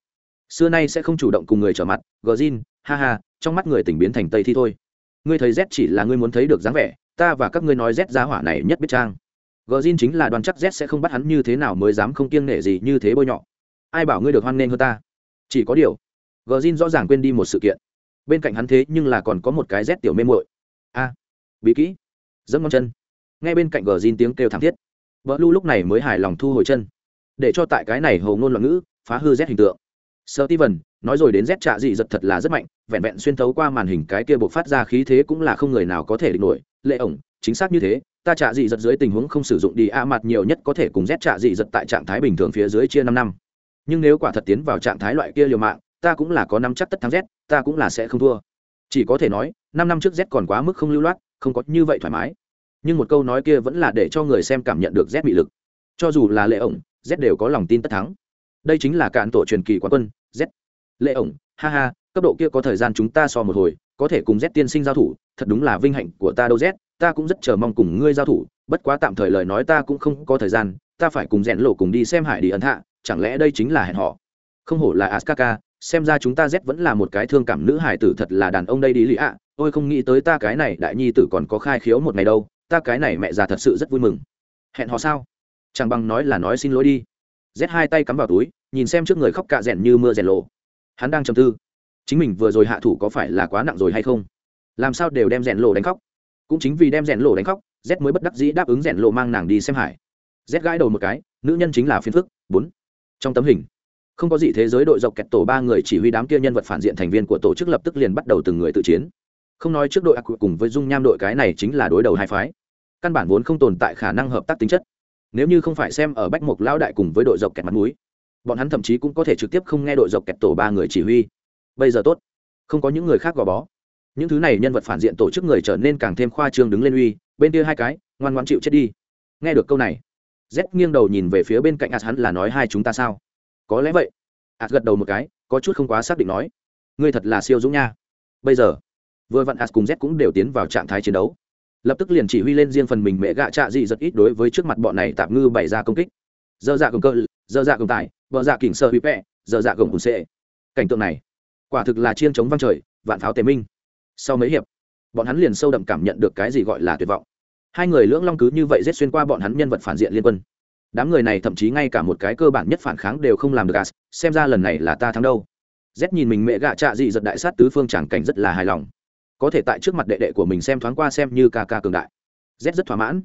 Xưa nay sẽ không chủ động cùng người trở mặt, gờ zin ha ha, trong mắt người tỉnh biến thành tây thi thôi. Ngươi thấy rét chỉ là ngươi muốn thấy được dáng vẻ, ta và các ngươi nói rét giá hỏa này nhất biết trang gờ zin chính là đoàn chắc z sẽ không bắt hắn như thế nào mới dám không kiêng nể gì như thế bôi nhọ. Ai bảo ngươi được hoan nghênh hơn ta? Chỉ có điều gờ zin rõ ràng quên đi một sự kiện. Bên cạnh hắn thế nhưng là còn có một cái z tiểu mê mội a à, bí kỹ. Dẫm ngón chân. Ngay bên cạnh gờ zin tiếng kêu thảm thiết. Vợ lu lúc này mới hài lòng thu hồi chân. Để cho tại cái này hầu ngôn loạn ngữ phá hư z hình tượng. Sơ ti vần nói rồi đến z trạ dị giật thật là rất mạnh vẹn vẹn xuyên thấu qua màn hình cái kia buộc phát ra khí thế cũng là không người nào có thể địch nổi. Lệ ổng chính xác như thế ta trả dị giật dưới tình huống không sử dụng đi a mặt nhiều nhất có thể cùng z trả dị giật tại trạng thái bình thường phía dưới chia năm năm. Nhưng nếu quả thật tiến vào trạng thái loại kia liều mạng, ta cũng là có năm chắc tất thắng z, ta cũng là sẽ không thua. Chỉ có thể nói, năm năm trước z còn quá mức không lưu loát, không có như vậy thoải mái. Nhưng một câu nói kia vẫn là để cho người xem cảm nhận được z bị lực. Cho dù là lệ ổng, z đều có lòng tin tất thắng. Đây chính là cạn tổ truyền kỳ quán quân, z. Lệ ổng, ha ha, cấp độ kia có thời gian chúng ta so một hồi, có thể cùng z tiên sinh giao thủ, thật đúng là vinh hạnh của ta đâu z ta cũng rất chờ mong cùng ngươi giao thủ, bất quá tạm thời lời nói ta cũng không có thời gian, ta phải cùng rèn lộ cùng đi xem hải đi ấn hạ, chẳng lẽ đây chính là hẹn họ không hổ là askaka, xem ra chúng ta z vẫn là một cái thương cảm nữ hải tử thật là đàn ông đây đi lì ạ. Ôi, không nghĩ tới ta cái này đại nhi tử còn có khai khiếu một ngày đâu, ta cái này mẹ già thật sự rất vui mừng. Hẹn họ sao? Chẳng bằng nói là nói xin lỗi đi. Z hai tay cắm vào túi, nhìn xem trước người khóc cạ rèn như mưa rèn lộ. Hắn đang trầm tư. Chính mình vừa rồi hạ thủ có phải là quá nặng rồi hay không? Làm sao đều đem rèn lộ đánh khóc? Cũng chính vì đem rèn lộ đánh khóc, z mới bất đắc dĩ đáp ứng rèn lộ mang nàng đi xem hải. Z gãi đầu một cái, nữ nhân chính là phiên phức, bốn. Trong tấm hình, không có gì thế giới đội dọc kẹt tổ ba người chỉ huy đám kia nhân vật phản diện thành viên của tổ chức lập tức liền bắt đầu từng người tự chiến. Không nói trước đội ác cùng với dung nham đội cái này chính là đối đầu hai phái. Căn bản vốn không tồn tại khả năng hợp tác tính chất. Nếu như không phải xem ở bách mục lao đại cùng với đội dọc kẹt mặt núi bọn hắn thậm chí cũng có thể trực tiếp không nghe đội dọc kẹt tổ ba người chỉ huy. Bây giờ tốt, không có những người khác gò bó những thứ này nhân vật phản diện tổ chức người trở nên càng thêm khoa trương đứng lên uy, bên kia hai cái, ngoan ngoan chịu chết đi. Nghe được câu này, z nghiêng đầu nhìn về phía bên cạnh ạt, hắn là nói hai chúng ta sao? Có lẽ vậy. Ạt gật đầu một cái, có chút không quá xác định nói. Ngươi thật là siêu dũng nha. Bây giờ, vừa vặn ạt cùng z cũng đều tiến vào trạng thái chiến đấu. Lập tức liền chỉ huy lên riêng phần mình mẹ gạ trạ dị rất ít đối với trước mặt bọn này tạm ngư bày ra công kích. Dơ dạ gồng cơ, dơ dạ gồng tài vợ dạ kỉnh sơ huy vẹ dơ dạ gồng cùng sệ. Cảnh tượng này, quả thực là chiên chống văng trời, vạn pháo tề minh sau mấy hiệp, bọn hắn liền sâu đậm cảm nhận được cái gì gọi là tuyệt vọng. Hai người lưỡng long cứ như vậy rết xuyên qua bọn hắn nhân vật phản diện liên quân. Đám người này thậm chí ngay cả một cái cơ bản nhất phản kháng đều không làm được as xem ra lần này là ta thắng đâu. Z nhìn mình mẹ gạ trạ dị giật đại sát tứ phương tràng cảnh rất là hài lòng. Có thể tại trước mặt đệ đệ của mình xem thoáng qua xem như ca ca cường đại. Z rất thỏa mãn.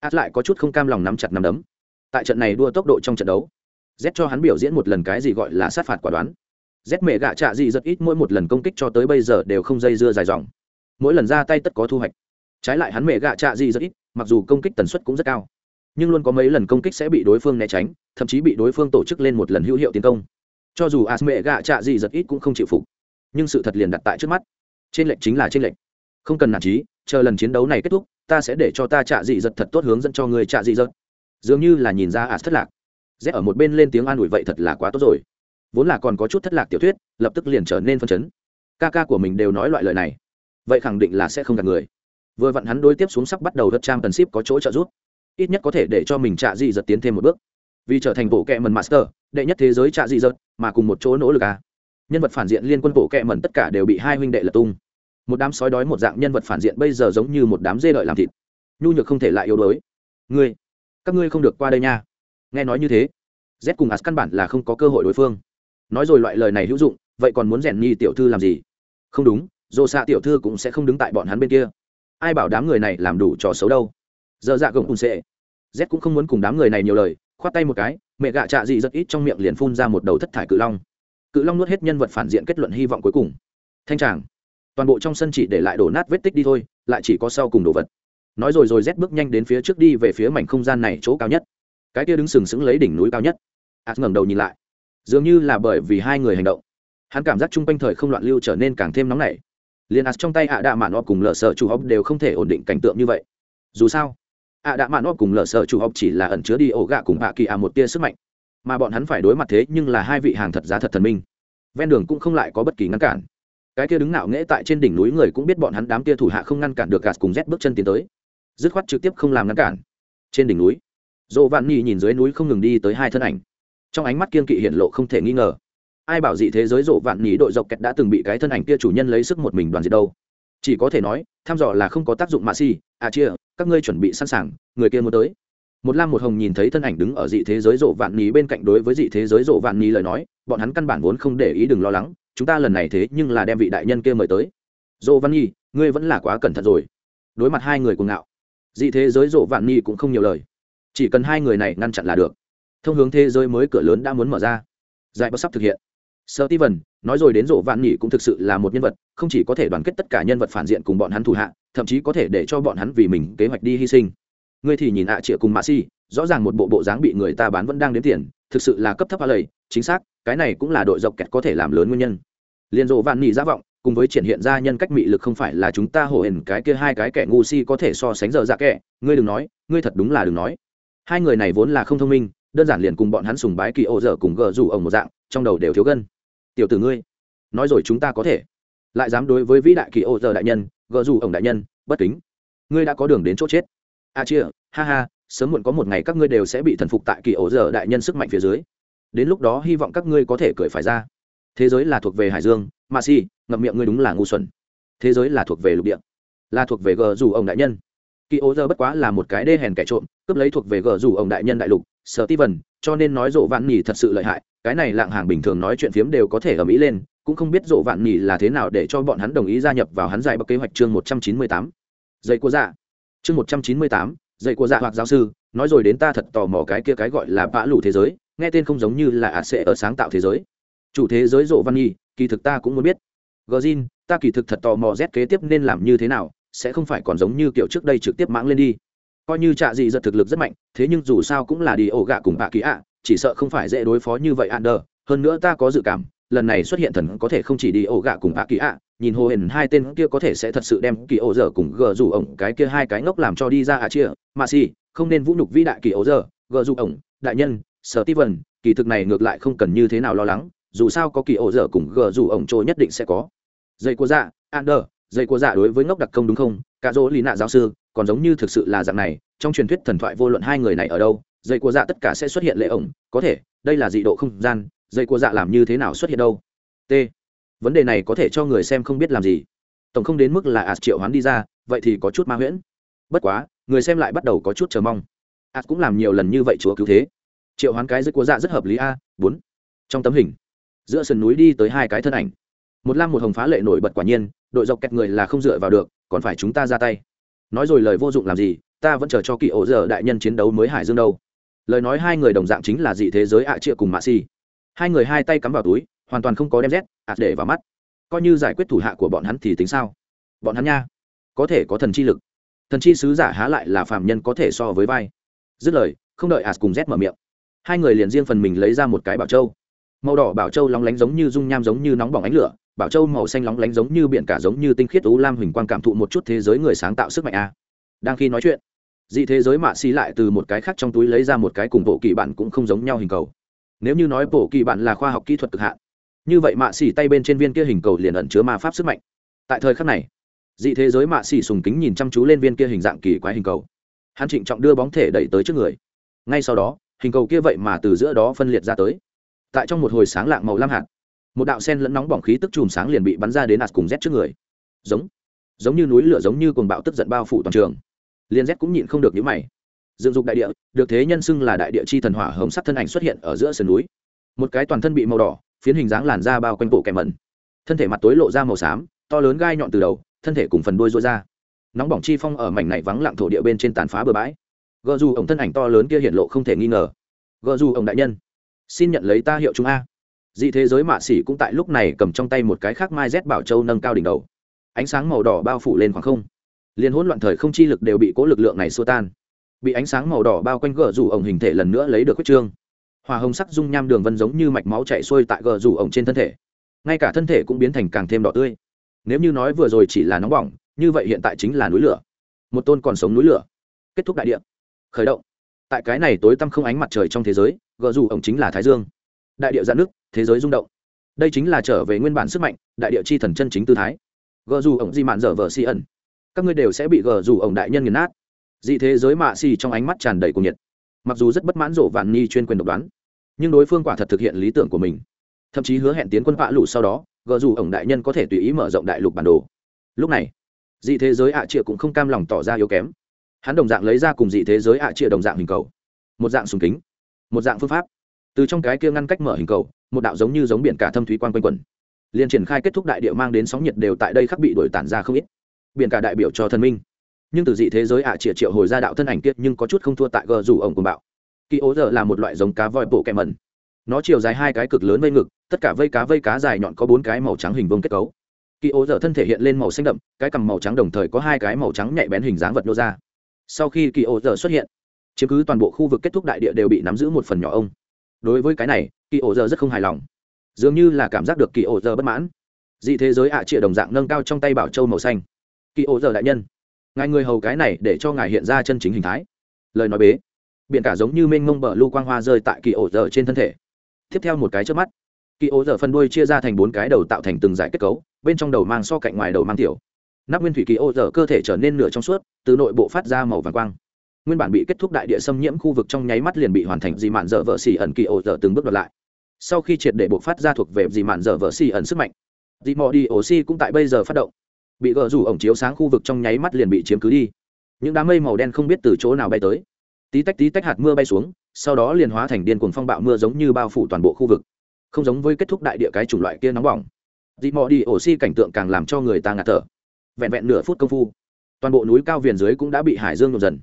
Át lại có chút không cam lòng nắm chặt nắm đấm. Tại trận này đua tốc độ trong trận đấu z cho hắn biểu diễn một lần cái gì gọi là sát phạt quả đoán rét mẹ gạ trạ dị rất ít, mỗi một lần công kích cho tới bây giờ đều không dây dưa dài dòng. Mỗi lần ra tay tất có thu hoạch. Trái lại hắn mẹ gạ trạ dị rất ít, mặc dù công kích tần suất cũng rất cao, nhưng luôn có mấy lần công kích sẽ bị đối phương né tránh, thậm chí bị đối phương tổ chức lên một lần hữu hiệu tiến công. Cho dù as mẹ gạ trạ dị rất ít cũng không chịu phục, nhưng sự thật liền đặt tại trước mắt. Trên lệnh chính là trên lệnh không cần nản trí chờ lần chiến đấu này kết thúc, ta sẽ để cho ta trạ dị giật thật tốt hướng dẫn cho người trạ dị giật dường như là nhìn ra as thất lạc. Rét ở một bên lên tiếng an ủi, vậy thật là quá tốt rồi vốn là còn có chút thất lạc tiểu thuyết, lập tức liền trở nên phân chấn. Ca ca của mình đều nói loại lời này. Vậy khẳng định là sẽ không gặp người. Vừa vặn hắn đối tiếp xuống sắp bắt đầu đất trang tần ship có chỗ trợ giúp. Ít nhất có thể để cho mình trạ dị giật tiến thêm một bước. Vì trở thành bộ kệ mần master, đệ nhất thế giới trạ dị giật, mà cùng một chỗ nỗ lực à. nhân vật phản diện liên quân bộ kệ mần tất cả đều bị hai huynh đệ lật tung. Một đám sói đói một dạng nhân vật phản diện bây giờ giống như một đám dê đợi làm thịt. Nhu nhược không thể lại yếu đuối. Ngươi, các ngươi không được qua đây nha. Nghe nói như thế, z cùng as căn bản là không có cơ hội đối phương nói rồi loại lời này hữu dụng, vậy còn muốn rèn nhi tiểu thư làm gì? Không đúng, dồ xạ tiểu thư cũng sẽ không đứng tại bọn hắn bên kia. Ai bảo đám người này làm đủ trò xấu đâu? Giờ dạ gồng cùng sệ. Z cũng không muốn cùng đám người này nhiều lời, khoát tay một cái, mẹ gạ trạ dị rất ít trong miệng liền phun ra một đầu thất thải cự long. Cự long nuốt hết nhân vật phản diện kết luận hy vọng cuối cùng. Thanh tràng. Toàn bộ trong sân chỉ để lại đổ nát vết tích đi thôi, lại chỉ có sau cùng đồ vật. Nói rồi rồi Z bước nhanh đến phía trước đi về phía mảnh không gian này chỗ cao nhất. Cái kia đứng sừng sững lấy đỉnh núi cao nhất. Ạt ngẩng đầu nhìn lại dường như là bởi vì hai người hành động, hắn cảm giác chung quanh thời không loạn lưu trở nên càng thêm nóng nảy. Liền ạt trong tay ạ đạ mạn o cùng lờ sợ chủ hóc đều không thể ổn định cảnh tượng như vậy. Dù sao, ạ đạ mạn o cùng lờ sợ chủ hóc chỉ là ẩn chứa đi ổ gạ cùng hạ kỳ ạ một tia sức mạnh, mà bọn hắn phải đối mặt thế nhưng là hai vị hàng thật giá thật thần minh. Ven đường cũng không lại có bất kỳ ngăn cản. Cái kia đứng nạo nghễ tại trên đỉnh núi người cũng biết bọn hắn đám kia thủ hạ không ngăn cản được gạt cùng rét bước chân tiến tới. Dứt khoát trực tiếp không làm ngăn cản. Trên đỉnh núi, dỗ vạn nhi nhìn dưới núi không ngừng đi tới hai thân ảnh trong ánh mắt kiên kỵ hiện lộ không thể nghi ngờ. Ai bảo dị thế giới rộ vạn nhí đội dọc kẹt đã từng bị cái thân ảnh kia chủ nhân lấy sức một mình đoàn diệt đâu? Chỉ có thể nói thăm dò là không có tác dụng mạ si à chia các ngươi chuẩn bị sẵn sàng, người kia muốn tới. Một lam một hồng nhìn thấy thân ảnh đứng ở dị thế giới rộ vạn nhí bên cạnh đối với dị thế giới rộ vạn nhí lời nói, bọn hắn căn bản vốn không để ý đừng lo lắng, chúng ta lần này thế nhưng là đem vị đại nhân kia mời tới. Rộ vạn nhi ngươi vẫn là quá cẩn thận rồi. Đối mặt hai người cuồng ngạo, dị thế giới rộ vạn nhi cũng không nhiều lời. Chỉ cần hai người này ngăn chặn là được thông hướng thế giới mới cửa lớn đã muốn mở ra. Giải bất sắp thực hiện. Sơ ti vần nói rồi đến rộ vạn nhỉ cũng thực sự là một nhân vật, không chỉ có thể đoàn kết tất cả nhân vật phản diện cùng bọn hắn thủ hạ, thậm chí có thể để cho bọn hắn vì mình kế hoạch đi hy sinh. Ngươi thì nhìn ạ à chĩa cùng mạ si rõ ràng một bộ bộ dáng bị người ta bán vẫn đang đến tiền, thực sự là cấp thấp a lầy, chính xác, cái này cũng là đội dọc kẹt có thể làm lớn nguyên nhân. Liên rộ vạn nhỉ giả vọng, cùng với triển hiện ra nhân cách mị lực không phải là chúng ta hổ hển cái kia hai cái kẻ ngu si có thể so sánh giờ dạ kẻ, ngươi đừng nói, ngươi thật đúng là đừng nói. Hai người này vốn là không thông minh đơn giản liền cùng bọn hắn sùng bái kỳ ô dở cùng gờ rủ ông một dạng, trong đầu đều thiếu gân. Tiểu tử ngươi, nói rồi chúng ta có thể. Lại dám đối với vĩ đại kỳ ô dở đại nhân, gờ rủ ông đại nhân, bất kính. Ngươi đã có đường đến chỗ chết. A à chia ha ha, sớm muộn có một ngày các ngươi đều sẽ bị thần phục tại kỳ ổ dở đại nhân sức mạnh phía dưới. Đến lúc đó hy vọng các ngươi có thể cười phải ra. Thế giới là thuộc về hải dương, mà si, ngậm miệng ngươi đúng là ngu xuẩn. Thế giới là thuộc về lục địa, là thuộc về gờ rủ ông đại nhân. Kỳ ố giờ bất quá là một cái đê hèn kẻ trộm, cướp lấy thuộc về gờ rủ ông đại nhân đại lục sở ti vần cho nên nói rộ vạn nhì thật sự lợi hại, cái này lạng hàng bình thường nói chuyện phiếm đều có thể ở mỹ lên, cũng không biết rộ vạn nhì là thế nào để cho bọn hắn đồng ý gia nhập vào hắn giải bậc kế hoạch chương một trăm chín mươi tám. Dạy của dạ. Chương một trăm chín mươi tám, dạy của dạ hoặc giáo sư, nói rồi đến ta thật tò mò cái kia cái gọi là vã lũ thế giới, nghe tên không giống như là ạt sẽ ở sáng tạo thế giới. Chủ thế giới rộ văn nhi, kỳ thực ta cũng muốn biết. Gờ zin ta kỳ thực thật tò mò z kế tiếp nên làm như thế nào, sẽ không phải còn giống như kiểu trước đây trực tiếp mãng lên đi coi như trạ dị giật thực lực rất mạnh thế nhưng dù sao cũng là đi ổ gạ cùng bạ kỳ ạ chỉ sợ không phải dễ đối phó như vậy Ander. hơn nữa ta có dự cảm lần này xuất hiện thần có thể không chỉ đi ổ gạ cùng bạ kỳ ạ nhìn hồ hển hai tên kia có thể sẽ thật sự đem kỳ ổ dở cùng gờ rủ ổng cái kia hai cái ngốc làm cho đi ra ạ chia. Mà si không nên vũ nhục vĩ đại kỳ ổ dở gờ rủ ổng đại nhân sở ti vần kỳ thực này ngược lại không cần như thế nào lo lắng dù sao có kỳ ổ dở cùng gờ rủ ổng trôi nhất định sẽ có. Dây của dạ Ander, dây của dạ đối với ngốc đặc công đúng không? Cả dỗ lý nạ giáo sư còn giống như thực sự là dạng này, trong truyền thuyết thần thoại vô luận hai người này ở đâu, dây của dạ tất cả sẽ xuất hiện lệ ổng, có thể, đây là dị độ không gian, dây của dạ làm như thế nào xuất hiện đâu? T. Vấn đề này có thể cho người xem không biết làm gì. Tổng không đến mức là ạt triệu hoán đi ra, vậy thì có chút ma huyễn. Bất quá, người xem lại bắt đầu có chút chờ mong. Ạt cũng làm nhiều lần như vậy chúa cứu thế. Triệu hoán cái dây của dạ rất hợp lý a, bốn. Trong tấm hình, giữa sườn núi đi tới hai cái thân ảnh. Một lam một hồng phá lệ nổi bật quả nhiên, đội dọc kẹt người là không dựa vào được, còn phải chúng ta ra tay nói rồi lời vô dụng làm gì, ta vẫn chờ cho kỳ ổ giờ đại nhân chiến đấu mới hải dương đâu. Lời nói hai người đồng dạng chính là dị thế giới ạ à cùng mạ si hai người hai tay cắm vào túi, hoàn toàn không có đem rét ạt để vào mắt. Coi như giải quyết thủ hạ của bọn hắn thì tính sao? Bọn hắn nha, có thể có thần chi lực. Thần chi sứ giả há lại là phàm nhân có thể so với vai. Dứt lời, không đợi ạt cùng rét mở miệng, hai người liền riêng phần mình lấy ra một cái bảo châu. Màu đỏ bảo châu lóng lánh giống như dung nham giống như nóng bỏng ánh lửa bảo châu màu xanh lóng lánh giống như biển cả giống như tinh khiết ú lam huỳnh quang cảm thụ một chút thế giới người sáng tạo sức mạnh a. Đang khi nói chuyện, dị thế giới mạ xì lại từ một cái khác trong túi lấy ra một cái cùng bộ kỳ bản cũng không giống nhau hình cầu. Nếu như nói bộ kỳ bản là khoa học kỹ thuật cực hạn, như vậy mạ xì tay bên trên viên kia hình cầu liền ẩn chứa ma pháp sức mạnh. Tại thời khắc này, dị thế giới mạ xì sùng kính nhìn chăm chú lên viên kia hình dạng kỳ quái hình cầu. Hắn trịnh trọng đưa bóng thể đẩy tới trước người. Ngay sau đó, hình cầu kia vậy mà từ giữa đó phân liệt ra tới. Tại trong một hồi sáng lạng màu lam hạt một đạo sen lẫn nóng bỏng khí tức chùm sáng liền bị bắn ra đến ạt cùng rét trước người. Giống giống như núi lửa, giống như cuồng bạo tức giận bao phủ toàn trường. Liền rét cũng nhịn không được những mày. Dựng dục đại địa, được thế nhân xưng là đại địa chi thần hỏa hồng sắc thân ảnh xuất hiện ở giữa sườn núi. Một cái toàn thân bị màu đỏ, phiến hình dáng làn da bao quanh bộ kẻ mẩn. Thân thể mặt tối lộ ra màu xám, to lớn gai nhọn từ đầu, thân thể cùng phần đuôi rối ra. Nóng bỏng chi phong ở mảnh này vắng lặng thổ địa bên trên tàn phá bờ bãi. Gợ dù ổng thân ảnh to lớn kia hiện lộ không thể nghi ngờ. Gợ dù ổng đại nhân, xin nhận lấy ta hiệu chúng a dị thế giới mạ xỉ cũng tại lúc này cầm trong tay một cái khác mai z bảo châu nâng cao đỉnh đầu. Ánh sáng màu đỏ bao phủ lên khoảng không. Liền hỗn loạn thời không chi lực đều bị cố lực lượng này xua tan. Bị ánh sáng màu đỏ bao quanh gờ rủ ổng hình thể lần nữa lấy được huyết trương. Hòa hồng sắc dung nham đường vân giống như mạch máu chạy xuôi tại gờ rủ ổng trên thân thể. Ngay cả thân thể cũng biến thành càng thêm đỏ tươi. Nếu như nói vừa rồi chỉ là nóng bỏng, như vậy hiện tại chính là núi lửa. Một tôn còn sống núi lửa. Kết thúc đại địa. Khởi động. Tại cái này tối tăm không ánh mặt trời trong thế giới, gờ rủ ổng chính là thái dương. Đại địa giãn nước thế giới rung động. Đây chính là trở về nguyên bản sức mạnh, đại địa chi thần chân chính tư thái. Gờ dù ổng di mạn dở vờ si ẩn. Các ngươi đều sẽ bị gờ dù ổng đại nhân nghiền nát. Dị thế giới mạ xì trong ánh mắt tràn đầy cuồng nhiệt. Mặc dù rất bất mãn rộ vạn ni chuyên quyền độc đoán, nhưng đối phương quả thật thực hiện lý tưởng của mình. Thậm chí hứa hẹn tiến quân vạ lụ sau đó, gờ dù ổng đại nhân có thể tùy ý mở rộng đại lục bản đồ. Lúc này, dị thế giới ạ à trịa cũng không cam lòng tỏ ra yếu kém. Hắn đồng dạng lấy ra cùng dị thế giới ạ à trịa đồng dạng hình cầu. Một dạng sùng kính. Một dạng phương pháp từ trong cái kia ngăn cách mở hình cầu, một đạo giống như giống biển cả thâm thúy quan quanh quẩn. Liền triển khai kết thúc đại địa mang đến sóng nhiệt đều tại đây khắc bị đổi tản ra không ít. Biển cả đại biểu cho thần minh. Nhưng từ dị thế giới ạ à triệu triệu hồi ra đạo thân ảnh kiệt nhưng có chút không thua tại gờ rủ ổng cùng bạo. Kỳ ố giờ là một loại giống cá voi bộ kẹ mẩn. Nó chiều dài hai cái cực lớn vây ngực, tất cả vây cá vây cá dài nhọn có bốn cái màu trắng hình vông kết cấu. Kỳ ố giờ thân thể hiện lên màu xanh đậm, cái cằm màu trắng đồng thời có hai cái màu trắng nhạy bén hình dáng vật nô ra. Sau khi kỳ ố giờ xuất hiện chứng cứ toàn bộ khu vực kết thúc đại địa đều bị nắm giữ một phần nhỏ ông đối với cái này, kỳ ổ giờ rất không hài lòng. Dường như là cảm giác được kỳ ổ giờ bất mãn. Dị thế giới ạ à trịa đồng dạng nâng cao trong tay bảo châu màu xanh. Kỳ ổ giờ đại nhân, ngài người hầu cái này để cho ngài hiện ra chân chính hình thái. Lời nói bế. Biện cả giống như mênh mông bờ lưu quang hoa rơi tại kỳ ổ giờ trên thân thể. Tiếp theo một cái trước mắt, kỳ ổ giờ phân đuôi chia ra thành bốn cái đầu tạo thành từng giải kết cấu, bên trong đầu mang so cạnh ngoài đầu mang tiểu. Nắp nguyên thủy kỳ ổ giờ cơ thể trở nên nửa trong suốt, từ nội bộ phát ra màu vàng quang nguyên bản bị kết thúc đại địa xâm nhiễm khu vực trong nháy mắt liền bị hoàn thành dị mạn dở vợ xỉ ẩn kỳ ổ dở từng bước đoạt lại. Sau khi triệt để buộc phát ra thuộc về dị mạn dở vợ xỉ ẩn sức mạnh, dị mò đi ổ xi cũng tại bây giờ phát động. Bị gỡ rủ ổng chiếu sáng khu vực trong nháy mắt liền bị chiếm cứ đi. Những đám mây màu đen không biết từ chỗ nào bay tới. Tí tách tí tách hạt mưa bay xuống, sau đó liền hóa thành điên cuồng phong bạo mưa giống như bao phủ toàn bộ khu vực. Không giống với kết thúc đại địa cái chủng loại kia nóng bỏng. Dị mò đi ổ xi cảnh tượng càng làm cho người ta ngạt thở. Vẹn vẹn nửa phút công phu, toàn bộ núi cao viền dưới cũng đã bị hải dương nổ dần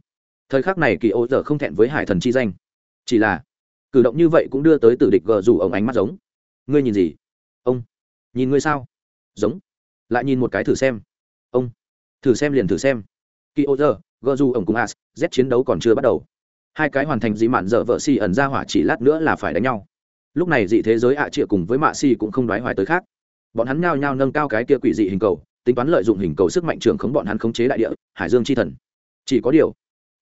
thời khắc này kỳ ô giờ không thẹn với hải thần chi danh. Chỉ là, cử động như vậy cũng đưa tới tử địch gờ rủ ông ánh mắt giống. Ngươi nhìn gì? Ông. Nhìn ngươi sao? Giống. Lại nhìn một cái thử xem. Ông. Thử xem liền thử xem. Kỳ ô giờ, gờ rủ ông cùng as, z chiến đấu còn chưa bắt đầu. Hai cái hoàn thành dị mạn dở vợ si ẩn ra hỏa chỉ lát nữa là phải đánh nhau. Lúc này dị thế giới ạ à cùng với mạ si cũng không đoái hoài tới khác. Bọn hắn nhao nhao nâng cao cái kia quỷ dị hình cầu, tính toán lợi dụng hình cầu sức mạnh trường khống bọn hắn khống chế đại địa, hải dương chi thần. Chỉ có điều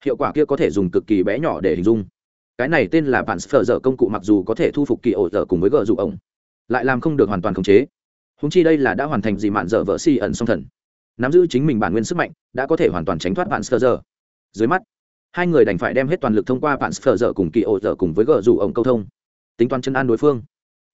hiệu quả kia có thể dùng cực kỳ bé nhỏ để hình dung. Cái này tên là bản phở dở công cụ mặc dù có thể thu phục kỳ ổ dở cùng với gờ dụ ổng lại làm không được hoàn toàn khống chế. Húng chi đây là đã hoàn thành gì mạn dở vợ si ẩn song thần. Nắm giữ chính mình bản nguyên sức mạnh, đã có thể hoàn toàn tránh thoát bản phở dở. Dưới mắt, hai người đành phải đem hết toàn lực thông qua bản phở dở cùng kỳ ổ dở cùng với gờ dụ ổng câu thông. Tính toán chân an đối phương.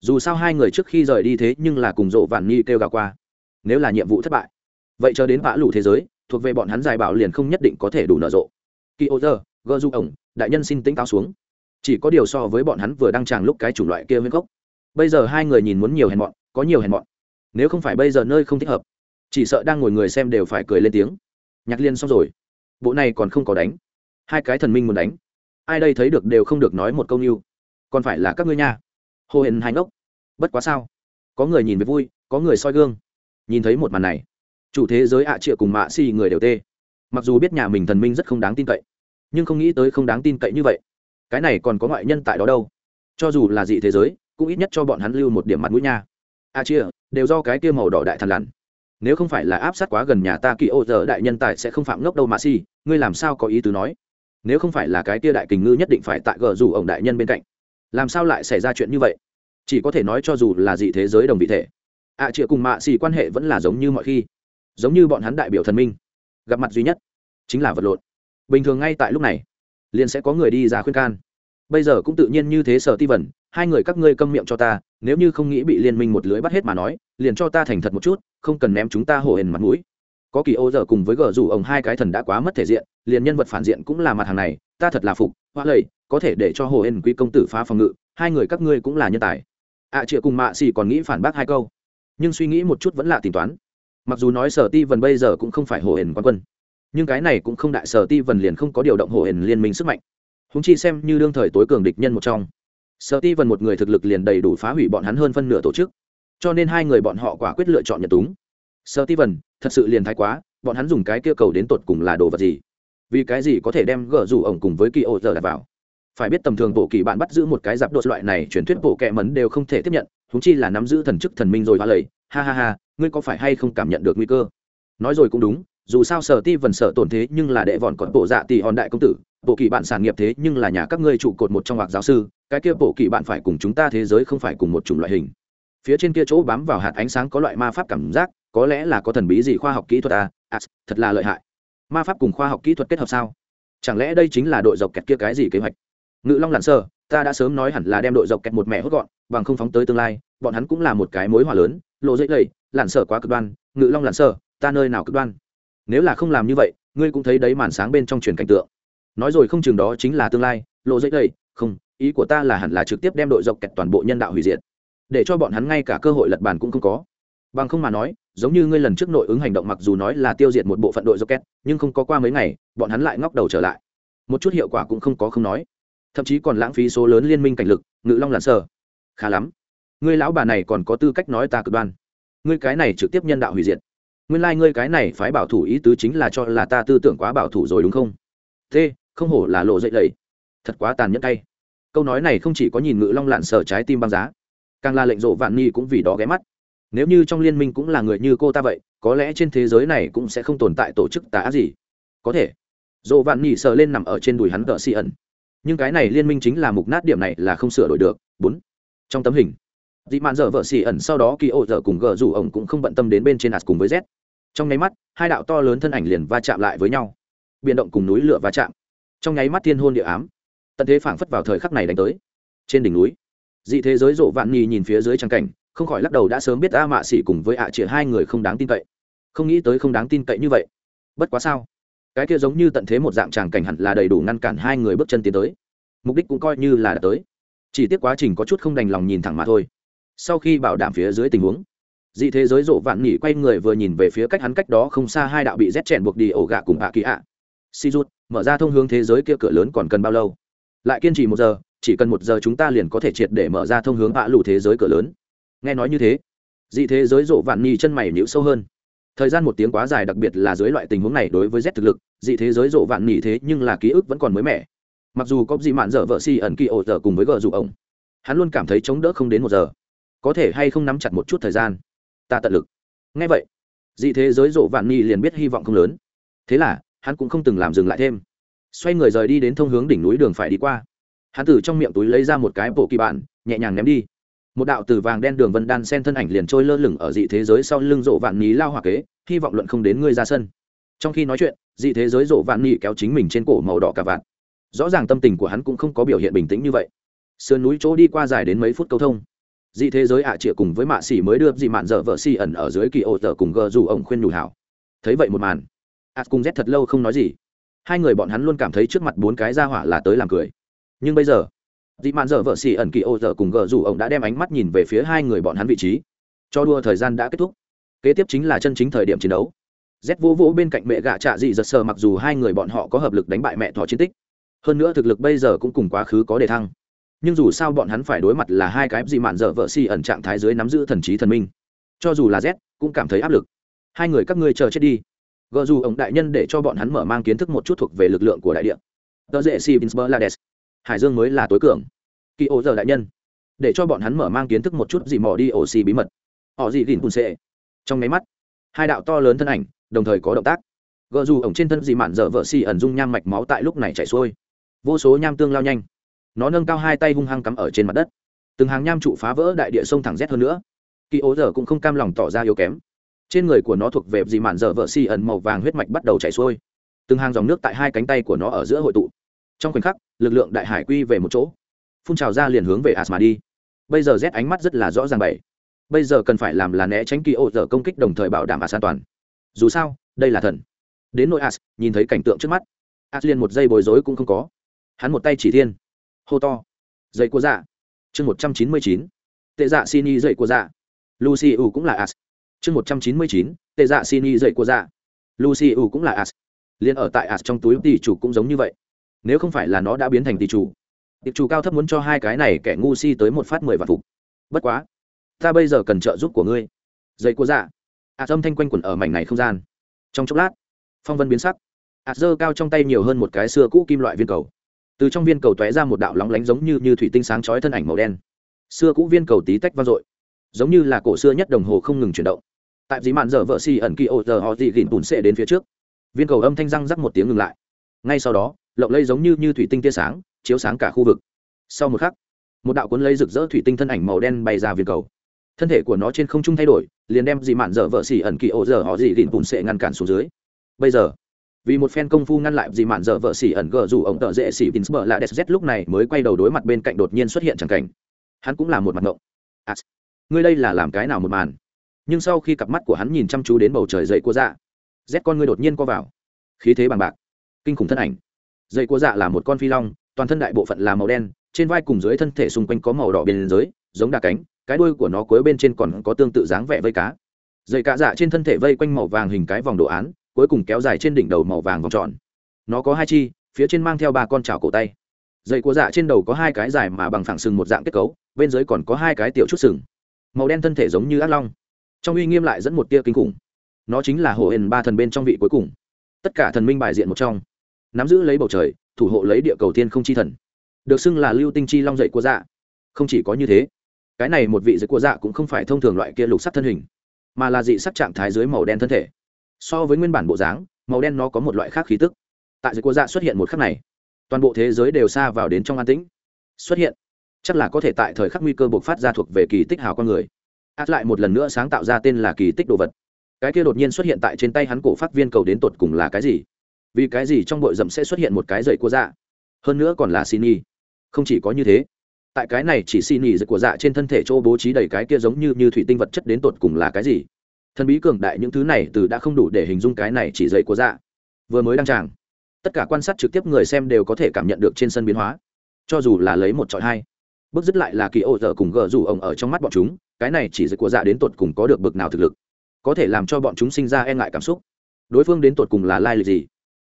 Dù sao hai người trước khi rời đi thế nhưng là cùng rộ vạn nhi kêu gà qua. Nếu là nhiệm vụ thất bại, vậy chờ đến vã lũ thế giới, thuộc về bọn hắn giải bảo liền không nhất định có thể đủ nở rộ kỳ ô giờ gơ du ổng, đại nhân xin tĩnh táo xuống. Chỉ có điều so với bọn hắn vừa đăng tràng lúc cái chủng loại kia huyết gốc. Bây giờ hai người nhìn muốn nhiều hèn mọn, có nhiều hèn mọn. Nếu không phải bây giờ nơi không thích hợp, chỉ sợ đang ngồi người xem đều phải cười lên tiếng. Nhạc liên xong rồi. Bộ này còn không có đánh. Hai cái thần minh muốn đánh. Ai đây thấy được đều không được nói một câu như, còn phải là các ngươi nha. Hồ hển hai ngốc. Bất quá sao? Có người nhìn với vui, có người soi gương. Nhìn thấy một màn này, chủ thế giới ạ à trịa cùng mạ xì người đều tê mặc dù biết nhà mình thần minh rất không đáng tin cậy nhưng không nghĩ tới không đáng tin cậy như vậy. Cái này còn có ngoại nhân tại đó đâu. Cho dù là dị thế giới cũng ít nhất cho bọn hắn lưu một điểm mặt mũi nha. A à chia đều do cái kia màu đỏ đại thần lằn nếu không phải là áp sát quá gần nhà ta kỳ ô giờ đại nhân tài sẽ không phạm ngốc đâu mà si ngươi làm sao có ý tứ nói? Nếu không phải là cái kia đại kình ngư nhất định phải tại gờ rủ ổng đại nhân bên cạnh. Làm sao lại xảy ra chuyện như vậy? Chỉ có thể nói cho dù là dị thế giới đồng vị thể. Ạ à, cùng mạ xì quan hệ vẫn là giống như mọi khi. Giống như bọn hắn đại biểu thần minh gặp mặt duy nhất chính là vật lộn. Bình thường ngay tại lúc này liền sẽ có người đi ra khuyên can. Bây giờ cũng tự nhiên như thế sở ti vẩn hai người các ngươi câm miệng cho ta nếu như không nghĩ bị liên minh một lưới bắt hết mà nói liền cho ta thành thật một chút không cần ném chúng ta hổ hển mặt mũi. Có kỳ ô giờ cùng với gờ rủ ông hai cái thần đã quá mất thể diện liền nhân vật phản diện cũng là mặt hàng này ta thật là phục hoa lầy có thể để cho hồ hển quý công tử phá phòng ngự hai người các ngươi cũng là nhân tài. Ạ à, chịa cùng mạ xì còn nghĩ phản bác hai câu nhưng suy nghĩ một chút vẫn là tính toán mặc dù nói sở ti vần bây giờ cũng không phải hồ hển quan quân, nhưng cái này cũng không đại sở ti vần liền không có điều động hồ hển liên minh sức mạnh. Húng chi xem như đương thời tối cường địch nhân một trong, sở ti vần một người thực lực liền đầy đủ phá hủy bọn hắn hơn phân nửa tổ chức, cho nên hai người bọn họ quả quyết lựa chọn nhật túng. Sở ti vần thật sự liền thái quá, bọn hắn dùng cái kia cầu đến tột cùng là đồ vật gì? Vì cái gì có thể đem gỡ rủ ổng cùng với kỳ ô giờ đặt vào? Phải biết tầm thường bộ kỳ bạn bắt giữ một cái giáp đột loại này truyền thuyết bộ kệ mấn đều không thể tiếp nhận húng chi là nắm giữ thần chức thần minh rồi hoa lầy. Ha ha ha ngươi có phải hay không cảm nhận được nguy cơ? Nói rồi cũng đúng dù sao sở ti vần sở tổn thế nhưng là đệ vòn còn bộ dạ tỷ hòn đại công tử bộ kỳ bạn sản nghiệp thế nhưng là nhà các ngươi trụ cột một trong hoặc giáo sư cái kia bộ kỳ bạn phải cùng chúng ta thế giới không phải cùng một chủng loại hình. Phía trên kia chỗ bám vào hạt ánh sáng có loại ma pháp cảm giác có lẽ là có thần bí gì khoa học kỹ thuật à, à thật là lợi hại. Ma pháp cùng khoa học kỹ thuật kết hợp sao? Chẳng lẽ đây chính là đội dọc kẹt kia cái gì kế hoạch? Ngự long lặn sơ ta đã sớm nói hẳn là đem đội dọc kẹt một mẹ hốt gọn bằng không phóng tới tương lai bọn hắn cũng là một cái mối hòa lớn lộ dễ lầy lặn sơ quá cực đoan ngự long lặn sơ ta nơi nào cực đoan? Nếu là không làm như vậy ngươi cũng thấy đấy màn sáng bên trong truyền cảnh tượng. Nói rồi không chừng đó chính là tương lai lộ dễ đây, không ý của ta là hẳn là trực tiếp đem đội dọc kẹt toàn bộ nhân đạo hủy diệt. Để cho bọn hắn ngay cả cơ hội lật bàn cũng không có. Bằng không mà nói giống như ngươi lần trước nội ứng hành động mặc dù nói là tiêu diệt một bộ phận đội rocket nhưng không có qua mấy ngày bọn hắn lại ngóc đầu trở lại. Một chút hiệu quả cũng không có không nói. Thậm chí còn lãng phí số lớn liên minh cảnh lực ngự long lặn sờ khá lắm. Ngươi lão bà này còn có tư cách nói ta cực đoan ngươi cái này trực tiếp nhân đạo hủy diệt. Nguyên lai、like、ngươi cái này phái bảo thủ ý tứ chính là cho là ta tư tưởng quá bảo thủ rồi đúng không? Thế, không hổ là lộ dậy lầy. Thật quá tàn nhẫn tay câu nói này không chỉ có nhìn ngự long lạn sở trái tim băng giá, càng là lệnh rộ vạn ni cũng vì đó ghé mắt. Nếu như trong liên minh cũng là người như cô ta vậy, có lẽ trên thế giới này cũng sẽ không tồn tại tổ chức tà ác gì. Có thể dồ vạn nhị sờ lên nằm ở trên đùi hắn cỡ xì ẩn. Nhưng cái này liên minh chính là mục nát điểm này là không sửa đổi được. Bốn, trong tấm hình dị mạn dở vợ xì ẩn sau đó kỳ ô dở cùng gờ rủ ổng cũng không bận tâm đến bên trên ạt cùng với z. Trong nháy mắt, hai đạo to lớn thân ảnh liền va chạm lại với nhau. Biển động cùng núi lửa va chạm. Trong nháy mắt thiên hôn địa ám. Tận thế phảng phất vào thời khắc này đánh tới. Trên đỉnh núi, dị thế giới rộ vạn nhì nhìn phía dưới trang cảnh, không khỏi lắc đầu đã sớm biết a mạ xỉ cùng với ạ à hai người không đáng tin cậy. Không nghĩ tới không đáng tin cậy như vậy. Bất quá sao? Cái kia giống như tận thế một dạng tràng cảnh hẳn là đầy đủ ngăn cản hai người bước chân tiến tới. Mục đích cũng coi như là đã tới. Chỉ tiếc quá trình có chút không đành lòng nhìn thẳng mà thôi sau khi bảo đảm phía dưới tình huống, dị thế giới rộ vạn nỉ quay người vừa nhìn về phía cách hắn cách đó không xa hai đạo bị rét chèn buộc đi ổ gạ cùng ạ kỳ ạ. Si rút mở ra thông hướng thế giới kia cửa lớn còn cần bao lâu? Lại kiên trì một giờ, chỉ cần một giờ chúng ta liền có thể triệt để mở ra thông hướng ạ lù thế giới cửa lớn. Nghe nói như thế, dị thế giới rộ vạn nỉ chân mày nhũ sâu hơn. Thời gian một tiếng quá dài đặc biệt là dưới loại tình huống này đối với z thực lực, dị thế giới rộ vạn nỉ thế nhưng là ký ức vẫn còn mới mẻ. Mặc dù có dị mạn dở vợ si ẩn kỳ ổ dở cùng với gờ dù ổng hắn luôn cảm thấy chống đỡ không đến một giờ có thể hay không nắm chặt một chút thời gian? Ta tận lực. Ngay vậy, dị thế giới rộ vạn ni liền biết hy vọng không lớn. Thế là, hắn cũng không từng làm dừng lại thêm. Xoay người rời đi đến thông hướng đỉnh núi đường phải đi qua. Hắn từ trong miệng túi lấy ra một cái bộ kỳ bản, nhẹ nhàng ném đi. Một đạo từ vàng đen đường vân đan sen thân ảnh liền trôi lơ lửng ở dị thế giới sau lưng rộ vạn nhí lao hòa kế, hy vọng luận không đến ngươi ra sân. Trong khi nói chuyện, dị thế giới rộ vạn nhị kéo chính mình trên cổ màu đỏ cả vạn rõ ràng tâm tình của hắn cũng không có biểu hiện bình tĩnh như vậy. Sườn núi chỗ đi qua dài đến mấy phút câu thông dị thế giới ạ à trịa cùng với mạ xỉ mới đưa dị mạn dở vợ xỉ ẩn ở dưới kỳ ô tờ cùng gờ dù ông khuyên nhủ hảo. Thấy vậy một màn, ạ cùng z thật lâu không nói gì. Hai người bọn hắn luôn cảm thấy trước mặt bốn cái ra hỏa là tới làm cười. Nhưng bây giờ, dị mạn dở vợ xỉ ẩn kỳ ô tờ cùng gờ dù ông đã đem ánh mắt nhìn về phía hai người bọn hắn vị trí. Cho đua thời gian đã kết thúc. Kế tiếp chính là chân chính thời điểm chiến đấu. Z vô vỗ bên cạnh mẹ gạ trạ dị giật sờ mặc dù hai người bọn họ có hợp lực đánh bại mẹ thỏ chiến tích. Hơn nữa thực lực bây giờ cũng cùng quá khứ có đề thăng nhưng dù sao bọn hắn phải đối mặt là hai cái gì mạn dở vợ si ẩn trạng thái dưới nắm giữ thần trí thần minh. Cho dù là z, cũng cảm thấy áp lực. Hai người các ngươi chờ chết đi. Gợ dù ông đại nhân để cho bọn hắn mở mang kiến thức một chút thuộc về lực lượng của đại địa. Tờ dễ si vinsber lades hải dương mới là tối cường. Kỳ ô giờ đại nhân. Để cho bọn hắn mở mang kiến thức một chút gì mò đi ổ xì bí mật. Họ gì gìn cùn xệ trong máy mắt, hai đạo to lớn thân ảnh, đồng thời có động tác. Gợ dù ổng trên thân dị mạn dở vợ xì ẩn dung nham mạch máu tại lúc này chảy xuôi. Vô số nham tương lao nhanh nó nâng cao hai tay hung hăng cắm ở trên mặt đất. Từng hàng nham trụ phá vỡ đại địa sông thẳng rét hơn nữa. Kỳ ố giờ cũng không cam lòng tỏ ra yếu kém. Trên người của nó thuộc về dị mạn dở vợ xì ẩn màu vàng huyết mạch bắt đầu chảy xuôi. Từng hàng dòng nước tại hai cánh tay của nó ở giữa hội tụ. Trong khoảnh khắc, lực lượng đại hải quy về một chỗ. Phun trào ra liền hướng về asma đi. Bây giờ rét ánh mắt rất là rõ ràng bảy. Bây giờ cần phải làm là né tránh kỳ ô giờ công kích đồng thời bảo đảm as an toàn. Dù sao, đây là thần. Đến nội as, nhìn thấy cảnh tượng trước mắt. As liền một giây bối rối cũng không có. Hắn một tay chỉ thiên hô to. Dậy của dạ. Chương một trăm chín mươi chín. Tệ dạ xin y dậy của dạ. Lucy u cũng là as. Chương một trăm chín mươi chín. Tệ dạ xin y dậy của dạ. Lucy u cũng là as. Liên ở tại as trong túi tỷ chủ cũng giống như vậy. Nếu không phải là nó đã biến thành tỷ chủ. Tiệp chủ cao thấp muốn cho hai cái này kẻ ngu si tới một phát mười vạn phục. Bất quá, ta bây giờ cần trợ giúp của ngươi. Dậy của dạ. As âm thanh quanh quẩn ở mảnh này không gian. Trong chốc lát, phong vân biến sắc. Ạt dơ cao trong tay nhiều hơn một cái xưa cũ kim loại viên cầu từ trong viên cầu tóe ra một đạo lóng lánh giống như, như thủy tinh sáng chói thân ảnh màu đen. Xưa cũ viên cầu tí tách vang dội giống như là cổ xưa nhất đồng hồ không ngừng chuyển động. Tại dĩ mạn dở vợ xì ẩn kỳ ô giờ họ dị gỉn bùn xệ đến phía trước viên cầu âm thanh răng rắc một tiếng ngừng lại. Ngay sau đó lộng lây giống như, như thủy tinh tia sáng chiếu sáng cả khu vực. Sau một khắc một đạo cuốn lấy rực rỡ thủy tinh thân ảnh màu đen bay ra viên cầu. Thân thể của nó trên không trung thay đổi liền đem dị mạn dở vợ xỉ ẩn kỳ ô giờ họ dị gỉn bùn xệ ngăn cản xuống dưới. Bây giờ vì một phen công phu ngăn lại gì mạn dở vợ xỉ ẩn gờ dù ổng tợ dễ xỉ bờ là z lúc này mới quay đầu đối mặt bên cạnh đột nhiên xuất hiện chẳng cảnh. Hắn cũng là một mặt ngộng. À, ngươi đây là làm cái nào một màn? Nhưng sau khi cặp mắt của hắn nhìn chăm chú đến bầu trời dậy của dạ z con ngươi đột nhiên co vào. Khí thế bằng bạc kinh khủng thân ảnh. Dậy của dạ là một con phi long toàn thân đại bộ phận là màu đen trên vai cùng dưới thân thể xung quanh có màu đỏ bên dưới giống đà cánh cái đuôi của nó cuối bên trên còn có tương tự dáng vẻ vây cá. Dây cá dạ trên thân thể vây quanh màu vàng hình cái vòng đồ án cuối cùng kéo dài trên đỉnh đầu màu vàng vòng tròn. Nó có hai chi, phía trên mang theo ba con chảo cổ tay. Dây của dạ trên đầu có hai cái dài mà bằng phẳng sừng một dạng kết cấu, bên dưới còn có hai cái tiểu chút sừng. Màu đen thân thể giống như ác long. Trong uy nghiêm lại dẫn một tia kinh khủng. Nó chính là hồ hền ba thần bên trong vị cuối cùng. Tất cả thần minh bài diện một trong. Nắm giữ lấy bầu trời, thủ hộ lấy địa cầu tiên không chi thần. Được xưng là lưu tinh chi long dậy của dạ. Không chỉ có như thế, cái này một vị dậy của dạ cũng không phải thông thường loại kia lục sắc thân hình, mà là dị sắc trạng thái dưới màu đen thân thể so với nguyên bản bộ dáng, màu đen nó có một loại khác khí tức. Tại dịch của dạ xuất hiện một khắc này, toàn bộ thế giới đều xa vào đến trong an tĩnh. Xuất hiện. Chắc là có thể tại thời khắc nguy cơ buộc phát ra thuộc về kỳ tích hào con người. Át lại một lần nữa sáng tạo ra tên là kỳ tích đồ vật. Cái kia đột nhiên xuất hiện tại trên tay hắn cổ phát viên cầu đến tột cùng là cái gì? Vì cái gì trong bội rậm sẽ xuất hiện một cái dậy của dạ? Hơn nữa còn là xin y không chỉ có như thế, tại cái này chỉ xin nhì dịch của dạ trên thân thể chỗ bố trí đầy cái kia giống như như thủy tinh vật chất đến tột cùng là cái gì? Thần bí cường đại những thứ này từ đã không đủ để hình dung cái này chỉ dậy của dạ. Vừa mới đăng tràng tất cả quan sát trực tiếp người xem đều có thể cảm nhận được trên sân biến hóa. Cho dù là lấy một trọi hai bước dứt lại là kỳ ô dở cùng gờ rủ ổng ở trong mắt bọn chúng cái này chỉ dậy của dạ đến tột cùng có được bực nào thực lực có thể làm cho bọn chúng sinh ra e ngại cảm xúc. Đối phương đến tột cùng là lai lịch gì?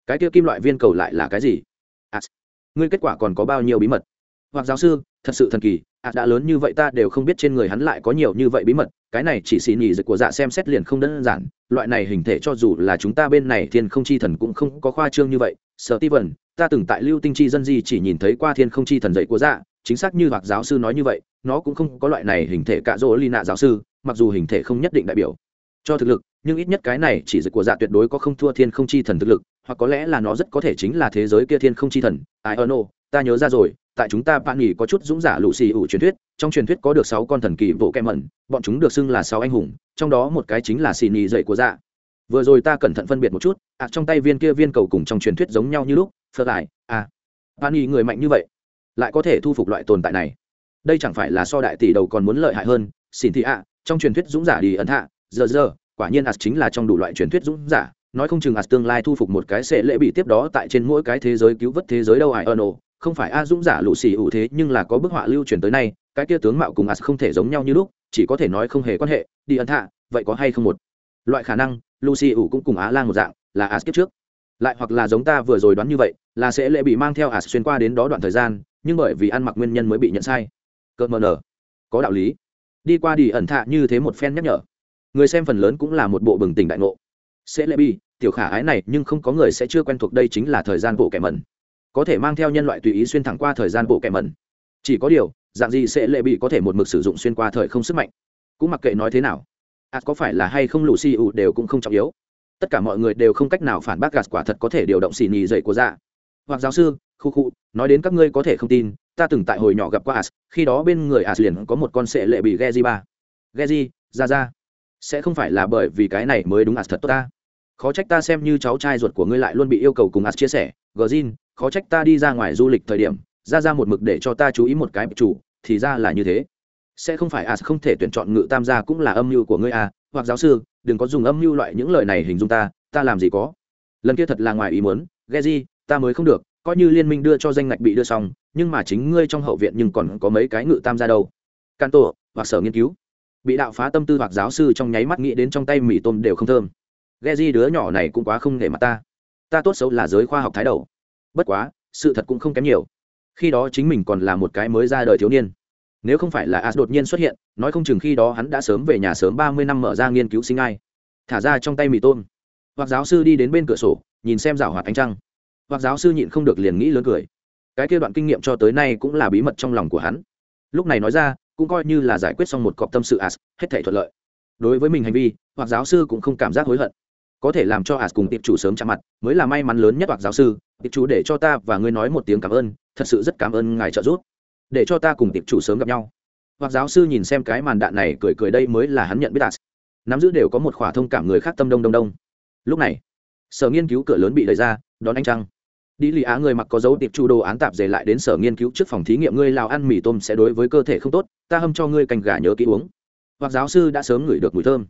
Cái kia kim loại viên cầu lại là cái gì? À, ngươi kết quả còn có bao nhiêu bí mật? Hoặc giáo sư thật sự thần kỳ à, đã lớn như vậy ta đều không biết trên người hắn lại có nhiều như vậy bí mật cái này chỉ xì nhì dịch của dạ xem xét liền không đơn giản loại này hình thể cho dù là chúng ta bên này thiên không chi thần cũng không có khoa trương như vậy. Sợ ti vần ta từng tại lưu tinh chi dân di chỉ nhìn thấy qua thiên không chi thần dậy của dạ chính xác như hoặc giáo sư nói như vậy nó cũng không có loại này hình thể cạ dỗ ly nạ giáo sư mặc dù hình thể không nhất định đại biểu cho thực lực nhưng ít nhất cái này chỉ dịch của dạ tuyệt đối có không thua thiên không chi thần thực lực hoặc có lẽ là nó rất có thể chính là thế giới kia thiên không chi thần ai ơ nô ta nhớ ra rồi, tại chúng ta bạn nghỉ có chút dũng giả lũ xì ủ truyền thuyết, trong truyền thuyết có được sáu con thần kỳ bộ kem mẩn, bọn chúng được xưng là sáu anh hùng, trong đó một cái chính là xì nhì dậy của dạ. Vừa rồi ta cẩn thận phân biệt một chút, ạ, trong tay viên kia viên cầu cùng trong truyền thuyết giống nhau như lúc phơ lại à. Bạn nghỉ người mạnh như vậy, lại có thể thu phục loại tồn tại này. Đây chẳng phải là so đại tỷ đầu còn muốn lợi hại hơn, xin thị ạ, trong truyền thuyết dũng giả đi ấn hạ, giờ giờ, quả nhiên as chính là trong đủ loại truyền thuyết dũng giả, nói không chừng as tương lai thu phục một cái sẽ lễ bị tiếp đó tại trên mỗi cái thế giới cứu vớt thế giới đâu ải ơn ồ không phải a dũng giả lũ xì ủ thế, nhưng là có bức họa lưu truyền tới nay, cái kia tướng mạo cùng as không thể giống nhau như lúc, chỉ có thể nói không hề quan hệ, đi ấn thạ, vậy có hay không một? Loại khả năng lucy ủ cũng cùng á Lan một dạng, là as kiếp trước. Lại hoặc là giống ta vừa rồi đoán như vậy, là sẽ lễ bị mang theo as xuyên qua đến đó đoạn thời gian, nhưng bởi vì ăn mặc nguyên nhân mới bị nhận sai. Cợt mờ nở có đạo lý. Đi qua đi ẩn thạ như thế một phen nhắc nhở. Người xem phần lớn cũng là một bộ bừng tỉnh đại ngộ. Sẽ lễ bi tiểu khả ái này, nhưng không có người sẽ chưa quen thuộc đây chính là thời gian bộ kẻ mẩn có thể mang theo nhân loại tùy ý xuyên thẳng qua thời gian bộ kẻ mẩn. Chỉ có điều, dạng gì sẽ lệ bị có thể một mực sử dụng xuyên qua thời không sức mạnh? Cũng mặc kệ nói thế nào. Ạt có phải là hay không lù xì ủ đều cũng không trọng yếu. Tất cả mọi người đều không cách nào phản bác gạt quả thật có thể điều động xì nhì dậy của dạ. Hoặc giáo sư, khu khu, nói đến các ngươi có thể không tin, ta từng tại hồi nhỏ gặp qua as, khi đó bên người as liền có một con sệ lệ bị geji ba. Geji, ra ra. Sẽ không phải là bởi vì cái này mới đúng as thật tốt ta. Khó trách ta xem như cháu trai ruột của ngươi lại luôn bị yêu cầu cùng as chia sẻ. Gờ zin khó trách ta đi ra ngoài du lịch thời điểm, ra ra một mực để cho ta chú ý một cái chủ, thì ra là như thế. Sẽ không phải à? không thể tuyển chọn ngự tam gia cũng là âm mưu của ngươi à hoặc giáo sư, đừng có dùng âm mưu loại những lời này hình dung ta ta làm gì có. Lần kia thật là ngoài ý muốn geji ta mới không được, coi như liên minh đưa cho danh ngạch bị đưa xong, nhưng mà chính ngươi trong hậu viện nhưng còn có mấy cái ngự tam gia đâu. Can tổ, hoặc sở nghiên cứu. Bị đạo phá tâm tư hoặc giáo sư trong nháy mắt nghĩ đến trong tay mì tôm đều không thơm. Ghe di đứa nhỏ này cũng quá không để mặt ta. Ta tốt xấu là giới khoa học thái đầu bất quá, sự thật cũng không kém nhiều. Khi đó chính mình còn là một cái mới ra đời thiếu niên. Nếu không phải là as đột nhiên xuất hiện, nói không chừng khi đó hắn đã sớm về nhà sớm ba mươi năm mở ra nghiên cứu sinh ai. Thả ra trong tay mì tôm. Hoặc giáo sư đi đến bên cửa sổ, nhìn xem rào hoạt ánh trăng. Hoặc giáo sư nhịn không được liền nghĩ lớn cười. Cái kia đoạn kinh nghiệm cho tới nay cũng là bí mật trong lòng của hắn. Lúc này nói ra, cũng coi như là giải quyết xong một cọp tâm sự as, hết thể thuận lợi. Đối với mình hành vi, hoặc giáo sư cũng không cảm giác hối hận có thể làm cho ạt cùng tiệp chủ sớm chạm mặt, mới là may mắn lớn nhất hoặc giáo sư. Tiệp chủ để cho ta và ngươi nói một tiếng cảm ơn, thật sự rất cảm ơn ngài trợ giúp. Để cho ta cùng tiệp chủ sớm gặp nhau. Hoặc giáo sư nhìn xem cái màn đạn này, cười cười đây mới là hắn nhận biết ạt nắm giữ đều có một khỏa thông cảm người khác tâm đông đông đông. Lúc này, sở nghiên cứu cửa lớn bị đẩy ra, đón anh trăng. Đi lì á, người mặc có dấu tiệp chu đồ án tạp dề lại đến sở nghiên cứu trước phòng thí nghiệm, ngươi lào ăn mì tôm sẽ đối với cơ thể không tốt, ta hâm cho ngươi canh gà nhớ kỹ uống. Hoặc giáo sư đã sớm ngửi được mùi thơm.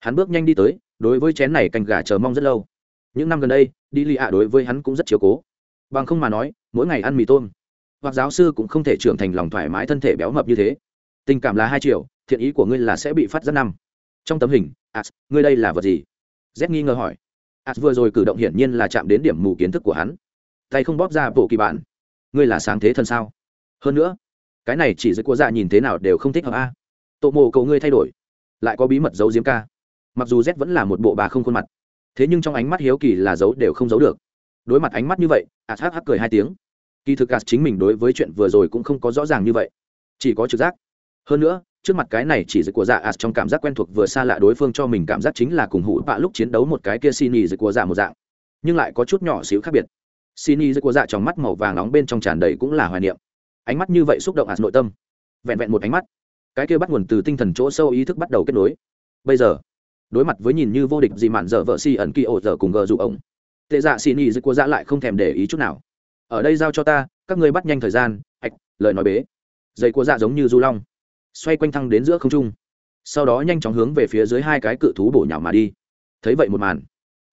Hắn bước nhanh đi tới đối với chén này canh gà chờ mong rất lâu. Những năm gần đây, đi lì ạ đối với hắn cũng rất chiều cố. Bằng không mà nói, mỗi ngày ăn mì tôm, hoặc giáo sư cũng không thể trưởng thành lòng thoải mái thân thể béo mập như thế. Tình cảm là hai triệu thiện ý của ngươi là sẽ bị phát rất năm. Trong tấm hình as ngươi đây là vật gì? Z nghi ngờ hỏi. As vừa rồi cử động hiển nhiên là chạm đến điểm mù kiến thức của hắn. Tay không bóp ra bộ kỳ bản. Ngươi là sáng thế thân sao? Hơn nữa, cái này chỉ dưới của dạ nhìn thế nào đều không thích hợp a. Tổ mộ cầu ngươi thay đổi. Lại có bí mật giấu diếm ca mặc dù z vẫn là một bộ bà không khuôn mặt thế nhưng trong ánh mắt hiếu kỳ là giấu đều không giấu được đối mặt ánh mắt như vậy ạt hắc hắc cười hai tiếng kỳ thực gạt chính mình đối với chuyện vừa rồi cũng không có rõ ràng như vậy chỉ có trực giác hơn nữa trước mặt cái này chỉ dịch của dạ ạt trong cảm giác quen thuộc vừa xa lạ đối phương cho mình cảm giác chính là cùng hụ bạ lúc chiến đấu một cái kia xin nhì dịch của dạ một dạng nhưng lại có chút nhỏ xíu khác biệt xin y dịch của dạ trong mắt màu vàng nóng bên trong tràn đầy cũng là hoài niệm ánh mắt như vậy xúc động ạt nội tâm vẹn vẹn một ánh mắt cái kia bắt nguồn từ tinh thần chỗ sâu ý thức bắt đầu kết nối bây giờ đối mặt với nhìn như vô địch gì mạn dở vợ si ẩn kỳ ổ dở cùng gờ dụ ổng. Tệ dạ xì y dưới của dạ lại không thèm để ý chút nào. Ở đây giao cho ta, các ngươi bắt nhanh thời gian ạch lời nói bế. Dây của dạ giống như du long, xoay quanh thăng đến giữa không trung. Sau đó nhanh chóng hướng về phía dưới hai cái cự thú bổ nhào mà đi. Thấy vậy một màn,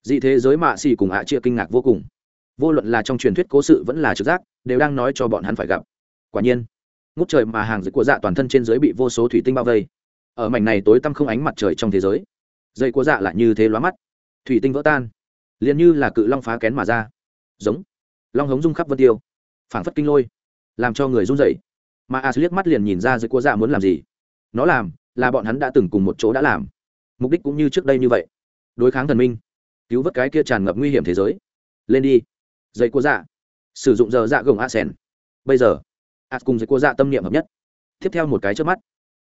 dị thế giới mạ xì cùng ạ chia kinh ngạc vô cùng. Vô luận là trong truyền thuyết cố sự vẫn là trực giác, đều đang nói cho bọn hắn phải gặp. Quả nhiên, ngút trời mà hàng dịch của dạ toàn thân trên dưới bị vô số thủy tinh bao vây. Ở mảnh này tối tăm không ánh mặt trời trong thế giới dây của dạ lại như thế lóa mắt. Thủy tinh vỡ tan. Liền như là cự long phá kén mà ra. Giống. Long hống rung khắp vân tiêu. Phảng phất kinh lôi. Làm cho người run rẩy. Mà a liếc mắt liền nhìn ra dây của dạ muốn làm gì. Nó làm là bọn hắn đã từng cùng một chỗ đã làm. Mục đích cũng như trước đây như vậy. Đối kháng thần minh. Cứu vớt cái kia tràn ngập nguy hiểm thế giới. Lên đi. Dây của dạ. Sử dụng giờ dạ gồng a sen bây giờ a cùng dây của dạ tâm niệm hợp nhất. Tiếp theo một cái trước mắt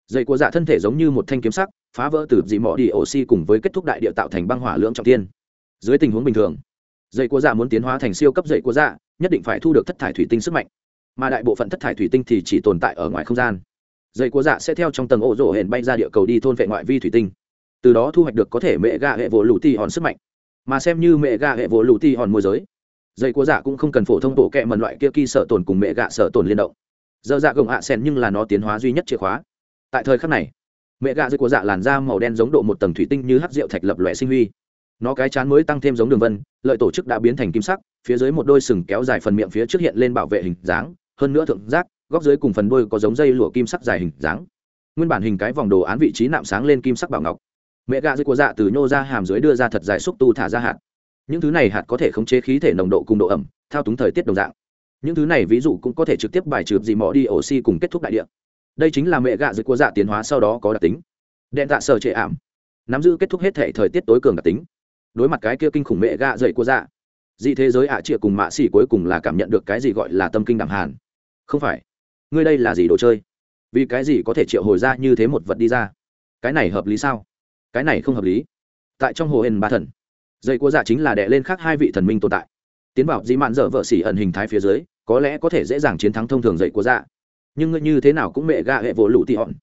dây của dạ thân thể giống như một thanh kiếm sắc, phá vỡ từ dị mỏ đi oxy cùng với kết thúc đại địa tạo thành băng hỏa lưỡng trọng tiên dưới tình huống bình thường, dây của dạ muốn tiến hóa thành siêu cấp dây của dạ nhất định phải thu được thất thải thủy tinh sức mạnh. Mà đại bộ phận thất thải thủy tinh thì chỉ tồn tại ở ngoài không gian. Dây của dạ sẽ theo trong tầng ổ rổ hển bay ra địa cầu đi thôn vệ ngoại vi thủy tinh. Từ đó thu hoạch được có thể mẹ gà hệ vỗ lũ ti hòn sức mạnh. Mà xem như mẹ gà hệ vỗ lũ ti hòn môi giới, dây của dạ cũng không cần phổ thông tổ kẹ mần loại kia kỳ sở tồn cùng mẹ gạ sở tồn liên động. Giờ dạ gồng hạ sen nhưng là nó tiến hóa duy nhất chìa khóa tại thời khắc này, mẹ gạ dưới của dạ làn da màu đen giống độ một tầng thủy tinh như hát rượu thạch lập lòe sinh huy. Nó cái chán mới tăng thêm giống đường vân, lợi tổ chức đã biến thành kim sắc, phía dưới một đôi sừng kéo dài phần miệng phía trước hiện lên bảo vệ hình dáng, hơn nữa thượng giác, góc dưới cùng phần đôi có giống dây lụa kim sắc dài hình dáng. Nguyên bản hình cái vòng đồ án vị trí nạm sáng lên kim sắc bảo ngọc. Mẹ gạ dưới của dạ từ nhô ra hàm dưới đưa ra thật dài xúc tu thả ra hạt. Những thứ này hạt có thể khống chế khí thể nồng độ cùng độ ẩm, thao túng thời tiết đồng dạng. Những thứ này ví dụ cũng có thể trực tiếp bài trừ gì mỏ đi oxy cùng kết thúc đại địa đây chính là mẹ gạ dưới cua dạ tiến hóa sau đó có đặc tính. Đệm tạ sở trệ ảm. Nắm giữ kết thúc hết thể thời tiết tối cường đặc tính. Đối mặt cái kia kinh khủng mẹ gạ dậy cua dạ dị thế giới ạ à cùng mạ xỉ cuối cùng là cảm nhận được cái gì gọi là tâm kinh đẳng hàn. Không phải. Ngươi đây là gì đồ chơi? Vì cái gì có thể triệu hồi ra như thế một vật đi ra? Cái này hợp lý sao? Cái này không hợp lý. Tại trong hồ hên ba thần dây của dạ chính là đệ lên khác hai vị thần minh tồn tại. Tiến vào dĩ mạn dở vợ xỉ ẩn hình thái phía dưới, có lẽ có thể dễ dàng chiến thắng thông thường dậy của dạ nhưng ngươi như thế nào cũng mẹ gạ hệ vỗ lũ tị hòn.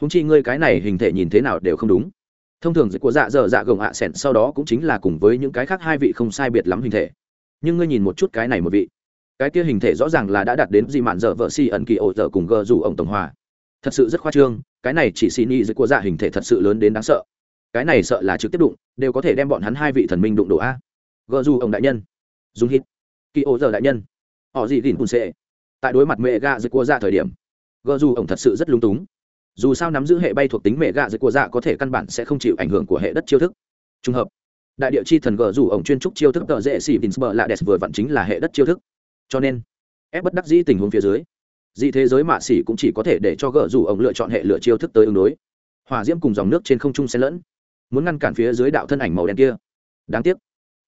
Húng chi ngươi cái này hình thể nhìn thế nào đều không đúng. Thông thường dịch của dạ dở dạ gồng ạ à sẻn sau đó cũng chính là cùng với những cái khác hai vị không sai biệt lắm hình thể. Nhưng ngươi nhìn một chút cái này một vị. Cái kia hình thể rõ ràng là đã đạt đến gì mạn dở vợ si ẩn kỳ ổ dở cùng gờ rủ ông tổng hòa. Thật sự rất khoa trương, cái này chỉ xì ni dịch của dạ hình thể thật sự lớn đến đáng sợ. Cái này sợ là trực tiếp đụng, đều có thể đem bọn hắn hai vị thần minh đụng đổ a. Gờ rủ ông đại nhân. Dùng hít. Kỳ ô dở đại nhân. Họ gì gìn cùng sệ tại đối mặt mẹ gạ dịch của dạ thời điểm, gờ dù ông thật sự rất lung túng. Dù sao nắm giữ hệ bay thuộc tính mẹ gạ dịch của dạ có thể căn bản sẽ không chịu ảnh hưởng của hệ đất chiêu thức. Trùng hợp, đại địa chi thần gờ dù ông chuyên trúc chiêu thức tợ dễ xỉ vinsber là đẹp vừa vặn chính là hệ đất chiêu thức. Cho nên, ép bất đắc dĩ tình huống phía dưới, dị thế giới mạ xỉ cũng chỉ có thể để cho gờ dù ông lựa chọn hệ lựa chiêu thức tới ứng đối. Hòa diễm cùng dòng nước trên không trung xen lẫn, muốn ngăn cản phía dưới đạo thân ảnh màu đen kia. Đáng tiếc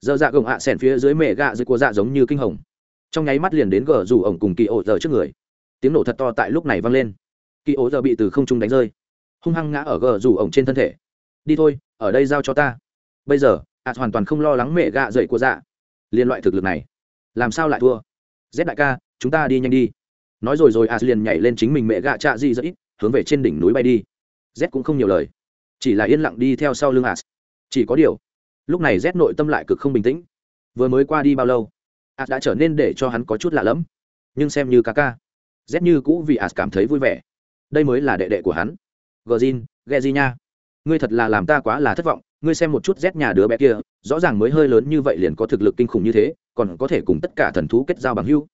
dơ dạ gồng ạ à phía dưới mẹ gạ dưới của dạ giống như kinh hồng trong nháy mắt liền đến gờ rủ ổng cùng kỳ ổ giờ trước người. Tiếng nổ thật to tại lúc này vang lên. Kỳ ổ giờ bị từ không trung đánh rơi. Hung hăng ngã ở gờ rủ ổng trên thân thể. Đi thôi, ở đây giao cho ta. Bây giờ ạt hoàn toàn không lo lắng mẹ gạ dậy của dạ. Liên loại thực lực này, làm sao lại thua? Z đại ca, chúng ta đi nhanh đi. Nói rồi rồi ạt liền nhảy lên chính mình mẹ gạ trạ di dẫy hướng về trên đỉnh núi bay đi. Z cũng không nhiều lời, chỉ là yên lặng đi theo sau lưng à chỉ có điều, lúc này z nội tâm lại cực không bình tĩnh. Vừa mới qua đi bao lâu? Ạt đã trở nên để cho hắn có chút lạ lẫm. Nhưng xem như ca ca, z như cũ vì ạt cảm thấy vui vẻ. Đây mới là đệ đệ của hắn. Gờ zin ghe di nha ngươi thật là làm ta quá là thất vọng. Ngươi xem một chút z nhà đứa bé kia, rõ ràng mới hơi lớn như vậy liền có thực lực kinh khủng như thế, còn có thể cùng tất cả thần thú kết giao bằng hưu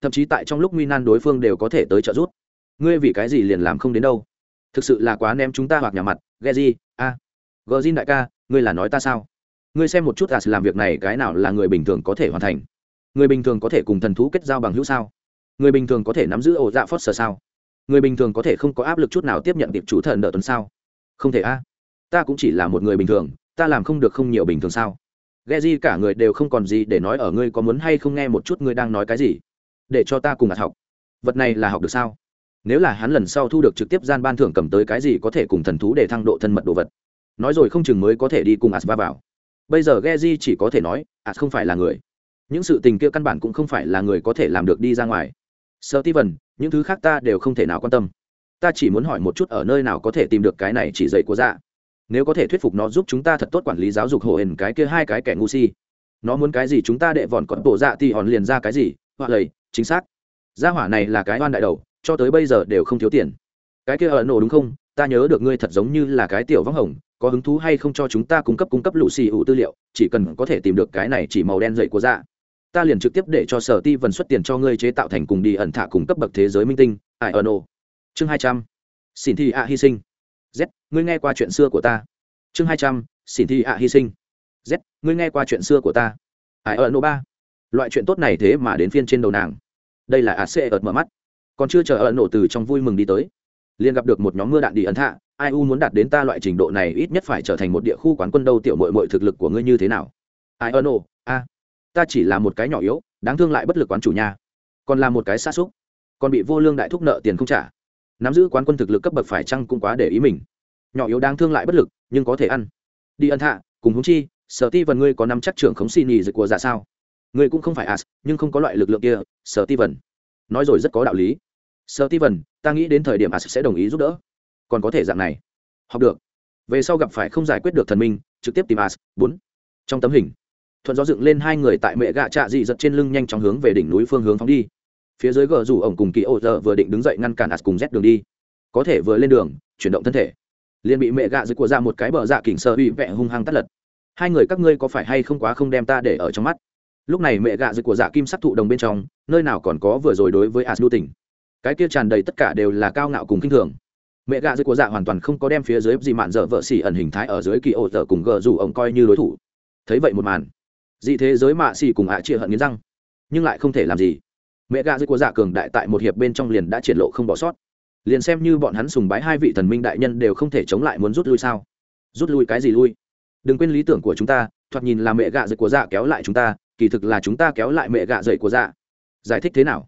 thậm chí tại trong lúc nguy nan đối phương đều có thể tới trợ giúp. Ngươi vì cái gì liền làm không đến đâu? Thực sự là quá ném chúng ta hoặc nhà mặt ghe gì a. Gờ zin đại ca, ngươi là nói ta sao? Ngươi xem một chút ạt làm việc này cái nào là người bình thường có thể hoàn thành người bình thường có thể cùng thần thú kết giao bằng hữu sao? Người bình thường có thể nắm giữ ổ dạ phớt sở sao? Người bình thường có thể không có áp lực chút nào tiếp nhận tiệp chủ thần đỡ tuần sao? Không thể a. Ta cũng chỉ là một người bình thường, ta làm không được không nhiều bình thường sao? Ghe di cả người đều không còn gì để nói ở ngươi có muốn hay không nghe một chút ngươi đang nói cái gì. Để cho ta cùng ạt học. Vật này là học được sao? Nếu là hắn lần sau thu được trực tiếp gian ban thưởng cầm tới cái gì có thể cùng thần thú để thăng độ thân mật đồ vật. Nói rồi không chừng mới có thể đi cùng ạt va vào. Bây giờ Geji chỉ có thể nói ạt không phải là người những sự tình kia căn bản cũng không phải là người có thể làm được đi ra ngoài. Sơ ti vần những thứ khác ta đều không thể nào quan tâm. Ta chỉ muốn hỏi một chút ở nơi nào có thể tìm được cái này chỉ dạy của dạ. Nếu có thể thuyết phục nó giúp chúng ta thật tốt quản lý giáo dục hồ hển cái kia hai cái kẻ ngu si. Nó muốn cái gì chúng ta đệ vòn còn bộ dạ thì hòn liền ra cái gì hoặc lầy chính xác. Gia hỏa này là cái oan đại đầu, cho tới bây giờ đều không thiếu tiền. Cái kia ở nổ đúng không? Ta nhớ được ngươi thật giống như là cái tiểu vắng hồng, có hứng thú hay không cho chúng ta cung cấp cung cấp lũ xì ủ tư liệu, chỉ cần có thể tìm được cái này chỉ màu đen dậy của dạ ta liền trực tiếp để cho sở ti vần xuất tiền cho ngươi chế tạo thành cùng đi ẩn thả cùng cấp bậc thế giới minh tinh ải ẩn nổ chương hai trăm xin thi ạ hy sinh. Z, ngươi nghe qua chuyện xưa của ta. Chương hai trăm xin thi ạ hy sinh. Z, ngươi nghe qua chuyện xưa của ta. Ải ẩn nổ ba. Loại chuyện tốt này thế mà đến phiên trên đầu nàng. Đây là ac ợt mở mắt. Còn chưa chờ ẩn nổ từ trong vui mừng đi tới, liền gặp được một nhóm mưa đạn đi ẩn thạ ai u muốn đạt đến ta loại trình độ này ít nhất phải trở thành một địa khu quán quân đâu, tiểu mội mội thực lực của ngươi như thế nào? Ai ẩn nổ a ta chỉ là một cái nhỏ yếu, đáng thương lại bất lực quán chủ nhà còn là một cái xa xúc, còn bị vô lương đại thúc nợ tiền không trả. Nắm giữ quán quân thực lực cấp bậc phải chăng cũng quá để ý mình. Nhỏ yếu đáng thương lại bất lực, nhưng có thể ăn. Đi ân hạ, cùng húng chi, sở ti vần ngươi có nắm chắc trưởng khống xì nhì dịch của dạ sao? Ngươi cũng không phải as, nhưng không có loại lực lượng kia, sở ti vần nói rồi rất có đạo lý. Sở ti vần ta nghĩ đến thời điểm as sẽ đồng ý giúp đỡ. Còn có thể dạng này. Học được. Về sau gặp phải không giải quyết được thần minh, trực tiếp tìm as. Bốn. Trong tấm hình thuận gió dựng lên hai người tại mẹ gạ trạ dị giật trên lưng nhanh chóng hướng về đỉnh núi phương hướng phóng đi. Phía dưới gờ rủ ổng cùng kỳ ô giờ vừa định đứng dậy ngăn cản ạt cùng rét đường đi. Có thể vừa lên đường, chuyển động thân thể. Liền bị mẹ gạ dưới của ra một cái bờ dạ kỉnh sơ bị vẹ hung hăng tắt lật. Hai người các ngươi có phải hay không quá không đem ta để ở trong mắt? Lúc này mẹ gạ dưới của dạ kim sắc thụ đồng bên trong, nơi nào còn có vừa rồi đối với ạt đu tỉnh cái kia tràn đầy tất cả đều là cao ngạo cùng kinh thường. Mẹ gạ dưới của dạ hoàn toàn không có đem phía dưới gì mạn dở vợ xỉ ẩn hình thái ở dưới kỳ ô giờ cùng gờ rủ ổng coi như đối thủ. Thấy vậy một màn dị thế giới mạ xỉ cùng hạ chia hận nghiến răng. Nhưng lại không thể làm gì. Mẹ gà dưới của dạ cường đại tại một hiệp bên trong liền đã triển lộ không bỏ sót. Liền xem như bọn hắn sùng bái hai vị thần minh đại nhân đều không thể chống lại muốn rút lui sao? Rút lui cái gì lui? Đừng quên lý tưởng của chúng ta, thoạt nhìn là mẹ gạ dậy của dạ kéo lại chúng ta, kỳ thực là chúng ta kéo lại mẹ gạ dậy của dạ. Giải thích thế nào?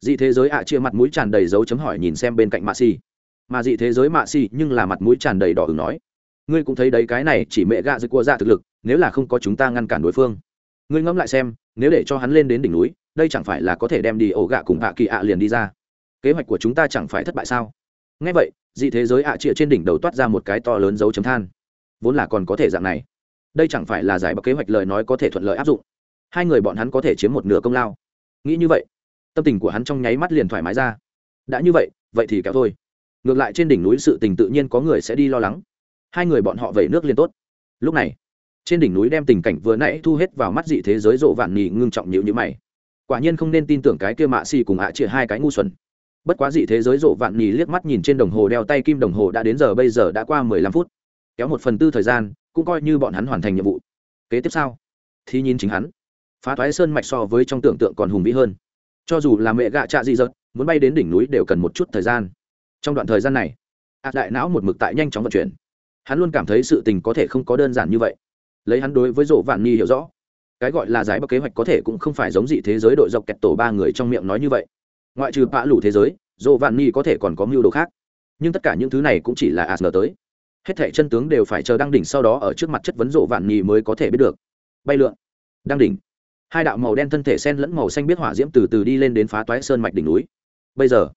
Dị thế giới ạ chia mặt mũi tràn đầy dấu chấm hỏi nhìn xem bên cạnh mạ xì. Mà dị thế giới mạ xì nhưng là mặt mũi tràn đầy đỏ hứng nói. Ngươi cũng thấy đấy, cái này chỉ mẹ gạ dậy của dạ thực lực, nếu là không có chúng ta ngăn cản đối phương ngươi ngẫm lại xem, nếu để cho hắn lên đến đỉnh núi, đây chẳng phải là có thể đem đi ổ gạ cùng hạ kỳ ạ liền đi ra. Kế hoạch của chúng ta chẳng phải thất bại sao? Ngay vậy, dị thế giới ạ à trịa trên đỉnh đầu toát ra một cái to lớn dấu chấm than. Vốn là còn có thể dạng này. Đây chẳng phải là giải bậc kế hoạch lời nói có thể thuận lợi áp dụng. Hai người bọn hắn có thể chiếm một nửa công lao. Nghĩ như vậy, tâm tình của hắn trong nháy mắt liền thoải mái ra. Đã như vậy vậy thì kéo thôi. Ngược lại trên đỉnh núi sự tình tự nhiên có người sẽ đi lo lắng. Hai người bọn họ vẩy nước liền tốt. Lúc này trên đỉnh núi đem tình cảnh vừa nãy thu hết vào mắt dị thế giới rộ vạn nhì ngưng trọng nhịu nhữ mày. Quả nhiên không nên tin tưởng cái kia mạ xì cùng ạ à hai cái ngu xuẩn. Bất quá dị thế giới rộ vạn nhì liếc mắt nhìn trên đồng hồ đeo tay kim đồng hồ đã đến giờ bây giờ đã qua mười lăm phút. Kéo một phần tư thời gian, cũng coi như bọn hắn hoàn thành nhiệm vụ. Kế tiếp sau thì nhìn chính hắn. Phá toái sơn mạch so với trong tưởng tượng còn hùng vĩ hơn. Cho dù là mẹ gạ trạ dị dật, muốn bay đến đỉnh núi đều cần một chút thời gian. Trong đoạn thời gian này, ạ đại não một mực tại nhanh chóng vận chuyển. Hắn luôn cảm thấy sự tình có thể không có đơn giản như vậy lấy hắn đối với rộ vạn nhi hiểu rõ. Cái gọi là giải bắc kế hoạch có thể cũng không phải giống dị thế giới đội dọc kẹt tổ ba người trong miệng nói như vậy. Ngoại trừ bạ lủ thế giới rộ vạn nhi có thể còn có mưu đồ khác. Nhưng tất cả những thứ này cũng chỉ là asn tới. Hết thẻ chân tướng đều phải chờ đăng đỉnh sau đó ở trước mặt chất vấn rộ vạn nhi mới có thể biết được. Bay lượn. Đăng đỉnh. Hai đạo màu đen thân thể sen lẫn màu xanh biết hỏa diễm từ từ đi lên đến phá toái sơn mạch đỉnh núi. Bây giờ,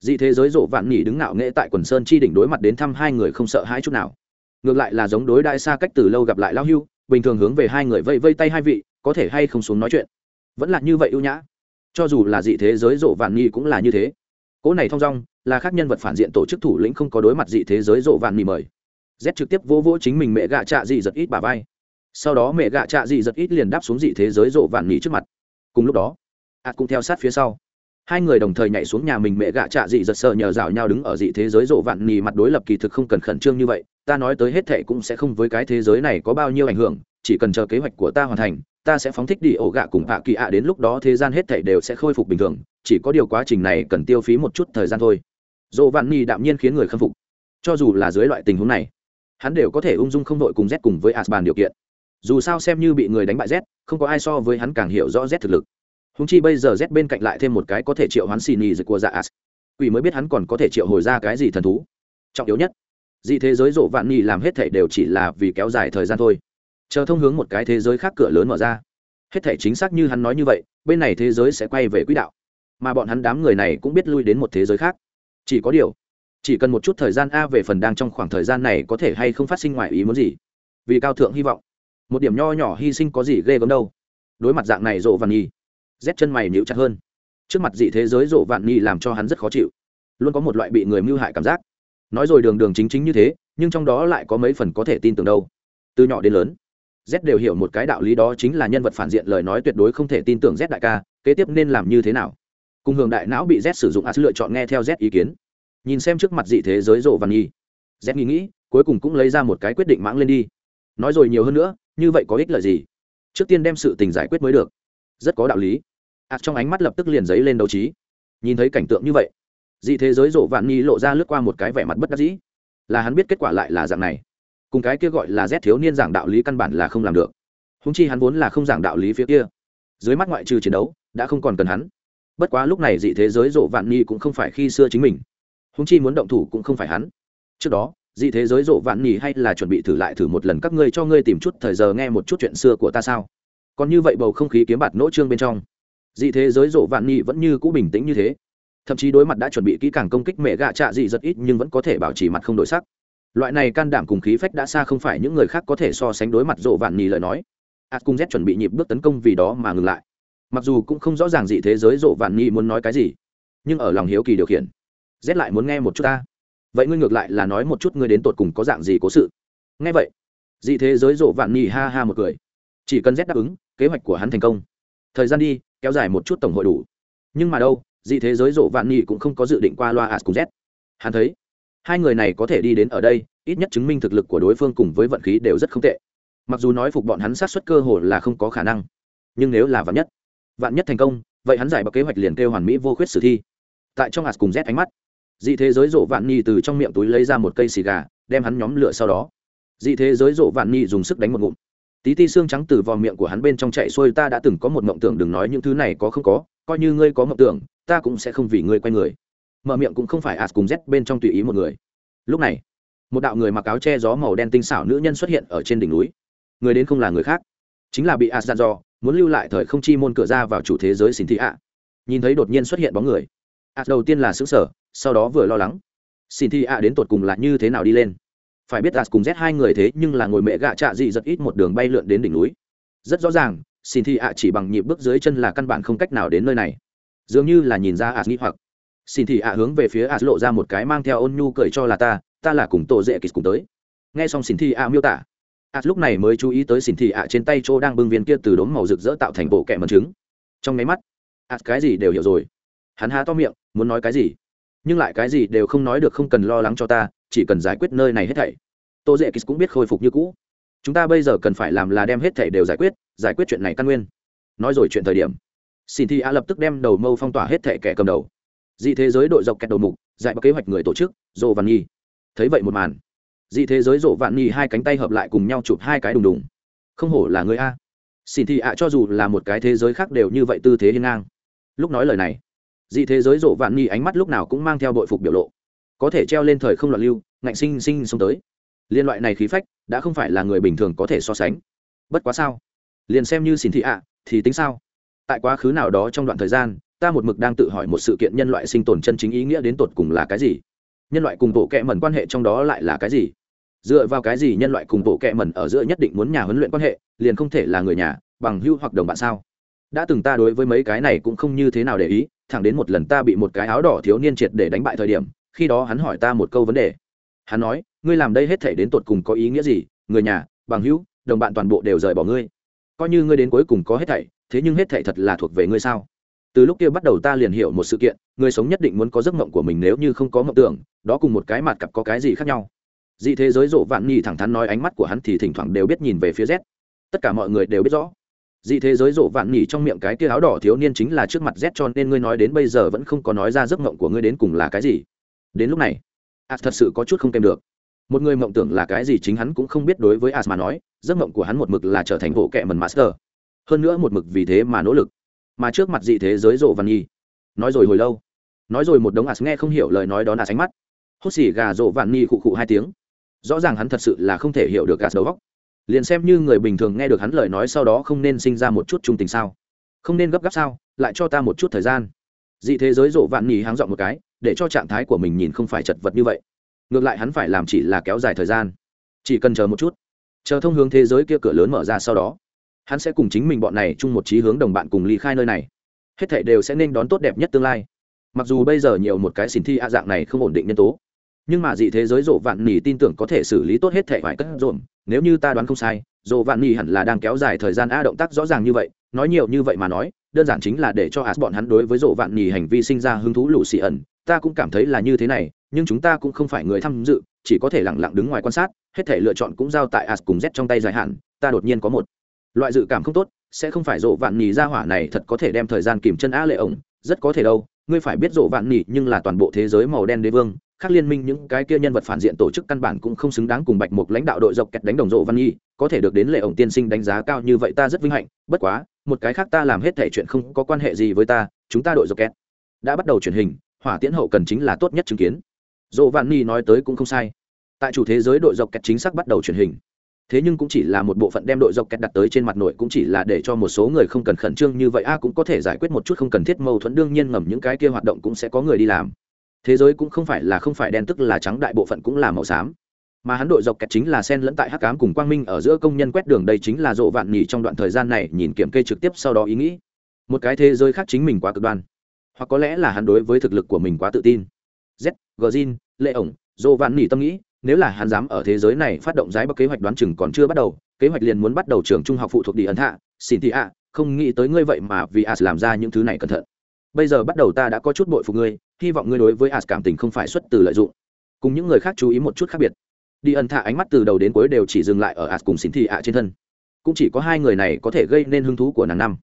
dị thế giới rộ vạn nhi đứng ngạo nghễ tại quần sơn chi đỉnh đối mặt đến thăm hai người không sợ hãi chút nào ngược lại là giống đối đại xa cách từ lâu gặp lại lao hưu, bình thường hướng về hai người vây vây tay hai vị, có thể hay không xuống nói chuyện. Vẫn là như vậy ưu nhã. Cho dù là dị thế giới rộ vạn nghi cũng là như thế. Cỗ này thong dong, là khác nhân vật phản diện tổ chức thủ lĩnh không có đối mặt dị thế giới rộ vạn nghi mời. Z trực tiếp vô vỗ chính mình mẹ gạ trạ dị giật ít bà vai. Sau đó mẹ gạ trạ dị giật ít liền đáp xuống dị thế giới rộ vạn nghi trước mặt. Cùng lúc đó ạt cũng theo sát phía sau hai người đồng thời nhảy xuống nhà mình mẹ gạ trạ dị giật sợ nhờ rào nhau đứng ở dị thế giới rộ vạn nhi mặt đối lập kỳ thực không cần khẩn trương như vậy. Ta nói tới hết thệ cũng sẽ không với cái thế giới này có bao nhiêu ảnh hưởng, chỉ cần chờ kế hoạch của ta hoàn thành, ta sẽ phóng thích đi ổ gạ cùng hạ kỳ ạ đến lúc đó thế gian hết thảy đều sẽ khôi phục bình thường, chỉ có điều quá trình này cần tiêu phí một chút thời gian thôi. Dỗ vạn ni đạm nhiên khiến người khâm phục. Cho dù là dưới loại tình huống này, hắn đều có thể ung dung không đội cùng z cùng với asban điều kiện. Dù sao xem như bị người đánh bại z, không có ai so với hắn càng hiểu rõ z thực lực húng chi bây giờ z bên cạnh lại thêm một cái có thể triệu hoán xì nhì dịch của dạ as. Quỷ mới biết hắn còn có thể triệu hồi ra cái gì thần thú. Trọng yếu nhất, dị thế giới rộ vạn nhì làm hết thảy đều chỉ là vì kéo dài thời gian thôi. Chờ thông hướng một cái thế giới khác cửa lớn mở ra. Hết thảy chính xác như hắn nói như vậy, bên này thế giới sẽ quay về quỹ đạo. Mà bọn hắn đám người này cũng biết lui đến một thế giới khác. Chỉ có điều, chỉ cần một chút thời gian a về phần đang trong khoảng thời gian này có thể hay không phát sinh ngoài ý muốn gì. Vì cao thượng hy vọng, một điểm nho nhỏ hy sinh có gì ghê gớm đâu. Đối mặt dạng này rộ vạn nhi rét chân mày níu chặt hơn. Trước mặt dị thế giới rộ vạn nhi làm cho hắn rất khó chịu. Luôn có một loại bị người mưu hại cảm giác. Nói rồi đường đường chính chính như thế, nhưng trong đó lại có mấy phần có thể tin tưởng đâu. Từ nhỏ đến lớn, z đều hiểu một cái đạo lý đó chính là nhân vật phản diện lời nói tuyệt đối không thể tin tưởng z đại ca, kế tiếp nên làm như thế nào? Cùng hưởng đại não bị z sử dụng à, as lựa chọn nghe theo z ý kiến. Nhìn xem trước mặt dị thế giới rộ văn nhi, z nghĩ nghĩ, cuối cùng cũng lấy ra một cái quyết định mãng lên đi. Nói rồi nhiều hơn nữa, như vậy có ích lợi gì? Trước tiên đem sự tình giải quyết mới được. Rất có đạo lý as trong ánh mắt lập tức liền giấy lên đấu trí. Nhìn thấy cảnh tượng như vậy, dị thế giới rộ vạn nhi lộ ra lướt qua một cái vẻ mặt bất đắc dĩ. Là hắn biết kết quả lại là dạng này. Cùng cái kia gọi là rét thiếu niên giảng đạo lý căn bản là không làm được. Húng chi hắn vốn là không giảng đạo lý phía kia. Dưới mắt ngoại trừ chiến đấu, đã không còn cần hắn. Bất quá lúc này dị thế giới rộ vạn nhi cũng không phải khi xưa chính mình. Húng chi muốn động thủ cũng không phải hắn. Trước đó, dị thế giới rộ vạn nhi hay là chuẩn bị thử lại thử một lần các ngươi cho ngươi tìm chút thời giờ nghe một chút chuyện xưa của ta sao? Còn như vậy bầu không khí kiếm bạt nỗ trương bên trong dị thế giới rộ vạn nhị vẫn như cũ bình tĩnh như thế. Thậm chí đối mặt đã chuẩn bị kỹ càng công kích mẹ gạ trạ dị rất ít nhưng vẫn có thể bảo trì mặt không đổi sắc. Loại này can đảm cùng khí phách đã xa không phải những người khác có thể so sánh đối mặt rộ vạn nhị lời nói. Ạt cung z chuẩn bị nhịp bước tấn công vì đó mà ngừng lại. Mặc dù cũng không rõ ràng dị thế giới rộ vạn nhị muốn nói cái gì, nhưng ở lòng hiếu kỳ điều khiển z lại muốn nghe một chút ta. Vậy ngươi ngược lại là nói một chút ngươi đến tột cùng có dạng gì cố sự? Nghe vậy, dị thế giới rộ vạn nhị ha ha một cười. Chỉ cần z đáp ứng, kế hoạch của hắn thành công. Thời gian đi kéo dài một chút tổng hội đủ. Nhưng mà đâu, dị thế giới rộ vạn nhi cũng không có dự định qua loa ạt cùng z. Hắn thấy, hai người này có thể đi đến ở đây, ít nhất chứng minh thực lực của đối phương cùng với vận khí đều rất không tệ. Mặc dù nói phục bọn hắn sát xuất cơ hồ là không có khả năng, nhưng nếu là vạn nhất vạn nhất thành công, vậy hắn giải bậc kế hoạch liền kêu hoàn mỹ vô khuyết sử thi. Tại trong hạt cùng rét ánh mắt, dị thế giới rộ vạn nhi từ trong miệng túi lấy ra một cây xì gà, đem hắn nhóm lửa sau đó. Dị thế giới rộ vạn nhi dùng sức đánh một ngụm tí ti xương trắng từ vò miệng của hắn bên trong chạy xuôi, ta đã từng có một mộng tưởng, đừng nói những thứ này có không có, coi như ngươi có mộng tưởng, ta cũng sẽ không vì ngươi quay người. Mở miệng cũng không phải ạt cùng rét bên trong tùy ý một người. Lúc này, một đạo người mặc áo che gió màu đen tinh xảo nữ nhân xuất hiện ở trên đỉnh núi. Người đến không là người khác, chính là bị ạt dặn dò, muốn lưu lại thời không chi môn cửa ra vào chủ thế giới xin thị ạ. Nhìn thấy đột nhiên xuất hiện bóng người ạt đầu tiên là xứ sở sau đó vừa lo lắng, xin thị ạ đến tột cùng là như thế nào đi lên phải biết ạt cùng z hai người thế nhưng là ngồi mẹ gạ trạ dị rất ít một đường bay lượn đến đỉnh núi. Rất rõ ràng, xin thị ạ chỉ bằng nhịp bước dưới chân là căn bản không cách nào đến nơi này. Dường như là nhìn ra ạ nghĩ hoặc. Xin thị ạ hướng về phía ạ lộ ra một cái mang theo ôn nhu cười cho là ta ta là cùng tổ dễ kịch cùng tới. Nghe xong xin thị ạ miêu tả, ạ lúc này mới chú ý tới xin thị ạ trên tay chỗ đang bưng viên kia từ đốm màu rực rỡ tạo thành bộ kẹ mần trứng. Trong máy mắt, ạ cái gì đều hiểu rồi. Hắn há to miệng, muốn nói cái gì? Nhưng lại cái gì đều không nói được không cần lo lắng cho ta, chỉ cần giải quyết nơi này hết thảy. Tô dễ kýt cũng biết khôi phục như cũ. Chúng ta bây giờ cần phải làm là đem hết thảy đều giải quyết giải quyết chuyện này căn nguyên. Nói rồi chuyện thời điểm, xin thi a lập tức đem đầu mâu phong tỏa hết thảy kẻ cầm đầu. Dị thế giới đội dọc kẹt đầu mục dạy vào kế hoạch người tổ chức dồ văn nhi. Thấy vậy một màn, dị thế giới dồ vạn nhi hai cánh tay hợp lại cùng nhau chụp hai cái đùng đùng. Không hổ là người a. Xin thị ạ cho dù là một cái thế giới khác đều như vậy tư thế hiên ngang. Lúc nói lời này dị thế giới rộ vạn nhi ánh mắt lúc nào cũng mang theo đội phục biểu lộ. Có thể treo lên thời không loạn lưu, ngạnh sinh sinh xông tới. Liên loại này khí phách đã không phải là người bình thường có thể so sánh. Bất quá sao? Liền xem như xin thị ạ, thì tính sao? Tại quá khứ nào đó trong đoạn thời gian, ta một mực đang tự hỏi một sự kiện nhân loại sinh tồn chân chính ý nghĩa đến tột cùng là cái gì? Nhân loại cùng bộ kệ mẩn quan hệ trong đó lại là cái gì? Dựa vào cái gì nhân loại cùng bộ kệ mẩn ở giữa nhất định muốn nhà huấn luyện quan hệ, liền không thể là người nhà, bằng hưu hoặc đồng bạn sao? Đã từng ta đối với mấy cái này cũng không như thế nào để ý thẳng đến một lần ta bị một cái áo đỏ thiếu niên triệt để đánh bại thời điểm, khi đó hắn hỏi ta một câu vấn đề. Hắn nói, ngươi làm đây hết thể đến tột cùng có ý nghĩa gì? Người nhà, bằng hữu, đồng bạn toàn bộ đều rời bỏ ngươi. Coi như ngươi đến cuối cùng có hết thảy, thế nhưng hết thảy thật là thuộc về ngươi sao? Từ lúc kia bắt đầu ta liền hiểu một sự kiện, người sống nhất định muốn có giấc mộng của mình nếu như không có mộng tưởng, đó cùng một cái mặt cặp có cái gì khác nhau. Dị thế giới rộ vạn nhì thẳng thắn nói ánh mắt của hắn thì thỉnh thoảng đều biết nhìn về phía z. Tất cả mọi người đều biết rõ dị thế giới rộ vạn nhỉ trong miệng cái kia áo đỏ thiếu niên chính là trước mặt z cho nên ngươi nói đến bây giờ vẫn không có nói ra giấc mộng của ngươi đến cùng là cái gì. Đến lúc này as thật sự có chút không kèm được. Một người mộng tưởng là cái gì chính hắn cũng không biết đối với a mà nói, giấc mộng của hắn một mực là trở thành bộ kệ mần master. Hơn nữa một mực vì thế mà nỗ lực. Mà trước mặt dị thế giới rộ vạn nhỉ. nói rồi hồi lâu. Nói rồi một đống a nghe không hiểu lời nói đó là sánh mắt. Hốt xì gà rộ vạn nhỉ khụ khụ hai tiếng. Rõ ràng hắn thật sự là không thể hiểu được gà đầu góc liền xem như người bình thường nghe được hắn lời nói sau đó không nên sinh ra một chút trung tình sao. Không nên gấp gáp sao, lại cho ta một chút thời gian. Dị thế giới rộ vạn nhì háng dọn một cái, để cho trạng thái của mình nhìn không phải chật vật như vậy. Ngược lại hắn phải làm chỉ là kéo dài thời gian. Chỉ cần chờ một chút. Chờ thông hướng thế giới kia cửa lớn mở ra sau đó, hắn sẽ cùng chính mình bọn này chung một trí hướng đồng bạn cùng ly khai nơi này. Hết thảy đều sẽ nên đón tốt đẹp nhất tương lai. Mặc dù bây giờ nhiều một cái xin thi a dạng này không ổn định nhân tố nhưng mà dị thế giới rộ vạn nỉ tin tưởng có thể xử lý tốt hết thể phải cất dồn nếu như ta đoán không sai, rộ vạn nỉ hẳn là đang kéo dài thời gian a động tác rõ ràng như vậy. Nói nhiều như vậy mà nói, đơn giản chính là để cho as bọn hắn đối với rộ vạn nỉ hành vi sinh ra hứng thú lũ xì ẩn. Ta cũng cảm thấy là như thế này, nhưng chúng ta cũng không phải người tham dự, chỉ có thể lẳng lặng đứng ngoài quan sát. Hết thể lựa chọn cũng giao tại as cùng z trong tay dài hạn. Ta đột nhiên có một loại dự cảm không tốt, sẽ không phải rộ vạn nỉ ra hỏa này thật có thể đem thời gian kìm chân a lệ ổng. Rất có thể đâu, ngươi phải biết rộ vạn nỉ nhưng là toàn bộ thế giới màu đen đế vương khác liên minh những cái kia nhân vật phản diện tổ chức căn bản cũng không xứng đáng cùng bạch mục lãnh đạo đội dọc kẹt đánh đồng rộ văn nhi, có thể được đến lệ ổng tiên sinh đánh giá cao như vậy ta rất vinh hạnh, bất quá, một cái khác ta làm hết thể chuyện không có quan hệ gì với ta, chúng ta đội dọc kẹt đã bắt đầu truyền hình, hỏa tiễn hậu cần chính là tốt nhất chứng kiến. Rộ văn nhi nói tới cũng không sai. Tại chủ thế giới đội dọc kẹt chính xác bắt đầu truyền hình. Thế nhưng cũng chỉ là một bộ phận đem đội dọc kẹt đặt tới trên mặt nội, cũng chỉ là để cho một số người không cần khẩn trương như vậy, a, cũng có thể giải quyết một chút không cần thiết mâu thuẫn, đương nhiên ngầm những cái kia hoạt động cũng sẽ có người đi làm thế giới cũng không phải là không phải đen, tức là trắng, đại bộ phận cũng là màu xám. Mà hắn đội dọc kẹt chính là sen lẫn tại hắc cám cùng quang minh ở giữa công nhân quét đường đây chính là rộ vạn nhỉ trong đoạn thời gian này, nhìn kiểm kê trực tiếp sau đó ý nghĩ. Một cái thế giới khác chính mình quá cực đoan. Hoặc có lẽ là hắn đối với thực lực của mình quá tự tin. Z gzin lệ ổng, rộ vạn nhỉ tâm nghĩ, nếu là hắn dám ở thế giới này phát động giái bắc kế hoạch đoán chừng còn chưa bắt đầu, kế hoạch liền muốn bắt đầu trường trung học phụ thuộc đi ấn hạ, xin thị ạ, không nghĩ tới ngươi vậy mà vì as làm ra những thứ này cẩn thận. Bây giờ bắt đầu ta đã có chút bội phục ngươi hy vọng ngươi đối với as cảm tình không phải xuất từ lợi dụng. Cùng những người khác chú ý một chút khác biệt. Đi ẩn thả ánh mắt từ đầu đến cuối đều chỉ dừng lại ở as cùng xin thị ạ trên thân. Cũng chỉ có hai người này có thể gây nên hứng thú của nàng năm.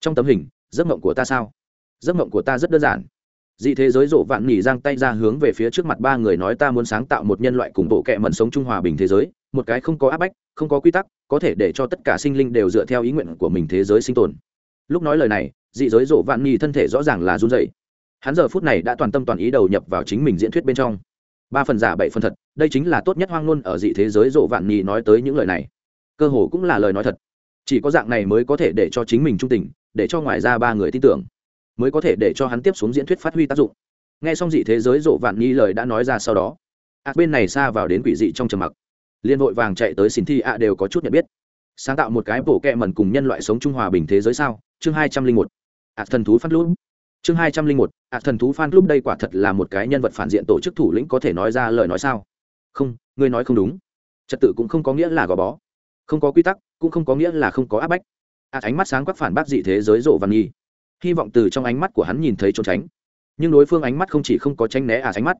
Trong tấm hình, giấc mộng của ta sao? Giấc mộng của ta rất đơn giản. Dị thế giới rộ vạn nhỉ giang tay ra hướng về phía trước mặt ba người nói ta muốn sáng tạo một nhân loại cùng bộ kệ mẩn sống trung hòa bình thế giới, một cái không có áp bách, không có quy tắc, có thể để cho tất cả sinh linh đều dựa theo ý nguyện của mình thế giới sinh tồn. Lúc nói lời này, dị giới rộ vạn nhỉ thân thể rõ ràng là run dậy hắn giờ phút này đã toàn tâm toàn ý đầu nhập vào chính mình diễn thuyết bên trong. Ba phần giả, bảy phần thật, đây chính là tốt nhất hoang ngôn ở dị thế giới rộ vạn nhì nói tới những lời này. Cơ hồ cũng là lời nói thật. Chỉ có dạng này mới có thể để cho chính mình trung tình, để cho ngoài ra ba người tin tưởng. Mới có thể để cho hắn tiếp xuống diễn thuyết phát huy tác dụng. Nghe xong dị thế giới rộ vạn nhi lời đã nói ra sau đó ạt bên này xa vào đến quỷ dị trong trầm mặc. Liên hội vàng chạy tới xin thi ạ đều có chút nhận biết. Sáng tạo một cái bổ kẹ mẩn cùng nhân loại sống trung hòa bình thế giới sao? Chương hai trăm linh một. Ạ thần thú phát lũ chương hai trăm linh một, ạ thần thú phan lúc đây quả thật là một cái nhân vật phản diện tổ chức thủ lĩnh có thể nói ra lời nói sao? Không, ngươi nói không đúng. Trật tự cũng không có nghĩa là gò bó, không có quy tắc, cũng không có nghĩa là không có áp bách. Ạt ánh mắt sáng quắc phản bác dị thế giới rộ văn nhi hy vọng từ trong ánh mắt của hắn nhìn thấy trốn tránh. Nhưng đối phương ánh mắt không chỉ không có tranh né as ánh mắt,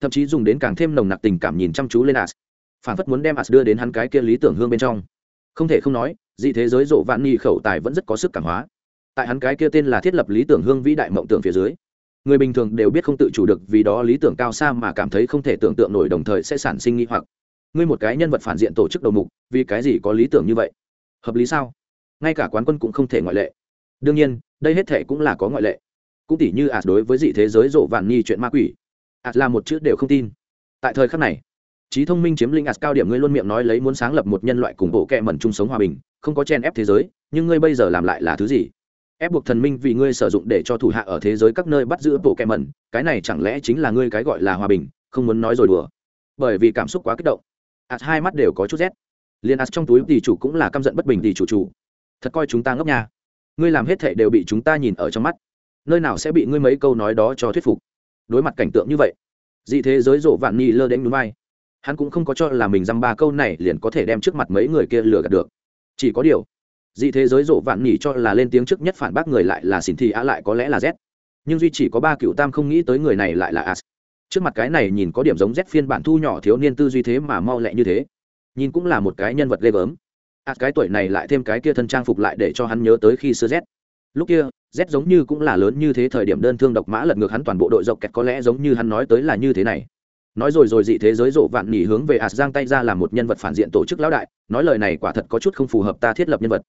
thậm chí dùng đến càng thêm nồng nặc tình cảm nhìn chăm chú lên as phản phất muốn đem ạ đưa đến hắn cái kia lý tưởng hương bên trong. Không thể không nói, dị thế giới rộ vạn nghi khẩu tài vẫn rất có sức cảm hóa tại hắn cái kia tên là thiết lập lý tưởng hương vĩ đại mộng tưởng phía dưới, người bình thường đều biết không tự chủ được vì đó lý tưởng cao xa mà cảm thấy không thể tưởng tượng nổi đồng thời sẽ sản sinh nghi hoặc. Ngươi một cái nhân vật phản diện tổ chức đầu mục, vì cái gì có lý tưởng như vậy? Hợp lý sao? Ngay cả quán quân cũng không thể ngoại lệ. Đương nhiên, đây hết thể cũng là có ngoại lệ. Cũng tỉ như ạt đối với dị thế giới rộ vạn nhi chuyện ma quỷ. Ạt là một chữ đều không tin. Tại thời khắc này, trí thông minh chiếm linh ạt cao điểm ngươi luôn miệng nói lấy muốn sáng lập một nhân loại cùng bộ kẹ mẩn chung sống hòa bình, không có chen ép thế giới, nhưng ngươi bây giờ làm lại là thứ gì? Ép buộc thần minh vì ngươi sử dụng để cho thủ hạ ở thế giới các nơi bắt giữ bộ kẹ mẩn cái này chẳng lẽ chính là ngươi cái gọi là hòa bình, không muốn nói rồi đùa. Bởi vì cảm xúc quá kích động. Ạt hai mắt đều có chút rét. Liền ạt trong túi tỷ chủ cũng là căm giận bất bình tỷ chủ chủ. Thật coi chúng ta ngốc nha. Ngươi làm hết thệ đều bị chúng ta nhìn ở trong mắt. Nơi nào sẽ bị ngươi mấy câu nói đó cho thuyết phục? Đối mặt cảnh tượng như vậy, dị thế giới rộ vạn ni lơ đánh núi vai hắn cũng không có cho là mình dăm ba câu này liền có thể đem trước mặt mấy người kia lừa gạt được. Chỉ có điều dị thế giới rộ vạn nhỉ cho là lên tiếng trước nhất phản bác người lại là xin thị á lại có lẽ là z. Nhưng duy chỉ có ba cựu tam không nghĩ tới người này lại là as trước mặt cái này nhìn có điểm giống z phiên bản thu nhỏ thiếu niên tư duy thế mà mau lẹ như thế. Nhìn cũng là một cái nhân vật ghê gớm. As cái tuổi này lại thêm cái kia thân trang phục lại để cho hắn nhớ tới khi xưa z. Lúc kia, z giống như cũng là lớn như thế thời điểm đơn thương độc mã lật ngược hắn toàn bộ đội dọc kẹt có lẽ giống như hắn nói tới là như thế này. Nói rồi rồi dị thế giới rộ vạn nỉ hướng về as giang tay ra là một nhân vật phản diện tổ chức lão đại, nói lời này quả thật có chút không phù hợp ta thiết lập nhân vật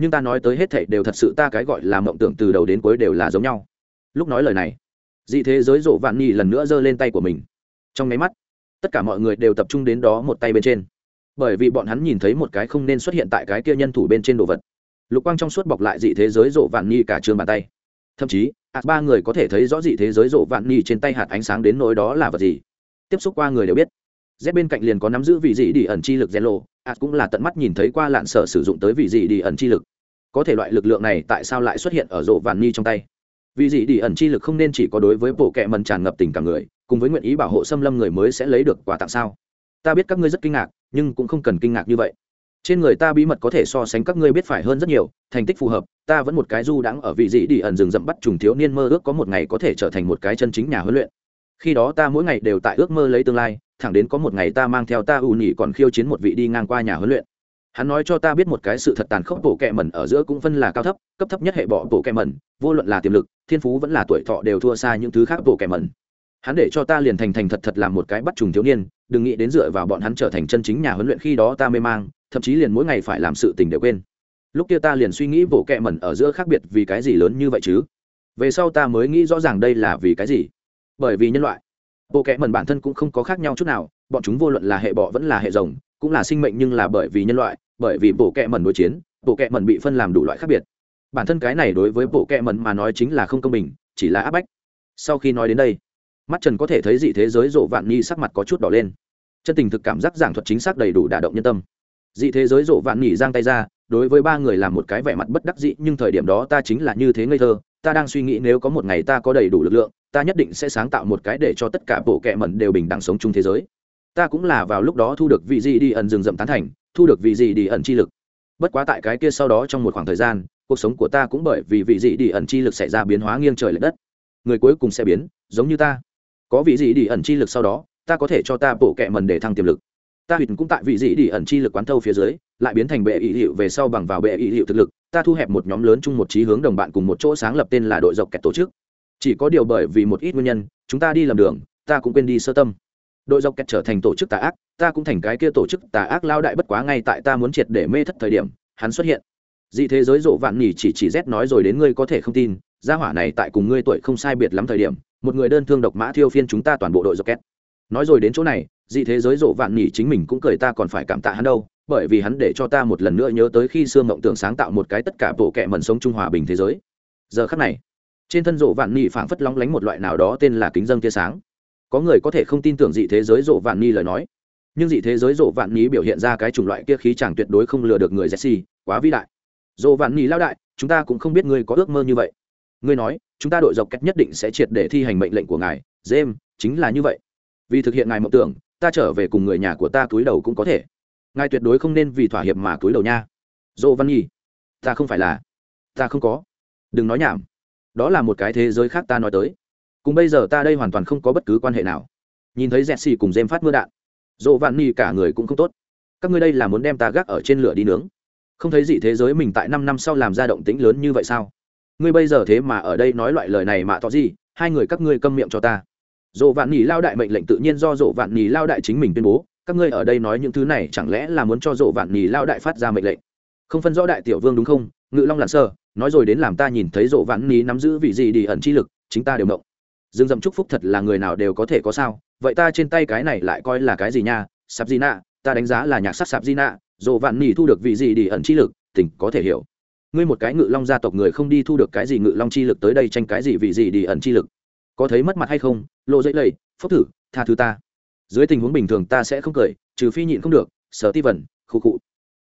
nhưng ta nói tới hết thảy đều thật sự ta cái gọi là mộng tưởng từ đầu đến cuối đều là giống nhau. Lúc nói lời này, dị thế giới rộ vạn nhi lần nữa giơ lên tay của mình. Trong máy mắt, tất cả mọi người đều tập trung đến đó một tay bên trên. Bởi vì bọn hắn nhìn thấy một cái không nên xuất hiện tại cái kia nhân thủ bên trên đồ vật. Lục quang trong suốt bọc lại dị thế giới rộ vạn nhi cả trường bàn tay. Thậm chí, hạt ba người có thể thấy rõ dị thế giới rộ vạn nhi trên tay hạt ánh sáng đến nỗi đó là vật gì. Tiếp xúc qua người đều biết z bên cạnh liền có nắm giữ vị dị đi ẩn chi lực Zelo, lộ hạt cũng là tận mắt nhìn thấy qua lạn sở sử dụng tới vị dị đi ẩn chi lực. Có thể loại lực lượng này tại sao lại xuất hiện ở rộ vạn ni trong tay? Vị dị đi ẩn chi lực không nên chỉ có đối với bộ kệ mần tràn ngập tình cảm người cùng với nguyện ý bảo hộ xâm lâm người mới sẽ lấy được quà tặng sao? Ta biết các ngươi rất kinh ngạc nhưng cũng không cần kinh ngạc như vậy. Trên người ta bí mật có thể so sánh các ngươi biết phải hơn rất nhiều thành tích phù hợp ta vẫn một cái du đãng ở vị dị đi ẩn rừng rậm bắt trùng thiếu niên mơ ước có một ngày có thể trở thành một cái chân chính nhà huấn luyện khi đó ta mỗi ngày đều tại ước mơ lấy tương lai, thẳng đến có một ngày ta mang theo ta ù nhỉ còn khiêu chiến một vị đi ngang qua nhà huấn luyện. Hắn nói cho ta biết một cái sự thật tàn khốc, bộ kẹ mẩn ở giữa cũng phân là cao thấp, cấp thấp nhất hệ bỏ bộ kẹ mẩn, vô luận là tiềm lực, thiên phú vẫn là tuổi thọ đều thua xa những thứ khác, bộ kẹ mẩn. Hắn để cho ta liền thành thành thật thật làm một cái bắt trùng thiếu niên, đừng nghĩ đến dựa vào bọn hắn trở thành chân chính nhà huấn luyện khi đó ta mê mang, thậm chí liền mỗi ngày phải làm sự tình đều quên. Lúc kia ta liền suy nghĩ bộ kẹ mẩn ở giữa khác biệt vì cái gì lớn như vậy chứ? Về sau ta mới nghĩ rõ ràng đây là vì cái gì bởi vì nhân loại. Bộ kẹ mần bản thân cũng không có khác nhau chút nào, bọn chúng vô luận là hệ bọ vẫn là hệ rồng, cũng là sinh mệnh nhưng là bởi vì nhân loại, bởi vì bộ kẹ mần đối chiến, bộ kẹ mần bị phân làm đủ loại khác biệt. Bản thân cái này đối với bộ kẹ mần mà nói chính là không công bình, chỉ là áp bách. Sau khi nói đến đây, mắt trần có thể thấy dị thế giới rộ vạn nhi sắc mặt có chút đỏ lên. Chân tình thực cảm giác giảng thuật chính xác đầy đủ đả động nhân tâm. Dị thế giới rộ vạn nhi giang tay ra, đối với ba người làm một cái vẻ mặt bất đắc dị nhưng thời điểm đó ta chính là như thế ngây thơ, ta đang suy nghĩ nếu có một ngày ta có đầy đủ lực lượng ta nhất định sẽ sáng tạo một cái để cho tất cả bộ kệ mẩn đều bình đẳng sống chung thế giới. Ta cũng là vào lúc đó thu được vị gì đi ẩn rừng rậm tán thành, thu được vị gì đi ẩn chi lực. Bất quá tại cái kia sau đó trong một khoảng thời gian, cuộc sống của ta cũng bởi vì vị gì đi ẩn chi lực xảy ra biến hóa nghiêng trời lệch đất. Người cuối cùng sẽ biến, giống như ta. Có vị gì đi ẩn chi lực sau đó, ta có thể cho ta bộ kệ mẩn để thăng tiềm lực. Ta huyền cũng tại vị gì đi ẩn chi lực quán thâu phía dưới, lại biến thành bệ ý hiệu về sau bằng vào bệ ý hiệu thực lực. Ta thu hẹp một nhóm lớn chung một trí hướng đồng bạn cùng một chỗ sáng lập tên là đội dọc kẹt tổ chức chỉ có điều bởi vì một ít nguyên nhân, chúng ta đi làm đường, ta cũng quên đi sơ tâm. Đội dọc kẹt trở thành tổ chức tà ác, ta cũng thành cái kia tổ chức tà ác lao đại bất quá ngay tại ta muốn triệt để mê thất thời điểm, hắn xuất hiện. Dị thế giới rộ vạn nhỉ chỉ chỉ rét nói rồi đến ngươi có thể không tin, gia hỏa này tại cùng ngươi tuổi không sai biệt lắm thời điểm, một người đơn thương độc mã thiêu phiên chúng ta toàn bộ đội dọc kẹt. Nói rồi đến chỗ này, dị thế giới rộ vạn nhỉ chính mình cũng cười ta còn phải cảm tạ hắn đâu, bởi vì hắn để cho ta một lần nữa nhớ tới khi xưa mộng tưởng sáng tạo một cái tất cả bộ kệ mẩn sống trung hòa bình thế giới. Giờ khắc này trên thân rộ vạn ni phảng phất lóng lánh một loại nào đó tên là kính dâng tia sáng. Có người có thể không tin tưởng dị thế giới rộ vạn ni lời nói. Nhưng dị thế giới rộ vạn ni biểu hiện ra cái chủng loại kia khí chẳng tuyệt đối không lừa được người jesse, quá vĩ đại. Rộ vạn ni lao đại, chúng ta cũng không biết ngươi có ước mơ như vậy. Ngươi nói, chúng ta đội dọc cách nhất định sẽ triệt để thi hành mệnh lệnh của ngài, james, chính là như vậy. Vì thực hiện ngài mộng tưởng, ta trở về cùng người nhà của ta túi đầu cũng có thể. Ngài tuyệt đối không nên vì thỏa hiệp mà túi đầu nha. Dỗ văn nhi ta không phải là, ta không có. Đừng nói nhảm đó là một cái thế giới khác ta nói tới. Cùng bây giờ ta đây hoàn toàn không có bất cứ quan hệ nào. Nhìn thấy dẹt xì cùng dêm phát mưa đạn dỗ Vạn nhi cả người cũng không tốt. Các ngươi đây là muốn đem ta gác ở trên lửa đi nướng. Không thấy gì thế giới mình tại năm năm sau làm ra động tĩnh lớn như vậy sao? Ngươi bây giờ thế mà ở đây nói loại lời này mà tỏ gì? Hai người các ngươi câm miệng cho ta. Dỗ vạn nhì lao đại mệnh lệnh tự nhiên do dỗ vạn nhì lao đại chính mình tuyên bố. Các ngươi ở đây nói những thứ này chẳng lẽ là muốn cho dỗ vạn nhì lao đại phát ra mệnh lệnh? Không phân rõ đại tiểu vương đúng không? Ngự long lặn sơ nói rồi đến làm ta nhìn thấy rộ vạn ní nắm giữ vị gì đi ẩn chi lực chính ta đều động. Dương dậm chúc phúc thật là người nào đều có thể có sao vậy ta trên tay cái này lại coi là cái gì nha? Sạp di nạ ta đánh giá là nhạc sắc sạp di nạ rộ vạn ní thu được vị gì đi ẩn chi lực tỉnh có thể hiểu. Ngươi một cái ngự long gia tộc người không đi thu được cái gì ngự long chi lực tới đây tranh cái gì vị gì đi ẩn chi lực. Có thấy mất mặt hay không? Lộ dậy lầy phốc thử tha thứ ta. Dưới tình huống bình thường ta sẽ không cười trừ phi nhịn không được sở ti vẩn, khu cụ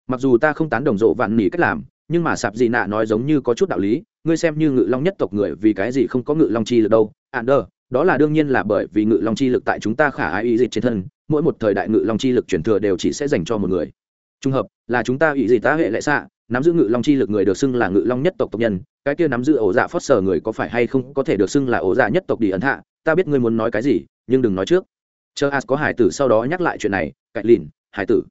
mặc dù ta không tán đồng rộ vạn nỉ cách làm nhưng mà sạp gì nạ nói giống như có chút đạo lý, ngươi xem như ngự long nhất tộc người vì cái gì không có ngự long chi lực đâu. À, Ạn đơ đó là đương nhiên là bởi vì ngự long chi lực tại chúng ta khả ai ý dịch trên thân, mỗi một thời đại ngự long chi lực chuyển thừa đều chỉ sẽ dành cho một người. Trung hợp, là chúng ta ý gì ta hệ lệ xạ, nắm giữ ngự long chi lực người được xưng là ngự long nhất tộc tộc nhân, cái kia nắm giữ ổ dạ phót sở người có phải hay không có thể được xưng là ổ dạ nhất tộc đi ấn hạ, ta biết ngươi muốn nói cái gì, nhưng đừng nói trước. Chờ as có hải tử sau đó nhắc lại chuyện này cạnh lìn, hải tử.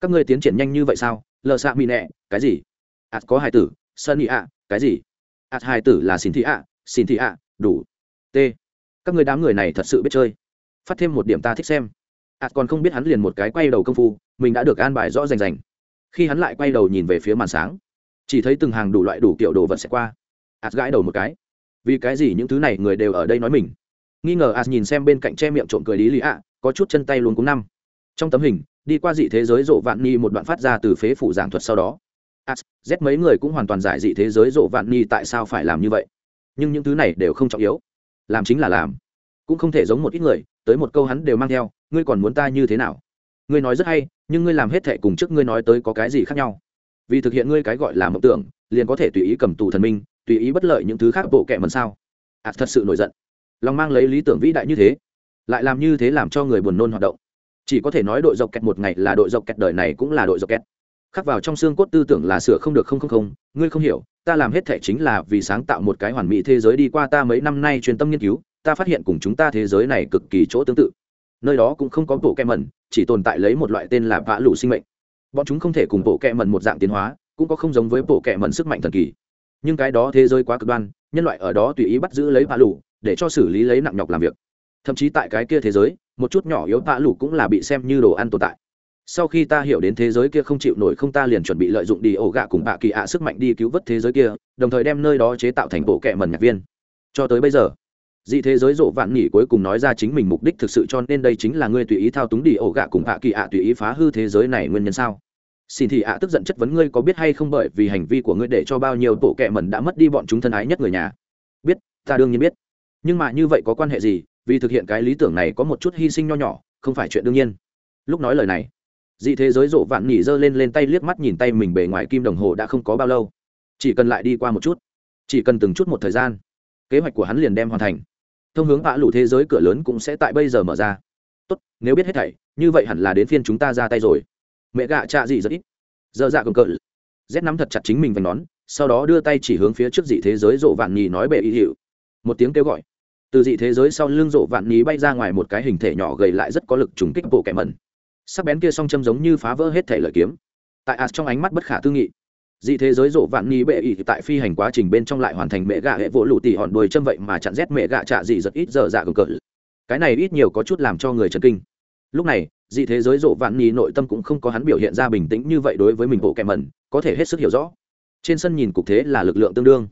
Các ngươi tiến triển nhanh như vậy sao? Lờ xạ mỹ nẹ, cái gì? Ạt có hải tử sân ý ạ, cái gì? Ạt hải tử là xin thị ạ, xin thị ạ, đủ. T. Các người đám người này thật sự biết chơi. Phát thêm một điểm ta thích xem. Ạt còn không biết hắn liền một cái quay đầu công phu, mình đã được an bài rõ rành rành. Khi hắn lại quay đầu nhìn về phía màn sáng, chỉ thấy từng hàng đủ loại đủ kiểu đồ vật sẽ qua. Ạt gãi đầu một cái. Vì cái gì những thứ này người đều ở đây nói mình? Nghi ngờ ạt nhìn xem bên cạnh che miệng trộm cười lý lý ạ, có chút chân tay luôn cúng năm. Trong tấm hình, đi qua dị thế giới rộ vạn ni một đoạn phát ra từ phế phủ giảng thuật sau đó as, z mấy người cũng hoàn toàn giải dị thế giới rộ vạn ni tại sao phải làm như vậy. Nhưng những thứ này đều không trọng yếu. Làm chính là làm. Cũng không thể giống một ít người, tới một câu hắn đều mang theo, ngươi còn muốn ta như thế nào? Ngươi nói rất hay, nhưng ngươi làm hết thệ cùng trước ngươi nói tới có cái gì khác nhau. Vì thực hiện ngươi cái gọi là mộng tưởng, liền có thể tùy ý cầm tù thần minh, tùy ý bất lợi những thứ khác bộ kệ mần sao? Ạt thật sự nổi giận. Lòng mang lấy lý tưởng vĩ đại như thế, lại làm như thế làm cho người buồn nôn hoạt động. Chỉ có thể nói đội dọc kẹt một ngày là đội dọc kẹt, đời này cũng là đội dọc kẹt khắc vào trong xương cốt tư tưởng là sửa không được không không không, ngươi không hiểu, ta làm hết thể chính là vì sáng tạo một cái hoàn mỹ thế giới đi qua ta mấy năm nay truyền tâm nghiên cứu, ta phát hiện cùng chúng ta thế giới này cực kỳ chỗ tương tự. Nơi đó cũng không có bộ kẹ mẩn, chỉ tồn tại lấy một loại tên là vã lũ sinh mệnh. Bọn chúng không thể cùng bộ kẹ mẩn một dạng tiến hóa, cũng có không giống với bộ kẹ mẩn sức mạnh thần kỳ. Nhưng cái đó thế giới quá cực đoan, nhân loại ở đó tùy ý bắt giữ lấy vã lũ, để cho xử lý lấy nặng nhọc làm việc. Thậm chí tại cái kia thế giới, một chút nhỏ yếu vã lũ cũng là bị xem như đồ ăn tồn tại sau khi ta hiểu đến thế giới kia không chịu nổi không ta liền chuẩn bị lợi dụng đi ổ gạ cùng bạ kỳ ạ sức mạnh đi cứu vớt thế giới kia, đồng thời đem nơi đó chế tạo thành bộ kệ mần nhạc viên. Cho tới bây giờ, dị thế giới rộ vạn nghỉ cuối cùng nói ra chính mình mục đích thực sự cho nên đây chính là ngươi tùy ý thao túng đi ổ gạ cùng bạ kỳ ạ tùy ý phá hư thế giới này nguyên nhân sao? Xin thì ạ tức giận chất vấn ngươi có biết hay không bởi vì hành vi của ngươi để cho bao nhiêu bộ kệ mần đã mất đi bọn chúng thân ái nhất người nhà? Biết, ta đương nhiên biết. Nhưng mà như vậy có quan hệ gì? Vì thực hiện cái lý tưởng này có một chút hy sinh nho nhỏ, không phải chuyện đương nhiên. Lúc nói lời này dị thế giới rộ vạn nhỉ giơ lên lên tay liếc mắt nhìn tay mình bề ngoài kim đồng hồ đã không có bao lâu. Chỉ cần lại đi qua một chút. Chỉ cần từng chút một thời gian, kế hoạch của hắn liền đem hoàn thành. Thông hướng hạ lũ thế giới cửa lớn cũng sẽ tại bây giờ mở ra. Tốt, nếu biết hết thảy, như vậy hẳn là đến phiên chúng ta ra tay rồi. Mẹ gạ trạ dị rất ít. Dơ dạ cầm cỡ rét nắm thật chặt chính mình vành nón, sau đó đưa tay chỉ hướng phía trước dị thế giới rộ vạn nhì nói bệ ý hiệu. Một tiếng kêu gọi. Từ dị thế giới sau lưng rộ vạn nhì bay ra ngoài một cái hình thể nhỏ gầy lại rất có lực trùng kích bộ kẻ mẩn sắc bén kia song châm giống như phá vỡ hết thể lợi kiếm. Tại as trong ánh mắt bất khả tư nghị. Dị thế giới rộ vạn ni bệ ỉ tại phi hành quá trình bên trong lại hoàn thành mẹ gạ hệ vỗ lụ tỉ hòn đuôi châm vậy mà chặn rét mẹ gạ trạ dị rất ít giờ dạ cờ cờ cái này ít nhiều có chút làm cho người chấn kinh. Lúc này, dị thế giới rộ vạn ni nội tâm cũng không có hắn biểu hiện ra bình tĩnh như vậy đối với mình bộ kẹm mẩn, có thể hết sức hiểu rõ. Trên sân nhìn cục thế là lực lượng tương đương.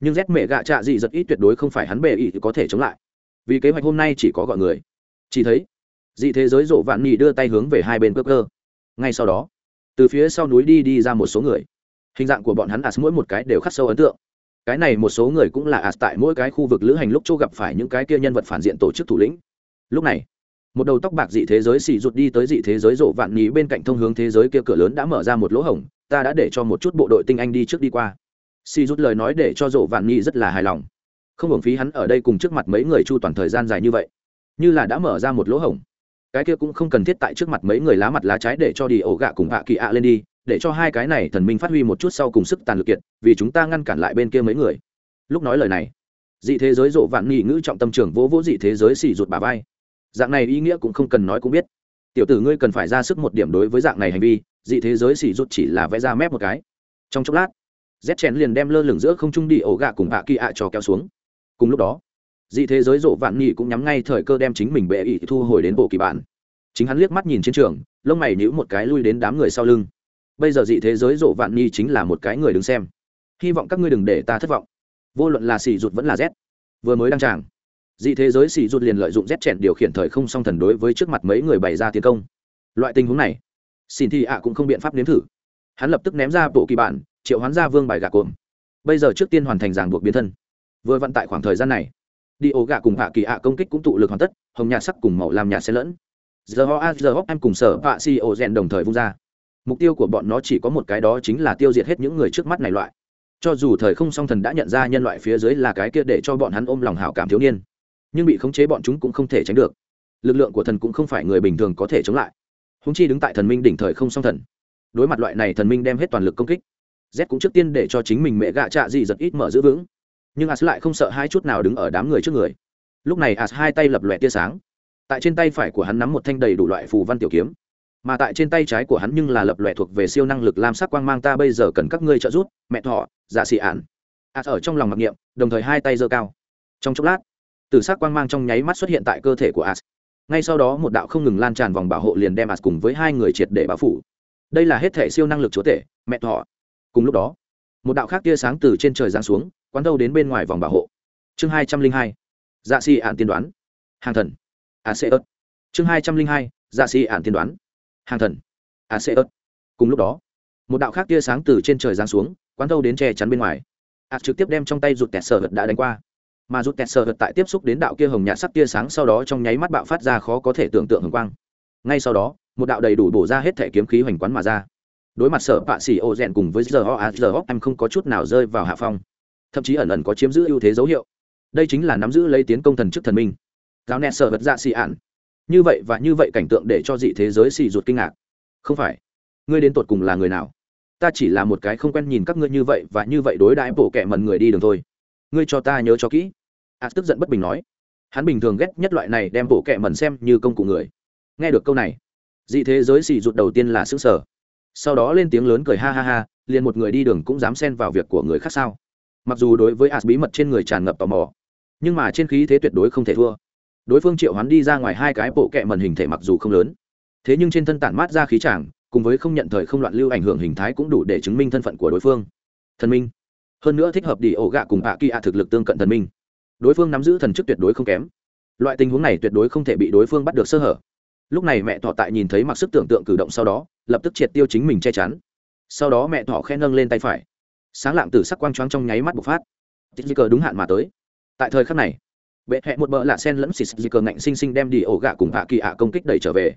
Nhưng rét mẹ gạ trạ dị rất ít tuyệt đối không phải hắn bệ ỉ có thể chống lại. Vì kế hoạch hôm nay chỉ có gọi người. Chỉ thấy dị thế giới rộ vạn nhị đưa tay hướng về hai bên cướp cơ. Ngay sau đó, từ phía sau núi đi đi ra một số người. Hình dạng của bọn hắn as mỗi một cái đều khắc sâu ấn tượng. Cái này một số người cũng là as tại mỗi cái khu vực lữ hành lúc chỗ gặp phải những cái kia nhân vật phản diện tổ chức thủ lĩnh. Lúc này, một đầu tóc bạc dị thế giới xì rụt đi tới dị thế giới rộ vạn nhị bên cạnh thông hướng thế giới kia cửa lớn đã mở ra một lỗ hổng, ta đã để cho một chút bộ đội tinh anh đi trước đi qua. Xì rút lời nói để cho rộ vạn nhị rất là hài lòng. Không hưởng phí hắn ở đây cùng trước mặt mấy người chu toàn thời gian dài như vậy. Như là đã mở ra một lỗ hổng cái kia cũng không cần thiết tại trước mặt mấy người lá mặt lá trái để cho đi ổ gạ cùng hạ kỳ ạ lên đi, để cho hai cái này thần minh phát huy một chút sau cùng sức tàn lực kiện vì chúng ta ngăn cản lại bên kia mấy người. Lúc nói lời này, dị thế giới rộ vạn nghị ngữ trọng tâm trưởng vỗ vỗ dị thế giới xì rụt bà vai. Dạng này ý nghĩa cũng không cần nói cũng biết. Tiểu tử ngươi cần phải ra sức một điểm đối với dạng này hành vi, dị thế giới xì rụt chỉ là vẽ ra mép một cái. Trong chốc lát, z chén liền đem lơ lửng giữa không trung đi ổ gạ cùng hạ kỳ ạ cho kéo xuống. Cùng lúc đó dị thế giới rộ vạn nhị cũng nhắm ngay thời cơ đem chính mình bệ ỷ thu hồi đến bộ kỳ bản. Chính hắn liếc mắt nhìn chiến trường, lông mày nhíu một cái lui đến đám người sau lưng. Bây giờ dị thế giới rộ vạn nhị chính là một cái người đứng xem. Hy vọng các ngươi đừng để ta thất vọng. Vô luận là xì rụt vẫn là z vừa mới đăng tràng, dị thế giới xì rụt liền lợi dụng z chèn điều khiển thời không song thần đối với trước mặt mấy người bày ra tiến công. Loại tình huống này xin thì ạ cũng không biện pháp nếm thử. Hắn lập tức ném ra bộ kỳ bản, triệu hoán ra vương bài gà cộm. Bây giờ trước tiên hoàn thành ràng buộc biến thân. Vừa vận tại khoảng thời gian này đi ổ gạ cùng hạ kỳ ạ công kích cũng tụ lực hoàn tất, hồng nhạt sắc cùng màu làm nhạt xen lẫn. Giờ ho a, giờ hóc em cùng sở hạ si ổ rèn đồng thời vung ra. Mục tiêu của bọn nó chỉ có một cái đó chính là tiêu diệt hết những người trước mắt này loại. Cho dù thời không song thần đã nhận ra nhân loại phía dưới là cái kia để cho bọn hắn ôm lòng hảo cảm thiếu niên, nhưng bị khống chế bọn chúng cũng không thể tránh được. Lực lượng của thần cũng không phải người bình thường có thể chống lại. Húng chi đứng tại thần minh đỉnh thời không song thần. Đối mặt loại này thần minh đem hết toàn lực công kích, z cũng trước tiên để cho chính mình mẹ gạ trạ gì giật ít mở giữ vững nhưng as lại không sợ hai chút nào đứng ở đám người trước người. Lúc này as hai tay lập lòe tia sáng. Tại trên tay phải của hắn nắm một thanh đầy đủ loại phù văn tiểu kiếm. Mà tại trên tay trái của hắn nhưng là lập lòe thuộc về siêu năng lực lam sắc quang mang ta bây giờ cần các ngươi trợ giúp, mẹ thọ dạ xị ản as ở trong lòng mặc niệm, đồng thời hai tay giơ cao. Trong chốc lát, từ sắc quang mang trong nháy mắt xuất hiện tại cơ thể của as ngay sau đó một đạo không ngừng lan tràn vòng bảo hộ liền đem as cùng với hai người triệt để bao phủ. Đây là hết thể siêu năng lực chúa tể, mẹ thọ. Cùng lúc đó, một đạo khác tia sáng từ trên trời giáng xuống quán đâu đến bên ngoài vòng bảo hộ. Chương hai trăm linh hai dạ xì ạn tiên đoán. Hàng thần. À a c ớt. Chương hai trăm linh hai dạ xì ạn tiên đoán. Hàng thần. À a c ớt. Cùng lúc đó, một đạo khác tia sáng từ trên trời giáng xuống, quán đâu đến che chắn bên ngoài. A trực tiếp đem trong tay rụt tẹt sở vật đã đánh qua. Mà rụt tẹt sở vật tại tiếp xúc đến đạo kia hồng nhạt sắc tia sáng sau đó trong nháy mắt bạo phát ra khó có thể tưởng tượng hồng quang. Ngay sau đó, một đạo đầy đủ bổ ra hết thể kiếm khí hoành quán mà ra. Đối mặt sở bạ xỉ ô rèn cùng với giờ ho a giờ ho em không có chút nào rơi vào hạ phong thậm chí ẩn ẩn có chiếm giữ ưu thế dấu hiệu. Đây chính là nắm giữ lấy tiến công thần chức thần minh. Giáo nẹt sợ vật dạ xì ạn như vậy và như vậy cảnh tượng để cho dị thế giới xì ruột kinh ngạc. Không phải. Ngươi đến tột cùng là người nào? Ta chỉ là một cái không quen nhìn các ngươi như vậy và như vậy đối đãi bộ kệ mẩn người đi đường thôi. Ngươi cho ta nhớ cho kỹ. A tức giận bất bình nói. Hắn bình thường ghét nhất loại này đem bộ kệ mẩn xem như công cụ người. Nghe được câu này, dị thế giới xì rụt đầu tiên là xứ sở sau đó lên tiếng lớn cười ha ha ha, liền một người đi đường cũng dám xen vào việc của người khác sao? Mặc dù đối với as bí mật trên người tràn ngập tò mò, nhưng mà trên khí thế tuyệt đối không thể thua. Đối phương triệu hắn đi ra ngoài hai cái bộ kệ mần hình thể mặc dù không lớn, thế nhưng trên thân tản mát ra khí tràng cùng với không nhận thời không loạn lưu ảnh hưởng hình thái cũng đủ để chứng minh thân phận của đối phương. Thần minh. Hơn nữa thích hợp đi ổ gạ cùng ạ kỳ ạ thực lực tương cận thần minh. Đối phương nắm giữ thần chức tuyệt đối không kém. Loại tình huống này tuyệt đối không thể bị đối phương bắt được sơ hở. Lúc này mẹ thọ tại nhìn thấy mặc sức tưởng tượng cử động sau đó, lập tức triệt tiêu chính mình che chắn. Sau đó mẹ thọ khen nâng lên tay phải sáng lạng từ sắc quang choáng trong nháy mắt bộc phát. Tích cờ đúng hạn mà tới. Tại thời khắc này, bệ hẹ một bờ lạ sen lẫn xịt dị cờ ngạnh xinh xinh đem đi ổ gạ cùng hạ kỳ ạ công kích đẩy trở về.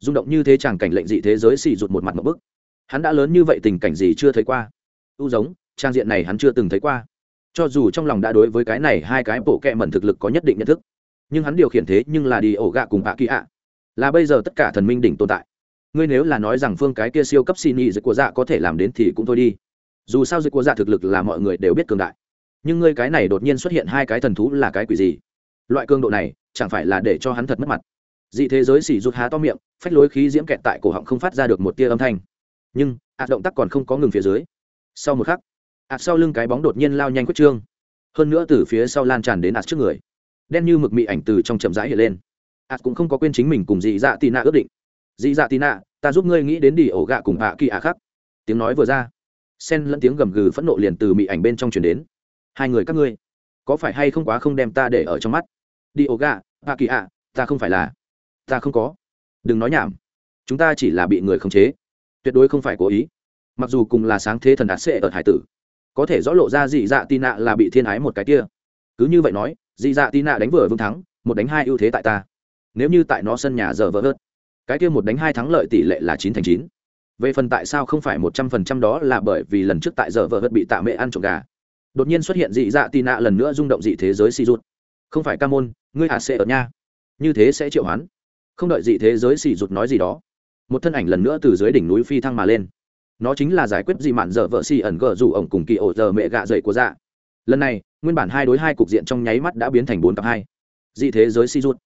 Rung động như thế chàng cảnh lệnh dị thế giới xì rụt một mặt một bức. Hắn đã lớn như vậy tình cảnh gì chưa thấy qua? U giống, trang diện này hắn chưa từng thấy qua. Cho dù trong lòng đã đối với cái này hai cái bộ kẹ mẩn thực lực có nhất định nhận thức, nhưng hắn điều khiển thế nhưng là đi ổ gạ cùng hạ kỳ ạ. Là bây giờ tất cả thần minh đỉnh tồn tại. Ngươi nếu là nói rằng phương cái kia siêu cấp xin nhị dịch của dạ có thể làm đến thì cũng thôi đi dù sao dịch của dạ thực lực là mọi người đều biết cường đại. Nhưng ngươi cái này đột nhiên xuất hiện hai cái thần thú là cái quỷ gì? Loại cường độ này, chẳng phải là để cho hắn thật mất mặt. Dị thế giới xỉ rút há to miệng, phách lối khí diễm kẹt tại cổ họng không phát ra được một tia âm thanh. Nhưng ạt động tác còn không có ngừng phía dưới. Sau một khắc ạt sau lưng cái bóng đột nhiên lao nhanh quyết trương. Hơn nữa từ phía sau lan tràn đến ạt trước người. Đen như mực mị ảnh từ trong chậm rãi hiện lên. Ạt cũng không có quên chính mình cùng dị dạ tị nạ ước định. Dị dạ tị nạ, ta giúp ngươi nghĩ đến đi ổ gạ cùng hạ kỳ ạ khắc tiếng nói vừa ra sen lẫn tiếng gầm gừ phẫn nộ liền từ mị ảnh bên trong chuyển đến. Hai người các ngươi, có phải hay không quá không đem ta để ở trong mắt? Đi ổ gà hạ kỳ ạ, ta không phải là, ta không có. Đừng nói nhảm, chúng ta chỉ là bị người khống chế, tuyệt đối không phải cố ý. Mặc dù cùng là sáng thế thần đạt sệ ở hải tử, có thể rõ lộ ra dị dạ tì nạ là bị thiên ái một cái kia. Cứ như vậy nói, dị dạ tì nạ đánh vừa vương thắng, một đánh hai ưu thế tại ta. Nếu như tại nó sân nhà giờ vỡ hớt cái kia một đánh hai thắng lợi tỷ lệ là chín thành chín về phần tại sao không phải một trăm phần trăm đó là bởi vì lần trước tại giờ vợ hất bị tạ mẹ ăn trộm gà. Đột nhiên xuất hiện dị dạ tì nạ lần nữa rung động dị thế giới si rút không phải ca môn, ngươi hạ sẽ ở nha. Như thế sẽ triệu hoán. Không đợi dị thế giới xì rụt nói gì đó, một thân ảnh lần nữa từ dưới đỉnh núi phi thăng mà lên. Nó chính là giải quyết dị mạn dở vợ xì ẩn gờ rủ ổng cùng kỳ ổ giờ mẹ gạ dậy của dạ. Lần này, nguyên bản hai đối hai cục diện trong nháy mắt đã biến thành bốn cặp hai. Dị thế giới si rút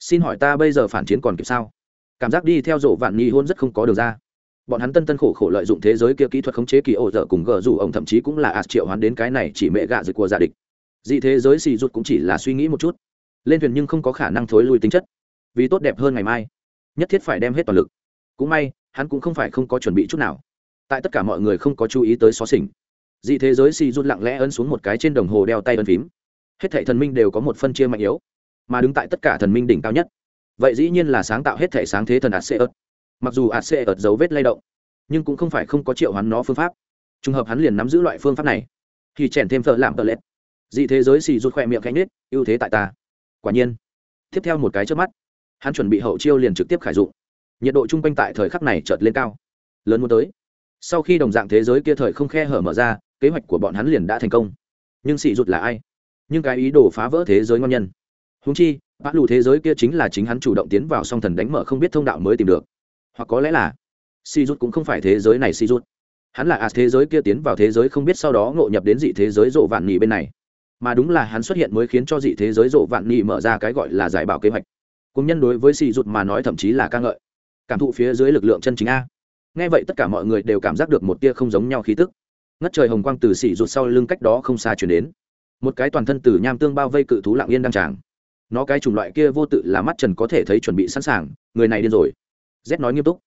xin hỏi ta bây giờ phản chiến còn kịp sao? Cảm giác đi theo rộ vạn nghi hôn rất không có được ra bọn hắn tân tân khổ khổ lợi dụng thế giới kia kỹ thuật khống chế kỳ ổ dở cùng gờ rủ ổng, thậm chí cũng là ạt triệu hoán đến cái này chỉ mẹ gạ dịch của giả địch. Dị thế giới xì rút cũng chỉ là suy nghĩ một chút. Lên thuyền nhưng không có khả năng thối lui tính chất. Vì tốt đẹp hơn ngày mai, nhất thiết phải đem hết toàn lực. Cũng may, hắn cũng không phải không có chuẩn bị chút nào. Tại tất cả mọi người không có chú ý tới xó xỉnh. Dị thế giới si rút lặng lẽ ấn xuống một cái trên đồng hồ đeo tay ấn phím. Hết thảy thần minh đều có một phân chia mạnh yếu, mà đứng tại tất cả thần minh đỉnh cao nhất. Vậy dĩ nhiên là sáng tạo hết thảy sáng thế thần ạt xê ớt mặc dù ạt sẽ ợt dấu vết lay động, nhưng cũng không phải không có triệu hắn nó phương pháp. Trùng hợp hắn liền nắm giữ loại phương pháp này, thì chèn thêm thợ làm tờ lết. Dị thế giới xì rút khoe miệng cánh nết ưu thế tại ta. Quả nhiên, tiếp theo một cái trước mắt, hắn chuẩn bị hậu chiêu liền trực tiếp khải dụng. Nhiệt độ chung quanh tại thời khắc này chợt lên cao. Lớn muốn tới. Sau khi đồng dạng thế giới kia thời không khe hở mở ra, kế hoạch của bọn hắn liền đã thành công. Nhưng xì rụt là ai? Nhưng cái ý đồ phá vỡ thế giới ngon nhân. Húng chi bác lù thế giới kia chính là chính hắn chủ động tiến vào song thần đánh mở không biết thông đạo mới tìm được hoặc có lẽ là si rút cũng không phải thế giới này si rút. Hắn là as thế giới kia tiến vào thế giới không biết sau đó ngộ nhập đến dị thế giới rộ vạn nhị bên này. Mà đúng là hắn xuất hiện mới khiến cho dị thế giới rộ vạn nhị mở ra cái gọi là giải bảo kế hoạch. Cùng nhân đối với Si Rút mà nói thậm chí là ca ngợi. Cảm thụ phía dưới lực lượng chân chính a. Nghe vậy tất cả mọi người đều cảm giác được một tia không giống nhau khí tức. Ngất trời hồng quang từ xỉ rụt sau lưng cách đó không xa chuyển đến. Một cái toàn thân từ nham tương bao vây cự thú lạng yên đang tràng. Nó cái chủng loại kia vô tự là mắt trần có thể thấy chuẩn bị sẵn sàng. Người này điên rồi z nói nghiêm túc.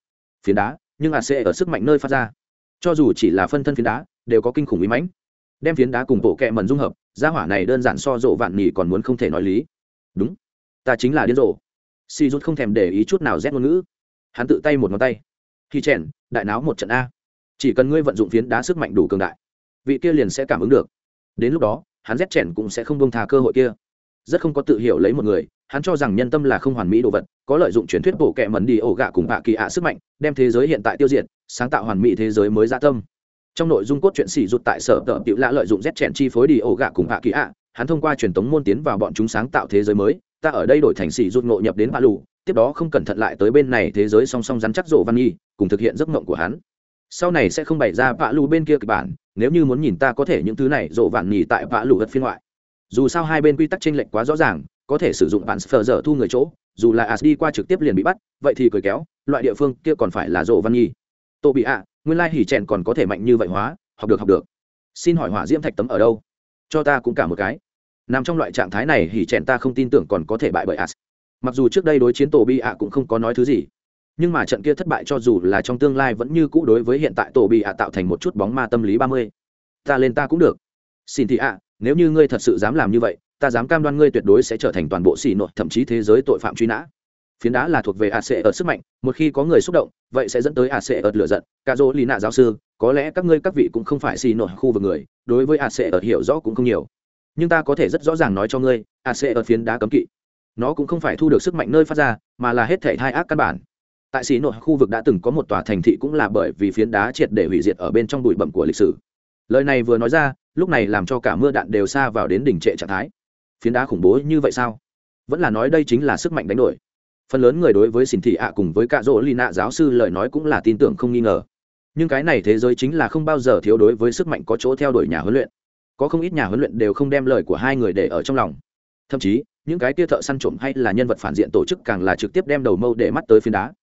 Phiến đá, nhưng ac ở sức mạnh nơi phát ra. Cho dù chỉ là phân thân phiến đá, đều có kinh khủng ý mãnh. Đem phiến đá cùng bộ kẹ mần dung hợp, gia hỏa này đơn giản so rộ vạn nhì còn muốn không thể nói lý. Đúng, ta chính là điên rồ. Si rút không thèm để ý chút nào rét ngôn ngữ. Hắn tự tay một ngón tay. Khi chèn, đại náo một trận a. Chỉ cần ngươi vận dụng phiến đá sức mạnh đủ cường đại, vị kia liền sẽ cảm ứng được. Đến lúc đó, hắn rét chèn cũng sẽ không bông thà cơ hội kia. Rất không có tự hiểu lấy một người hắn cho rằng nhân tâm là không hoàn mỹ đồ vật, có lợi dụng truyền thuyết bổ kẹ mẩn đi ổ gạ cùng bạ kỳ ạ sức mạnh, đem thế giới hiện tại tiêu diệt, sáng tạo hoàn mỹ thế giới mới gia tâm. Trong nội dung cốt truyện sỉ rụt tại sở tợ tiểu lạ lợi dụng rét chèn chi phối đi ổ gạ cùng bạ kỳ ạ, hắn thông qua truyền tống môn tiến vào bọn chúng sáng tạo thế giới mới, ta ở đây đổi thành sỉ rụt ngộ nhập đến ba lù, tiếp đó không cẩn thận lại tới bên này thế giới song song rắn chắc rộ văn nhi cùng thực hiện giấc mộng của hắn. Sau này sẽ không bày ra vạ lù bên kia kịch bản, nếu như muốn nhìn ta có thể những thứ này rộ vạn nhì tại vạ lù gật phiên ngoại. Dù sao hai bên quy tắc tranh lệch quá rõ ràng có thể sử dụng bản sờ dở thu người chỗ, dù là as đi qua trực tiếp liền bị bắt, vậy thì cười kéo, loại địa phương kia còn phải là rộ văn nhi tô bị ạ, nguyên lai hỉ trẻn còn có thể mạnh như vậy hóa, học được học được. Xin hỏi hỏa diễm thạch tấm ở đâu? Cho ta cũng cả một cái. Nằm trong loại trạng thái này, hỉ trẻn ta không tin tưởng còn có thể bại bởi as mặc dù trước đây đối chiến tổ bị ạ cũng không có nói thứ gì, nhưng mà trận kia thất bại cho dù là trong tương lai vẫn như cũ đối với hiện tại tổ bị ạ tạo thành một chút bóng ma tâm lý ba mươi. Ta lên ta cũng được. Xin thị ạ, nếu như ngươi thật sự dám làm như vậy ta dám cam đoan ngươi tuyệt đối sẽ trở thành toàn bộ xì nội thậm chí thế giới tội phạm truy nã. Phiến đá là thuộc về ac ở sức mạnh, một khi có người xúc động, vậy sẽ dẫn tới ac ở lửa giận. Ca dỗ lì nạ giáo sư, có lẽ các ngươi các vị cũng không phải xì nội khu vực người, đối với ac ở hiểu rõ cũng không nhiều. Nhưng ta có thể rất rõ ràng nói cho ngươi ac ở phiến đá cấm kỵ, nó cũng không phải thu được sức mạnh nơi phát ra, mà là hết thể hai ác căn bản. Tại xì nội khu vực đã từng có một tòa thành thị cũng là bởi vì phiến đá triệt để hủy diệt ở bên trong bụi bẩm của lịch sử. Lời này vừa nói ra, lúc này làm cho cả mưa đạn đều xa vào đến đỉnh trệ trạng thái phiến đá khủng bố như vậy sao? Vẫn là nói đây chính là sức mạnh đánh đổi. Phần lớn người đối với xin thị ạ cùng với cạ rỗ lì nạ giáo sư lời nói cũng là tin tưởng không nghi ngờ. Nhưng cái này thế giới chính là không bao giờ thiếu đối với sức mạnh có chỗ theo đuổi nhà huấn luyện. Có không ít nhà huấn luyện đều không đem lời của hai người để ở trong lòng. Thậm chí, những cái tia thợ săn trộm hay là nhân vật phản diện tổ chức càng là trực tiếp đem đầu mâu để mắt tới phiến đá.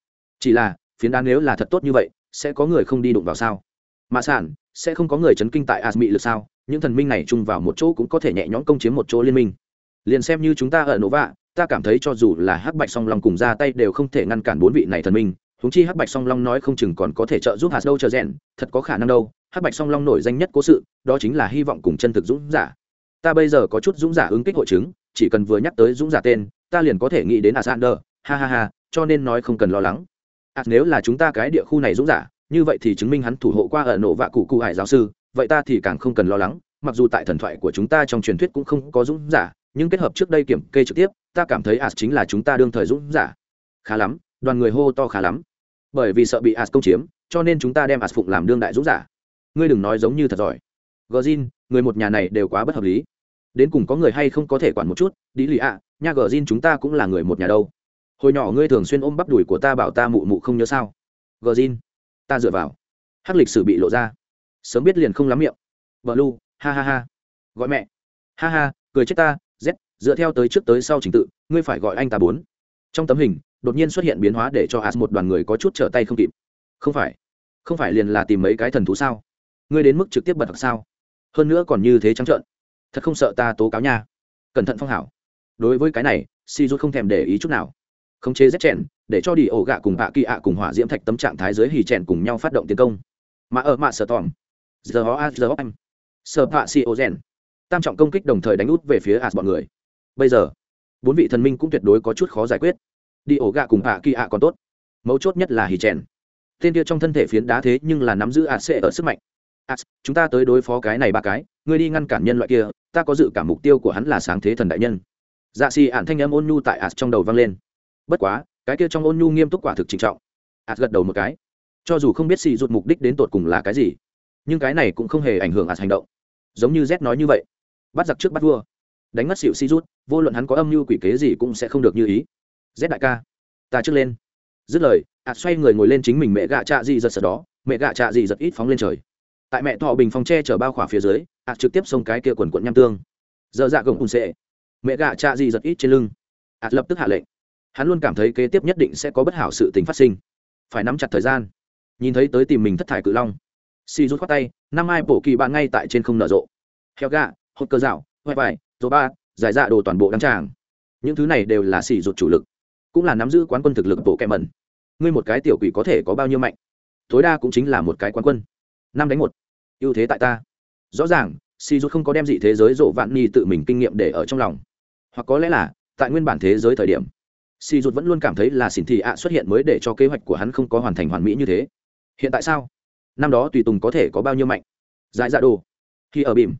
Chỉ là, phiến đá nếu là thật tốt như vậy, sẽ có người không đi đụng vào sao? Mà sản sẽ không có người chấn kinh tại asmi lực sao? Những thần minh này chung vào một chỗ cũng có thể nhẹ nhõm công chiếm một chỗ liên minh liền xem như chúng ta ở nổ vạ, ta cảm thấy cho dù là hắc bạch song long cùng ra tay đều không thể ngăn cản bốn vị này thần minh. Húng chi hắc bạch song long nói không chừng còn có thể trợ giúp hạt đâu chờ rèn thật có khả năng đâu. Hắc bạch song long nổi danh nhất cố sự đó chính là hy vọng cùng chân thực dũng giả. Ta bây giờ có chút dũng giả ứng kích hội chứng chỉ cần vừa nhắc tới dũng giả tên ta liền có thể nghĩ đến asander ha ha ha cho nên nói không cần lo lắng. À, nếu là chúng ta cái địa khu này dũng giả như vậy thì chứng minh hắn thủ hộ qua ở nổ vạ cụ cụ hải giáo sư vậy ta thì càng không cần lo lắng. Mặc dù tại thần thoại của chúng ta trong truyền thuyết cũng không có dũng giả nhưng kết hợp trước đây kiểm kê trực tiếp, ta cảm thấy as chính là chúng ta đương thời dũng giả. Khá lắm, đoàn người hô to khá lắm. Bởi vì sợ bị as công chiếm, cho nên chúng ta đem as phụng làm đương đại dũng giả. Ngươi đừng nói giống như thật giỏi. Gờ zin người một nhà này đều quá bất hợp lý. Đến cùng có người hay không có thể quản một chút đi lì ạ, nha gờ zin chúng ta cũng là người một nhà đâu. Hồi nhỏ ngươi thường xuyên ôm bắp đùi của ta bảo ta mụ mụ không nhớ sao? Gờ zin ta dựa vào. Hắc lịch sử bị lộ ra. Sớm biết liền không lắm miệng. Vợ lu ha ha ha. Gọi mẹ. Ha ha, cười chết ta dựa theo tới trước tới sau trình tự, ngươi phải gọi anh ta bốn. Trong tấm hình, đột nhiên xuất hiện biến hóa để cho as một đoàn người có chút trở tay không kịp. Không phải không phải liền là tìm mấy cái thần thú sao? Ngươi đến mức trực tiếp bật thật sao? Hơn nữa còn như thế trắng trợn. Thật không sợ ta tố cáo nha. Cẩn thận phong hảo. Đối với cái này si rút không thèm để ý chút nào. Khống chế rét chèn, để cho đi ổ gạ cùng hạ kỳ ạ cùng hỏa diễm thạch tấm trạng thái dưới hì chèn cùng nhau phát động tiến công. Mà ở mạ sở tòm giờ ho a giờ anh, sở hạ si ô rèn tam trọng công kích đồng thời đánh út về phía as bọn người bây giờ, bốn vị thần minh cũng tuyệt đối có chút khó giải quyết. Đi ổ gạ cùng hạ kỳ ạ còn tốt. Mấu chốt nhất là hì chèn. Tên kia trong thân thể phiến đá thế nhưng là nắm giữ ạ sẽ ở sức mạnh. Ạ chúng ta tới đối phó cái này ba cái, ngươi đi ngăn cản nhân loại kia, ta có dự cảm mục tiêu của hắn là sáng thế thần đại nhân. Dạ xì ạn thanh âm ôn nhu tại ạ trong đầu vang lên. Bất quá, cái kia trong ôn nhu nghiêm túc quả thực trịnh trọng. Ạ gật đầu một cái. Cho dù không biết xì rụt mục đích đến tột cùng là cái gì, nhưng cái này cũng không hề ảnh hưởng ạ hành động. Giống như z nói như vậy. Bắt giặc trước bắt vua đánh mất xịu si rút, vô luận hắn có âm mưu quỷ kế gì cũng sẽ không được như ý. Z đại ca, ta trước lên. Dứt lời ạt xoay người ngồi lên chính mình mẹ gạ trạ gì giật sợ đó, mẹ gạ trạ gì giật ít phóng lên trời. Tại mẹ thọ bình phong tre chở bao khỏa phía dưới ạt trực tiếp xông cái kia quần quận nham tương. Dơ dạ gồng cùng sệ mẹ gạ trạ gì giật ít trên lưng. Ạt lập tức hạ lệnh. Hắn luôn cảm thấy kế tiếp nhất định sẽ có bất hảo sự tình phát sinh. Phải nắm chặt thời gian. Nhìn thấy tới tìm mình thất thải cự long. Si rút khoát tay, năm ai bổ kỳ bạn ngay tại trên không nở rộ. Heo gạ hốt cơ dạo hoài vải dỗ ba, giải dạ đồ toàn bộ đăng tràng. Những thứ này đều là xì rụt chủ lực, cũng là nắm giữ quán quân thực lực bộ kẹ mẩn. Ngươi một cái tiểu quỷ có thể có bao nhiêu mạnh? Tối đa cũng chính là một cái quán quân. Năm đánh một. Ưu thế tại ta. Rõ ràng xì rụt không có đem dị thế giới rộ vạn ni tự mình kinh nghiệm để ở trong lòng. Hoặc có lẽ là, tại nguyên bản thế giới thời điểm xì rụt vẫn luôn cảm thấy là xỉn thị ạ xuất hiện mới để cho kế hoạch của hắn không có hoàn thành hoàn mỹ như thế. Hiện tại sao? Năm đó tùy tùng có thể có bao nhiêu mạnh? Giải dạ đồ. Khi ở bìm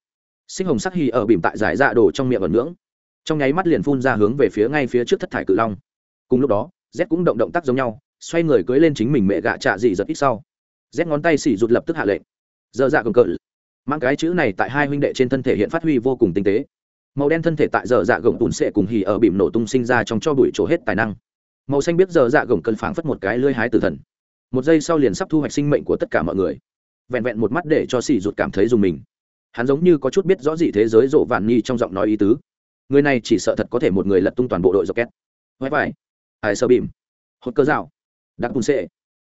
sinh hồng sắc hì ở bìm tại giải dạ đồ trong miệng ẩn ngưỡng. Trong nháy mắt liền phun ra hướng về phía ngay phía trước thất thải cự long. Cùng lúc đó, z cũng động động tác giống nhau, xoay người cưới lên chính mình mẹ gạ trạ dị giật ít sau. Z ngón tay xỉ rụt lập tức hạ lệnh. Dơ dạ cầm cỡ mang cái chữ này tại hai huynh đệ trên thân thể hiện phát huy vô cùng tinh tế. Màu đen thân thể tại dở dạ gồng tùn sệ cùng hì ở bìm nổ tung sinh ra trong cho bụi chỗ hết tài năng. Màu xanh biết dở dạ gồng cân phảng phất một cái lưỡi hái tử thần. Một giây sau liền sắp thu hoạch sinh mệnh của tất cả mọi người. Vẹn vẹn một mắt để cho xỉ rụt cảm thấy dùng mình hắn giống như có chút biết rõ gì thế giới rộ vạn nhi trong giọng nói ý tứ. Người này chỉ sợ thật có thể một người lật tung toàn bộ đội dọc két. Vai vai. Ai sơ bìm. Hốt cơ dạo đặc bùn xệ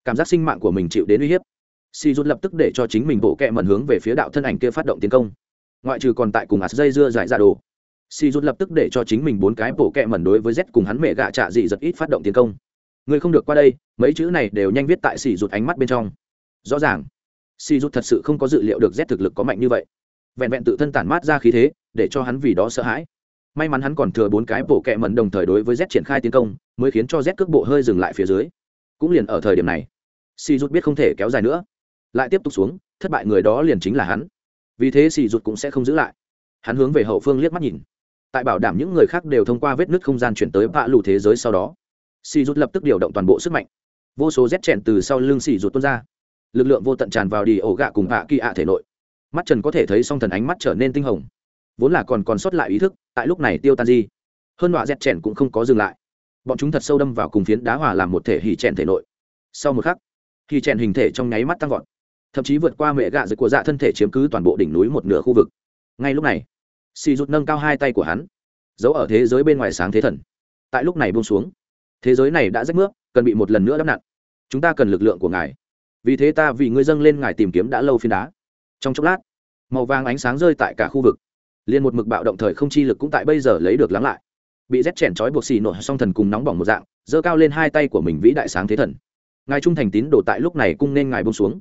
cảm giác sinh mạng của mình chịu đến uy hiếp. Si rút lập tức để cho chính mình bộ kẹ mẩn hướng về phía đạo thân ảnh kia phát động tiến công. Ngoại trừ còn tại cùng ạt dây dưa giải ra đồ. Si rút lập tức để cho chính mình bốn cái bộ kẹ mẩn đối với z cùng hắn mẹ gạ trạ dị giật ít phát động tiến công. Người không được qua đây, mấy chữ này đều nhanh viết tại si rút ánh mắt bên trong. Rõ ràng si rút thật sự không có dự liệu được z thực lực có mạnh như vậy vẹn vẹn tự thân tản mát ra khí thế, để cho hắn vì đó sợ hãi. May mắn hắn còn thừa bốn cái bộ kẹ mẩn đồng thời đối với z triển khai tiến công, mới khiến cho z cước bộ hơi dừng lại phía dưới. Cũng liền ở thời điểm này si rút biết không thể kéo dài nữa. Lại tiếp tục xuống, thất bại người đó liền chính là hắn. Vì thế si rút cũng sẽ không giữ lại. Hắn hướng về hậu phương liếc mắt nhìn. Tại bảo đảm những người khác đều thông qua vết nứt không gian chuyển tới bạ lù thế giới sau đó si rút lập tức điều động toàn bộ sức mạnh. Vô số rét chèn từ sau lưng xì rút tuôn ra. Lực lượng vô tận tràn vào đi ổ gạ cùng hạ kỳ ạ thể nội mắt trần có thể thấy song thần ánh mắt trở nên tinh hồng. Vốn là còn còn sót lại ý thức, tại lúc này tiêu tan di, hơn đọa dẹt chèn cũng không có dừng lại. Bọn chúng thật sâu đâm vào cùng phiến đá hòa làm một thể hỉ chèn thể nội. Sau một khắc, hỉ chèn hình thể trong nháy mắt tăng vọt, thậm chí vượt qua mẹ gạ dưới của dạ thân thể chiếm cứ toàn bộ đỉnh núi một nửa khu vực. Ngay lúc này, xì rút nâng cao hai tay của hắn, giấu ở thế giới bên ngoài sáng thế thần. Tại lúc này buông xuống, thế giới này đã rách nước cần bị một lần nữa đắp nặn. Chúng ta cần lực lượng của ngài. Vì thế ta vì ngươi dâng lên ngài tìm kiếm đã lâu phiến đá trong chốc lát, màu vàng ánh sáng rơi tại cả khu vực. Liền một mực bạo động thời không chi lực cũng tại bây giờ lấy được lắng lại. Bị rét chèn trói buộc xì nổi song thần cùng nóng bỏng một dạng, giơ cao lên hai tay của mình vĩ đại sáng thế thần. Ngài trung thành tín đồ tại lúc này cung nên ngài bông xuống.